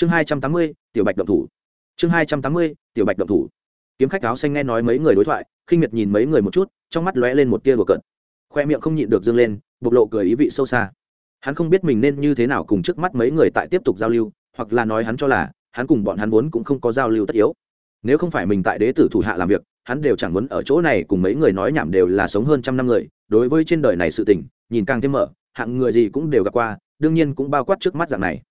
chương hai trăm tám mươi, tiểu bạch động thủ. Chương hai trăm tám mươi, tiểu bạch động thủ. Kiếm khách áo xanh nghe nói mấy người đối thoại, khinh miệt nhìn mấy người một chút, trong mắt lóe lên một tia bừa cận khoe miệng không nhịn được dâng lên, bộc lộ cười ý vị sâu xa. Hắn không biết mình nên như thế nào cùng trước mắt mấy người tại tiếp tục giao lưu, hoặc là nói hắn cho là, hắn cùng bọn hắn vốn cũng không có giao lưu tất yếu. Nếu không phải mình tại đế tử thủ hạ làm việc, hắn đều chẳng muốn ở chỗ này cùng mấy người nói nhảm đều là sống hơn trăm năm người. Đối với trên đời này sự tình, nhìn càng thêm mở, hạng người gì cũng đều gặp qua, đương nhiên cũng bao quát trước mắt dạng này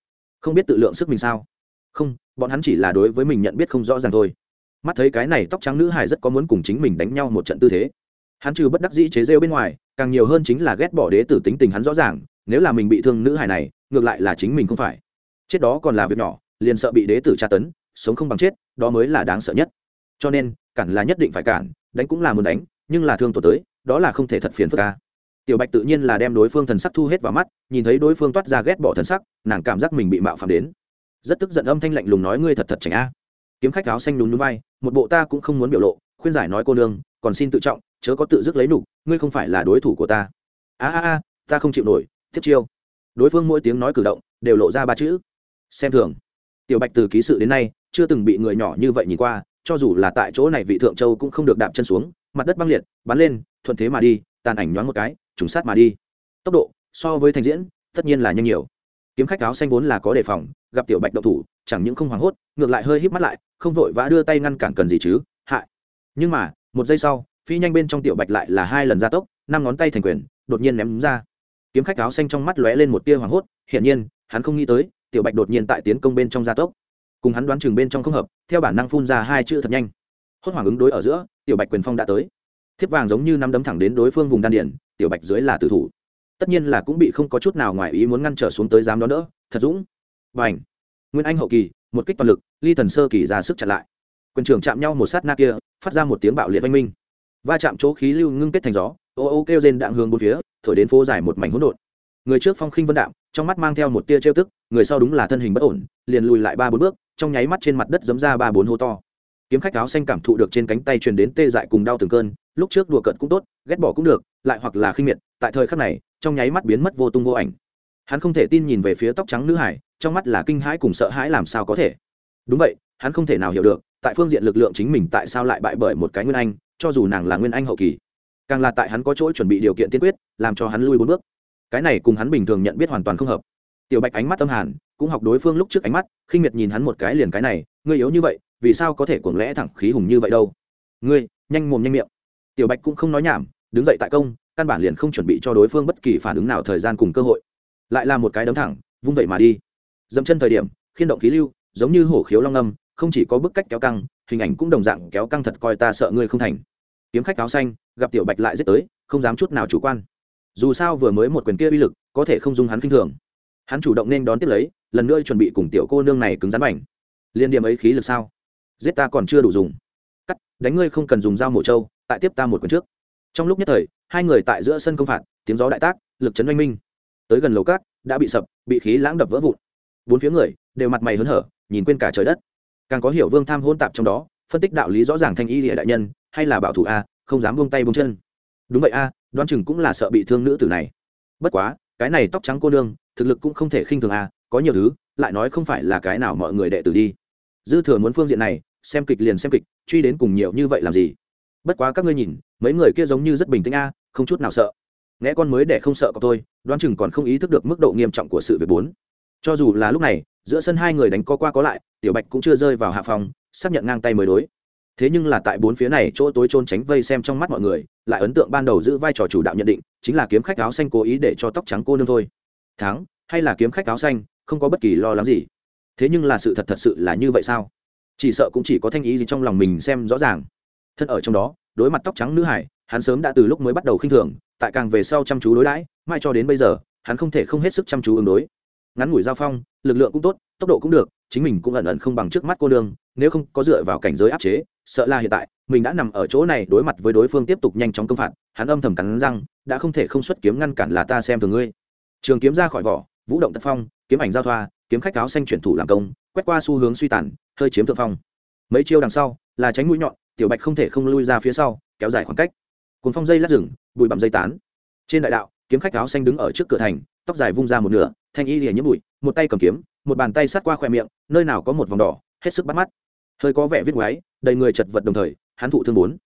không biết tự lượng sức mình sao? Không, bọn hắn chỉ là đối với mình nhận biết không rõ ràng thôi. Mắt thấy cái này tóc trắng nữ hải rất có muốn cùng chính mình đánh nhau một trận tư thế. Hắn trừ bất đắc dĩ chế rêu bên ngoài, càng nhiều hơn chính là ghét bỏ đế tử tính tình hắn rõ ràng, nếu là mình bị thương nữ hải này, ngược lại là chính mình không phải. Chết đó còn là việc nhỏ, liền sợ bị đế tử tra tấn, sống không bằng chết, đó mới là đáng sợ nhất. Cho nên, cản là nhất định phải cản, đánh cũng là muốn đánh, nhưng là thương tổ tới, đó là không thể thật phiền phức ca tiểu bạch tự nhiên là đem đối phương thần sắc thu hết vào mắt, nhìn thấy đối phương toát ra ghét bỏ thần sắc, nàng cảm giác mình bị mạo phạm đến. Rất tức giận âm thanh lạnh lùng nói, ngươi thật thật chảnh a. Kiếm khách áo xanh lùn núi vai, một bộ ta cũng không muốn biểu lộ, khuyên giải nói cô nương, còn xin tự trọng, chớ có tự dứt lấy nục ngươi không phải là đối thủ của ta. A a a, ta không chịu nổi, tiếp chiêu. Đối phương mỗi tiếng nói cử động, đều lộ ra ba chữ. Xem thường. Tiểu bạch từ ký sự đến nay, chưa từng bị người nhỏ như vậy nhìn qua, cho dù là tại chỗ này vị thượng châu cũng không được đạp chân xuống, mặt đất băng liệt, bắn lên, thuận thế mà đi, tàn ảnh nhoáng một cái trùng sát mà đi. Tốc độ, so với thành diễn, tất nhiên là nhanh nhiều. Kiếm khách áo xanh vốn là có đề phòng, gặp tiểu bạch động thủ, chẳng những không hoảng hốt, ngược lại hơi híp mắt lại, không vội vã đưa tay ngăn cản cần gì chứ hại nhưng mà, một giây sau, phi nhanh bên trong tiểu bạch lại là hai lần gia tốc, năm ngón tay thành quyền, đột nhiên ném ra. Kiếm khách áo xanh trong mắt lóe lên một tia hoảng hốt, hiển nhiên, hắn không nghĩ tới, tiểu bạch đột nhiên tại tiến công bên trong gia tốc. Cùng hắn đoán chừng bên trong không hợp, theo bản năng phun ra hai chữ thật nhanh. Hốt hoảng ứng đối ở giữa, tiểu bạch quyền phong đã tới thiếp vàng giống như năm đấm thẳng đến đối phương vùng đan điển tiểu bạch dưới là tử thủ. Tất nhiên là cũng bị không có chút nào ngoài ý muốn ngăn trở xuống tới dám đó nữa thật dũng. Và ảnh nguyên anh hậu kỳ, một kích toàn lực, ly thần sơ kỳ ra sức chặn lại. Quyền trưởng chạm nhau một sát na kia, phát ra một tiếng bạo liệt oanh minh. Va chạm chỗ khí lưu ngưng kết thành gió, ô ô kêu rên đạn hướng bốn phía, thổi đến phố dài một mảnh hỗn độn. Người trước phong khinh vân đạm, trong mắt mang theo một tia trêu tức, người sau đúng là thân hình bất ổn, liền lùi lại ba bốn bước, trong nháy mắt trên mặt đất giấm ra ba bốn hô to. Kiếm khách áo xanh cảm thụ được trên cánh tay truyền đến tê dại cùng đau từng cơn lúc trước đùa cợt cũng tốt, ghét bỏ cũng được, lại hoặc là khinh miệt, tại thời khắc này, trong nháy mắt biến mất vô tung vô ảnh. Hắn không thể tin nhìn về phía tóc trắng nữ hải, trong mắt là kinh hãi cùng sợ hãi làm sao có thể. Đúng vậy, hắn không thể nào hiểu được, tại phương diện lực lượng chính mình tại sao lại bại bởi một cái nguyên anh, cho dù nàng là nguyên anh hậu kỳ. Càng là tại hắn có chỗ chuẩn bị điều kiện tiên quyết, làm cho hắn lui bốn bước. Cái này cùng hắn bình thường nhận biết hoàn toàn không hợp. Tiểu bạch ánh mắt âm hàn, cũng học đối phương lúc trước ánh mắt, khinh miệt nhìn hắn một cái liền cái này, ngươi yếu như vậy, vì sao có thể cuồng lẽ thẳng khí hùng như vậy đâu? Ngươi, nhanh mồm nhanh miệng tiểu bạch cũng không nói nhảm, đứng dậy tại công, căn bản liền không chuẩn bị cho đối phương bất kỳ phản ứng nào thời gian cùng cơ hội. Lại là một cái đấm thẳng, vung vậy mà đi. Dẫm chân thời điểm, khiên động khí lưu, giống như hổ khiếu long âm, không chỉ có bức cách kéo căng, hình ảnh cũng đồng dạng kéo căng thật coi ta sợ ngươi không thành. Kiếm khách áo xanh, gặp tiểu bạch lại giết tới, không dám chút nào chủ quan. Dù sao vừa mới một quyền kia uy lực, có thể không dung hắn kinh thường. Hắn chủ động nên đón tiếp lấy, lần nữa chuẩn bị cùng tiểu cô nương này cứng rắn bảnh liên điểm ấy khí lực sao? Giết ta còn chưa đủ dùng. Cắt, đánh ngươi không cần dùng dao mổ trâu tại tiếp ta một quyền trước. Trong lúc nhất thời, hai người tại giữa sân công phạt, tiếng gió đại tác, lực chấn oanh minh. Tới gần lầu cát, đã bị sập, bị khí lãng đập vỡ vụn. Bốn phía người, đều mặt mày hớn hở, nhìn quên cả trời đất. Càng có hiểu vương tham hôn tạp trong đó, phân tích đạo lý rõ ràng thanh y địa đại nhân, hay là bảo thủ a, không dám buông tay buông chân. Đúng vậy a, đoán chừng cũng là sợ bị thương nữ tử này. Bất quá, cái này tóc trắng cô nương, thực lực cũng không thể khinh thường a, có nhiều thứ, lại nói không phải là cái nào mọi người đệ tử đi. Dư thừa muốn phương diện này, xem kịch liền xem kịch, truy đến cùng nhiều như vậy làm gì? Bất quá các ngươi nhìn, mấy người kia giống như rất bình tĩnh a, không chút nào sợ. Nghe con mới để không sợ có tôi đoán chừng còn không ý thức được mức độ nghiêm trọng của sự việc bốn. Cho dù là lúc này, giữa sân hai người đánh có qua có lại, tiểu bạch cũng chưa rơi vào hạ phòng, xác nhận ngang tay mới đối. Thế nhưng là tại bốn phía này, chỗ tối trôn tránh vây xem trong mắt mọi người, lại ấn tượng ban đầu giữ vai trò chủ đạo nhận định, chính là kiếm khách áo xanh cố ý để cho tóc trắng cô nương thôi. Thắng, hay là kiếm khách áo xanh, không có bất kỳ lo lắng gì. Thế nhưng là sự thật thật sự là như vậy sao? Chỉ sợ cũng chỉ có thanh ý gì trong lòng mình xem rõ ràng thân ở trong đó, đối mặt tóc trắng nữ hải, hắn sớm đã từ lúc mới bắt đầu khinh thường, tại càng về sau chăm chú đối đãi, mai cho đến bây giờ, hắn không thể không hết sức chăm chú ứng đối. Ngắn ngủi giao phong, lực lượng cũng tốt, tốc độ cũng được, chính mình cũng ẩn ẩn không bằng trước mắt cô nương, nếu không có dựa vào cảnh giới áp chế, sợ là hiện tại, mình đã nằm ở chỗ này đối mặt với đối phương tiếp tục nhanh chóng công phạt, hắn âm thầm cắn răng, đã không thể không xuất kiếm ngăn cản là ta xem thường ngươi. Trường kiếm ra khỏi vỏ, vũ động tật phong, kiếm ảnh giao thoa, kiếm khách áo xanh chuyển thủ làm công, quét qua xu hướng suy tàn, hơi chiếm thượng phong. Mấy chiêu đằng sau, là tránh mũi nhọn tiểu bạch không thể không lui ra phía sau, kéo dài khoảng cách. Cuốn phong dây lát rừng bụi bặm dây tán. Trên đại đạo, kiếm khách áo xanh đứng ở trước cửa thành, tóc dài vung ra một nửa, thanh y lìa nhiễm bụi, một tay cầm kiếm, một bàn tay sát qua khỏe miệng, nơi nào có một vòng đỏ, hết sức bắt mắt. Hơi có vẻ viết ngoáy đầy người chật vật đồng thời, hắn thụ thương bốn.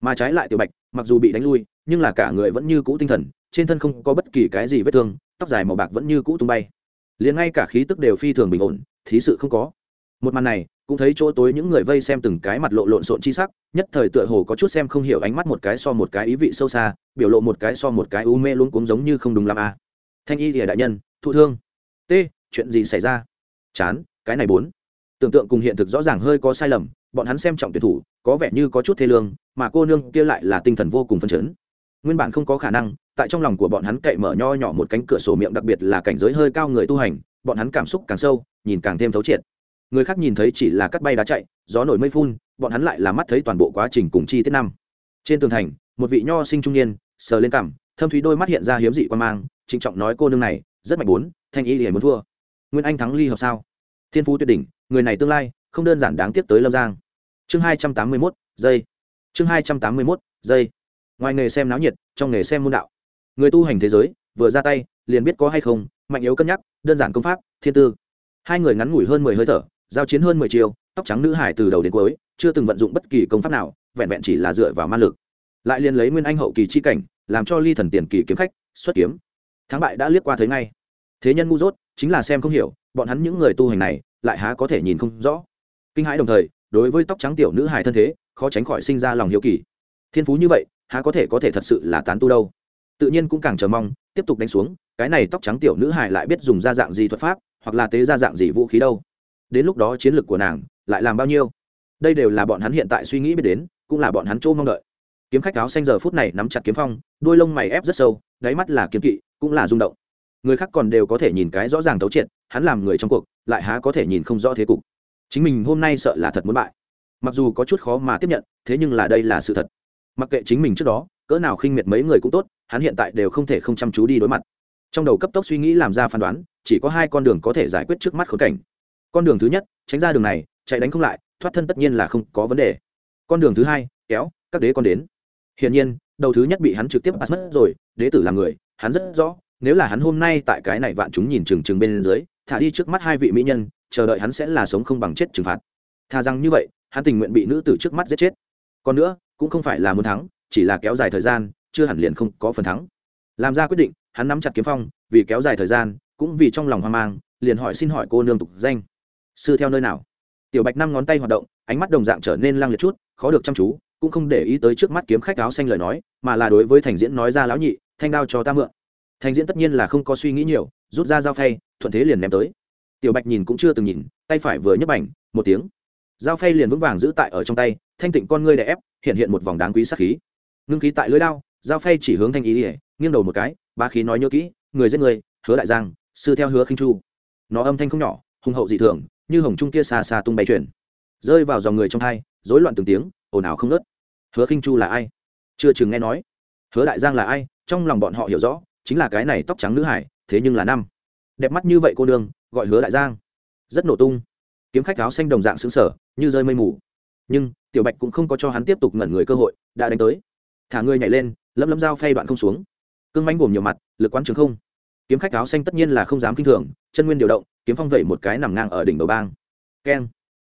Mà trái lại tiểu bạch, mặc dù bị đánh lui, nhưng là cả người vẫn như cũ tinh thần, trên thân không có bất kỳ cái gì vết thương, tóc dài màu bạc vẫn như cũ tung bay. Liền ngay cả khí tức đều phi thường bình ổn, thí sự không có. Một màn này cũng thấy chỗ tối những người vây xem từng cái mặt lộ lộn xộn chi sắc, nhất thời tựa hồ có chút xem không hiểu ánh mắt một cái so một cái ý vị sâu xa, biểu lộ một cái so một cái u mê luôn cũng giống như không đúng lắm a thanh y thì đại nhân, thụ thương. T, chuyện gì xảy ra? Chán, cái này bốn. Tưởng tượng cùng hiện thực rõ ràng hơi có sai lầm, bọn hắn xem trọng tuyển thủ, có vẻ như có chút thê lương, mà cô nương kia lại là tinh thần vô cùng phấn chấn. Nguyên bản không có khả năng, tại trong lòng của bọn hắn cậy mở nho nhỏ một cánh cửa sổ miệng đặc biệt là cảnh giới hơi cao người tu hành, bọn hắn cảm xúc càng sâu, nhìn càng thêm thấu triệt người khác nhìn thấy chỉ là cắt bay đá chạy, gió nổi mây phun, bọn hắn lại là mắt thấy toàn bộ quá trình cùng chi tiết năm. Trên tường thành, một vị nho sinh trung niên, sờ lên cằm, thâm thúy đôi mắt hiện ra hiếm dị quan mang, trịnh trọng nói cô nương này, rất mạnh bốn, thanh y liền muốn thua. Nguyên anh thắng ly hợp sao? Thiên phú tuyệt đỉnh, người này tương lai, không đơn giản đáng tiếc tới lâm giang. Chương hai trăm tám mươi mốt, giây. Chương hai trăm tám mươi mốt, giây. Ngoài nghề xem náo nhiệt, trong nghề xem môn đạo. Người tu hành thế giới, vừa ra tay, liền biết có hay không, mạnh yếu cân nhắc, đơn giản công pháp, thiên tư. Hai người ngắn ngủi hơn mười hơi thở giao chiến hơn mười chiêu, tóc trắng nữ hải từ đầu đến cuối, chưa từng vận dụng bất kỳ công pháp nào, vẹn vẹn chỉ là dựa vào ma lực. Lại liền lấy nguyên anh hậu kỳ chi cảnh, làm cho ly thần tiền kỳ kiếm khách, xuất kiếm. Thắng bại đã liếc qua thấy ngay. Thế nhân ngu dốt, chính là xem không hiểu, bọn hắn những người tu hành này, lại há có thể nhìn không rõ. Kinh hãi đồng thời, đối với tóc trắng tiểu nữ hài thân thế, khó tránh khỏi sinh ra lòng hiếu kỳ. Thiên phú như vậy, há có thể có thể thật sự là tán tu đâu. Tự nhiên cũng càng chờ mong, tiếp tục đánh xuống, cái này tóc trắng tiểu nữ hài lại biết dùng ra dạng gì thuật pháp, hoặc là tế ra dạng gì vũ khí đâu đến lúc đó chiến lược của nàng lại làm bao nhiêu? Đây đều là bọn hắn hiện tại suy nghĩ biết đến, cũng là bọn hắn trông mong đợi. Kiếm khách áo xanh giờ phút này nắm chặt kiếm phong, đôi lông mày ép rất sâu, đáy mắt là kiếm kỵ, cũng là rung động. Người khác còn đều có thể nhìn cái rõ ràng thấu triệt, hắn làm người trong cuộc, lại há có thể nhìn không rõ thế cục. Chính mình hôm nay sợ là thật muốn bại. Mặc dù có chút khó mà tiếp nhận, thế nhưng là đây là sự thật. Mặc kệ chính mình trước đó, cỡ nào khinh miệt mấy người cũng tốt, hắn hiện tại đều không thể không chăm chú đi đối mặt. Trong đầu cấp tốc suy nghĩ làm ra phán đoán, chỉ có hai con đường có thể giải quyết trước mắt khốn cảnh con đường thứ nhất, tránh ra đường này, chạy đánh không lại, thoát thân tất nhiên là không có vấn đề. Con đường thứ hai, kéo, các đế con đến. Hiển nhiên, đầu thứ nhất bị hắn trực tiếp bắt mất rồi, đế tử là người, hắn rất rõ, nếu là hắn hôm nay tại cái này vạn chúng nhìn chừng chừng bên dưới, thả đi trước mắt hai vị mỹ nhân, chờ đợi hắn sẽ là sống không bằng chết trừng phạt. Thà rằng như vậy, hắn tình nguyện bị nữ tử trước mắt giết chết. Còn nữa, cũng không phải là muốn thắng, chỉ là kéo dài thời gian, chưa hẳn liền không có phần thắng. Làm ra quyết định, hắn nắm chặt kiếm phong, vì kéo dài thời gian, cũng vì trong lòng hoang mang, liền hỏi xin hỏi cô nương tục danh sư theo nơi nào? Tiểu bạch năm ngón tay hoạt động, ánh mắt đồng dạng trở nên lăng liệt chút, khó được chăm chú, cũng không để ý tới trước mắt kiếm khách áo xanh lời nói, mà là đối với thành diễn nói ra lão nhị, thanh đao cho ta mượn. Thành diễn tất nhiên là không có suy nghĩ nhiều, rút ra dao phay, thuận thế liền ném tới. Tiểu bạch nhìn cũng chưa từng nhìn, tay phải vừa nhấp ảnh một tiếng. Dao phay liền vững vàng giữ tại ở trong tay, thanh tịnh con ngươi đè ép, hiện hiện một vòng đáng quý sắc khí. Ngưng khí tại lưới đao, dao phay chỉ hướng thanh ý ỉa nghiêng đầu một cái ba khí nói nhớ kỹ, người giết người, hứa đại giang, sư theo hứa khinh chu. Nó âm thanh không nhỏ, hùng hậu dị thường như hồng trung kia xa xa tung bay chuyển. Rơi vào dòng người trong hai, rối loạn từng tiếng, ồn ào không nớt hứa khinh chu là ai? Chưa chừng nghe nói. Hứa đại giang là ai? Trong lòng bọn họ hiểu rõ, chính là cái này tóc trắng nữ hải, thế nhưng là năm. Đẹp mắt như vậy cô nương, gọi hứa đại giang. Rất nổ tung. Kiếm khách áo xanh đồng dạng xứng sở như rơi mây mù. Nhưng, tiểu bạch cũng không có cho hắn tiếp tục ngẩn người cơ hội, đã đánh tới. Thả người nhảy lên, lấm lấm dao phay đoạn không xuống. Cưng mánh gồm nhiều mặt, lực quán trường không. Kiếm khách áo xanh tất nhiên là không dám kinh thường, chân nguyên điều động kiếm phong vẩy một cái nằm ngang ở đỉnh đầu bang. Keng.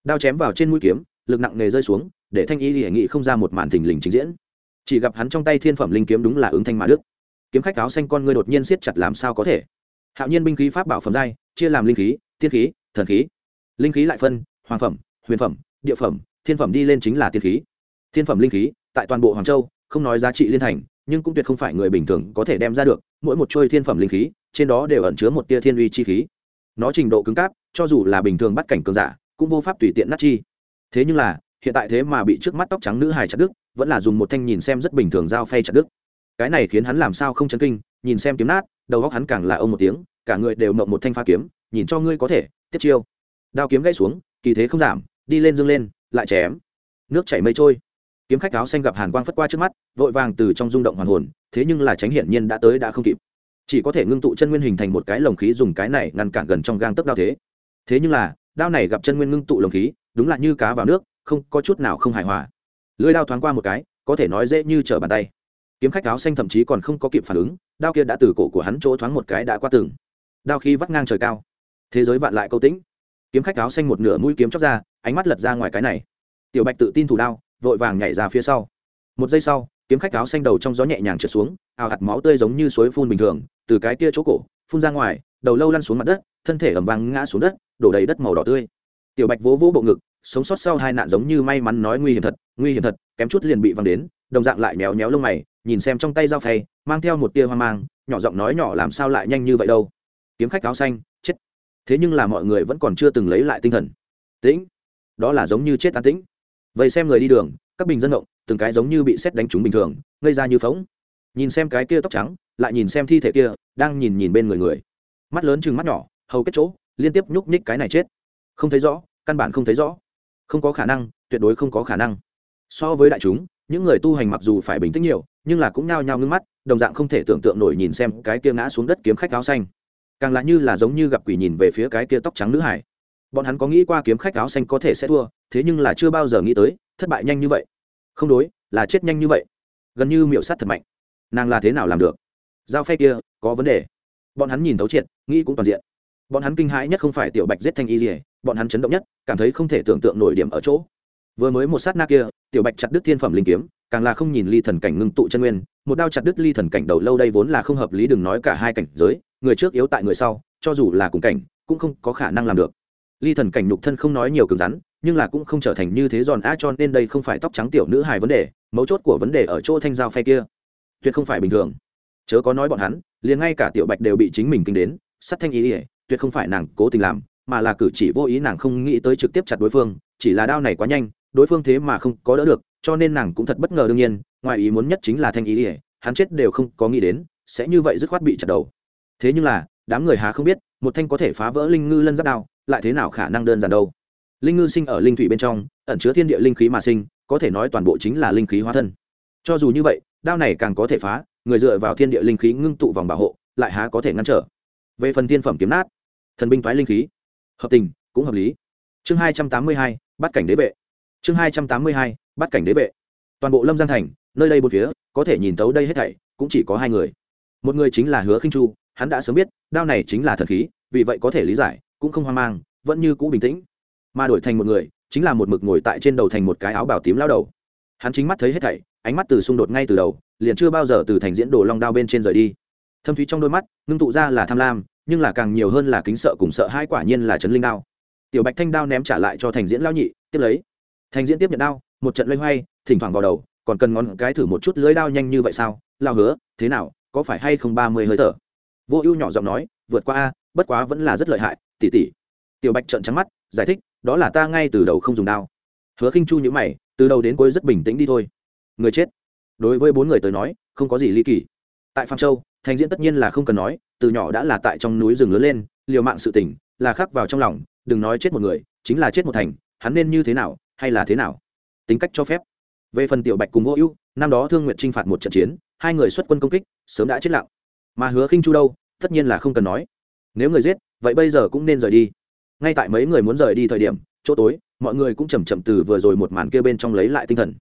Đao chém vào trên mũi kiếm, lực nặng nề rơi xuống, để thanh y hệ nghị không ra một màn thình lình trình diễn. Chỉ gặp hắn trong tay thiên phẩm linh kiếm đúng là ứng thanh mà đức. Kiếm khách áo xanh con ngươi đột nhiên siết chặt làm sao có thể. Hạo nhiên binh khí pháp bảo phẩm giai, chia làm linh khí, tiên khí, thần khí. Linh khí lại phân, hoàng phẩm, huyền phẩm, địa phẩm, thiên phẩm đi lên chính là tiên khí. Thiên phẩm linh khí, tại toàn bộ hoàng châu, không nói giá trị liên thành, nhưng cũng tuyệt không phải người bình thường có thể đem ra được, mỗi một trôi thiên phẩm linh khí, trên đó đều ẩn chứa một tia thiên uy chi khí nó trình độ cứng cáp, cho dù là bình thường bắt cảnh cường giả, cũng vô pháp tùy tiện nát chi. Thế nhưng là, hiện tại thế mà bị trước mắt tóc trắng nữ hài chặt đức vẫn là dùng một thanh nhìn xem rất bình thường dao phay chặt đức cái này khiến hắn làm sao không chấn kinh, nhìn xem kiếm nát, đầu góc hắn càng là ông một tiếng, cả người đều mộng một thanh pha kiếm, nhìn cho ngươi có thể, tiếp chiêu. Đao kiếm gãy xuống, kỳ thế không giảm, đi lên dương lên, lại chém. Nước chảy mây trôi. Kiếm khách áo xanh gặp hàn quang phất qua trước mắt, vội vàng từ trong rung động hoàn hồn, thế nhưng là tránh hiển nhiên đã tới đã không kịp chỉ có thể ngưng tụ chân nguyên hình thành một cái lồng khí dùng cái này ngăn cản gần trong gang tấc đao thế. Thế nhưng là, đao này gặp chân nguyên ngưng tụ lồng khí, đúng là như cá vào nước, không, có chút nào không hài hòa. Lưới đao thoáng qua một cái, có thể nói dễ như trở bàn tay. Kiếm khách áo xanh thậm chí còn không có kịp phản ứng, đao kia đã từ cổ của hắn chỗ thoáng một cái đã qua tường. Đao khí vắt ngang trời cao. Thế giới vạn lại câu tĩnh. Kiếm khách áo xanh một nửa mũi kiếm chóc ra, ánh mắt lật ra ngoài cái này. Tiểu bạch tự tin thủ đao, vội vàng nhảy ra phía sau. Một giây sau, kiếm khách áo xanh đầu trong gió nhẹ nhàng trượt xuống ào hạt máu tươi giống như suối phun bình thường, từ cái kia chỗ cổ, phun ra ngoài, đầu lâu lăn xuống mặt đất, thân thể ẩm vàng ngã xuống đất, đổ đầy đất màu đỏ tươi. Tiểu bạch vỗ vỗ bộ ngực, sống sót sau hai nạn giống như may mắn nói nguy hiểm thật, nguy hiểm thật, kém chút liền bị văng đến, đồng dạng lại méo méo lông mày, nhìn xem trong tay dao phay, mang theo một tia hoang mang, nhỏ giọng nói nhỏ làm sao lại nhanh như vậy đâu. Kiếm khách áo xanh, chết. Thế nhưng là mọi người vẫn còn chưa từng lấy lại tinh thần. Tĩnh. Đó là giống như chết an tĩnh. Vậy xem người đi đường, các bình dân động, từng cái giống như bị xét đánh trúng bình thường, ngây ra như phóng nhìn xem cái kia tóc trắng, lại nhìn xem thi thể kia, đang nhìn nhìn bên người người. Mắt lớn chừng mắt nhỏ, hầu kết chỗ, liên tiếp nhúc nhích cái này chết. Không thấy rõ, căn bản không thấy rõ. Không có khả năng, tuyệt đối không có khả năng. So với đại chúng, những người tu hành mặc dù phải bình tĩnh nhiều, nhưng là cũng nhao nhao ngưng mắt, đồng dạng không thể tưởng tượng nổi nhìn xem cái kia ngã xuống đất kiếm khách áo xanh. Càng là như là giống như gặp quỷ nhìn về phía cái kia tóc trắng nữ hải. Bọn hắn có nghĩ qua kiếm khách áo xanh có thể sẽ thua, thế nhưng là chưa bao giờ nghĩ tới, thất bại nhanh như vậy. Không đối, là chết nhanh như vậy. Gần như miệu sát thật mạnh nàng là thế nào làm được? Giao phe kia, có vấn đề. Bọn hắn nhìn thấu triệt, nghĩ cũng toàn diện. Bọn hắn kinh hãi nhất không phải tiểu bạch giết thanh y gì bọn hắn chấn động nhất, cảm thấy không thể tưởng tượng nổi điểm ở chỗ. Vừa mới một sát na kia, tiểu bạch chặt đứt thiên phẩm linh kiếm, càng là không nhìn ly thần cảnh ngưng tụ chân nguyên, một đao chặt đứt ly thần cảnh đầu lâu đây vốn là không hợp lý đừng nói cả hai cảnh giới, người trước yếu tại người sau, cho dù là cùng cảnh, cũng không có khả năng làm được. Ly thần cảnh nhục thân không nói nhiều cứng rắn, nhưng là cũng không trở thành như thế giòn a cho nên đây không phải tóc trắng tiểu nữ hài vấn đề, mấu chốt của vấn đề ở chỗ thanh giao phe kia tuyệt không phải bình thường. Chớ có nói bọn hắn, liền ngay cả tiểu bạch đều bị chính mình kinh đến sắt thanh ý ỉa tuyệt không phải nàng cố tình làm, mà là cử chỉ vô ý nàng không nghĩ tới trực tiếp chặt đối phương, chỉ là đao này quá nhanh, đối phương thế mà không có đỡ được, cho nên nàng cũng thật bất ngờ đương nhiên, ngoài ý muốn nhất chính là thanh ý ỉa hắn chết đều không có nghĩ đến, sẽ như vậy dứt khoát bị chặt đầu. Thế nhưng là, đám người há không biết, một thanh có thể phá vỡ linh ngư lân giáp đao, lại thế nào khả năng đơn giản đâu? Linh ngư sinh ở linh thủy bên trong, ẩn chứa thiên địa linh khí mà sinh, có thể nói toàn bộ chính là linh khí hóa thân. Cho dù như vậy đao này càng có thể phá, người dựa vào thiên địa linh khí ngưng tụ vòng bảo hộ, lại há có thể ngăn trở. Về phần thiên phẩm kiếm nát, thần binh thoái linh khí, hợp tình, cũng hợp lý. Chương hai trăm tám mươi hai, bắt cảnh đế vệ. Chương hai trăm tám mươi hai, bắt cảnh đế vệ. Toàn bộ lâm giang thành, nơi đây bốn phía, có thể nhìn tấu đây hết thảy, cũng chỉ có hai người. Một người chính là hứa khinh chu, hắn đã sớm biết, đao này chính là thần khí, vì vậy có thể lý giải, cũng không hoang mang, vẫn như cũ bình tĩnh. Mà đổi thành một người, chính là một mực ngồi tại trên đầu thành một cái áo bảo tím lao đầu. Hắn chính mắt thấy hết thảy ánh mắt từ xung đột ngay từ đầu, liền chưa bao giờ từ thành diễn đồ long đao bên trên rời đi. Thâm thúy trong đôi mắt, ngưng tụ ra là tham lam, nhưng là càng nhiều hơn là kính sợ cùng sợ hai quả nhiên là trấn linh đao. Tiểu bạch thanh đao ném trả lại cho thành diễn lao nhị, tiếp lấy. Thành diễn tiếp nhận đao, một trận loay hoay, thỉnh thoảng vào đầu, còn cần ngón cái thử một chút lưới đao nhanh như vậy sao? Lao hứa, thế nào, có phải hay không ba mươi hơi thở? Vô ưu nhỏ giọng nói, vượt qua a, bất quá vẫn là rất lợi hại, tỉ tỉ. Tiểu bạch trợn trắng mắt, giải thích, đó là ta ngay từ đầu không dùng đao. Hứa khinh chu nhữ mày, từ đầu đến cuối rất bình tĩnh đi thôi người chết. Đối với bốn người tới nói, không có gì ly kỳ. Tại phạm châu, thành diễn tất nhiên là không cần nói, từ nhỏ đã là tại trong núi rừng lớn lên, liều mạng sự tỉnh là khắc vào trong lòng, đừng nói chết một người, chính là chết một thành, hắn nên như thế nào, hay là thế nào? Tính cách cho phép. Về phần tiểu bạch cùng vô ưu, năm đó thương nguyện t r i n h phạt một trận chiến, hai người xuất quân công kích, sớm đã chết lặng. Mà hứa khinh chu đâu, tất nhiên là không cần nói. Nếu người giết, vậy bây giờ cũng nên rời đi. Ngay tại mấy người muốn rời đi thời điểm, chỗ tối, mọi người cũng chầm chậm từ vừa rồi một màn kia bên trong lấy lại tinh thần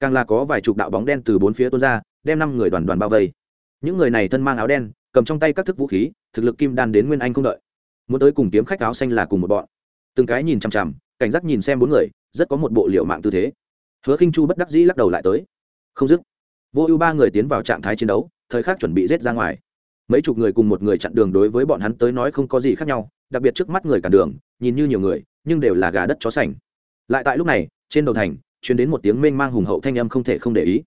càng là có vài chục đạo bóng đen từ bốn phía tuôn ra, đem năm người đoàn đoàn bao vây. Những người này thân mang áo đen, cầm trong tay các thức vũ khí, thực lực kim đan đến nguyên anh không đợi. Muốn tới cùng kiếm khách áo xanh là cùng một bọn. Từng cái nhìn chằm chằm, cảnh giác nhìn xem bốn người, rất có một bộ liệu mạng tư thế. Hứa khinh chu bất đắc dĩ lắc đầu lại tới. Không dứt. Vô ưu ba người tiến vào trạng thái chiến đấu, thời khắc chuẩn bị rết ra ngoài. Mấy chục người cùng một người chặn đường đối với bọn hắn tới nói không có gì khác nhau, đặc biệt trước mắt người cả đường, nhìn như nhiều người, nhưng đều là gà đất chó sành. Lại tại lúc này, trên đầu thành chuyển đến một tiếng mênh mang hùng hậu thanh âm không thể không để ý.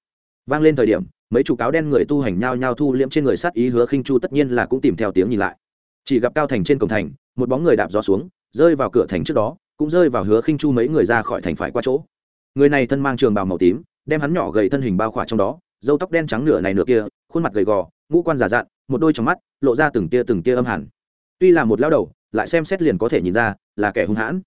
Vang lên thời điểm, mấy chủ cáo đen người tu hành nhao nhao thu liễm trên người sát ý hứa khinh chu tất nhiên là cũng tìm theo tiếng nhìn lại. Chỉ gặp cao thành trên cổng thành, một bóng người đạp gió xuống, rơi vào cửa thành trước đó, cũng rơi vào hứa khinh chu mấy người ra khỏi thành phải qua chỗ. Người này thân mang trường bào màu tím, đem hắn nhỏ gầy thân hình bao khỏa trong đó dâu tóc đen trắng nửa này nửa kia, khuôn mặt gầy gò, ngũ quan giả dặn, một đôi trong mắt lộ ra từng tia từng tia âm hẳn. Tuy là một lao đầu, lại xem xét liền có thể nhìn ra là kẻ hung hãn.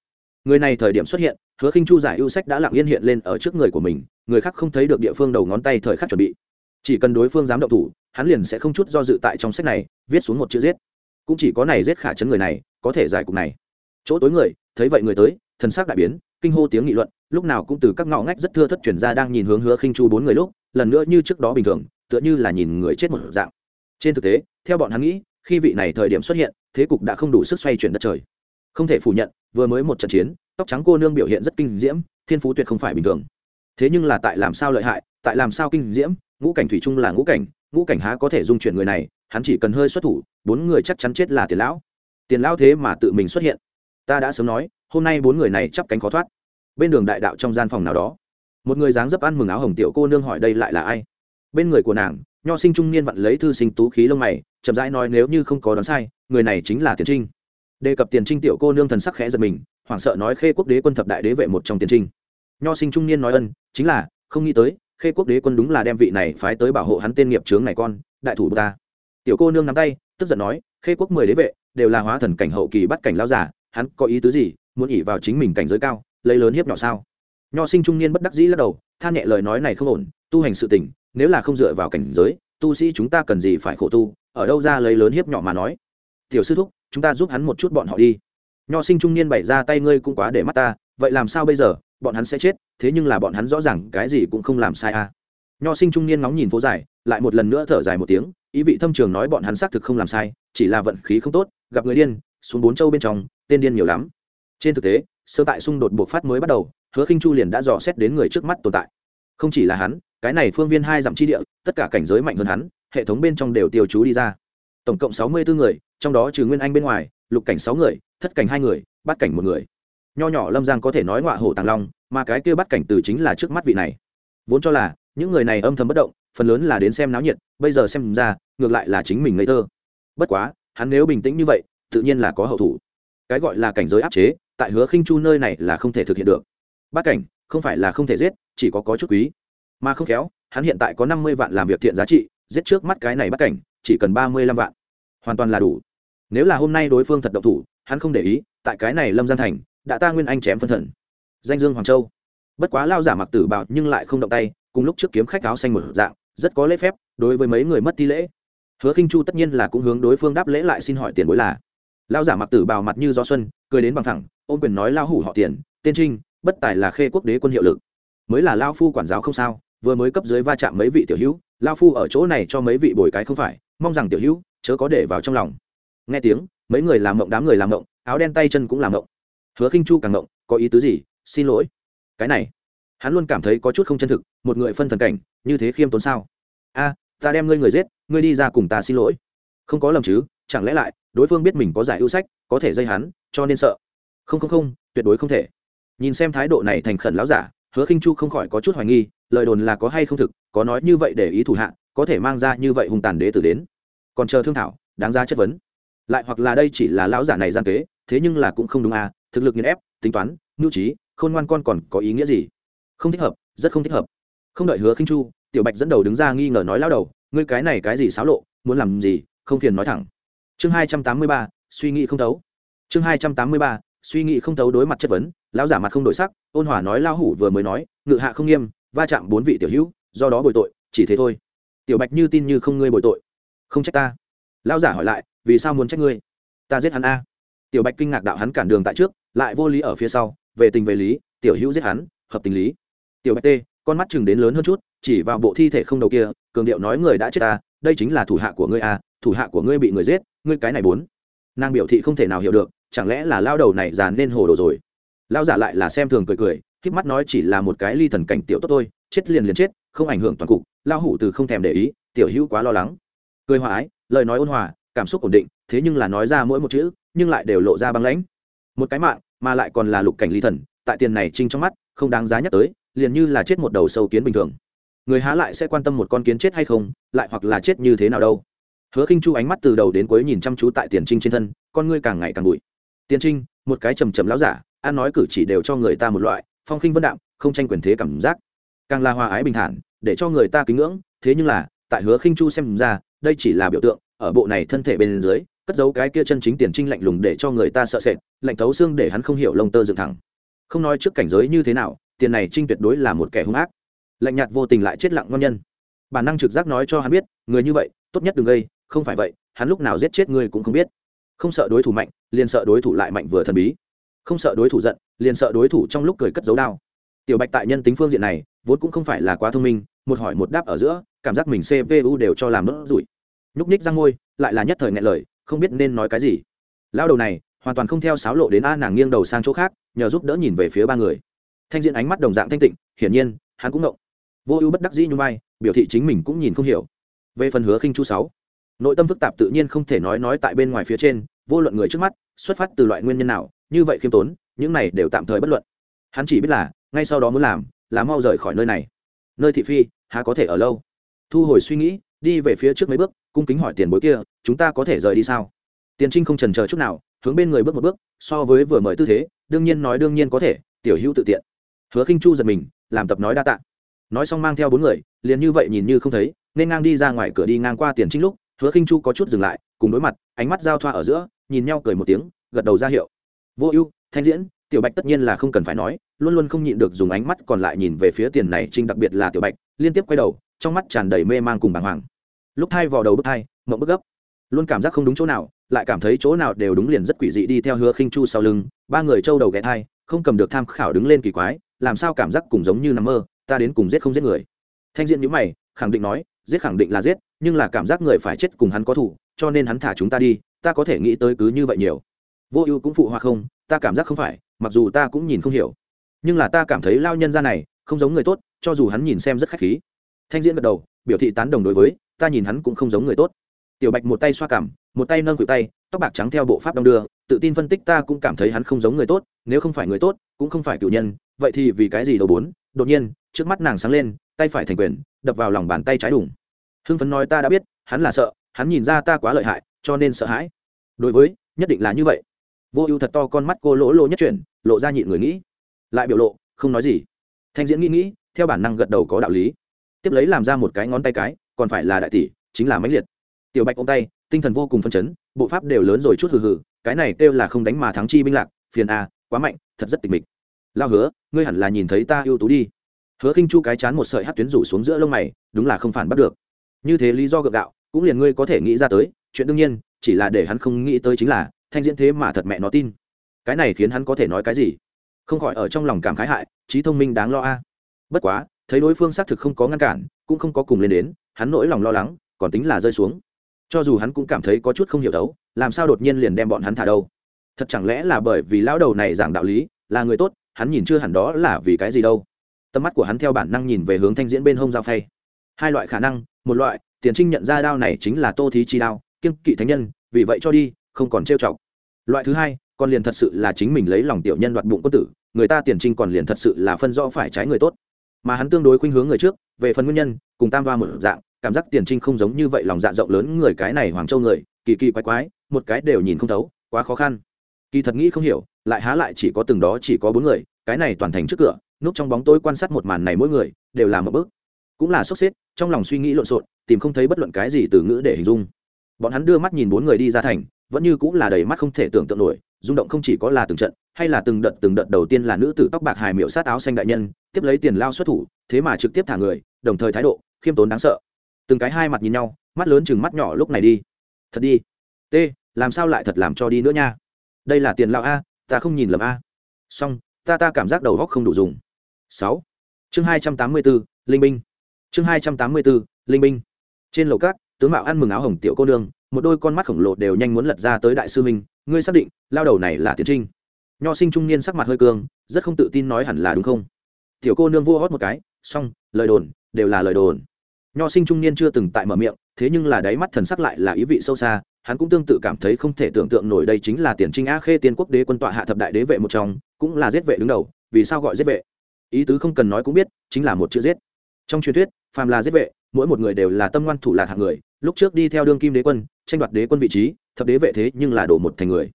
Người này thời điểm xuất hiện hứa khinh chu giải ưu sách đã lặng yên hiện lên ở trước người của mình, người khác không thấy được địa phương đầu ngón tay thời khắc chuẩn bị. Chỉ cần đối phương dám động thủ, hắn liền sẽ không chút do dự tại trong sách này, viết xuống một chữ giết. Cũng chỉ có này giết khả chấn người này, có thể giải cục này. Chỗ tối người, thấy vậy người tới, thần sắc đại biến, kinh hô tiếng nghị luận, lúc nào cũng từ các ngõ ngách rất thưa thất chuyển ra đang nhìn hướng hứa khinh chu bốn người lúc, lần nữa như trước đó bình thường, tựa như là nhìn người chết một dạng. Trên thực tế, theo bọn hắn nghĩ, khi vị này thời điểm xuất hiện, thế cục đã không đủ sức xoay chuyển đất trời không thể phủ nhận, vừa mới một trận chiến, tóc trắng cô nương biểu hiện rất kinh diễm, thiên phú tuyệt không phải bình thường. Thế nhưng là tại làm sao lợi hại, tại làm sao kinh diễm, ngũ cảnh thủy chung là ngũ cảnh ngũ cảnh há có thể dung chuyển người này, hắn chỉ cần hơi xuất thủ, bốn người chắc chắn chết là tiền lão. Tiền lão thế mà tự mình xuất hiện. Ta đã sớm nói, hôm nay bốn người này chắp cánh khó thoát. Bên đường đại đạo trong gian phòng nào đó, một người dáng dấp ăn mừng áo hồng tiểu cô nương hỏi đây lại là ai? Bên người của nàng, nho sinh trung niên vặn lấy thư sinh tú khí lông mày, chậm rãi nói nếu như không có đoán sai, người này chính là tiền trinh đề cập tiền trinh tiểu cô nương thần sắc khẽ giật mình, hoảng sợ nói khê quốc đế quân thập đại đế vệ một trong tiền trinh. Nho sinh trung niên nói ân, chính là, không nghĩ tới, khê quốc đế quân đúng là đem vị này phái tới bảo hộ hắn tên nghiệp trướng này con, đại thủ ta. Tiểu cô nương nắm tay, tức giận nói, khê quốc mười đế vệ, đều là hóa thần cảnh hậu kỳ bắt cảnh lao giả, hắn có ý tứ gì, muốn ỉ vào chính mình cảnh giới cao, lấy lớn hiếp nhỏ sao? Nho sinh trung niên bất đắc dĩ lắc đầu, than nhẹ lời nói này không ổn, tu hành sự tỉnh nếu là không dựa vào cảnh giới, tu sĩ chúng ta cần gì phải khổ tu, ở đâu ra lấy lớn hiếp nhỏ mà nói? Tiểu sư thúc chúng ta giúp hắn một chút bọn họ đi. Nho sinh trung niên bày ra tay ngươi cũng quá để mắt ta, vậy làm sao bây giờ? Bọn hắn sẽ chết, thế nhưng là bọn hắn rõ ràng cái gì cũng không làm sai à. Nho sinh trung niên ngóng nhìn phố dài, lại một lần nữa thở dài một tiếng, ý vị thâm trường nói bọn hắn xác thực không làm sai, chỉ là vận khí không tốt, gặp người điên, xuống bốn châu bên trong, tên điên nhiều lắm. Trên thực tế, sơ tại xung đột buộc phát mới bắt đầu, hứa khinh chu liền đã dò xét đến người trước mắt tồn tại. Không chỉ là hắn, cái này phương viên hai dặm chi địa, tất cả cảnh giới mạnh hơn hắn, hệ thống bên trong đều tiêu chú đi ra. Tổng cộng sáu mươi bốn người trong đó trừ nguyên anh bên ngoài, lục cảnh sáu người, thất cảnh hai người, bát cảnh một người. Nho nhỏ lâm giang có thể nói ngọa hổ tàng long, mà cái kia bắt cảnh từ chính là trước mắt vị này. Vốn cho là, những người này âm thầm bất động, phần lớn là đến xem náo nhiệt, bây giờ xem ra, ngược lại là chính mình ngây thơ. Bất quá, hắn nếu bình tĩnh như vậy, tự nhiên là có hậu thủ. Cái gọi là cảnh giới áp chế, tại hứa khinh chu nơi này là không thể thực hiện được. Bát cảnh, không phải là không thể giết, chỉ có có chút quý. Mà không khéo, hắn hiện tại có năm mươi vạn làm việc thiện giá trị, giết trước mắt cái này bắt cảnh, chỉ cần ba mươi lăm vạn. Hoàn toàn là đủ nếu là hôm nay đối phương thật độc thủ, hắn không để ý, tại cái này lâm gian thành, đã ta nguyên anh chém phân thần. Danh dương hoàng châu. Bất quá lao giả mặc tử bào nhưng lại không động tay, cùng lúc trước kiếm khách áo xanh một dạng, rất có lễ phép, đối với mấy người mất thi lễ. Hứa khinh chu tất nhiên là cũng hướng đối phương đáp lễ lại xin hỏi tiền bối là. Lao giả mặc tử bào mặt như gió xuân, cười đến bằng thẳng, ôm quyền nói lao hủ họ tiền, tên trinh, bất tài là khê quốc đế quân hiệu lực. Mới là lao phu quản giáo không sao, vừa mới cấp dưới va chạm mấy vị tiểu hữu, lao phu ở chỗ này cho mấy vị bồi cái không phải, mong rằng tiểu hữu, chớ có để vào trong lòng nghe tiếng, mấy người làm mộng đám người làm mộng áo đen tay chân cũng làm mộng hứa khinh chu càng mộng có ý tứ gì? Xin lỗi. Cái này, hắn luôn cảm thấy có chút không chân thực, một người phân thần cảnh, như thế khiêm tốn sao? A, ta đem ngươi người giết, ngươi đi ra cùng ta xin lỗi. Không có lầm chứ, chẳng lẽ lại, đối phương biết mình có giải ưu sách, có thể dây hắn, cho nên sợ. Không không không, tuyệt đối không thể. Nhìn xem thái độ này thành khẩn láo giả, hứa khinh chu không khỏi có chút hoài nghi, lời đồn là có hay không thực, có nói như vậy để ý thủ hạ, có thể mang ra như vậy hùng tàn đế tử đến. Còn chờ thương thảo, đáng ra chất vấn lại hoặc là đây chỉ là lão giả này gian kế, thế nhưng là cũng không đúng à thực lực nghiền ép, tính toán, nhu trí, khôn ngoan con còn có ý nghĩa gì? Không thích hợp, rất không thích hợp. Không đợi hứa khinh chu, tiểu bạch dẫn đầu đứng ra nghi ngờ nói lao đầu, ngươi cái này cái gì xáo lộ, muốn làm gì, không phiền nói thẳng. Chương hai trăm tám mươi ba, suy nghĩ không thấu. Chương hai trăm tám mươi ba, suy nghĩ không thấu đối mặt chất vấn, lão giả mặt không đổi sắc, ôn hòa nói lao hủ vừa mới nói, ngự hạ không nghiêm, va chạm bốn vị tiểu hữu, do đó bồi tội, chỉ thế thôi. Tiểu bạch như tin như không ngươi bồi tội. Không trách ta lão giả hỏi lại, vì sao muốn trách ngươi? Ta giết hắn a. Tiểu bạch kinh ngạc đạo hắn cản đường tại trước, lại vô lý ở phía sau, về tình về lý, tiểu hữu giết hắn, hợp tình lý. Tiểu bạch tê, con mắt chừng đến lớn hơn chút, chỉ vào bộ thi thể không đầu kia, cường điệu nói người đã chết ta, đây chính là thủ hạ của ngươi a, thủ hạ của ngươi bị người giết, ngươi cái này bốn. Nàng biểu thị không thể nào hiểu được, chẳng lẽ là lao đầu này dàn nên hồ đồ rồi? Lao giả lại là xem thường cười cười k mắt nói chỉ là một cái ly thần cảnh tiểu tốt thôi, chết liền liền chết, không ảnh hưởng toàn cục lao hủ từ không thèm để ý, tiểu hữu quá lo lắng cười hòa ái, lời nói ôn hòa, cảm xúc ổn định, thế nhưng là nói ra mỗi một chữ, nhưng lại đều lộ ra băng lãnh. Một cái mạng, mà lại còn là lục cảnh ly thần, tại tiền này trinh trong mắt, không đáng giá nhắc tới, liền như là chết một đầu sâu kiến bình thường. Người há lại sẽ quan tâm một con kiến chết hay không, lại hoặc là chết như thế nào đâu. Hứa khinh chu ánh mắt từ đầu đến cuối nhìn chăm chú tại tiền trinh trên thân, con ngươi càng ngày càng bụi. Tiền trinh, một cái trầm trầm láo giả, ăn nói cử chỉ đều cho người ta một loại, phong khinh vân đạm, không tranh quyền thế cảm giác. Càng là hòa ái bình thản, để cho người ta kính ngưỡng, thế nhưng là tại hứa khinh chu xem ra, đây chỉ là biểu tượng, ở bộ này thân thể bên dưới, cất giấu cái kia chân chính tiền trinh lạnh lùng để cho người ta sợ sệt, lạnh thấu xương để hắn không hiểu lông tơ dựng thẳng. Không nói trước cảnh giới như thế nào, tiền này trinh tuyệt đối là một kẻ hung ác. Lạnh nhạt vô tình lại chết lặng ngon nhân. Bản năng trực giác nói cho hắn biết, người như vậy, tốt nhất đừng gây, không phải vậy, hắn lúc nào giết chết người cũng không biết. Không sợ đối thủ mạnh, liền sợ đối thủ lại mạnh vừa thần bí. Không sợ đối thủ giận, liền sợ đối thủ trong lúc cười cất dấu đao tiểu bạch tại nhân tính phương diện này, vốn cũng không phải là quá thông minh, một hỏi một đáp ở giữa cảm giác mình cpu đều cho làm nốt rủi. Nhúc ních răng môi, lại là nhất thời ngại lời, không biết nên nói cái gì. Lao đầu này, hoàn toàn không theo sáo lộ đến a nàng nghiêng đầu sang chỗ khác, nhờ giúp đỡ nhìn về phía ba người. Thanh diện ánh mắt đồng dạng thanh tịnh, hiển nhiên, hắn cũng ngộng. Vô ưu bất đắc dĩ như vai, biểu thị chính mình cũng nhìn không hiểu. Về phần hứa khinh chu sáu, nội tâm phức tạp tự nhiên không thể nói nói tại bên ngoài phía trên, vô luận người trước mắt, xuất phát từ loại nguyên nhân nào, như vậy khiêm tốn, những này đều tạm thời bất luận. Hắn chỉ biết là, ngay sau đó muốn làm, là mau rời khỏi nơi này. Nơi thị phi, há có thể ở lâu? Thu hồi suy nghĩ, đi về phía trước mấy bước, cung kính hỏi tiền bối kia, chúng ta có thể rời đi sao? Tiền trinh không trần chờ chút nào, hướng bên người bước một bước, so với vừa mời tư thế, đương nhiên nói đương nhiên có thể, tiểu hữu tự tiện. Hứa khinh chu giật mình, làm tập nói đa tạ. Nói xong mang theo bốn người, liền như vậy nhìn như không thấy, nên ngang đi ra ngoài cửa đi ngang qua tiền trinh lúc, hứa khinh chu có chút dừng lại, cùng đối mặt, ánh mắt giao thoa ở giữa, nhìn nhau cười một tiếng, gật đầu ra hiệu. Vô ưu, thanh diễn, tiểu bạch tất nhiên là không cần phải nói, luôn luôn không nhịn được dùng ánh mắt còn lại nhìn về phía tiền này trinh, đặc biệt là tiểu bạch, liên tiếp quay đầu trong mắt tràn đầy mê mang cùng bàng hoàng. Lúc thai vào đầu bước thai, mộng bức gấp. Luôn cảm giác không đúng chỗ nào, lại cảm thấy chỗ nào đều đúng liền rất quỷ dị đi theo hứa khinh chu sau lưng, ba người trâu đầu ghé thai, không cầm được tham khảo đứng lên kỳ quái, làm sao cảm giác cùng giống như nằm mơ, ta đến cùng giết không giết người. Thanh diện nhíu mày, khẳng định nói, giết khẳng định là giết, nhưng là cảm giác người phải chết cùng hắn có thủ, cho nên hắn thả chúng ta đi, ta có thể nghĩ tới cứ như vậy nhiều. Vô ưu cũng phụ hoa không, ta cảm giác không phải, mặc dù ta cũng nhìn không hiểu. Nhưng là ta cảm thấy lao nhân ra này, không giống người tốt, cho dù hắn nhìn xem rất khách khí thanh diễn gật đầu, biểu thị tán đồng đối với, ta nhìn hắn cũng không giống người tốt. Tiểu bạch một tay xoa cảm, một tay nâng cự tay, tóc bạc trắng theo bộ pháp đong đưa, tự tin phân tích ta cũng cảm thấy hắn không giống người tốt, nếu không phải người tốt, cũng không phải cựu nhân, vậy thì vì cái gì đầu bốn? Đột nhiên, trước mắt nàng sáng lên, tay phải thành quyền, đập vào lòng bàn tay trái đủng hưng phấn nói ta đã biết, hắn là sợ, hắn nhìn ra ta quá lợi hại, cho nên sợ hãi. Đối với, nhất định là như vậy. Vô ưu thật to con mắt cô lỗ lỗ nhất chuyển, lộ ra nhịn người nghĩ. Lại biểu lộ, không nói gì. Thanh diễn nghĩ nghĩ, theo bản năng gật đầu có đạo lý tiếp lấy làm ra một cái ngón tay cái, còn phải là đại tỷ, chính là mãnh liệt. Tiểu bạch ôm tay, tinh thần vô cùng phân chấn, bộ pháp đều lớn rồi chút hừ hừ, cái này kêu là không đánh mà thắng chi binh lạc, phiền a, quá mạnh, thật rất tịch mịch. Lao hứa, ngươi hẳn là nhìn thấy ta ưu tú đi. Hứa khinh chu cái chán một sợi hát tuyến rủ xuống giữa lông mày, đúng là không phản bắt được. Như thế lý do gượng gạo, cũng liền ngươi có thể nghĩ ra tới, chuyện đương nhiên, chỉ là để hắn không nghĩ tới chính là, thanh diễn thế mà thật mẹ nó tin. Cái này khiến hắn có thể nói cái gì? Không khỏi ở trong lòng cảm khái hại, trí thông minh đáng lo a. Bất quá thấy đối phương xác thực không có ngăn cản, cũng không có cùng lên đến, hắn nỗi lòng lo lắng còn tính là rơi xuống. Cho dù hắn cũng cảm thấy có chút không hiểu đấu, làm sao đột nhiên liền đem bọn hắn thả đâu? Thật chẳng lẽ là bởi vì lão đầu này giảng đạo lý, là người tốt, hắn nhìn chưa hẳn đó là vì cái gì đâu? Tầm mắt của hắn theo bản năng nhìn về hướng thanh diễn bên hông dao phay. Hai loại khả năng, một loại, tiền trinh nhận ra đao này chính là tô thí chi đao kiên kỵ thánh nhân, vì vậy cho đi, không còn trêu chọc. Loại thứ hai, còn liền thật sự là chính mình lấy lòng tiểu nhân đoạt bụng quân tử, người ta tiền trinh còn liền thật sự là phân rõ phải trái người tốt mà hắn tương đối khuynh hướng người trước, về phần nguyên nhân, cùng tam va một dạng, cảm giác tiền trinh không giống như vậy lòng dạ rộng lớn người cái này hoàng châu người, kỳ kỳ quái quái, một cái đều nhìn không thấu, quá khó khăn. Kỳ thật nghĩ không hiểu, lại há lại chỉ có từng đó chỉ có bốn người, cái này toàn thành trước cửa, núp trong bóng tối quan sát một màn này mỗi người, đều làm một bước. Cũng là sốc xếp, trong lòng suy nghĩ lộn xộn, tìm không thấy bất luận cái gì từ ngữ để hình dung. Bọn hắn đưa mắt nhìn bốn người đi ra thành, vẫn như cũng là đầy mắt không thể tưởng tượng nổi, rung động không chỉ có là từng trận hay là từng đợt từng đợt đầu tiên là nữ tử tóc bạc hài miệu sát áo xanh đại nhân, tiếp lấy tiền lao xuất thủ, thế mà trực tiếp thả người, đồng thời thái độ, khiêm tốn đáng sợ. Từng cái hai mặt nhìn nhau, mắt lớn chừng mắt nhỏ lúc này đi. Thật đi. T, làm sao lại thật làm cho đi nữa nha? Đây là tiền lao a, ta không nhìn lầm a. Xong, ta ta cảm giác đầu góc không đủ dùng. Sáu. Chương hai trăm tám mươi bốn linh binh chương hai trăm tám mươi bốn linh binh trên lầu cát tướng mạo ăn mừng áo hồng tiểu cô nương, một đôi con mắt khổng lồ đều nhanh muốn lật ra tới đại sư minh ngươi xác định, lao đầu này là tiến trinh nho sinh trung niên sắc mặt hơi cương, rất không tự tin nói hẳn là đúng không? Tiểu cô nương vua hót một cái, xong, lời đồn, đều là lời đồn. Nho sinh trung niên chưa từng tại mở miệng, thế nhưng là đáy mắt thần sắc lại là ý vị sâu xa, hắn cũng tương tự cảm thấy không thể tưởng tượng nổi đây chính là tiền trinh a khê tiên quốc đế quân tọa hạ thập đại đế vệ một trong, cũng là giết vệ đứng đầu, vì sao gọi giết vệ? Ý tứ không cần nói cũng biết, chính là một chữ giết. Trong truyền thuyết, phàm là giết vệ, mỗi một người đều là tâm ngoan thủ lạc hạng người, lúc trước đi theo đương kim đế quân, tranh đoạt đế quân vị trí, thập đế vệ thế nhưng là đổ một thành người.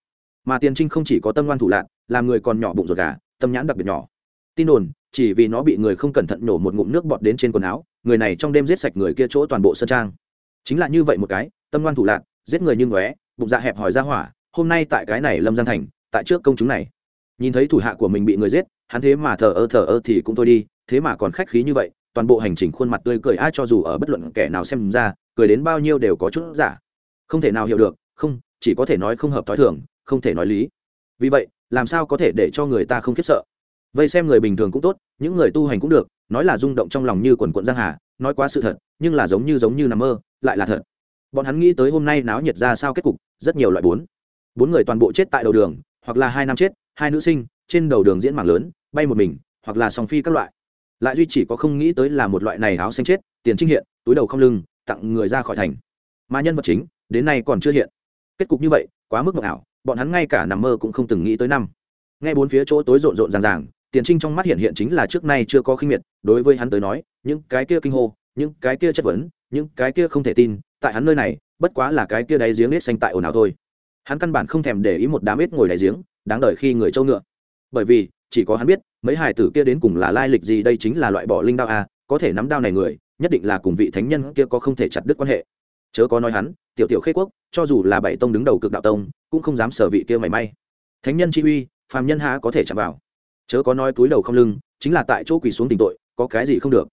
Mà tiền trinh không chỉ có tâm ngoan thủ lạc làm người còn nhỏ bụng ruột gà, tâm nhãn đặc biệt nhỏ. Tin đồn, chỉ vì nó bị người không cẩn thận nổ một ngụm nước bọt đến trên quần áo, người này trong đêm giết sạch người kia chỗ toàn bộ sân trang. Chính là như vậy một cái, tâm ngoan thủ lạc, giết người như ngóe, bụng dạ hẹp hỏi ra hỏa, hôm nay tại cái này lâm giang thành, tại trước công chúng này. Nhìn thấy thủ hạ của mình bị người giết, hắn thế mà thờ ơ thờ ơ thì cũng thôi đi, thế mà còn khách khí như vậy, toàn bộ hành trình khuôn mặt tươi cười ai cho dù ở bất luận kẻ nào xem ra, cười đến bao nhiêu đều có chút giả. Không thể nào hiểu được, không, chỉ có thể nói không hợp t h ó i thường, không thể nói lý. Vì vậy làm sao có thể để cho người ta không khiếp sợ? Vây xem người bình thường cũng tốt, những người tu hành cũng được, nói là rung động trong lòng như quần quận giang hà, nói quá sự thật, nhưng là giống như giống như nằm mơ, lại là thật. Bọn hắn nghĩ tới hôm nay náo nhiệt ra sao kết cục, rất nhiều loại bốn. Bốn người toàn bộ chết tại đầu đường, hoặc là hai nam chết, hai nữ sinh, trên đầu đường diễn mảng lớn, bay một mình, hoặc là song phi các loại. Lại duy chỉ có không nghĩ tới là một loại này áo xanh chết, tiền trinh hiện, túi đầu không lưng, tặng người ra khỏi thành. Mà nhân vật chính, đến nay còn chưa hiện. Kết cục như vậy, quá mức mộng ảo bọn hắn ngay cả nằm mơ cũng không từng nghĩ tới năm. Ngay bốn phía chỗ tối rộn rộn ràng ràng, tiền trinh trong mắt hiện hiện chính là trước nay chưa có khinh miệt, đối với hắn tới nói, những cái kia kinh hô, những cái kia chất vấn, những cái kia không thể tin, tại hắn nơi này, bất quá là cái kia đáy giếng nết xanh tại ồn ào thôi. Hắn căn bản không thèm để ý một đám ít ngồi đáy giếng, đáng đời khi người trâu ngựa. Bởi vì, chỉ có hắn biết, mấy hải tử kia đến cùng là lai lịch gì đây chính là loại bỏ linh đao a, có thể nắm đao này người, nhất định là cùng vị thánh nhân kia có không thể chặt đứt quan hệ chớ có nói hắn, tiểu tiểu khê quốc, cho dù là bảy tông đứng đầu cực đạo tông, cũng không dám sở vị kia mảy may. Thánh nhân chi uy, phàm nhân há có thể chạm vào? Chớ có nói túi đầu không lưng, chính là tại chỗ quỳ xuống tình tội, có cái gì không được?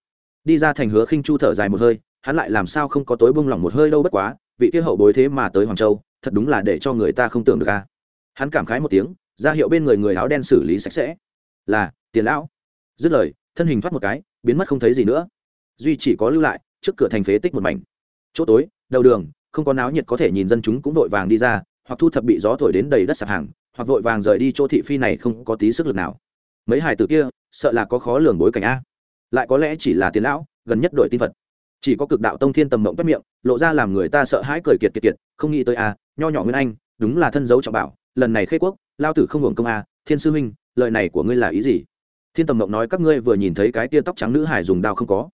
Đi ra thành hứa khinh chu thở dài một hơi, hắn lại làm sao không có tối bông lỏng một hơi đâu bất quá, vị kia hậu bối thế mà tới hoàng châu, thật đúng là để cho người ta không tưởng được a. Hắn cảm khái một tiếng, ra hiệu bên người người áo đen xử lý sạch sẽ. Là, tiền lão. Dứt lời, thân hình thoát một cái, biến mất không thấy gì nữa. Duy chỉ có lưu lại, trước cửa thành phế tích một mảnh. Chỗ tối đầu đường không có náo nhiệt có thể nhìn dân chúng cũng vội vàng đi ra hoặc thu thập bị gió thổi đến đầy đất sạp hàng hoặc vội vàng rời đi chỗ thị phi này không có tí sức lực nào. Mấy hải tử kia sợ là có khó lường bối cảnh a. Lại có lẽ chỉ là tiền lão gần nhất đội tin vật, chỉ có cực đạo tông thiên tầm mộng bất miệng lộ ra làm người ta sợ hãi cười kiệt kiệt kiệt không nghĩ tới a nho nhỏ nguyên anh đúng là thân dấu trọng bảo lần này khê quốc lao tử không hưởng công a thiên sư huynh lời này của ngươi là ý gì? Thiên tầm mộng nói các ngươi vừa nhìn thấy cái tia tóc trắng nữ hải dùng đao không có.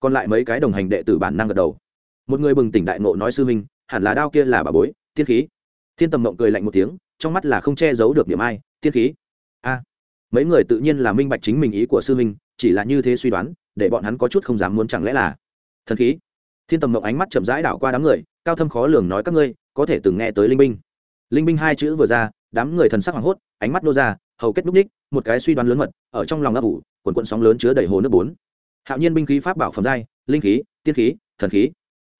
Còn lại mấy cái đồng hành đệ tử bản năng gật đầu một người bừng tỉnh đại nộ nói, sư huynh, hẳn là đao kia là bà bối, tiên khí. Thiên tầm mộng cười lạnh một tiếng, trong mắt là không che giấu được điểm ai, tiên khí? A. Mấy người tự nhiên là minh bạch chính mình ý của sư huynh, chỉ là như thế suy đoán, để bọn hắn có chút không dám muốn chẳng lẽ là thần khí? Thiên tầm mộng ánh mắt chậm rãi đảo qua đám người, cao thâm khó lường nói, các ngươi có thể từng nghe tới linh binh. Linh binh hai chữ vừa ra, đám người thần sắc hoảng hốt, ánh mắt nô ra, hầu kết núc ních một cái suy đoán lớn mật, ở trong lòng ấp ủ, quần quận sóng lớn chứa đầy hồ nước bốn. Hạo nhiên binh khí pháp bảo phẩm giai, linh khí, tiên khí, thần khí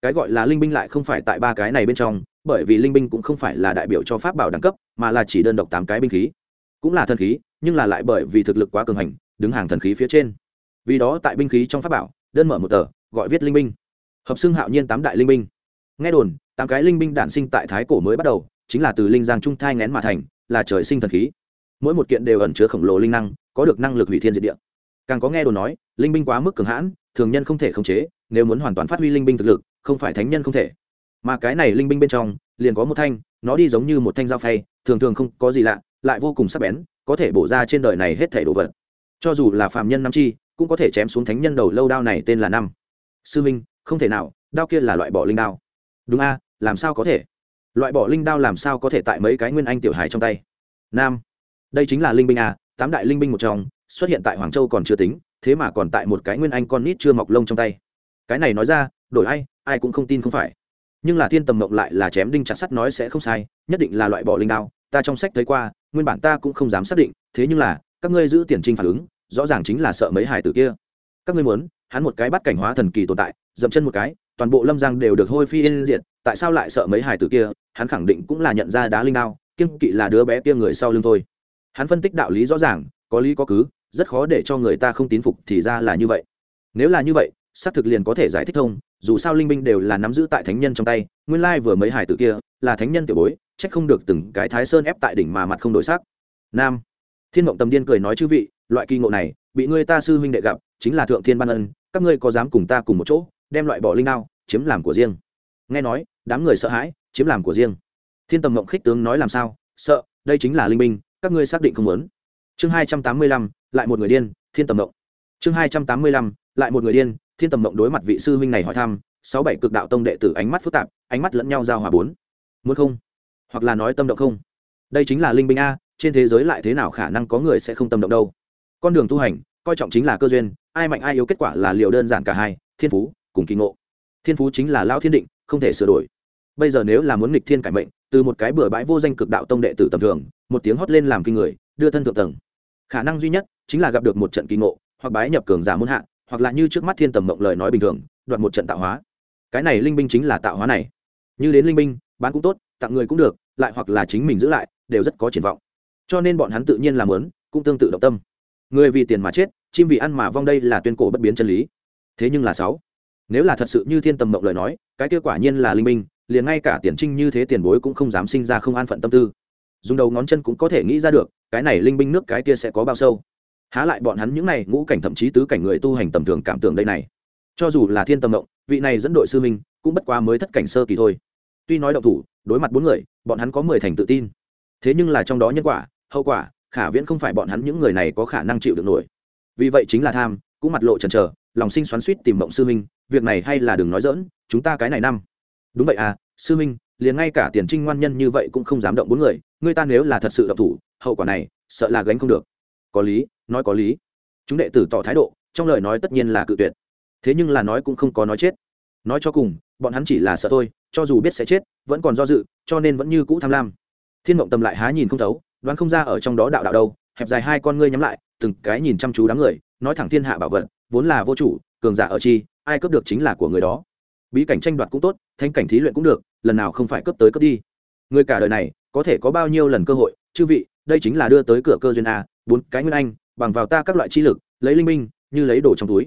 cái gọi là linh binh lại không phải tại ba cái này bên trong, bởi vì linh binh cũng không phải là đại biểu cho pháp bảo đẳng cấp, mà là chỉ đơn độc tám cái binh khí. Cũng là thần khí, nhưng là lại bởi vì thực lực quá cường hành, đứng hàng thần khí phía trên. Vì đó tại binh khí trong pháp bảo, đơn mở một tờ, gọi viết linh binh. Hợp xưng hạo nhiên tám đại linh binh. Nghe đồn, tám cái linh binh đản sinh tại thái cổ mới bắt đầu, chính là từ linh giang trung thai ngén mà thành, là trời sinh thần khí. Mỗi một kiện đều ẩn chứa khổng lồ linh năng, có được năng lực hủy thiên diệt địa. Càng có nghe đồn nói, linh binh quá mức cường hãn, thường nhân không thể khống chế, nếu muốn hoàn toàn phát huy linh binh thực lực không phải thánh nhân không thể. Mà cái này linh binh bên trong, liền có một thanh, nó đi giống như một thanh dao phay, thường thường không có gì lạ, lại vô cùng sắc bén, có thể bổ ra trên đời này hết thể đồ vật. Cho dù là phàm nhân năm chi, cũng có thể chém xuống thánh nhân đầu lâu đao này tên là năm. Sư minh, không thể nào, đao kia là loại bỏ linh đao. Đúng a, làm sao có thể? Loại bỏ linh đao làm sao có thể tại mấy cái nguyên anh tiểu hài trong tay? Nam. Đây chính là linh binh a, tám đại linh binh một trong, xuất hiện tại hoàng châu còn chưa tính, thế mà còn tại một cái nguyên anh con nít chưa mọc lông trong tay. Cái này nói ra đổi ai ai cũng không tin không phải. Nhưng là thiên tầm mộng lại là chém đinh chặt sắt nói sẽ không sai, nhất định là loại bỏ linh đao, ta trong sách thấy qua, nguyên bản ta cũng không dám xác định, thế nhưng là, các ngươi giữ tiền trinh phản ứng, rõ ràng chính là sợ mấy hải tử kia. Các ngươi muốn, hắn một cái bắt cảnh hóa thần kỳ tồn tại, dậm chân một cái, toàn bộ lâm giang đều được hôi phi yên diệt, tại sao lại sợ mấy hải tử kia, hắn khẳng định cũng là nhận ra đá linh đao, kiêng kỵ là đứa bé kia người sau lưng thôi. Hắn phân tích đạo lý rõ ràng, có lý có cứ, rất khó để cho người ta không tín phục thì ra là như vậy. Nếu là như vậy, xác thực liền có thể giải thích thông dù sao linh binh đều là nắm giữ tại thánh nhân trong tay, nguyên lai vừa mấy hải tử kia là thánh nhân tiểu bối trách không được từng cái thái sơn ép tại đỉnh mà mặt không đổi sắc. Nam, thiên mộng tầm điên cười nói chư vị, loại kỳ ngộ này, bị ngươi ta sư huynh đệ gặp, chính là thượng thiên ban ân, các ngươi có dám cùng ta cùng một chỗ, đem loại bỏ linh đao, chiếm làm của riêng. Nghe nói, đám người sợ hãi, chiếm làm của riêng. Thiên tầm mộng khích tướng nói làm sao, sợ, đây chính là linh binh, các ngươi xác định không muốn. Chương hai trăm tám mươi lăm, lại một người điên, thiên tầm mộng. Chương hai trăm tám mươi lăm, lại một người điên thiên tầm mộng đối mặt vị sư huynh này hỏi thăm, sáu bảy cực đạo tông đệ tử ánh mắt phức tạp, ánh mắt lẫn nhau giao hòa bốn. Muốn không? Hoặc là nói tâm động không? Đây chính là linh binh a, trên thế giới lại thế nào khả năng có người sẽ không tâm động đâu? Con đường tu hành, coi trọng chính là cơ duyên, ai mạnh ai yếu kết quả là liệu đơn giản cả hai, thiên phú cùng kỳ ngộ. Thiên phú chính là lao thiên định, không thể sửa đổi. Bây giờ nếu là muốn nghịch thiên cải mệnh, từ một cái bừa bãi vô danh cực đạo tông đệ tử tầm thường, một tiếng hót lên làm kinh người, đưa thân thượng tầng. Khả năng duy nhất chính là gặp được một trận kỳ ngộ, hoặc bái nhập cường giả muôn hạ hoặc là như trước mắt thiên tầm mộng lời nói bình thường đoạt một trận tạo hóa. Cái này linh binh chính là tạo hóa này. Như đến linh binh bán cũng tốt tặng người cũng được lại hoặc là chính mình giữ lại đều rất có triển vọng. Cho nên bọn hắn tự nhiên làm lớn cũng tương tự động tâm. Người vì tiền mà chết chim vì ăn mà vong đây là tuyên cổ bất biến chân lý. Thế nhưng là sáu nếu là thật sự như thiên tầm mộng lời nói cái kia quả nhiên là linh minh, liền ngay cả tiền trinh như thế tiền bối cũng không dám sinh ra không an phận tâm tư. Dùng đầu ngón chân cũng có thể nghĩ ra được cái này linh binh nước cái kia sẽ có bao sâu há lại bọn hắn những này ngũ cảnh thậm chí tứ cảnh người tu hành tầm thường cảm tưởng đây này. Cho dù là thiên tâm động, vị này dẫn đội sư minh cũng bất quá mới thất cảnh sơ kỳ thôi. Tuy nói động thủ, đối mặt bốn người, bọn hắn có mười thành tự tin. Thế nhưng là trong đó nhân quả, hậu quả, khả viễn không phải bọn hắn những người này có khả năng chịu được nổi. Vì vậy chính là tham, cũng mặt lộ trần trờ lòng sinh xoắn suýt tìm mộng sư minh, việc này hay là đừng nói dỡn chúng ta cái này năm. Đúng vậy à sư minh, liền ngay cả tiền trinh ngoan nhân như vậy cũng không dám động bốn người người ta nếu là thật sự động thủ, hậu quả này, sợ là gánh không được. Có lý nói có lý. Chúng đệ tử tỏ thái độ, trong lời nói tất nhiên là cự tuyệt. Thế nhưng là nói cũng không có nói chết. Nói cho cùng, bọn hắn chỉ là sợ thôi, cho dù biết sẽ chết, vẫn còn do dự, cho nên vẫn như cũ tham lam. Thiên mộng tầm lại há nhìn không thấu, đoán không ra ở trong đó đạo đạo đâu, hẹp dài hai con ngươi nhắm lại, từng cái nhìn chăm chú đám người, nói thẳng thiên hạ bảo vật, vốn là vô chủ, cường giả ở chi, ai cướp được chính là của người đó. Bí cảnh tranh đoạt cũng tốt thanh cảnh thí luyện cũng được, lần nào không phải cướp tới cướp đi. Người cả đời này, có thể có bao nhiêu lần cơ hội, chư vị, đây chính là đưa tới cửa cơ duyên a, bốn cái nguyên anh bằng vào ta các loại chi lực, lấy linh minh, như lấy đồ trong túi.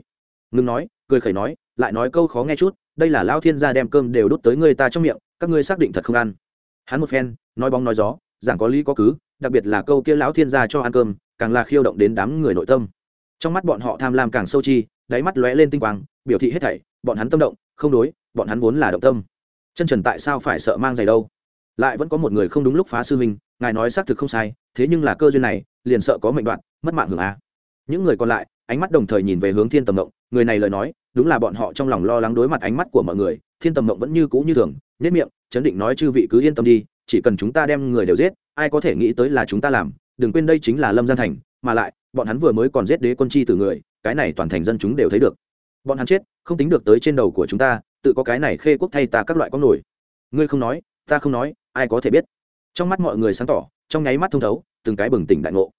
Ngừng nói, cười khẩy nói, lại nói câu khó nghe chút, đây là lao thiên gia đem cơm đều đốt tới người ta trong miệng, các ngươi xác định thật không ăn. Hắn một phen, nói bóng nói gió, giảng có lý có cứ, đặc biệt là câu kia lão thiên gia cho ăn cơm, càng là khiêu động đến đám người nội tâm. Trong mắt bọn họ tham lam càng sâu chi, đáy mắt lóe lên tinh quang, biểu thị hết thảy, bọn hắn tâm động, không đối, bọn hắn vốn là động tâm. Chân trần tại sao phải sợ mang giày đâu? Lại vẫn có một người không đúng lúc phá sư huynh, ngài nói xác thực không sai, thế nhưng là cơ duyên này liền sợ có mệnh đoạn, mất mạng hưởng a. Những người còn lại, ánh mắt đồng thời nhìn về hướng thiên tầm động người này lời nói, đúng là bọn họ trong lòng lo lắng đối mặt ánh mắt của mọi người, thiên tầm động vẫn như cũ như thường nếp miệng, chấn định nói chư vị cứ yên tâm đi, chỉ cần chúng ta đem người đều giết, ai có thể nghĩ tới là chúng ta làm, đừng quên đây chính là lâm gian thành, mà lại, bọn hắn vừa mới còn giết đế quân chi từ người, cái này toàn thành dân chúng đều thấy được. Bọn hắn chết, không tính được tới trên đầu của chúng ta, tự có cái này khê quốc thay ta các loại con nổi. Ngươi không nói, ta không nói, ai có thể biết. Trong mắt mọi người sáng tỏ, trong nháy mắt thông thấu từng cái bừng tỉnh đại ngộ.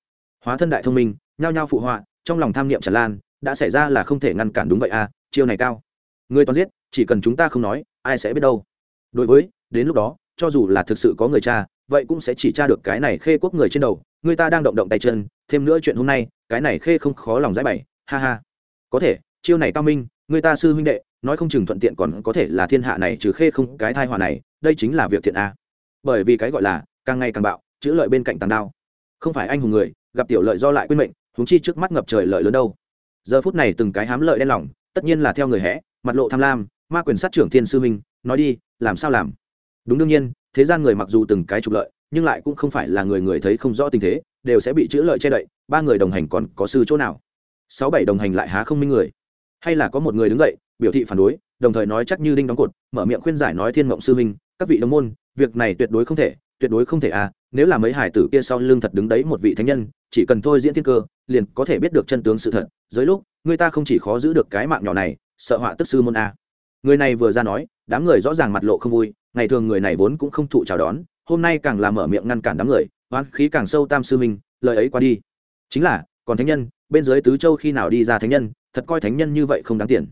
Hóa thân đại thông minh, nhao nhao phụ họa, trong lòng tham niệm tràn lan, đã xảy ra là không thể ngăn cản đúng vậy à chiêu này cao. Người toàn giết, chỉ cần chúng ta không nói, ai sẽ biết đâu. Đối với, đến lúc đó, cho dù là thực sự có người cha, vậy cũng sẽ chỉ tra được cái này khê quốc người trên đầu, người ta đang động động tay chân, thêm nữa chuyện hôm nay, cái này khê không khó lòng giải bày, ha ha. Có thể, chiêu này cao minh, người ta sư huynh đệ, nói không chừng thuận tiện còn có thể là thiên hạ này trừ khê không, cái thai họa này, đây chính là việc thiện a bởi vì cái gọi là, càng ngày càng bạo, chữ lợi bên cạnh tàng đao không phải anh hùng người gặp tiểu lợi do lại quên mệnh húng chi trước mắt ngập trời lợi lớn đâu. Giờ phút này từng cái hám lợi đen lỏng, tất nhiên là theo người hẽ mặt lộ tham lam ma quyền sát trưởng thiên sư minh. nói đi làm sao làm? Đúng đương nhiên thế gian người mặc dù từng cái trục lợi nhưng lại cũng không phải là người người thấy không rõ tình thế đều sẽ bị chữ lợi che đậy ba người đồng hành còn có sư chỗ nào? Sáu bảy đồng hành lại há không minh người. Hay là có một người đứng dậy biểu thị phản đối đồng thời nói chắc như đinh đóng cột mở miệng khuyên giải nói thiên mộng sư minh các vị đồng môn việc này tuyệt đối không thể tuyệt đối không thể à nếu là mấy hải tử kia sau lưng thật đứng đấy một vị thánh nhân, chỉ cần thôi diễn thiên cơ, liền có thể biết được chân tướng sự thật. Dưới lúc, người ta không chỉ khó giữ được cái mạng nhỏ này, sợ họa tức sư môn a. Người này vừa ra nói, đám người rõ ràng mặt lộ không vui, ngày thường người này vốn cũng không thụ chào đón, hôm nay càng làm mở miệng ngăn cản đám người, oán khí càng sâu tam sư minh, lời ấy qua đi. Chính là, còn thánh nhân, bên dưới tứ châu khi nào đi ra thánh nhân, thật coi thánh nhân như vậy không đáng tiền.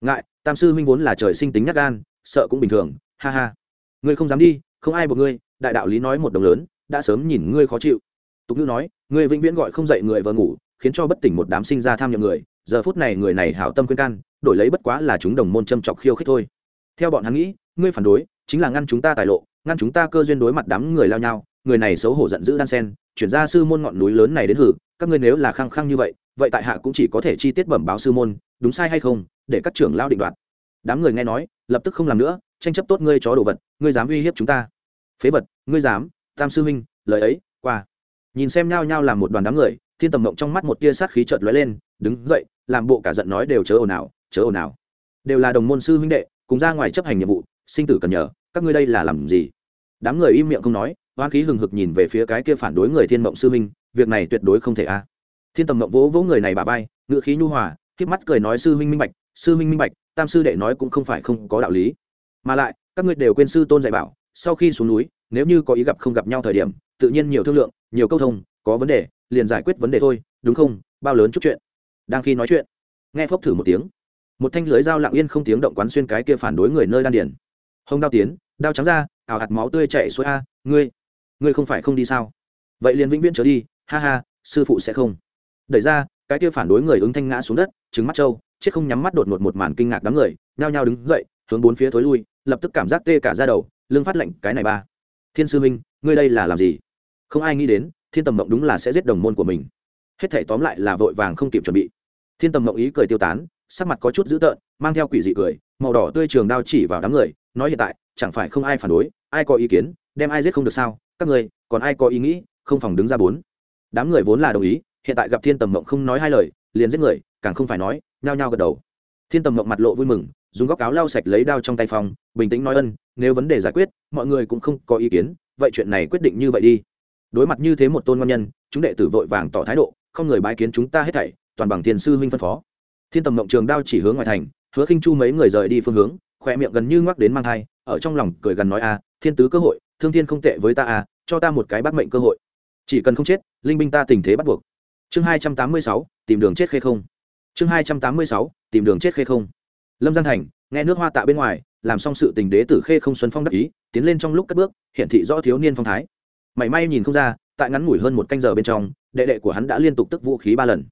Ngại, tam sư minh vốn là trời sinh tính nhắc gan, sợ cũng bình thường, ha ha. Ngươi không dám đi, không ai buộc ngươi đại đạo lý nói một đồng lớn, đã sớm nhìn ngươi khó chịu. Tục ngữ nói, ngươi vĩnh viễn gọi không dậy người vờ ngủ, khiến cho bất tỉnh một đám sinh ra tham nhậm người. Giờ phút này người này hảo tâm khuyên can, đổi lấy bất quá là chúng đồng môn châm chọc khiêu khích thôi. Theo bọn hắn nghĩ, ngươi phản đối, chính là ngăn chúng ta tài lộ, ngăn chúng ta cơ duyên đối mặt đám người lao nhau. Người này xấu hổ giận dữ đan sen, chuyển ra sư môn ngọn núi lớn này đến hử, các ngươi nếu là khăng khăng như vậy vậy tại hạ cũng chỉ có thể chi tiết bẩm báo sư môn, đúng sai hay không, để các trưởng lao định đoạt. Đám người nghe nói, lập tức không làm nữa, tranh chấp tốt ngươi chó đồ vật, ngươi dám uy hiếp chúng ta phế vật, ngươi dám, tam sư huynh, lời ấy, qua. Nhìn xem nhao nhao làm một đoàn đám người, thiên tầm mộng trong mắt một tia sát khí chợt lóe lên, đứng dậy, làm bộ cả giận nói đều chớ ồn ào, chớ ồn ào. Đều là đồng môn sư huynh đệ, cùng ra ngoài chấp hành nhiệm vụ, sinh tử cần nhờ, các ngươi đây là làm gì? Đám người im miệng không nói hoan khí hừng hực nhìn về phía cái kia phản đối người thiên mộng sư huynh, việc này tuyệt đối không thể a. Thiên tầm mộng vỗ vỗ người này bà vai ngự khí nhu hòa k mắt cười nói sư huynh minh bạch, sư huynh minh bạch, tam sư đệ nói cũng không phải không có đạo lý. Mà lại, các ngươi đều quên sư tôn dạy bảo sau khi xuống núi, nếu như có ý gặp không gặp nhau thời điểm, tự nhiên nhiều thương lượng, nhiều câu thông, có vấn đề, liền giải quyết vấn đề thôi, đúng không? Bao lớn chút chuyện. Đang khi nói chuyện, nghe phốc thử một tiếng. Một thanh lưới dao lặng yên không tiếng động quán xuyên cái kia phản đối người nơi đan điển hông đao tiến, đao trắng ra, ảo hạt máu tươi chạy xuôi a, ngươi ngươi không phải không đi sao? Vậy liền vĩnh viễn trở đi, ha ha, sư phụ sẽ không. Đẩy ra, cái kia phản đối người ứng thanh ngã xuống đất trứng mắt trâu, chết không nhắm mắt đột ngột một màn kinh ngạc đám người, nhao nhao đứng dậy, hướng bốn phía thối lui, lập tức cảm giác tê cả ra đầu Lương phát lệnh, cái này ba. Thiên sư minh ngươi đây là làm gì? Không ai nghĩ đến thiên tầm mộng đúng là sẽ giết đồng môn của mình. Hết thể tóm lại là vội vàng không kịp chuẩn bị. Thiên tầm mộng ý cười tiêu tán sắc mặt có chút dữ tợn mang theo quỷ dị cười màu đỏ tươi trường đao chỉ vào đám người nói hiện tại chẳng phải không ai phản đối ai có ý kiến đem ai giết không được sao? Các người còn ai có ý nghĩ không phòng đứng ra bốn. Đám người vốn là đồng ý hiện tại gặp thiên tầm mộng không nói hai lời liền giết người càng không phải nói nhao nhao gật đầu. Thiên tầm mộng mặt lộ vui mừng dùng góc áo lau sạch lấy đao trong tay phòng bình tĩnh nói ân, nếu vấn đề giải quyết, mọi người cũng không có ý kiến, vậy chuyện này quyết định như vậy đi. Đối mặt như thế một tôn ngon nhân, chúng đệ tử vội vàng tỏ thái độ, không người bái kiến chúng ta hết thảy, toàn bằng thiên sư huynh phân phó. Thiên tầm mộng trường đao chỉ hướng ngoài thành, hứa khinh chu mấy người rời đi phương hướng khỏe miệng gần như ngoắc đến mang thai, ở trong lòng cười gần nói a, thiên tứ cơ hội, thương thiên không tệ với ta a, cho ta một cái bắt mệnh cơ hội. Chỉ cần không chết, linh binh ta tình thế bắt buộc. Chương hai trăm tám mươi sáu, tìm đường chết khê không. Chương hai trăm tám mươi sáu, tìm đường chết khê không lâm giang thành, nghe nước hoa tạ bên ngoài, làm xong sự tình đế tử khê không xuân phong đắc ý, tiến lên trong lúc cất bước hiện thị rõ thiếu niên phong thái. Mảy may nhìn không ra, tại ngắn ngủi hơn một canh giờ bên trong, đệ đệ của hắn đã liên tục tức vũ khí ba lần.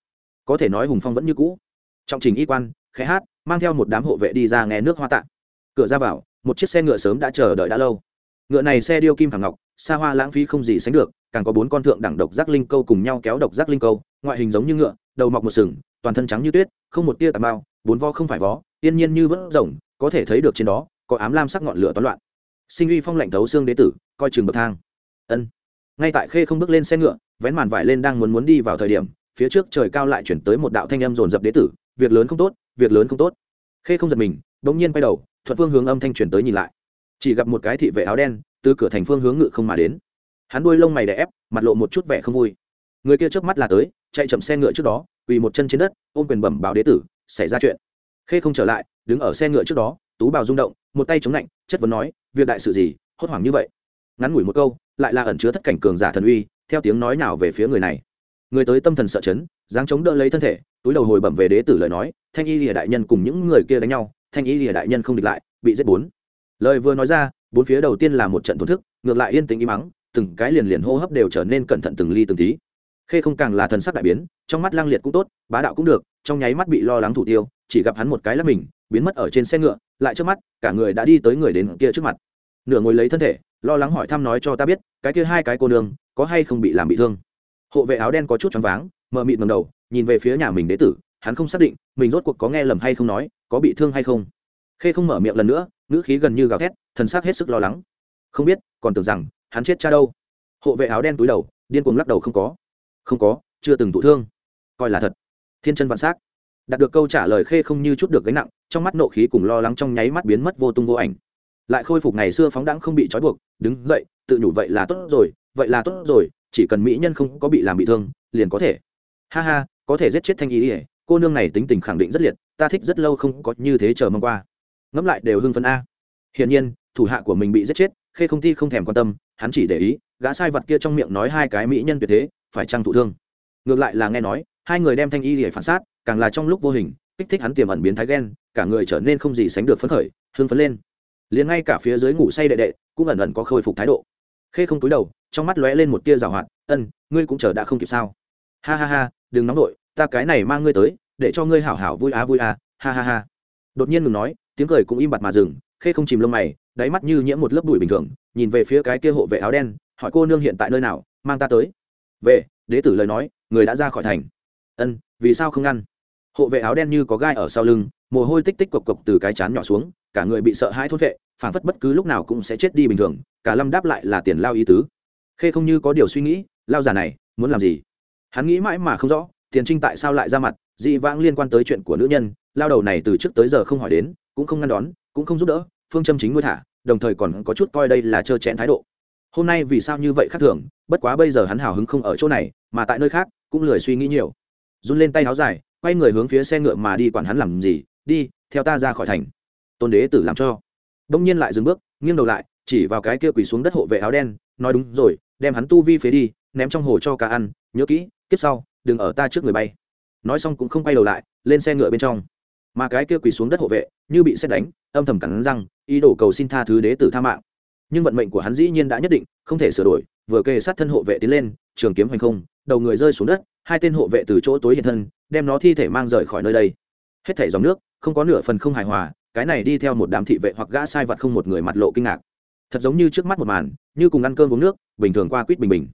Có thể nói hùng phong vẫn như cũ. Trọng trình y quan, khẽ hát, mang theo một đám hộ vệ đi ra nghe nước hoa tạ. Cửa ra vào, một chiếc xe ngựa sớm đã chờ đợi đã lâu. Ngựa này xe điêu kim thẳng ngọc, xa hoa lãng phí không gì sánh được, càng có bốn con thượng đẳng độc giác linh câu cùng nhau kéo độc giác linh câu, ngoại hình giống như ngựa, đầu mọc một sừng, toàn thân trắng như tuyết, không một tia tà mao bốn vo không phải vó, yên nhiên như vỡ rồng, có thể thấy được trên đó, có ám lam sắc ngọn lửa toán loạn. Sinh uy phong lạnh thấu xương đế tử, coi chừng bậc thang. Ân. Ngay tại khê không bước lên xe ngựa, vén màn vải lên đang muốn muốn đi vào thời điểm, phía trước trời cao lại chuyển tới một đạo thanh âm dồn dập đế tử, việc lớn không tốt, việc lớn không tốt. Khê không giật mình, bỗng nhiên quay đầu, thuận phương hướng âm thanh chuyển tới nhìn lại. Chỉ gặp một cái thị vệ áo đen, từ cửa thành phương hướng ngự không mà đến. Hắn đuôi lông mày đè ép, mặt lộ một chút vẻ không vui. Người kia trước mắt là tới, chạy chậm xe ngựa trước đó, quỳ một chân trên đất, ôm quyền bẩm báo đế tử xảy ra chuyện. Khê không trở lại, đứng ở xe ngựa trước đó, tú bào rung động, một tay chống lạnh, chất vấn nói, việc đại sự gì? Hốt hoảng như vậy? Ngắn ngủi một câu, lại là ẩn chứa thất cảnh cường giả thần uy, theo tiếng nói nào về phía người này. Người tới tâm thần sợ chấn, dáng chống đỡ lấy thân thể, túi đầu hồi bẩm về đế tử lời nói, thanh y lìa đại nhân cùng những người kia đánh nhau, thanh y lìa đại nhân không địch lại, bị giết bốn. Lời vừa nói ra, bốn phía đầu tiên là một trận thổn thức, ngược lại yên tĩnh im mắng từng cái liền liền hô hấp đều trở nên cẩn thận từng ly từng tí khê không càng là thần sắc đại biến, trong mắt lang liệt cũng tốt, bá đạo cũng được, trong nháy mắt bị lo lắng thủ tiêu, chỉ gặp hắn một cái là mình, biến mất ở trên xe ngựa, lại trước mắt, cả người đã đi tới người đến kia trước mặt. Nửa ngồi lấy thân thể, lo lắng hỏi thăm nói cho ta biết, cái kia hai cái cô nương, có hay không bị làm bị thương? Hộ vệ áo đen có chút choáng váng mờ mịt ngầm đầu, nhìn về phía nhà mình đế tử, hắn không xác định, mình rốt cuộc có nghe lầm hay không nói, có bị thương hay không. Khê không mở miệng lần nữa, ngữ khí gần như gào thét, thần sắc hết sức lo lắng. Không biết, còn tưởng rằng, hắn chết cha đâu. Hộ vệ áo đen túi đầu, điên cuồng lắc đầu không có không có, chưa từng thụ thương. Coi là thật. Thiên chân vạn s á c đạt được câu trả lời khê không như chút được gánh nặng, trong mắt nộ khí cùng lo lắng trong nháy mắt biến mất vô tung vô ảnh. Lại khôi phục ngày xưa phóng đãng không bị trói buộc, đứng dậy, tự nhủ vậy là tốt rồi, vậy là tốt rồi, chỉ cần mỹ nhân không có bị làm bị thương, liền có thể. Ha ha, có thể giết chết thanh ý ỉa cô nương này tính tình khẳng định rất liệt, ta thích rất lâu không có như thế chờ mong qua. Ngẫm lại đều hưng phấn a. Hiển nhiên, thủ hạ của mình bị giết chết, khê không ti không thèm quan tâm, hắn chỉ để ý, gã sai vật kia trong miệng nói hai cái mỹ nhân tuyệt thế phải chăng thụ thương? Ngược lại là nghe nói, hai người đem thanh y để phản sát càng là trong lúc vô hình, kích thích hắn tiềm ẩn biến thái ghen cả người trở nên không gì sánh được phấn khởi, hưng phấn lên. Liền ngay cả phía dưới ngủ say đệ đệ, cũng ẩn ẩn có khôi phục thái độ. Khê không túi đầu, trong mắt lóe lên một tia rào hoạt, ân, ngươi cũng chờ đã không kịp sao? Ha ha ha, đừng nóng vội, ta cái này mang ngươi tới, để cho ngươi hảo hảo vui á vui à ha ha ha. Đột nhiên ngừng nói, tiếng cười cũng im bặt mà dừng, khê không chìm lông mày, đáy mắt như nhiễm một lớp bụi bình thường, nhìn về phía cái kia hộ vệ áo đen, hỏi, cô nương hiện tại nơi nào? Mang ta tới về, đế tử lời nói, người đã ra khỏi thành. Ân, vì sao không ngăn? Hộ vệ áo đen như có gai ở sau lưng, mồ hôi tích tích cộc cộc từ cái chán nhỏ xuống, cả người bị sợ hãi thốt vệ phảng phất bất cứ lúc nào cũng sẽ chết đi bình thường, cả lâm đáp lại là tiền lao ý tứ. Khê không như có điều suy nghĩ, lao già này, muốn làm gì? Hắn nghĩ mãi mà không rõ, tiền trinh tại sao lại ra mặt, dị vãng liên quan tới chuyện của nữ nhân, lao đầu này từ trước tới giờ không hỏi đến, cũng không ngăn đón, cũng không giúp đỡ, phương châm chính nuôi thả, đồng thời còn có chút coi đây là trơ chẽn thái độ hôm nay vì sao như vậy khác thường, bất quá bây giờ hắn hào hứng không ở chỗ này, mà tại nơi khác, cũng lười suy nghĩ nhiều. Run lên tay áo dài, quay người hướng phía xe ngựa mà đi quản hắn làm gì, đi, theo ta ra khỏi thành. Tôn đế tử làm cho. Đông nhiên lại dừng bước, nghiêng đầu lại, chỉ vào cái kia quỳ xuống đất hộ vệ áo đen, nói đúng rồi, đem hắn tu vi phế đi, ném trong hồ cho cá ăn, nhớ kỹ, kiếp sau, đừng ở ta trước người bay. Nói xong cũng không quay đầu lại, lên xe ngựa bên trong. Mà cái kia quỳ xuống đất hộ vệ, như bị xét đánh, âm thầm cắn răng, ý đồ cầu xin tha thứ đế tử tha mạng nhưng vận mệnh của hắn dĩ nhiên đã nhất định, không thể sửa đổi. Vừa kề sát thân hộ vệ tiến lên, trường kiếm hành không, đầu người rơi xuống đất, hai tên hộ vệ từ chỗ tối hiện thân, đem nó thi thể mang rời khỏi nơi đây. Hết thảy dòng nước, không có nửa phần không hài hòa, cái này đi theo một đám thị vệ hoặc gã sai vật không một người mặt lộ kinh ngạc. Thật giống như trước mắt một màn, như cùng ăn cơm uống nước, bình thường qua quýt bình bình.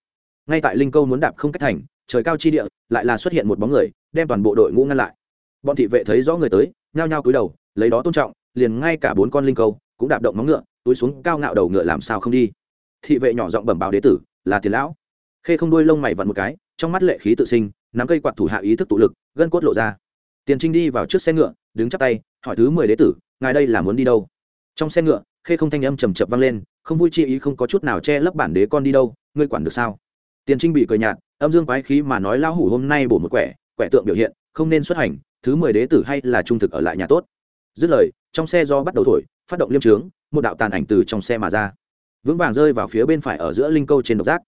Ngay tại linh câu muốn đạp không cách thành, trời cao chi địa, lại là xuất hiện một bóng người, đem toàn bộ đội ngũ ngăn lại. Bọn thị vệ thấy rõ người tới, nhao nhao cúi đầu, lấy đó tôn trọng, liền ngay cả bốn con linh câu cũng đạp động móng ngựa túi xuống cao ngạo đầu ngựa làm sao không đi? Thị vệ nhỏ giọng bẩm báo đế tử, là tiền lão. Khê không đuôi lông mày vặn một cái, trong mắt lệ khí tự sinh, nắm cây quạt thủ hạ ý thức tụ lực, gân cốt lộ ra. Tiền trinh đi vào trước xe ngựa, đứng chắp tay, hỏi thứ mười đế tử, ngài đây là muốn đi đâu? Trong xe ngựa, khê không thanh âm trầm chập vang lên, không vui chi ý không có chút nào che lấp bản đế con đi đâu, ngươi quản được sao? Tiền trinh bị cười nhạt, âm dương quái khí mà nói lão hủ hôm nay bổ một quẻ quẻ tượng biểu hiện, không nên xuất hành, thứ mười đế tử hay là trung thực ở lại nhà tốt. Dứt lời, trong xe do bắt đầu thổi, phát động liêm trướng một đạo tàn ảnh từ trong xe mà ra. Vững vàng rơi vào phía bên phải ở giữa linh câu trên độc giác.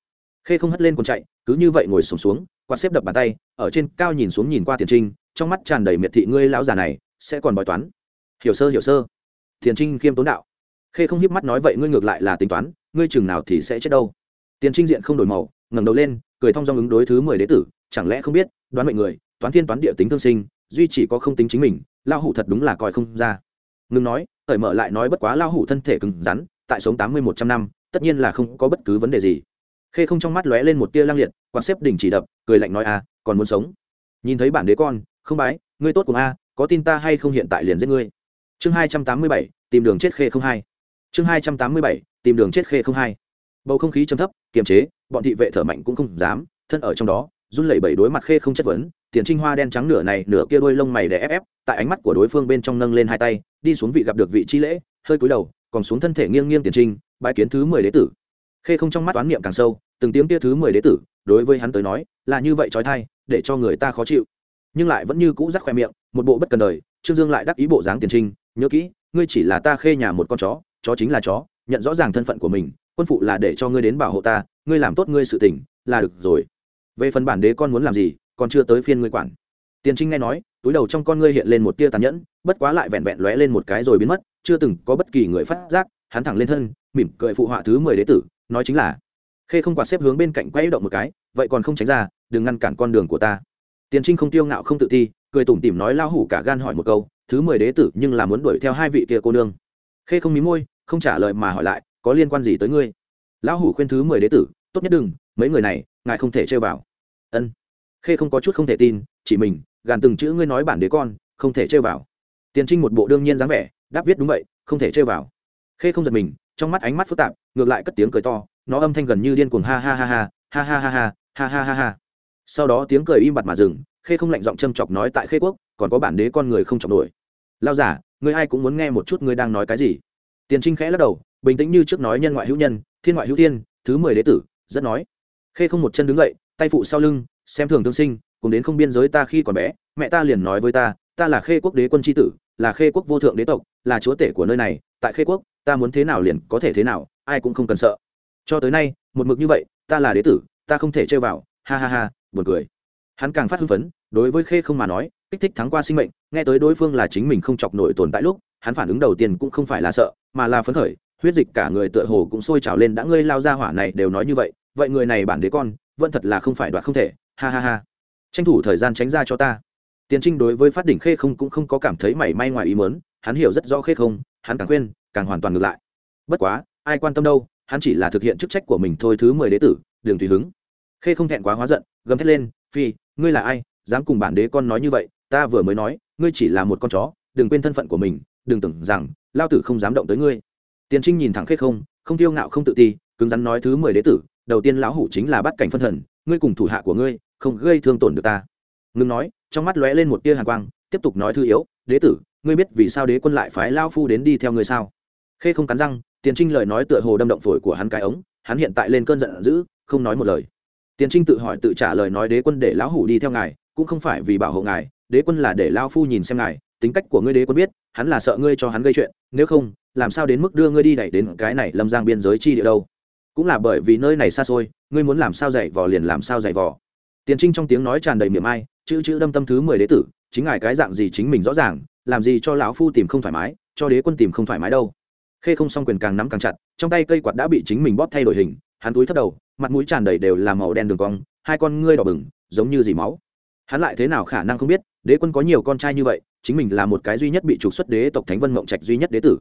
Khê không hất lên còn chạy cứ như vậy ngồi sùng xuống, xuống quạt xếp đập bàn tay ở trên cao nhìn xuống nhìn qua tiền trinh trong mắt tràn đầy miệt thị ngươi lão già này sẽ còn bói toán. Hiểu sơ hiểu sơ. Tiền trinh khiêm tốn đạo. Khê không hiếp mắt nói vậy ngươi ngược lại là tính toán ngươi chừng nào thì sẽ chết đâu. Tiền trinh diện không đổi màu ngẩng đầu lên cười thong dong ứng đối thứ mười đế tử chẳng lẽ không biết đoán mệnh người toán thiên toán địa tính thương sinh duy chỉ có không tính chính mình lao hủ thật đúng là coi không ra ngừng nói, cởi mở lại nói bất quá lao hủ thân thể cứng rắn, tại sống tám mươi một trăm năm, tất nhiên là không có bất cứ vấn đề gì. Khê không trong mắt lóe lên một tia lang liệt quan xếp đỉnh chỉ đập, cười lạnh nói a còn muốn sống? Nhìn thấy bản đế con, không bái, ngươi tốt cùng a, có tin ta hay không hiện tại liền giết ngươi? Chương hai trăm tám mươi bảy, tìm đường chết khê không hai. Chương hai trăm tám mươi bảy, tìm đường chết khê không hai. Bầu không khí chấm thấp, kiềm chế, bọn thị vệ thở mạnh cũng không dám, thân ở trong đó run lẩy bẩy đối mặt khê không chất vấn, tiền trinh hoa đen trắng nửa này nửa kia đôi lông mày để ép ép, tại ánh mắt của đối phương bên trong nâng lên hai tay, đi xuống vị gặp được vị chi lễ, hơi cúi đầu, còn xuống thân thể nghiêng nghiêng tiền trinh bãi kiến thứ mười đế tử. Khê không trong mắt oán niệm càng sâu, từng tiếng kia thứ mười đế tử, đối với hắn tới nói, là như vậy trói thai, để cho người ta khó chịu. Nhưng lại vẫn như cũ rắc khoe miệng, một bộ bất cần đời, trương dương lại đắc ý bộ dáng tiền trinh, nhớ kỹ, ngươi chỉ là ta khê nhà một con chó chó chính là chó, nhận rõ ràng thân phận của mình, quân phụ là để cho ngươi đến bảo hộ ta, ngươi làm tốt ngươi sự tỉnh là được rồi về phần bản đế con muốn làm gì, còn chưa tới phiên ngươi quản. Tiền trinh nghe nói, túi đầu trong con ngươi hiện lên một tia tàn nhẫn, bất quá lại vẹn vẹn lóe lên một cái rồi biến mất, chưa từng có bất kỳ người phát giác, hắn thẳng lên thân, mỉm cười phụ họa thứ mười đế tử, nói chính là, khê không quạt xếp hướng bên cạnh quay động một cái, vậy còn không tránh ra, đừng ngăn cản con đường của ta. Tiền trinh không tiêu ngạo không tự ti, cười tủm tỉm nói lao hủ cả gan hỏi một câu, thứ mười đế tử nhưng là muốn đuổi theo hai vị kia cô nương? Khê không mí môi, không trả lời mà hỏi lại, có liên quan gì tới ngươi? Lão hủ khuyên thứ mười đế tử, tốt nhất đừng mấy người này, ngài không thể chơi vào. Ân. Khê không có chút không thể tin, chỉ mình, gàn từng chữ ngươi nói bản đế con, không thể chơi vào. Tiền trinh một bộ đương nhiên dáng vẻ, đáp viết đúng vậy, không thể chơi vào. Khê không giật mình, trong mắt ánh mắt phức tạp, ngược lại cất tiếng cười to, nó âm thanh gần như điên cuồng ha ha ha ha ha ha ha ha ha ha ha ha. Sau đó tiếng cười im bặt mà dừng, khê không lạnh giọng châm chọc nói tại khê quốc, còn có bản đế con người không chọc nổi. Lao giả người ai cũng muốn nghe một chút ngươi đang nói cái gì? Tiền trinh khẽ lắc đầu, bình tĩnh như trước nói nhân ngoại hữu nhân, thiên ngoại hữu thiên, thứ mười đế tử, rất nói khê không một chân đứng dậy, tay phụ sau lưng, xem thường thương sinh, cùng đến không biên giới ta khi còn bé, mẹ ta liền nói với ta ta là khê quốc đế quân tri tử, là khê quốc vô thượng đế tộc, là chúa tể của nơi này, tại khê quốc, ta muốn thế nào liền có thể thế nào, ai cũng không cần sợ. Cho tới nay, một mực như vậy, ta là đế tử, ta không thể chơi vào, ha ha ha, buồn cười. Hắn càng phát hưng phấn, đối với khê không mà nói, kích thích thắng qua sinh mệnh, nghe tới đối phương là chính mình không chọc nổi tồn tại lúc, hắn phản ứng đầu tiên cũng không phải là sợ, mà là phấn khởi, huyết dịch cả người tựa hồ cũng sôi trào lên, đã ngươi lao ra hỏa này đều nói như vậy vậy người này bản đế con, vẫn thật là không phải đoạt không thể, ha ha ha. Tranh thủ thời gian tránh ra cho ta. Tiền trinh đối với phát đỉnh khê không cũng không có cảm thấy mảy may ngoài ý mớn hắn hiểu rất rõ khê không, hắn càng khuyên, càng hoàn toàn ngược lại. Bất quá, ai quan tâm đâu, hắn chỉ là thực hiện chức trách của mình thôi thứ mười đế tử, đường tùy hứng. Khê không thẹn quá hóa giận, gầm thét lên, phi, ngươi là ai, dám cùng bản đế con nói như vậy? Ta vừa mới nói, ngươi chỉ là một con chó, đừng quên thân phận của mình, đừng tưởng rằng lao tử không dám động tới ngươi. Tiền trinh nhìn thẳng khê không không tiêu ngạo không tự ti, cứng rắn nói thứ mười đế tử đầu tiên lão hủ chính là bắt cảnh phân thần, ngươi cùng thủ hạ của ngươi, không gây thương tổn được ta. Ngưng nói, trong mắt lóe lên một tia hàn quang, tiếp tục nói thư yếu, đế tử, ngươi biết vì sao đế quân lại phái lao phu đến đi theo ngươi sao? Khê không cắn răng, tiền trinh lời nói tựa hồ đâm động phổi của hắn cái ống, hắn hiện tại lên cơn giận dữ, không nói một lời. Tiền trinh tự hỏi tự trả lời nói đế quân để lão hủ đi theo ngài, cũng không phải vì bảo hộ ngài, đế quân là để lao phu nhìn xem ngài, tính cách của ngươi đế quân biết, hắn là sợ ngươi cho hắn gây chuyện, nếu không, làm sao đến mức đưa ngươi đi đẩy đến cái này lâm giang biên giới chi địa đâu? Cũng là bởi vì nơi này xa xôi, ngươi muốn làm sao dạy vò liền làm sao dạy vò. Tiền trinh trong tiếng nói tràn đầy miệng ai, chữ chữ đâm tâm thứ mười đế tử, chính ngài cái dạng gì chính mình rõ ràng, làm gì cho lão phu tìm không thoải mái, cho đế quân tìm không thoải mái đâu. Khê không xong quyền càng nắm càng chặt, trong tay cây quạt đã bị chính mình bóp thay đổi hình, hắn túi thất đầu, mặt mũi tràn đầy đều là màu đen đường cong, hai con ngươi đỏ bừng, giống như dì máu. Hắn lại thế nào khả năng không biết, đế quân có nhiều con trai như vậy, chính mình là một cái duy nhất bị trục xuất đế tộc thánh vân mộng trạch duy nhất đế tử.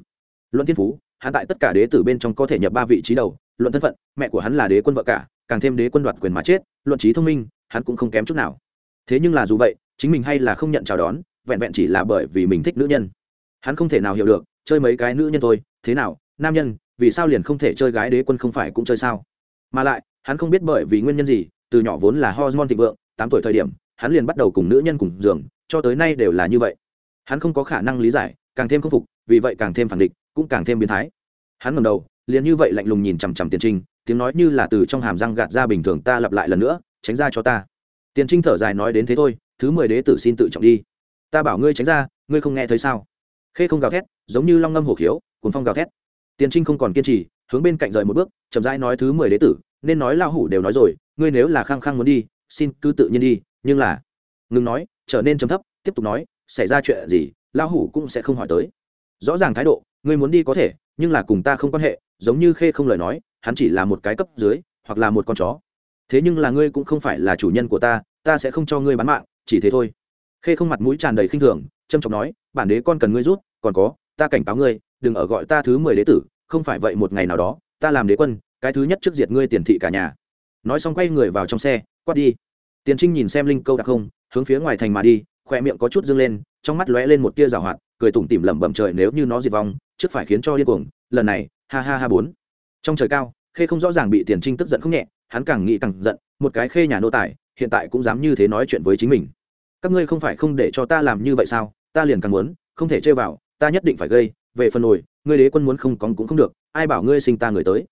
Luận thiên phú hắn tại tất cả đế tử bên trong có thể nhập ba vị trí đầu, luận thân phận, mẹ của hắn là đế quân vợ cả, càng thêm đế quân đoạt quyền mà chết, luận trí thông minh, hắn cũng không kém chút nào. Thế nhưng là dù vậy, chính mình hay là không nhận chào đón, vẹn vẹn chỉ là bởi vì mình thích nữ nhân. Hắn không thể nào hiểu được, chơi mấy cái nữ nhân thôi, thế nào, nam nhân, vì sao liền không thể chơi gái đế quân không phải cũng chơi sao? Mà lại, hắn không biết bởi vì nguyên nhân gì, từ nhỏ vốn là hormone thịnh vượng, tám tuổi thời điểm, hắn liền bắt đầu cùng nữ nhân cùng giường, cho tới nay đều là như vậy. Hắn không có khả năng lý giải, càng thêm k phục, vì vậy càng thêm phản địch cũng càng thêm biến thái. Hắn ngầm đầu, liền như vậy lạnh lùng nhìn chằm chằm tiền trinh, tiếng nói như là từ trong hàm răng gạt ra bình thường, ta lặp lại lần nữa, tránh ra cho ta. Tiền trinh thở dài nói đến thế thôi, thứ mười đế tử xin tự trọng đi. Ta bảo ngươi tránh ra, ngươi không nghe thấy sao? Khê không gào thét, giống như long ngâm hổ khiếu cuốn phong gào thét. Tiền trinh không còn kiên trì, hướng bên cạnh rời một bước, chậm rãi nói thứ mười đế tử, nên nói lao hủ đều nói rồi, ngươi nếu là khăng khăng muốn đi, xin cứ tự nhiên đi, nhưng là ngừng nói, trở nên trầm thấp, tiếp tục nói, xảy ra chuyện gì lao hủ cũng sẽ không hỏi tới rõ ràng thái độ, ngươi muốn đi có thể, nhưng là cùng ta không quan hệ, giống như khê không lời nói, hắn chỉ là một cái cấp dưới, hoặc là một con chó. Thế nhưng là ngươi cũng không phải là chủ nhân của ta ta sẽ không cho ngươi bán mạng, chỉ thế thôi. Khê không mặt mũi tràn đầy khinh thường trâm trọng nói, bản đế con cần ngươi rút, còn có, ta cảnh cáo ngươi, đừng ở gọi ta thứ mười đế tử, không phải vậy một ngày nào đó, ta làm đế quân, cái thứ nhất trước diệt ngươi tiền thị cả nhà. Nói xong quay người vào trong xe, quát đi. Tiền trinh nhìn xem linh câu đặc không, hướng phía ngoài thành mà đi khoe miệng có chút dâng lên, trong mắt lóe lên một tia rào hoạt cười tủm tỉm lẩm bẩm trời nếu như nó diệt vong, trước phải khiến cho điên cuồng, lần này, ha ha ha bốn. Trong trời cao, khê không rõ ràng bị tiền trinh tức giận không nhẹ, hắn càng nghĩ càng giận, một cái khê nhà nô tài, hiện tại cũng dám như thế nói chuyện với chính mình. Các ngươi không phải không để cho ta làm như vậy sao, ta liền càng muốn, không thể chơi vào, ta nhất định phải gây, về phần nổi ngươi đế quân muốn không còn cũng không được, ai bảo ngươi sinh ta người tới.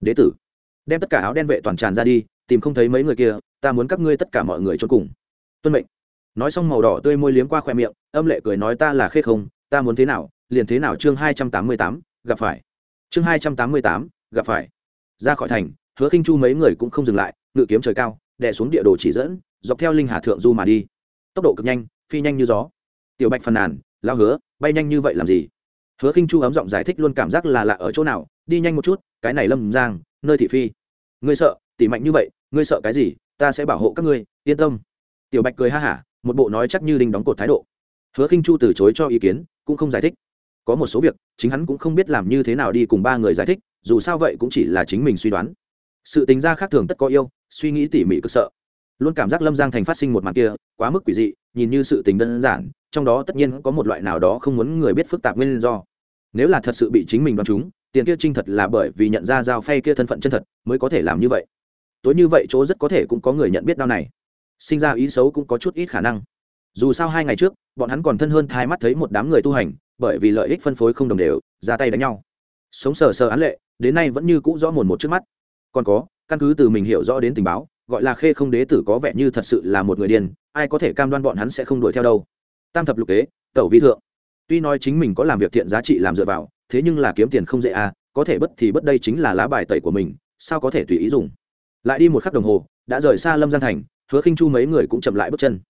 Đế tử, đem tất cả áo đen vệ toàn tràn ra đi, tìm không thấy mấy người kia, ta muốn các ngươi tất cả mọi người cho cùng. Tuân mệnh nói xong màu đỏ tươi môi liếm qua khoe miệng, âm lệ cười nói ta là khê không, ta muốn thế nào, liền thế nào chương hai trăm tám mươi tám, gặp phải. Chương hai trăm tám mươi tám, gặp phải. Ra khỏi thành, hứa khinh chu mấy người cũng không dừng lại, ngự kiếm trời cao, đè xuống địa đồ chỉ dẫn, dọc theo linh hà thượng du mà đi. Tốc độ cực nhanh, phi nhanh như gió. Tiểu bạch phàn nàn lao hứa, bay nhanh như vậy làm gì? Hứa khinh chu ấm giọng giải thích luôn cảm giác là lạ ở chỗ nào, đi nhanh một chút, cái này lâm giang, nơi thị phi. Ngươi sợ, tỉ mạnh như vậy, ngươi sợ cái gì, ta sẽ bảo hộ các ngươi, yên tâm. Tiểu bạch cười ha hả một bộ nói chắc như đinh đóng cột thái độ. Hứa khinh chu từ chối cho ý kiến, cũng không giải thích. Có một số việc, chính hắn cũng không biết làm như thế nào đi cùng ba người giải thích, dù sao vậy cũng chỉ là chính mình suy đoán. Sự tính ra khác thường tất có yêu, suy nghĩ tỉ mỉ cực sợ. Luôn cảm giác lâm giang thành phát sinh một màn kia, quá mức quỷ dị, nhìn như sự tình đơn giản, trong đó tất nhiên có một loại nào đó không muốn người biết phức tạp nguyên do. Nếu là thật sự bị chính mình đoán chúng tiền kia trinh thật là bởi vì nhận ra dao phay kia thân phận chân thật, mới có thể làm như vậy. Tối như vậy chỗ rất có thể cũng có người nhận biết đau này sinh ra ý xấu cũng có chút ít khả năng. Dù sao hai ngày trước, bọn hắn còn thân hơn thai mắt thấy một đám người tu hành, bởi vì lợi ích phân phối không đồng đều, ra tay đánh nhau. Sống sờ sờ án lệ, đến nay vẫn như cũ rõ mồn một trước mắt. Còn có, căn cứ từ mình hiểu rõ đến tình báo, gọi là khê không đế tử có vẻ như thật sự là một người điên, ai có thể cam đoan bọn hắn sẽ không đuổi theo đâu. Tam thập lục kế, tẩu vi thượng. Tuy nói chính mình có làm việc thiện giá trị làm dựa vào, thế nhưng là kiếm tiền không dễ à có thể bất thì bất đây chính là lá bài tẩy của mình, sao có thể tùy ý dùng. Lại đi một khắc đồng hồ, đã rời xa lâm giang thành hứa khinh chu mấy người cũng chậm lại bước chân.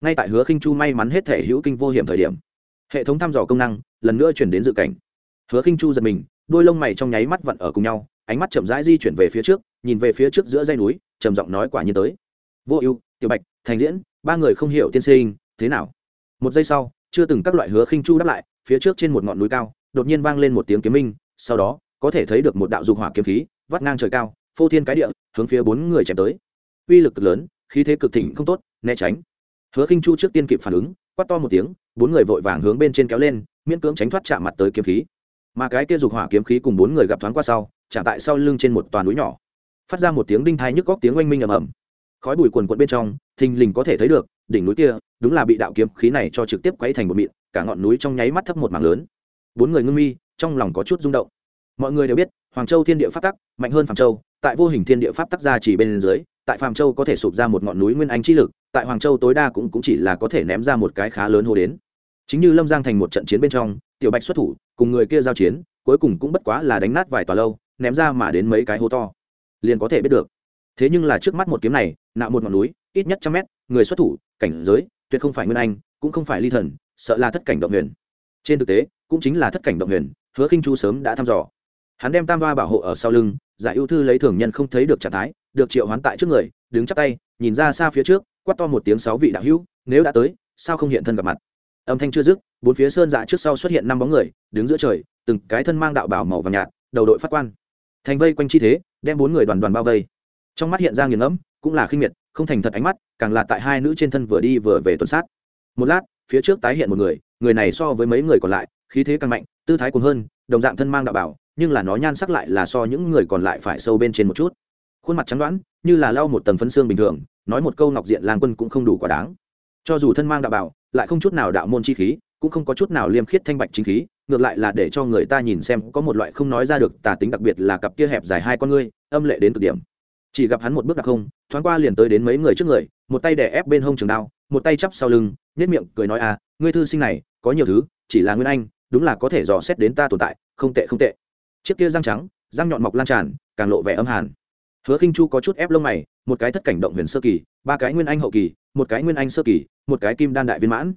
Ngay tại hứa khinh chu may mắn hết thể hữu kinh vô hiểm thời điểm, hệ thống thăm dò công năng lần nữa chuyển đến dự cảnh. Hứa khinh chu giật mình, đôi lông mày trong nháy mắt vặn ở cùng nhau, ánh mắt chậm rãi di chuyển về phía trước, nhìn về phía trước giữa dây núi, trầm giọng nói quả nhiên tới. Vô ưu, tiểu bạch, thành diễn, ba người không hiểu tiên sinh, thế nào? Một giây sau, chưa từng các loại hứa khinh chu đáp lại, phía trước trên một ngọn núi cao, đột nhiên vang lên một tiếng kiếm minh, sau đó, có thể thấy được một đạo dục hỏa kiếm khí, vắt ngang trời cao, phô thiên cái địa, hướng phía bốn người chém tới. Uy lực cực lớn khí thế cực thịnh không tốt, né tránh. Hứa khinh chu trước tiên kịp phản ứng, quát to một tiếng, bốn người vội vàng hướng bên trên kéo lên, miễn cưỡng tránh thoát chạm mặt tới kiếm khí. Mà cái kia dục hỏa kiếm khí cùng bốn người gặp thoáng qua sau, chạm tại sau lưng trên một toàn núi nhỏ. Phát ra một tiếng đinh thai nhức góc tiếng oanh minh ầm ầm. Khói bụi quần quận bên trong, thình lình có thể thấy được, đỉnh núi kia, đúng là bị đạo kiếm khí này cho trực tiếp quấy thành một mịn, cả ngọn núi trong nháy mắt thấp một mảng lớn. Bốn người ngưng mi, trong lòng có chút rung động. Mọi người đều biết, hoàng châu thiên địa pháp tắc mạnh hơn phạm châu, tại vô hình thiên địa pháp tắc ra chỉ bên dưới tại phạm châu có thể sụp ra một ngọn núi nguyên anh chi lực tại hoàng châu tối đa cũng, cũng chỉ là có thể ném ra một cái khá lớn hồ đến. Chính như lâm giang thành một trận chiến bên trong tiểu bạch xuất thủ cùng người kia giao chiến cuối cùng cũng bất quá là đánh nát vài tòa lâu ném ra mà đến mấy cái hố to. Liền có thể biết được. Thế nhưng là trước mắt một kiếm này nạo một ngọn núi ít nhất trăm mét người xuất thủ cảnh giới tuyệt không phải nguyên anh cũng không phải ly thần sợ là thất cảnh động huyền. Trên thực tế cũng chính là thất cảnh động huyền hứa khinh chu sớm đã thăm dò. Hắn đem tam ba bảo hộ ở sau lưng giải ưu thư lấy thường nhân không thấy được trạng thái được triệu hoán tại trước người, đứng chắp tay, nhìn ra xa phía trước, quát to một tiếng sáu vị đạo hữu, nếu đã tới, sao không hiện thân gặp mặt? Âm thanh chưa dứt, bốn phía sơn dạ trước sau xuất hiện năm bóng người, đứng giữa trời, từng cái thân mang đạo bảo màu vàng nhạt, đầu đội phát quan. Thành vây quanh chi thế, đem bốn người đoàn đoàn bao vây. Trong mắt hiện ra nghiền ngẫm, cũng là khinh miệt, không thành thật ánh mắt, càng là tại hai nữ trên thân vừa đi vừa về tuần sát. Một lát, phía trước tái hiện một người người này so với mấy người còn lại, khí thế càng mạnh, tư thái cuồng hơn, đồng dạng thân mang đạo bảo, nhưng là nó nhan sắc lại là so những người còn lại phải sâu bên trên một chút khuôn mặt trắng đoán như là lau một tầng phân xương bình thường, nói một câu ngọc diện lang quân cũng không đủ quả đáng. Cho dù thân mang đạo bảo, lại không chút nào đạo môn chi khí, cũng không có chút nào liêm khiết thanh bạch chính khí, ngược lại là để cho người ta nhìn xem có một loại không nói ra được tà tính đặc biệt là cặp kia hẹp dài hai con ngươi, âm lệ đến cực điểm. Chỉ gặp hắn một bước đặc không, thoáng qua liền tới đến mấy người trước người, một tay đè ép bên hông trường đao, một tay chắp sau lưng nhét miệng cười nói à ngươi thư sinh này, có nhiều thứ, chỉ là nguyên anh, đúng là có thể dò xét đến ta tồn tại, không tệ không tệ. Chiếc kia răng trắng, răng nhọn mọc lan tràn, càng lộ vẻ âm hàn hứa khinh chu có chút ép lông mày, một cái thất cảnh động huyền sơ kỳ, ba cái nguyên anh hậu kỳ, một cái nguyên anh sơ kỳ, một cái kim đan đại viên mãn.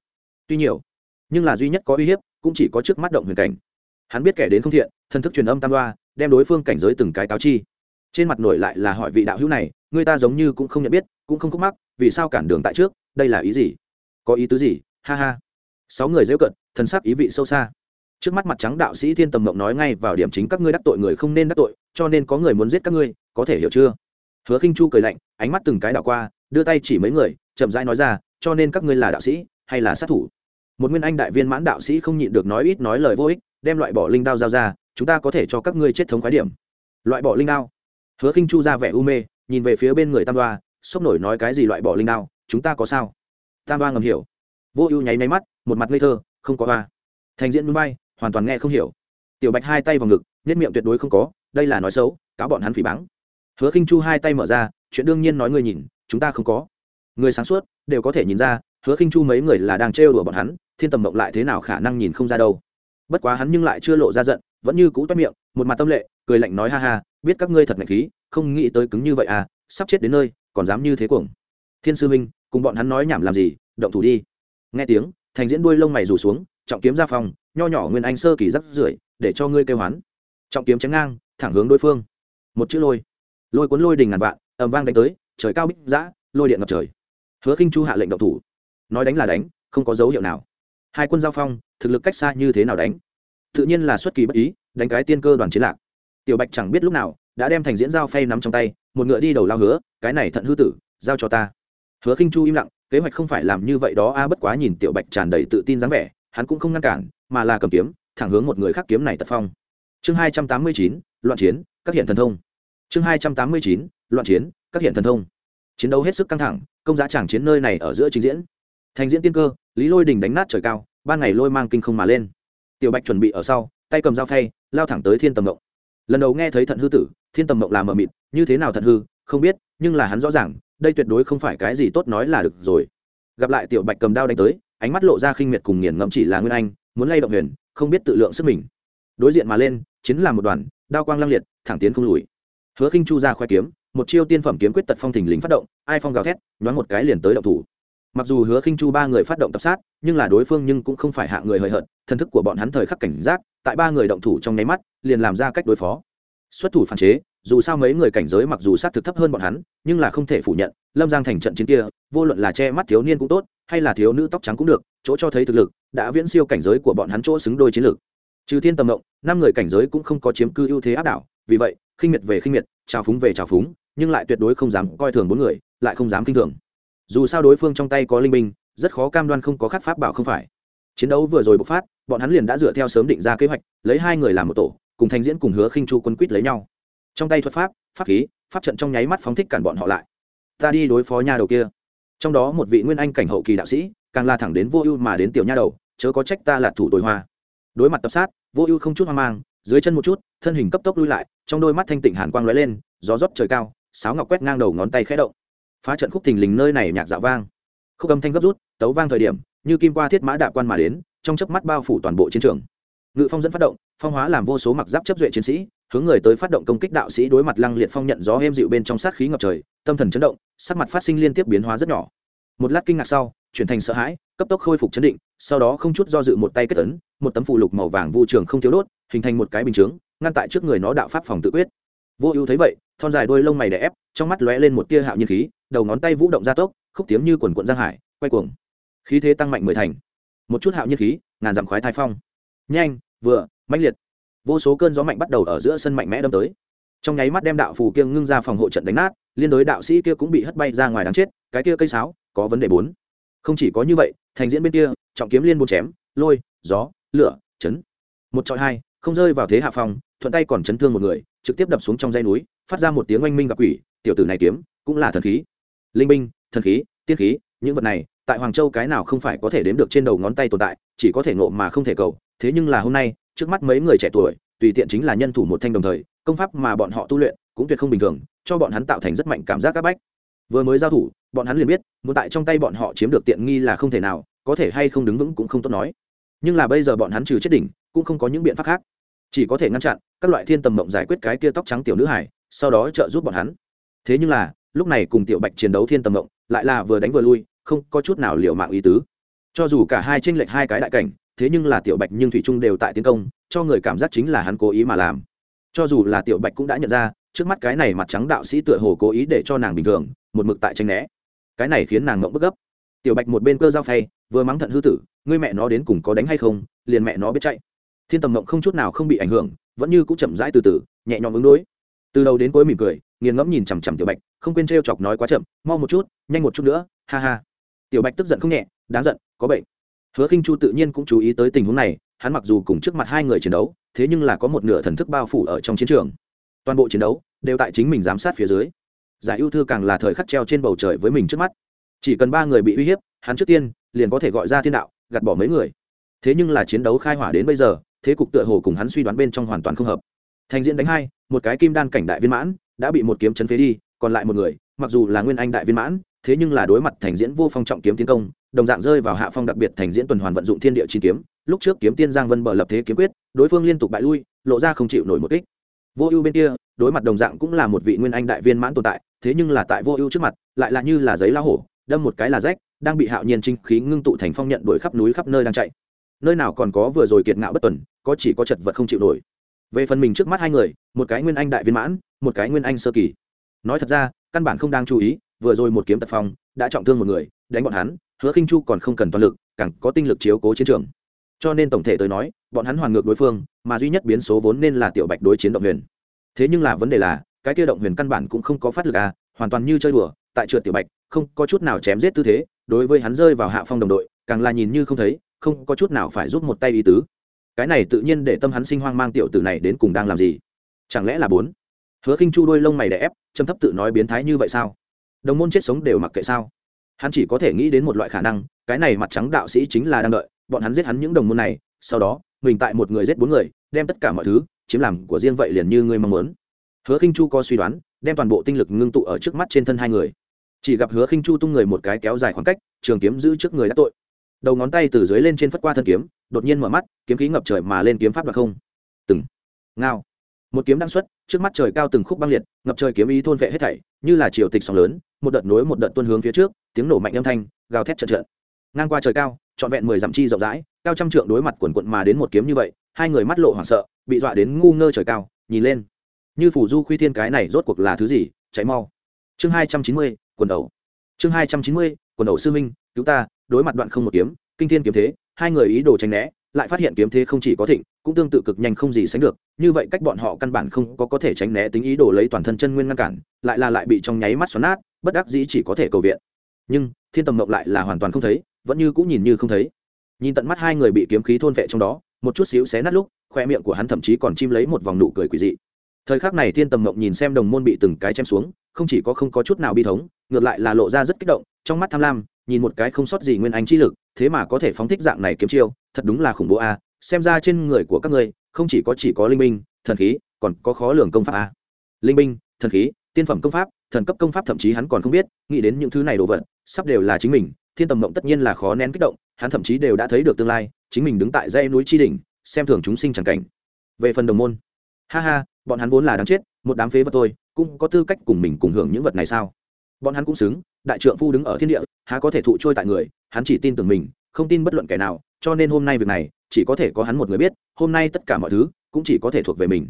Tuy nhiều, nhưng là duy nhất có uy hiếp cũng chỉ có trước mắt động huyền cảnh. Hắn biết kẻ đến không thiện thân thức truyền âm tam đoa, đem đối phương cảnh giới từng cái cáo chi. Trên mặt nổi lại là hỏi vị đạo hữu này, người ta giống như cũng không nhận biết, cũng không khúc mắc, vì sao cản đường tại trước, đây là ý gì? Có ý tứ gì? Ha ha. Sáu người dễ cận thần sắc ý vị sâu xa. Trước mắt mặt trắng đạo sĩ thiên tầm mộng nói ngay vào điểm chính các ngươi đắc tội người không nên đắc tội, cho nên có người muốn giết các ngươi có thể hiểu chưa? Hứa khinh chu cười lạnh ánh mắt từng cái đảo qua đưa tay chỉ mấy người chậm rãi nói ra cho nên các ngươi là đạo sĩ hay là sát thủ? Một nguyên anh đại viên mãn đạo sĩ không nhịn được nói ít nói lời vô ích đem loại bỏ linh đao giao ra chúng ta có thể cho các ngươi chết thống khái điểm. Loại bỏ linh đao? Hứa khinh chu ra vẻ u mê nhìn về phía bên người tam đoa sốc nổi nói cái gì loại bỏ linh đao chúng ta có sao? Tam đoa ngầm hiểu. Vô ưu nháy máy mắt một mặt ngây thơ không có hoa, thành diễn núi bay hoàn toàn nghe không hiểu. Tiểu bạch hai tay vào ngực nhất miệng tuyệt đối không có đây là nói xấu cáo bọn hắn phỉ báng hứa khinh chu hai tay mở ra, chuyện đương nhiên nói người nhìn, chúng ta không có. Người sáng suốt, đều có thể nhìn ra, hứa khinh chu mấy người là đang trêu đùa bọn hắn, thiên tầm mộng lại thế nào khả năng nhìn không ra đâu. Bất quá hắn nhưng lại chưa lộ ra giận, vẫn như cũ toát miệng, một mặt tâm lệ, cười lạnh nói ha ha, biết các ngươi thật ngạch khí, không nghĩ tới cứng như vậy à sắp chết đến nơi, còn dám như thế cuồng. Thiên sư huynh, cùng bọn hắn nói nhảm làm gì, động thủ đi. Nghe tiếng, thành diễn đuôi lông mày rủ xuống, trọng kiếm ra phòng, nho nhỏ nguyên anh sơ kỳ rắc rưởi, để cho ngươi kêu hoán. Trọng kiếm chém ngang, thẳng hướng đối phương. Một chữ lôi lôi cuốn lôi đình ngàn vạn, ầm vang đánh tới, trời cao bích giã lôi điện ngập trời. Hứa khinh chu hạ lệnh động thủ. Nói đánh là đánh, không có dấu hiệu nào. Hai quân giao phong, thực lực cách xa như thế nào đánh? Tự nhiên là xuất kỳ bất ý, đánh cái tiên cơ đoàn chiến lạc. Tiểu bạch chẳng biết lúc nào, đã đem thành diễn giao phay nắm trong tay, một ngựa đi đầu lao hứa, cái này thận hư tử, giao cho ta. Hứa khinh chu im lặng, kế hoạch không phải làm như vậy đó a, bất quá nhìn tiểu bạch tràn đầy tự tin dáng vẻ, hắn cũng không ngăn cản, mà là cầm kiếm, thẳng hướng một người khác kiếm này tật phong. Chương hai trăm tám mươi chín, loạn chiến, các hiện thần thông chương hai trăm tám mươi chín, loạn chiến, các hiện thần thông. Chiến đấu hết sức căng thẳng, công giá chẳng chiến nơi này ở giữa trình diễn. Thành diễn tiên cơ, lý lôi đình đánh nát trời cao, ban ngày lôi mang kinh không mà lên. Tiểu bạch chuẩn bị ở sau, tay cầm dao phay, lao thẳng tới thiên tầm mộng. Lần đầu nghe thấy thận hư tử, thiên tầm mộng làm mờ mịt, như thế nào thận hư, không biết, nhưng là hắn rõ ràng, đây tuyệt đối không phải cái gì tốt nói là được rồi. Gặp lại tiểu bạch cầm đao đánh tới, ánh mắt lộ ra khinh miệt cùng nghiền ngẫm chỉ là nguyên anh, muốn lay động huyền, không biết tự lượng sức mình. Đối diện mà lên, chiến là một đoàn, đao quang lăng liệt, thẳng tiến không lùi hứa khinh chu ra khoe kiếm, một chiêu tiên phẩm kiếm quyết tật phong thình lính phát động, ai phong gào thét, nhoáng một cái liền tới động thủ. Mặc dù hứa khinh chu ba người phát động tập sát, nhưng là đối phương nhưng cũng không phải hạ người hời hợt thân thức của bọn hắn thời khắc cảnh giác, tại ba người động thủ trong nháy mắt, liền làm ra cách đối phó. Xuất thủ phản chế, dù sao mấy người cảnh giới mặc dù sát thực thấp hơn bọn hắn, nhưng là không thể phủ nhận, lâm giang thành trận chiến kia, vô luận là che mắt thiếu niên cũng tốt, hay là thiếu nữ tóc trắng cũng được, chỗ cho thấy thực lực, đã viễn siêu cảnh giới của bọn hắn chỗ xứng đôi chiến lược. Trừ thiên tầm động năm người cảnh giới cũng không có chiếm cư ưu thế áp đảo, vì vậy khinh miệt về khinh miệt, trào phúng về trào phúng, nhưng lại tuyệt đối không dám coi thường bốn người, lại không dám kinh thường. Dù sao đối phương trong tay có linh binh, rất khó cam đoan không có khắc pháp bảo không phải. Chiến đấu vừa rồi bộc phát, bọn hắn liền đã dựa theo sớm định ra kế hoạch, lấy hai người làm một tổ, cùng thành diễn cùng hứa khinh chu quân quýt lấy nhau. Trong tay thuật pháp pháp khí, pháp trận trong nháy mắt phóng thích cản bọn họ lại. Ta đi đối phó nhà đầu kia. Trong đó một vị nguyên anh cảnh hậu kỳ đạo sĩ, càng la thẳng đến vô ưu mà đến tiểu nha đầu, chớ có trách ta là thủ tối hoa. Đối mặt tập sát, vô ưu không chút hoang mang dưới chân một chút, thân hình cấp tốc lui lại, trong đôi mắt thanh tịnh hàn quang lóe lên, gió rót trời cao, sáo ngọc quét ngang đầu ngón tay khẽ động. Phá trận khúc thình lình nơi này nhạc dạo vang. Khúc âm thanh gấp rút, tấu vang thời điểm, như kim qua thiết mã đạp quan mà đến, trong chớp mắt bao phủ toàn bộ chiến trường. Ngự phong dẫn phát động, phong hóa làm vô số mặc giáp chấp duệ chiến sĩ, hướng người tới phát động công kích đạo sĩ đối mặt lăng liệt phong nhận gió êm dịu bên trong sát khí ngập trời, tâm thần chấn động, sắc mặt phát sinh liên tiếp biến hóa rất nhỏ. Một lát kinh ngạc sau, chuyển thành sợ hãi, cấp tốc khôi phục chấn định, sau đó không chút do dự một tay kết tấn một tấm phụ lục màu vàng vu trường không thiếu đốt hình thành một cái bình chướng, ngăn tại trước người nó đạo pháp phòng tự quyết. Vô ưu thấy vậy, thon dài đôi lông mày đè ép, trong mắt lóe lên một tia hạo nhiên khí, đầu ngón tay vũ động gia tốc, khúc tiếng như quần quận giang hải, quay cuồng. Khí thế tăng mạnh mười thành. Một chút hạo nhiên khí, ngàn dặm khoái thai phong. Nhanh, vừa, mãnh liệt. Vô số cơn gió mạnh bắt đầu ở giữa sân mạnh mẽ đâm tới. Trong nháy mắt đem đạo phù kia ngưng ra phòng hộ trận đánh nát, liên đối đạo sĩ kia cũng bị hất bay ra ngoài đáng chết, cái kia cây sáo, có vấn đề bốn. Không chỉ có như vậy, thành diễn bên kia, trọng kiếm liên bốn chém, lôi, gió, lửa, chấn. Một trọi hai không rơi vào thế hạ phong, thuận tay còn chấn thương một người, trực tiếp đập xuống trong dây núi, phát ra một tiếng oanh minh gặp quỷ, tiểu tử này kiếm, cũng là thần khí. Linh binh, thần khí, tiên khí, những vật này, tại hoàng châu cái nào không phải có thể đếm được trên đầu ngón tay tồn tại, chỉ có thể ngộ mà không thể cầu, thế nhưng là hôm nay, trước mắt mấy người trẻ tuổi, tùy tiện chính là nhân thủ một thanh đồng thời, công pháp mà bọn họ tu luyện, cũng tuyệt không bình thường, cho bọn hắn tạo thành rất mạnh cảm giác áp bách. Vừa mới giao thủ, bọn hắn liền biết, muốn tại trong tay bọn họ chiếm được tiện nghi là không thể nào, có thể hay không đứng vững cũng không tốt nói. Nhưng là bây giờ bọn hắn trừ chết đỉnh, cũng không có những biện pháp khác chỉ có thể ngăn chặn các loại thiên tầm mộng giải quyết cái kia tóc trắng tiểu nữ hải sau đó trợ giúp bọn hắn. Thế nhưng là, lúc này cùng tiểu bạch chiến đấu thiên tầm mộng, lại là vừa đánh vừa lui, không có chút nào liệu mạng ý tứ. Cho dù cả hai tranh lệch hai cái đại cảnh, thế nhưng là tiểu bạch nhưng thủy trung đều tại tiến công, cho người cảm giác chính là hắn cố ý mà làm. Cho dù là tiểu bạch cũng đã nhận ra, trước mắt cái này mặt trắng đạo sĩ tựa hồ cố ý để cho nàng bình thường, một mực tại tranh né. Cái này khiến nàng ngộng bức gấp. Tiểu bạch một bên cơ dao phay, vừa mắng thận hư tử, ngươi mẹ nó đến cùng có đánh hay không? Liền mẹ nó biết chạy thiên tầm mộng không chút nào không bị ảnh hưởng, vẫn như cũng chậm rãi từ từ, nhẹ nhõm ứng đối. Từ đầu đến cuối mỉm cười, nghiền ngẫm nhìn chằm chằm tiểu bạch, không quên t chọc nói quá chậm, mau một chút, nhanh một chút nữa, ha ha. Tiểu bạch tức giận không nhẹ, đáng giận, có bệnh. Hứa khinh chu tự nhiên cũng chú ý tới tình huống này, hắn mặc dù cùng trước mặt hai người chiến đấu, thế nhưng là có một nửa thần thức bao phủ ở trong chiến trường. Toàn bộ chiến đấu đều tại chính mình giám sát phía dưới. Giải ưu thư càng là thời khắc treo trên bầu trời với mình trước mắt. Chỉ cần ba người bị uy hiếp, hắn trước tiên liền có thể gọi ra thiên đạo, gạt bỏ mấy người. Thế nhưng là chiến đấu khai hỏa đến bây giờ thế cục tựa hồ cùng hắn suy đoán bên trong hoàn toàn không hợp. Thành diễn đánh hai, một cái kim đan cảnh đại viên mãn, đã bị một kiếm chấn phế đi, còn lại một người, mặc dù là nguyên anh đại viên mãn, thế nhưng là đối mặt thành diễn vô phong trọng kiếm tiến công, đồng dạng rơi vào hạ phong đặc biệt thành diễn tuần hoàn vận dụng thiên địa chi kiếm, lúc trước kiếm tiên giang vân bờ lập thế kiếm quyết, đối phương liên tục bại lui, lộ ra không chịu nổi một kích. Vô ưu bên kia, đối mặt đồng dạng cũng là một vị nguyên anh đại viên mãn tồn tại, thế nhưng là tại vô ưu trước mặt, lại là như là giấy lao hổ, đâm một cái là rách, đang bị hạo nhiên trinh khí ngưng tụ thành phong nhận đuổi khắp núi khắp nơi đang chạy nơi nào còn có vừa rồi kiệt ngạo bất tuần, có chỉ có chật vật không chịu nổi. Về phần mình trước mắt hai người, một cái nguyên anh đại viên mãn, một cái nguyên anh sơ kỳ. Nói thật ra, căn bản không đang chú ý, vừa rồi một kiếm tật phong, đã trọng thương một người, đánh bọn hắn, hứa khinh chu còn không cần toàn lực, càng có tinh lực chiếu cố chiến trường. Cho nên tổng thể tới nói, bọn hắn hoàn ngược đối phương, mà duy nhất biến số vốn nên là tiểu bạch đối chiến động huyền. Thế nhưng là vấn đề là, cái kia động huyền căn bản cũng không có phát lực à hoàn toàn như chơi đùa, tại trượt tiểu bạch, không có chút nào chém giết tư thế, đối với hắn rơi vào hạ phong đồng đội, càng là nhìn như không thấy không có chút nào phải giúp một tay ý tứ. Cái này tự nhiên để tâm hắn sinh hoang mang tiểu tử này đến cùng đang làm gì? Chẳng lẽ là bốn? Hứa khinh chu đôi lông mày đè ép châm thấp tự nói biến thái như vậy sao? Đồng môn chết sống đều mặc kệ sao? Hắn chỉ có thể nghĩ đến một loại khả năng, cái này mặt trắng đạo sĩ chính là đang đợi, bọn hắn giết hắn những đồng môn này, sau đó, mình tại một người giết bốn người, đem tất cả mọi thứ, chiếm làm của riêng vậy liền như ngươi mong muốn. Hứa khinh chu có suy đoán, đem toàn bộ tinh lực ngưng tụ ở trước mắt trên thân hai người. Chỉ gặp hứa khinh chu tung người một cái kéo dài khoảng cách, trường kiếm giữ trước người đã tội đầu ngón tay từ dưới lên trên phất qua thân kiếm, đột nhiên mở mắt, kiếm khí ngập trời mà lên kiếm pháp đặc không. Từng. Ngao. Một kiếm đăng xuất, trước mắt trời cao từng khúc băng liệt, ngập trời kiếm ý thôn vệ hết thảy, như là triều tịch sóng lớn, một đợt nối một đợt tuôn hướng phía trước, tiếng nổ mạnh âm thanh, gào thét trận trận ngang qua trời cao, trọn vẹn mười dặm chi rộng rãi, cao trăm trượng đối mặt quần quận mà đến một kiếm như vậy, hai người mắt lộ hoảng sợ, bị dọa đến ngu ngơ trời cao, nhìn lên. Như phủ du khuy thiên cái này rốt cuộc là thứ gì? Cháy mau. Chương hai trăm chín mươi, quần đầu. Chương hai trăm chín mươi quần đầu sư minh cứu ta, đối mặt đoạn không một kiếm, kinh thiên kiếm thế, hai người ý đồ tránh né, lại phát hiện kiếm thế không chỉ có thịnh, cũng tương tự cực nhanh không gì sánh được, như vậy cách bọn họ căn bản không có có thể tránh né tính ý đồ lấy toàn thân chân nguyên ngăn cản, lại là lại bị trong nháy mắt xoắn nát, bất đắc dĩ chỉ có thể cầu viện. Nhưng, thiên tầm mộng lại là hoàn toàn không thấy, vẫn như cũng nhìn như không thấy. Nhìn tận mắt hai người bị kiếm khí thôn vệ trong đó, một chút xíu xé nát lúc, khoe miệng của hắn thậm chí còn chim lấy một vòng nụ cười quỷ dị. Thời khắc này thiên tầm mộng nhìn xem đồng môn bị từng cái chém xuống, không chỉ có không có chút nào bi thống ngược lại là lộ ra rất kích động, trong mắt tham lam, nhìn một cái không sót gì nguyên anh chi lực, thế mà có thể phóng thích dạng này kiếm chiêu, thật đúng là khủng bố a, xem ra trên người của các ngươi, không chỉ có chỉ có linh minh, thần khí, còn có khó lường công pháp a. Linh minh, thần khí, tiên phẩm công pháp, thần cấp công pháp thậm chí hắn còn không biết, nghĩ đến những thứ này đồ vật, sắp đều là chính mình, thiên tầm mộng tất nhiên là khó nén kích động, hắn thậm chí đều đã thấy được tương lai, chính mình đứng tại dây núi tri đỉnh, xem thường chúng sinh chẳng cảnh. Về phần đồng môn, ha ha, bọn hắn vốn là đáng chết, một đám phế vật tôi cũng có tư cách cùng mình cùng hưởng những vật này sao? Bọn hắn cũng xứng, đại trượng phu đứng ở thiên địa, há có thể thụ trôi tại người, hắn chỉ tin tưởng mình, không tin bất luận kẻ nào, cho nên hôm nay việc này, chỉ có thể có hắn một người biết, hôm nay tất cả mọi thứ, cũng chỉ có thể thuộc về mình.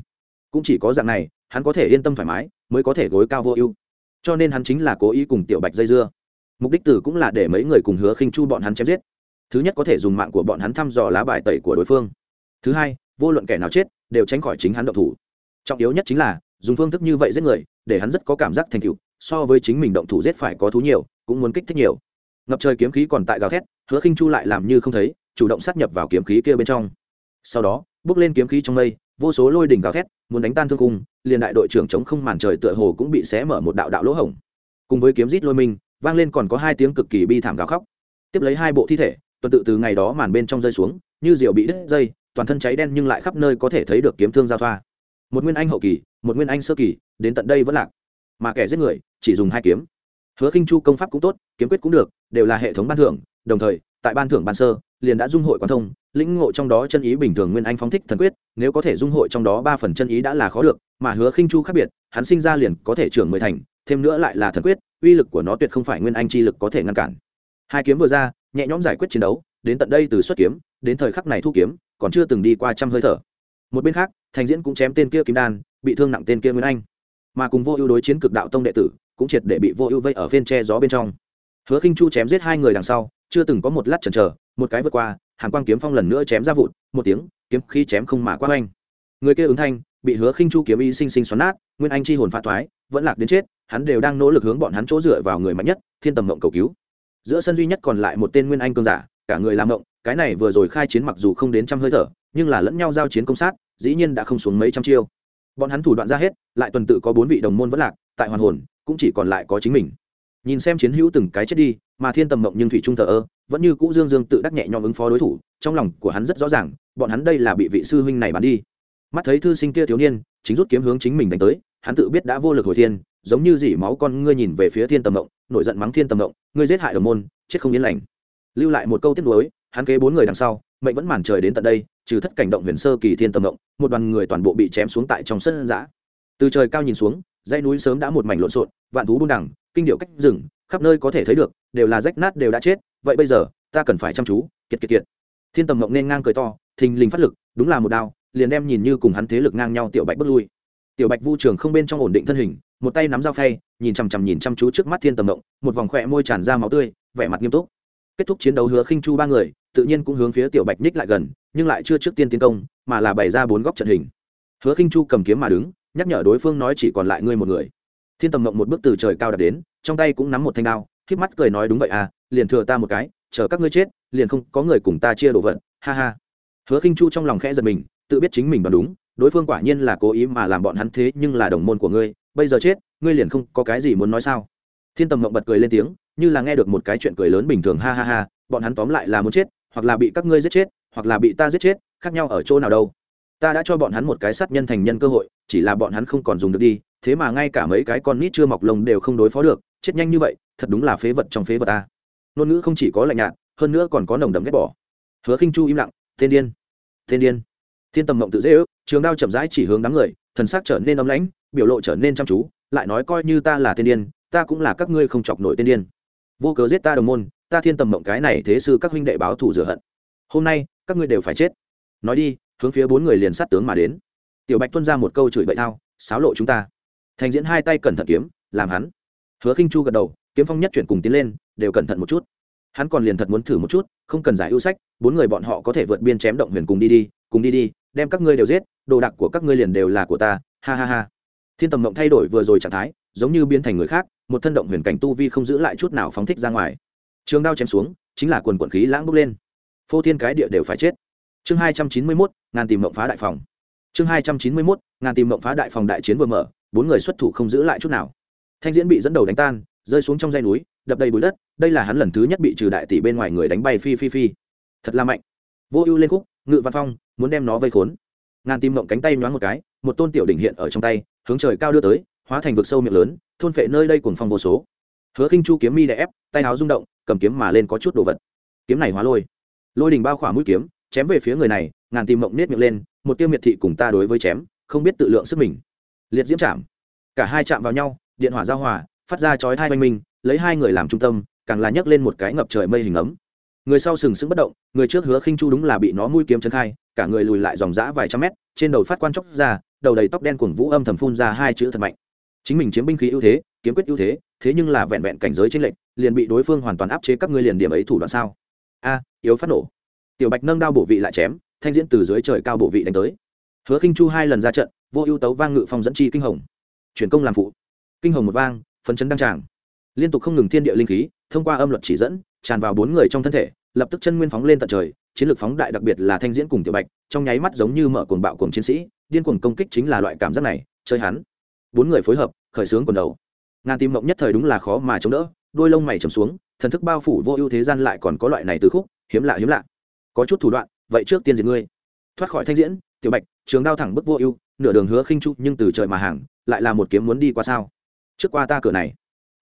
Cũng chỉ có dạng này, hắn có thể yên tâm thoải mái, mới có thể gối cao vô ưu. Cho nên hắn chính là cố ý cùng tiểu bạch dây dưa. Mục đích tử cũng là để mấy người cùng hứa khinh chu bọn hắn chém giết. Thứ nhất có thể dùng mạng của bọn hắn thăm dò lá bài tẩy của đối phương. Thứ hai, vô luận kẻ nào chết, đều tránh khỏi chính hắn độc thủ. Trọng yếu nhất chính là, dùng phương thức như vậy giết người, để hắn rất có cảm giác thành tựu so với chính mình động thủ giết phải có thú nhiều, cũng muốn kích thích nhiều. Ngập trời kiếm khí còn tại gào thét, hứa khinh chu lại làm như không thấy, chủ động sát nhập vào kiếm khí kia bên trong. Sau đó, bước lên kiếm khí trong mây, vô số lôi đỉnh gào thét, muốn đánh tan thương cung, liền đại đội trưởng chống không màn trời tựa hồ cũng bị xé mở một đạo đạo lỗ hổng. Cùng với kiếm rít lôi minh vang lên còn có hai tiếng cực kỳ bi thảm gào khóc. Tiếp lấy hai bộ thi thể, tuần tự từ ngày đó màn bên trong rơi xuống, như diều bị đứt dây, toàn thân cháy đen nhưng lại khắp nơi có thể thấy được kiếm thương giao thoa. Một nguyên anh hậu kỳ, một nguyên anh sơ kỳ, đến tận đây vẫn lạc. Mà kẻ giết người chỉ dùng hai kiếm. Hứa khinh chu công pháp cũng tốt, kiếm quyết cũng được, đều là hệ thống ban thưởng, đồng thời, tại ban thưởng ban sơ, liền đã dung hội quan thông, lĩnh ngộ trong đó chân ý bình thường nguyên anh phóng thích thần quyết, nếu có thể dung hội trong đó ba phần chân ý đã là khó được, mà hứa khinh chu khác biệt, hắn sinh ra liền có thể trưởng mười thành, thêm nữa lại là thần quyết, uy lực của nó tuyệt không phải nguyên anh chi lực có thể ngăn cản. Hai kiếm vừa ra, nhẹ nhõm giải quyết chiến đấu, đến tận đây từ xuất kiếm, đến thời khắc này thu kiếm, còn chưa từng đi qua trăm hơi thở. Một bên khác, thành diễn cũng chém tên kia kim đan, bị thương nặng tên kia nguyên anh. Mà cùng vô ưu đối chiến cực đạo tông đệ tử cũng triệt để bị vô ưu vây ở phen tre gió bên trong. Hứa khinh chu chém giết hai người đằng sau, chưa từng có một lát chần chờ, một cái vượt qua, hàn quang kiếm phong lần nữa chém ra vụn một tiếng, kiếm khí chém không mà qua anh người kia ứng thanh, bị hứa khinh chu kiếm y sinh sinh xoắn nát, nguyên anh chi hồn phá thoái, vẫn lạc đến chết, hắn đều đang nỗ lực hướng bọn hắn chỗ dựa vào người mạnh nhất, thiên tầm mộng cầu cứu. Giữa sân duy nhất còn lại một tên nguyên anh cương giả, cả người làm mộng cái này vừa rồi khai chiến mặc dù không đến trăm hơi thở, nhưng là lẫn nhau giao chiến công sát, dĩ nhiên đã không xuống mấy trăm chiêu. Bọn hắn thủ đoạn ra hết, lại tuần tự có bốn vị đồng môn vẫn lạc, tại hoàn hồn cũng chỉ còn lại có chính mình. Nhìn xem chiến hữu từng cái chết đi, mà thiên tầm mộng nhưng thủy trung thờ ơ, vẫn như cũ dương dương tự đắc nhẹ nhõm ứng phó đối thủ, trong lòng của hắn rất rõ ràng, bọn hắn đây là bị vị sư huynh này bắn đi. Mắt thấy thư sinh kia thiếu niên, chính rút kiếm hướng chính mình đánh tới, hắn tự biết đã vô lực hồi thiên, giống như dỉ máu con ngươi nhìn về phía thiên tầm mộng, nổi giận mắng thiên tầm mộng, ngươi giết hại đồng môn, chết không yên lành. Lưu lại một câu tiếp nối, hắn kế bốn người đằng sau, mệnh vẫn màn trời đến tận đây, trừ thất cảnh động huyền sơ kỳ thiên tầm mộng, một đoàn người toàn bộ bị chém xuống tại trong sân giã. Từ trời cao nhìn xuống dãy núi sớm đã một mảnh lộn xộn, vạn thú buôn đẳng kinh điệu cách rừng, khắp nơi có thể thấy được, đều là rách nát đều đã chết, vậy bây giờ, ta cần phải chăm chú, kiệt kiệt kiệt. Thiên tầm mộng nên ngang cười to, thình lình phát lực, đúng là một đao, liền đem nhìn như cùng hắn thế lực ngang nhau tiểu bạch bước lui. Tiểu bạch vu trường không bên trong ổn định thân hình, một tay nắm dao phay, nhìn chằm chằm nhìn chăm chú trước mắt thiên tầm mộng, một vòng khỏe môi tràn ra máu tươi, vẻ mặt nghiêm túc. Kết thúc chiến đấu hứa khinh chu ba người, tự nhiên cũng hướng phía tiểu bạch ních lại gần, nhưng lại chưa trước tiên tiến công, mà là bày ra bốn góc trận hình. Hứa khinh chu cầm kiếm mà đứng nhắc nhở đối phương nói chỉ còn lại ngươi một người. Thiên tầm mộng một bước từ trời cao đặt đến, trong tay cũng nắm một thanh đao k mắt cười nói đúng vậy à liền thừa ta một cái, chờ các ngươi chết, liền không có người cùng ta chia đồ vật, ha ha. Hứa khinh chu trong lòng khẽ giật mình, tự biết chính mình đoán đúng, đối phương quả nhiên là cố ý mà làm bọn hắn thế nhưng là đồng môn của ngươi, bây giờ chết, ngươi liền không có cái gì muốn nói sao. Thiên tầm mộng bật cười lên tiếng, như là nghe được một cái chuyện cười lớn bình thường, ha ha ha, bọn hắn tóm lại là muốn chết, hoặc là bị các ngươi giết chết, hoặc là bị ta giết chết, khác nhau ở chỗ nào đâu ta đã cho bọn hắn một cái sát nhân thành nhân cơ hội, chỉ là bọn hắn không còn dùng được đi, thế mà ngay cả mấy cái con nít chưa mọc lông đều không đối phó được, chết nhanh như vậy, thật đúng là phế vật trong phế vật ta. Ngôn ngữ không chỉ có lạnh nhạt, hơn nữa còn có nồng đậm ghét bỏ. Hứa khinh chu im lặng, tên điên tên điên. Thiên tầm mộng tự dễ ước, trường đao chậm rãi chỉ hướng đám người, thần sắc trở nên ấm lãnh, biểu lộ trở nên chăm chú, lại nói coi như ta là tên điên, ta cũng là các ngươi không chọc nổi tên điên. Vô cớ giết ta đồng môn, ta thiên tầm mộng cái này thế sư các huynh đệ báo thù rửa hận. Hôm nay, các ngươi đều phải chết. Nói đi hướng phía bốn người liền sát tướng mà đến. Tiểu bạch tuân ra một câu chửi bậy thao, xáo lộ chúng ta. Thành diễn hai tay cẩn thận kiếm, làm hắn. Hứa khinh chu gật đầu, kiếm phong nhất chuyển cùng tiến lên, đều cẩn thận một chút. Hắn còn liền thật muốn thử một chút, không cần giải ưu sách, bốn người bọn họ có thể vượt biên chém động huyền cùng đi đi, cùng đi đi, đem các ngươi đều giết, đồ đạc của các ngươi liền đều là của ta, ha ha ha. Thiên tầm mộng thay đổi vừa rồi trạng thái, giống như biến thành người khác, một thân động huyền cảnh tu vi không giữ lại chút nào phóng thích ra ngoài. Trường đao chém xuống, chính là quần quận khí lãng bốc lên. Phô thiên cái địa đều phải chết chương hai trăm chín mươi mốt, ngàn tìm mộng phá đại phòng. Chương hai trăm chín mươi mốt, ngàn tìm mộng phá đại phòng đại chiến vừa mở, bốn người xuất thủ không giữ lại chút nào. Thanh diễn bị dẫn đầu đánh tan, rơi xuống trong dây núi, đập đầy bụi đất, đây là hắn lần thứ nhất bị trừ đại tỷ bên ngoài người đánh bay phi phi phi. Thật là mạnh. Vô ưu lên khúc, ngự văn phong, muốn đem nó vây khốn. Ngàn tìm mộng cánh tay nhoáng một cái, một tôn tiểu đỉnh hiện ở trong tay, hướng trời cao đưa tới, hóa thành vực sâu miệng lớn, thôn phệ nơi đây cuồng phong vô số. Hứa khinh chu kiếm mi đè ép, tay áo rung động, cầm kiếm mà lên có chút đồ vật. Kiếm này hóa lôi. Lôi đình bao khỏa mũi kiếm chém về phía người này, ngàn tìm mộng nết miệng lên, một tiêu miệt thị cùng ta đối với chém, không biết tự lượng sức mình. Liệt diễm chạm. Cả hai chạm vào nhau, điện hỏa giao hòa, phát ra chói thai oanh minh, lấy hai người làm trung tâm, càng là nhấc lên một cái ngập trời mây hình ấm. Người sau sừng sững bất động, người trước hứa khinh chu đúng là bị nó mũi kiếm chấn khai, cả người lùi lại dòng dã vài trăm mét, trên đầu phát quan chóc ra, đầu đầy tóc đen cuồng vũ âm thầm phun ra hai chữ thật mạnh. Chính mình chiếm binh khí ưu thế, kiếm quyết ưu thế thế nhưng là vẹn vẹn cảnh giới trên lệnh liền bị đối phương hoàn toàn áp chế các ngươi liền điểm ấy thủ đoạn sao? A, yếu phát nổ tiểu bạch nâng đao bổ vị lại chém, thanh diễn từ dưới trời cao bổ vị đánh tới. Hứa khinh chu hai lần ra trận, vô ưu tấu vang ngự phong dẫn chi kinh hồng. Chuyển công làm phụ. Kinh hồng một vang, phấn chấn đăng tràng. Liên tục không ngừng thiên địa linh khí, thông qua âm luật chỉ dẫn, tràn vào bốn người trong thân thể, lập tức chân nguyên phóng lên tận trời, chiến lược phóng đại đặc biệt là thanh diễn cùng tiểu bạch, trong nháy mắt giống như mở cuồng bạo cuồng chiến sĩ, điên cuồng công kích chính là loại cảm giác này, chơi hắn. Bốn người phối hợp, khởi xướng quần đầu. Ngàn tim mộng nhất thời đúng là khó mà chống đỡ, đôi lông mày trầm xuống, thần thức bao phủ vô ưu thế gian lại còn có loại này từ khúc, hiếm lạ hiếm lạ có chút thủ đoạn, vậy trước tiên diệt ngươi. Thoát khỏi thanh diễn, tiểu bạch, trường đao thẳng bức vô ưu, nửa đường hứa khinh chu nhưng từ trời mà hàng, lại là một kiếm muốn đi qua sao? Trước qua ta cửa này.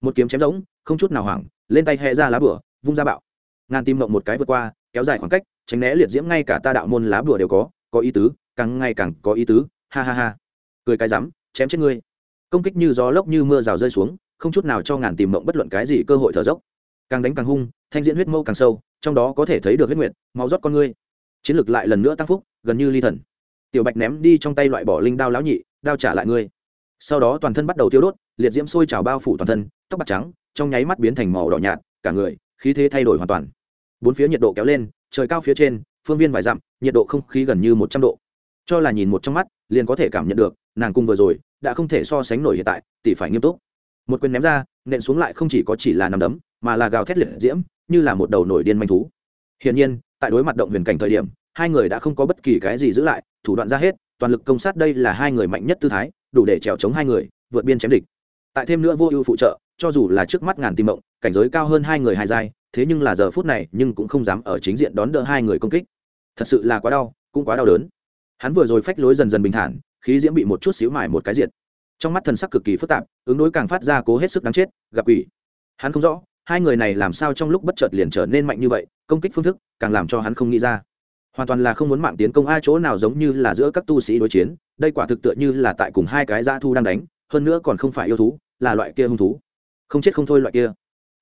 Một kiếm chém giống không chút nào hoảng, lên tay hẹ ra lá bửa vung ra bạo. Ngàn tim mộng một cái vượt qua, kéo dài khoảng cách, tránh né liệt diễm ngay cả ta đạo môn lá bửa đều có có ý tứ, càng ngày càng có ý tứ, ha ha ha. Cười cái rắm, chém chết ngươi. Công kích như gió lốc như mưa rào rơi xuống, không chút nào cho ngàn tìm mộng bất luận cái gì cơ hội thở dốc. Càng đánh càng hung thanh diễn huyết mâu càng sâu, trong đó có thể thấy được huyết nguyện máu rót con ngươi. Chiến lược lại lần nữa tăng phúc, gần như ly thần. Tiểu bạch ném đi trong tay loại bỏ linh đao lão nhị, đao trả lại ngươi. Sau đó toàn thân bắt đầu tiêu đốt, liệt diễm sôi trào bao phủ toàn thân, tóc bạc trắng, trong nháy mắt biến thành màu đỏ nhạt, cả người, khí thế thay đổi hoàn toàn. Bốn phía nhiệt độ kéo lên, trời cao phía trên, phương viên vài dặm, nhiệt độ không khí gần như một trăm độ. Cho là nhìn một trong mắt, liền có thể cảm nhận được, nàng cung vừa rồi, đã không thể so sánh nổi hiện tại, tỷ phải nghiêm túc. Một quyền ném ra, nện xuống lại không chỉ có chỉ là nằm đấm, mà là gào thét liệt diễm như là một đầu nổi điên manh thú. Hiển nhiên, tại đối mặt động huyền cảnh thời điểm, hai người đã không có bất kỳ cái gì giữ lại, thủ đoạn ra hết, toàn lực công sát đây là hai người mạnh nhất tư thái, đủ để trèo chống hai người, vượt biên chém địch. Tại thêm nữa vô ưu phụ trợ, cho dù là trước mắt ngàn tim mộng, cảnh giới cao hơn hai người hai giai, thế nhưng là giờ phút này nhưng cũng không dám ở chính diện đón đỡ hai người công kích. Thật sự là quá đau, cũng quá đau đớn. Hắn vừa rồi phách lối dần dần bình thản, khí diễm bị một chút xíu mải một cái diệt. Trong mắt thần sắc cực kỳ phức tạp, ứng đối càng phát ra cố hết sức đáng chết, gặp ủy hắn không rõ hai người này làm sao trong lúc bất chợt liền trở nên mạnh như vậy, công kích phương thức càng làm cho hắn không nghĩ ra. Hoàn toàn là không muốn mạng tiến công ai chỗ nào giống như là giữa các tu sĩ đối chiến, đây quả thực tựa như là tại cùng hai cái dã thu đang đánh, hơn nữa còn không phải yêu thú, là loại kia hung thú. Không chết không thôi loại kia.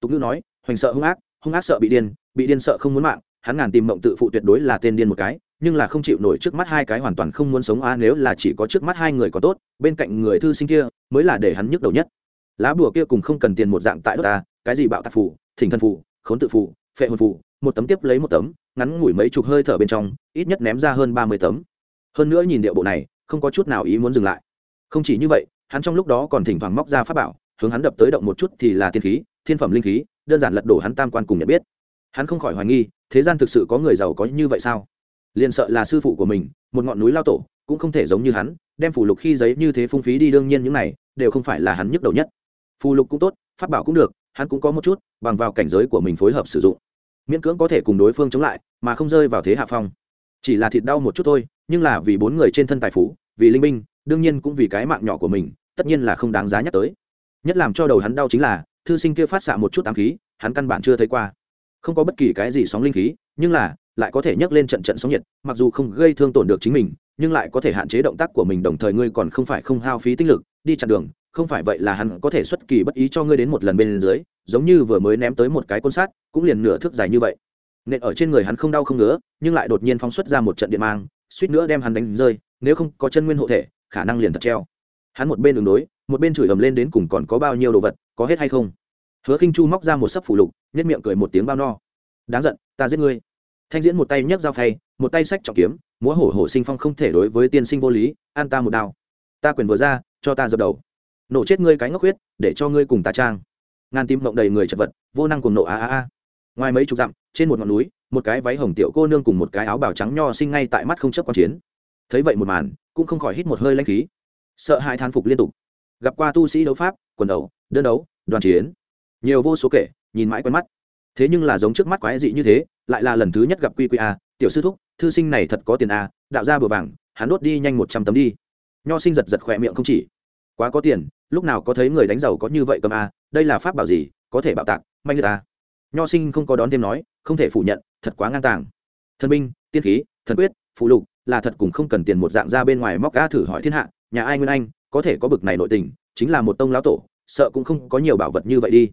Tục ngữ nói, hoành sợ hung ác hung ác sợ bị điên bị điên sợ không muốn mạng, hắn ngàn tìm mộng tự phụ tuyệt đối là tên điên một cái, nhưng là không chịu nổi trước mắt hai cái hoàn toàn không muốn sống a nếu là chỉ có trước mắt hai người có tốt, bên cạnh người thư sinh kia mới là để hắn nhức đầu nhất lá bùa kia cùng không cần tiền một dạng tại đất ta, cái gì bạo tạc phủ thỉnh thân phủ khốn tự phủ phệ hồn phủ một tấm tiếp lấy một tấm, ngắn ngủi mấy chục hơi thở bên trong, ít nhất ném ra hơn ba mươi tấm. Hơn nữa nhìn điệu bộ này, không có chút nào ý muốn dừng lại. Không chỉ như vậy, hắn trong lúc đó còn thỉnh thoảng móc ra pháp bảo, hướng hắn đập tới động một chút thì là thiên khí, thiên phẩm linh khí, đơn giản lật đổ hắn tam quan cùng nhận biết. Hắn không khỏi hoài nghi, thế gian thực sự có người giàu có như vậy sao? Liền sợ là sư phụ của mình, một ngọn núi lao tổ, cũng không thể giống như hắn, đem phù lục khi giấy như thế phung phí đi đương nhiên những này, đều không phải là hắn nhức đầu nhất phù lục cũng tốt, pháp bảo cũng được, hắn cũng có một chút, bằng vào cảnh giới của mình phối hợp sử dụng. Miễn cưỡng có thể cùng đối phương chống lại, mà không rơi vào thế hạ phong. Chỉ là thịt đau một chút thôi, nhưng là vì bốn người trên thân tài phú, vì linh minh đương nhiên cũng vì cái mạng nhỏ của mình, tất nhiên là không đáng giá nhắc tới. Nhất làm cho đầu hắn đau chính là, thư sinh kia phát xạ một chút ám khí, hắn căn bản chưa thấy qua. Không có bất kỳ cái gì sóng linh khí, nhưng là, lại có thể nhấc lên trận trận sóng nhiệt, mặc dù không gây thương tổn được chính mình, nhưng lại có thể hạn chế động tác của mình, đồng thời ngươi còn không phải không hao phí tinh lực, đi chặn đường không phải vậy là hắn có thể xuất kỳ bất ý cho ngươi đến một lần bên dưới, giống như vừa mới ném tới một cái côn sát cũng liền nửa thước dài như vậy. Nên ở trên người hắn không đau không ngứa, nhưng lại đột nhiên phóng xuất ra một trận điện mang, suýt nữa đem hắn đánh rơi, nếu không có chân nguyên hộ thể, khả năng liền thật treo. Hắn một bên đường đối, một bên chửi ầm lên đến cùng còn có bao nhiêu đồ vật, có hết hay không? Hứa khinh chu móc ra một sấp phủ lục nhất miệng cười một tiếng bao no. Đáng giận, ta giết ngươi. Thanh diễn một tay nhấc dao phay, một tay sách trọng kiếm, múa hổ hổ sinh phong không thể đối với tiên sinh vô lý, an ta một đao. Ta quyền vừa ra, cho ta dập đầu nổ chết ngươi cái ngốc huyết, để cho ngươi cùng ta trang. Ngàn tim mộng đầy người chật vật, vô năng cùng nổ a a a. Ngoài mấy chục dặm, trên một ngọn núi, một cái váy hồng tiểu cô nương cùng một cái áo bào trắng nho sinh ngay tại mắt không chấp quan chiến. Thấy vậy một màn, cũng không khỏi hít một hơi lanh khí. Sợ hãi thán phục liên tục. Gặp qua tu sĩ đấu pháp, quần đầu, đơn đấu, đoàn chiến. Nhiều vô số kể, nhìn mãi quen mắt. Thế nhưng là giống trước mắt quái dị như thế, lại là lần thứ nhất gặp quy quy a. Tiểu sư thúc, thư sinh này thật có tiền a, đạo ra bừa vàng, hắn đốt đi nhanh một trăm tấm đi. Nho sinh giật giật khỏe miệng không chỉ. Quá có tiền lúc nào có thấy người đánh giàu có như vậy cầm a à, đây là pháp bảo gì, có thể bạo tạc manh người ta. Nho sinh không có đón thêm nói, không thể phủ nhận, thật quá ngang tàng. Thần binh, tiên khí, thần quyết phụ lục, là thật cùng không cần tiền một dạng ra bên ngoài móc ga thử hỏi thiên hạ, nhà ai nguyên anh, có thể có bực này nội tình, chính là một tông lão tổ, sợ cũng không có nhiều bảo vật như vậy đi.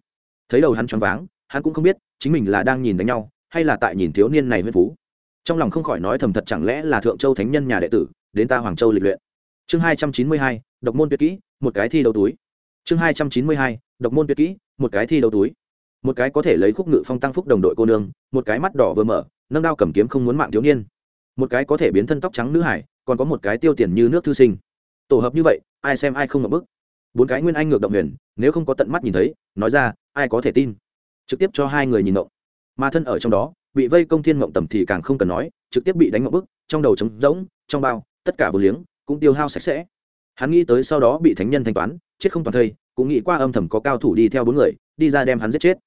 Thấy đầu hắn choáng váng, hắn cũng không biết, chính mình là đang nhìn đánh nhau, hay là tại nhìn thiếu niên này huyên phú. Trong lòng không khỏi nói thầm thật chẳng lẽ là thượng châu thánh nhân nhà đệ tử, đến ta hoàng châu lịch luyện. Chương hai trăm chín mươi hai, độc môn tuyệt kỹ một cái thi đấu túi. Chương hai trăm chín mươi hai, độc môn tuyệt kỹ, một cái thi đấu túi. Một cái có thể lấy khúc ngự phong tăng phúc đồng đội cô nương, một cái mắt đỏ vừa mở, nâng đao cầm kiếm không muốn mạng thiếu niên. Một cái có thể biến thân tóc trắng nữ hải, còn có một cái tiêu tiền như nước thư sinh. Tổ hợp như vậy, ai xem ai không ngập bức. Bốn cái nguyên anh ngược động huyền, nếu không có tận mắt nhìn thấy, nói ra, ai có thể tin? Trực tiếp cho hai người nhìn động mà thân ở trong đó, bị vây công thiên mộng tầm thì càng không cần nói, trực tiếp bị đánh ngậm bức, trong đầu trống rỗng, trong bao, tất cả vừa liếng, cũng tiêu hao sạch sẽ hắn nghĩ tới sau đó bị thánh nhân thanh toán, chết không toàn thây, cũng nghĩ qua âm thầm có cao thủ đi theo bốn người, đi ra đem hắn giết chết.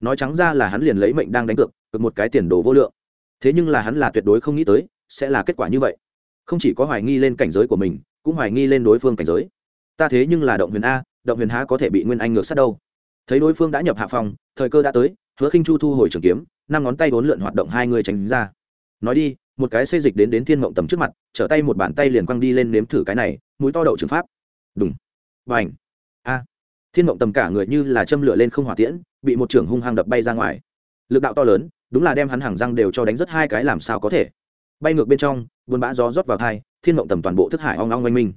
Nói trắng ra là hắn liền lấy mệnh đang đánh cược cực một cái tiền đồ vô lượng. Thế nhưng là hắn là tuyệt đối không nghĩ tới, sẽ là kết quả như vậy. Không chỉ có hoài nghi lên cảnh giới của mình, cũng hoài nghi lên đối phương cảnh giới. Ta thế nhưng là động huyền a, động huyền há có thể bị nguyên anh ngược sát đâu. Thấy đối phương đã nhập hạ phòng, thời cơ đã tới, hứa khinh chu thu hồi trường kiếm, năm ngón tay bốn lượn hoạt động hai người tránh ra. Nói đi một cái xây dịch đến đến thiên mộng tầm trước mặt, trở tay một bàn tay liền quăng đi lên nếm thử cái này, mũi to đậu trường pháp. Đúng và ảnh a. Thiên mộng tầm cả người như là châm lửa lên không hỏa tiễn, bị một trưởng hung hăng đập bay ra ngoài. Lực đạo to lớn, đúng là đem hắn hàng răng đều cho đánh rất hai cái làm sao có thể. Bay ngược bên trong, buồn bã gió rót vào thai, thiên mộng tầm toàn bộ thức hải ong ong oanh minh.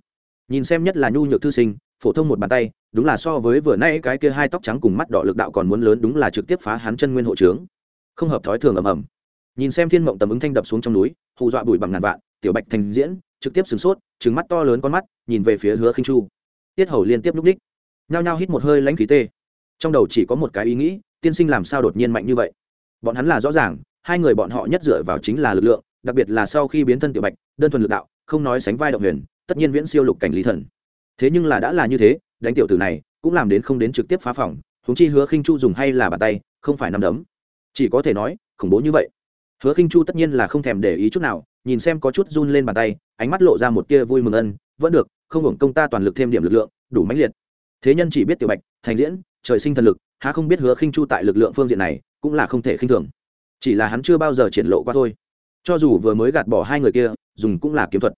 Nhìn xem nhất là nhu nhược thư sinh, phổ thông một bàn tay, đúng là so với vừa nay cái kia hai tóc trắng cùng mắt đỏ lực đạo còn muốn lớn, đúng là trực tiếp phá hắn chân nguyên hộ trướng. Không hợp thói thường ầm ầm nhìn xem thiên mộng tầm ứng thanh đập xuống trong núi, hù dọa bụi bằng ngàn vạn, tiểu bạch thành diễn, trực tiếp sửng sốt, trừng mắt to lớn con mắt, nhìn về phía hứa khinh chu. Tiết hầu liên tiếp núp ních, nhao nhao hít một hơi lãnh khí tê. Trong đầu chỉ có một cái ý nghĩ, tiên sinh làm sao đột nhiên mạnh như vậy? Bọn hắn là rõ ràng, hai người bọn họ nhất dựa vào chính là lực lượng, đặc biệt là sau khi biến thân tiểu bạch, đơn thuần lực đạo, không nói sánh vai động huyền, tất nhiên viễn siêu lục cảnh lý thần. Thế nhưng là đã là như thế, đánh tiểu tử này, cũng làm đến không đến trực tiếp phá phòng, huống chi hứa khinh chu dùng hay là bàn tay, không phải nắm đấm. Chỉ có thể nói, khủng bố như vậy hứa khinh chu tất nhiên là không thèm để ý chút nào, nhìn xem có chút run lên bàn tay, ánh mắt lộ ra một tia vui mừng ân, vẫn được, không hưởng công ta toàn lực thêm điểm lực lượng, đủ mãnh liệt. Thế nhân chỉ biết tiểu bạch, thành diễn, trời sinh thần lực, há không biết hứa khinh chu tại lực lượng phương diện này cũng là không thể khinh thường. Chỉ là hắn chưa bao giờ triển lộ qua thôi. Cho dù vừa mới gạt bỏ hai người kia, dùng cũng là kiếm thuật.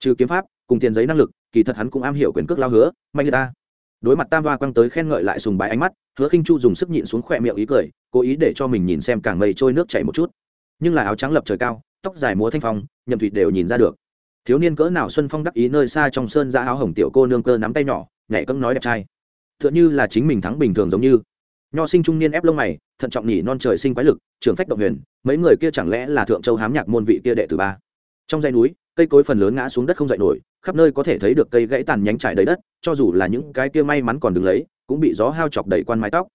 Trừ kiếm pháp, cùng tiền giấy năng lực, kỳ thật hắn cũng am hiểu quyền cước lao hứa, mạnh người ta. Đối mặt tam hoa quăng tới khen ngợi lại sùng bái ánh mắt, hứa khinh chu dùng sức nhịn xuống khỏe miệng ý cười, cố ý để cho mình nhìn xem càng mây trôi nước chảy một chút nhưng là áo trắng lập trời cao, tóc dài múa thanh phong, nhậm thủy đều nhìn ra được. Thiếu niên cỡ nào xuân phong đắc ý nơi xa trong sơn ra áo hồng tiểu cô nương cơ nắm tay nhỏ, nhảy cấm nói đẹp trai. T h ư ợ n như là chính mình thắng bình thường giống như. Nho sinh trung niên ép lông mày, thận trọng nhỉ non trời sinh quái lực trường phách động huyền, mấy người kia chẳng lẽ là thượng châu hám nhạc môn vị kia đệ tử ba? Trong dãy núi, cây cối phần lớn ngã xuống đất không dậy nổi, khắp nơi có thể thấy được cây gãy tàn nhánh trải đầy đất, cho dù là những cái kia may mắn còn đứng lấy, cũng bị gió hao chọc đầy quan mái tóc.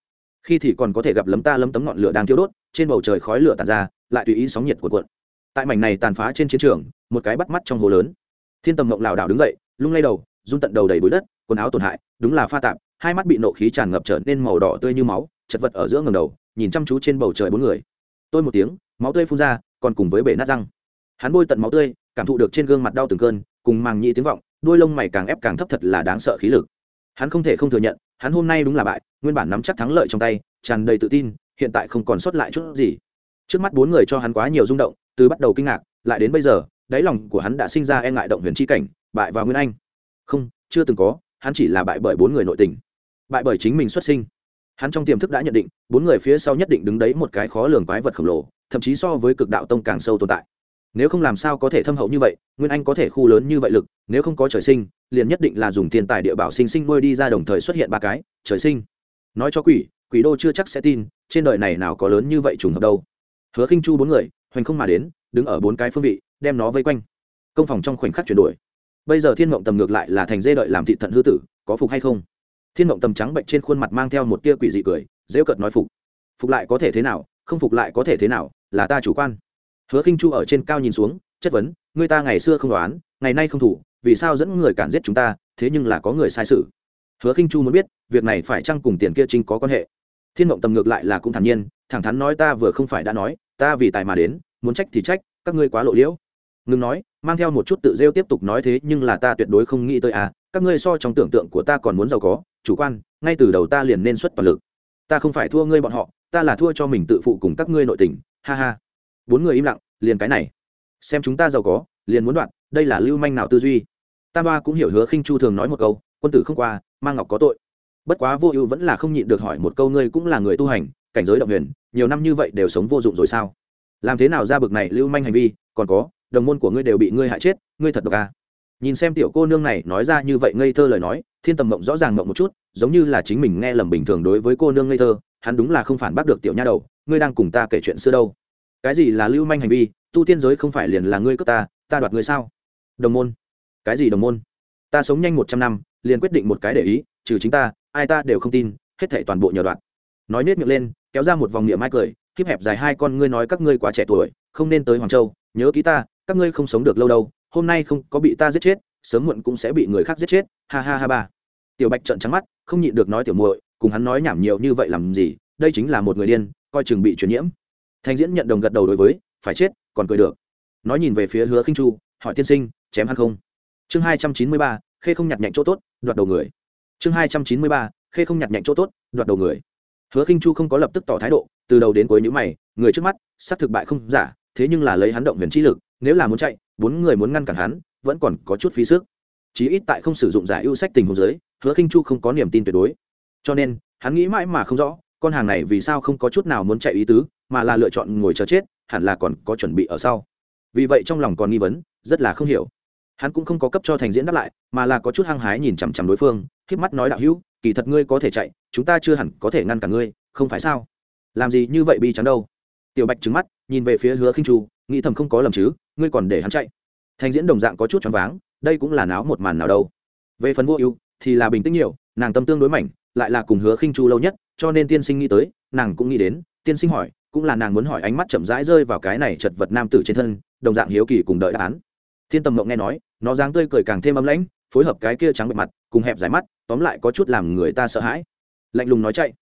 Khi thì còn có thể gặp lấm ta lấm tấm ngọn lửa đang thiêu đốt, trên bầu trời khói lửa tàn ra lại tùy ý sóng nhiệt của cuộn. Tại mảnh này tàn phá trên chiến trường, một cái bắt mắt trong hồ lớn. Thiên tầm mộng lảo đảo đứng dậy, lung lay đầu, run tận đầu đầy bụi đất, quần áo tổn hại, đúng là pha tạp, hai mắt bị nộ khí tràn ngập trở nên màu đỏ tươi như máu, chật vật ở giữa ngầm đầu, nhìn chăm chú trên bầu trời bốn người. Tôi một tiếng, máu tươi phun ra, còn cùng với bể nát răng. Hắn bôi tận máu tươi, cảm thụ được trên gương mặt đau từng cơn, cùng màng nhị tiếng vọng đuôi lông mày càng ép càng thấp thật là đáng sợ khí lực. Hắn không thể không thừa nhận, hắn hôm nay đúng là bại, nguyên bản nắm chắc thắng lợi trong tay, tràn đầy tự tin, hiện tại không còn sót lại chút gì trước mắt bốn người cho hắn quá nhiều rung động, từ bắt đầu kinh ngạc, lại đến bây giờ, đáy lòng của hắn đã sinh ra e ngại động huyền chi cảnh, bại vào nguyên anh. Không, chưa từng có, hắn chỉ là bại bởi bốn người nội tình. Bại bởi chính mình xuất sinh. Hắn trong tiềm thức đã nhận định, bốn người phía sau nhất định đứng đấy một cái khó lường quái vật khổng lồ, thậm chí so với cực đạo tông càng sâu tồn tại. Nếu không làm sao có thể thâm hậu như vậy, nguyên anh có thể khu lớn như vậy lực, nếu không có trời sinh, liền nhất định là dùng tiền tài địa bảo sinh sinh nuôi đi ra đồng thời xuất hiện ba cái, trời sinh. Nói cho quỷ quỷ đô chưa chắc sẽ tin, trên đời này nào có lớn như vậy trùng hợp đâu hứa khinh chu bốn người, hoành không mà đến, đứng ở bốn cái phương vị, đem nó vây quanh. Công phòng trong khoảnh khắc chuyển đổi. Bây giờ thiên mộng tầm ngược lại là thành dê đợi làm thị thận hư tử, có phục hay không? Thiên mộng tầm trắng bệnh trên khuôn mặt mang theo một tia quỷ dị cười dễ cợt nói phục. Phục lại có thể thế nào, không phục lại có thể thế nào, là ta chủ quan. Hứa khinh chu ở trên cao nhìn xuống, chất vấn người ta ngày xưa không đoán, ngày nay không thủ, vì sao dẫn người cản giết chúng ta, thế nhưng là có người sai sự. Hứa khinh chu muốn biết, việc này phải chăng cùng tiền kia trinh có quan hệ? Thiên mộng tầm ngược lại là cũng thản nhiên, thẳng thắn nói, ta vừa không phải đã nói ta vì tài mà đến, muốn trách thì trách, các ngươi quá lộ liễu. Ngừng nói, mang theo một chút tự rêu tiếp tục nói thế, nhưng là ta tuyệt đối không nghĩ tới à các ngươi so trong tưởng tượng của ta còn muốn giàu có. Chủ quan, ngay từ đầu ta liền nên xuất toàn lực. Ta không phải thua ngươi bọn họ, ta là thua cho mình tự phụ cùng các ngươi nội tình. Ha ha. Bốn người im lặng, liền cái này. Xem chúng ta giàu có, liền muốn đoạn, đây là lưu manh nào tư duy. Ta ba cũng hiểu hứa khinh chu thường nói một câu, quân tử không qua mang ngọc có tội. Bất quá vô ưu vẫn là không nhịn được hỏi một câu, ngươi cũng là người tu hành, cảnh giới động huyền nhiều năm như vậy đều sống vô dụng rồi sao? Làm thế nào ra bực này lưu manh hành vi? Còn có, đồng môn của ngươi đều bị ngươi hại chết, ngươi thật độc à. nhìn xem tiểu cô nương này nói ra như vậy ngây thơ lời nói, thiên tầm mộng rõ ràng mộng một chút, giống như là chính mình nghe lầm bình thường đối với cô nương ngây thơ, hắn đúng là không phản bác được tiểu nha đầu, ngươi đang cùng ta kể chuyện xưa đâu. Cái gì là lưu manh hành vi? Tu tiên giới không phải liền là ngươi cướp ta ta đoạt ngươi sao? Đồng môn. Cái gì đồng môn? Ta sống nhanh một trăm năm, liền quyết định một cái để ý, trừ chính ta, ai ta đều không tin, hết thảy toàn bộ nhờ đoạn nói nết miệng lên, kéo ra một vòng miệng mai cười khiếp hẹp dài hai con ngươi nói các ngươi quá trẻ tuổi, không nên tới hoàng châu, nhớ ký ta, các ngươi không sống được lâu đâu, hôm nay không có bị ta giết chết, sớm muộn cũng sẽ bị người khác giết chết, ha ha ha ba. Tiểu bạch trợn trắng mắt, không nhịn được nói tiểu muội, cùng hắn nói nhảm nhiều như vậy làm gì, đây chính là một người điên, coi chừng bị truyền nhiễm. Thanh diễn nhận đồng gật đầu đối với, phải chết, còn cười được. Nói nhìn về phía hứa khinh chu, hỏi tiên sinh, chém hắn không? Chương hai trăm chín mươi ba, khê không nhặt nhạnh chỗ tốt, đoạt đầu người. Chương hai trăm chín mươi ba, khê không nhặt nhạnh chỗ tốt, đoạt đầu người hứa khinh chu không có lập tức tỏ thái độ, từ đầu đến cuối những mày, người trước mắt, xác thực bại không giả, thế nhưng là lấy hắn động huyền trí lực, nếu là muốn chạy, bốn người muốn ngăn cản hắn, vẫn còn có chút phí sức. Chí ít tại không sử dụng giải ưu sách tình huống giới hứa khinh chu không có niềm tin tuyệt đối. Cho nên, hắn nghĩ mãi mà không rõ, con hàng này vì sao không có chút nào muốn chạy ý tứ, mà là lựa chọn ngồi chờ chết, hẳn là còn có chuẩn bị ở sau. Vì vậy trong lòng còn nghi vấn, rất là không hiểu. Hắn cũng không có cấp cho thành diễn đáp lại, mà là có chút hăng hái nhìn chằm chằm đối phương k mắt nói đạo hữu kỳ thật ngươi có thể chạy, chúng ta chưa hẳn có thể ngăn cả ngươi, không phải sao? Làm gì như vậy bi trắng đâu? Tiểu bạch trứng mắt, nhìn về phía hứa khinh chu, nghĩ thầm không có lầm chứ, ngươi còn để hắn chạy. Thành diễn đồng dạng có chút choáng váng, đây cũng là náo một màn nào đâu. Về phần vô ưu, thì là bình tĩnh nhiều, nàng tâm tương đối mảnh, lại là cùng hứa khinh chu lâu nhất, cho nên tiên sinh nghĩ tới, nàng cũng nghĩ đến, tiên sinh hỏi, cũng là nàng muốn hỏi ánh mắt chậm rãi rơi vào cái này chật vật nam tử trên thân, đồng dạng hiếu kỳ cùng đợi đáp án. Thiên tầm mộng nghe nói, nó dáng tươi cười càng thêm ấm lãnh phối hợp cái kia trắng bệ mặt, cùng hẹp dài mắt, tóm lại có chút làm người ta sợ hãi. Lạnh lùng nói chạy.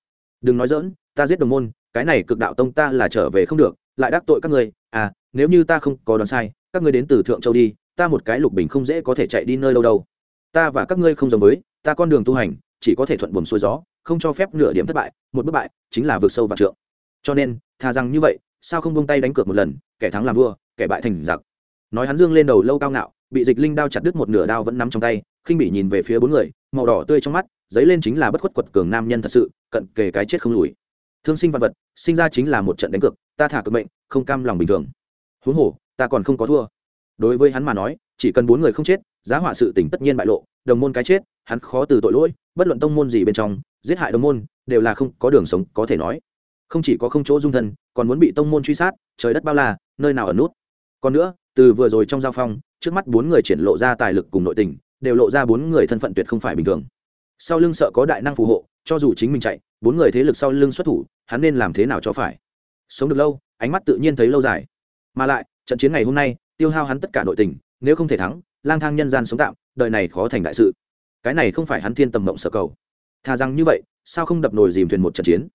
Đừng nói dỡn ta giết đồng môn, cái này cực đạo tông ta là trở về không được, lại đắc tội các ngươi à nếu như ta không có đoán sai, các ngươi đến từ thượng châu đi, ta một cái lục bình không dễ có thể chạy đi nơi đâu đâu. Ta và các ngươi không giống với, ta con đường tu hành, chỉ có thể thuận buồm xuôi gió, không cho phép nửa điểm thất bại, một bất bại, chính là vượt sâu và trượng. Cho nên, thà rằng như vậy, sao không bông tay đánh cược một lần, kẻ thắng làm vua, kẻ bại thành giặc. Nói hắn dương lên đầu lâu cao ngạo bị dịch linh đao chặt đứt một nửa đao vẫn nắm trong tay khinh bị nhìn về phía bốn người màu đỏ tươi trong mắt dấy lên chính là bất khuất quật cường nam nhân thật sự cận kề cái chết không lùi. Thương sinh vật vật sinh ra chính là một trận đánh cực, ta thả cực mệnh không cam lòng bình thường. Huống hồ ta còn không có thua. Đối với hắn mà nói chỉ cần bốn người không chết giá họa sự tình tất nhiên bại lộ đồng môn cái chết hắn khó từ tội lỗi bất luận tông môn gì bên trong giết hại đồng môn đều là không có đường sống có thể nói. Không chỉ có không chỗ dung thân còn muốn bị tông môn truy sát trời đất bao la nơi nào ở nút. Còn nữa từ vừa rồi trong giao phong trước mắt bốn người triển lộ ra tài lực cùng nội tình, đều lộ ra bốn người thân phận tuyệt không phải bình thường. Sau lưng sợ có đại năng phù hộ, cho dù chính mình chạy, bốn người thế lực sau lưng xuất thủ, hắn nên làm thế nào cho phải? Sống được lâu, ánh mắt tự nhiên thấy lâu dài. Mà lại, trận chiến ngày hôm nay, tiêu hao hắn tất cả nội tình, nếu không thể thắng, lang thang nhân gian sống tạm, đời này khó thành đại sự. Cái này không phải hắn thiên tầm mộng sở cầu. Thà rằng như vậy, sao không đập nồi dìm thuyền một trận chiến?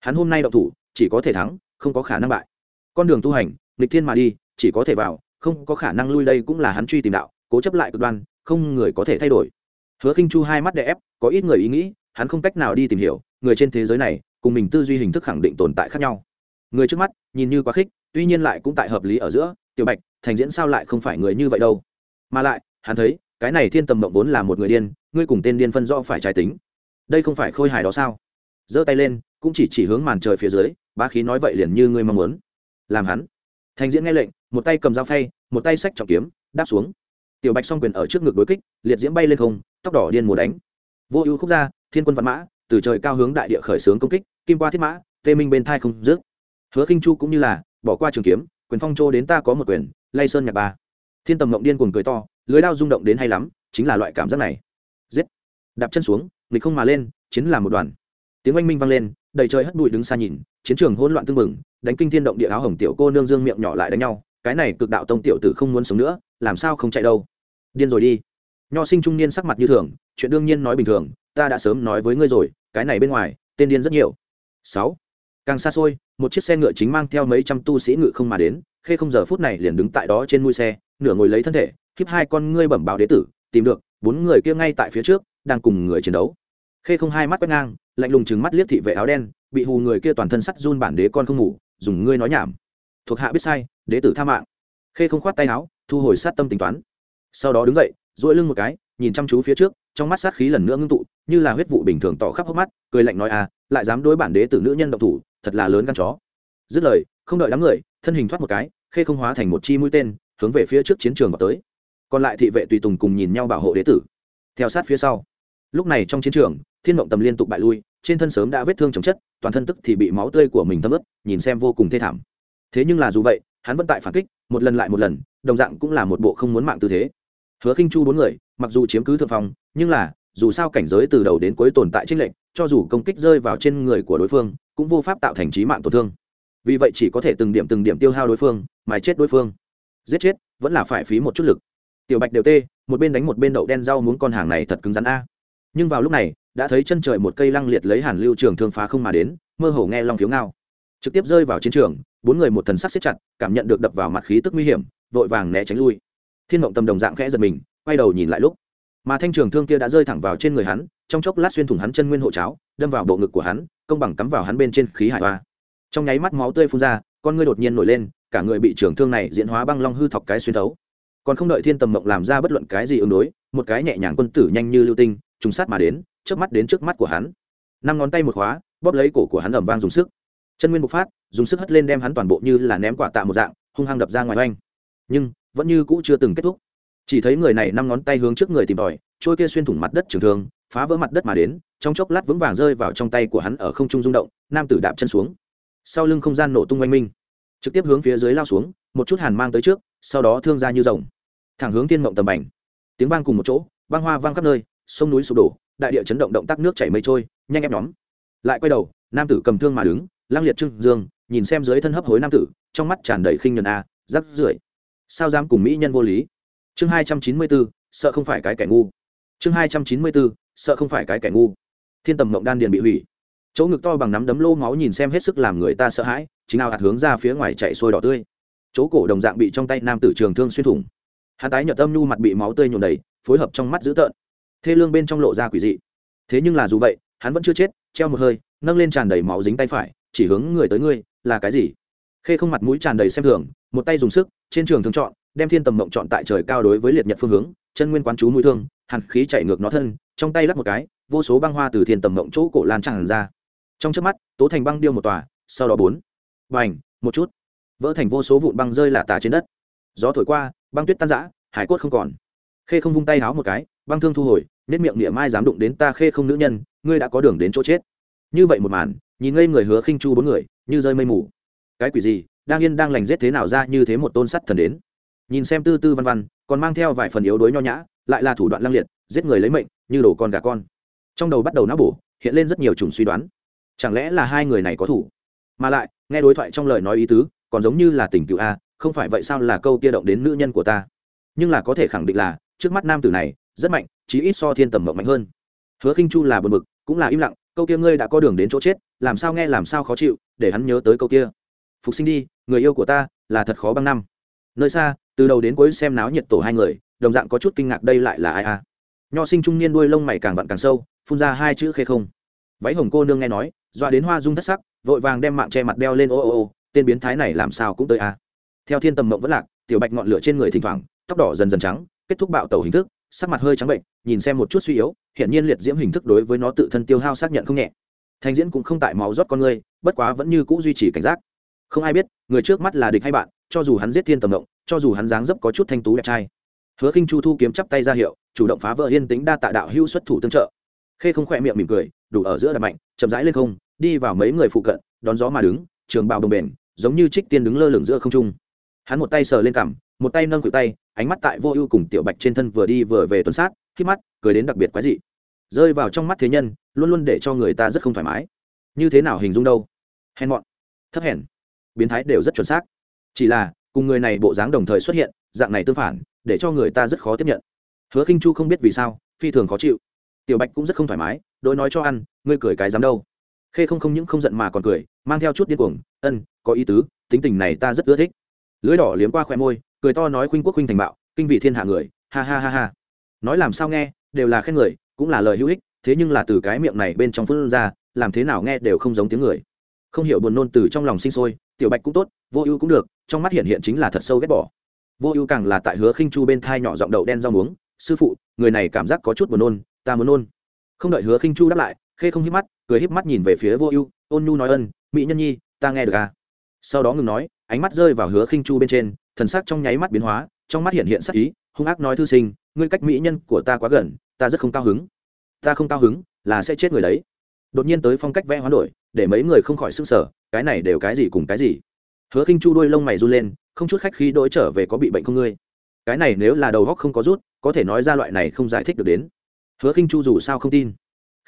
Hắn hôm nay đậu thủ, chỉ có thể thắng, không có khả năng bại. Con đường tu hành, nghịch thiên mà đi, chỉ có thể vào không có khả năng lui đây cũng là hắn truy tìm đạo, cố chấp lại cực đoan, không người có thể thay đổi. Hứa khinh chu hai mắt đè ép, có ít người ý nghĩ, hắn không cách nào đi tìm hiểu, người trên thế giới này, cùng mình tư duy hình thức khẳng định tồn tại khác nhau. Người trước mắt, nhìn như quá khích, tuy nhiên lại cũng tại hợp lý ở giữa, tiểu bạch, thành diễn sao lại không phải người như vậy đâu. Mà lại, hắn thấy, cái này thiên tầm mộng vốn là một người điên, ngươi cùng tên điên phân do phải trái tính. Đây không phải khôi hài đó sao? Giơ tay lên, cũng chỉ chỉ hướng màn trời phía dưới, bá khí nói vậy liền như ngươi mong muốn. Làm hắn thành diễn nghe lệnh, một tay cầm dao phay, một tay sách trọng kiếm, đáp xuống. Tiểu bạch song quyền ở trước ngực đối kích, liệt diễm bay lên không, tóc đỏ điên mùa đánh. Vô ưu khúc ra thiên quân văn mã, từ trời cao hướng đại địa khởi xướng công kích, kim qua thiết mã, tê minh bên thai không dứt. Hứa khinh chu cũng như là, bỏ qua trường kiếm, quyền phong trô đến ta có một quyền, lay sơn nhạc ba. Thiên tầm ngộng điên cuồng cười to, lưới đao rung động đến hay lắm, chính là loại cảm giác này. Giết! Đạp chân xuống, nghịch không mà lên, chiến là một đoàn. Tiếng oanh minh vang lên, đầy trời hất bụi đứng xa nhìn chiến trường hỗn loạn tương mừng đánh kinh thiên động địa áo hồng tiểu cô nương dương miệng nhỏ lại đánh nhau, cái này cực đạo tông tiểu tử không muốn sống nữa, làm sao không chạy đâu. Điên rồi đi. Nho sinh trung niên sắc mặt như thường, chuyện đương nhiên nói bình thường, ta đã sớm nói với ngươi rồi, cái này bên ngoài, tên điên rất nhiều. Sáu. Càng xa xôi, một chiếc xe ngựa chính mang theo mấy trăm tu sĩ ngự không mà đến, khê không giờ phút này liền đứng tại đó trên mui xe, nửa ngồi lấy thân thể, khiếp hai con ngươi bẩm báo đế tử, tìm được, bốn người kia ngay tại phía trước, đang cùng người chiến đấu. Khê không hai mắt quét ngang, lạnh lùng chừng mắt liếc thị vệ áo đen bị hù người kia toàn thân sắt run bản đế con không ngủ, dùng ngươi nói nhảm. Thuộc hạ biết sai, đế tử tha mạng. Khê không khoát tay áo, thu hồi sát tâm tính toán. Sau đó đứng dậy, duỗi lưng một cái, nhìn chăm chú phía trước, trong mắt sát khí lần nữa ngưng tụ, như là huyết vụ bình thường tỏ khắp hốc mắt, cười lạnh nói à lại dám đối bản đế tử nữ nhân độc thủ, thật là lớn gan chó. Dứt lời, không đợi đám người, thân hình thoát một cái, khê không hóa thành một chi mũi tên, hướng về phía trước chiến trường vào tới. Còn lại thị vệ tùy tùng cùng nhìn nhau bảo hộ đế tử. Theo sát phía sau. Lúc này trong chiến trường, thiên mộng tầm liên tục bại lui trên thân sớm đã vết thương chồng chất, toàn thân tức thì bị máu tươi của mình thấm ướt, nhìn xem vô cùng thê thảm. Thế nhưng là dù vậy, hắn vẫn tại phản kích, một lần lại một lần, đồng dạng cũng là một bộ không muốn mạng tư thế. Hứa khinh chu bốn người, mặc dù chiếm cứ thượng phòng nhưng là, dù sao cảnh giới từ đầu đến cuối tồn tại trinh lệnh cho dù công kích rơi vào trên người của đối phương, cũng vô pháp tạo thành trí mạng tổn thương. Vì vậy chỉ có thể từng điểm từng điểm tiêu hao đối phương, mà chết đối phương. Giết chết, vẫn là phải phí một chút lực. Tiểu bạch đều tê, một bên đánh một bên đậu đen rau muốn con hàng này thật cứng rắn a. Nhưng vào lúc này đã thấy chân trời một cây lăng liệt lấy hàn lưu trường thương phá không mà đến, mơ hồ nghe long thiếu ngao. Trực tiếp rơi vào chiến trường, bốn người một thần sắc xếp chặt, cảm nhận được đập vào mặt khí tức nguy hiểm, vội vàng né tránh lui. Thiên mộng tầm đồng dạng khẽ giật mình, quay đầu nhìn lại lúc. Mà thanh trường thương kia đã rơi thẳng vào trên người hắn, trong chốc lát xuyên thủng hắn chân nguyên hộ cháo, đâm vào bộ ngực của hắn, công bằng cắm vào hắn bên trên khí hải hoa. Trong nháy mắt máu tươi phun ra, con ngươi đột nhiên nổi lên, cả người bị trường thương này diễn hóa băng long hư thọc cái xuyên thấu. Còn không đợi thiên tầm mộng làm ra bất luận cái gì ứng đối, một cái nhẹ nhàng quân tử nhanh như lưu tinh, trùng sát mà đến chớp mắt đến trước mắt của hắn. Năm ngón tay một khóa, bóp lấy cổ của hắn ẩm vang dùng sức. Chân nguyên bộc phát, dùng sức hất lên đem hắn toàn bộ như là ném quả tạ một dạng, hung hăng đập ra ngoài oanh. Nhưng, vẫn như cũ chưa từng kết thúc. Chỉ thấy người này năm ngón tay hướng trước người tìm tòi, trôi kia xuyên thủng mặt đất trường thương, phá vỡ mặt đất mà đến, trong chốc lát vững vàng rơi vào trong tay của hắn ở không trung rung động, nam tử đạp chân xuống. Sau lưng không gian nổ tung oanh minh, trực tiếp hướng phía dưới lao xuống, một chút hàn mang tới trước, sau đó thương ra như rồng. Thẳng hướng thiên mộng tầm ảnh. Tiếng vang cùng một chỗ, băng hoa vang khắp nơi, sông núi sụp đổ đại địa chấn động động tác nước chảy mây trôi, nhanh ép nhóm. Lại quay đầu, nam tử cầm thương mà đứng lang liệt trưng dương, nhìn xem dưới thân hấp hối nam tử, trong mắt tràn đầy khinh nhuần a, rắc rưởi. Sao dám cùng mỹ nhân vô lý? Chương hai trăm chín mươi bốn, sợ không phải cái kẻ ngu. Chương hai trăm chín mươi bốn, sợ không phải cái kẻ ngu. Thiên tầm mộng đan điền bị hủy. Chỗ ngực to bằng nắm đấm lô máu nhìn xem hết sức làm người ta sợ hãi, chính nào hạt hướng ra phía ngoài chạy sôi đỏ tươi. Chỗ cổ đồng dạng bị trong tay nam tử trường thương xuyên thủng. Hắn tái nhợt âm nhu mặt bị máu tươi nhuộm đầy, phối hợp trong mắt dữ tợn thê lương bên trong lộ ra quỷ dị. Thế nhưng là dù vậy, hắn vẫn chưa chết, treo một hơi, nâng lên tràn đầy máu dính tay phải, chỉ hướng người tới ngươi, là cái gì? Khê không mặt mũi tràn đầy xem thường, một tay dùng sức, trên trường thường chọn đem thiên tầm mộng chọn tại trời cao đối với liệt nhật phương hướng, chân nguyên quán chú mũi thương, hàn khí chạy ngược nó thân, trong tay lắp một cái, vô số băng hoa từ thiên tầm mộng chỗ cổ lan tràn ra. Trong trước mắt, tố thành băng điêu một tòa, sau đó bốn. Và một chút. Vỡ thành vô số vụn băng rơi lả tả trên đất. Gió thổi qua, băng tuyết tan rã, hải cốt không còn khê không vung tay háo một cái, băng thương thu hồi nết miệng niệm mai dám đụng đến ta khê không nữ nhân, ngươi đã có đường đến chỗ chết. Như vậy một màn, nhìn ngây người hứa khinh chu bốn người, như rơi mây mù. Cái quỷ gì, đang yên đang lành giết thế nào ra như thế một tôn sắt thần đến. Nhìn xem tư tư văn văn, còn mang theo vài phần yếu đuối nho nhã, lại là thủ đoạn lăng liệt, giết người lấy mệnh, như đồ con gà con. Trong đầu bắt đầu não bổ, hiện lên rất nhiều chủng suy đoán. Chẳng lẽ là hai người này có thủ? Mà lại, nghe đối thoại trong lời nói ý tứ, còn giống như là tình cựu a, không phải vậy sao là câu kia động đến nữ nhân của ta? Nhưng là có thể khẳng định là trước mắt nam tử này rất mạnh, chí ít so thiên tầm mộng mạnh hơn hứa khinh chu là bờ mực cũng là im lặng, câu kia ngươi đã có đường đến chỗ chết, làm sao nghe làm sao khó chịu, để hắn nhớ tới câu kia phục sinh đi, người yêu của ta là thật khó băng năm nơi xa, từ đầu đến cuối xem náo nhiệt tổ hai người, đồng dạng có chút kinh ngạc đây lại là ai à? nho sinh trung niên đuôi lông mày càng vặn càng sâu, phun ra hai chữ khê không váy hồng cô nương nghe nói dọa đến hoa dung thất sắc, vội vàng đem mạng che mặt đeo lên ô ô ô, tên biến thái này làm sao cũng tới à? theo thiên tầm mộng vẫn lạc, tiểu bạch ngọn lửa trên người thỉnh thoảng, tóc đỏ dần dần trắng kết thúc bạo tẩu hình thức, sắc mặt hơi trắng bệnh, nhìn xem một chút suy yếu hiện nhiên liệt diễm hình thức đối với nó tự thân tiêu hao xác nhận không nhẹ. Thành diễn cũng không tại máu rót con người, bất quá vẫn như c ũ duy trì cảnh giác. Không ai biết, người trước mắt là địch hay bạn, cho dù hắn giết thiên tầm động, cho dù hắn dáng dấp có chút thanh tú đẹp trai. Hứa khinh chu thu kiếm chắp tay ra hiệu, chủ động phá vỡ yên tính đa tạ đạo hưu xuất thủ tương trợ. Khê không khỏe miệng mỉm cười, đủ ở giữa đập mạnh, chậm rãi lên không, đi vào mấy người phụ cận, đón gió mà đứng, trường bào đồng bền, giống như trích tiên đứng lơ lửng giữa không trung. Hắn một tay sờ lên cằm, một tay nâng cự tay ánh mắt tại vô ưu cùng tiểu bạch trên thân vừa đi vừa về tuần sát, khi mắt cười đến đặc biệt quái dị. Rơi vào trong mắt thế nhân, luôn luôn để cho người ta rất không thoải mái. Như thế nào hình dung đâu? Hèn mọn. Thấp hèn. Biến thái đều rất chuẩn xác. Chỉ là, cùng người này bộ dáng đồng thời xuất hiện, dạng này tương phản, để cho người ta rất khó tiếp nhận. Hứa khinh chu không biết vì sao, phi thường khó chịu. Tiểu bạch cũng rất không thoải mái đôi nói cho ăn, ngươi cười cái dám đâu. Khê không không những không giận mà còn cười, mang theo chút điên cuồng, ân, có ý tứ, tính tình này ta rất ưa thích. Lưỡi đỏ liếm qua khoe môi cười to nói khuynh quốc khuynh thành bạo, kinh vị thiên hạ người, ha ha ha ha. Nói làm sao nghe, đều là khen người, cũng là lời hữu ích, thế nhưng là từ cái miệng này bên trong phương ra, làm thế nào nghe đều không giống tiếng người. Không hiểu buồn nôn từ trong lòng sinh sôi, tiểu bạch cũng tốt, vô ưu cũng được, trong mắt hiện hiện chính là thật sâu ghét bỏ. Vô ưu càng là tại hứa khinh chu bên thai nhỏ giọng đậu đen rau muống, sư phụ, người này cảm giác có chút buồn nôn, ta muốn nôn. Không đợi hứa khinh chu đáp lại, khê không hít mắt, cười híp mắt nhìn về phía vô ưu, ôn nhu nói ân, mỹ nhân nhi, ta nghe được à. Sau đó ngừng nói, ánh mắt rơi vào hứa khinh chu bên trên thần sắc trong nháy mắt biến hóa, trong mắt hiện hiện sắc ý, hung ác nói thư sinh, ngươi cách mỹ nhân của ta quá gần, ta rất không cao hứng. Ta không cao hứng là sẽ chết người đấy. Đột nhiên tới phong cách vẽ hoán đổi, để mấy người không khỏi s ư n g sở cái này đều cái gì cùng cái gì. Hứa khinh chu đuôi lông mày run lên, không chút khách khi đỗi trở về có bị bệnh không ngươi? Cái này nếu là đầu góc không có rút, có thể nói ra loại này không giải thích được đến. Hứa khinh chu dù sao không tin.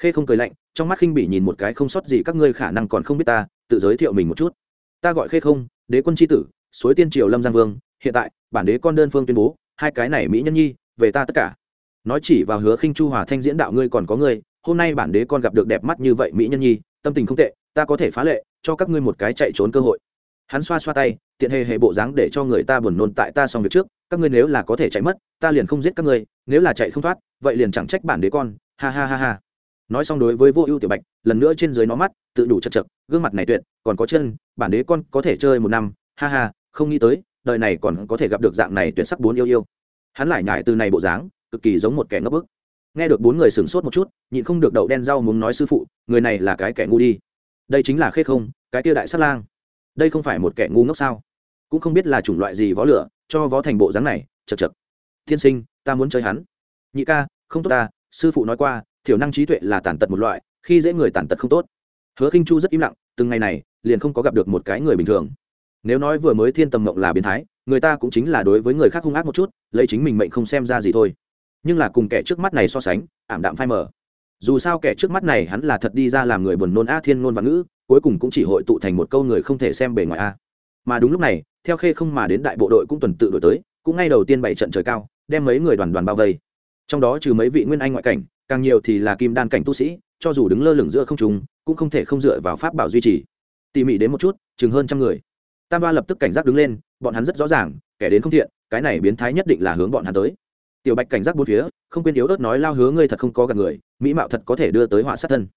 Khê không cười lạnh, trong mắt khinh bị nhìn một cái không sót gì các ngươi khả năng còn không biết ta, tự giới thiệu mình một chút. Ta gọi khê không, đế quân chi tử suối tiên triều lâm giang vương, hiện tại, bản đế con đơn phương tuyên bố, hai cái này mỹ nhân nhi, về ta tất cả. Nói chỉ vào hứa khinh chu hòa thanh diễn đạo ngươi còn có ngươi, hôm nay bản đế con gặp được đẹp mắt như vậy mỹ nhân nhi, tâm tình không tệ, ta có thể phá lệ, cho các ngươi một cái chạy trốn cơ hội. Hắn xoa xoa tay, tiện hề hề bộ dáng để cho người ta buồn nôn tại ta xong việc trước, các ngươi nếu là có thể chạy mất, ta liền không giết các ngươi, nếu là chạy không thoát, vậy liền chẳng trách bản đế con, ha ha ha ha. Nói xong đối với vô ưu tiểu bạch, lần nữa trên dưới nó mắt, tự đủ chật chật, gương mặt này tuyệt, còn có chân, bản đế con có thể chơi một năm, ha ha không nghĩ tới, đời này còn có thể gặp được dạng này tuyệt sắc bốn yêu yêu. Hắn lại nhải từ này bộ dáng, cực kỳ giống một kẻ ngốc bức. Nghe được bốn người sửng sốt một chút, nhịn không được đậu đen rau muốn nói sư phụ, người này là cái kẻ ngu đi. Đây chính là khê không, cái kia đại sát lang. Đây không phải một kẻ ngu ngốc sao? Cũng không biết là chủng loại gì võ lửa, cho võ thành bộ dáng này, chật chật. Thiên sinh, ta muốn chơi hắn. Nhị ca, không tốt ta, sư phụ nói qua, thiểu năng trí tuệ là tàn tật một loại, khi dễ người tàn tật không tốt. Hứa khinh chu rất im lặng, từng ngày này, liền không có gặp được một cái người bình thường nếu nói vừa mới thiên tầm mộng là biến thái, người ta cũng chính là đối với người khác hung ác một chút, lấy chính mình mệnh không xem ra gì thôi. Nhưng là cùng kẻ trước mắt này so sánh, ảm đạm phai mờ. Dù sao kẻ trước mắt này hắn là thật đi ra làm người buồn nôn a thiên ngôn và ngữ, cuối cùng cũng chỉ hội tụ thành một câu người không thể xem bề ngoài a. Mà đúng lúc này, theo khê không mà đến đại bộ đội cũng tuần tự đổi tới, cũng ngay đầu tiên bảy trận trời cao, đem mấy người đoàn đoàn bao vây. Trong đó trừ mấy vị nguyên anh ngoại cảnh, càng nhiều thì là kim đan cảnh tu sĩ, cho dù đứng lơ lửng giữa không trùng cũng không thể không dựa vào pháp bảo duy trì. Tỉ mỉ đến một chút, chừng hơn trăm người tam ba lập tức cảnh giác đứng lên, bọn hắn rất rõ ràng, kẻ đến không thiện, cái này biến thái nhất định là hướng bọn hắn tới. Tiểu bạch cảnh giác bốn phía, không quên yếu ớt nói lao hứa ngươi thật không có gặp người, mỹ mạo thật có thể đưa tới họa sát thân.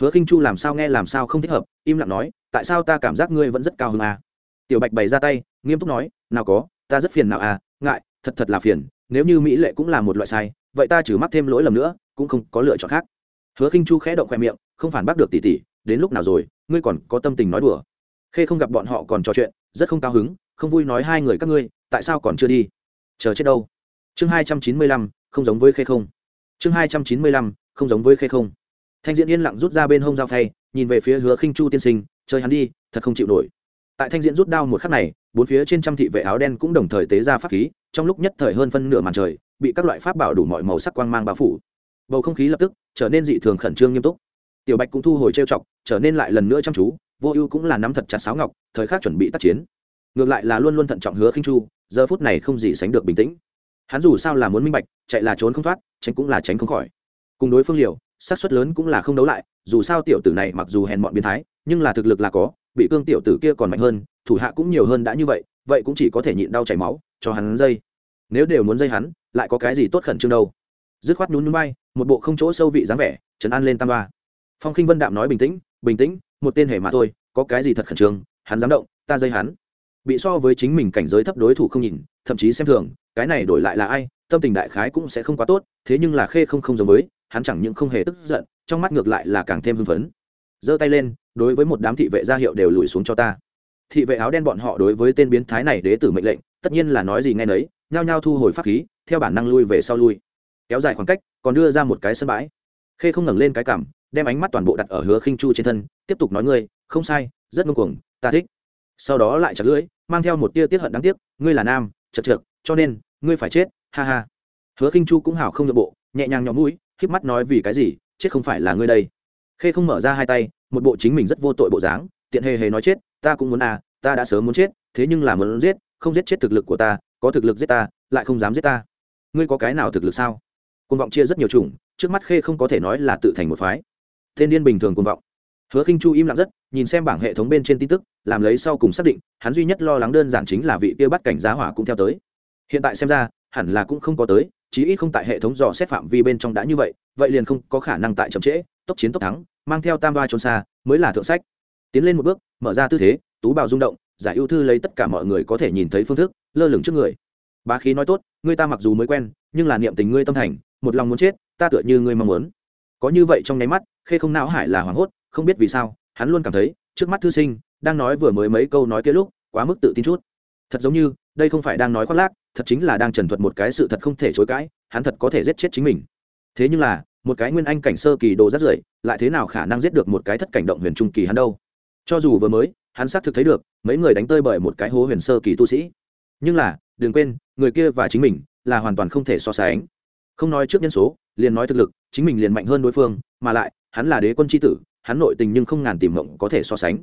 Hứa khinh chu làm sao nghe làm sao không thích hợp, im lặng nói, tại sao ta cảm giác ngươi vẫn rất cao hơn à? tiểu bạch bày ra tay, nghiêm túc nói, nào có, ta rất phiền nào à ngại, thật thật là phiền, nếu như mỹ lệ cũng là một loại sai, vậy ta trừ mắc thêm lỗi lầm nữa, cũng không có lựa chọn khác. Hứa khinh chu khẽ động khoe miệng, không phản bác được tỷ tỷ, đến lúc nào rồi, ngươi còn có tâm tình nói đùa khê không gặp bọn họ còn trò chuyện, rất không cao hứng, không vui nói hai người các ngươi, tại sao còn chưa đi? Chờ chết đâu? Chương hai trăm chín mươi lăm, không giống với khê không. Chương hai trăm chín mươi lăm, không giống với khê không. Thanh diễn yên lặng rút ra bên hông dao phay, nhìn về phía hứa khinh chu tiên sinh, chơi hắn đi, thật không chịu nổi. Tại thanh diễn rút đao một khắc này, bốn phía trên trăm thị vệ áo đen cũng đồng thời tế ra pháp khí, trong lúc nhất thời hơn phân nửa màn trời, bị các loại pháp bảo đủ mọi màu sắc quang mang bao phủ. Bầu không khí lập tức trở nên dị thường khẩn trương nghiêm túc. Tiểu bạch cũng thu hồi trêu chọc, trở nên lại lần nữa chăm chú vô ưu cũng là nắm thật chặt sáo ngọc, thời khắc chuẩn bị tác chiến. Ngược lại là luôn luôn thận trọng hứa khinh chu, giờ phút này không gì sánh được bình tĩnh. Hắn dù sao là muốn minh bạch, chạy là trốn không thoát, tránh cũng là tránh không khỏi. Cùng đối phương liều, xác suất lớn cũng là không đấu lại, dù sao tiểu tử này mặc dù hèn mọn biến thái, nhưng là thực lực là có, bị cương tiểu tử kia còn mạnh hơn, thủ hạ cũng nhiều hơn đã như vậy vậy cũng chỉ có thể nhịn đau chảy máu, cho hắn dây. Nếu đều muốn dây hắn, lại có cái gì tốt khẩn trương đâu. Dứt khoát nhún núi bay một bộ không chỗ sâu vị dáng vẻ, trấn an lên tam ba phong khinh vân đạm nói bình tĩnh bình tĩnh một tên hề mà thôi, có cái gì thật khẩn trương, hắn dám động, ta dây hắn. Bị so với chính mình cảnh giới thấp đối thủ không nhìn, thậm chí xem thường, cái này đổi lại là ai, tâm tình đại khái cũng sẽ không quá tốt, thế nhưng là khê không không giống với, hắn chẳng những không hề tức giận, trong mắt ngược lại là càng thêm hưng phấn. Giơ tay lên, đối với một đám thị vệ ra hiệu đều lùi xuống cho ta. Thị vệ áo đen bọn họ đối với tên biến thái này đế tử mệnh lệnh, tất nhiên là nói gì nghe nấy, nhao nhao thu hồi pháp khí, theo bản năng lui về sau lui. Kéo dài khoảng cách, còn đưa ra một cái sân bãi. Khê không ngẩng lên cái cảm đem ánh mắt toàn bộ đặt ở hứa khinh chu trên thân, tiếp tục nói ngươi, không sai, rất ngông cuồng, ta thích. Sau đó lại chặt lưỡi, mang theo một tia tiết hận đáng tiếc, ngươi là nam, chật trượt, cho nên, ngươi phải chết, ha ha. Hứa khinh chu cũng hào không nhượng bộ, nhẹ nhàng nhõm mũi híp mắt nói vì cái gì, chết không phải là ngươi đây. Khê không mở ra hai tay, một bộ chính mình rất vô tội bộ dáng, tiện hề hề nói chết, ta cũng muốn à ta đã sớm muốn chết, thế nhưng là muốn giết, không giết chết thực lực của ta, có thực lực giết ta, lại không dám giết ta. Ngươi có cái nào thực lực sao? Côn vọng chia rất nhiều chủng, trước mắt khê không có thể nói là tự thành một phái tên điên bình thường cuồng vọng. Hứa khinh chu im lặng rất, nhìn xem bảng hệ thống bên trên tin tức, làm lấy sau cùng xác định, hắn duy nhất lo lắng đơn giản chính là vị kia bắt cảnh giá hỏa cũng theo tới. Hiện tại xem ra, hẳn là cũng không có tới, chí ít không tại hệ thống dò xét phạm vi bên trong đã như vậy vậy liền không có khả năng tại chậm trễ, tốc chiến tốc thắng, mang theo tam ba trốn xa, mới là thượng sách. Tiến lên một bước, mở ra tư thế, tú bào rung động, giải ưu thư lấy tất cả mọi người có thể nhìn thấy phương thức, lơ lửng trước người. Bá khí nói tốt, ngươi ta mặc dù mới quen, nhưng là niệm tình ngươi tâm thành, một lòng muốn chết, ta tựa như ngươi mong muốn. Có như vậy trong nháy mắt khê không não hải là hoảng hốt, không biết vì sao, hắn luôn cảm thấy, trước mắt thư sinh, đang nói vừa mới mấy câu nói kia lúc, quá mức tự tin chút. Thật giống như, đây không phải đang nói khoác lác, thật chính là đang trần thuật một cái sự thật không thể chối cãi, hắn thật có thể giết chết chính mình. Thế nhưng là, một cái nguyên anh cảnh sơ kỳ đồ rất rưởi, lại thế nào khả năng giết được một cái thất cảnh động huyền trung kỳ hắn đâu? Cho dù vừa mới, hắn xác thực thấy được, mấy người đánh tơi bởi một cái hố huyền sơ kỳ tu sĩ. Nhưng là, đừng quên, người kia và chính mình, là hoàn toàn không thể so sánh. Không nói trước nhân số, liền nói thực lực, chính mình liền mạnh hơn đối phương, mà lại hắn là đế quân tri tử, hắn nội tình nhưng không ngàn tìm mộng có thể so sánh.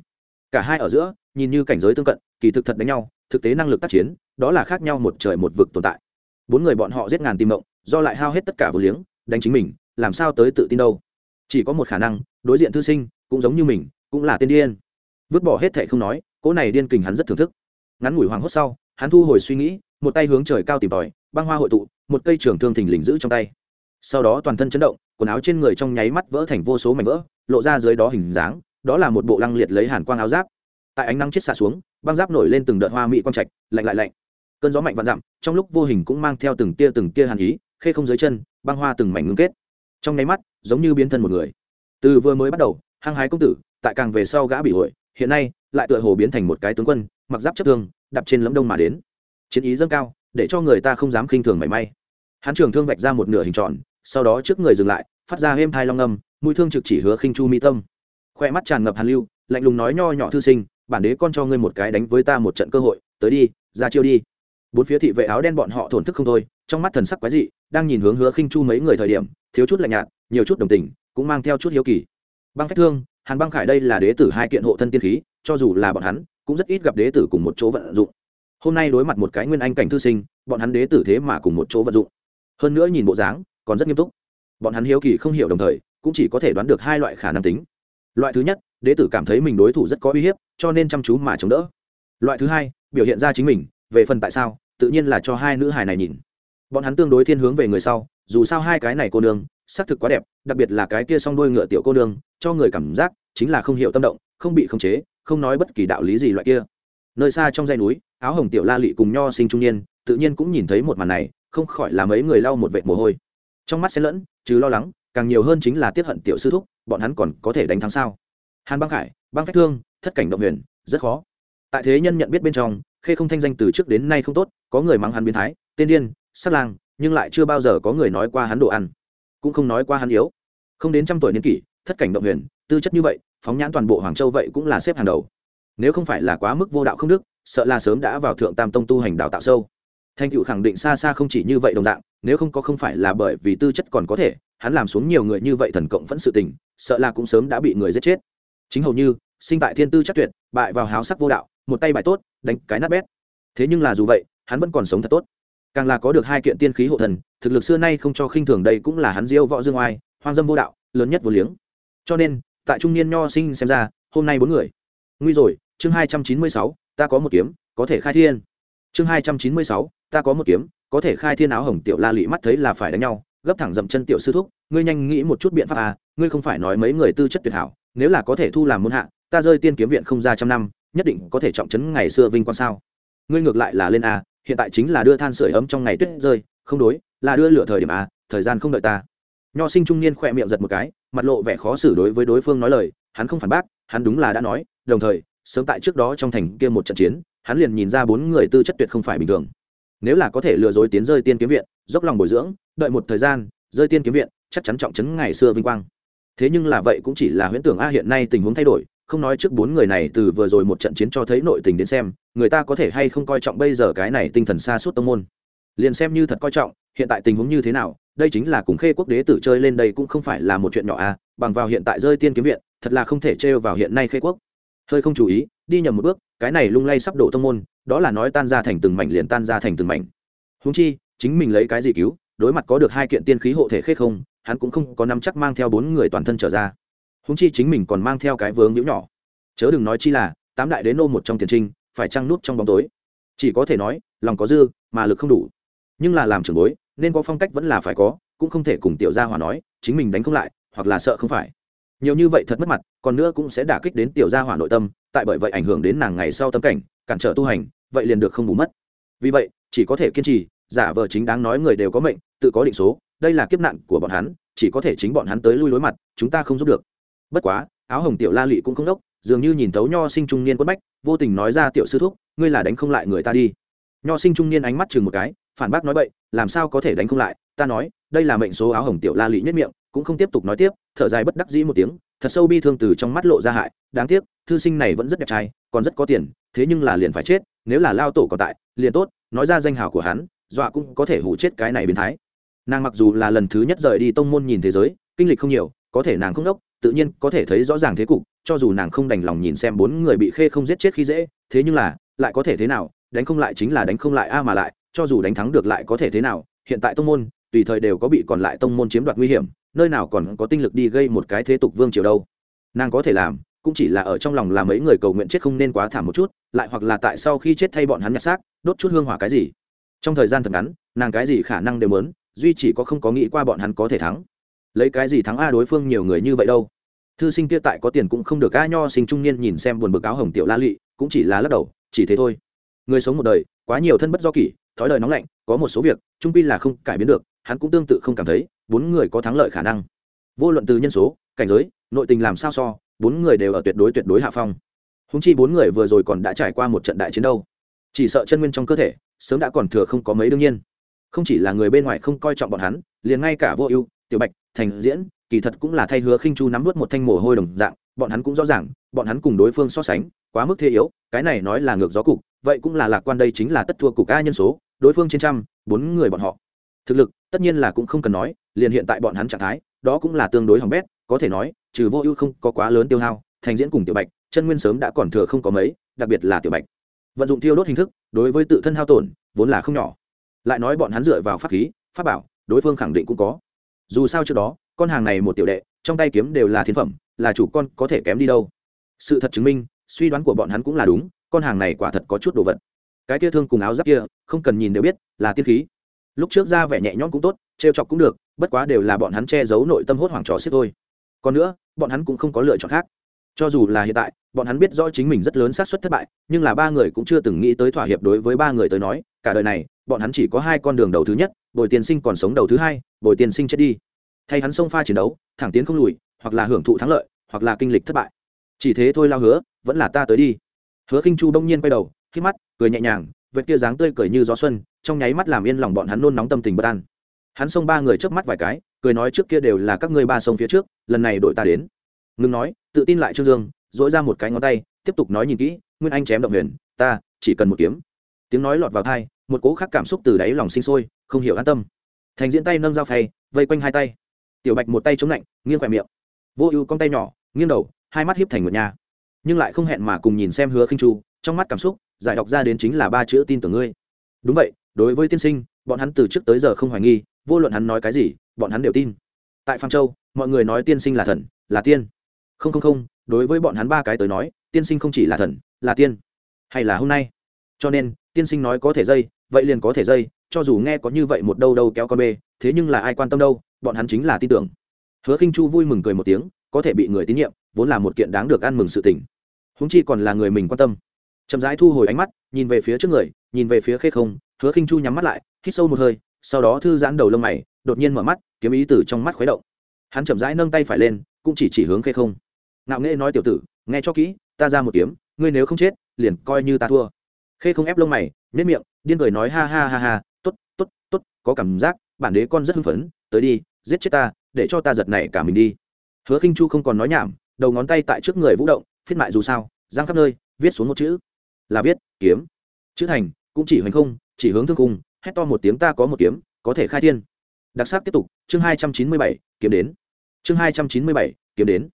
Cả hai ở giữa, nhìn như cảnh giới tương cận, kỳ thực thật đánh nhau, thực tế năng lực tác chiến, đó là khác nhau một trời một vực tồn tại. Bốn người bọn họ giết ngàn tìm mộng, do lại hao hết tất cả vô liếng, đánh chính mình, làm sao tới tự tin đâu? Chỉ có một khả năng, đối diện thư sinh, cũng giống như mình, cũng là tên điên. Vứt bỏ hết thệ không nói, cỗ này điên kình hắn rất thưởng thức. Ngắn ngủi hoàng hốt sau, hắn thu hồi suy nghĩ, một tay hướng trời cao tìm tòi, băng hoa hội tụ, một cây trường thương thình lình giữ trong tay sau đó toàn thân chấn động, quần áo trên người trong nháy mắt vỡ thành vô số mảnh vỡ, lộ ra dưới đó hình dáng, đó là một bộ lăng liệt lấy hàn quang áo giáp. Tại ánh nắng chết xạ xuống, băng giáp nổi lên từng đợt hoa mỹ quang trạch, lạnh lại lạnh. Cơn gió mạnh vạn dặm, trong lúc vô hình cũng mang theo từng tia từng tia hàn ý, khê không dưới chân, băng hoa từng mảnh ngưng kết. Trong nháy mắt, giống như biến thân một người. Từ vừa mới bắt đầu, hăng hái công tử, tại càng về sau gã bị hội, hiện nay, lại tựa hồ biến thành một cái tướng quân, mặc giáp chất thương, đạp trên lẫm đông mà đến. Chiến ý dâng cao, để cho người ta không dám khinh thường mảy may. Hắn trường thương vạch ra một nửa hình tròn sau đó trước người dừng lại, phát ra êm thai long âm, mũi thương trực chỉ hứa khinh chu mỹ tâm. Khoe mắt tràn ngập hàn lưu, lạnh lùng nói nho nhỏ thư sinh, bản đế con cho ngươi một cái đánh với ta một trận cơ hội, tới đi, ra chiêu đi. Bốn phía thị vệ áo đen bọn họ thổn thức không thôi, trong mắt thần sắc quái dị, đang nhìn hướng hứa khinh chu mấy người thời điểm, thiếu chút lạnh nhạt, nhiều chút đồng tình, cũng mang theo chút hiếu kỳ. Băng phách thương, hàn băng khải đây là đế tử hai kiện hộ thân tiên khí, cho dù là bọn hắn, cũng rất ít gặp đế tử cùng một chỗ vận dụng. Hôm nay đối mặt một cái nguyên anh cảnh thư sinh, bọn hắn đế tử thế mà cùng một chỗ vận dụng. Hơn nữa nhìn bộ dáng còn rất nghiêm túc. Bọn hắn hiếu kỳ không hiểu đồng thời, cũng chỉ có thể đoán được hai loại khả năng tính. Loại thứ nhất, đế tử cảm thấy mình đối thủ rất có uy hiếp, cho nên chăm chú mà chống đỡ. Loại thứ hai, biểu hiện ra chính mình, về phần tại sao, tự nhiên là cho hai nữ hài này nhìn. Bọn hắn tương đối thiên hướng về người sau, dù sao hai cái này cô nương, xác thực quá đẹp, đặc biệt là cái kia s o n g đuôi ngựa tiểu cô nương, cho người cảm giác chính là không hiểu tâm động, không bị khống chế, không nói bất kỳ đạo lý gì loại kia. Nơi xa trong dãy núi, áo hồng tiểu la lị cùng nho sinh trung niên, tự nhiên cũng nhìn thấy một màn này, không khỏi là mấy người lau một vệt mồ hôi trong mắt xen lẫn chứ lo lắng, càng nhiều hơn chính là tiếp hận tiểu sư thúc, bọn hắn còn có thể đánh thắng sao? Hàn băng khải, băng phách thương, thất cảnh động huyền, rất khó. Tại thế nhân nhận biết bên trong, khê không thanh danh từ trước đến nay không tốt, có người mắng hắn biến thái, tên điên sát lang, nhưng lại chưa bao giờ có người nói qua hắn đồ ăn. Cũng không nói qua hắn yếu. Không đến trăm tuổi niên kỷ, thất cảnh động huyền, tư chất như vậy, phóng nhãn toàn bộ hoàng châu vậy cũng là xếp hàng đầu. Nếu không phải là quá mức vô đạo không đức, sợ là sớm đã vào thượng tam tông tu hành đào tạo sâu. Thanh cựu khẳng định xa xa không chỉ như vậy đồng dạng nếu không có không phải là bởi vì tư chất còn có thể, hắn làm xuống nhiều người như vậy thần cộng vẫn sự tình, sợ là cũng sớm đã bị người giết chết. Chính hầu như, sinh tại thiên tư chắc tuyệt, bại vào háo sắc vô đạo, một tay bại tốt, đánh cái nát bét. Thế nhưng là dù vậy, hắn vẫn còn sống thật tốt. Càng là có được hai kiện tiên khí hộ thần, thực lực xưa nay không cho khinh thường đây cũng là hắn diêu võ dương oai, hoang dâm vô đạo, lớn nhất vô liếng. Cho nên, tại trung niên nho sinh xem ra, hôm nay bốn người. Nguy rồi, chương hai trăm chín mươi sáu, ta có một kiếm, có thể khai thiên chương hai trăm chín mươi sáu, ta có một kiếm, có thể khai thiên áo hồng tiểu la lị mắt thấy là phải đánh nhau, gấp thẳng dậm chân tiểu sư thúc, ngươi nhanh nghĩ một chút biện pháp à ngươi không phải nói mấy người tư chất tuyệt hảo, nếu là có thể thu làm môn hạ, ta rơi tiên kiếm viện không ra trăm năm, nhất định có thể trọng trấn ngày xưa vinh quang sao ngươi ngược lại là lên à? hiện tại chính là đưa than sửa ấm trong ngày tuyết rơi, không đối, là đưa lửa thời điểm à? thời gian không đợi ta nho sinh trung niên khỏe miệng giật một cái, mặt lộ vẻ khó xử đối với đối phương nói lời, hắn không phản bác, hắn đúng là đã nói, đồng thời sớm tại trước đó trong thành kia một trận chiến, hắn liền nhìn ra bốn người tư chất tuyệt không phải bình thường. Nếu là có thể lừa dối tiến rơi tiên kiếm viện, dốc lòng bồi dưỡng, đợi một thời gian, rơi tiên kiếm viện, chắc chắn trọng trấn ngày xưa vinh quang. Thế nhưng là vậy cũng chỉ là huyễn tưởng a, hiện nay tình huống thay đổi, không nói trước bốn người này từ vừa rồi một trận chiến cho thấy nội tình đến xem, người ta có thể hay không coi trọng bây giờ cái này tinh thần xa suốt tông môn. Liền xem như thật coi trọng, hiện tại tình huống như thế nào, đây chính là cùng khê quốc đế tử chơi lên đây cũng không phải là một chuyện nhỏ a, bằng vào hiện tại rơi tiên kiếm viện, thật là không thể trêu vào hiện nay khê quốc hơi không chú ý, đi nhầm một bước, cái này lung lay sắp đổ tông môn, đó là nói tan ra thành từng mảnh liền tan ra thành từng mảnh. Húng chi, chính mình lấy cái gì cứu, đối mặt có được hai kiện tiên khí hộ thể khê không, hắn cũng không có nắm chắc mang theo bốn người toàn thân trở ra. Húng chi chính mình còn mang theo cái vướng nhũ nhỏ. Chớ đừng nói chi là, tám đại đến nô một trong tiền trinh, phải trăng nút trong bóng tối. Chỉ có thể nói, lòng có dư, mà lực không đủ. Nhưng là làm trưởng bối, nên có phong cách vẫn là phải có, cũng không thể cùng tiểu gia hòa nói, chính mình đánh không lại, hoặc là sợ không phải nhiều như vậy thật mất mặt, còn nữa cũng sẽ đả kích đến tiểu gia hỏa nội tâm, tại bởi vậy ảnh hưởng đến nàng ngày sau tâm cảnh, cản trở tu hành, vậy liền được không bù mất. Vì vậy, chỉ có thể kiên trì, giả vờ chính đáng nói người đều có mệnh, tự có định số, đây là kiếp nạn của bọn hắn, chỉ có thể chính bọn hắn tới lui lối mặt, chúng ta không giúp được. Bất quá, áo hồng tiểu la lị cũng không đốc, dường như nhìn thấu nho sinh trung niên quất bách, vô tình nói ra tiểu sư thúc, ngươi là đánh không lại người ta đi. Nho sinh trung niên ánh mắt chừng một cái, phản bác nói bậy, làm sao có thể đánh không lại, ta nói, đây là mệnh số áo hồng tiểu la lị nhất miệng cũng không tiếp tục nói tiếp, thở dài bất đắc dĩ một tiếng, thật sâu bi thương từ trong mắt lộ ra hại, đáng tiếc, thư sinh này vẫn rất đẹp trai, còn rất có tiền, thế nhưng là liền phải chết, nếu là lao tổ còn tại, liền tốt, nói ra danh hào của hắn, dọa cũng có thể hủ chết cái này biến thái. Nàng mặc dù là lần thứ nhất rời đi tông môn nhìn thế giới, kinh lịch không nhiều, có thể nàng không đốc, tự nhiên có thể thấy rõ ràng thế cục, cho dù nàng không đành lòng nhìn xem bốn người bị khê không giết chết khi dễ, thế nhưng là, lại có thể thế nào, đánh không lại chính là đánh không lại a mà lại, cho dù đánh thắng được lại có thể thế nào, hiện tại tông môn, tùy thời đều có bị còn lại tông môn chiếm đoạt nguy hiểm nơi nào còn có tinh lực đi gây một cái thế tục vương triều đâu. Nàng có thể làm, cũng chỉ là ở trong lòng là mấy người cầu nguyện chết không nên quá thảm một chút, lại hoặc là tại sau khi chết thay bọn hắn nhặt xác, đốt chút hương hỏa cái gì. Trong thời gian thật ngắn, nàng cái gì khả năng đều lớn duy chỉ có không có nghĩ qua bọn hắn có thể thắng. Lấy cái gì thắng a đối phương nhiều người như vậy đâu. Thư sinh kia tại có tiền cũng không được a nho sinh trung niên nhìn xem buồn bực áo hồng tiểu la lụy, cũng chỉ là lắc đầu, chỉ thế thôi. Người sống một đời, quá nhiều thân bất do kỷ, thói đời nóng lạnh, có một số việc, trung pi là không cải biến được, hắn cũng tương tự không cảm thấy bốn người có thắng lợi khả năng. Vô luận từ nhân số, cảnh giới, nội tình làm sao so, bốn người đều ở tuyệt đối tuyệt đối hạ phong. Húng chi bốn người vừa rồi còn đã trải qua một trận đại chiến đâu. Chỉ sợ chân nguyên trong cơ thể, sớm đã còn thừa không có mấy đương nhiên. Không chỉ là người bên ngoài không coi trọng bọn hắn, liền ngay cả vô ưu, tiểu bạch, thành diễn, kỳ thật cũng là thay hứa khinh chu nắm vớt một thanh mồ hôi đồng dạng, bọn hắn cũng rõ ràng, bọn hắn cùng đối phương so sánh, quá mức thế yếu, cái này nói là ngược gió cục, vậy cũng là lạc quan đây chính là tất thua cục a nhân số, đối phương trên trăm, bốn người bọn họ. Thực lực tất nhiên là cũng không cần nói, liền hiện tại bọn hắn trạng thái, đó cũng là tương đối hỏng bét, có thể nói, trừ vô ưu không có quá lớn tiêu hao, thành diễn cùng tiểu bạch, chân nguyên sớm đã còn thừa không có mấy, đặc biệt là tiểu bạch. Vận dụng tiêu đốt hình thức, đối với tự thân hao tổn, vốn là không nhỏ. Lại nói bọn hắn dựa vào pháp khí, pháp bảo, đối phương khẳng định cũng có. Dù sao trước đó, con hàng này một tiểu đệ, trong tay kiếm đều là thiên phẩm, là chủ con có thể kém đi đâu. Sự thật chứng minh, suy đoán của bọn hắn cũng là đúng, con hàng này quả thật có chút đồ vật. Cái kia thương cùng áo giáp kia, không cần nhìn đều biết, là tiên khí lúc trước ra vẻ nhẹ nhõm cũng tốt, trêu chọc cũng được, bất quá đều là bọn hắn che giấu nội tâm hốt hoảng trò xếp thôi. Còn nữa, bọn hắn cũng không có lựa chọn khác. Cho dù là hiện tại, bọn hắn biết rõ chính mình rất lớn xác suất thất bại, nhưng là ba người cũng chưa từng nghĩ tới thỏa hiệp đối với ba người tới nói, cả đời này, bọn hắn chỉ có hai con đường đầu thứ nhất, bồi tiền sinh còn sống đầu thứ hai, bồi tiền sinh chết đi. Thay hắn xông pha chiến đấu, thẳng tiến không lùi, hoặc là hưởng thụ thắng lợi, hoặc là kinh lịch thất bại. Chỉ thế thôi lao hứa, vẫn là ta tới đi. Hứa khinh chu đông nhiên quay đầu khi mắt, cười nhẹ nhàng vệt kia dáng tươi cười như gió xuân, trong nháy mắt làm yên lòng bọn hắn nôn nóng tâm tình bất an. Hắn xông ba người trước mắt vài cái, cười nói trước kia đều là các ngươi ba sông phía trước, lần này đội ta đến. Ngừng nói, tự tin lại trương dương dỗi ra một cái ngón tay, tiếp tục nói nhìn kỹ, nguyên anh chém động huyền, ta, chỉ cần một kiếm. Tiếng nói lọt vào thai một cố khác cảm xúc từ đáy lòng sinh sôi, không hiểu an tâm. Thành diễn tay nâng dao phay, vây quanh hai tay. Tiểu bạch một tay chống lạnh, nghiêng khỏe miệng. Vô ưu con tay nhỏ, nghiêng đầu, hai mắt hiếp thành một nhà. Nhưng lại không hẹn mà cùng nhìn xem hứa khinh chu, trong mắt cảm xúc giải đọc ra đến chính là ba chữ tin tưởng ngươi. Đúng vậy, đối với tiên sinh, bọn hắn từ trước tới giờ không hoài nghi, vô luận hắn nói cái gì, bọn hắn đều tin. Tại phạm châu, mọi người nói tiên sinh là thần, là tiên. Không không không, đối với bọn hắn ba cái tới nói, tiên sinh không chỉ là thần, là tiên, hay là hôm nay. Cho nên, tiên sinh nói có thể dây, vậy liền có thể dây, cho dù nghe có như vậy một đâu đâu kéo con bê, thế nhưng là ai quan tâm đâu, bọn hắn chính là tin tưởng. Hứa khinh chu vui mừng cười một tiếng, có thể bị người tín nhiệm, vốn là một kiện đáng được ăn mừng sự tình. Huống chi còn là người mình quan tâm chậm rãi thu hồi ánh mắt, nhìn về phía trước người, nhìn về phía khê không, hứa khinh chu nhắm mắt lại, hít sâu một hơi, sau đó thư giãn đầu lông mày, đột nhiên mở mắt, kiếm ý từ trong mắt khuấy động. Hắn chậm rãi nâng tay phải lên, cũng chỉ chỉ hướng khê không. Ngạo nghễ nói tiểu tử, nghe cho kỹ, ta ra một kiếm, ngươi nếu không chết, liền coi như ta thua. Khê không ép lông mày nếp miệng, điên cười nói ha ha ha ha t ố t t ố t t ố t có cảm giác, bản đế con rất hưng phấn, tới đi, giết chết ta, để cho ta giật này cả mình đi. Hứa khinh chu không còn nói nhảm, đầu ngón tay tại trước người vũ động, phiết mại dù sao, giang khắp nơi, viết xuống một chữ là viết, kiếm. Chữ thành, cũng chỉ hoành không, chỉ hướng thương cung, hét to một tiếng ta có một kiếm, có thể khai thiên. Đặc sắc tiếp tục, chương hai trăm chín mươi bảy, kiếm đến. Chương hai trăm chín mươi bảy, kiếm đến.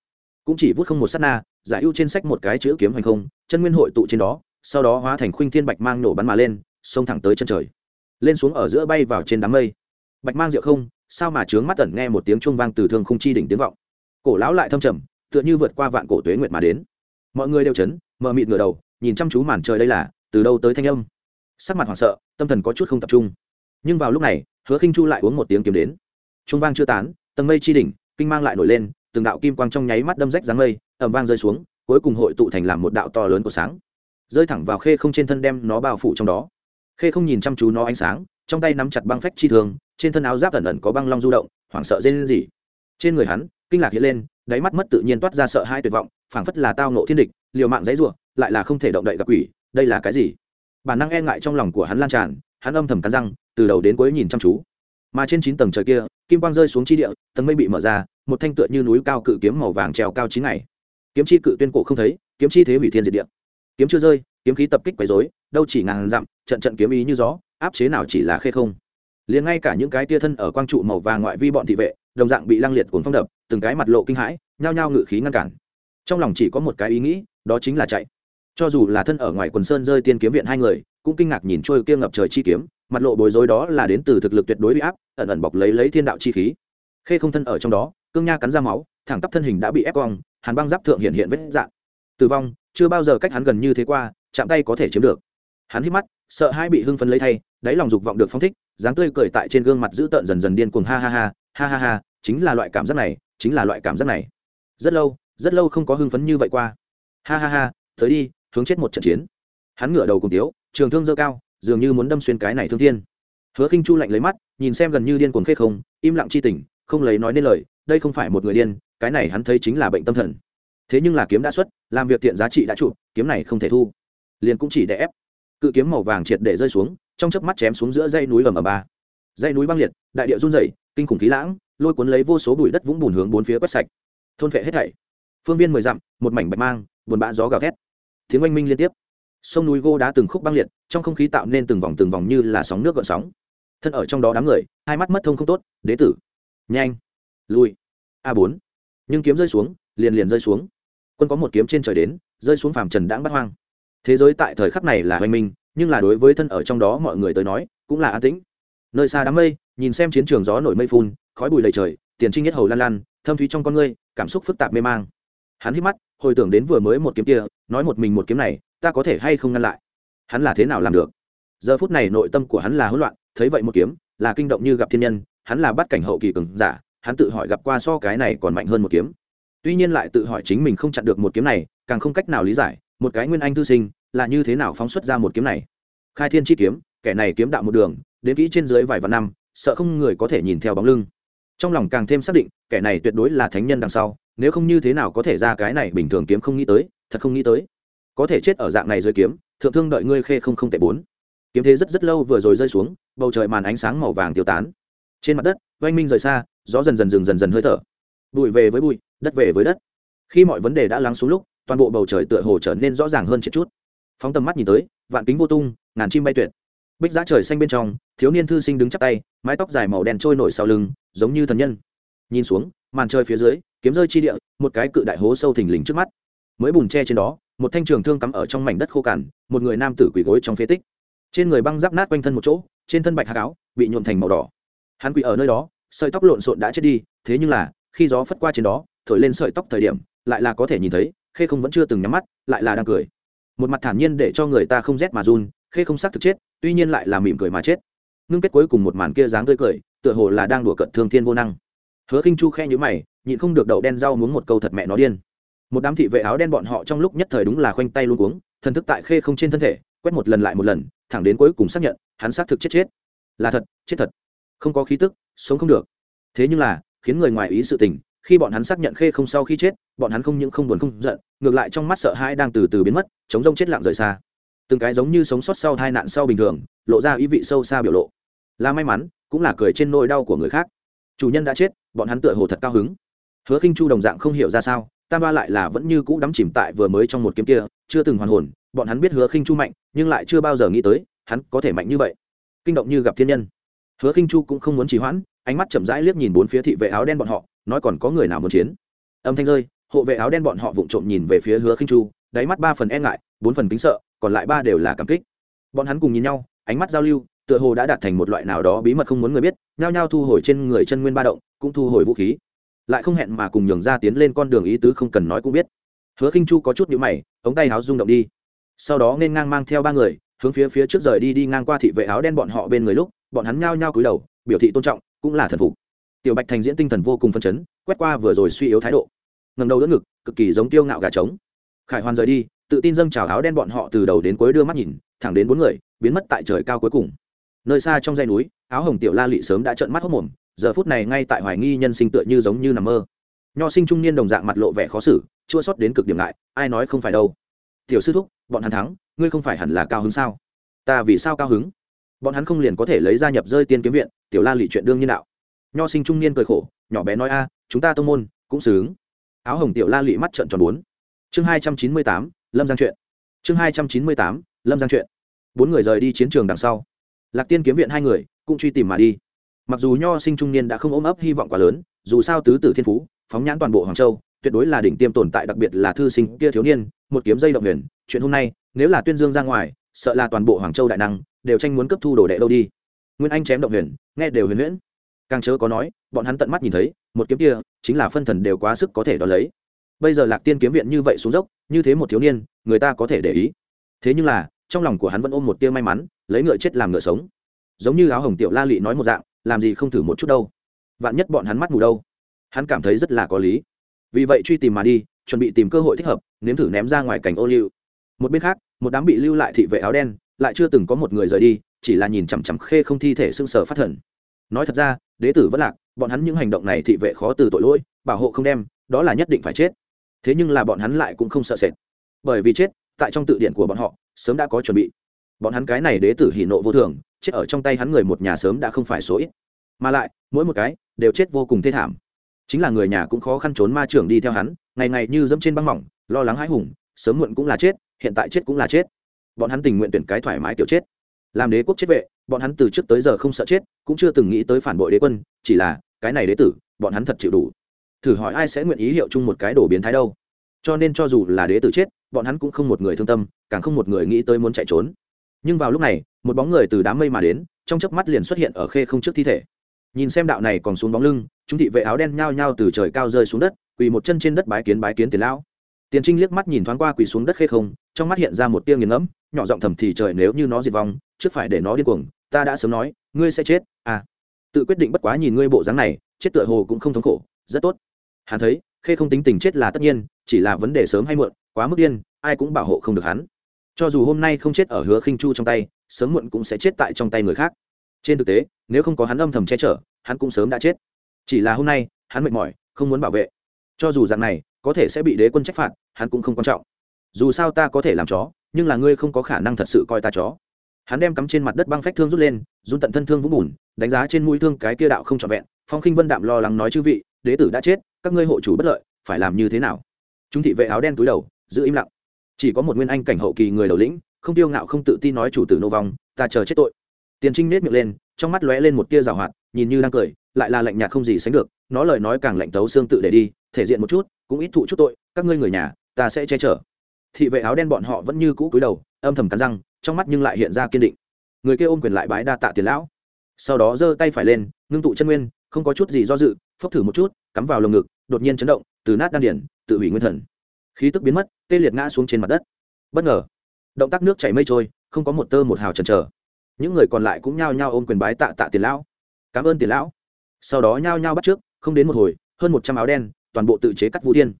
Cũng chỉ vút không một s á t na, giải ưu trên sách một cái chữ kiếm hoành không, chân nguyên hội tụ trên đó, sau đó hóa thành khuynh thiên bạch mang nổ bắn mà lên, xông thẳng tới chân trời. Lên xuống ở giữa bay vào trên đám mây. Bạch mang rượu không, sao mà trướng mắt tẩn nghe một tiếng chuông vang từ thương không chi đỉnh tiếng vọng. Cổ lão lại thâm trầm, tựa như vượt qua vạn cổ tuế nguyệt mà đến. Mọi người đều chấn mờ mịt ngửa đầu nhìn chăm chú màn trời đây là, từ đâu tới thanh âm? Sắc mặt hoảng sợ, tâm thần có chút không tập trung. Nhưng vào lúc này, hứa khinh chu lại uống một tiếng kiếm đến. Trung vang chưa tán, tầng mây chi đỉnh, kinh mang lại nổi lên, từng đạo kim quang trong nháy mắt đâm rách dáng mây ẩm vang rơi xuống, cuối cùng hội tụ thành làm một đạo to lớn của sáng. Rơi thẳng vào khê không trên thân đem nó bao phủ trong đó. Khê không nhìn chăm chú nó ánh sáng, trong tay nắm chặt băng phách chi thường, trên thân áo giáp ẩn ẩn có băng long du động, hoảng sợ dên gì trên người hắn, kinh lạc hiện lên, đáy mắt mất tự nhiên toát ra sợ hai tuyệt vọng, phảng phất là tao nộ thiên địch, liều mạng dãy rủa lại là không thể động đậy gặp quỷ, đây là cái gì? Bản năng e ngại trong lòng của hắn lan tràn, hắn âm thầm cắn răng, từ đầu đến cuối nhìn chăm chú. Mà trên chín tầng trời kia, kim quang rơi xuống chi địa, tầng mây bị mở ra, một thanh tựa như núi cao cự kiếm màu vàng treo cao chín ngày. Kiếm chi cự tuyên cổ không thấy, kiếm chi thế hủy thiên diệt địa. Kiếm chưa rơi, kiếm khí tập kích quấy rối, đâu chỉ ngàn dặm, trận trận kiếm ý như gió, áp chế nào chỉ là khê không. Liền ngay cả những cái tia thân ở quang trụ màu vàng ngoại vi bọn thị vệ, đồng dạng bị lăng liệt cuốn phong đập, từng cái mặt lộ kinh hãi, nhao nhao ngự khí ngăn cản. Trong lòng chỉ có một cái ý nghĩ, đó chính là chạy cho dù là thân ở ngoài quần sơn rơi tiên kiếm viện hai người, cũng kinh ngạc nhìn trôi kia ngập trời chi kiếm, mặt lộ bối rối đó là đến từ thực lực tuyệt đối bị áp, ẩn ẩn bọc lấy lấy thiên đạo chi khí. Khê không thân ở trong đó, cương nha cắn ra máu, thẳng tắp thân hình đã bị ép cong, hàn băng giáp thượng hiện hiện vết dạn tử vong, chưa bao giờ cách hắn gần như thế qua, chạm tay có thể chiếm được. Hắn hít mắt, sợ hai bị hưng phấn lấy thay, đáy lòng dục vọng được phong thích, dáng tươi cười tại trên gương mặt dữ tợn dần dần điên cuồng ha ha ha ha ha ha, chính là loại cảm giác này, chính là loại cảm giác này. Rất lâu rất lâu không có hưng phấn như vậy qua. Ha ha ha, tới đi hướng chết một trận chiến. Hắn ngửa đầu cùng tiếu, trường thương dơ cao, dường như muốn đâm xuyên cái này thương thiên. Hứa khinh chu lạnh lấy mắt, nhìn xem gần như điên cuồng khê không, im lặng chi tỉnh không lấy nói nên lời, đây không phải một người điên, cái này hắn thấy chính là bệnh tâm thần. Thế nhưng là kiếm đã xuất, làm việc tiện giá trị đã trụ, kiếm này không thể thu. Liền cũng chỉ để ép. Cự kiếm màu vàng triệt để rơi xuống, trong chớp mắt chém xuống giữa dãy núi ầm ầm ba. Dãy núi băng liệt, đại địa run rẩy, kinh khủng khí lãng, lôi cuốn lấy vô số bụi đất vũng bùn hướng bốn phía quét sạch. Thôn phệ hết thảy. Phương viên mười dặm, một mảnh bạch mang, buồn bã gió gào thét tiếng oanh minh liên tiếp. Sông núi gô đá từng khúc băng liệt, trong không khí tạo nên từng vòng từng vòng như là sóng nước gợn sóng. Thân ở trong đó đám người, hai mắt mất thông không tốt, đế tử, nhanh, lui. A bốn. Nhưng kiếm rơi xuống, liền liền rơi xuống. Quân có một kiếm trên trời đến, rơi xuống phàm trần đãng bắt hoang. Thế giới tại thời khắc này là hoành minh, nhưng là đối với thân ở trong đó mọi người tới nói, cũng là an tĩnh. Nơi xa đám mây, nhìn xem chiến trường gió nổi mây phun, khói bụi lầy trời, tiền trinh nhất hầu lan lan, thâm thúy trong con ngươi, cảm xúc phức tạp mê mang hắn hít mắt, hồi tưởng đến vừa mới một kiếm kia, nói một mình một kiếm này, ta có thể hay không ngăn lại? Hắn là thế nào làm được? Giờ phút này nội tâm của hắn là hỗn loạn, thấy vậy một kiếm, là kinh động như gặp thiên nhân, hắn là bắt cảnh hậu kỳ cường giả, hắn tự hỏi gặp qua so cái này còn mạnh hơn một kiếm. Tuy nhiên lại tự hỏi chính mình không chặn được một kiếm này, càng không cách nào lý giải, một cái nguyên anh thư sinh, là như thế nào phóng xuất ra một kiếm này? Khai thiên chi kiếm, kẻ này kiếm đạo một đường, đến kỹ trên dưới vài vạn năm, sợ không người có thể nhìn theo bóng lưng. Trong lòng càng thêm xác định, kẻ này tuyệt đối là thánh nhân đằng sau nếu không như thế nào có thể ra cái này bình thường kiếm không nghĩ tới, thật không nghĩ tới. Có thể chết ở dạng này dưới kiếm, thượng thương đợi ngươi khê không không tệ bốn. Kiếm thế rất rất lâu vừa rồi rơi xuống, bầu trời màn ánh sáng màu vàng tiêu tán. Trên mặt đất, oanh minh rời xa, gió dần dần dừng dần dần hơi thở. Bụi về với bụi, đất về với đất. Khi mọi vấn đề đã lắng xuống lúc, toàn bộ bầu trời tựa hồ trở nên rõ ràng hơn chút chút. Phóng tầm mắt nhìn tới, vạn kính vô tung, ngàn chim bay tuyệt. Bích giá trời xanh bên trong, thiếu niên thư sinh đứng chắp tay, mái tóc dài màu đen trôi nổi sau lưng, giống như thần nhân. Nhìn xuống, màn trời phía dưới kiếm rơi chi địa, một cái cự đại hố sâu thình lình trước mắt. Mới bùn tre trên đó, một thanh trường thương cắm ở trong mảnh đất khô cằn, một người nam tử quỳ gối trong phế tích. Trên người băng giáp nát quanh thân một chỗ, trên thân bạch hạ áo bị nhuộm thành màu đỏ. Hắn quỳ ở nơi đó, sợi tóc lộn xộn đã chết đi, thế nhưng là, khi gió phất qua trên đó, thổi lên sợi tóc thời điểm, lại là có thể nhìn thấy, khê không vẫn chưa từng nhắm mắt, lại là đang cười. Một mặt thản nhiên để cho người ta không rét mà run, khê không xác thực chết, tuy nhiên lại là mỉm cười mà chết. Ngưng kết cuối cùng một màn kia dáng tươi cười, tựa hồ là đang đùa cận thương thiên vô năng. Hứa khinh chu khe nhữ mày nhịn không được đậu đen rau muốn một câu thật mẹ nó điên. Một đám thị vệ áo đen bọn họ trong lúc nhất thời đúng là khoanh tay luôn cuống, thần thức tại khê không trên thân thể, quét một lần lại một lần, thẳng đến cuối cùng xác nhận, hắn xác thực chết chết. Là thật, chết thật. Không có khí tức, sống không được. Thế nhưng là, khiến người ngoài ý sự tình, khi bọn hắn xác nhận khê không sau khi chết, bọn hắn không những không buồn không giận, ngược lại trong mắt sợ hãi đang từ từ biến mất, chống rông chết lặng rời xa. Từng cái giống như sống sót sau tai nạn sau bình thường, lộ ra ý vị sâu xa biểu lộ. Là may mắn, cũng là cười trên nỗi đau của người khác. Chủ nhân đã chết, bọn hắn tựa hồ thật cao hứng hứa khinh chu đồng dạng không hiểu ra sao, tam ba lại là vẫn như cũ đắm chìm tại vừa mới trong một kiếm kia, chưa từng hoàn hồn, bọn hắn biết hứa khinh chu mạnh, nhưng lại chưa bao giờ nghĩ tới, hắn có thể mạnh như vậy. Kinh động như gặp thiên nhân. Hứa khinh chu cũng không muốn trì hoãn, ánh mắt chậm rãi liếc nhìn bốn phía thị vệ áo đen bọn họ, nói còn có người nào muốn chiến? Âm thanh rơi, hộ vệ áo đen bọn họ vụng trộm nhìn về phía hứa khinh chu, đáy mắt ba phần e ngại, bốn phần kính sợ, còn lại ba đều là cảm kích. Bọn hắn cùng nhìn nhau, ánh mắt giao lưu, tựa hồ đã đạt thành một loại nào đó bí mật không muốn người biết, nhao nhao thu hồi trên người chân nguyên ba động, cũng thu hồi vũ khí lại không hẹn mà cùng nhường ra tiến lên con đường ý tứ không cần nói cũng biết. Hứa khinh chu có chút nhũ mày, ống tay áo rung động đi. Sau đó nên ngang mang theo ba người, hướng phía phía trước rời đi đi ngang qua thị vệ áo đen bọn họ bên người lúc, bọn hắn nhao nhao cúi đầu, biểu thị tôn trọng, cũng là thần phục. Tiểu bạch thành diễn tinh thần vô cùng phân chấn, quét qua vừa rồi suy yếu thái độ. Ngầm đầu đỡ ngực, cực kỳ giống tiêu ngạo gà trống. Khải hoàn rời đi, tự tin dâng trào áo đen bọn họ từ đầu đến cuối đưa mắt nhìn, thẳng đến bốn người, biến mất tại trời cao cuối cùng. Nơi xa trong dãy núi, áo hồng tiểu la lị sớm đã trợn mắt hốc mồm giờ phút này ngay tại hoài nghi nhân sinh tựa như giống như nằm mơ. Nho sinh trung niên đồng dạng mặt lộ vẻ khó xử, chua sót đến cực điểm lại ai nói không phải đâu. Tiểu sư thúc, bọn hắn thắng, ngươi không phải hẳn là cao hứng sao? Ta vì sao cao hứng? Bọn hắn không liền có thể lấy gia nhập rơi tiên kiếm viện, tiểu la lị chuyện đương nhiên đạo. Nho sinh trung niên cười khổ, nhỏ bé nói a, chúng ta tô môn, cũng xử ứng áo hồng tiểu la lị mắt trận tròn bốn. Chương hai trăm chín mươi tám, lâm giang chuyện. Chương hai trăm chín mươi tám, lâm giang chuyện. Bốn người rời đi chiến trường đằng sau. Lạc tiên kiếm viện hai người, cũng truy tìm mà đi mặc dù nho sinh trung niên đã không ôm ấp hy vọng quá lớn, dù sao tứ tử thiên phú, phóng nhãn toàn bộ hoàng châu, tuyệt đối là đỉnh tiêm tồn tại, đặc biệt là thư sinh kia thiếu niên, một kiếm dây động huyền. Chuyện hôm nay, nếu là tuyên dương ra ngoài, sợ là toàn bộ hoàng châu đại năng đều tranh muốn cấp thu đồ đệ đâu đi. Nguyên anh chém động huyền, nghe đều huyền huyễn. Càng chớ có nói, bọn hắn tận mắt nhìn thấy, một kiếm kia chính là phân thần đều quá sức có thể đo lấy. Bây giờ lạc tiên kiếm viện như vậy xuống dốc, như thế một thiếu niên, người ta có thể để ý. Thế nhưng là, trong lòng của hắn vẫn ôm một tia may mắn, lấy ngựa chết làm ngựa sống. Giống như áo hồng tiểu la lị nói một dạng làm gì không thử một chút đâu. Vạn nhất bọn hắn mắt mù đâu. Hắn cảm thấy rất là có lý. Vì vậy truy tìm mà đi, chuẩn bị tìm cơ hội thích hợp, nếm thử ném ra ngoài cảnh ô liu. Một bên khác, một đám bị lưu lại thị vệ áo đen, lại chưa từng có một người rời đi, chỉ là nhìn chằm chằm khê không thi thể sưng sờ phát thần. Nói thật ra, đế tử vẫn lạc, bọn hắn những hành động này thị vệ khó từ tội lỗi, bảo hộ không đem, đó là nhất định phải chết. Thế nhưng là bọn hắn lại cũng không sợ sệt. Bởi vì chết, tại trong tự điện của bọn họ, sớm đã có chuẩn bị bọn hắn cái này đế tử hỉ nộ vô thường, chết ở trong tay hắn người một nhà sớm đã không phải số ít. Mà lại, mỗi một cái đều chết vô cùng thê thảm. Chính là người nhà cũng khó khăn trốn ma trưởng đi theo hắn, ngày ngày như dẫm trên băng mỏng, lo lắng hãi hùng, sớm muộn cũng là chết, hiện tại chết cũng là chết. Bọn hắn tình nguyện tuyển cái thoải mái kiểu chết. Làm đế quốc chết vệ, bọn hắn từ trước tới giờ không sợ chết, cũng chưa từng nghĩ tới phản bội đế quân, chỉ là, cái này đế tử, bọn hắn thật chịu đủ. Thử hỏi ai sẽ nguyện ý hiệu chung một cái đồ biến thái đâu? Cho nên cho dù là đế tử chết, bọn hắn cũng không một người thương tâm, càng không một người nghĩ tới muốn chạy trốn nhưng vào lúc này, một bóng người từ đám mây mà đến, trong chớp mắt liền xuất hiện ở khê không trước thi thể. Nhìn xem đạo này còn xuống bóng lưng, chúng thị vệ áo đen nhao nhao từ trời cao rơi xuống đất, quỳ một chân trên đất bái kiến bái kiến tiền lão. Tiền trinh liếc mắt nhìn thoáng qua quỳ xuống đất khê không, trong mắt hiện ra một tia nghiền ngẫm, nhỏ giọng thầm thì trời nếu như nó diệt vong, trước phải để nó điên cuồng, ta đã sớm nói, ngươi sẽ chết à. Tự quyết định bất quá nhìn ngươi bộ dáng này, chết tựa hồ cũng không thống khổ, rất tốt. Hắn thấy, khê không tính tình chết là tất nhiên, chỉ là vấn đề sớm hay muộn, quá mức điên, ai cũng bảo hộ không được hắn cho dù hôm nay không chết ở hứa khinh chu trong tay, sớm muộn cũng sẽ chết tại trong tay người khác. Trên thực tế, nếu không có hắn âm thầm che chở, hắn cũng sớm đã chết. Chỉ là hôm nay, hắn mệt mỏi, không muốn bảo vệ. Cho dù dạng này, có thể sẽ bị đế quân trách phạt, hắn cũng không quan trọng. Dù sao ta có thể làm chó, nhưng là ngươi không có khả năng thật sự coi ta chó. Hắn đem cắm trên mặt đất băng phách thương rút lên, run tận thân thương vũng bùn, đánh giá trên mũi thương cái kia đạo không trọn vẹn. Phong khinh vân đạm lo lắng nói chư vị, đế tử đã chết, các ngươi hộ chủ bất lợi, phải làm như thế nào? Chúng thị vệ áo đen túi đầu, giữ im lặng chỉ có một nguyên anh cảnh hậu kỳ người đầu lĩnh, không tiêu ngạo không tự tin nói chủ tử nô vong, ta chờ chết tội. Tiền trinh nết miệng lên, trong mắt lóe lên một tia rào hoạt, nhìn như đang cười, lại là lạnh nhạt không gì sánh được, nó lời nói càng lạnh tấu xương tự để đi, thể diện một chút, cũng ít thụ chút tội, các ngươi người nhà, ta sẽ che chở. Thị vệ áo đen bọn họ vẫn như cũ cúi đầu, âm thầm cắn răng, trong mắt nhưng lại hiện ra kiên định. Người kia ôm quyền lại bái đa tạ tiền lão. Sau đó giơ tay phải lên, ngưng tụ chân nguyên, không có chút gì do dự, phốc thử một chút, cắm vào lồng ngực, đột nhiên chấn động, từ nát đan điển tự hủy nguyên thần khí tức biến mất, tê liệt ngã xuống trên mặt đất. Bất ngờ, động tác nước chảy mây trôi, không có một tơ một hào chần chờ. Những người còn lại cũng nhao nhao ôm quyền bái tạ tạ tiền lão. Cảm ơn tiền lão. Sau đó nhao nhao bắt trước, không đến một hồi, hơn một trăm áo đen, toàn bộ tự chế cắt vũ tiên.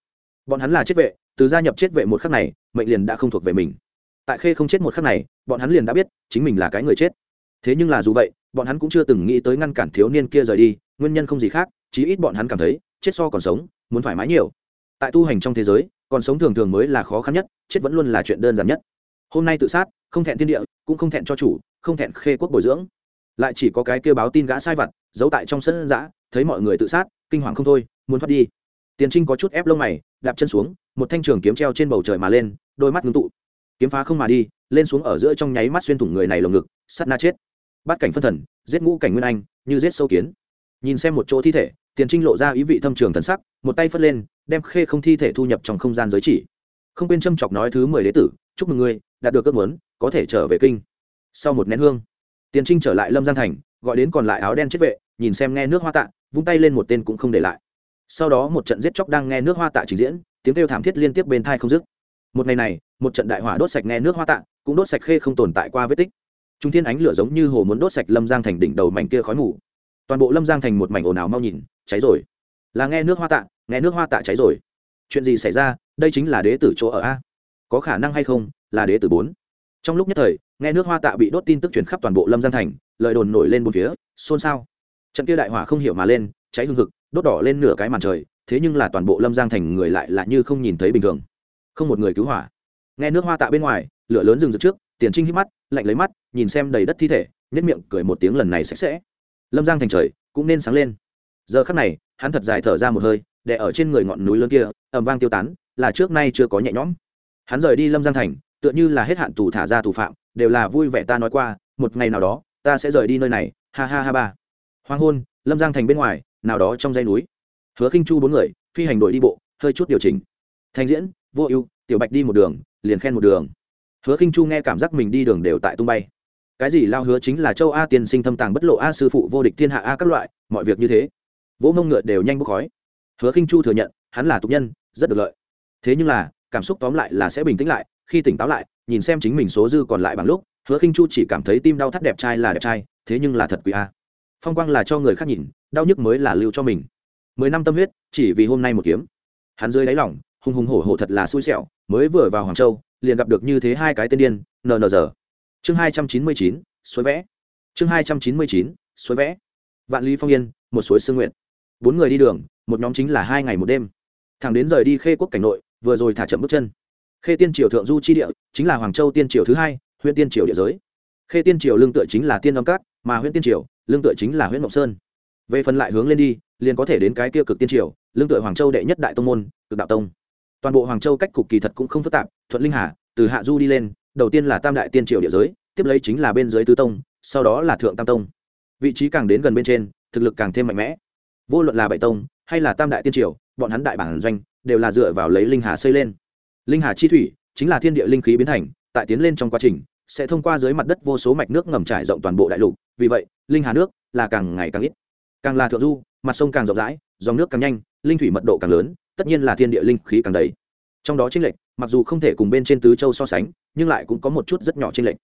bọn hắn là chết vệ, từ gia nhập chết vệ một khắc này, mệnh liền đã không thuộc về mình. Tại khê không chết một khắc này, bọn hắn liền đã biết chính mình là cái người chết. Thế nhưng là dù vậy, bọn hắn cũng chưa từng nghĩ tới ngăn cản thiếu niên kia rời đi, nguyên nhân không gì khác, chí ít bọn hắn cảm thấy, chết so còn sống, muốn thoải mái nhiều. Tại tu hành trong thế giới còn sống thường thường mới là khó khăn nhất, chết vẫn luôn là chuyện đơn giản nhất. Hôm nay tự sát, không thẹn thiên địa, cũng không thẹn cho chủ, không thẹn khê quốc bồi dưỡng. Lại chỉ có cái kêu báo tin gã sai vặt, giấu tại trong sân giã, thấy mọi người tự sát, kinh hoàng không thôi, muốn thoát đi. Tiền trinh có chút ép lông mày, đạp chân xuống, một thanh trường kiếm treo trên bầu trời mà lên, đôi mắt ngưng tụ. Kiếm phá không mà đi, lên xuống ở giữa trong nháy mắt xuyên thủng người này lồng ngực, sắt na chết. Bắt cảnh phân thần, giết ngũ cảnh nguyên anh, như giết sâu kiến. Nhìn xem một chỗ thi thể, tiền trinh lộ ra ý vị thâm trường thần sắc một tay phất lên, đem khê không thi thể thu nhập trong không gian giới chỉ. Không quên châm chọc nói thứ mười đế tử, chúc mừng ngươi, đạt được ước muốn, có thể trở về kinh. Sau một nén hương, tiền trinh trở lại lâm giang thành, gọi đến còn lại áo đen chết vệ, nhìn xem nghe nước hoa tạ, vung tay lên một tên cũng không để lại. Sau đó một trận giết chóc đang nghe nước hoa tạ trình diễn, tiếng kêu thảm thiết liên tiếp bên thai không dứt. Một ngày này, một trận đại hỏa đốt sạch nghe nước hoa tạ, cũng đốt sạch khê không tồn tại qua vết tích. Trung thiên ánh lửa giống như hồ muốn đốt sạch lâm giang thành đỉnh đầu mảnh kia khói mù. Toàn bộ lâm giang thành một mảnh ồn ào mau nhìn, cháy rồi là nghe nước hoa tạ, nghe nước hoa tạ cháy rồi. Chuyện gì xảy ra? Đây chính là đế tử chỗ ở a. Có khả năng hay không? Là đế tử bốn. Trong lúc nhất thời, nghe nước hoa tạ bị đốt tin tức truyền khắp toàn bộ lâm giang thành, lời đồn nổi lên bốn phía, xôn xao. Trận kia đại hỏa không hiểu mà lên, cháy hương thực đốt đỏ lên nửa cái màn trời, thế nhưng là toàn bộ lâm giang thành người lại là như không nhìn thấy bình thường. Không một người cứu hỏa. Nghe nước hoa tạ bên ngoài, lửa lớn rừng rực trước, tiền trinh hít mắt, lạnh lấy mắt, nhìn xem đầy đất thi thể nhất miệng cười một tiếng lần này sạch sẽ. Lâm giang thành trời cũng nên sáng lên. Giờ khắc này hắn thật dài thở ra một hơi để ở trên người ngọn núi lớn kia ẩm vang tiêu tán, là trước nay chưa có nhẹ nhõm. Hắn rời đi lâm giang thành, tựa như là hết hạn tù thả ra tù phạm, đều là vui vẻ ta nói qua, một ngày nào đó, ta sẽ rời đi nơi này, ha ha ha ba. Hoang hôn, lâm giang thành bên ngoài, nào đó trong dây núi. Hứa khinh chu bốn người, phi hành đội đi bộ, hơi chút điều chỉnh. Thành diễn, vô ưu, tiểu bạch đi một đường, liền khen một đường. Hứa khinh chu nghe cảm giác mình đi đường đều tại tung bay. Cái gì lao hứa chính là châu a tiên sinh thâm tàng bất lộ a sư phụ vô địch thiên hạ a các loại, mọi việc như thế vỗ mông ngựa đều nhanh bốc khói. Hứa khinh chu thừa nhận, hắn là tục nhân, rất được lợi. Thế nhưng là, cảm xúc tóm lại là sẽ bình tĩnh lại, khi tỉnh táo lại, nhìn xem chính mình số dư còn lại bằng lúc, hứa khinh chu chỉ cảm thấy tim đau thắt đẹp trai là đẹp trai, thế nhưng là thật quý a. Phong quang là cho người khác nhìn, đau nhức mới là lưu cho mình. Mười năm tâm huyết, chỉ vì hôm nay một kiếm. Hắn dưới đáy lỏng hùng hùng hổ hổ thật là xui xẻo, mới vừa vào hoàng châu, liền gặp được như thế hai cái tên điên nờ giờ chương hai trăm chín mươi chín, suối vẽ. Chương hai trăm chín mươi chín, suối vẽ. Vạn lý phong yên, một suối sương nguyện bốn người đi đường, một nhóm chính là hai ngày một đêm. Thẳng đến rời đi khê quốc cảnh nội, vừa rồi thả chậm bước chân. Khê tiên triều thượng du chi địa chính là hoàng châu tiên triều thứ hai huyện tiên triều địa giới. Khê tiên triều lương tựa chính là tiên âm cát, mà huyện tiên triều lương tựa chính là huyện mộng sơn. Về phần lại hướng lên đi, liền có thể đến cái kia cực tiên triều, lương tựa hoàng châu đệ nhất đại tông môn, cực đạo tông. Toàn bộ hoàng châu cách cục kỳ thật cũng không phức tạp, thuận linh hà, từ hạ du đi lên, đầu tiên là tam đại tiên triều địa giới, tiếp lấy chính là bên dưới tứ tông, sau đó là thượng tam tông. Vị trí càng đến gần bên trên, thực lực càng thêm mạnh mẽ vô luận là bảy tông hay là tam đại tiên triều, bọn hắn đại bản doanh đều là dựa vào lấy linh hà xây lên. Linh hà chi thủy chính là thiên địa linh khí biến thành, tại tiến lên trong quá trình, sẽ thông qua dưới mặt đất vô số mạch nước ngầm trải rộng toàn bộ đại lục. Vì vậy, linh hà nước là càng ngày càng ít. Càng là thượng du, mặt sông càng rộng rãi, dòng nước càng nhanh, linh thủy mật độ càng lớn, tất nhiên là thiên địa linh khí càng đầy. Trong đó tranh lệch, mặc dù không thể cùng bên trên tứ châu so sánh, nhưng lại cũng có một chút rất nhỏ tranh lệch.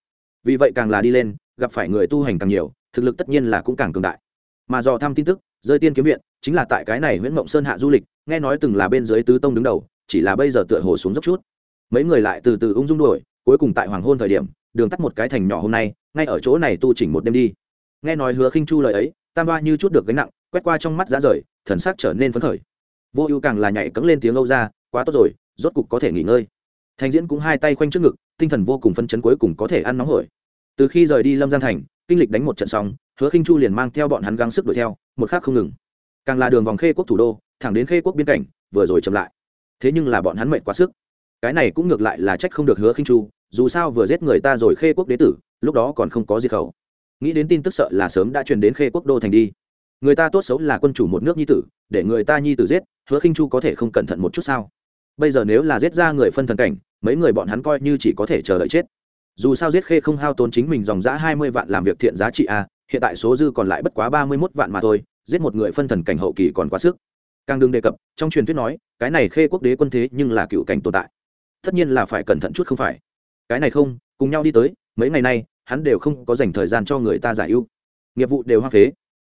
Vì vậy càng là đi lên, gặp phải người tu hành càng nhiều, thực lực tất nhiên là cũng càng cường đại. Mà do thăm tin tức rơi tiên kiếm viện, chính là tại cái này nguyễn mộng sơn hạ du lịch, nghe nói từng là bên dưới tứ tông đứng đầu, chỉ là bây giờ tựa hồ xuống dốc chút. Mấy người lại từ từ ung dung đuổi, cuối cùng tại hoàng hôn thời điểm, đường tắt một cái thành nhỏ hôm nay, ngay ở chỗ này tu chỉnh một đêm đi. Nghe nói hứa khinh chu lời ấy, tam ba như chút được gánh nặng, quét qua trong mắt giá rời, thần sắc trở nên phấn khởi. Vô ưu càng là nhảy cẫng lên tiếng âu ra, quá tốt rồi, rốt cục có thể nghỉ ngơi. Thành diễn cũng hai tay khoanh trước ngực, tinh thần vô cùng phân chấn cuối cùng có thể ăn nóng hổi. Từ khi rời đi lâm giang thành, kinh lịch đánh một trận xong hứa khinh chu liền mang theo bọn hắn gắng sức đuổi theo, một khác không ngừng. Càng là đường vòng khê quốc thủ đô, thẳng đến khê quốc biên cảnh, vừa rồi chậm lại. Thế nhưng là bọn hắn mệt quá sức. Cái này cũng ngược lại là trách không được hứa khinh chu, dù sao vừa giết người ta rồi khê quốc đế tử, lúc đó còn không có gì khẩu. Nghĩ đến tin tức sợ là sớm đã truyền đến khê quốc đô thành đi. Người ta tốt xấu là quân chủ một nước nhi tử, để người ta nhi tử giết, hứa khinh chu có thể không cẩn thận một chút sao? Bây giờ nếu là giết ra người phân thần cảnh, mấy người bọn hắn coi như chỉ có thể chờ đợi chết. Dù sao giết khê không hao tốn chính mình dòng giã hai mươi vạn làm việc thiện giá trị a hiện tại số dư còn lại bất quá ba mươi mốt vạn mà thôi, giết một người phân thần cảnh hậu kỳ còn quá sức. Càng đừng đề cập, trong truyền thuyết nói, cái này khê quốc đế quân thế nhưng là cựu cảnh tồn tại. Tất nhiên là phải cẩn thận chút không phải. Cái này không, cùng nhau đi tới, mấy ngày nay, hắn đều không có dành thời gian cho người ta giải ưu. Nghiệp vụ đều hoa phế.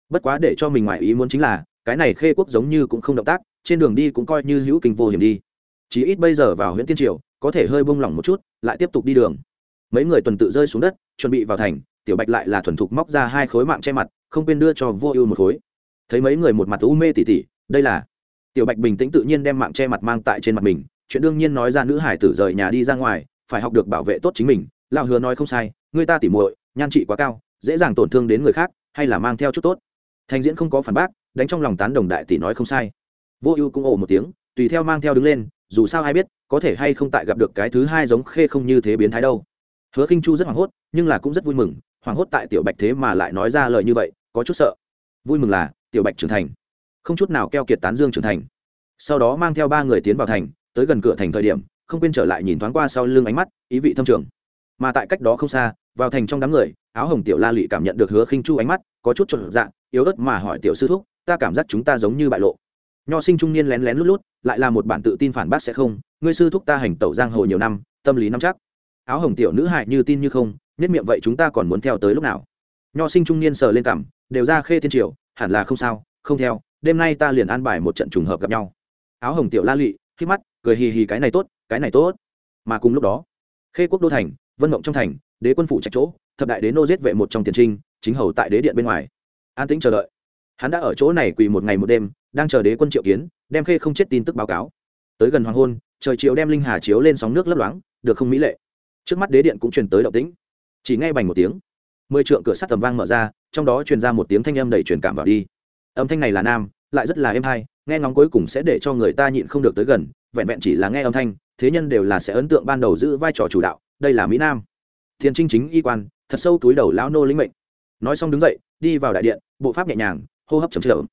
Bất quá để cho mình ngoại ý muốn chính là, cái này khê quốc giống như cũng không động tác, trên đường đi cũng coi như hữu kinh vô hiểm đi. Chỉ ít bây giờ vào huyện tiên triều, có thể hơi buông lỏng một chút, lại tiếp tục đi đường. Mấy người tuần tự rơi xuống đất, chuẩn bị vào thành tiểu bạch lại là thuần thục móc ra hai khối mạng che mặt, không quên đưa cho vô ưu một khối. Thấy mấy người một mặt u mê tỉ tỉ, đây là. Tiểu bạch bình tĩnh tự nhiên đem mạng che mặt mang tại trên mặt mình, chuyện đương nhiên nói ra nữ hải tử rời nhà đi ra ngoài, phải học được bảo vệ tốt chính mình. Lão hứa nói không sai, người ta tỉ muội, nhan trị quá cao, dễ dàng tổn thương đến người khác, hay là mang theo chút tốt. Thành diễn không có phản bác, đánh trong lòng tán đồng đại tỷ nói không sai. Vô ưu cũng ồ một tiếng, tùy theo mang theo đứng lên, dù sao ai biết, có thể hay không tại gặp được cái thứ hai giống khê không như thế biến thái đâu. Hứa khinh chu rất hoảng hốt, nhưng là cũng rất vui mừng hoảng hốt tại tiểu bạch thế mà lại nói ra lời như vậy, có chút sợ. Vui mừng là, tiểu bạch trưởng thành. Không chút nào keo kiệt tán dương trưởng thành. Sau đó mang theo ba người tiến vào thành, tới gần cửa thành thời điểm, không quên trở lại nhìn thoáng qua sau lưng ánh mắt, ý vị thâm trường. Mà tại cách đó không xa, vào thành trong đám người, áo hồng tiểu la lị cảm nhận được hứa khinh chu ánh mắt, có chút trộn dạng yếu ớt mà hỏi tiểu sư thúc, ta cảm giác chúng ta giống như bại lộ. Nho sinh trung niên lén lén lút lút, lại là một bản tự tin phản bác sẽ không, ngươi sư thúc ta hành tẩu giang hồ nhiều năm, tâm lý nắm chắc. Áo hồng tiểu nữ hại như tin như không nhất miệng vậy chúng ta còn muốn theo tới lúc nào? Nho sinh trung niên sờ lên cảm đều ra khê tiên triều, hẳn là không sao, không theo, đêm nay ta liền an bài một trận trùng hợp gặp nhau. Áo hồng tiểu la lị, khi mắt, cười hì hì cái này tốt, cái này tốt. Mà cùng lúc đó, khê quốc đô thành, vân mộng trong thành, đế quân phủ trạch chỗ, thập đại đế nô giết vệ một trong tiền trinh, chính hầu tại đế điện bên ngoài. An tĩnh chờ đợi. Hắn đã ở chỗ này quỳ một ngày một đêm, đang chờ đế quân triệu kiến, đem khê không chết tin tức báo cáo. Tới gần hoàng hôn, trời chiều đem linh hà chiếu lên sóng nước lấp loáng, được không mỹ lệ. Trước mắt đế điện cũng truyền tới động tĩnh chỉ nghe bành một tiếng. Mười trượng cửa sắt tầm vang mở ra, trong đó truyền ra một tiếng thanh âm đầy truyền cảm vào đi. Âm thanh này là nam, lại rất là êm hay, nghe ngóng cuối cùng sẽ để cho người ta nhịn không được tới gần, vẹn vẹn chỉ là nghe âm thanh, thế nhân đều là sẽ ấn tượng ban đầu giữ vai trò chủ đạo, đây là mỹ nam. Thiên trinh chính y quan, thật sâu túi đầu lão nô lĩnh mệnh. Nói xong đứng dậy, đi vào đại điện, bộ pháp nhẹ nhàng, hô hấp chậm chậm.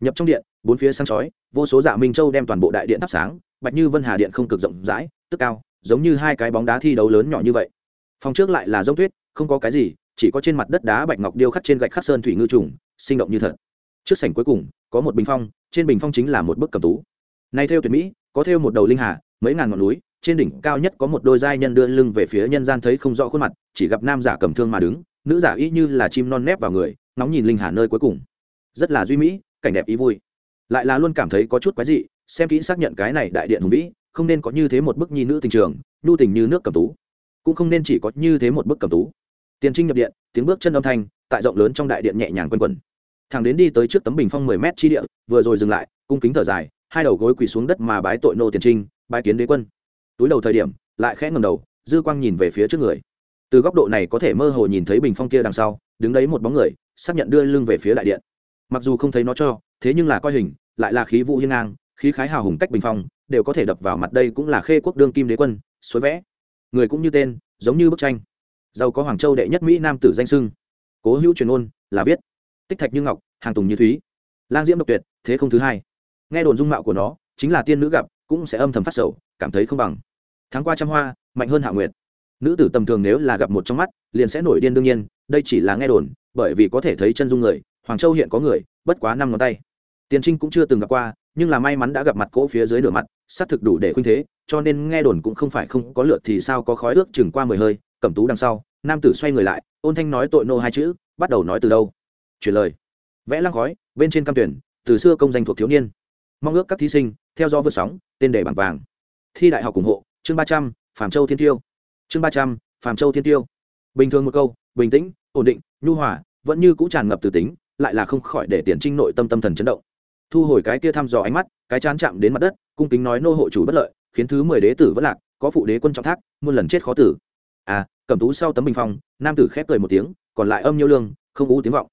Nhập trong điện, bốn phía sáng chói, vô số dạ minh châu đem toàn bộ đại điện thắp sáng, bạch như vân hà điện không cực rộng rãi, tức cao, giống như hai cái bóng đá thi đấu lớn nhỏ như vậy phòng trước lại là dốc tuyết, không có cái gì, chỉ có trên mặt đất đá bạch ngọc điêu khắc trên gạch khắc sơn thủy ngư trùng, sinh động như thật. Trước sảnh cuối cùng, có một bình phong, trên bình phong chính là một bức cầm tú. Nay theo tuyệt mỹ, có theo một đầu linh hà, mấy ngàn ngọn núi, trên đỉnh cao nhất có một đôi giai nhân đưa lưng về phía nhân gian thấy không rõ khuôn mặt, chỉ gặp nam giả cầm thương mà đứng, nữ giả y như là chim non nép vào người nóng nhìn linh hà nơi cuối cùng. Rất là duy mỹ, cảnh đẹp ý vui. Lại là luôn cảm thấy có chút quái dị, xem kỹ xác nhận cái này đại điện hùng vĩ, không nên có như thế một bức nhi nữ tình trường, nhu tình như nước cầm tú cũng không nên chỉ có như thế một bức cầm tú. Tiền trinh nhập điện, tiếng bước chân âm thanh, tại rộng lớn trong đại điện nhẹ nhàng quanh quẩn. Thằng đến đi tới trước tấm bình phong mười mét chi địa, vừa rồi dừng lại, cung kính thở dài, hai đầu gối quỳ xuống đất mà bái tội nô tiền trinh, bái kiến đế quân. Túi đầu thời điểm, lại khẽ ngầm đầu, dư quang nhìn về phía trước người. Từ góc độ này có thể mơ hồ nhìn thấy bình phong kia đằng sau, đứng đấy một bóng người xác nhận đưa lưng về phía đại điện. Mặc dù không thấy nó cho, thế nhưng là coi hình, lại là khí vũ hiên ngang, khí khái hào hùng cách bình phong, đều có thể đập vào mặt đây cũng là khê quốc đương kim đế quân suối vẽ người cũng như tên, giống như bức tranh. Giàu có hoàng châu đệ nhất mỹ nam tử danh sưng cố hữu truyền ôn là viết. Tích thạch như ngọc, hàng tùng như thúy. Lang diễm độc tuyệt, thế không thứ hai. Nghe đồn dung mạo của nó, chính là tiên nữ gặp, cũng sẽ âm thầm phát sầu, cảm thấy không bằng. Tháng qua trăm hoa, mạnh hơn hạ nguyệt. Nữ tử tầm thường nếu là gặp một trong mắt, liền sẽ nổi điên đương nhiên, đây chỉ là nghe đồn, bởi vì có thể thấy chân dung người, hoàng châu hiện có người, bất quá năm ngón tay tiền trinh cũng chưa từng gặp qua, nhưng là may mắn đã gặp mặt cỗ phía dưới nửa mặt, xác thực đủ để khuynh thế, cho nên nghe đồn cũng không phải không có lượt thì sao có khói ước chừng qua mười hơi, cẩm tú đằng sau, nam tử xoay người lại, ôn thanh nói tội nô hai chữ, bắt đầu nói từ đâu? Chuyển lời. Vẽ lăng khói, bên trên cam tuyển, từ xưa công danh thuộc thiếu niên. Mong ước các thí sinh, theo do vượt sóng, tên đề bảng vàng. Thi đại học ủng hộ, chương ba trăm phạm châu thiên tiêu. Chương ba trăm phạm châu thiên tiêu. Bình thường một câu, bình tĩnh, ổn định, nhu hòa, vẫn như cũ tràn ngập từ tính, lại là không khỏi để tiền trinh nội tâm tâm thần chấn động thu hồi cái kia thăm dò ánh mắt, cái chán chạm đến mặt đất, cung kính nói nô hộ chủ bất lợi, khiến thứ mười đế tử vẫn lạc, có phụ đế quân trọng thác, muôn lần chết khó tử. À cầm tú sau tấm bình phong, nam tử khép cười một tiếng, còn lại âm nhiêu lương, không ú tiếng vọng.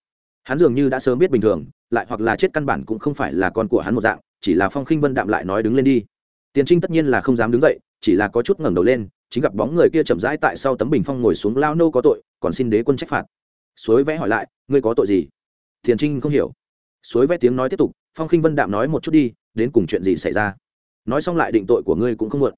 Hắn dường như đã sớm biết bình thường, lại hoặc là chết căn bản cũng không phải là con của hắn một dạng, chỉ là phong khinh vân đạm lại nói đứng lên đi. Tiền trinh tất nhiên là không dám đứng dậy, chỉ là có chút ngẩng đầu lên, chính gặp bóng người kia chậm rãi tại sau tấm bình phong ngồi xuống lao nô có tội, còn xin đế quân trách phạt. Suối vẽ hỏi lại, ngươi có tội gì? Tiền trinh không hiểu. Suối vẽ tiếng nói tiếp tục phong khinh vân đạm nói một chút đi, đến cùng chuyện gì xảy ra? Nói xong lại định tội của ngươi cũng không muộn.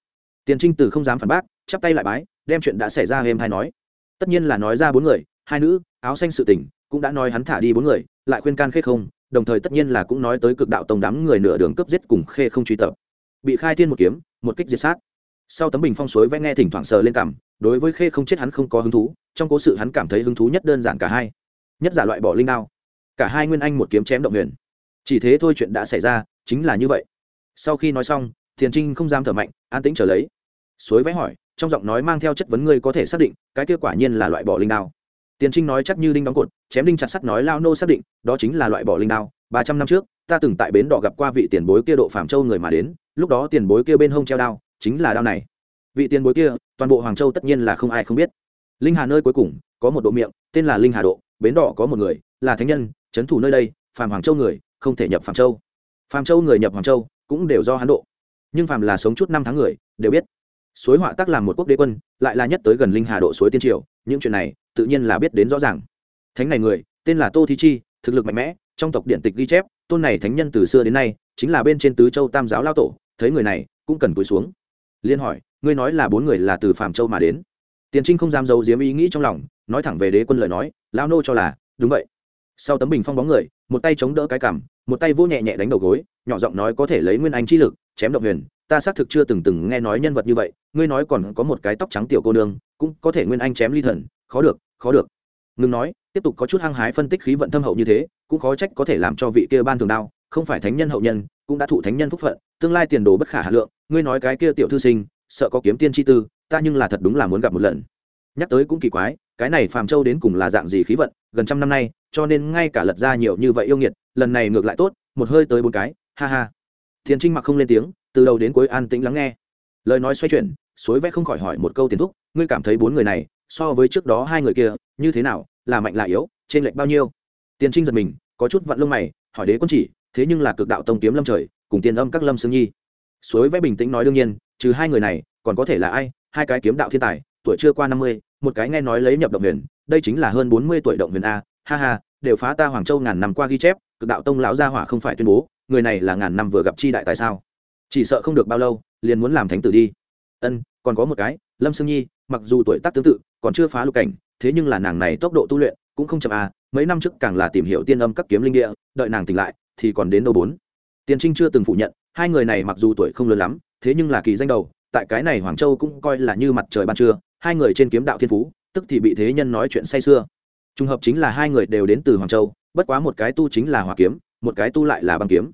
Tiền trinh từ không dám phản bác, chắp tay lại bái, đem chuyện đã xảy ra êm hay nói. Tất nhiên là nói ra bốn người, hai nữ, áo xanh sự tình, cũng đã nói hắn thả đi bốn người, lại khuyên can khê không, đồng thời tất nhiên là cũng nói tới cực đạo tông đám người nửa đường cấp giết cùng khê không truy tập. Bị khai thiên một kiếm, một kích diệt sát. Sau tấm bình phong suối vẽ nghe thỉnh thoảng sờ lên cảm, đối với khê không chết hắn không có hứng thú, trong cố sự hắn cảm thấy hứng thú nhất đơn giản cả hai. Nhất giả loại bỏ linh đao. Cả hai nguyên anh một kiếm chém động huyền chỉ thế thôi chuyện đã xảy ra, chính là như vậy. Sau khi nói xong, thiền trinh không dám thở mạnh, an tĩnh trở lấy. Suối vẽ hỏi, trong giọng nói mang theo chất vấn ngươi có thể xác định, cái kết quả nhiên là loại bỏ linh đao. Tiền trinh nói chắc như đinh đóng cột, chém đinh chặt sắt nói lao nô xác định, đó chính là loại bỏ linh đao. Ba trăm năm trước, ta từng tại bến đỏ gặp qua vị tiền bối kia độ phạm châu người mà đến, lúc đó tiền bối kia bên hông treo đao, chính là đao này. Vị tiền bối kia, toàn bộ hoàng châu tất nhiên là không ai không biết. Linh hà nơi cuối cùng, có một độ miệng, tên là linh hà độ, bến đỏ có một người, là thánh nhân, trấn thủ nơi đây, phàm hoàng châu người không thể nhập phạm châu. Phạm châu người nhập hoàng châu cũng đều do hắn độ. Nhưng phàm là sống chút năm tháng người, đều biết. Suối họa tác làm một quốc đế quân, lại là nhất tới gần linh hà độ suối tiên triều, những chuyện này tự nhiên là biết đến rõ ràng. Thánh này người, tên là tô thi chi, thực lực mạnh mẽ, trong tộc điện tịch ghi chép, tôn này thánh nhân từ xưa đến nay, chính là bên trên tứ châu tam giáo lao tổ, thấy người này cũng cần cúi xuống. Liên hỏi, ngươi nói là bốn người là từ phạm châu mà đến? Tiền trinh không dám giấu diếm ý nghĩ trong lòng, nói thẳng về đế quân lời nói lao nô cho là, đúng vậy sau tấm bình phong bóng người, một tay chống đỡ cái cằm, một tay vô nhẹ nhẹ đánh đầu gối, nhỏ giọng nói có thể lấy nguyên anh chi lực, chém động huyền, ta xác thực chưa từng từng nghe nói nhân vật như vậy, ngươi nói còn có một cái tóc trắng tiểu cô nương, cũng có thể nguyên anh chém ly thần, khó được khó được. Ngừng nói, tiếp tục có chút hăng hái phân tích khí vận thâm hậu như thế, cũng khó trách có thể làm cho vị kia ban thường đao, không phải thánh nhân hậu nhân, cũng đã thụ thánh nhân phúc phận, tương lai tiền đồ bất khả hà lượng, ngươi nói cái kia tiểu thư sinh, sợ có kiếm tiên chi tư, ta nhưng là thật đúng là muốn gặp một lần. Nhắc tới cũng kỳ quái, cái này phàm châu đến cùng là dạng gì khí vận, gần trăm năm nay cho nên ngay cả lật ra nhiều như vậy yêu nghiệt, lần này ngược lại tốt, một hơi tới bốn cái, ha ha. Thiền trinh mặc không lên tiếng, từ đầu đến cuối an tĩnh lắng nghe. Lời nói xoay chuyển, suối vẽ không khỏi hỏi một câu tiền thúc, ngươi cảm thấy bốn người này, so với trước đó hai người kia, như thế nào, là mạnh là yếu, trên lệch bao nhiêu? Tiền trinh giật mình, có chút vặn lông mày, hỏi đế quân chỉ, thế nhưng là cực đạo tông kiếm lâm trời, cùng tiền âm các lâm sương nhi. Suối vẽ bình tĩnh nói đương nhiên, trừ hai người này, còn có thể là ai? Hai cái kiếm đạo thiên tài, tuổi chưa qua năm mươi, một cái nghe nói lấy nhập động huyền, đây chính là hơn bốn mươi tuổi động huyền a ha ha, đều phá ta hoàng châu ngàn năm qua ghi chép, cực đạo tông lão gia hỏa không phải tuyên bố, người này là ngàn năm vừa gặp chi đại tại sao? Chỉ sợ không được bao lâu, liền muốn làm thánh tử đi. Ân, còn có một cái, lâm sương nhi, mặc dù tuổi tác tương tự, còn chưa phá lục cảnh, thế nhưng là nàng này tốc độ tu luyện cũng không chậm à mấy năm trước càng là tìm hiểu tiên âm các kiếm linh địa, đợi nàng tỉnh lại, thì còn đến đâu bốn. Tiền trinh chưa từng phủ nhận, hai người này mặc dù tuổi không lớn lắm, thế nhưng là kỳ danh đầu, tại cái này hoàng châu cũng coi là như mặt trời ban trưa, hai người trên kiếm đạo thiên phú, tức thì bị thế nhân nói chuyện say sưa trùng hợp chính là hai người đều đến từ hoàng châu, bất quá một cái tu chính là hỏa kiếm, một cái tu lại là băng kiếm.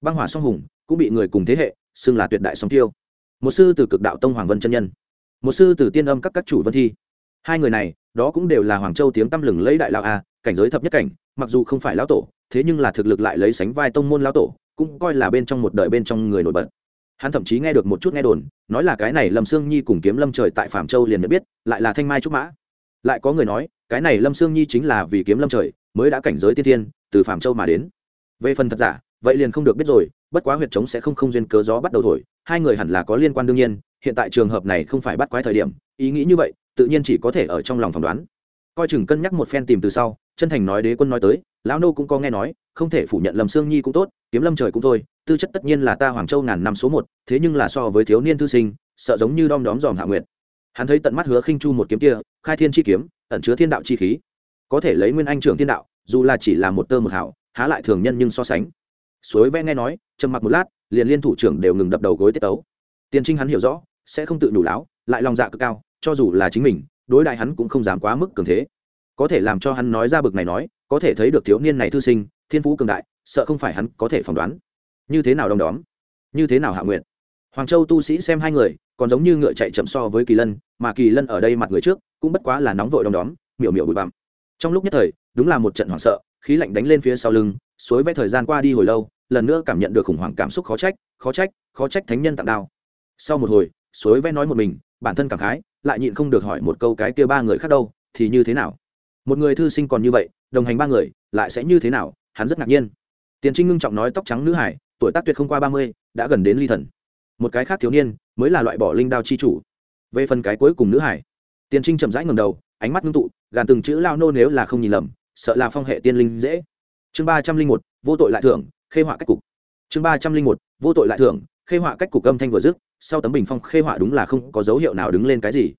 Băng hỏa song hùng cũng bị người cùng thế hệ xưng là tuyệt đại song tiêu. Một sư từ cực đạo tông hoàng vân chân nhân, một sư từ tiên âm các các chủ vân thi. Hai người này, đó cũng đều là hoàng châu tiếng tăm lừng lấy đại lão a, cảnh giới thập nhất cảnh, mặc dù không phải lão tổ, thế nhưng là thực lực lại lấy sánh vai tông môn lão tổ, cũng coi là bên trong một đời bên trong người nổi bật. Hắn thậm chí nghe được một chút nghe đồn, nói là cái này lâm sương nhi cùng kiếm lâm trời tại phạm châu liền nhận biết, lại là thanh mai trúc mã lại có người nói, cái này lâm sương nhi chính là vì kiếm lâm trời, mới đã cảnh giới tiên thiên, từ phạm châu mà đến về phần thật giả, vậy liền không được biết rồi, bất quá huyệt trống sẽ không không duyên cớ gió bắt đầu thổi, hai người hẳn là có liên quan đương nhiên, hiện tại trường hợp này không phải bắt quái thời điểm, ý nghĩ như vậy, tự nhiên chỉ có thể ở trong lòng phỏng đoán coi chừng cân nhắc một phen tìm từ sau, chân thành nói đế quân nói tới, lão nô cũng có nghe nói, không thể phủ nhận lầm sương nhi cũng tốt, kiếm lâm trời cũng thôi, tư chất tất nhiên là ta hoàng châu ngàn năm số một, thế nhưng là so với thiếu niên thư sinh, sợ giống như đom đóm dòm hạ nguyệt hắn thấy tận mắt hứa khinh chu một kiếm kia, khai thiên chi kiếm, ẩn chứa thiên đạo chi khí. Có thể lấy nguyên anh trưởng thiên đạo, dù là chỉ là một tơ một hảo há lại thường nhân nhưng so sánh. Suối vẽ nghe nói, trầm mặc một lát, liền liên thủ trưởng đều ngừng đập đầu gối tiết tấu. Tiền trinh hắn hiểu rõ, sẽ không tự đủ láo, lại lòng dạ cực cao, cho dù là chính mình, đối đại hắn cũng không dám quá mức cường thế. Có thể làm cho hắn nói ra bực này nói, có thể thấy được thiếu niên này thư sinh, thiên phú cường đại, sợ không phải hắn có thể phỏng đoán. Như thế nào đong đóm? Như thế nào hạ nguyện hoàng châu tu sĩ xem hai người còn giống như ngựa chạy chậm so với kỳ lân, mà kỳ lân ở đây mặt người trước, cũng bất quá là nóng vội đom đóm, miểu miểu bụi bặm. Trong lúc nhất thời, đúng là một trận hoảng sợ, khí lạnh đánh lên phía sau lưng, suối vẽ thời gian qua đi hồi lâu, lần nữa cảm nhận được khủng hoảng cảm xúc khó trách khó trách khó trách thánh nhân tặng đao. Sau một hồi, suối vẽ nói một mình, bản thân cảm khái, lại nhịn không được hỏi một câu cái kia ba người khác đâu, thì như thế nào? Một người thư sinh còn như vậy, đồng hành ba người, lại sẽ như thế nào? Hắn rất ngạc nhiên. Tiền trinh ngưng trọng nói tóc trắng nữ hải, tuổi tác tuyệt không qua ba mươi, đã gần đến ly thần. Một cái khác thiếu niên mới là loại bỏ linh đao chi chủ. Về phần cái cuối cùng nữ hải, tiền trinh chậm rãi ngầm đầu, ánh mắt ngưng tụ, gàn từng chữ lao nô nếu là không nhìn lầm, sợ là phong hệ tiên linh dễ. Chương ba trăm linh một, vô tội lại thưởng, khê họa cách cục. Chương ba trăm linh một, vô tội lại thưởng, khê họa cách cục âm thanh vừa dứt, sau tấm bình phong khê họa đúng là không có dấu hiệu nào đứng lên cái gì.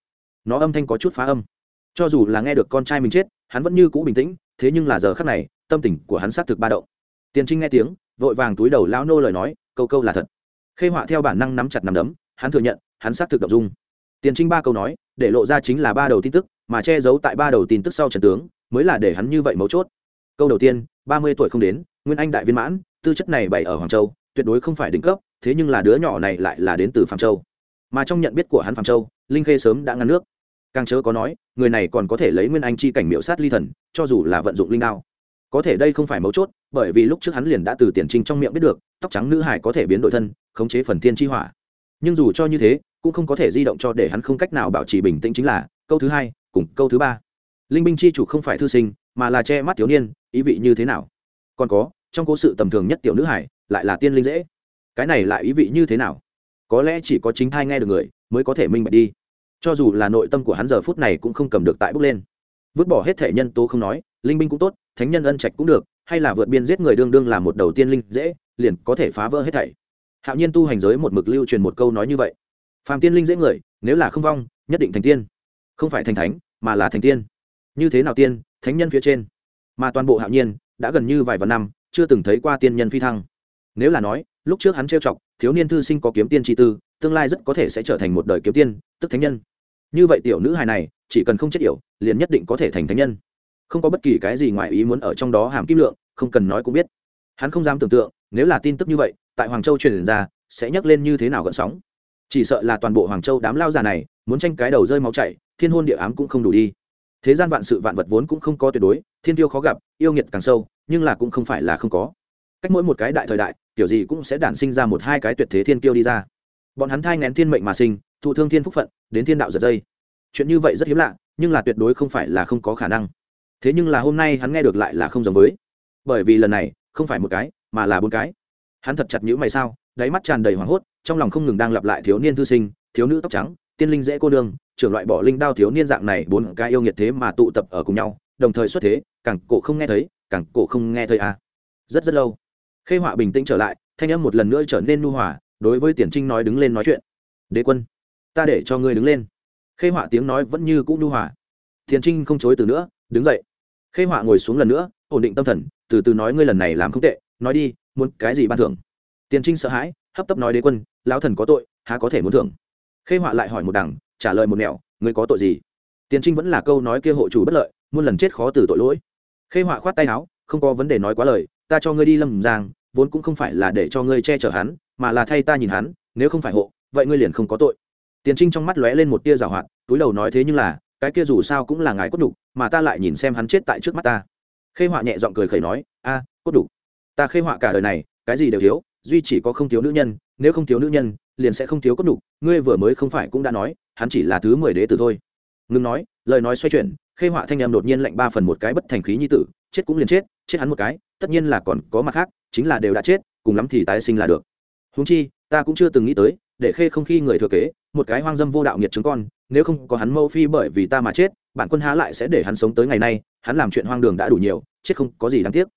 Nó âm thanh có chút phá âm. Cho dù là nghe được con trai mình chết, hắn vẫn như cũ bình tĩnh, thế nhưng là giờ khắc này, tâm tình của hắn xác thực ba động. Tiền trinh nghe tiếng, vội vàng túi đầu lao nô lời nói, câu câu là thật. Khê họa theo bản năng nắm chặt nắm đấm hắn thừa nhận, hắn xác thực động dung. Tiền trinh ba câu nói, để lộ ra chính là ba đầu tin tức, mà che giấu tại ba đầu tin tức sau trần tướng, mới là để hắn như vậy mấu chốt. Câu đầu tiên, ba mươi tuổi không đến, nguyên anh đại viên mãn, tư chất này bày ở hoàng châu, tuyệt đối không phải đỉnh cấp, thế nhưng là đứa nhỏ này lại là đến từ phạm châu. Mà trong nhận biết của hắn phạm châu, linh khê sớm đã ngăn nước. Càng chớ có nói, người này còn có thể lấy nguyên anh chi cảnh miệu sát ly thần, cho dù là vận dụng linh đao. Có thể đây không phải mấu chốt, bởi vì lúc trước hắn liền đã từ tiền trinh trong miệng biết được, tóc trắng nữ hải có thể biến đổi thân, khống chế phần thiên chi hỏa nhưng dù cho như thế, cũng không có thể di động cho để hắn không cách nào bảo trì bình tĩnh chính là, câu thứ hai, cùng câu thứ ba. Linh binh chi chủ không phải thư sinh, mà là che mắt thiếu niên, ý vị như thế nào? Còn có, trong cố sự tầm thường nhất tiểu nữ hải, lại là tiên linh dễ. Cái này lại ý vị như thế nào? Có lẽ chỉ có chính thai nghe được người, mới có thể minh bạch đi. Cho dù là nội tâm của hắn giờ phút này cũng không cầm được tại bước lên. Vứt bỏ hết thể nhân tố không nói, linh binh cũng tốt, thánh nhân ân trạch cũng được, hay là vượt biên giết người đương đương là một đầu tiên linh dễ, liền có thể phá vỡ hết thảy hạo nhiên tu hành giới một mực lưu truyền một câu nói như vậy. Phàm tiên linh dễ người, nếu là không vong, nhất định thành tiên. Không phải thành thánh, mà là thành tiên. Như thế nào tiên, thánh nhân phía trên? Mà toàn bộ hạo nhiên, đã gần như vài vạn năm, chưa từng thấy qua tiên nhân phi thăng. Nếu là nói, lúc trước hắn trêu chọc, thiếu niên thư sinh có kiếm tiên tri tư, tương lai rất có thể sẽ trở thành một đời kiếm tiên, tức thánh nhân. Như vậy tiểu nữ hài này, chỉ cần không chết yểu, liền nhất định có thể thành thánh nhân. Không có bất kỳ cái gì ngoài ý muốn ở trong đó hàm kim lượng, không cần nói cũng biết. Hắn không dám tưởng tượng nếu là tin tức như vậy, tại hoàng châu truyền ra, sẽ nhắc lên như thế nào gợn sóng? Chỉ sợ là toàn bộ hoàng châu đám lao già này, muốn tranh cái đầu rơi máu chảy, thiên hôn địa ám cũng không đủ đi. Thế gian vạn sự vạn vật vốn cũng không có tuyệt đối, thiên tiêu khó gặp, yêu nghiệt càng sâu, nhưng là cũng không phải là không có. Cách mỗi một cái đại thời đại, kiểu gì cũng sẽ đản sinh ra một hai cái tuyệt thế thiên tiêu đi ra. Bọn hắn thai ngén thiên mệnh mà sinh, thụ thương thiên phúc phận, đến thiên đạo giật dây. Chuyện như vậy rất hiếm lạ, nhưng là tuyệt đối không phải là không có khả năng. Thế nhưng là hôm nay hắn nghe được lại là không giống với. Bởi vì lần này, không phải một cái mà là bốn cái. Hắn thật chặt nhữ mày sao, đáy mắt tràn đầy hoảng hốt, trong lòng không ngừng đang lặp lại thiếu niên thư sinh, thiếu nữ tóc trắng, tiên linh dễ cô đương trưởng loại bỏ linh đao thiếu niên dạng này bốn cái yêu nghiệt thế mà tụ tập ở cùng nhau, đồng thời xuất thế, càng cổ không nghe thấy, càng cổ không nghe thấy à. rất rất lâu, khê họa bình tĩnh trở lại, thanh âm một lần nữa trở nên nu hòa, đối với tiền trinh nói đứng lên nói chuyện. Đế quân, ta để cho ngươi đứng lên. Khê họa tiếng nói vẫn như cũ nu hòa. Tiền trinh không chối từ nữa, đứng dậy. Khê họa ngồi xuống lần nữa, ổn định tâm thần, từ từ nói ngươi lần này làm không tệ nói đi, muốn cái gì ban thưởng? Tiền trinh sợ hãi, hấp tấp nói đế quân, lão thần có tội, há có thể muốn thưởng? Khê họa lại hỏi một đằng, trả lời một nẻo người có tội gì? Tiền trinh vẫn là câu nói kia hộ chủ bất lợi, muôn lần chết khó từ tội lỗi. Khê họa khoát tay áo, không có vấn đề nói quá lời, ta cho ngươi đi lâm giang, vốn cũng không phải là để cho ngươi che chở hắn, mà là thay ta nhìn hắn, nếu không phải hộ, vậy ngươi liền không có tội. Tiền trinh trong mắt lóe lên một tia rào hoạt, túi đầu nói thế nhưng là, cái kia dù sao cũng là ngài cốt đục mà ta lại nhìn xem hắn chết tại trước mắt ta. Khê họa nhẹ giọng cười khẩy nói, a, cốt đục ta khê họa cả đời này, cái gì đều thiếu, duy chỉ có không thiếu nữ nhân, nếu không thiếu nữ nhân, liền sẽ không thiếu cốt đục ngươi vừa mới không phải cũng đã nói, hắn chỉ là thứ mười đế tử thôi. Ngừng nói, lời nói xoay chuyển, khê họa thanh em đột nhiên lạnh ba phần một cái bất thành khí nhi tử, chết cũng liền chết chết hắn một cái, tất nhiên là còn có mặt khác, chính là đều đã chết, cùng lắm thì tái sinh là được. Húng chi, ta cũng chưa từng nghĩ tới, để khê không khi người thừa kế, một cái hoang dâm vô đạo nghiệt chứng con, nếu không có hắn mâu phi bởi vì ta mà chết, bản quân há lại sẽ để hắn sống tới ngày nay, hắn làm chuyện hoang đường đã đủ nhiều, chết không có gì đáng tiếc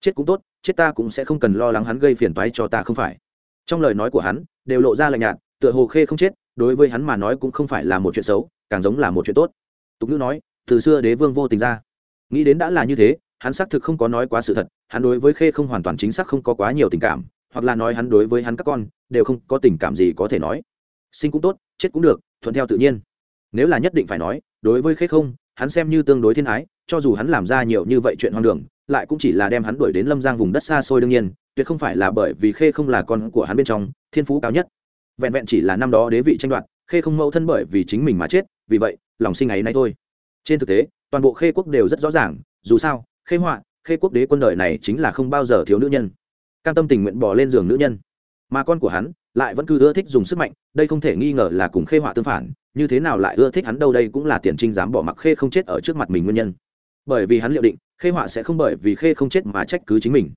chết cũng tốt, chết ta cũng sẽ không cần lo lắng hắn gây phiền toái cho ta không phải. Trong lời nói của hắn, đều lộ ra lạnh nhạt, tựa hồ khê không chết, đối với hắn mà nói cũng không phải là một chuyện xấu, càng giống là một chuyện tốt. Tục ngữ nói, từ xưa đế vương vô tình ra. Nghĩ đến đã là như thế, hắn xác thực không có nói quá sự thật, hắn đối với khê không hoàn toàn chính xác không có quá nhiều tình cảm, hoặc là nói hắn đối với hắn các con, đều không có tình cảm gì có thể nói. Sinh cũng tốt, chết cũng được, thuận theo tự nhiên. Nếu là nhất định phải nói, đối với khê không, hắn xem như tương đối thiên ái, cho dù hắn làm ra nhiều như vậy chuyện hoang đường lại cũng chỉ là đem hắn đuổi đến lâm giang vùng đất xa xôi đương nhiên, tuyệt không phải là bởi vì khê không là con của hắn bên trong, thiên phú cao nhất. Vẹn vẹn chỉ là năm đó đế vị tranh đoạt, khê không mẫu thân bởi vì chính mình mà chết, vì vậy, lòng sinh ấy nay thôi. Trên thực tế, toàn bộ khê quốc đều rất rõ ràng, dù sao, khê họa, khê quốc đế quân đời này chính là không bao giờ thiếu nữ nhân. Cam tâm tình nguyện bỏ lên giường nữ nhân. Mà con của hắn lại vẫn cứ ưa thích dùng sức mạnh, đây không thể nghi ngờ là cùng khê họa tương phản, như thế nào lại ưa thích hắn đâu đây cũng là tiền trinh dám bỏ mặc khê không chết ở trước mặt mình nguyên nhân. Bởi vì hắn liệu định khê họa sẽ không bởi vì khê không chết mà trách cứ chính mình.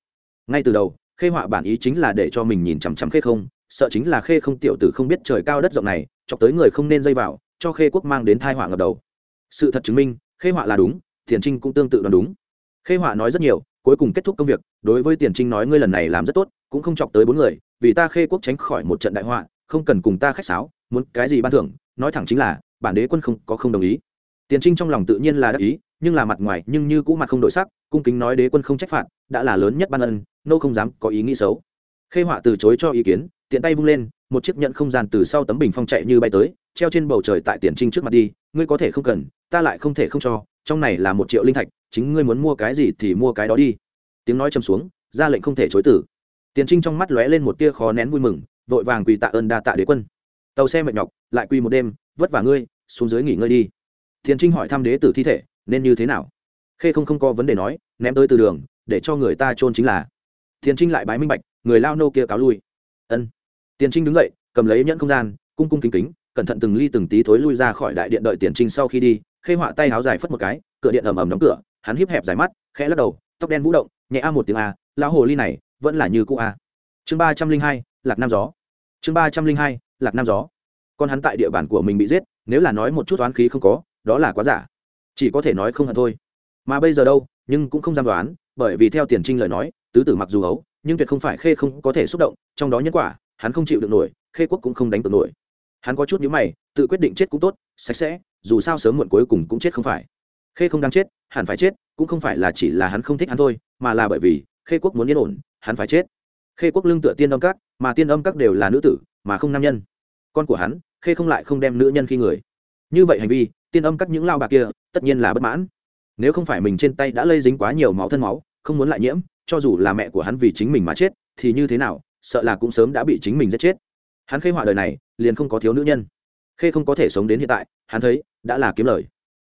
Ngay từ đầu, khê họa bản ý chính là để cho mình nhìn chằm chằm khê không, sợ chính là khê không tiểu tử không biết trời cao đất rộng này, chọc tới người không nên dây vào, cho khê quốc mang đến thai họa ngập đầu. Sự thật chứng minh, khê họa là đúng, tiền trinh cũng tương tự đoán đúng. Khê họa nói rất nhiều, cuối cùng kết thúc công việc, đối với tiền trinh nói ngươi lần này làm rất tốt, cũng không chọc tới bốn người, vì ta khê quốc tránh khỏi một trận đại họa, không cần cùng ta khách sáo, muốn cái gì ban thưởng, nói thẳng chính là, bản đế quân không có không đồng ý. Tiền trinh trong lòng tự nhiên là đắc ý nhưng là mặt ngoài nhưng như cũ mặt không đổi sắc, cung kính nói đế quân không trách phạt, đã là lớn nhất ban ân, nô không dám có ý nghĩ xấu. Khê họa từ chối cho ý kiến, tiện tay vung lên, một chiếc nhẫn không gian từ sau tấm bình phong chạy như bay tới, treo trên bầu trời tại tiền trinh trước mặt đi, ngươi có thể không cần, ta lại không thể không cho, trong này là một triệu linh thạch, chính ngươi muốn mua cái gì thì mua cái đó đi. Tiếng nói châm xuống, ra lệnh không thể chối tử tiền trinh trong mắt lóe lên một tia khó nén vui mừng, vội vàng quỳ tạ ơn đa tạ đế quân. Tàu xe mệt nhọc, lại quỳ một đêm, vất vả ngươi, xuống dưới nghỉ ngơi đi. Tiền trinh hỏi thăm đế tử thi thể nên như thế nào? Khê không không có vấn đề nói, ném tới từ đường, để cho người ta trôn chính là. Tiền trinh lại bái minh bạch, người lao nô kia cáo lui. Ân. Tiền trinh đứng dậy, cầm lấy nhẫn không gian, cung cung kính kính, cẩn thận từng ly từng tí thối lui ra khỏi đại điện đợi tiền trinh sau khi đi. Khê họa tay háo dài phất một cái, cửa điện ầm ầm đóng cửa, hắn híp hẹp dài mắt, khẽ lắc đầu, tóc đen vũ động, nhẹ a một tiếng a, lão hồ ly này, vẫn là như cũ a. Chương ba trăm linh hai, lạc nam gió. Chương ba trăm linh hai, lạc nam gió. Con hắn tại địa bàn của mình bị giết, nếu là nói một chút oán khí không có, đó là quá giả chỉ có thể nói không hẳn thôi. Mà bây giờ đâu, nhưng cũng không dám đoán, bởi vì theo tiền trinh lời nói, tứ tử mặc dù ấu, nhưng tuyệt không phải khê không có thể xúc động, trong đó nhân quả, hắn không chịu được nổi, khê quốc cũng không đánh được nổi. Hắn có chút nhữ mày, tự quyết định chết cũng tốt, sạch sẽ, dù sao sớm muộn cuối cùng cũng chết không phải. Khê không đang chết, hẳn phải chết, cũng không phải là chỉ là hắn không thích hắn thôi, mà là bởi vì, khê quốc muốn yên ổn, hắn phải chết. Khê quốc lưng tựa tiên âm các, mà tiên âm các đều là nữ tử, mà không nam nhân. Con của hắn, khê không lại không đem nữ nhân khi người. Như vậy hành vi tiên âm các những lao bạc kia, tất nhiên là bất mãn. Nếu không phải mình trên tay đã lây dính quá nhiều máu thân máu, không muốn lại nhiễm, cho dù là mẹ của hắn vì chính mình mà chết, thì như thế nào, sợ là cũng sớm đã bị chính mình giết chết. Hắn khê họa đời này, liền không có thiếu nữ nhân. Khê không có thể sống đến hiện tại, hắn thấy, đã là kiếm lời.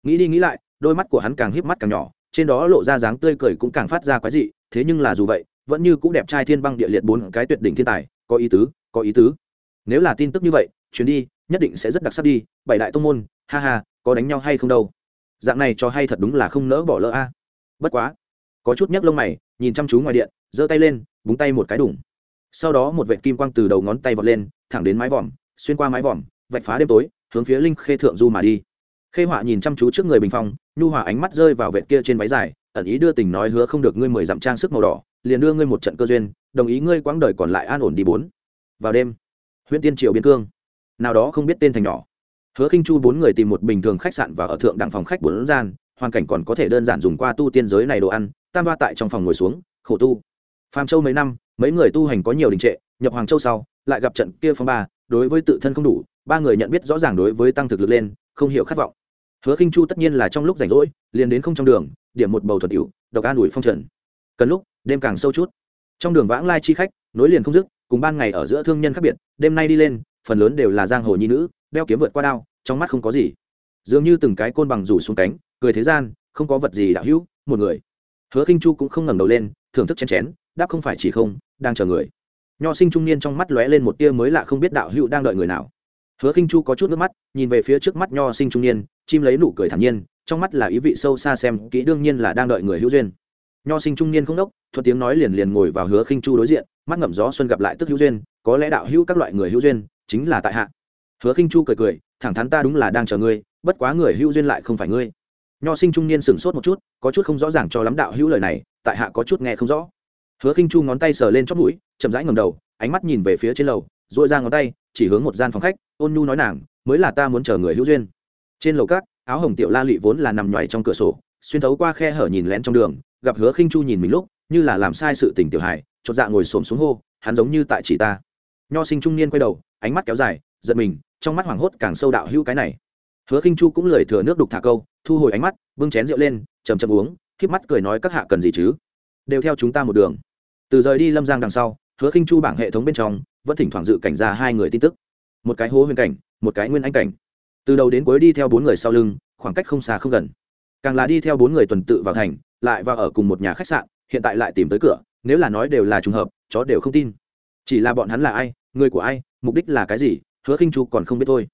Nghĩ đi nghĩ lại, đôi mắt của hắn càng híp mắt càng nhỏ, trên đó lộ ra dáng tươi cười cũng càng phát ra quái dị, thế nhưng là dù vậy, vẫn như cũng đẹp trai thiên băng địa liệt bốn cái tuyệt đỉnh thiên tài, có ý tứ, có ý tứ. Nếu là tin tức như vậy, chuyến đi, nhất định sẽ rất đặc sắc đi, bảy đại tông môn ha ha, có đánh nhau hay không đâu. Dạng này cho hay thật đúng là không nỡ bỏ lỡ a. Bất quá, có chút nhấc lông mày, nhìn chăm chú ngoài điện, giơ tay lên, búng tay một cái đủng. Sau đó một vệt kim quang từ đầu ngón tay vọt lên, thẳng đến mái vòm, xuyên qua mái vòm, vạch phá đêm tối, hướng phía linh khê thượng du mà đi. Khê họa nhìn chăm chú trước người bình phong, nhu hòa ánh mắt rơi vào vệt kia trên váy dài, ẩn ý đưa tình nói hứa không được ngươi mười dặm trang sức màu đỏ, liền đưa ngươi một trận cơ duyên, đồng ý ngươi quãng đời còn lại an ổn đi bốn. Vào đêm huyện tiên triều biên cương. Nào đó không biết tên thành nhỏ hứa khinh chu bốn người tìm một bình thường khách sạn và ở thượng đẳng phòng khách bốn gian, hoàn cảnh còn có thể đơn giản dùng qua tu tiên giới này đồ ăn, tam ba tại trong phòng ngồi xuống, khổ tu. Phàm châu mấy năm, mấy người tu hành có nhiều đình trệ, nhập hoàng châu sau, lại gặp trận kia phong ba, đối với tự thân không đủ, ba người nhận biết rõ ràng đối với tăng thực lực lên, không hiểu khát vọng. Hứa khinh chu tất nhiên là trong lúc rảnh rỗi, liền đến không trong đường, điểm một bầu thuật hữu, độc an ủi phong trần. Cần lúc, đêm càng sâu chút. Trong đường vãng lai chi khách, nối liền không dứt, cùng ban ngày ở giữa thương nhân khác biệt, đêm nay đi lên, phần lớn đều là giang hồ nhi nữ, đeo kiếm vượt qua đao trong mắt không có gì. Dường như từng cái côn bằng rủ xuống cánh, cười thế gian, không có vật gì đạo hữu, một người. Hứa khinh chu cũng không ngẩng đầu lên, thưởng thức chén chén, đáp không phải chỉ không, đang chờ người. Nho sinh trung niên trong mắt lóe lên một tia mới lạ không biết đạo hữu đang đợi người nào. Hứa khinh chu có chút nước mắt, nhìn về phía trước mắt nho sinh trung niên, chim lấy nụ cười thản nhiên, trong mắt là ý vị sâu xa xem, kỹ đương nhiên là đang đợi người hữu duyên. Nho sinh trung niên không đốc thuật tiếng nói liền liền ngồi vào hứa khinh chu đối diện, mắt ngậm gió xuân gặp lại tức hữu duyên, có lẽ đạo hữu các loại người hữu duyên, chính là tại hạ hứa khinh chu cười cười, thẳng thắn ta đúng là đang chờ ngươi, bất quá người hữu duyên lại không phải ngươi. Nho sinh trung niên sửng sốt một chút, có chút không rõ ràng cho lắm đạo hữu lời này, tại hạ có chút nghe không rõ. Hứa khinh chu ngón tay sờ lên chót mũi, chậm rãi ngầm đầu, ánh mắt nhìn về phía trên lầu dội ra ngón tay, chỉ hướng một gian phòng khách, ôn nhu nói nàng, mới là ta muốn chờ người hữu duyên. Trên lầu cát áo hồng tiểu la lụy vốn là nằm nhoài trong cửa sổ, xuyên thấu qua khe hở nhìn lén trong đường, gặp hứa khinh chu nhìn mình lúc, như là làm sai sự tình tiểu hài, chột dạ ngồi xổm xuống hô, hắn giống như tại chỉ ta. Nho sinh trung niên quay đầu, ánh mắt kéo dài, giật mình trong mắt hoảng hốt càng sâu đạo hữu cái này. Hứa khinh chu cũng lười thừa nước đục thả câu, thu hồi ánh mắt, bưng chén rượu lên chầm chầm uống khiếp mắt cười nói các hạ cần gì chứ? Đều theo chúng ta một đường. Từ rời đi lâm giang đằng sau, hứa khinh chu bảng hệ thống bên trong, vẫn thỉnh thoảng dự cảnh ra hai người tin tức. Một cái hố huyền cảnh, một cái nguyên anh cảnh. Từ đầu đến cuối đi theo bốn người sau lưng, khoảng cách không xa không gần. Càng là đi theo bốn người tuần tự vào thành, lại vào ở cùng một nhà khách sạn, hiện tại lại tìm tới cửa, nếu là nói đều là trùng hợp, chó đều không tin. Chỉ là bọn hắn là ai, người của ai, mục đích là cái gì hứa khinh chu còn không biết thôi.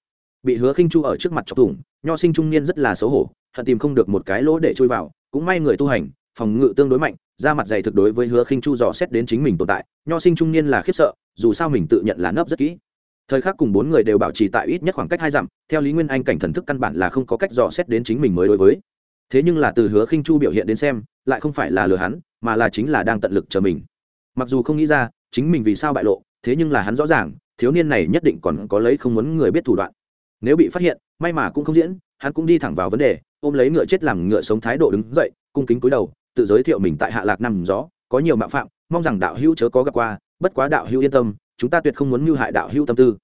Bị hứa khinh chu ở trước mặt chọc thủng, nho sinh trung niên rất là xấu hổ, hận tìm không được một cái lỗ để chui vào, cũng may người tu hành, phòng ngự tương đối mạnh ra mặt dày thực đối với hứa khinh chu dò xét đến chính mình tồn tại, nho sinh trung niên là khiếp sợ, dù sao mình tự nhận là nấp rất kỹ. Thời khắc cùng bốn người đều bảo trì tại ít nhất khoảng cách hai dặm, theo lý nguyên anh cảnh thần thức căn bản là không có cách dò xét đến chính mình mới đối với. Thế nhưng là từ hứa khinh chu biểu hiện đến xem, lại không phải là lừa hắn, mà là chính là đang tận lực chờ mình. Mặc dù không nghĩ ra, chính mình vì sao bại lộ, thế nhưng là hắn rõ ràng thiếu niên này nhất định còn có lấy không muốn người biết thủ đoạn. Nếu bị phát hiện, may mà cũng không diễn, hắn cũng đi thẳng vào vấn đề, ôm lấy ngựa chết làm ngựa sống thái độ đứng dậy, cung kính cúi đầu, tự giới thiệu mình tại hạ lạc nằm gió, có nhiều mạo phạm, mong rằng đạo hữu chớ có gặp qua, bất quá đạo hữu yên tâm, chúng ta tuyệt không muốn mưu hại đạo hữu tâm tư.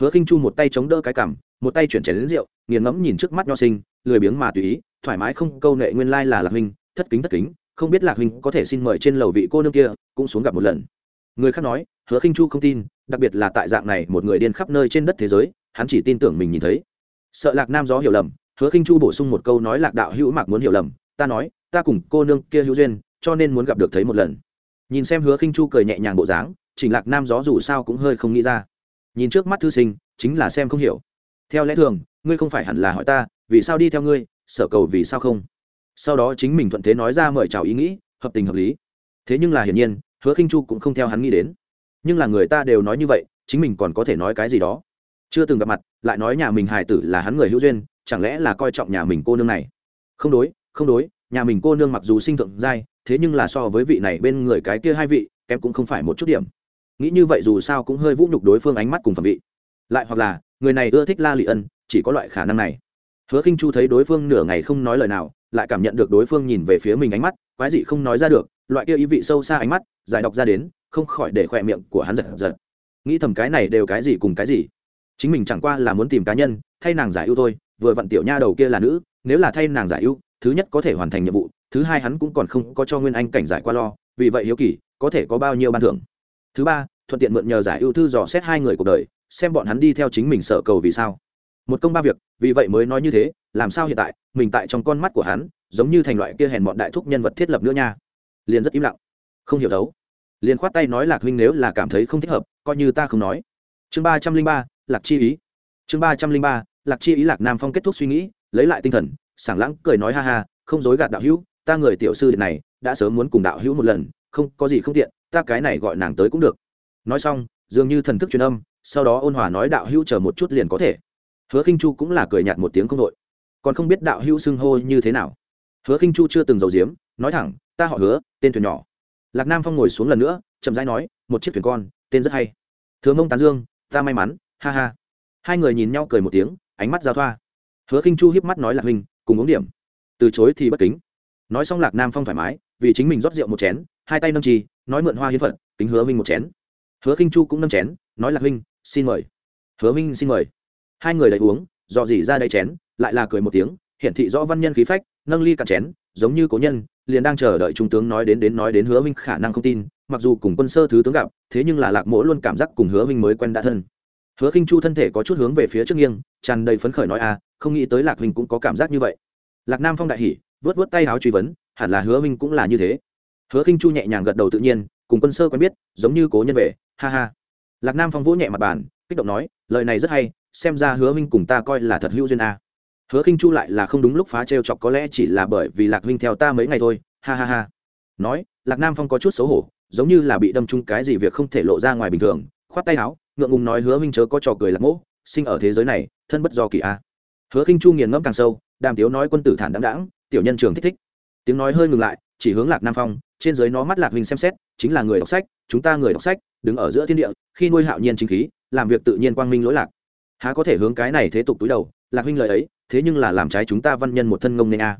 Hứa khinh chu một tay chống đỡ cái cằm, một tay chuyển chén đến rượu, nghiền ngẫm nhìn trước mắt nho sinh, lười biếng mà tùy ý, thoải mái không câu nệ nguyên lai là lạc huynh, thất kính thất kính, không biết lạc huynh có thể xin mời trên lầu vị cô nương kia, cũng xuống gặp một lần. Người khác nói hứa khinh chu không tin, đặc biệt là tại dạng này một người điên khắp nơi trên đất thế giới, hắn chỉ tin tưởng mình nhìn thấy. Sợ lạc nam gió hiểu lầm, hứa khinh chu bổ sung một câu nói lạc đạo hữu mạc muốn hiểu lầm, ta nói, ta cùng cô nương kia hữu duyên, cho nên muốn gặp được thấy một lần. Nhìn xem hứa khinh chu cười nhẹ nhàng bộ dáng, chỉnh lạc nam gió dù sao cũng hơi không nghĩ ra. Nhìn trước mắt thư sinh, chính là xem không hiểu. Theo lẽ thường, ngươi không phải hẳn là hỏi ta, vì sao đi theo ngươi sở cầu vì sao không? Sau đó chính mình thuận thế nói ra mời chào ý nghĩ, hợp tình hợp lý. Thế nhưng là hiển nhiên, hứa khinh chu cũng không theo hắn nghĩ đến nhưng là người ta đều nói như vậy, chính mình còn có thể nói cái gì đó. Chưa từng gặp mặt, lại nói nhà mình hài tử là hắn người hữu duyên, chẳng lẽ là coi trọng nhà mình cô nương này? Không đối không đối, nhà mình cô nương mặc dù sinh thượng giai, thế nhưng là so với vị này bên người cái kia hai vị, kém cũng không phải một chút điểm. Nghĩ như vậy dù sao cũng hơi vũ nhục đối phương ánh mắt cùng phẩm vị. Lại hoặc là, người này ưa thích la lị ân, chỉ có loại khả năng này. Hứa khinh chu thấy đối phương nửa ngày không nói lời nào, lại cảm nhận được đối phương nhìn về phía mình ánh mắt, quái dị không nói ra được, loại kia ý vị sâu xa ánh mắt, giải đọc ra đến không khỏi để khỏe miệng của hắn giật giật. Nghĩ thầm cái này đều cái gì cùng cái gì. Chính mình chẳng qua là muốn tìm cá nhân, thay nàng giải ưu thôi, vừa vặn tiểu nha đầu kia là nữ, nếu là thay nàng giải ưu, thứ nhất có thể hoàn thành nhiệm vụ, thứ hai hắn cũng còn không có cho nguyên anh cảnh giải qua lo, vì vậy hiếu kỳ, có thể có bao nhiêu ban thưởng. Thứ ba, thuận tiện mượn nhờ giải ưu thư dò xét hai người cuộc đời, xem bọn hắn đi theo chính mình sở cầu vì sao. Một công ba việc, vì vậy mới nói như thế, làm sao hiện tại, mình tại trong con mắt của hắn, giống như thành loại kia hèn bọn đại thúc nhân vật thiết lập nữa nha. Liền rất im lặng. Không hiểu đấu liền khoát tay nói lạc huynh nếu là cảm thấy không thích hợp, coi như ta không nói. Chương ba trăm linh ba, lạc chi ý. Chương ba trăm linh ba, lạc chi ý lạc nam phong kết thúc suy nghĩ, lấy lại tinh thần, sảng lãng cười nói ha ha, không dối gạt đạo hữu, ta người tiểu sư điện này, đã sớm muốn cùng đạo hữu một lần, không, có gì không tiện, ta cái này gọi nàng tới cũng được. Nói xong, dường như thần thức truyền âm, sau đó ôn hòa nói đạo hữu chờ một chút liền có thể. Hứa khinh chu cũng là cười nhạt một tiếng không đội. Còn không biết đạo hữu xưng hô như thế nào. Hứa khinh chu chưa từng giàu diếm nói thẳng, ta họ hứa, tên thuyền nhỏ lạc nam phong ngồi xuống lần nữa, chậm rãi nói, một chiếc thuyền con, tên rất hay. Thừa mông tán dương, ta may mắn. Ha ha. Hai người nhìn nhau cười một tiếng, ánh mắt giao thoa. Hứa khinh chu hiếp mắt nói lạc huynh, cùng uống điểm. Từ chối thì bất kính. Nói xong lạc nam phong thoải mái, vì chính mình rót rượu một chén, hai tay nâng trì, nói mượn hoa hiến phận kính hứa huynh một chén. Hứa khinh chu cũng nâng chén, nói lạc huynh, xin mời. Hứa huynh xin mời. Hai người đầy uống, dò dỉ ra đầy chén, lại là cười một tiếng, hiển thị rõ văn nhân khí phách, nâng ly cạn chén, giống như cố nhân liền đang chờ đợi trung tướng nói đến đến nói đến hứa minh khả năng không tin mặc dù cùng quân sơ thứ tướng gặp thế nhưng là lạc mỗ luôn cảm giác cùng hứa minh mới quen đã thân. Hứa khinh chu thân thể có chút hướng về phía trước nghiêng tràn đầy phấn khởi nói a à, không nghĩ tới lạc huynh cũng có cảm giác như vậy. Lạc nam phong đại hỉ vớt vớt tay áo truy vấn hẳn là hứa minh cũng là như thế. Hứa khinh chu nhẹ nhàng gật đầu tự nhiên cùng quân sơ quen biết giống như cố nhân về ha ha. Lạc nam phong vỗ nhẹ mặt bàn kích động nói lời này rất hay xem ra hứa minh cùng ta coi là thật hữu duyên a hứa khinh chu lại là không đúng lúc phá trêu chọc, có lẽ chỉ là bởi vì lạc huynh theo ta mấy ngày thôi. Ha ha ha. Nói, lạc nam phong có chút xấu hổ, giống như là bị đâm chung cái gì việc không thể lộ ra ngoài bình thường. Khoát tay áo, ngượng ngùng nói, hứa huynh chớ có trò cười lạc mỗ, sinh ở thế giới này, thân bất do kỳ a. Hứa khinh chu nghiền ngẫm càng sâu, đàm tiếu nói, quân tử thản đáng đáng tiểu nhân trường thích thích. Tiếng nói hơi ngừng lại, chỉ hướng lạc nam phong, trên dưới nó mắt lạc huynh xem xét, chính là người đọc sách, chúng ta người đọc sách, đứng ở giữa thiên địa, khi nuôi hạo nhiên chính khí, làm việc tự nhiên quang minh lỗi lạc. Há có thể hướng cái này thế tục túi đầu, lạc huynh lời ấy thế nhưng là làm trái chúng ta văn nhân một thân ngông nên a.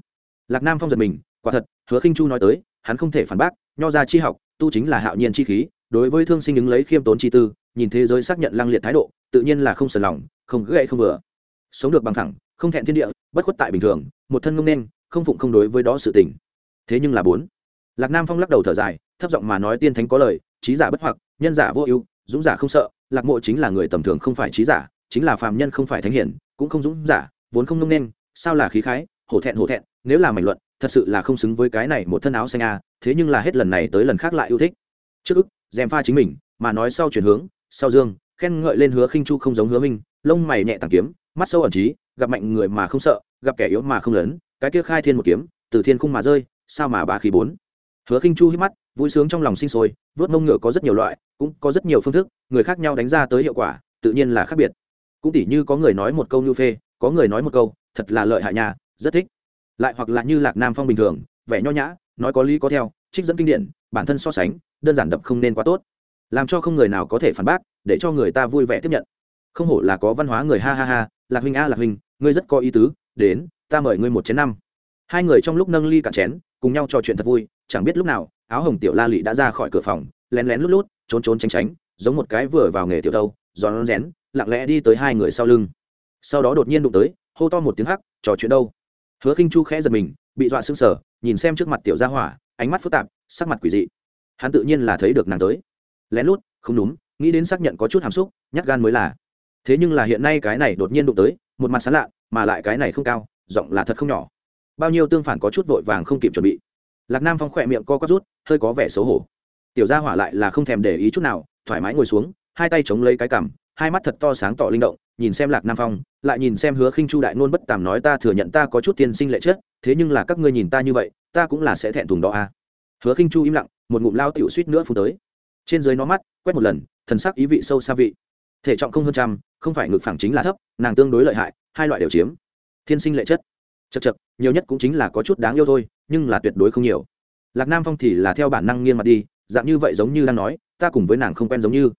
Lạc nam phong giật mình, quả thật, hứa khinh chu nói tới, hắn không thể phản bác, nho ra chi học, tu chính là hạo nhiên chi khí, đối với thương sinh ứng lấy khiêm tốn chi tư, nhìn thế giới xác nhận lăng liệt thái độ, tự nhiên là không sờn lòng, không gãy không vừa. Sống được bằng thẳng, không thẹn thiên địa, bất khuất tại bình thường, một thân ngông nên, không phụng không đối với đó sự tình. Thế nhưng là bốn. Lạc nam phong lắc đầu thở dài, thấp giọng mà nói tiên thánh có lời, trí giả bất hoặc, nhân giả vô ưu, dũng giả không sợ, lạc mộ chính là người tầm thường không phải trí giả, chính là phàm nhân không phải thánh hiển, cũng không dũng giả vốn không nông nên sao là khí khái, hổ thẹn hổ thẹn, nếu là mảnh luận, thật sự là không xứng với cái này một thân áo xanh a, thế nhưng là hết lần này tới lần khác lại yêu thích. Trước ức, dèm pha chính mình, mà nói sau chuyển hướng, sau dương, khen ngợi lên hứa khinh chu không giống hứa minh, lông mày nhẹ tàng kiếm, mắt sâu ẩn trí, gặp mạnh người mà không sợ, gặp kẻ yếu mà không lớn, cái kia khai thiên một kiếm, từ thiên khung mà rơi, sao mà ba khí bốn. Hứa khinh chu hít mắt, vui sướng trong lòng sinh sôi, vớt mông ngựa có rất nhiều loại, cũng có rất nhiều phương thức, người khác nhau đánh ra tới hiệu quả, tự nhiên là khác biệt. Cũng tỉ như có người nói một câu như phê có người nói một câu, thật là lợi hại nhà rất thích. Lại hoặc là như lạc nam phong bình thường, vẻ nho nhã, nói có lý có theo, trích dẫn kinh điển, bản thân so sánh, đơn giản đập không nên quá tốt. Làm cho không người nào có thể phản bác, để cho người ta vui vẻ tiếp nhận. Không hổ là có văn hóa người ha ha ha, lạc huynh a, lạc huynh, ngươi rất có ý tứ, đến, ta mời ngươi một chén năm. Hai người trong lúc nâng ly cạn chén, cùng nhau trò chuyện thật vui, chẳng biết lúc nào, áo hồng tiểu la lị đã ra khỏi cửa phòng, lén lén lút lút, trốn trốn tránh tránh, giống một cái vừa vào nghề tiểu đâu giòn rén, lặng lẽ đi tới hai người sau lưng sau đó đột nhiên đụng tới, hô to một tiếng hắc, trò chuyện đâu? Hứa khinh chu khẽ giật mình, bị dọa sưng sờ, nhìn xem trước mặt tiểu gia hỏa, ánh mắt phức tạp, sắc mặt quỷ dị. Hắn tự nhiên là thấy được nàng tới. Lén lút, không đúng, nghĩ đến xác nhận có chút hàm xúc, nhát gan mới là. Thế nhưng là hiện nay cái này đột nhiên đụng tới, một mặt sán lạ, mà lại cái này không cao, giọng là thật không nhỏ. Bao nhiêu tương phản có chút vội vàng không kịp chuẩn bị. Lạc nam phong khỏe miệng co quắp rút, hơi có vẻ xấu hổ. Tiểu gia hỏa lại là không thèm để ý chút nào, thoải mái ngồi xuống, hai tay chống lấy cái cằm hai mắt thật to sáng tỏ linh động, nhìn xem lạc nam phong, lại nhìn xem hứa khinh chu đại nôn bất tàm nói ta thừa nhận ta có chút tiên sinh lệ chết thế nhưng là các ngươi nhìn ta như vậy, ta cũng là sẽ thẹn thùng đó a à. hứa khinh chu im lặng, một ngụm lao tiểu suýt nữa phun tới. Trên dưới nó mắt, quét một lần, thần sắc ý vị sâu xa vị. Thể trọng không hơn trăm, không phải ngực phẳng chính là thấp, nàng tương đối lợi hại, hai loại đều chiếm. Thiên sinh lệ chất. Chật chật nhiều nhất cũng chính là có chút đáng yêu thôi, nhưng là tuyệt đối không nhiều. Lạc nam phong thì là theo bản năng nghiêng mặt đi, dạng như vậy giống như đang nói, ta cùng với nàng không quen giống như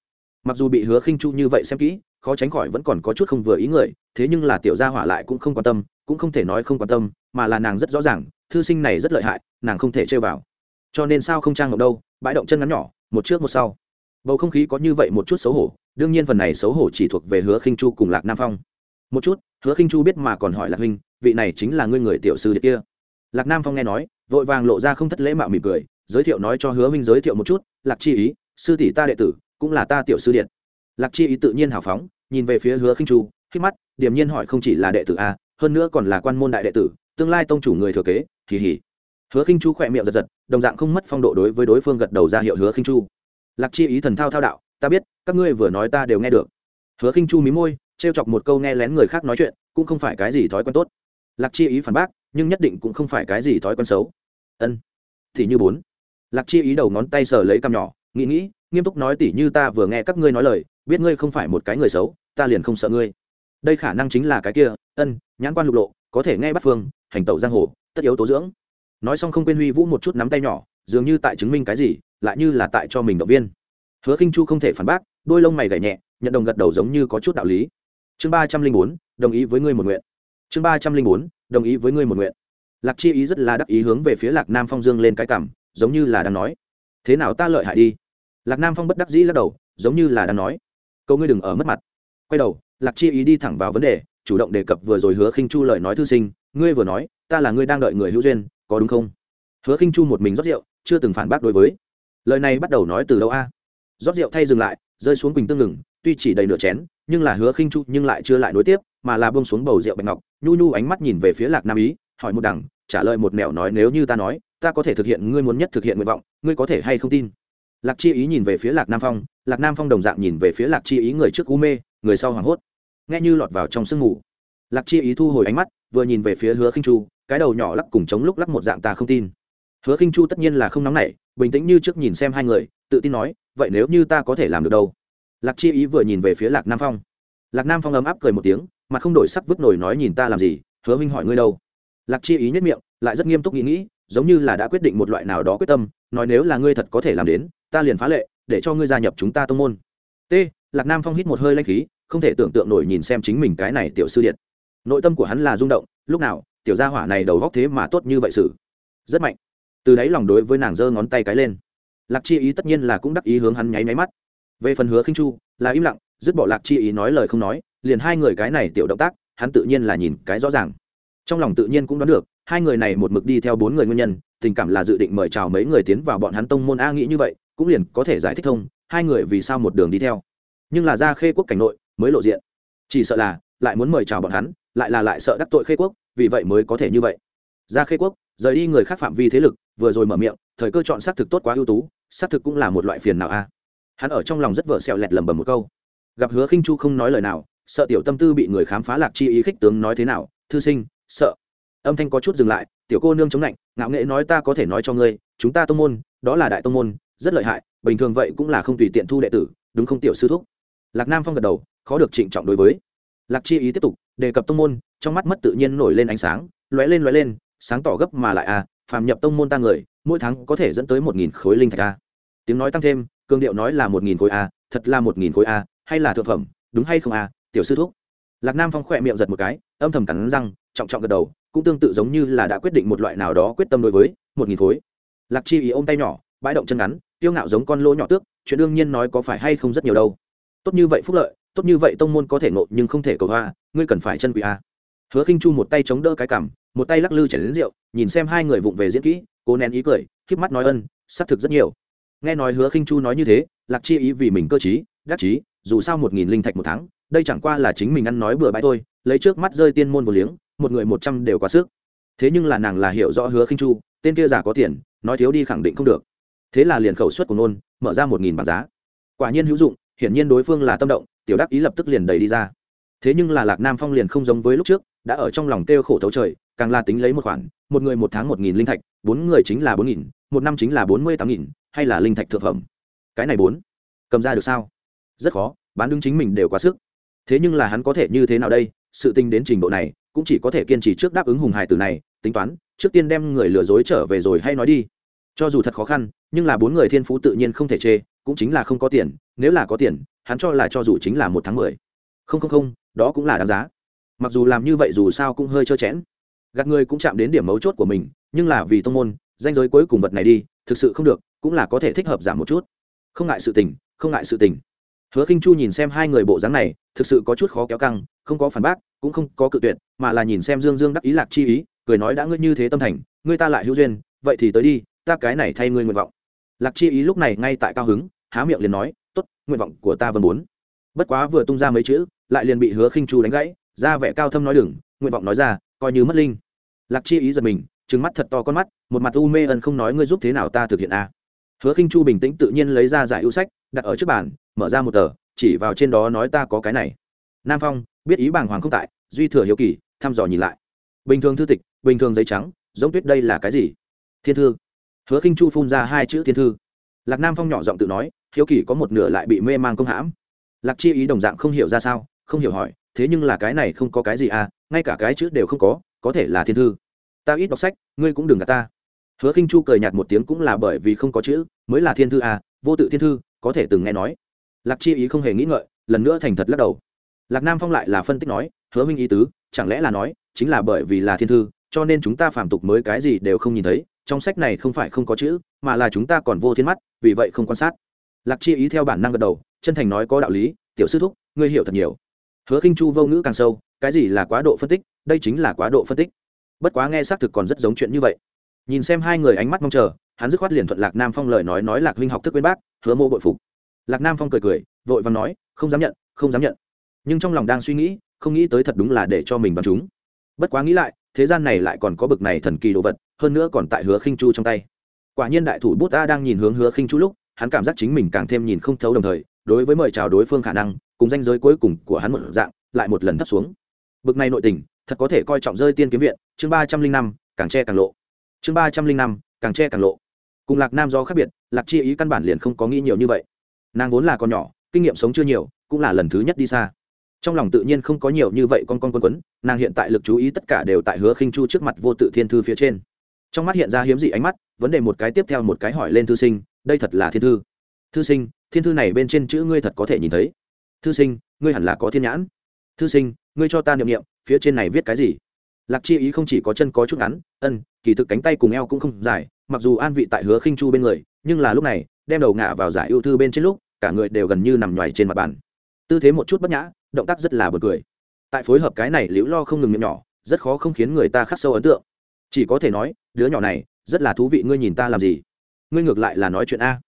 mặc dù bị hứa khinh chu như vậy xem kỹ, khó tránh khỏi vẫn còn có chút không vừa ý người, thế nhưng là tiểu gia hỏa lại cũng không quan tâm, cũng không thể nói không quan tâm, mà là nàng rất rõ ràng, thư sinh này rất lợi hại, nàng không thể chơi vào. Cho nên sao không trang ngọc đâu, bãi động chân ngắn nhỏ, một trước một sau. Bầu không khí có như vậy một chút xấu hổ, đương nhiên phần này xấu hổ chỉ thuộc về hứa khinh chu cùng lạc nam phong. Một chút, hứa khinh chu biết mà còn hỏi lạc huynh vị này chính là ngươi người tiểu sư đệ kia. Lạc nam phong nghe nói, vội vàng lộ ra không thất lễ mạo mỉm cười, giới thiệu nói cho hứa huynh giới thiệu một chút, lạc chi ý, sư tỷ ta đệ tử cũng là ta tiểu sư điện. Lạc chi ý tự nhiên hào phóng, nhìn về phía hứa khinh chu, khi mắt, điềm nhiên hỏi không chỉ là đệ tử a, hơn nữa còn là quan môn đại đệ tử, tương lai tông chủ người thừa kế kỳ hỉ hứa khinh chu khỏe miệng giật giật, đồng dạng không mất phong độ đối với đối phương gật đầu ra hiệu hứa khinh chu. Lạc chi ý thần thao thao đạo, ta biết, các ngươi vừa nói ta đều nghe được. Hứa khinh chu mí môi, trêu chọc một câu nghe lén người khác nói chuyện, cũng không phải cái gì thói quen tốt. Lạc chi ý phản bác, nhưng nhất định cũng không phải cái gì thói quen xấu. Ân, thì như bốn. Lạc chi ý đầu ngón tay sờ lấy cằm nhỏ, nghĩ nghĩ nghiêm túc nói tỉ như ta vừa nghe các ngươi nói lời, biết ngươi không phải một cái người xấu, ta liền không sợ ngươi. Đây khả năng chính là cái kia, ân, nhãn quan lục lộ, có thể nghe bắt phương, hành tẩu giang hồ, tất yếu tố dưỡng. Nói xong không quên huy vũ một chút nắm tay nhỏ, dường như tại chứng minh cái gì, lại như là tại cho mình động viên. Hứa khinh chu không thể phản bác, đôi lông mày gảy nhẹ, nhận đồng gật đầu giống như có chút đạo lý. Chương ba trăm linh bốn, đồng ý với ngươi một nguyện. Chương ba trăm linh bốn, đồng ý với ngươi một nguyện. Lạc chi ý rất là đắc ý hướng về phía lạc nam phong dương lên cái cảm giống như là đang nói, thế nào ta lợi hại đi? Lạc nam phong bất đắc dĩ lắc đầu, giống như là đang nói câu ngươi đừng ở mất mặt. Quay đầu, lạc chi ý đi thẳng vào vấn đề, chủ động đề cập vừa rồi hứa khinh chu lời nói thư sinh, ngươi vừa nói, ta là ngươi đang đợi người hữu duyên, có đúng không? Hứa khinh chu một mình rót rượu, chưa từng phản bác đối với. Lời này bắt đầu nói từ đâu a? Rót rượu thay dừng lại, rơi xuống quỳnh tương ngừng, tuy chỉ đầy nửa chén, nhưng là hứa khinh chu nhưng lại chưa lại nối tiếp, mà là buông xuống bầu rượu bạch ngọc, nhu nhu ánh mắt nhìn về phía lạc nam ý, hỏi một đằng, trả lời một mẹo nói, nếu như ta nói, ta có thể thực hiện ngươi muốn nhất thực hiện nguyện vọng, ngươi có thể hay không tin? Lạc chi ý nhìn về phía lạc nam phong, lạc nam phong đồng dạng nhìn về phía lạc chi ý người trước u mê, người sau hoảng hốt, nghe như lọt vào trong sương ngủ. lạc chi ý thu hồi ánh mắt, vừa nhìn về phía hứa khinh chu, cái đầu nhỏ lắc cùng chống lúc lắc một dạng ta không tin. Hứa khinh chu tất nhiên là không nóng nảy, bình tĩnh như trước nhìn xem hai người, tự tin nói, vậy nếu như ta có thể làm được đâu? Lạc chi ý vừa nhìn về phía lạc nam phong. Lạc nam phong ấm áp cười một tiếng mà không đổi sắc vứt nổi nói nhìn ta làm gì, hứa minh hỏi ngươi đâu? Lạc chi ý nhất miệng, lại rất nghiêm túc nghĩ nghĩ giống như là đã quyết định một loại nào đó quyết tâm, nói nếu là ngươi thật có thể làm đến, ta liền phá lệ, để cho ngươi gia nhập chúng ta tông môn. T, lạc nam phong hít một hơi lanh khí, không thể tưởng tượng nổi nhìn xem chính mình cái này tiểu sư điện nội tâm của hắn là rung động, lúc nào, tiểu gia hỏa này đầu góc thế mà tốt như vậy sự rất mạnh. Từ đấy lòng đối với nàng giơ ngón tay cái lên. Lạc chi ý tất nhiên là cũng đắc ý hướng hắn nháy máy mắt. Về phần hứa khinh chu, là im lặng, dứt bỏ lạc chi ý nói lời không nói, liền hai người cái này tiểu động tác, hắn tự nhiên là nhìn cái rõ ràng. Trong lòng tự nhiên cũng đoán được hai người này một mực đi theo bốn người nguyên nhân, tình cảm là dự định mời chào mấy người tiến vào bọn hắn tông môn a nghĩ như vậy, cũng liền có thể giải thích thông, hai người vì sao một đường đi theo. Nhưng là ra khê quốc cảnh nội mới lộ diện. Chỉ sợ là lại muốn mời chào bọn hắn, lại là lại sợ đắc tội khê quốc, vì vậy mới có thể như vậy. Ra khê quốc, rời đi người khác phạm vi thế lực, vừa rồi mở miệng, thời cơ chọn xác thực tốt quá ưu tú, xác thực cũng là một loại phiền nào a. Hắn ở trong lòng rất vợ sẹo lẹt lầm bầm một câu. Gặp hứa khinh chu không nói lời nào, sợ tiểu tâm tư bị người khám phá lạc chi ý khích tướng nói thế nào, thư sinh, sợ âm thanh có chút dừng lại tiểu cô nương chống lạnh ngạo nghệ nói ta có thể nói cho ngươi chúng ta tông môn đó là đại tông môn rất lợi hại bình thường vậy cũng là không tùy tiện thu đệ tử đúng không tiểu sư thúc? Lạc nam phong gật đầu khó được trịnh trọng đối với. Lạc chi ý tiếp tục đề cập tông môn trong mắt mất tự nhiên nổi lên ánh sáng lóe lên lóe lên sáng tỏ gấp mà lại a à, phàm nhập tông môn ta người mỗi tháng có thể dẫn tới một nghìn khối linh thạch a. Tiếng nói tăng thêm cường điệu nói là một nghìn khối a thật là một nghìn khối a hay là thực phẩm đúng hay không a tiểu sư thúc? Lạc nam phong khỏe miệng giật một cái âm thầm cắn răng trọng trọng gật đầu cũng tương tự giống như là đã quyết định một loại nào đó quyết tâm đối với một nghìn khối. Lạc chi ý ôm tay nhỏ, bãi động chân ngắn tiêu ngạo giống con lỗ nhỏ tước, chuyện đương nhiên nói có phải hay không rất nhiều đâu. Tốt như vậy phúc lợi, tốt như vậy tông môn có thể ngộ nhưng không thể cầu hoa, ngươi cần phải chân quỷ a. Hứa khinh chu một tay chống đỡ cái cằm, một tay lắc lư chảy đến rượu, nhìn xem hai người vụng về diễn kỹ, cố nén ý cười k mắt nói ân, xác thực rất nhiều. Nghe nói hứa khinh chu nói như thế, lạc chi ý vì mình cơ chí đắc chí, dù sao một nghìn linh thạch một tháng, đây chẳng qua là chính mình ăn nói bừa bãi thôi, lấy trước mắt rơi tiên môn vô liếng một người một trăm đều quá sức. Thế nhưng là nàng là hiểu rõ hứa khinh chu, tên kia giả có tiền, nói thiếu đi khẳng định không được. Thế là liền khẩu suất của nôn, mở ra một nghìn bảng giá. Quả nhiên hữu dụng, hiển nhiên đối phương là tâm động, tiểu đắc ý lập tức liền đầy đi ra. Thế nhưng là lạc nam phong liền không giống với lúc trước, đã ở trong lòng kêu khổ thấu trời, càng là tính lấy một khoản, một người một tháng một nghìn linh thạch, bốn người chính là bốn nghìn, một năm chính là bốn mươi tám nghìn, hay là linh thạch thượng phẩm? Cái này bốn, cầm ra được sao? Rất khó, bán đứng chính mình đều quá sức. Thế nhưng là hắn có thể như thế nào đây? Sự tình đến trình độ này, cũng chỉ có thể kiên trì trước đáp ứng hùng hải tử này, tính toán, trước tiên đem người lừa dối trở về rồi hay nói đi. Cho dù thật khó khăn, nhưng là bốn người thiên phú tự nhiên không thể chê, cũng chính là không có tiền, nếu là có tiền, hắn cho là cho dù chính là một tháng mười. Không không không, đó cũng là đáng giá. Mặc dù làm như vậy dù sao cũng hơi trơ chẽn gạt người cũng chạm đến điểm mấu chốt của mình, nhưng là vì tông môn, danh giới cuối cùng vật này đi, thực sự không được, cũng là có thể thích hợp giảm một chút. Không ngại sự tình, không ngại sự tình hứa khinh chu nhìn xem hai người bộ dáng này, thực sự có chút khó kéo căng, không có phản bác, cũng không có cự tuyệt, mà là nhìn xem dương dương đắc ý lạc chi ý, cười nói đã ngươi như thế tâm thành, ngươi ta lại hữu duyên, vậy thì tới đi, ta cái này thay ngươi nguyện vọng. Lạc chi ý lúc này ngay tại cao hứng, há miệng liền nói, tốt, nguyện vọng của ta vẫn muốn. Bất quá vừa tung ra mấy chữ, lại liền bị hứa khinh chu đánh gãy, ra vẻ cao thâm nói đừng, nguyện vọng nói ra, coi như mất linh. Lạc chi ý giật mình, trừng mắt thật to con mắt, một mặt u mê ẩn không nói ngươi giúp thế nào ta thực hiện a hứa khinh chu bình tĩnh tự nhiên lấy ra giải ưu sách, đặt ở trước bàn mở ra một tờ, chỉ vào trên đó nói ta có cái này. Nam phong, biết ý bàng hoàng không tại, duy thừa hiếu kỳ, thăm dò nhìn lại. Bình thường thư tịch, bình thường giấy trắng, giống tuyết đây là cái gì? Thiên thư. Hứa khinh chu phun ra hai chữ thiên thư. Lạc nam phong nhỏ giọng tự nói, hiếu kỳ có một nửa lại bị mê mang công hãm. Lạc chi ý đồng dạng không hiểu ra sao, không hiểu hỏi, thế nhưng là cái này không có cái gì à ngay cả cái chữ đều không có có thể là thiên thư. Ta ít đọc sách, ngươi cũng đừng gạt ta. Hứa khinh chu cười nhạt một tiếng cũng là bởi vì không có chữ, mới là thiên thư à vô tự thiên thư, có thể từng nghe nói lạc chi ý không hề nghĩ ngợi, lần nữa thành thật lắc đầu. Lạc nam phong lại là phân tích nói, hứa minh ý tứ, chẳng lẽ là nói, chính là bởi vì là thiên thư, cho nên chúng ta phàm tục mới cái gì đều không nhìn thấy, trong sách này không phải không có chữ, mà là chúng ta còn vô thiên mắt, vì vậy không quan sát. Lạc chi ý theo bản năng gật đầu, chân thành nói có đạo lý, tiểu sư thúc, ngươi hiểu thật nhiều. Hứa khinh chu vô ngữ càng sâu, cái gì là quá độ phân tích, đây chính là quá độ phân tích. Bất quá nghe xác thực còn rất giống chuyện như vậy. Nhìn xem hai người ánh mắt mong chờ, hắn dứt khoát liền thuận lạc nam phong lời nói nói lạc huynh học thức bên bác, hứa mô bội phục lạc nam phong cười cười, vội và nói, không dám nhận, không dám nhận. Nhưng trong lòng đang suy nghĩ, không nghĩ tới thật đúng là để cho mình bằng chúng. Bất quá nghĩ lại, thế gian này lại còn có bực này thần kỳ đồ vật, hơn nữa còn tại hứa khinh chu trong tay. Quả nhiên đại thủ bút ta đang nhìn hướng hứa khinh chu lúc, hắn cảm giác chính mình càng thêm nhìn không thấu đồng thời, đối với mời chào đối phương khả năng, cùng danh giới cuối cùng của hắn một dạng, lại một lần thấp xuống. Bực này nội tình, thật có thể coi trọng rơi tiên kiếm viện, chương ba trăm linh năm, càng che càng lộ. Chương ba trăm linh năm, càng che càng lộ. Cùng lạc nam do khác biệt, lạc chi ý căn bản liền không có nghĩ nhiều như vậy nàng vốn là con nhỏ, kinh nghiệm sống chưa nhiều, cũng là lần thứ nhất đi xa. Trong lòng tự nhiên không có nhiều như vậy con con quân quấn, nàng hiện tại lực chú ý tất cả đều tại hứa khinh chu trước mặt vô tự thiên thư phía trên. Trong mắt hiện ra hiếm dị ánh mắt, vấn đề một cái tiếp theo một cái hỏi lên thư sinh, đây thật là thiên thư. Thư sinh, thiên thư này bên trên chữ ngươi thật có thể nhìn thấy. Thư sinh, ngươi hẳn là có thiên nhãn. Thư sinh, ngươi cho ta niệm niệm, phía trên này viết cái gì? Lạc chi ý không chỉ có chân có chút ngắn, ân, kỳ thực cánh tay cùng eo cũng không dài, mặc dù an vị tại hứa khinh chu bên người, nhưng là lúc này đem đầu ngả vào giải ưu thư bên trên lúc, cả người đều gần như nằm nhoài trên mặt bàn. Tư thế một chút bất nhã, động tác rất là bật cười. Tại phối hợp cái này liễu lo không ngừng miệng nhỏ, rất khó không khiến người ta khắc sâu ấn tượng. Chỉ có thể nói, đứa nhỏ này, rất là thú vị, ngươi nhìn ta làm gì? Ngươi ngược lại là nói chuyện a.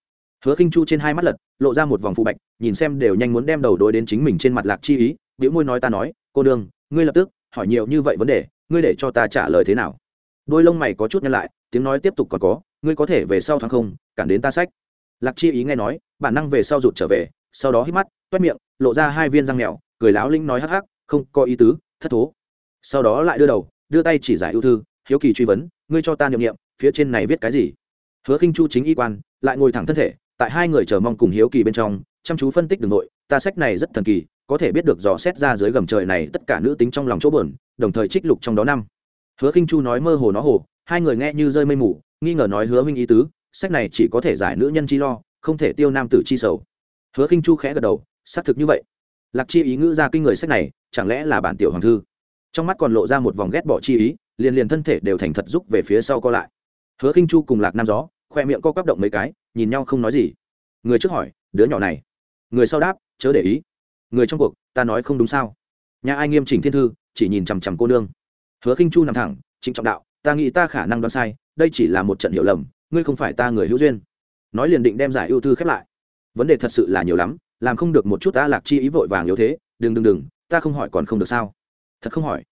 Hứa khinh chu trên hai mắt lật, lộ ra một vòng phụ bạch, nhìn xem đều nhanh muốn đem đầu đôi đến chính mình trên mặt lạc chi ý biểu môi nói ta nói, cô đương ngươi lập tức hỏi nhiều như vậy vấn đề, ngươi để cho ta trả lời thế nào? Đôi lông mày có chút nhăn lại, tiếng nói tiếp tục còn có, ngươi có thể về sau thoáng không, cản đến ta sách lạc chi ý nghe nói, bản năng về sau rụt trở về, sau đó hít mắt, toét miệng, lộ ra hai viên răng mèo, cười láo linh nói hắc hắc, không có ý tứ, thất thố. Sau đó lại đưa đầu, đưa tay chỉ giải ưu thư, hiếu kỳ truy vấn, ngươi cho ta niệm niệm, phía trên này viết cái gì? Hứa khinh chu chính y quan, lại ngồi thẳng thân thể, tại hai người chờ mong cùng hiếu kỳ bên trong, chăm chú phân tích đường nội, ta sách này rất thần kỳ, có thể biết được dò xét ra dưới gầm trời này tất cả nữ tính trong lòng chỗ bờn đồng thời trích lục trong đó năm. Hứa khinh chu nói mơ hồ nó hồ, hai người nghe như rơi mây mù, nghi ngờ nói hứa minh ý tứ sách này chỉ có thể giải nữ nhân chi lo, không thể tiêu nam tử chi sầu. Hứa khinh chu khẽ gật đầu, xác thực như vậy. Lạc chi ý ngữ ra kinh người sách này, chẳng lẽ là bản tiểu hoàng thư? Trong mắt còn lộ ra một vòng ghét bỏ chi ý, liền liền thân thể đều thành thật giúp về phía sau co lại. Hứa khinh chu cùng lạc nam gió, khoe miệng co quắp động mấy cái, nhìn nhau không nói gì. Người trước hỏi, đứa nhỏ này? Người sau đáp, chớ để ý. Người trong cuộc, ta nói không đúng sao? Nhà ai nghiêm chỉnh thiên thư, chỉ nhìn chằm chằm cô nương. Hứa khinh chu nằm thẳng, trịnh trọng đạo, ta nghĩ ta khả năng đoán sai, đây chỉ là một trận hiểu lầm ngươi không phải ta người hữu duyên. Nói liền định đem giải ưu thư khép lại. Vấn đề thật sự là nhiều lắm, làm không được một chút ta lạc chi ý vội vàng yếu thế, đừng đừng đừng, ta không hỏi còn không được sao? Thật không hỏi.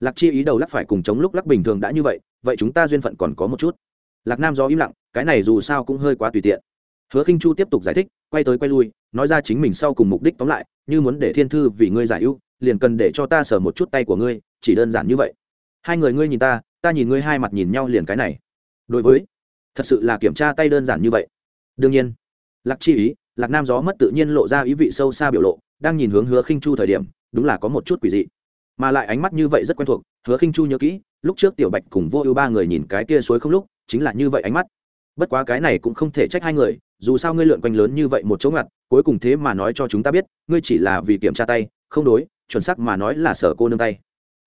Lạc chi ý đầu lắc phải cùng chống lúc lắc bình thường đã như vậy vậy chúng ta duyên phận còn có một chút. Lạc nam do im lặng, cái này dù sao cũng hơi quá tùy tiện. Hứa khinh chu tiếp tục giải thích, quay tới quay lui, nói ra chính mình sau cùng mục đích tóm lại, như muốn để thiên thư vì ngươi giải ưu, liền cần để cho ta sờ một chút tay của ngươi, chỉ đơn giản như vậy. Hai người ngươi nhìn ta ta nhìn ngươi hai mặt nhìn nhau liền cái này. Đối với thật sự là kiểm tra tay đơn giản như vậy. Đương nhiên, lạc chi ý, lạc nam gió mất tự nhiên lộ ra ý vị sâu xa biểu lộ, đang nhìn hướng hứa khinh chu thời điểm, đúng là có một chút quỷ dị. Mà lại ánh mắt như vậy rất quen thuộc, hứa khinh chu nhớ kỹ, lúc trước tiểu bạch cùng vô ưu ba người nhìn cái kia suối không lúc, chính là như vậy ánh mắt. Bất quá cái này cũng không thể trách hai người, dù sao ngươi lượn quanh lớn như vậy một chỗ ngặt, cuối cùng thế mà nói cho chúng ta biết, ngươi chỉ là vì kiểm tra tay, không đối, chuẩn xác mà nói là sở cô nương tay.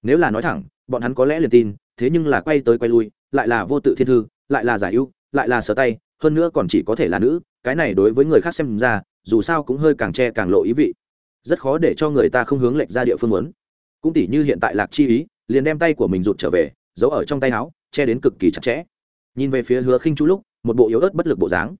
Nếu là nói thẳng, bọn hắn có lẽ liền tin, thế nhưng là quay tới quay lui, lại là vô tự thiên thư, lại là giải ưu lại là sở tay, hơn nữa còn chỉ có thể là nữ, cái này đối với người khác xem ra, dù sao cũng hơi càng che càng lộ ý vị. Rất khó để cho người ta không hướng lệch ra địa phương muốn. Cũng tỉ như hiện tại lạc chi ý, liền đem tay của mình rụt trở về, giấu ở trong tay áo, che đến cực kỳ chặt chẽ. Nhìn về phía hứa khinh chu lúc, một bộ yếu ớt bất lực bộ dáng.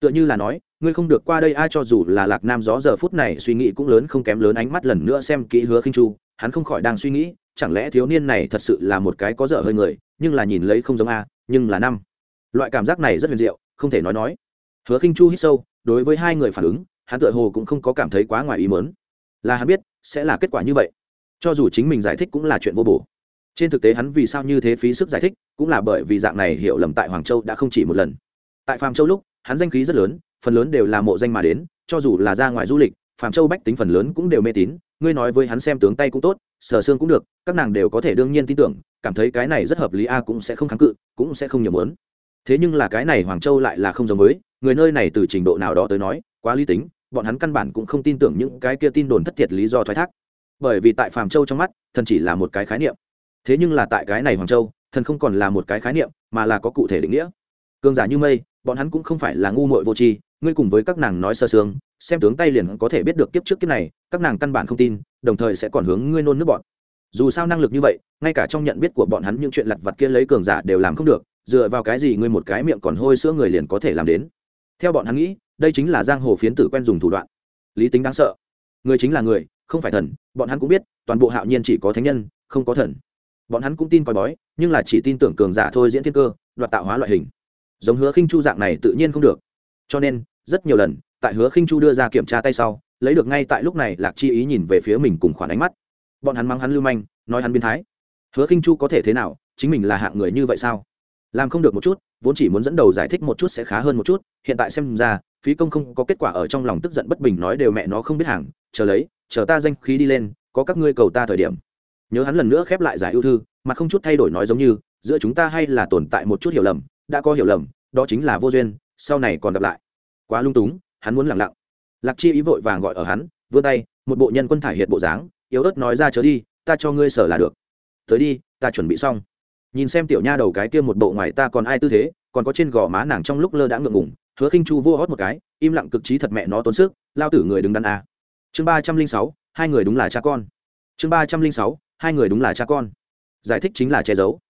Tựa như là nói, ngươi không được qua đây ai cho dù là lạc nam gió giờ phút này suy nghĩ cũng lớn không kém lớn ánh mắt lần nữa xem kỹ hứa khinh chu, hắn không khỏi đang suy nghĩ, chẳng lẽ thiếu niên này thật sự là một cái có dở hơi người, nhưng là nhìn lấy không giống a, nhưng là năm loại cảm giác này rất huyền diệu, không thể nói nói. Hứa khinh chu hít sâu, đối với hai người phản ứng, hắn tựa hồ cũng không có cảm thấy quá ngoài ý mớn là hắn biết, sẽ là kết quả như vậy. Cho dù chính mình giải thích cũng là chuyện vô bổ. Trên thực tế hắn vì sao như thế phí sức giải thích, cũng là bởi vì dạng này hiểu lầm tại hoàng châu đã không chỉ một lần. Tại phạm châu lúc, hắn danh khí rất lớn, phần lớn đều là mộ danh mà đến, cho dù là ra ngoài du lịch, phạm châu bách tính phần lớn cũng đều mê tín, ngươi nói với hắn xem tướng tay cũng tốt, sờ xương cũng được, các nàng đều có thể đương nhiên tin tưởng, cảm thấy cái này rất hợp lý a cũng sẽ không kháng cự, cũng sẽ không nhiều muốn thế nhưng là cái này hoàng châu lại là không giống với, người nơi này từ trình độ nào đó tới nói, quá lý tính, bọn hắn căn bản cũng không tin tưởng những cái kia tin đồn thất thiệt lý do thoái thác. Bởi vì tại phàm châu trong mắt, thần chỉ là một cái khái niệm. Thế nhưng là tại cái này hoàng châu, thần không còn là một cái khái niệm, mà là có cụ thể định nghĩa. Cường giả như mây, bọn hắn cũng không phải là ngu muội vô tri, ngươi cùng với các nàng nói sơ sướng xem tướng tay liền có thể biết được kiếp trước kiếp này, các nàng căn bản không tin, đồng thời sẽ còn hướng ngươi nôn nước bọn. Dù sao năng lực như vậy, ngay cả trong nhận biết của bọn hắn những chuyện lặt vặt kia lấy cường giả đều làm không được dựa vào cái gì ngươi một cái miệng còn hôi sữa người liền có thể làm đến? Theo bọn hắn nghĩ, đây chính là giang hồ phiến tử quen dùng thủ đoạn. Lý tính đáng sợ. Người chính là người, không phải thần, bọn hắn cũng biết, toàn bộ hạo nhiên chỉ có thánh nhân, không có thần. Bọn hắn cũng tin coi bói, nhưng là chỉ tin tưởng cường giả thôi diễn thiên cơ, đoạt tạo hóa loại hình. Giống hứa khinh chu dạng này tự nhiên không được. Cho nên, rất nhiều lần, tại hứa khinh chu đưa ra kiểm tra tay sau, lấy được ngay tại lúc này lạc chi ý nhìn về phía mình cùng khoản ánh mắt. Bọn hắn mắng hắn lưu manh, nói hắn biến thái. Hứa khinh chu có thể thế nào? Chính mình là hạng người như vậy sao? Làm không được một chút, vốn chỉ muốn dẫn đầu giải thích một chút sẽ khá hơn một chút, hiện tại xem ra, phí công không có kết quả ở trong lòng tức giận bất bình nói đều mẹ nó không biết hàng, chờ lấy, chờ ta danh khí đi lên, có các ngươi cầu ta thời điểm. Nhớ hắn lần nữa khép lại giải ưu thư, mà không chút thay đổi nói giống như, giữa chúng ta hay là tồn tại một chút hiểu lầm, đã có hiểu lầm, đó chính là vô duyên, sau này còn gặp lại. Quá lung túng, hắn muốn lặng lặng. Lạc chi ý vội vàng gọi ở hắn, vươn tay, một bộ nhân quân thải hiện bộ dáng, yếu ớt nói ra chớ đi, ta cho ngươi sở là được. Tới đi, ta chuẩn bị xong nhìn xem tiểu nha đầu cái kia một bộ ngoài ta còn ai tư thế, còn có trên gò má nàng trong lúc lơ đã ngượng ngủng hứa khinh chu vô hót một cái, im lặng cực trí thật mẹ nó tốn sức, lao tử người đứng đắn a chương ba trăm linh sáu, hai người đúng là cha con. Chương ba trăm linh sáu, hai người đúng là cha con. Giải thích chính là che giấu.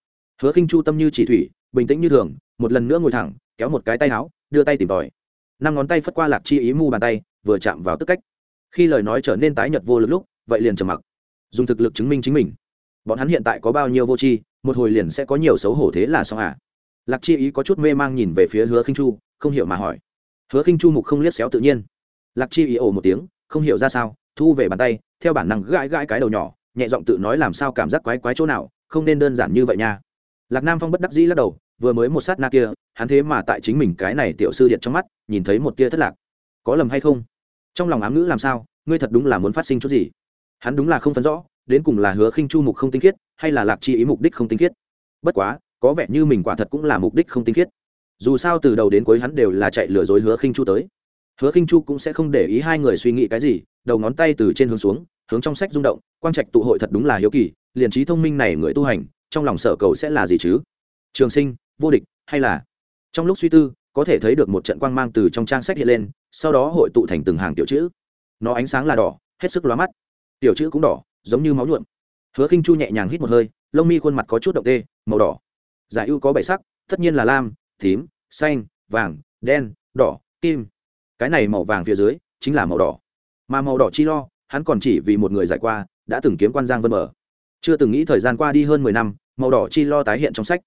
Hứa khinh chu tâm như chỉ thủy, bình tĩnh như thường, một lần nữa ngồi thẳng, kéo một cái tay áo, đưa tay tìm tòi. Năm ngón tay phất qua lạc chi ý mu bàn tay, vừa chạm vào tức cách. Khi lời nói trở nên tái nhật vô lực lúc, vậy liền trầm mặc. Dùng thực lực chứng minh chính mình bọn hắn hiện tại có bao nhiêu vô tri, một hồi liền sẽ có nhiều xấu hổ thế là sao à? Lạc chi ý có chút mê mang nhìn về phía hứa khinh chu, không hiểu mà hỏi. Hứa khinh chu mục không liếc xéo tự nhiên. Lạc chi ý ồ một tiếng, không hiểu ra sao, thu về bàn tay, theo bản năng gãi gãi cái đầu nhỏ, nhẹ giọng tự nói làm sao cảm giác quái quái chỗ nào, không nên đơn giản như vậy nha. Lạc nam phong bất đắc dĩ lắc đầu, vừa mới một sát na kia, hắn thế mà tại chính mình cái này tiểu sư điện trong mắt, nhìn thấy một tia thất lạc. Có lầm hay không? Trong lòng ám ngữ làm sao? Ngươi thật đúng là muốn phát sinh chút gì? Hắn đúng là không phân rõ đến cùng là hứa khinh chu mục không tinh khiết, hay là lạc chi ý mục đích không tinh khiết? Bất quá, có vẻ như mình quả thật cũng là mục đích không tinh khiết. Dù sao từ đầu đến cuối hắn đều là chạy lừa dối hứa khinh chu tới. Hứa khinh chu cũng sẽ không để ý hai người suy nghĩ cái gì, đầu ngón tay từ trên hướng xuống, hướng trong sách rung động, quang trạch tụ hội thật đúng là hiếu kỳ, liền trí thông minh này người tu hành, trong lòng sở cầu sẽ là gì chứ? Trường sinh, vô địch, hay là? Trong lúc suy tư, có thể thấy được một trận quang mang từ trong trang sách hiện lên, sau đó hội tụ thành từng hàng tiểu chữ. Nó ánh sáng là đỏ, hết sức lóa mắt. Tiểu chữ cũng đỏ giống như máu nhuộm. Hứa khinh chu nhẹ nhàng hít một hơi, lông mi khuôn mặt có chút động tê, màu đỏ. Giải ưu có bảy sắc, tất nhiên là lam, tím, xanh, vàng, đen, đỏ, kim. Cái này màu vàng phía dưới chính là màu đỏ. Mà màu đỏ chi lo, hắn còn chỉ vì một người giải qua, đã từng kiếm quan giang vân mở. Chưa từng nghĩ thời gian qua đi hơn mười năm, màu đỏ chi lo tái hiện trong sách.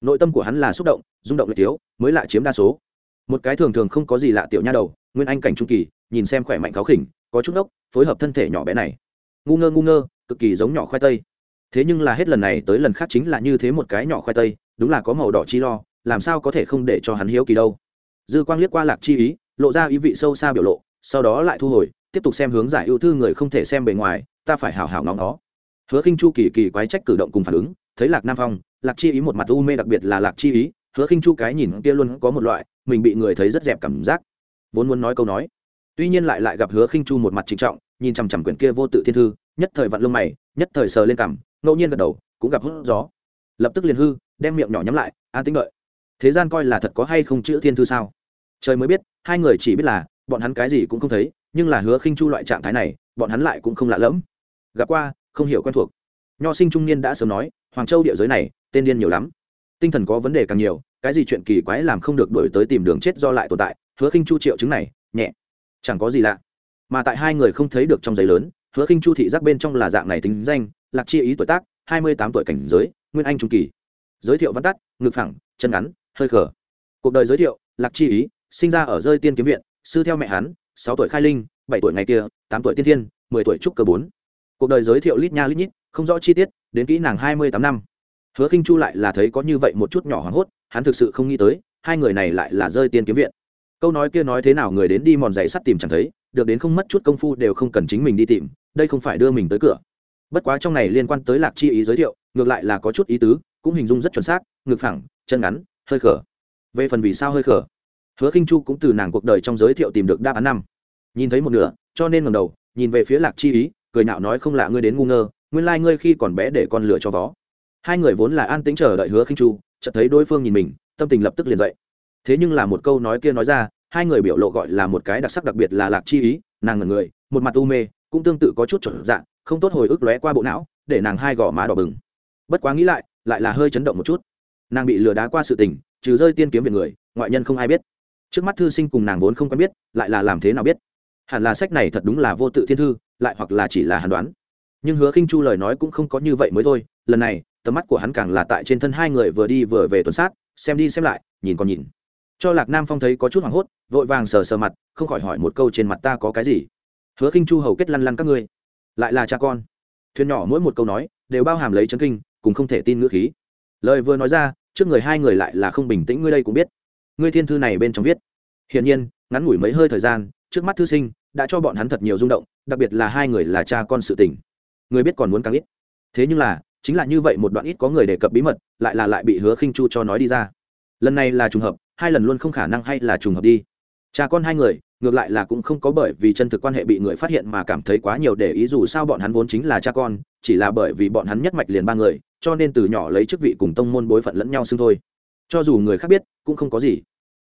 Nội tâm của hắn là xúc động, rung động lệch thiếu, mới lại chiếm đa số. Một cái thường thường không có gì lạ tiểu nha đầu, nguyên anh cảnh trung kỳ, nhìn xem khỏe mạnh kháo khỉnh, có chút ốc phối hợp thân thể nhỏ bé này ngu ngơ ngu ngơ, cực kỳ giống nhỏ khoai tây. Thế nhưng là hết lần này tới lần khác chính là như thế một cái nhỏ khoai tây, đúng là có màu đỏ chi lo, làm sao có thể không để cho hắn hiếu kỳ đâu. Dư quang liếc qua lạc chi ý, lộ ra ý vị sâu xa biểu lộ, sau đó lại thu hồi, tiếp tục xem hướng giải ưu thư người không thể xem bề ngoài, ta phải hào hào ngóng nó. Hứa khinh chu kỳ kỳ quái trách cử động cùng phản ứng, thấy lạc nam phong, lạc chi ý một mặt u mê đặc biệt là lạc chi ý, hứa khinh chu cái nhìn kia luôn có một loại, mình bị người thấy rất dẹp cảm giác. Vốn muốn nói câu nói tuy nhiên lại lại gặp hứa khinh chu một mặt trịnh trọng, nhìn chằm chằm quyển kia vô tự thiên thư, nhất thời vặn lông mày, nhất thời sờ lên cằm, ngẫu nhiên gật đầu, cũng gặp hút gió. Lập tức liền hư, đem miệng nhỏ nhắm lại, an tính đợi. Thế gian coi là thật có hay không chữ thiên thư sao? Trời mới biết, hai người chỉ biết là, bọn hắn cái gì cũng không thấy, nhưng là hứa khinh chu loại trạng thái này, bọn hắn lại cũng không lạ lẫm. Gặp qua, không hiểu quen thuộc. Nho sinh trung niên đã sớm nói, hoàng châu địa giới này, tên điên nhiều lắm. Tinh thần có vấn đề càng nhiều, cái gì chuyện kỳ quái làm không được đổi tới tìm đường chết do lại tồn tại, hứa khinh chu triệu chứng này, nhẹ chẳng có gì lạ. Mà tại hai người không thấy được trong giấy lớn, hứa khinh chu thị giác bên trong là dạng này tính danh, lạc chi ý tuổi tác, hai mươi tám tuổi cảnh giới, nguyên anh trung kỳ. Giới thiệu văn tắt, ngực phẳng, chân ngắn, hơi khở cuộc đời giới thiệu, lạc chi ý, sinh ra ở rơi tiên kiếm viện, sư theo mẹ hắn, sáu tuổi khai linh, bảy tuổi ngày kia, tám tuổi tiên thiên, mười tuổi trúc cơ bốn. Cuộc đời giới thiệu lít nha lít nhít, không rõ chi tiết, đến kỹ nàng hai mươi tám năm. Hứa khinh chu lại là thấy có như vậy một chút nhỏ hoảng hốt, hắn thực sự không nghĩ tới, hai người này lại là rơi tiên kiếm viện câu nói kia nói thế nào người đến đi mòn giày sắt tìm chẳng thấy, được đến không mất chút công phu đều không cần chính mình đi tìm, đây không phải đưa mình tới cửa. Bất quá trong này liên quan tới lạc chi ý giới thiệu, ngược lại là có chút ý tứ, cũng hình dung rất chuẩn xác, ngực phẳng, chân ngắn, hơi khở. Về phần vì sao hơi khở, hứa khinh chu cũng từ nàng cuộc đời trong giới thiệu tìm được đáp án năm. Nhìn thấy một nửa, cho nên ngầm đầu, nhìn về phía lạc chi ý, cười nhạo nói không lạ ngươi đến ngu ngơ, nguyên lai ngươi khi còn bé để con lửa cho vó. Hai người vốn là an tĩnh chờ đợi hứa khinh chu, chợt thấy đối phương nhìn mình, tâm tình lập tức liền dậy thế nhưng là một câu nói kia nói ra, hai người biểu lộ gọi là một cái đặc sắc đặc biệt là lạc chi ý, nàng ngẩn người, một mặt u mê, cũng tương tự có chút chuẩn dạng, không tốt hồi ức lóe qua bộ não, để nàng hai gò má đỏ bừng. Bất quá nghĩ lại lại là hơi chấn động một chút. Nàng bị lừa đá qua sự tình, trừ rơi tiên kiếm về người, ngoại nhân không ai biết. Trước mắt thư sinh cùng nàng vốn không quen biết, lại là làm thế nào biết? Hẳn là sách này thật đúng là vô tự thiên thư, lại hoặc là chỉ là hàn đoán. Nhưng hứa khinh chu lời nói cũng không có như vậy mới thôi, lần này, tầm mắt của hắn càng là tại trên thân hai người vừa đi vừa về tuần sát, xem đi xem lại, nhìn còn nhìn cho lạc nam phong thấy có chút hoảng hốt, vội vàng sờ sờ mặt, không khỏi hỏi một câu trên mặt ta có cái gì? Hứa khinh chu hầu kết lăn lăn các ngươi. Lại là cha con. Thuyền nhỏ mỗi một câu nói, đều bao hàm lấy chấn kinh, cùng không thể tin ngữ khí. Lời vừa nói ra, trước người hai người lại là không bình tĩnh, ngươi đây cũng biết. Ngươi thiên thư này bên trong viết. Hiển nhiên, ngắn ngủi mấy hơi thời gian, trước mắt thư sinh đã cho bọn hắn thật nhiều rung động, đặc biệt là hai người là cha con sự tình. Người biết còn muốn càng ít. Thế nhưng là, chính là như vậy một đoạn ít có người đề cập bí mật, lại là lại bị hứa khinh chu cho nói đi ra. Lần này là trùng hợp hai lần luôn không khả năng hay là trùng hợp đi. Cha con hai người, ngược lại là cũng không có bởi vì chân thực quan hệ bị người phát hiện mà cảm thấy quá nhiều để ý dù sao bọn hắn vốn chính là cha con, chỉ là bởi vì bọn hắn nhất mạch liền ba người, cho nên từ nhỏ lấy chức vị cùng tông môn bối phận lẫn nhau xưng thôi. Cho dù người khác biết, cũng không có gì.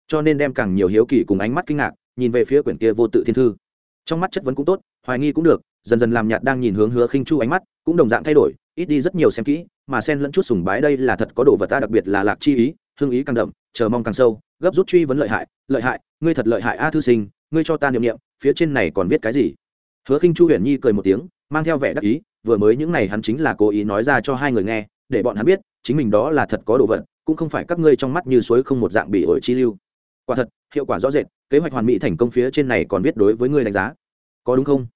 Cho nên đem càng nhiều hiếu kỳ cùng ánh mắt kinh ngạc, nhìn về phía quyển kia vô tự thiên thư. Trong mắt chất vấn cũng tốt, hoài nghi cũng được, dần dần làm nhạt đang nhìn hướng hứa khinh chu ánh mắt, cũng đồng dạng thay đổi, ít đi rất nhiều xem kỹ, mà xen lẫn chút sùng bái đây là thật có đồ vật ta đặc biệt là lạc chi ý hương ý càng đậm, chờ mong càng sâu, gấp rút truy vấn lợi hại lợi hại, ngươi thật lợi hại a thư sinh, ngươi cho ta niệm niệm, phía trên này còn viết cái gì? Hứa khinh chu huyền nhi cười một tiếng, mang theo vẻ đắc ý, vừa mới những này hắn chính là cố ý nói ra cho hai người nghe, để bọn hắn biết, chính mình đó là thật có đồ vật, cũng không phải các ngươi trong mắt như suối không một dạng bị ổi chi lưu. Quả thật, hiệu quả rõ rệt, kế hoạch hoàn mỹ thành công phía trên này còn viết đối với ngươi đánh giá. Có đúng không?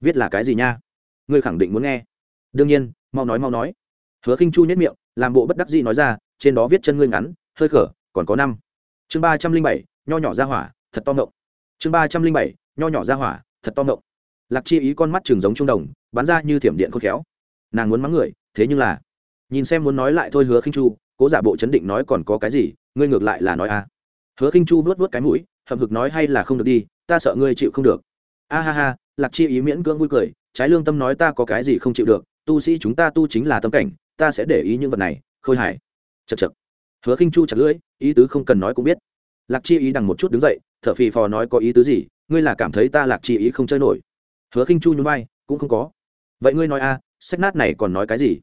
Viết là cái gì nha? Ngươi khẳng định muốn nghe. Đương nhiên, mau nói mau nói. Hứa khinh chu nhất miệng, làm bộ bất đắc dĩ nói ra, trên đó viết chân ngươi ngắn hơi khở, còn có năm. Chương ba trăm linh bảy, nho nhỏ ra hỏa, thật to ngộng. Chương ba trăm linh bảy, nho nhỏ ra hỏa, thật to ngộng. Lạc chi ý con mắt trường giống trung đồng, bắn ra như thiểm điện khôn khéo. Nàng muốn mắng người, thế nhưng là, nhìn xem muốn nói lại thôi hứa khinh chu, cố giả bộ chấn định nói còn có cái gì, ngươi ngược lại là nói a. À. hứa khinh chu vớt vớt cái mũi, hậm hực nói hay là không được đi, ta sợ ngươi chịu không được. A ha ha, lạc chi ý miễn cưỡng vui cười, trái lương tâm nói ta có cái gì không chịu được, tu sĩ chúng ta tu chính là tâm cảnh, ta sẽ để ý những vật này, khôi hài. Chật chật hứa khinh chu chặt lưỡi ý tứ không cần nói cũng biết. Lạc chi ý đằng một chút đứng dậy thở phì phò nói có ý tứ gì ngươi là cảm thấy ta lạc chi ý không chơi nổi. Hứa khinh chu nhún vai cũng không có. Vậy ngươi nói a à, sách nát này còn nói cái gì?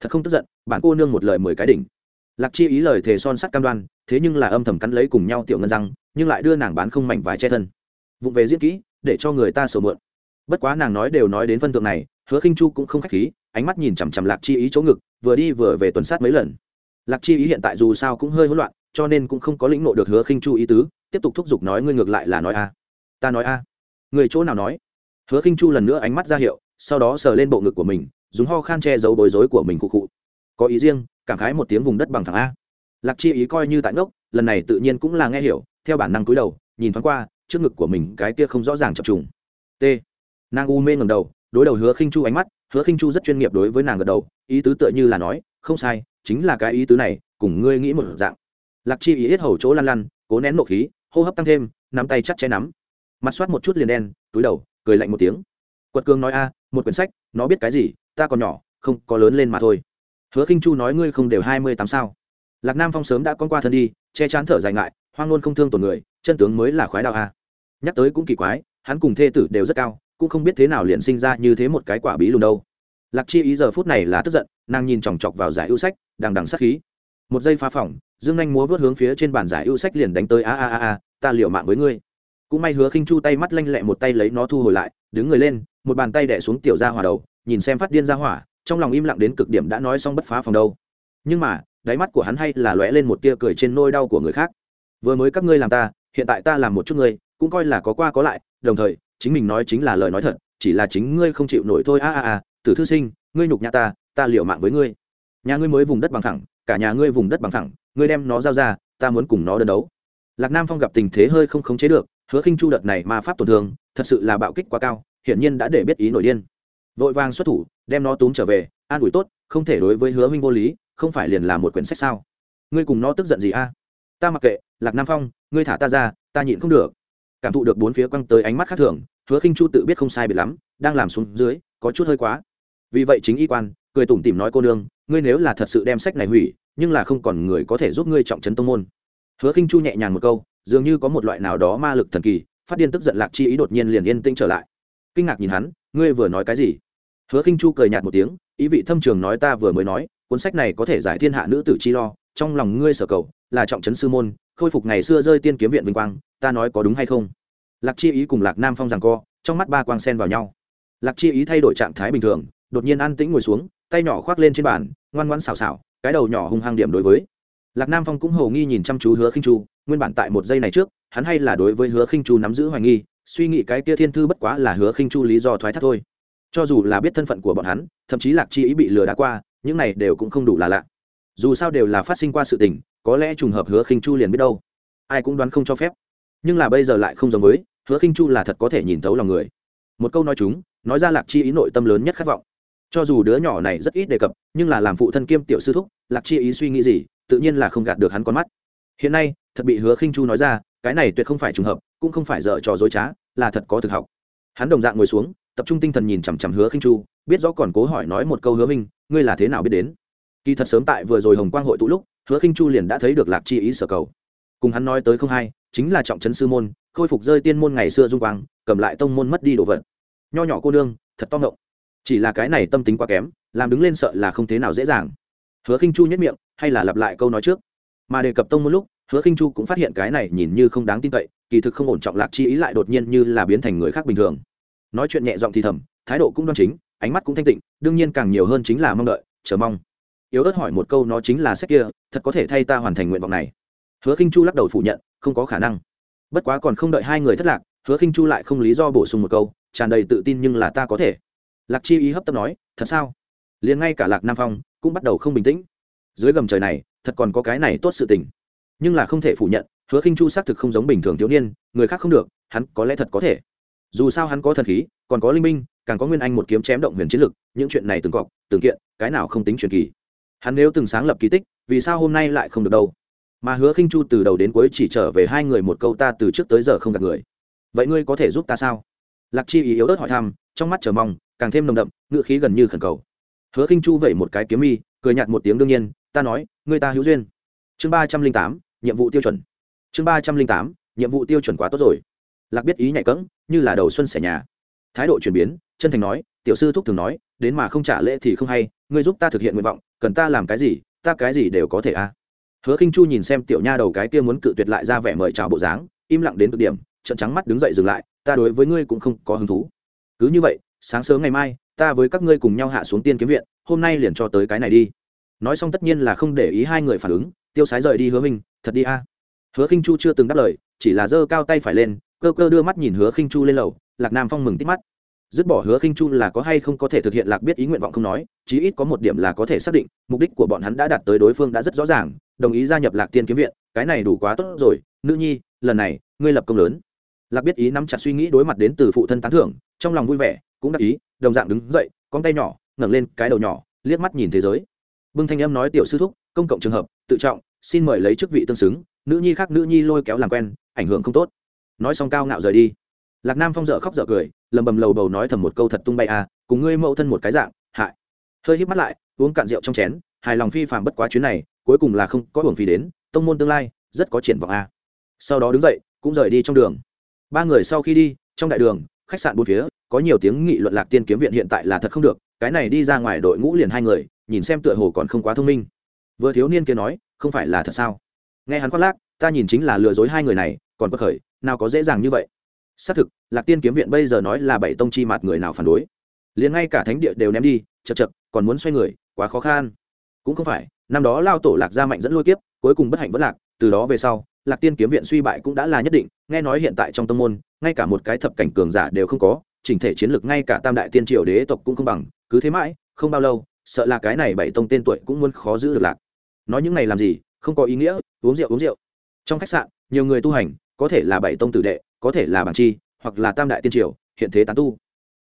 Thật không tức giận bản cô nương một lời mười cái đỉnh. Lạc chi ý lời thề son sắt cam đoan thế nhưng là âm thầm cắn lấy cùng nhau tiểu ngân răng nhưng lại đưa nàng bán không mảnh vải che thân. Vụng về diễn kỹ để cho người ta sầu mượn. Bất quá nàng nói đều nói đến phân thượng này hứa khinh chu cũng không khách khí ánh mắt nhìn chằm chằm lạc chi ý chỗ ngực vừa đi vừa về tuần sát mấy lần lạc chi ý hiện tại dù sao cũng hơi hỗn loạn, cho nên cũng không có lĩnh nộ được hứa khinh chu ý tứ, tiếp tục thúc giục nói ngươi ngược lại là nói a. Ta nói a. Người chỗ nào nói? Hứa khinh chu lần nữa ánh mắt ra hiệu, sau đó sờ lên bộ ngực của mình, dùng ho khan che giấu bối rối của mình cụ cụ có ý riêng, cảm khái một tiếng vùng đất bằng thẳng a. Lạc chi ý coi như tại ngốc, lần này tự nhiên cũng là nghe hiểu, theo bản năng cúi đầu, nhìn thoáng qua, trước ngực của mình cái kia không rõ ràng chập trùng. T. Nàng u mê ngầm đầu, đối đầu hứa khinh chu ánh mắt, hứa khinh chu rất chuyên nghiệp đối với nàng gật đầu, ý tứ tựa như là nói, không sai chính là cái ý tứ này, cùng ngươi nghĩ một dạng. Lạc chi ý hết hầu chỗ lăn lăn, cố nén nộ khí, hô hấp tăng thêm, nắm tay chắt che nắm. Mặt soát một chút liền đen, túi đầu, cười lạnh một tiếng. Quật cường nói a, một quyển sách, nó biết cái gì, ta còn nhỏ, không có lớn lên mà thôi. Hứa khinh chu nói ngươi không đều hai mươi tám sao? Lạc nam phong sớm đã con qua thân đi, che chắn thở dài ngại, hoang luôn không thương tổn người, chân tướng mới là khoái đạo a. Nhắc tới cũng kỳ quái, hắn cùng thê tử đều rất cao, cũng không biết thế nào liền sinh ra như thế một cái quả bí lùn đâu lạc chi ý giờ phút này là tức giận, nàng nhìn chòng chọc vào giải ưu sách, đằng đằng sát khí. Một giây phá phỏng dương anh múa vớt hướng phía trên bàn giải ưu sách liền đánh tới, a a a a, ta liều mạng với ngươi. Cũng may hứa khinh chu tay mắt lanh lẹ một tay lấy nó thu hồi lại, đứng người lên, một bàn tay đẻ xuống tiểu ra hỏa đầu, nhìn xem phát điên ra hỏa, trong lòng im lặng đến cực điểm đã nói xong bất phá phòng đâu. Nhưng mà, đáy mắt của hắn hay là lóe lên một tia cười trên nôi đau của người khác. Vừa mới các ngươi làm ta, hiện tại ta làm một chút ngươi, cũng coi là có qua có lại, đồng thời, chính mình nói chính là lời nói thật, chỉ là chính ngươi không chịu nổi thôi, a a a tử thư sinh, ngươi nhục nhà ta ta liệu mạng với ngươi. Nhà ngươi mới vùng đất bằng thẳng cả nhà ngươi vùng đất bằng thẳng ngươi đem nó giao ra, ta muốn cùng nó đơn đấu. Lạc nam phong gặp tình thế hơi không khống chế được, hứa khinh chu đợt này mà pháp tổn thương, thật sự là bạo kích quá cao, hiển nhiên đã để biết ý nổi điên. Vội vàng xuất thủ, đem nó túm trở về, an ủi tốt, không thể đối với hứa huynh vô lý, không phải liền là một quyển sách sao? Ngươi cùng nó tức giận gì a? Ta mặc kệ, lạc nam phong, ngươi thả ta ra, ta nhịn không được. Cảm thụ được bốn phía quăng tới ánh mắt khác thường, hứa khinh chu tự biết không sai bị lắm, đang làm xuống dưới, có chút hơi quá vì vậy chính y quan, cười tủm tỉm nói cô nương, ngươi nếu là thật sự đem sách này hủy, nhưng là không còn người có thể giúp ngươi trọng trấn tông môn. Hứa khinh chu nhẹ nhàng một câu, dường như có một loại nào đó ma lực thần kỳ, phát điên tức giận lạc chi ý đột nhiên liền yên tĩnh trở lại. Kinh ngạc nhìn hắn, ngươi vừa nói cái gì? Hứa khinh chu cười nhạt một tiếng, ý vị thâm trường nói ta vừa mới nói, cuốn sách này có thể giải thiên hạ nữ tử chi lo, trong lòng ngươi sở cầu, là trọng trấn sư môn, khôi phục ngày xưa rơi tiên kiếm viện vinh quang, ta nói có đúng hay không? Lạc chi ý cùng lạc nam phong rằng co, trong mắt ba quang sen vào nhau. Lạc chi ý thay đổi trạng thái bình thường đột nhiên an tĩnh ngồi xuống, tay nhỏ khoác lên trên bàn, ngoan ngoãn xào xào cái đầu nhỏ hung hăng điểm đối với. Lạc nam phong cũng hầu nghi nhìn chăm chú hứa khinh chu, nguyên bản tại một giây này trước, hắn hay là đối với hứa khinh chu nắm giữ hoài nghi, suy nghĩ cái kia thiên thư bất quá là hứa khinh chu lý do thoái thác thôi. Cho dù là biết thân phận của bọn hắn, thậm chí lạc chi ý bị lừa đã qua, những này đều cũng không đủ là lạ. Dù sao đều là phát sinh qua sự tình, có lẽ trùng hợp hứa khinh chu liền biết đâu. Ai cũng đoán không cho phép. Nhưng là bây giờ lại không giống với, hứa khinh chu là thật có thể nhìn thấu lòng người. Một câu nói chúng, nói ra lạc chi ý nội tâm lớn nhất khát vọng cho dù đứa nhỏ này rất ít đề cập, nhưng là làm phụ thân kiêm tiểu sư thúc, lạc chi ý suy nghĩ gì, tự nhiên là không gạt được hắn con mắt. Hiện nay, thật bị hứa khinh chu nói ra, cái này tuyệt không phải trùng hợp, cũng không phải dở trò dối trá, là thật có thực học. Hắn đồng dạng ngồi xuống, tập trung tinh thần nhìn chằm chằm hứa khinh chu, biết rõ còn cố hỏi nói một câu hứa minh, ngươi là thế nào biết đến? Kỳ thật sớm tại vừa rồi hồng quang hội tụ lúc, hứa khinh chu liền đã thấy được lạc chi ý sở cầu. Cùng hắn nói tới không hai, chính là trọng trấn sư môn, khôi phục rơi tiên môn ngày xưa dung quang, cầm lại tông môn mất đi đồ vật. Nho nhỏ cô nương, thật to ngộng chỉ là cái này tâm tính quá kém, làm đứng lên sợ là không thế nào dễ dàng. Hứa khinh chu nhất miệng, hay là lặp lại câu nói trước. Mà đề cập tông một lúc, hứa khinh chu cũng phát hiện cái này nhìn như không đáng tin cậy, kỳ thực không ổn trọng lạc chi ý lại đột nhiên như là biến thành người khác bình thường. Nói chuyện nhẹ giọng thì thầm, thái độ cũng đoan chính, ánh mắt cũng thanh tịnh, đương nhiên càng nhiều hơn chính là mong đợi, chờ mong. Yếu ớt hỏi một câu nó chính là sách kia, thật có thể thay ta hoàn thành nguyện vọng này? Hứa khinh chu lắc đầu phủ nhận, không có khả năng. Bất quá còn không đợi hai người thất lạc, hứa khinh chu lại không lý do bổ sung một câu, tràn đầy tự tin nhưng là ta có thể lạc chi ý hấp tấp nói, thật sao? Liền ngay cả lạc nam phong cũng bắt đầu không bình tĩnh. Dưới gầm trời này, thật còn có cái này tốt sự tình. Nhưng là không thể phủ nhận, hứa khinh chu xác thực không giống bình thường thiếu niên, người khác không được, hắn có lẽ thật có thể. Dù sao hắn có thần khí, còn có linh minh, càng có nguyên anh một kiếm chém động huyền chiến lực, những chuyện này từng cọc, từng kiện, cái nào không tính truyền kỳ. Hắn nếu từng sáng lập kỳ tích, vì sao hôm nay lại không được đâu? Mà hứa khinh chu từ đầu đến cuối chỉ trở về hai người một câu ta từ trước tới giờ không gặp người. Vậy ngươi có thể giúp ta sao? Lạc chi ý yếu ớt hỏi thăm, trong mắt chờ mong càng thêm nồng đậm ngựa khí gần như khẩn cầu. Hứa khinh chu vẩy một cái kiếm mi, cười nhạt một tiếng đương nhiên, ta nói người ta hữu duyên. Chương ba trăm linh tám, nhiệm vụ tiêu chuẩn. Chương ba trăm linh tám, nhiệm vụ tiêu chuẩn quá tốt rồi. Lạc biết ý nhạy cẫng, như là đầu xuân xẻ nhà. Thái độ chuyển biến, chân thành nói, tiểu sư thúc thường nói, đến mà không trả lễ thì không hay, ngươi giúp ta thực hiện nguyện vọng, cần ta làm cái gì, ta cái gì đều có thể a. À. hứa khinh chu nhìn xem tiểu nha đầu cái kia muốn cự tuyệt lại ra vẻ mời chào bộ dáng, im lặng đến cực điểm trận trắng mắt đứng dậy dừng lại, ta đối với ngươi cũng không có hứng thú. Cứ như vậy sáng sớm ngày mai, ta với các ngươi cùng nhau hạ xuống tiên kiếm viện, hôm nay liền cho tới cái này đi. Nói xong tất nhiên là không để ý hai người phản ứng, tiêu sái rời đi hứa minh thật đi a. Hứa khinh chu chưa từng đáp lời, chỉ là giơ cao tay phải lên, cơ cơ đưa mắt nhìn hứa khinh chu lên lầu, lạc nam phong mừng tít mắt. Dứt bỏ hứa khinh chu là có hay không có thể thực hiện lạc biết ý nguyện vọng không nói, chí ít có một điểm là có thể xác định, mục đích của bọn hắn đã đạt tới đối phương đã rất rõ ràng, đồng ý gia nhập lạc tiên kiếm viện, cái này đủ quá tốt rồi, nữ nhi, lần này, ngươi lập công lớn. Lạc biết ý nắm chặt suy nghĩ đối mặt đến từ phụ thân tán thưởng, trong lòng vui vẻ cũng đắc ý, đồng dạng đứng dậy, con tay nhỏ, ngẩng lên cái đầu nhỏ, liếc mắt nhìn thế giới. Bưng thanh em nói tiểu sư thúc, công cộng trường hợp, tự trọng, xin mời lấy chức vị tương xứng, nữ nhi khác nữ nhi lôi kéo làm quen, ảnh hưởng không tốt. Nói xong cao ngạo rời đi. Lạc nam phong dợ khóc dợ cười, lầm bầm lầu bầu nói thầm một câu thật tung bay à cùng ngươi mẫu thân một cái dạng, hại. Hơi hít mắt lại, uống cạn rượu trong chén, hài lòng phi phàm bất quá chuyến này, cuối cùng là không có hưởng phí đến, tông môn tương lai, rất có triển vọng à. sau đó đứng dậy, cũng rời đi trong đường. Ba người sau khi đi, trong đại đường khách sạn bốn phía, có nhiều tiếng nghị luận lạc tiên kiếm viện hiện tại là thật không được, cái này đi ra ngoài đội ngũ liền hai người, nhìn xem tựa hồ còn không quá thông minh. Vừa thiếu niên kia nói, không phải là thật sao? Nghe hắn khoác lác, ta nhìn chính là lừa dối hai người này, còn bất khởi, nào có dễ dàng như vậy. Xác thực, lạc tiên kiếm viện bây giờ nói là bảy tông chi mặt người nào phản đối. Liền ngay cả thánh địa đều ném đi, chật chật, còn muốn xoay người, quá khó khăn. Cũng không phải, năm đó lao tổ lạc gia mạnh dẫn lôi kiếp, cuối cùng bất hạnh vẫn lạc, từ đó về sau, lạc tiên kiếm viện suy bại cũng đã là nhất định, nghe nói hiện tại trong tâm môn ngay cả một cái thập cảnh cường giả đều không có chỉnh thể chiến lược ngay cả tam đại tiên triều đế tộc cũng không bằng cứ thế mãi không bao lâu sợ là cái này bảy tông tên tuổi cũng muốn khó giữ được lạc. Nói những này làm gì không có ý nghĩa uống rượu uống rượu. Trong khách sạn nhiều người tu hành có thể là bảy tông tử đệ có thể là bảng chi hoặc là tam đại tiên triều hiện thế tán tu.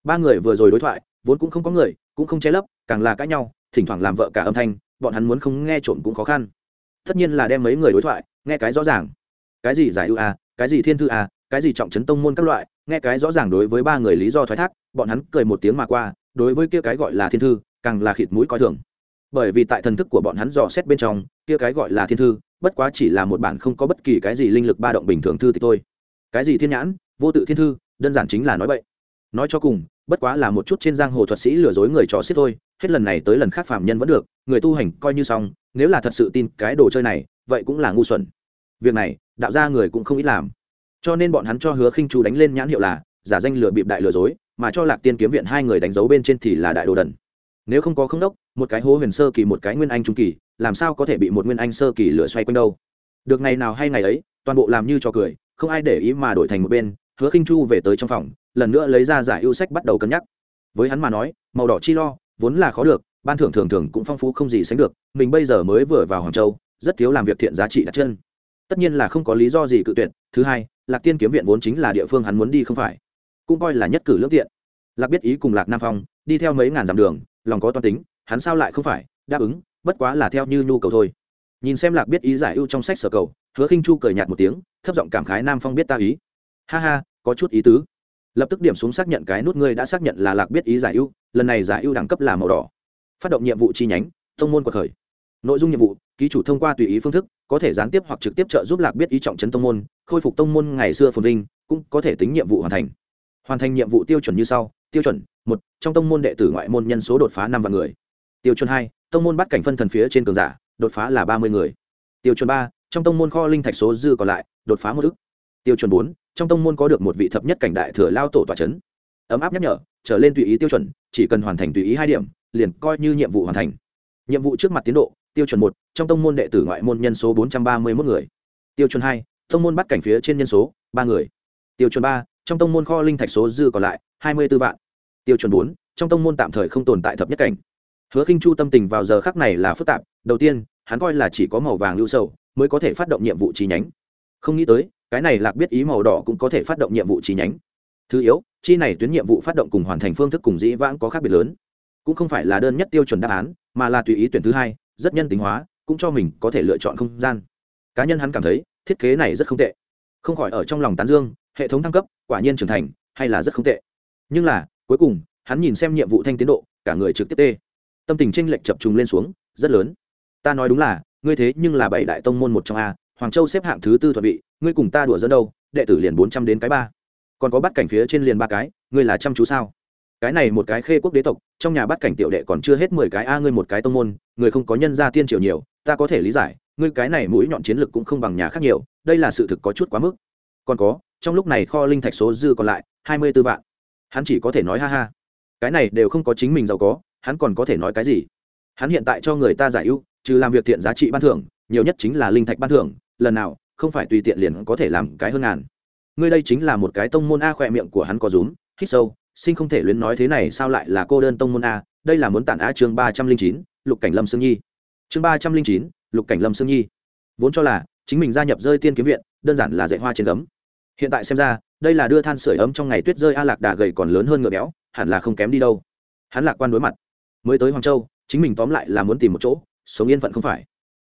Ba người vừa rồi đối thoại vốn cũng không có người cũng không che lấp càng là cãi nhau thỉnh thoảng làm vợ cả âm thanh bọn hắn muốn không nghe trộm cũng khó khăn. Tất nhiên là đem mấy người đối thoại nghe cái rõ ràng. Cái gì giải ưu à, cái gì thiên thư à cái gì trọng trấn tông môn các loại, nghe cái rõ ràng đối với ba người lý do thoái thác, bọn hắn cười một tiếng mà qua, đối với kia cái gọi là thiên thư, càng là khịt mũi coi thường. Bởi vì tại thần thức của bọn hắn dò xét bên trong, kia cái gọi là thiên thư, bất quá chỉ là một bản không có bất kỳ cái gì linh lực ba động bình thường thư thì thôi. Cái gì thiên nhãn, vô tự thiên thư, đơn giản chính là nói vậy nói cho cùng, bất quá là một chút trên giang hồ thuật sĩ lừa dối người trò xiết thôi, hết lần này tới lần khác phạm nhân vẫn được, người tu hành coi như xong, nếu là thật sự tin cái đồ chơi này, vậy cũng là ngu xuẩn. Việc này, đạo ra người cũng không ít làm cho nên bọn hắn cho hứa khinh chu đánh lên nhãn hiệu là, giả danh lừa bịp đại lừa dối, mà cho lạc tiên kiếm viện hai người đánh dấu bên trên thì là đại đồ đần. Nếu không có không đốc, một cái hố huyền sơ kỳ, một cái nguyên anh trung kỳ, làm sao có thể bị một nguyên anh sơ kỳ lửa xoay quanh đâu? Được ngày nào hay ngày ấy, toàn bộ làm như cho cười, không ai để ý mà đổi thành một bên, hứa khinh chu về tới trong phòng, lần nữa lấy ra giải ưu sách bắt đầu cân nhắc. Với hắn mà nói, màu đỏ chi lo, vốn là khó được, ban thưởng thường thường cũng phong phú không gì sánh được, mình bây giờ mới vừa vào hoàng châu, rất thiếu làm việc thiện giá trị đặt chân. Tất nhiên là không có lý do gì cự tuyệt, thứ hai lạc tiên kiếm viện vốn chính là địa phương hắn muốn đi không phải. Cũng coi là nhất cử lương tiện. Lạc biết ý cùng lạc nam phong, đi theo mấy ngàn dặm đường, lòng có toan tính, hắn sao lại không phải, đáp ứng, bất quá là theo như nhu cầu thôi. Nhìn xem lạc biết ý giải ưu trong sách sở cầu, hứa khinh chu cười nhạt một tiếng, thấp giọng cảm khái nam phong biết ta ý. Ha ha, có chút ý tứ. Lập tức điểm xuống xác nhận cái nút ngươi đã xác nhận là lạc biết ý giải ưu, lần này giải ưu đẳng cấp là màu đỏ. Phát động nhiệm vụ chi nhánh thông môn của khởi nội dung nhiệm vụ, ký chủ thông qua tùy ý phương thức, có thể gián tiếp hoặc trực tiếp trợ giúp lạc biết ý trọng trấn tông môn, khôi phục tông môn ngày xưa phồn vinh, cũng có thể tính nhiệm vụ hoàn thành. Hoàn thành nhiệm vụ tiêu chuẩn như sau, tiêu chuẩn, một, trong tông môn đệ tử ngoại môn nhân số đột phá năm vạn người. Tiêu chuẩn hai, tông môn bắt cảnh phân thần phía trên cường giả, đột phá là ba mươi người. Tiêu chuẩn ba, trong tông môn kho linh thạch số dư còn lại, đột phá một ức. Tiêu chuẩn bốn, trong tông môn có được một vị thập nhất cảnh đại thừa lao tổ tòa c h ấ n ấm áp nhắc nhở, trở lên tùy ý tiêu chuẩn, chỉ cần hoàn thành tùy ý hai điểm, liền coi như nhiệm vụ hoàn thành. Nhiệm vụ trước mặt tiến độ tiêu chuẩn một, trong tông môn đệ tử ngoại môn nhân số bốn trăm ba mươi một người. Tiêu chuẩn hai, tông môn bắt cảnh phía trên nhân số ba người. Tiêu chuẩn ba, trong tông môn kho linh thạch số dư còn lại hai mươi b ố vạn. Tiêu chuẩn bốn, trong tông môn tạm thời không tồn tại thập nhất cảnh. Hứa khinh chu tâm tình vào giờ khắc này là phức tạp, đầu tiên, hắn coi là chỉ có màu vàng lưu sầu mới có thể phát động nhiệm vụ chi nhánh. Không nghĩ tới, cái này lạc biết ý màu đỏ cũng có thể phát động nhiệm vụ chi nhánh. Thứ yếu, chi này tuyến nhiệm vụ phát động cùng hoàn thành phương thức cùng dĩ vãng có khác biệt lớn. Cũng không phải là đơn nhất tiêu chuẩn đáp án, mà là tùy ý tuyển thứ hai rất nhân tính hóa, cũng cho mình có thể lựa chọn không gian. Cá nhân hắn cảm thấy, thiết kế này rất không tệ. Không khỏi ở trong lòng tán dương, hệ thống thăng cấp, quả nhiên trưởng thành, hay là rất không tệ. Nhưng là, cuối cùng, hắn nhìn xem nhiệm vụ thanh tiến độ, cả người trực tiếp tê. Tâm tình tranh lệch chập trùng lên xuống, rất lớn. Ta nói đúng là, ngươi thế nhưng là bảy đại tông môn một trong a, hoàng châu xếp hạng thứ tư thuận vị, ngươi cùng ta đùa dẫn đâu, đệ tử liền bốn trăm đến cái ba. Còn có bắt cảnh phía trên liền ba cái, ngươi là chăm chú sao? Cái này một cái khê quốc đế tộc, trong nhà bắt cảnh tiểu đệ còn chưa hết mười cái a ngươi một cái tông môn, người không có nhân gia tiên triều nhiều, ta có thể lý giải, ngươi cái này mũi nhọn chiến lực cũng không bằng nhà khác nhiều, đây là sự thực có chút quá mức. Còn có, trong lúc này kho linh thạch số dư còn lại hai mươi b ố vạn. Hắn chỉ có thể nói ha ha. Cái này đều không có chính mình giàu có, hắn còn có thể nói cái gì? Hắn hiện tại cho người ta giải ưu, trừ làm việc thiện giá trị ban thưởng, nhiều nhất chính là linh thạch ban thưởng, lần nào không phải tùy tiện liền có thể làm cái hơn ngàn. Ngươi đây chính là một cái tông môn a khỏe miệng của hắn có rúm, hít sâu sinh không thể luyến nói thế này sao lại là cô đơn tông môn a? Đây là muốn tản a chương ba trăm linh chín, lục cảnh lâm sương nhi. Chương ba trăm linh chín, lục cảnh lâm sương nhi. Vốn cho là chính mình gia nhập rơi tiên kiếm viện, đơn giản là dạy hoa trên gấm. Hiện tại xem ra, đây là đưa than sửa ấm trong ngày tuyết rơi a lạc đà gầy còn lớn hơn ngựa béo, hẳn là không kém đi đâu. Hắn lạc quan đối mặt. Mới tới hoàng châu, chính mình tóm lại là muốn tìm một chỗ, sống yên phận không phải.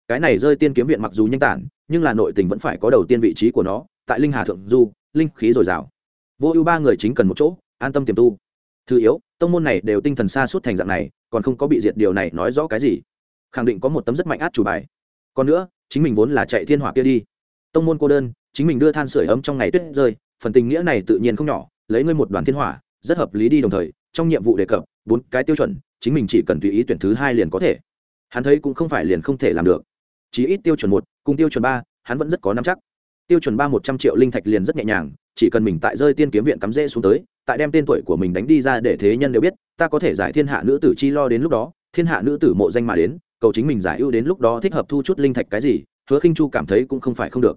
Cái này rơi tiên kiếm viện mặc dù nhanh tản, nhưng là nội tình vẫn phải có đầu tiên vị trí của nó, tại linh hà thượng du, linh khí dồi dào. Vô ưu ba người chính cần một chỗ an tâm tiềm tu. Thứ yếu, tông môn này đều tinh thần xa suốt thành dạng này, còn không có bị diệt điều này nói rõ cái gì. Khẳng định có một tấm rất mạnh át chủ bài. Còn nữa, chính mình vốn là chạy thiên hỏa kia đi. Tông môn cô đơn, chính mình đưa than sửa ấm trong ngày tuyết rơi, phần tình nghĩa này tự nhiên không nhỏ, lấy ngươi một đoàn thiên hỏa, rất hợp lý đi đồng thời, trong nhiệm vụ đề cập, bốn cái tiêu chuẩn, chính mình chỉ cần tùy ý tuyển thứ hai liền có thể. Hắn thấy cũng không phải liền không thể làm được. Chí ít tiêu chuẩn một, cùng tiêu chuẩn ba, hắn vẫn rất có nắm chắc. Tiêu chuẩn ba một trăm triệu linh thạch liền rất nhẹ nhàng chỉ cần mình tại rơi tiên kiếm viện cắm rễ xuống tới, tại đem tên tuổi của mình đánh đi ra để thế nhân đều biết, ta có thể giải thiên hạ nữ tử chi lo đến lúc đó, thiên hạ nữ tử mộ danh mà đến, cầu chính mình giải ưu đến lúc đó thích hợp thu chút linh thạch cái gì, hứa khinh chu cảm thấy cũng không phải không được.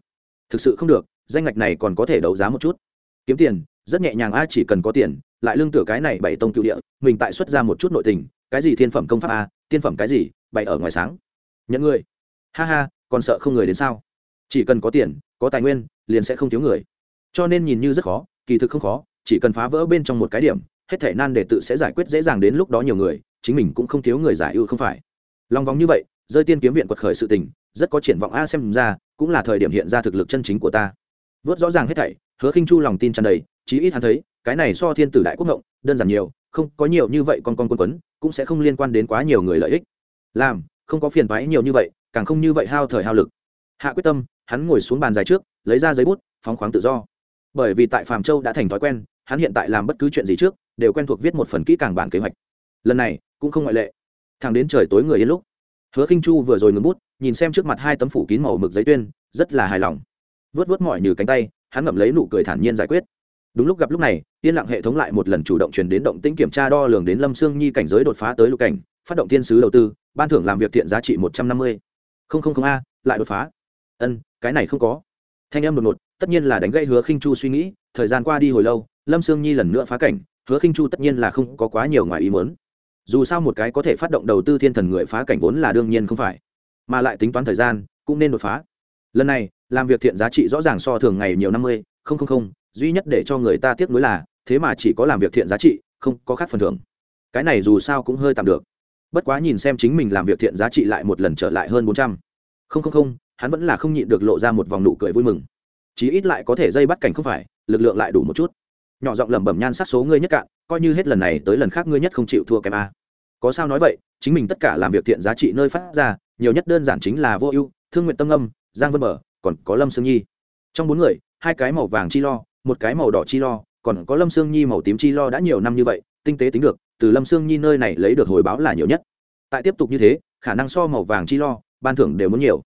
Thực sự không được, danh ngạch này còn có thể đấu giá một chút. Kiếm tiền, rất nhẹ nhàng a, chỉ cần có tiền, lại lương tựa cái này bảy tông cựu địa, mình tại xuất ra một chút nội tình, cái gì thiên phẩm công pháp a, tiên phẩm cái gì, bày ở ngoài sáng. Nhận người. Ha ha, còn sợ không người đến sao? Chỉ cần có tiền, có tài nguyên, liền sẽ không thiếu người cho nên nhìn như rất khó, kỳ thực không khó, chỉ cần phá vỡ bên trong một cái điểm, hết thể nan để tự sẽ giải quyết dễ dàng đến lúc đó nhiều người, chính mình cũng không thiếu người giải ưu không phải. Long vòng như vậy, rơi tiên kiếm viện quật khởi sự tình, rất có triển vọng a xem ra, cũng là thời điểm hiện ra thực lực chân chính của ta. Vớt rõ ràng hết thảy, hứa khinh chu lòng tin tràn đầy, chí ít hắn thấy, cái này so thiên tử đại quốc ngộng, đơn giản nhiều, không có nhiều như vậy con con quân quấn, cũng sẽ không liên quan đến quá nhiều người lợi ích. Làm, không có phiền vãi nhiều như vậy, càng không như vậy hao thời hao lực. Hạ quyết tâm, hắn ngồi xuống bàn dài trước, lấy ra giấy bút, phóng khoáng tự do bởi vì tại phàm châu đã thành thói quen, hắn hiện tại làm bất cứ chuyện gì trước, đều quen thuộc viết một phần kỹ càng bản kế hoạch. Lần này, cũng không ngoại lệ. Thằng đến trời tối người yên lúc, hứa khinh chu vừa rồi ngừng bút, nhìn xem trước mặt hai tấm phủ kín màu mực giấy tuyên, rất là hài lòng. Vớt vớt mỏi như cánh tay, hắn ngậm lấy nụ cười thản nhiên giải quyết. Đúng lúc gặp lúc này, yên lặng hệ thống lại một lần chủ động truyền đến động tĩnh kiểm tra đo lường đến lâm sương nhi cảnh giới đột phá tới lục cảnh, phát động thiên sứ đầu tư, ban thưởng làm việc thiện giá trị một trăm năm mươi. Không không không a, lại đột phá. Ân, cái này không có. Thanh em đột ngột tất nhiên là đánh gây hứa khinh chu suy nghĩ, thời gian qua đi hồi lâu, lâm sương nhi lần nữa phá cảnh, hứa khinh chu tất nhiên là không có quá nhiều ngoài ý muốn. Dù sao một cái có thể phát động đầu tư thiên thần người phá cảnh vốn là đương nhiên không phải, mà lại tính toán thời gian, cũng nên đột phá. Lần này, làm việc thiện giá trị rõ ràng so thường ngày nhiều năm mươi, không không không, duy nhất để cho người ta tiếc nuối là, thế mà chỉ có làm việc thiện giá trị, không có khác phần thưởng. Cái này dù sao cũng hơi tạm được. Bất quá nhìn xem chính mình làm việc thiện giá trị lại một lần trở lại hơn bốn trăm. Không không không, hắn vẫn là không nhịn được lộ ra một vòng nụ cười vui mừng chí ít lại có thể dây bắt cảnh không phải, lực lượng lại đủ một chút. Nhỏ giọng lẩm bẩm nhan sắc số ngươi nhất cạn, coi như hết lần này tới lần khác ngươi nhất không chịu thua kém a. Có sao nói vậy, chính mình tất cả làm việc thiện giá trị nơi phát ra, nhiều nhất đơn giản chính là vô ưu, thương nguyện tâm âm, giang vân mở, còn có lâm sương nhi. Trong bốn người, hai cái màu vàng chi lo, một cái màu đỏ chi lo, còn có lâm sương nhi màu tím chi lo đã nhiều năm như vậy, tinh tế tính được, từ lâm sương nhi nơi này lấy được hồi báo là nhiều nhất. Tại tiếp tục như thế, khả năng so màu vàng chi lo, ban thưởng đều muốn nhiều.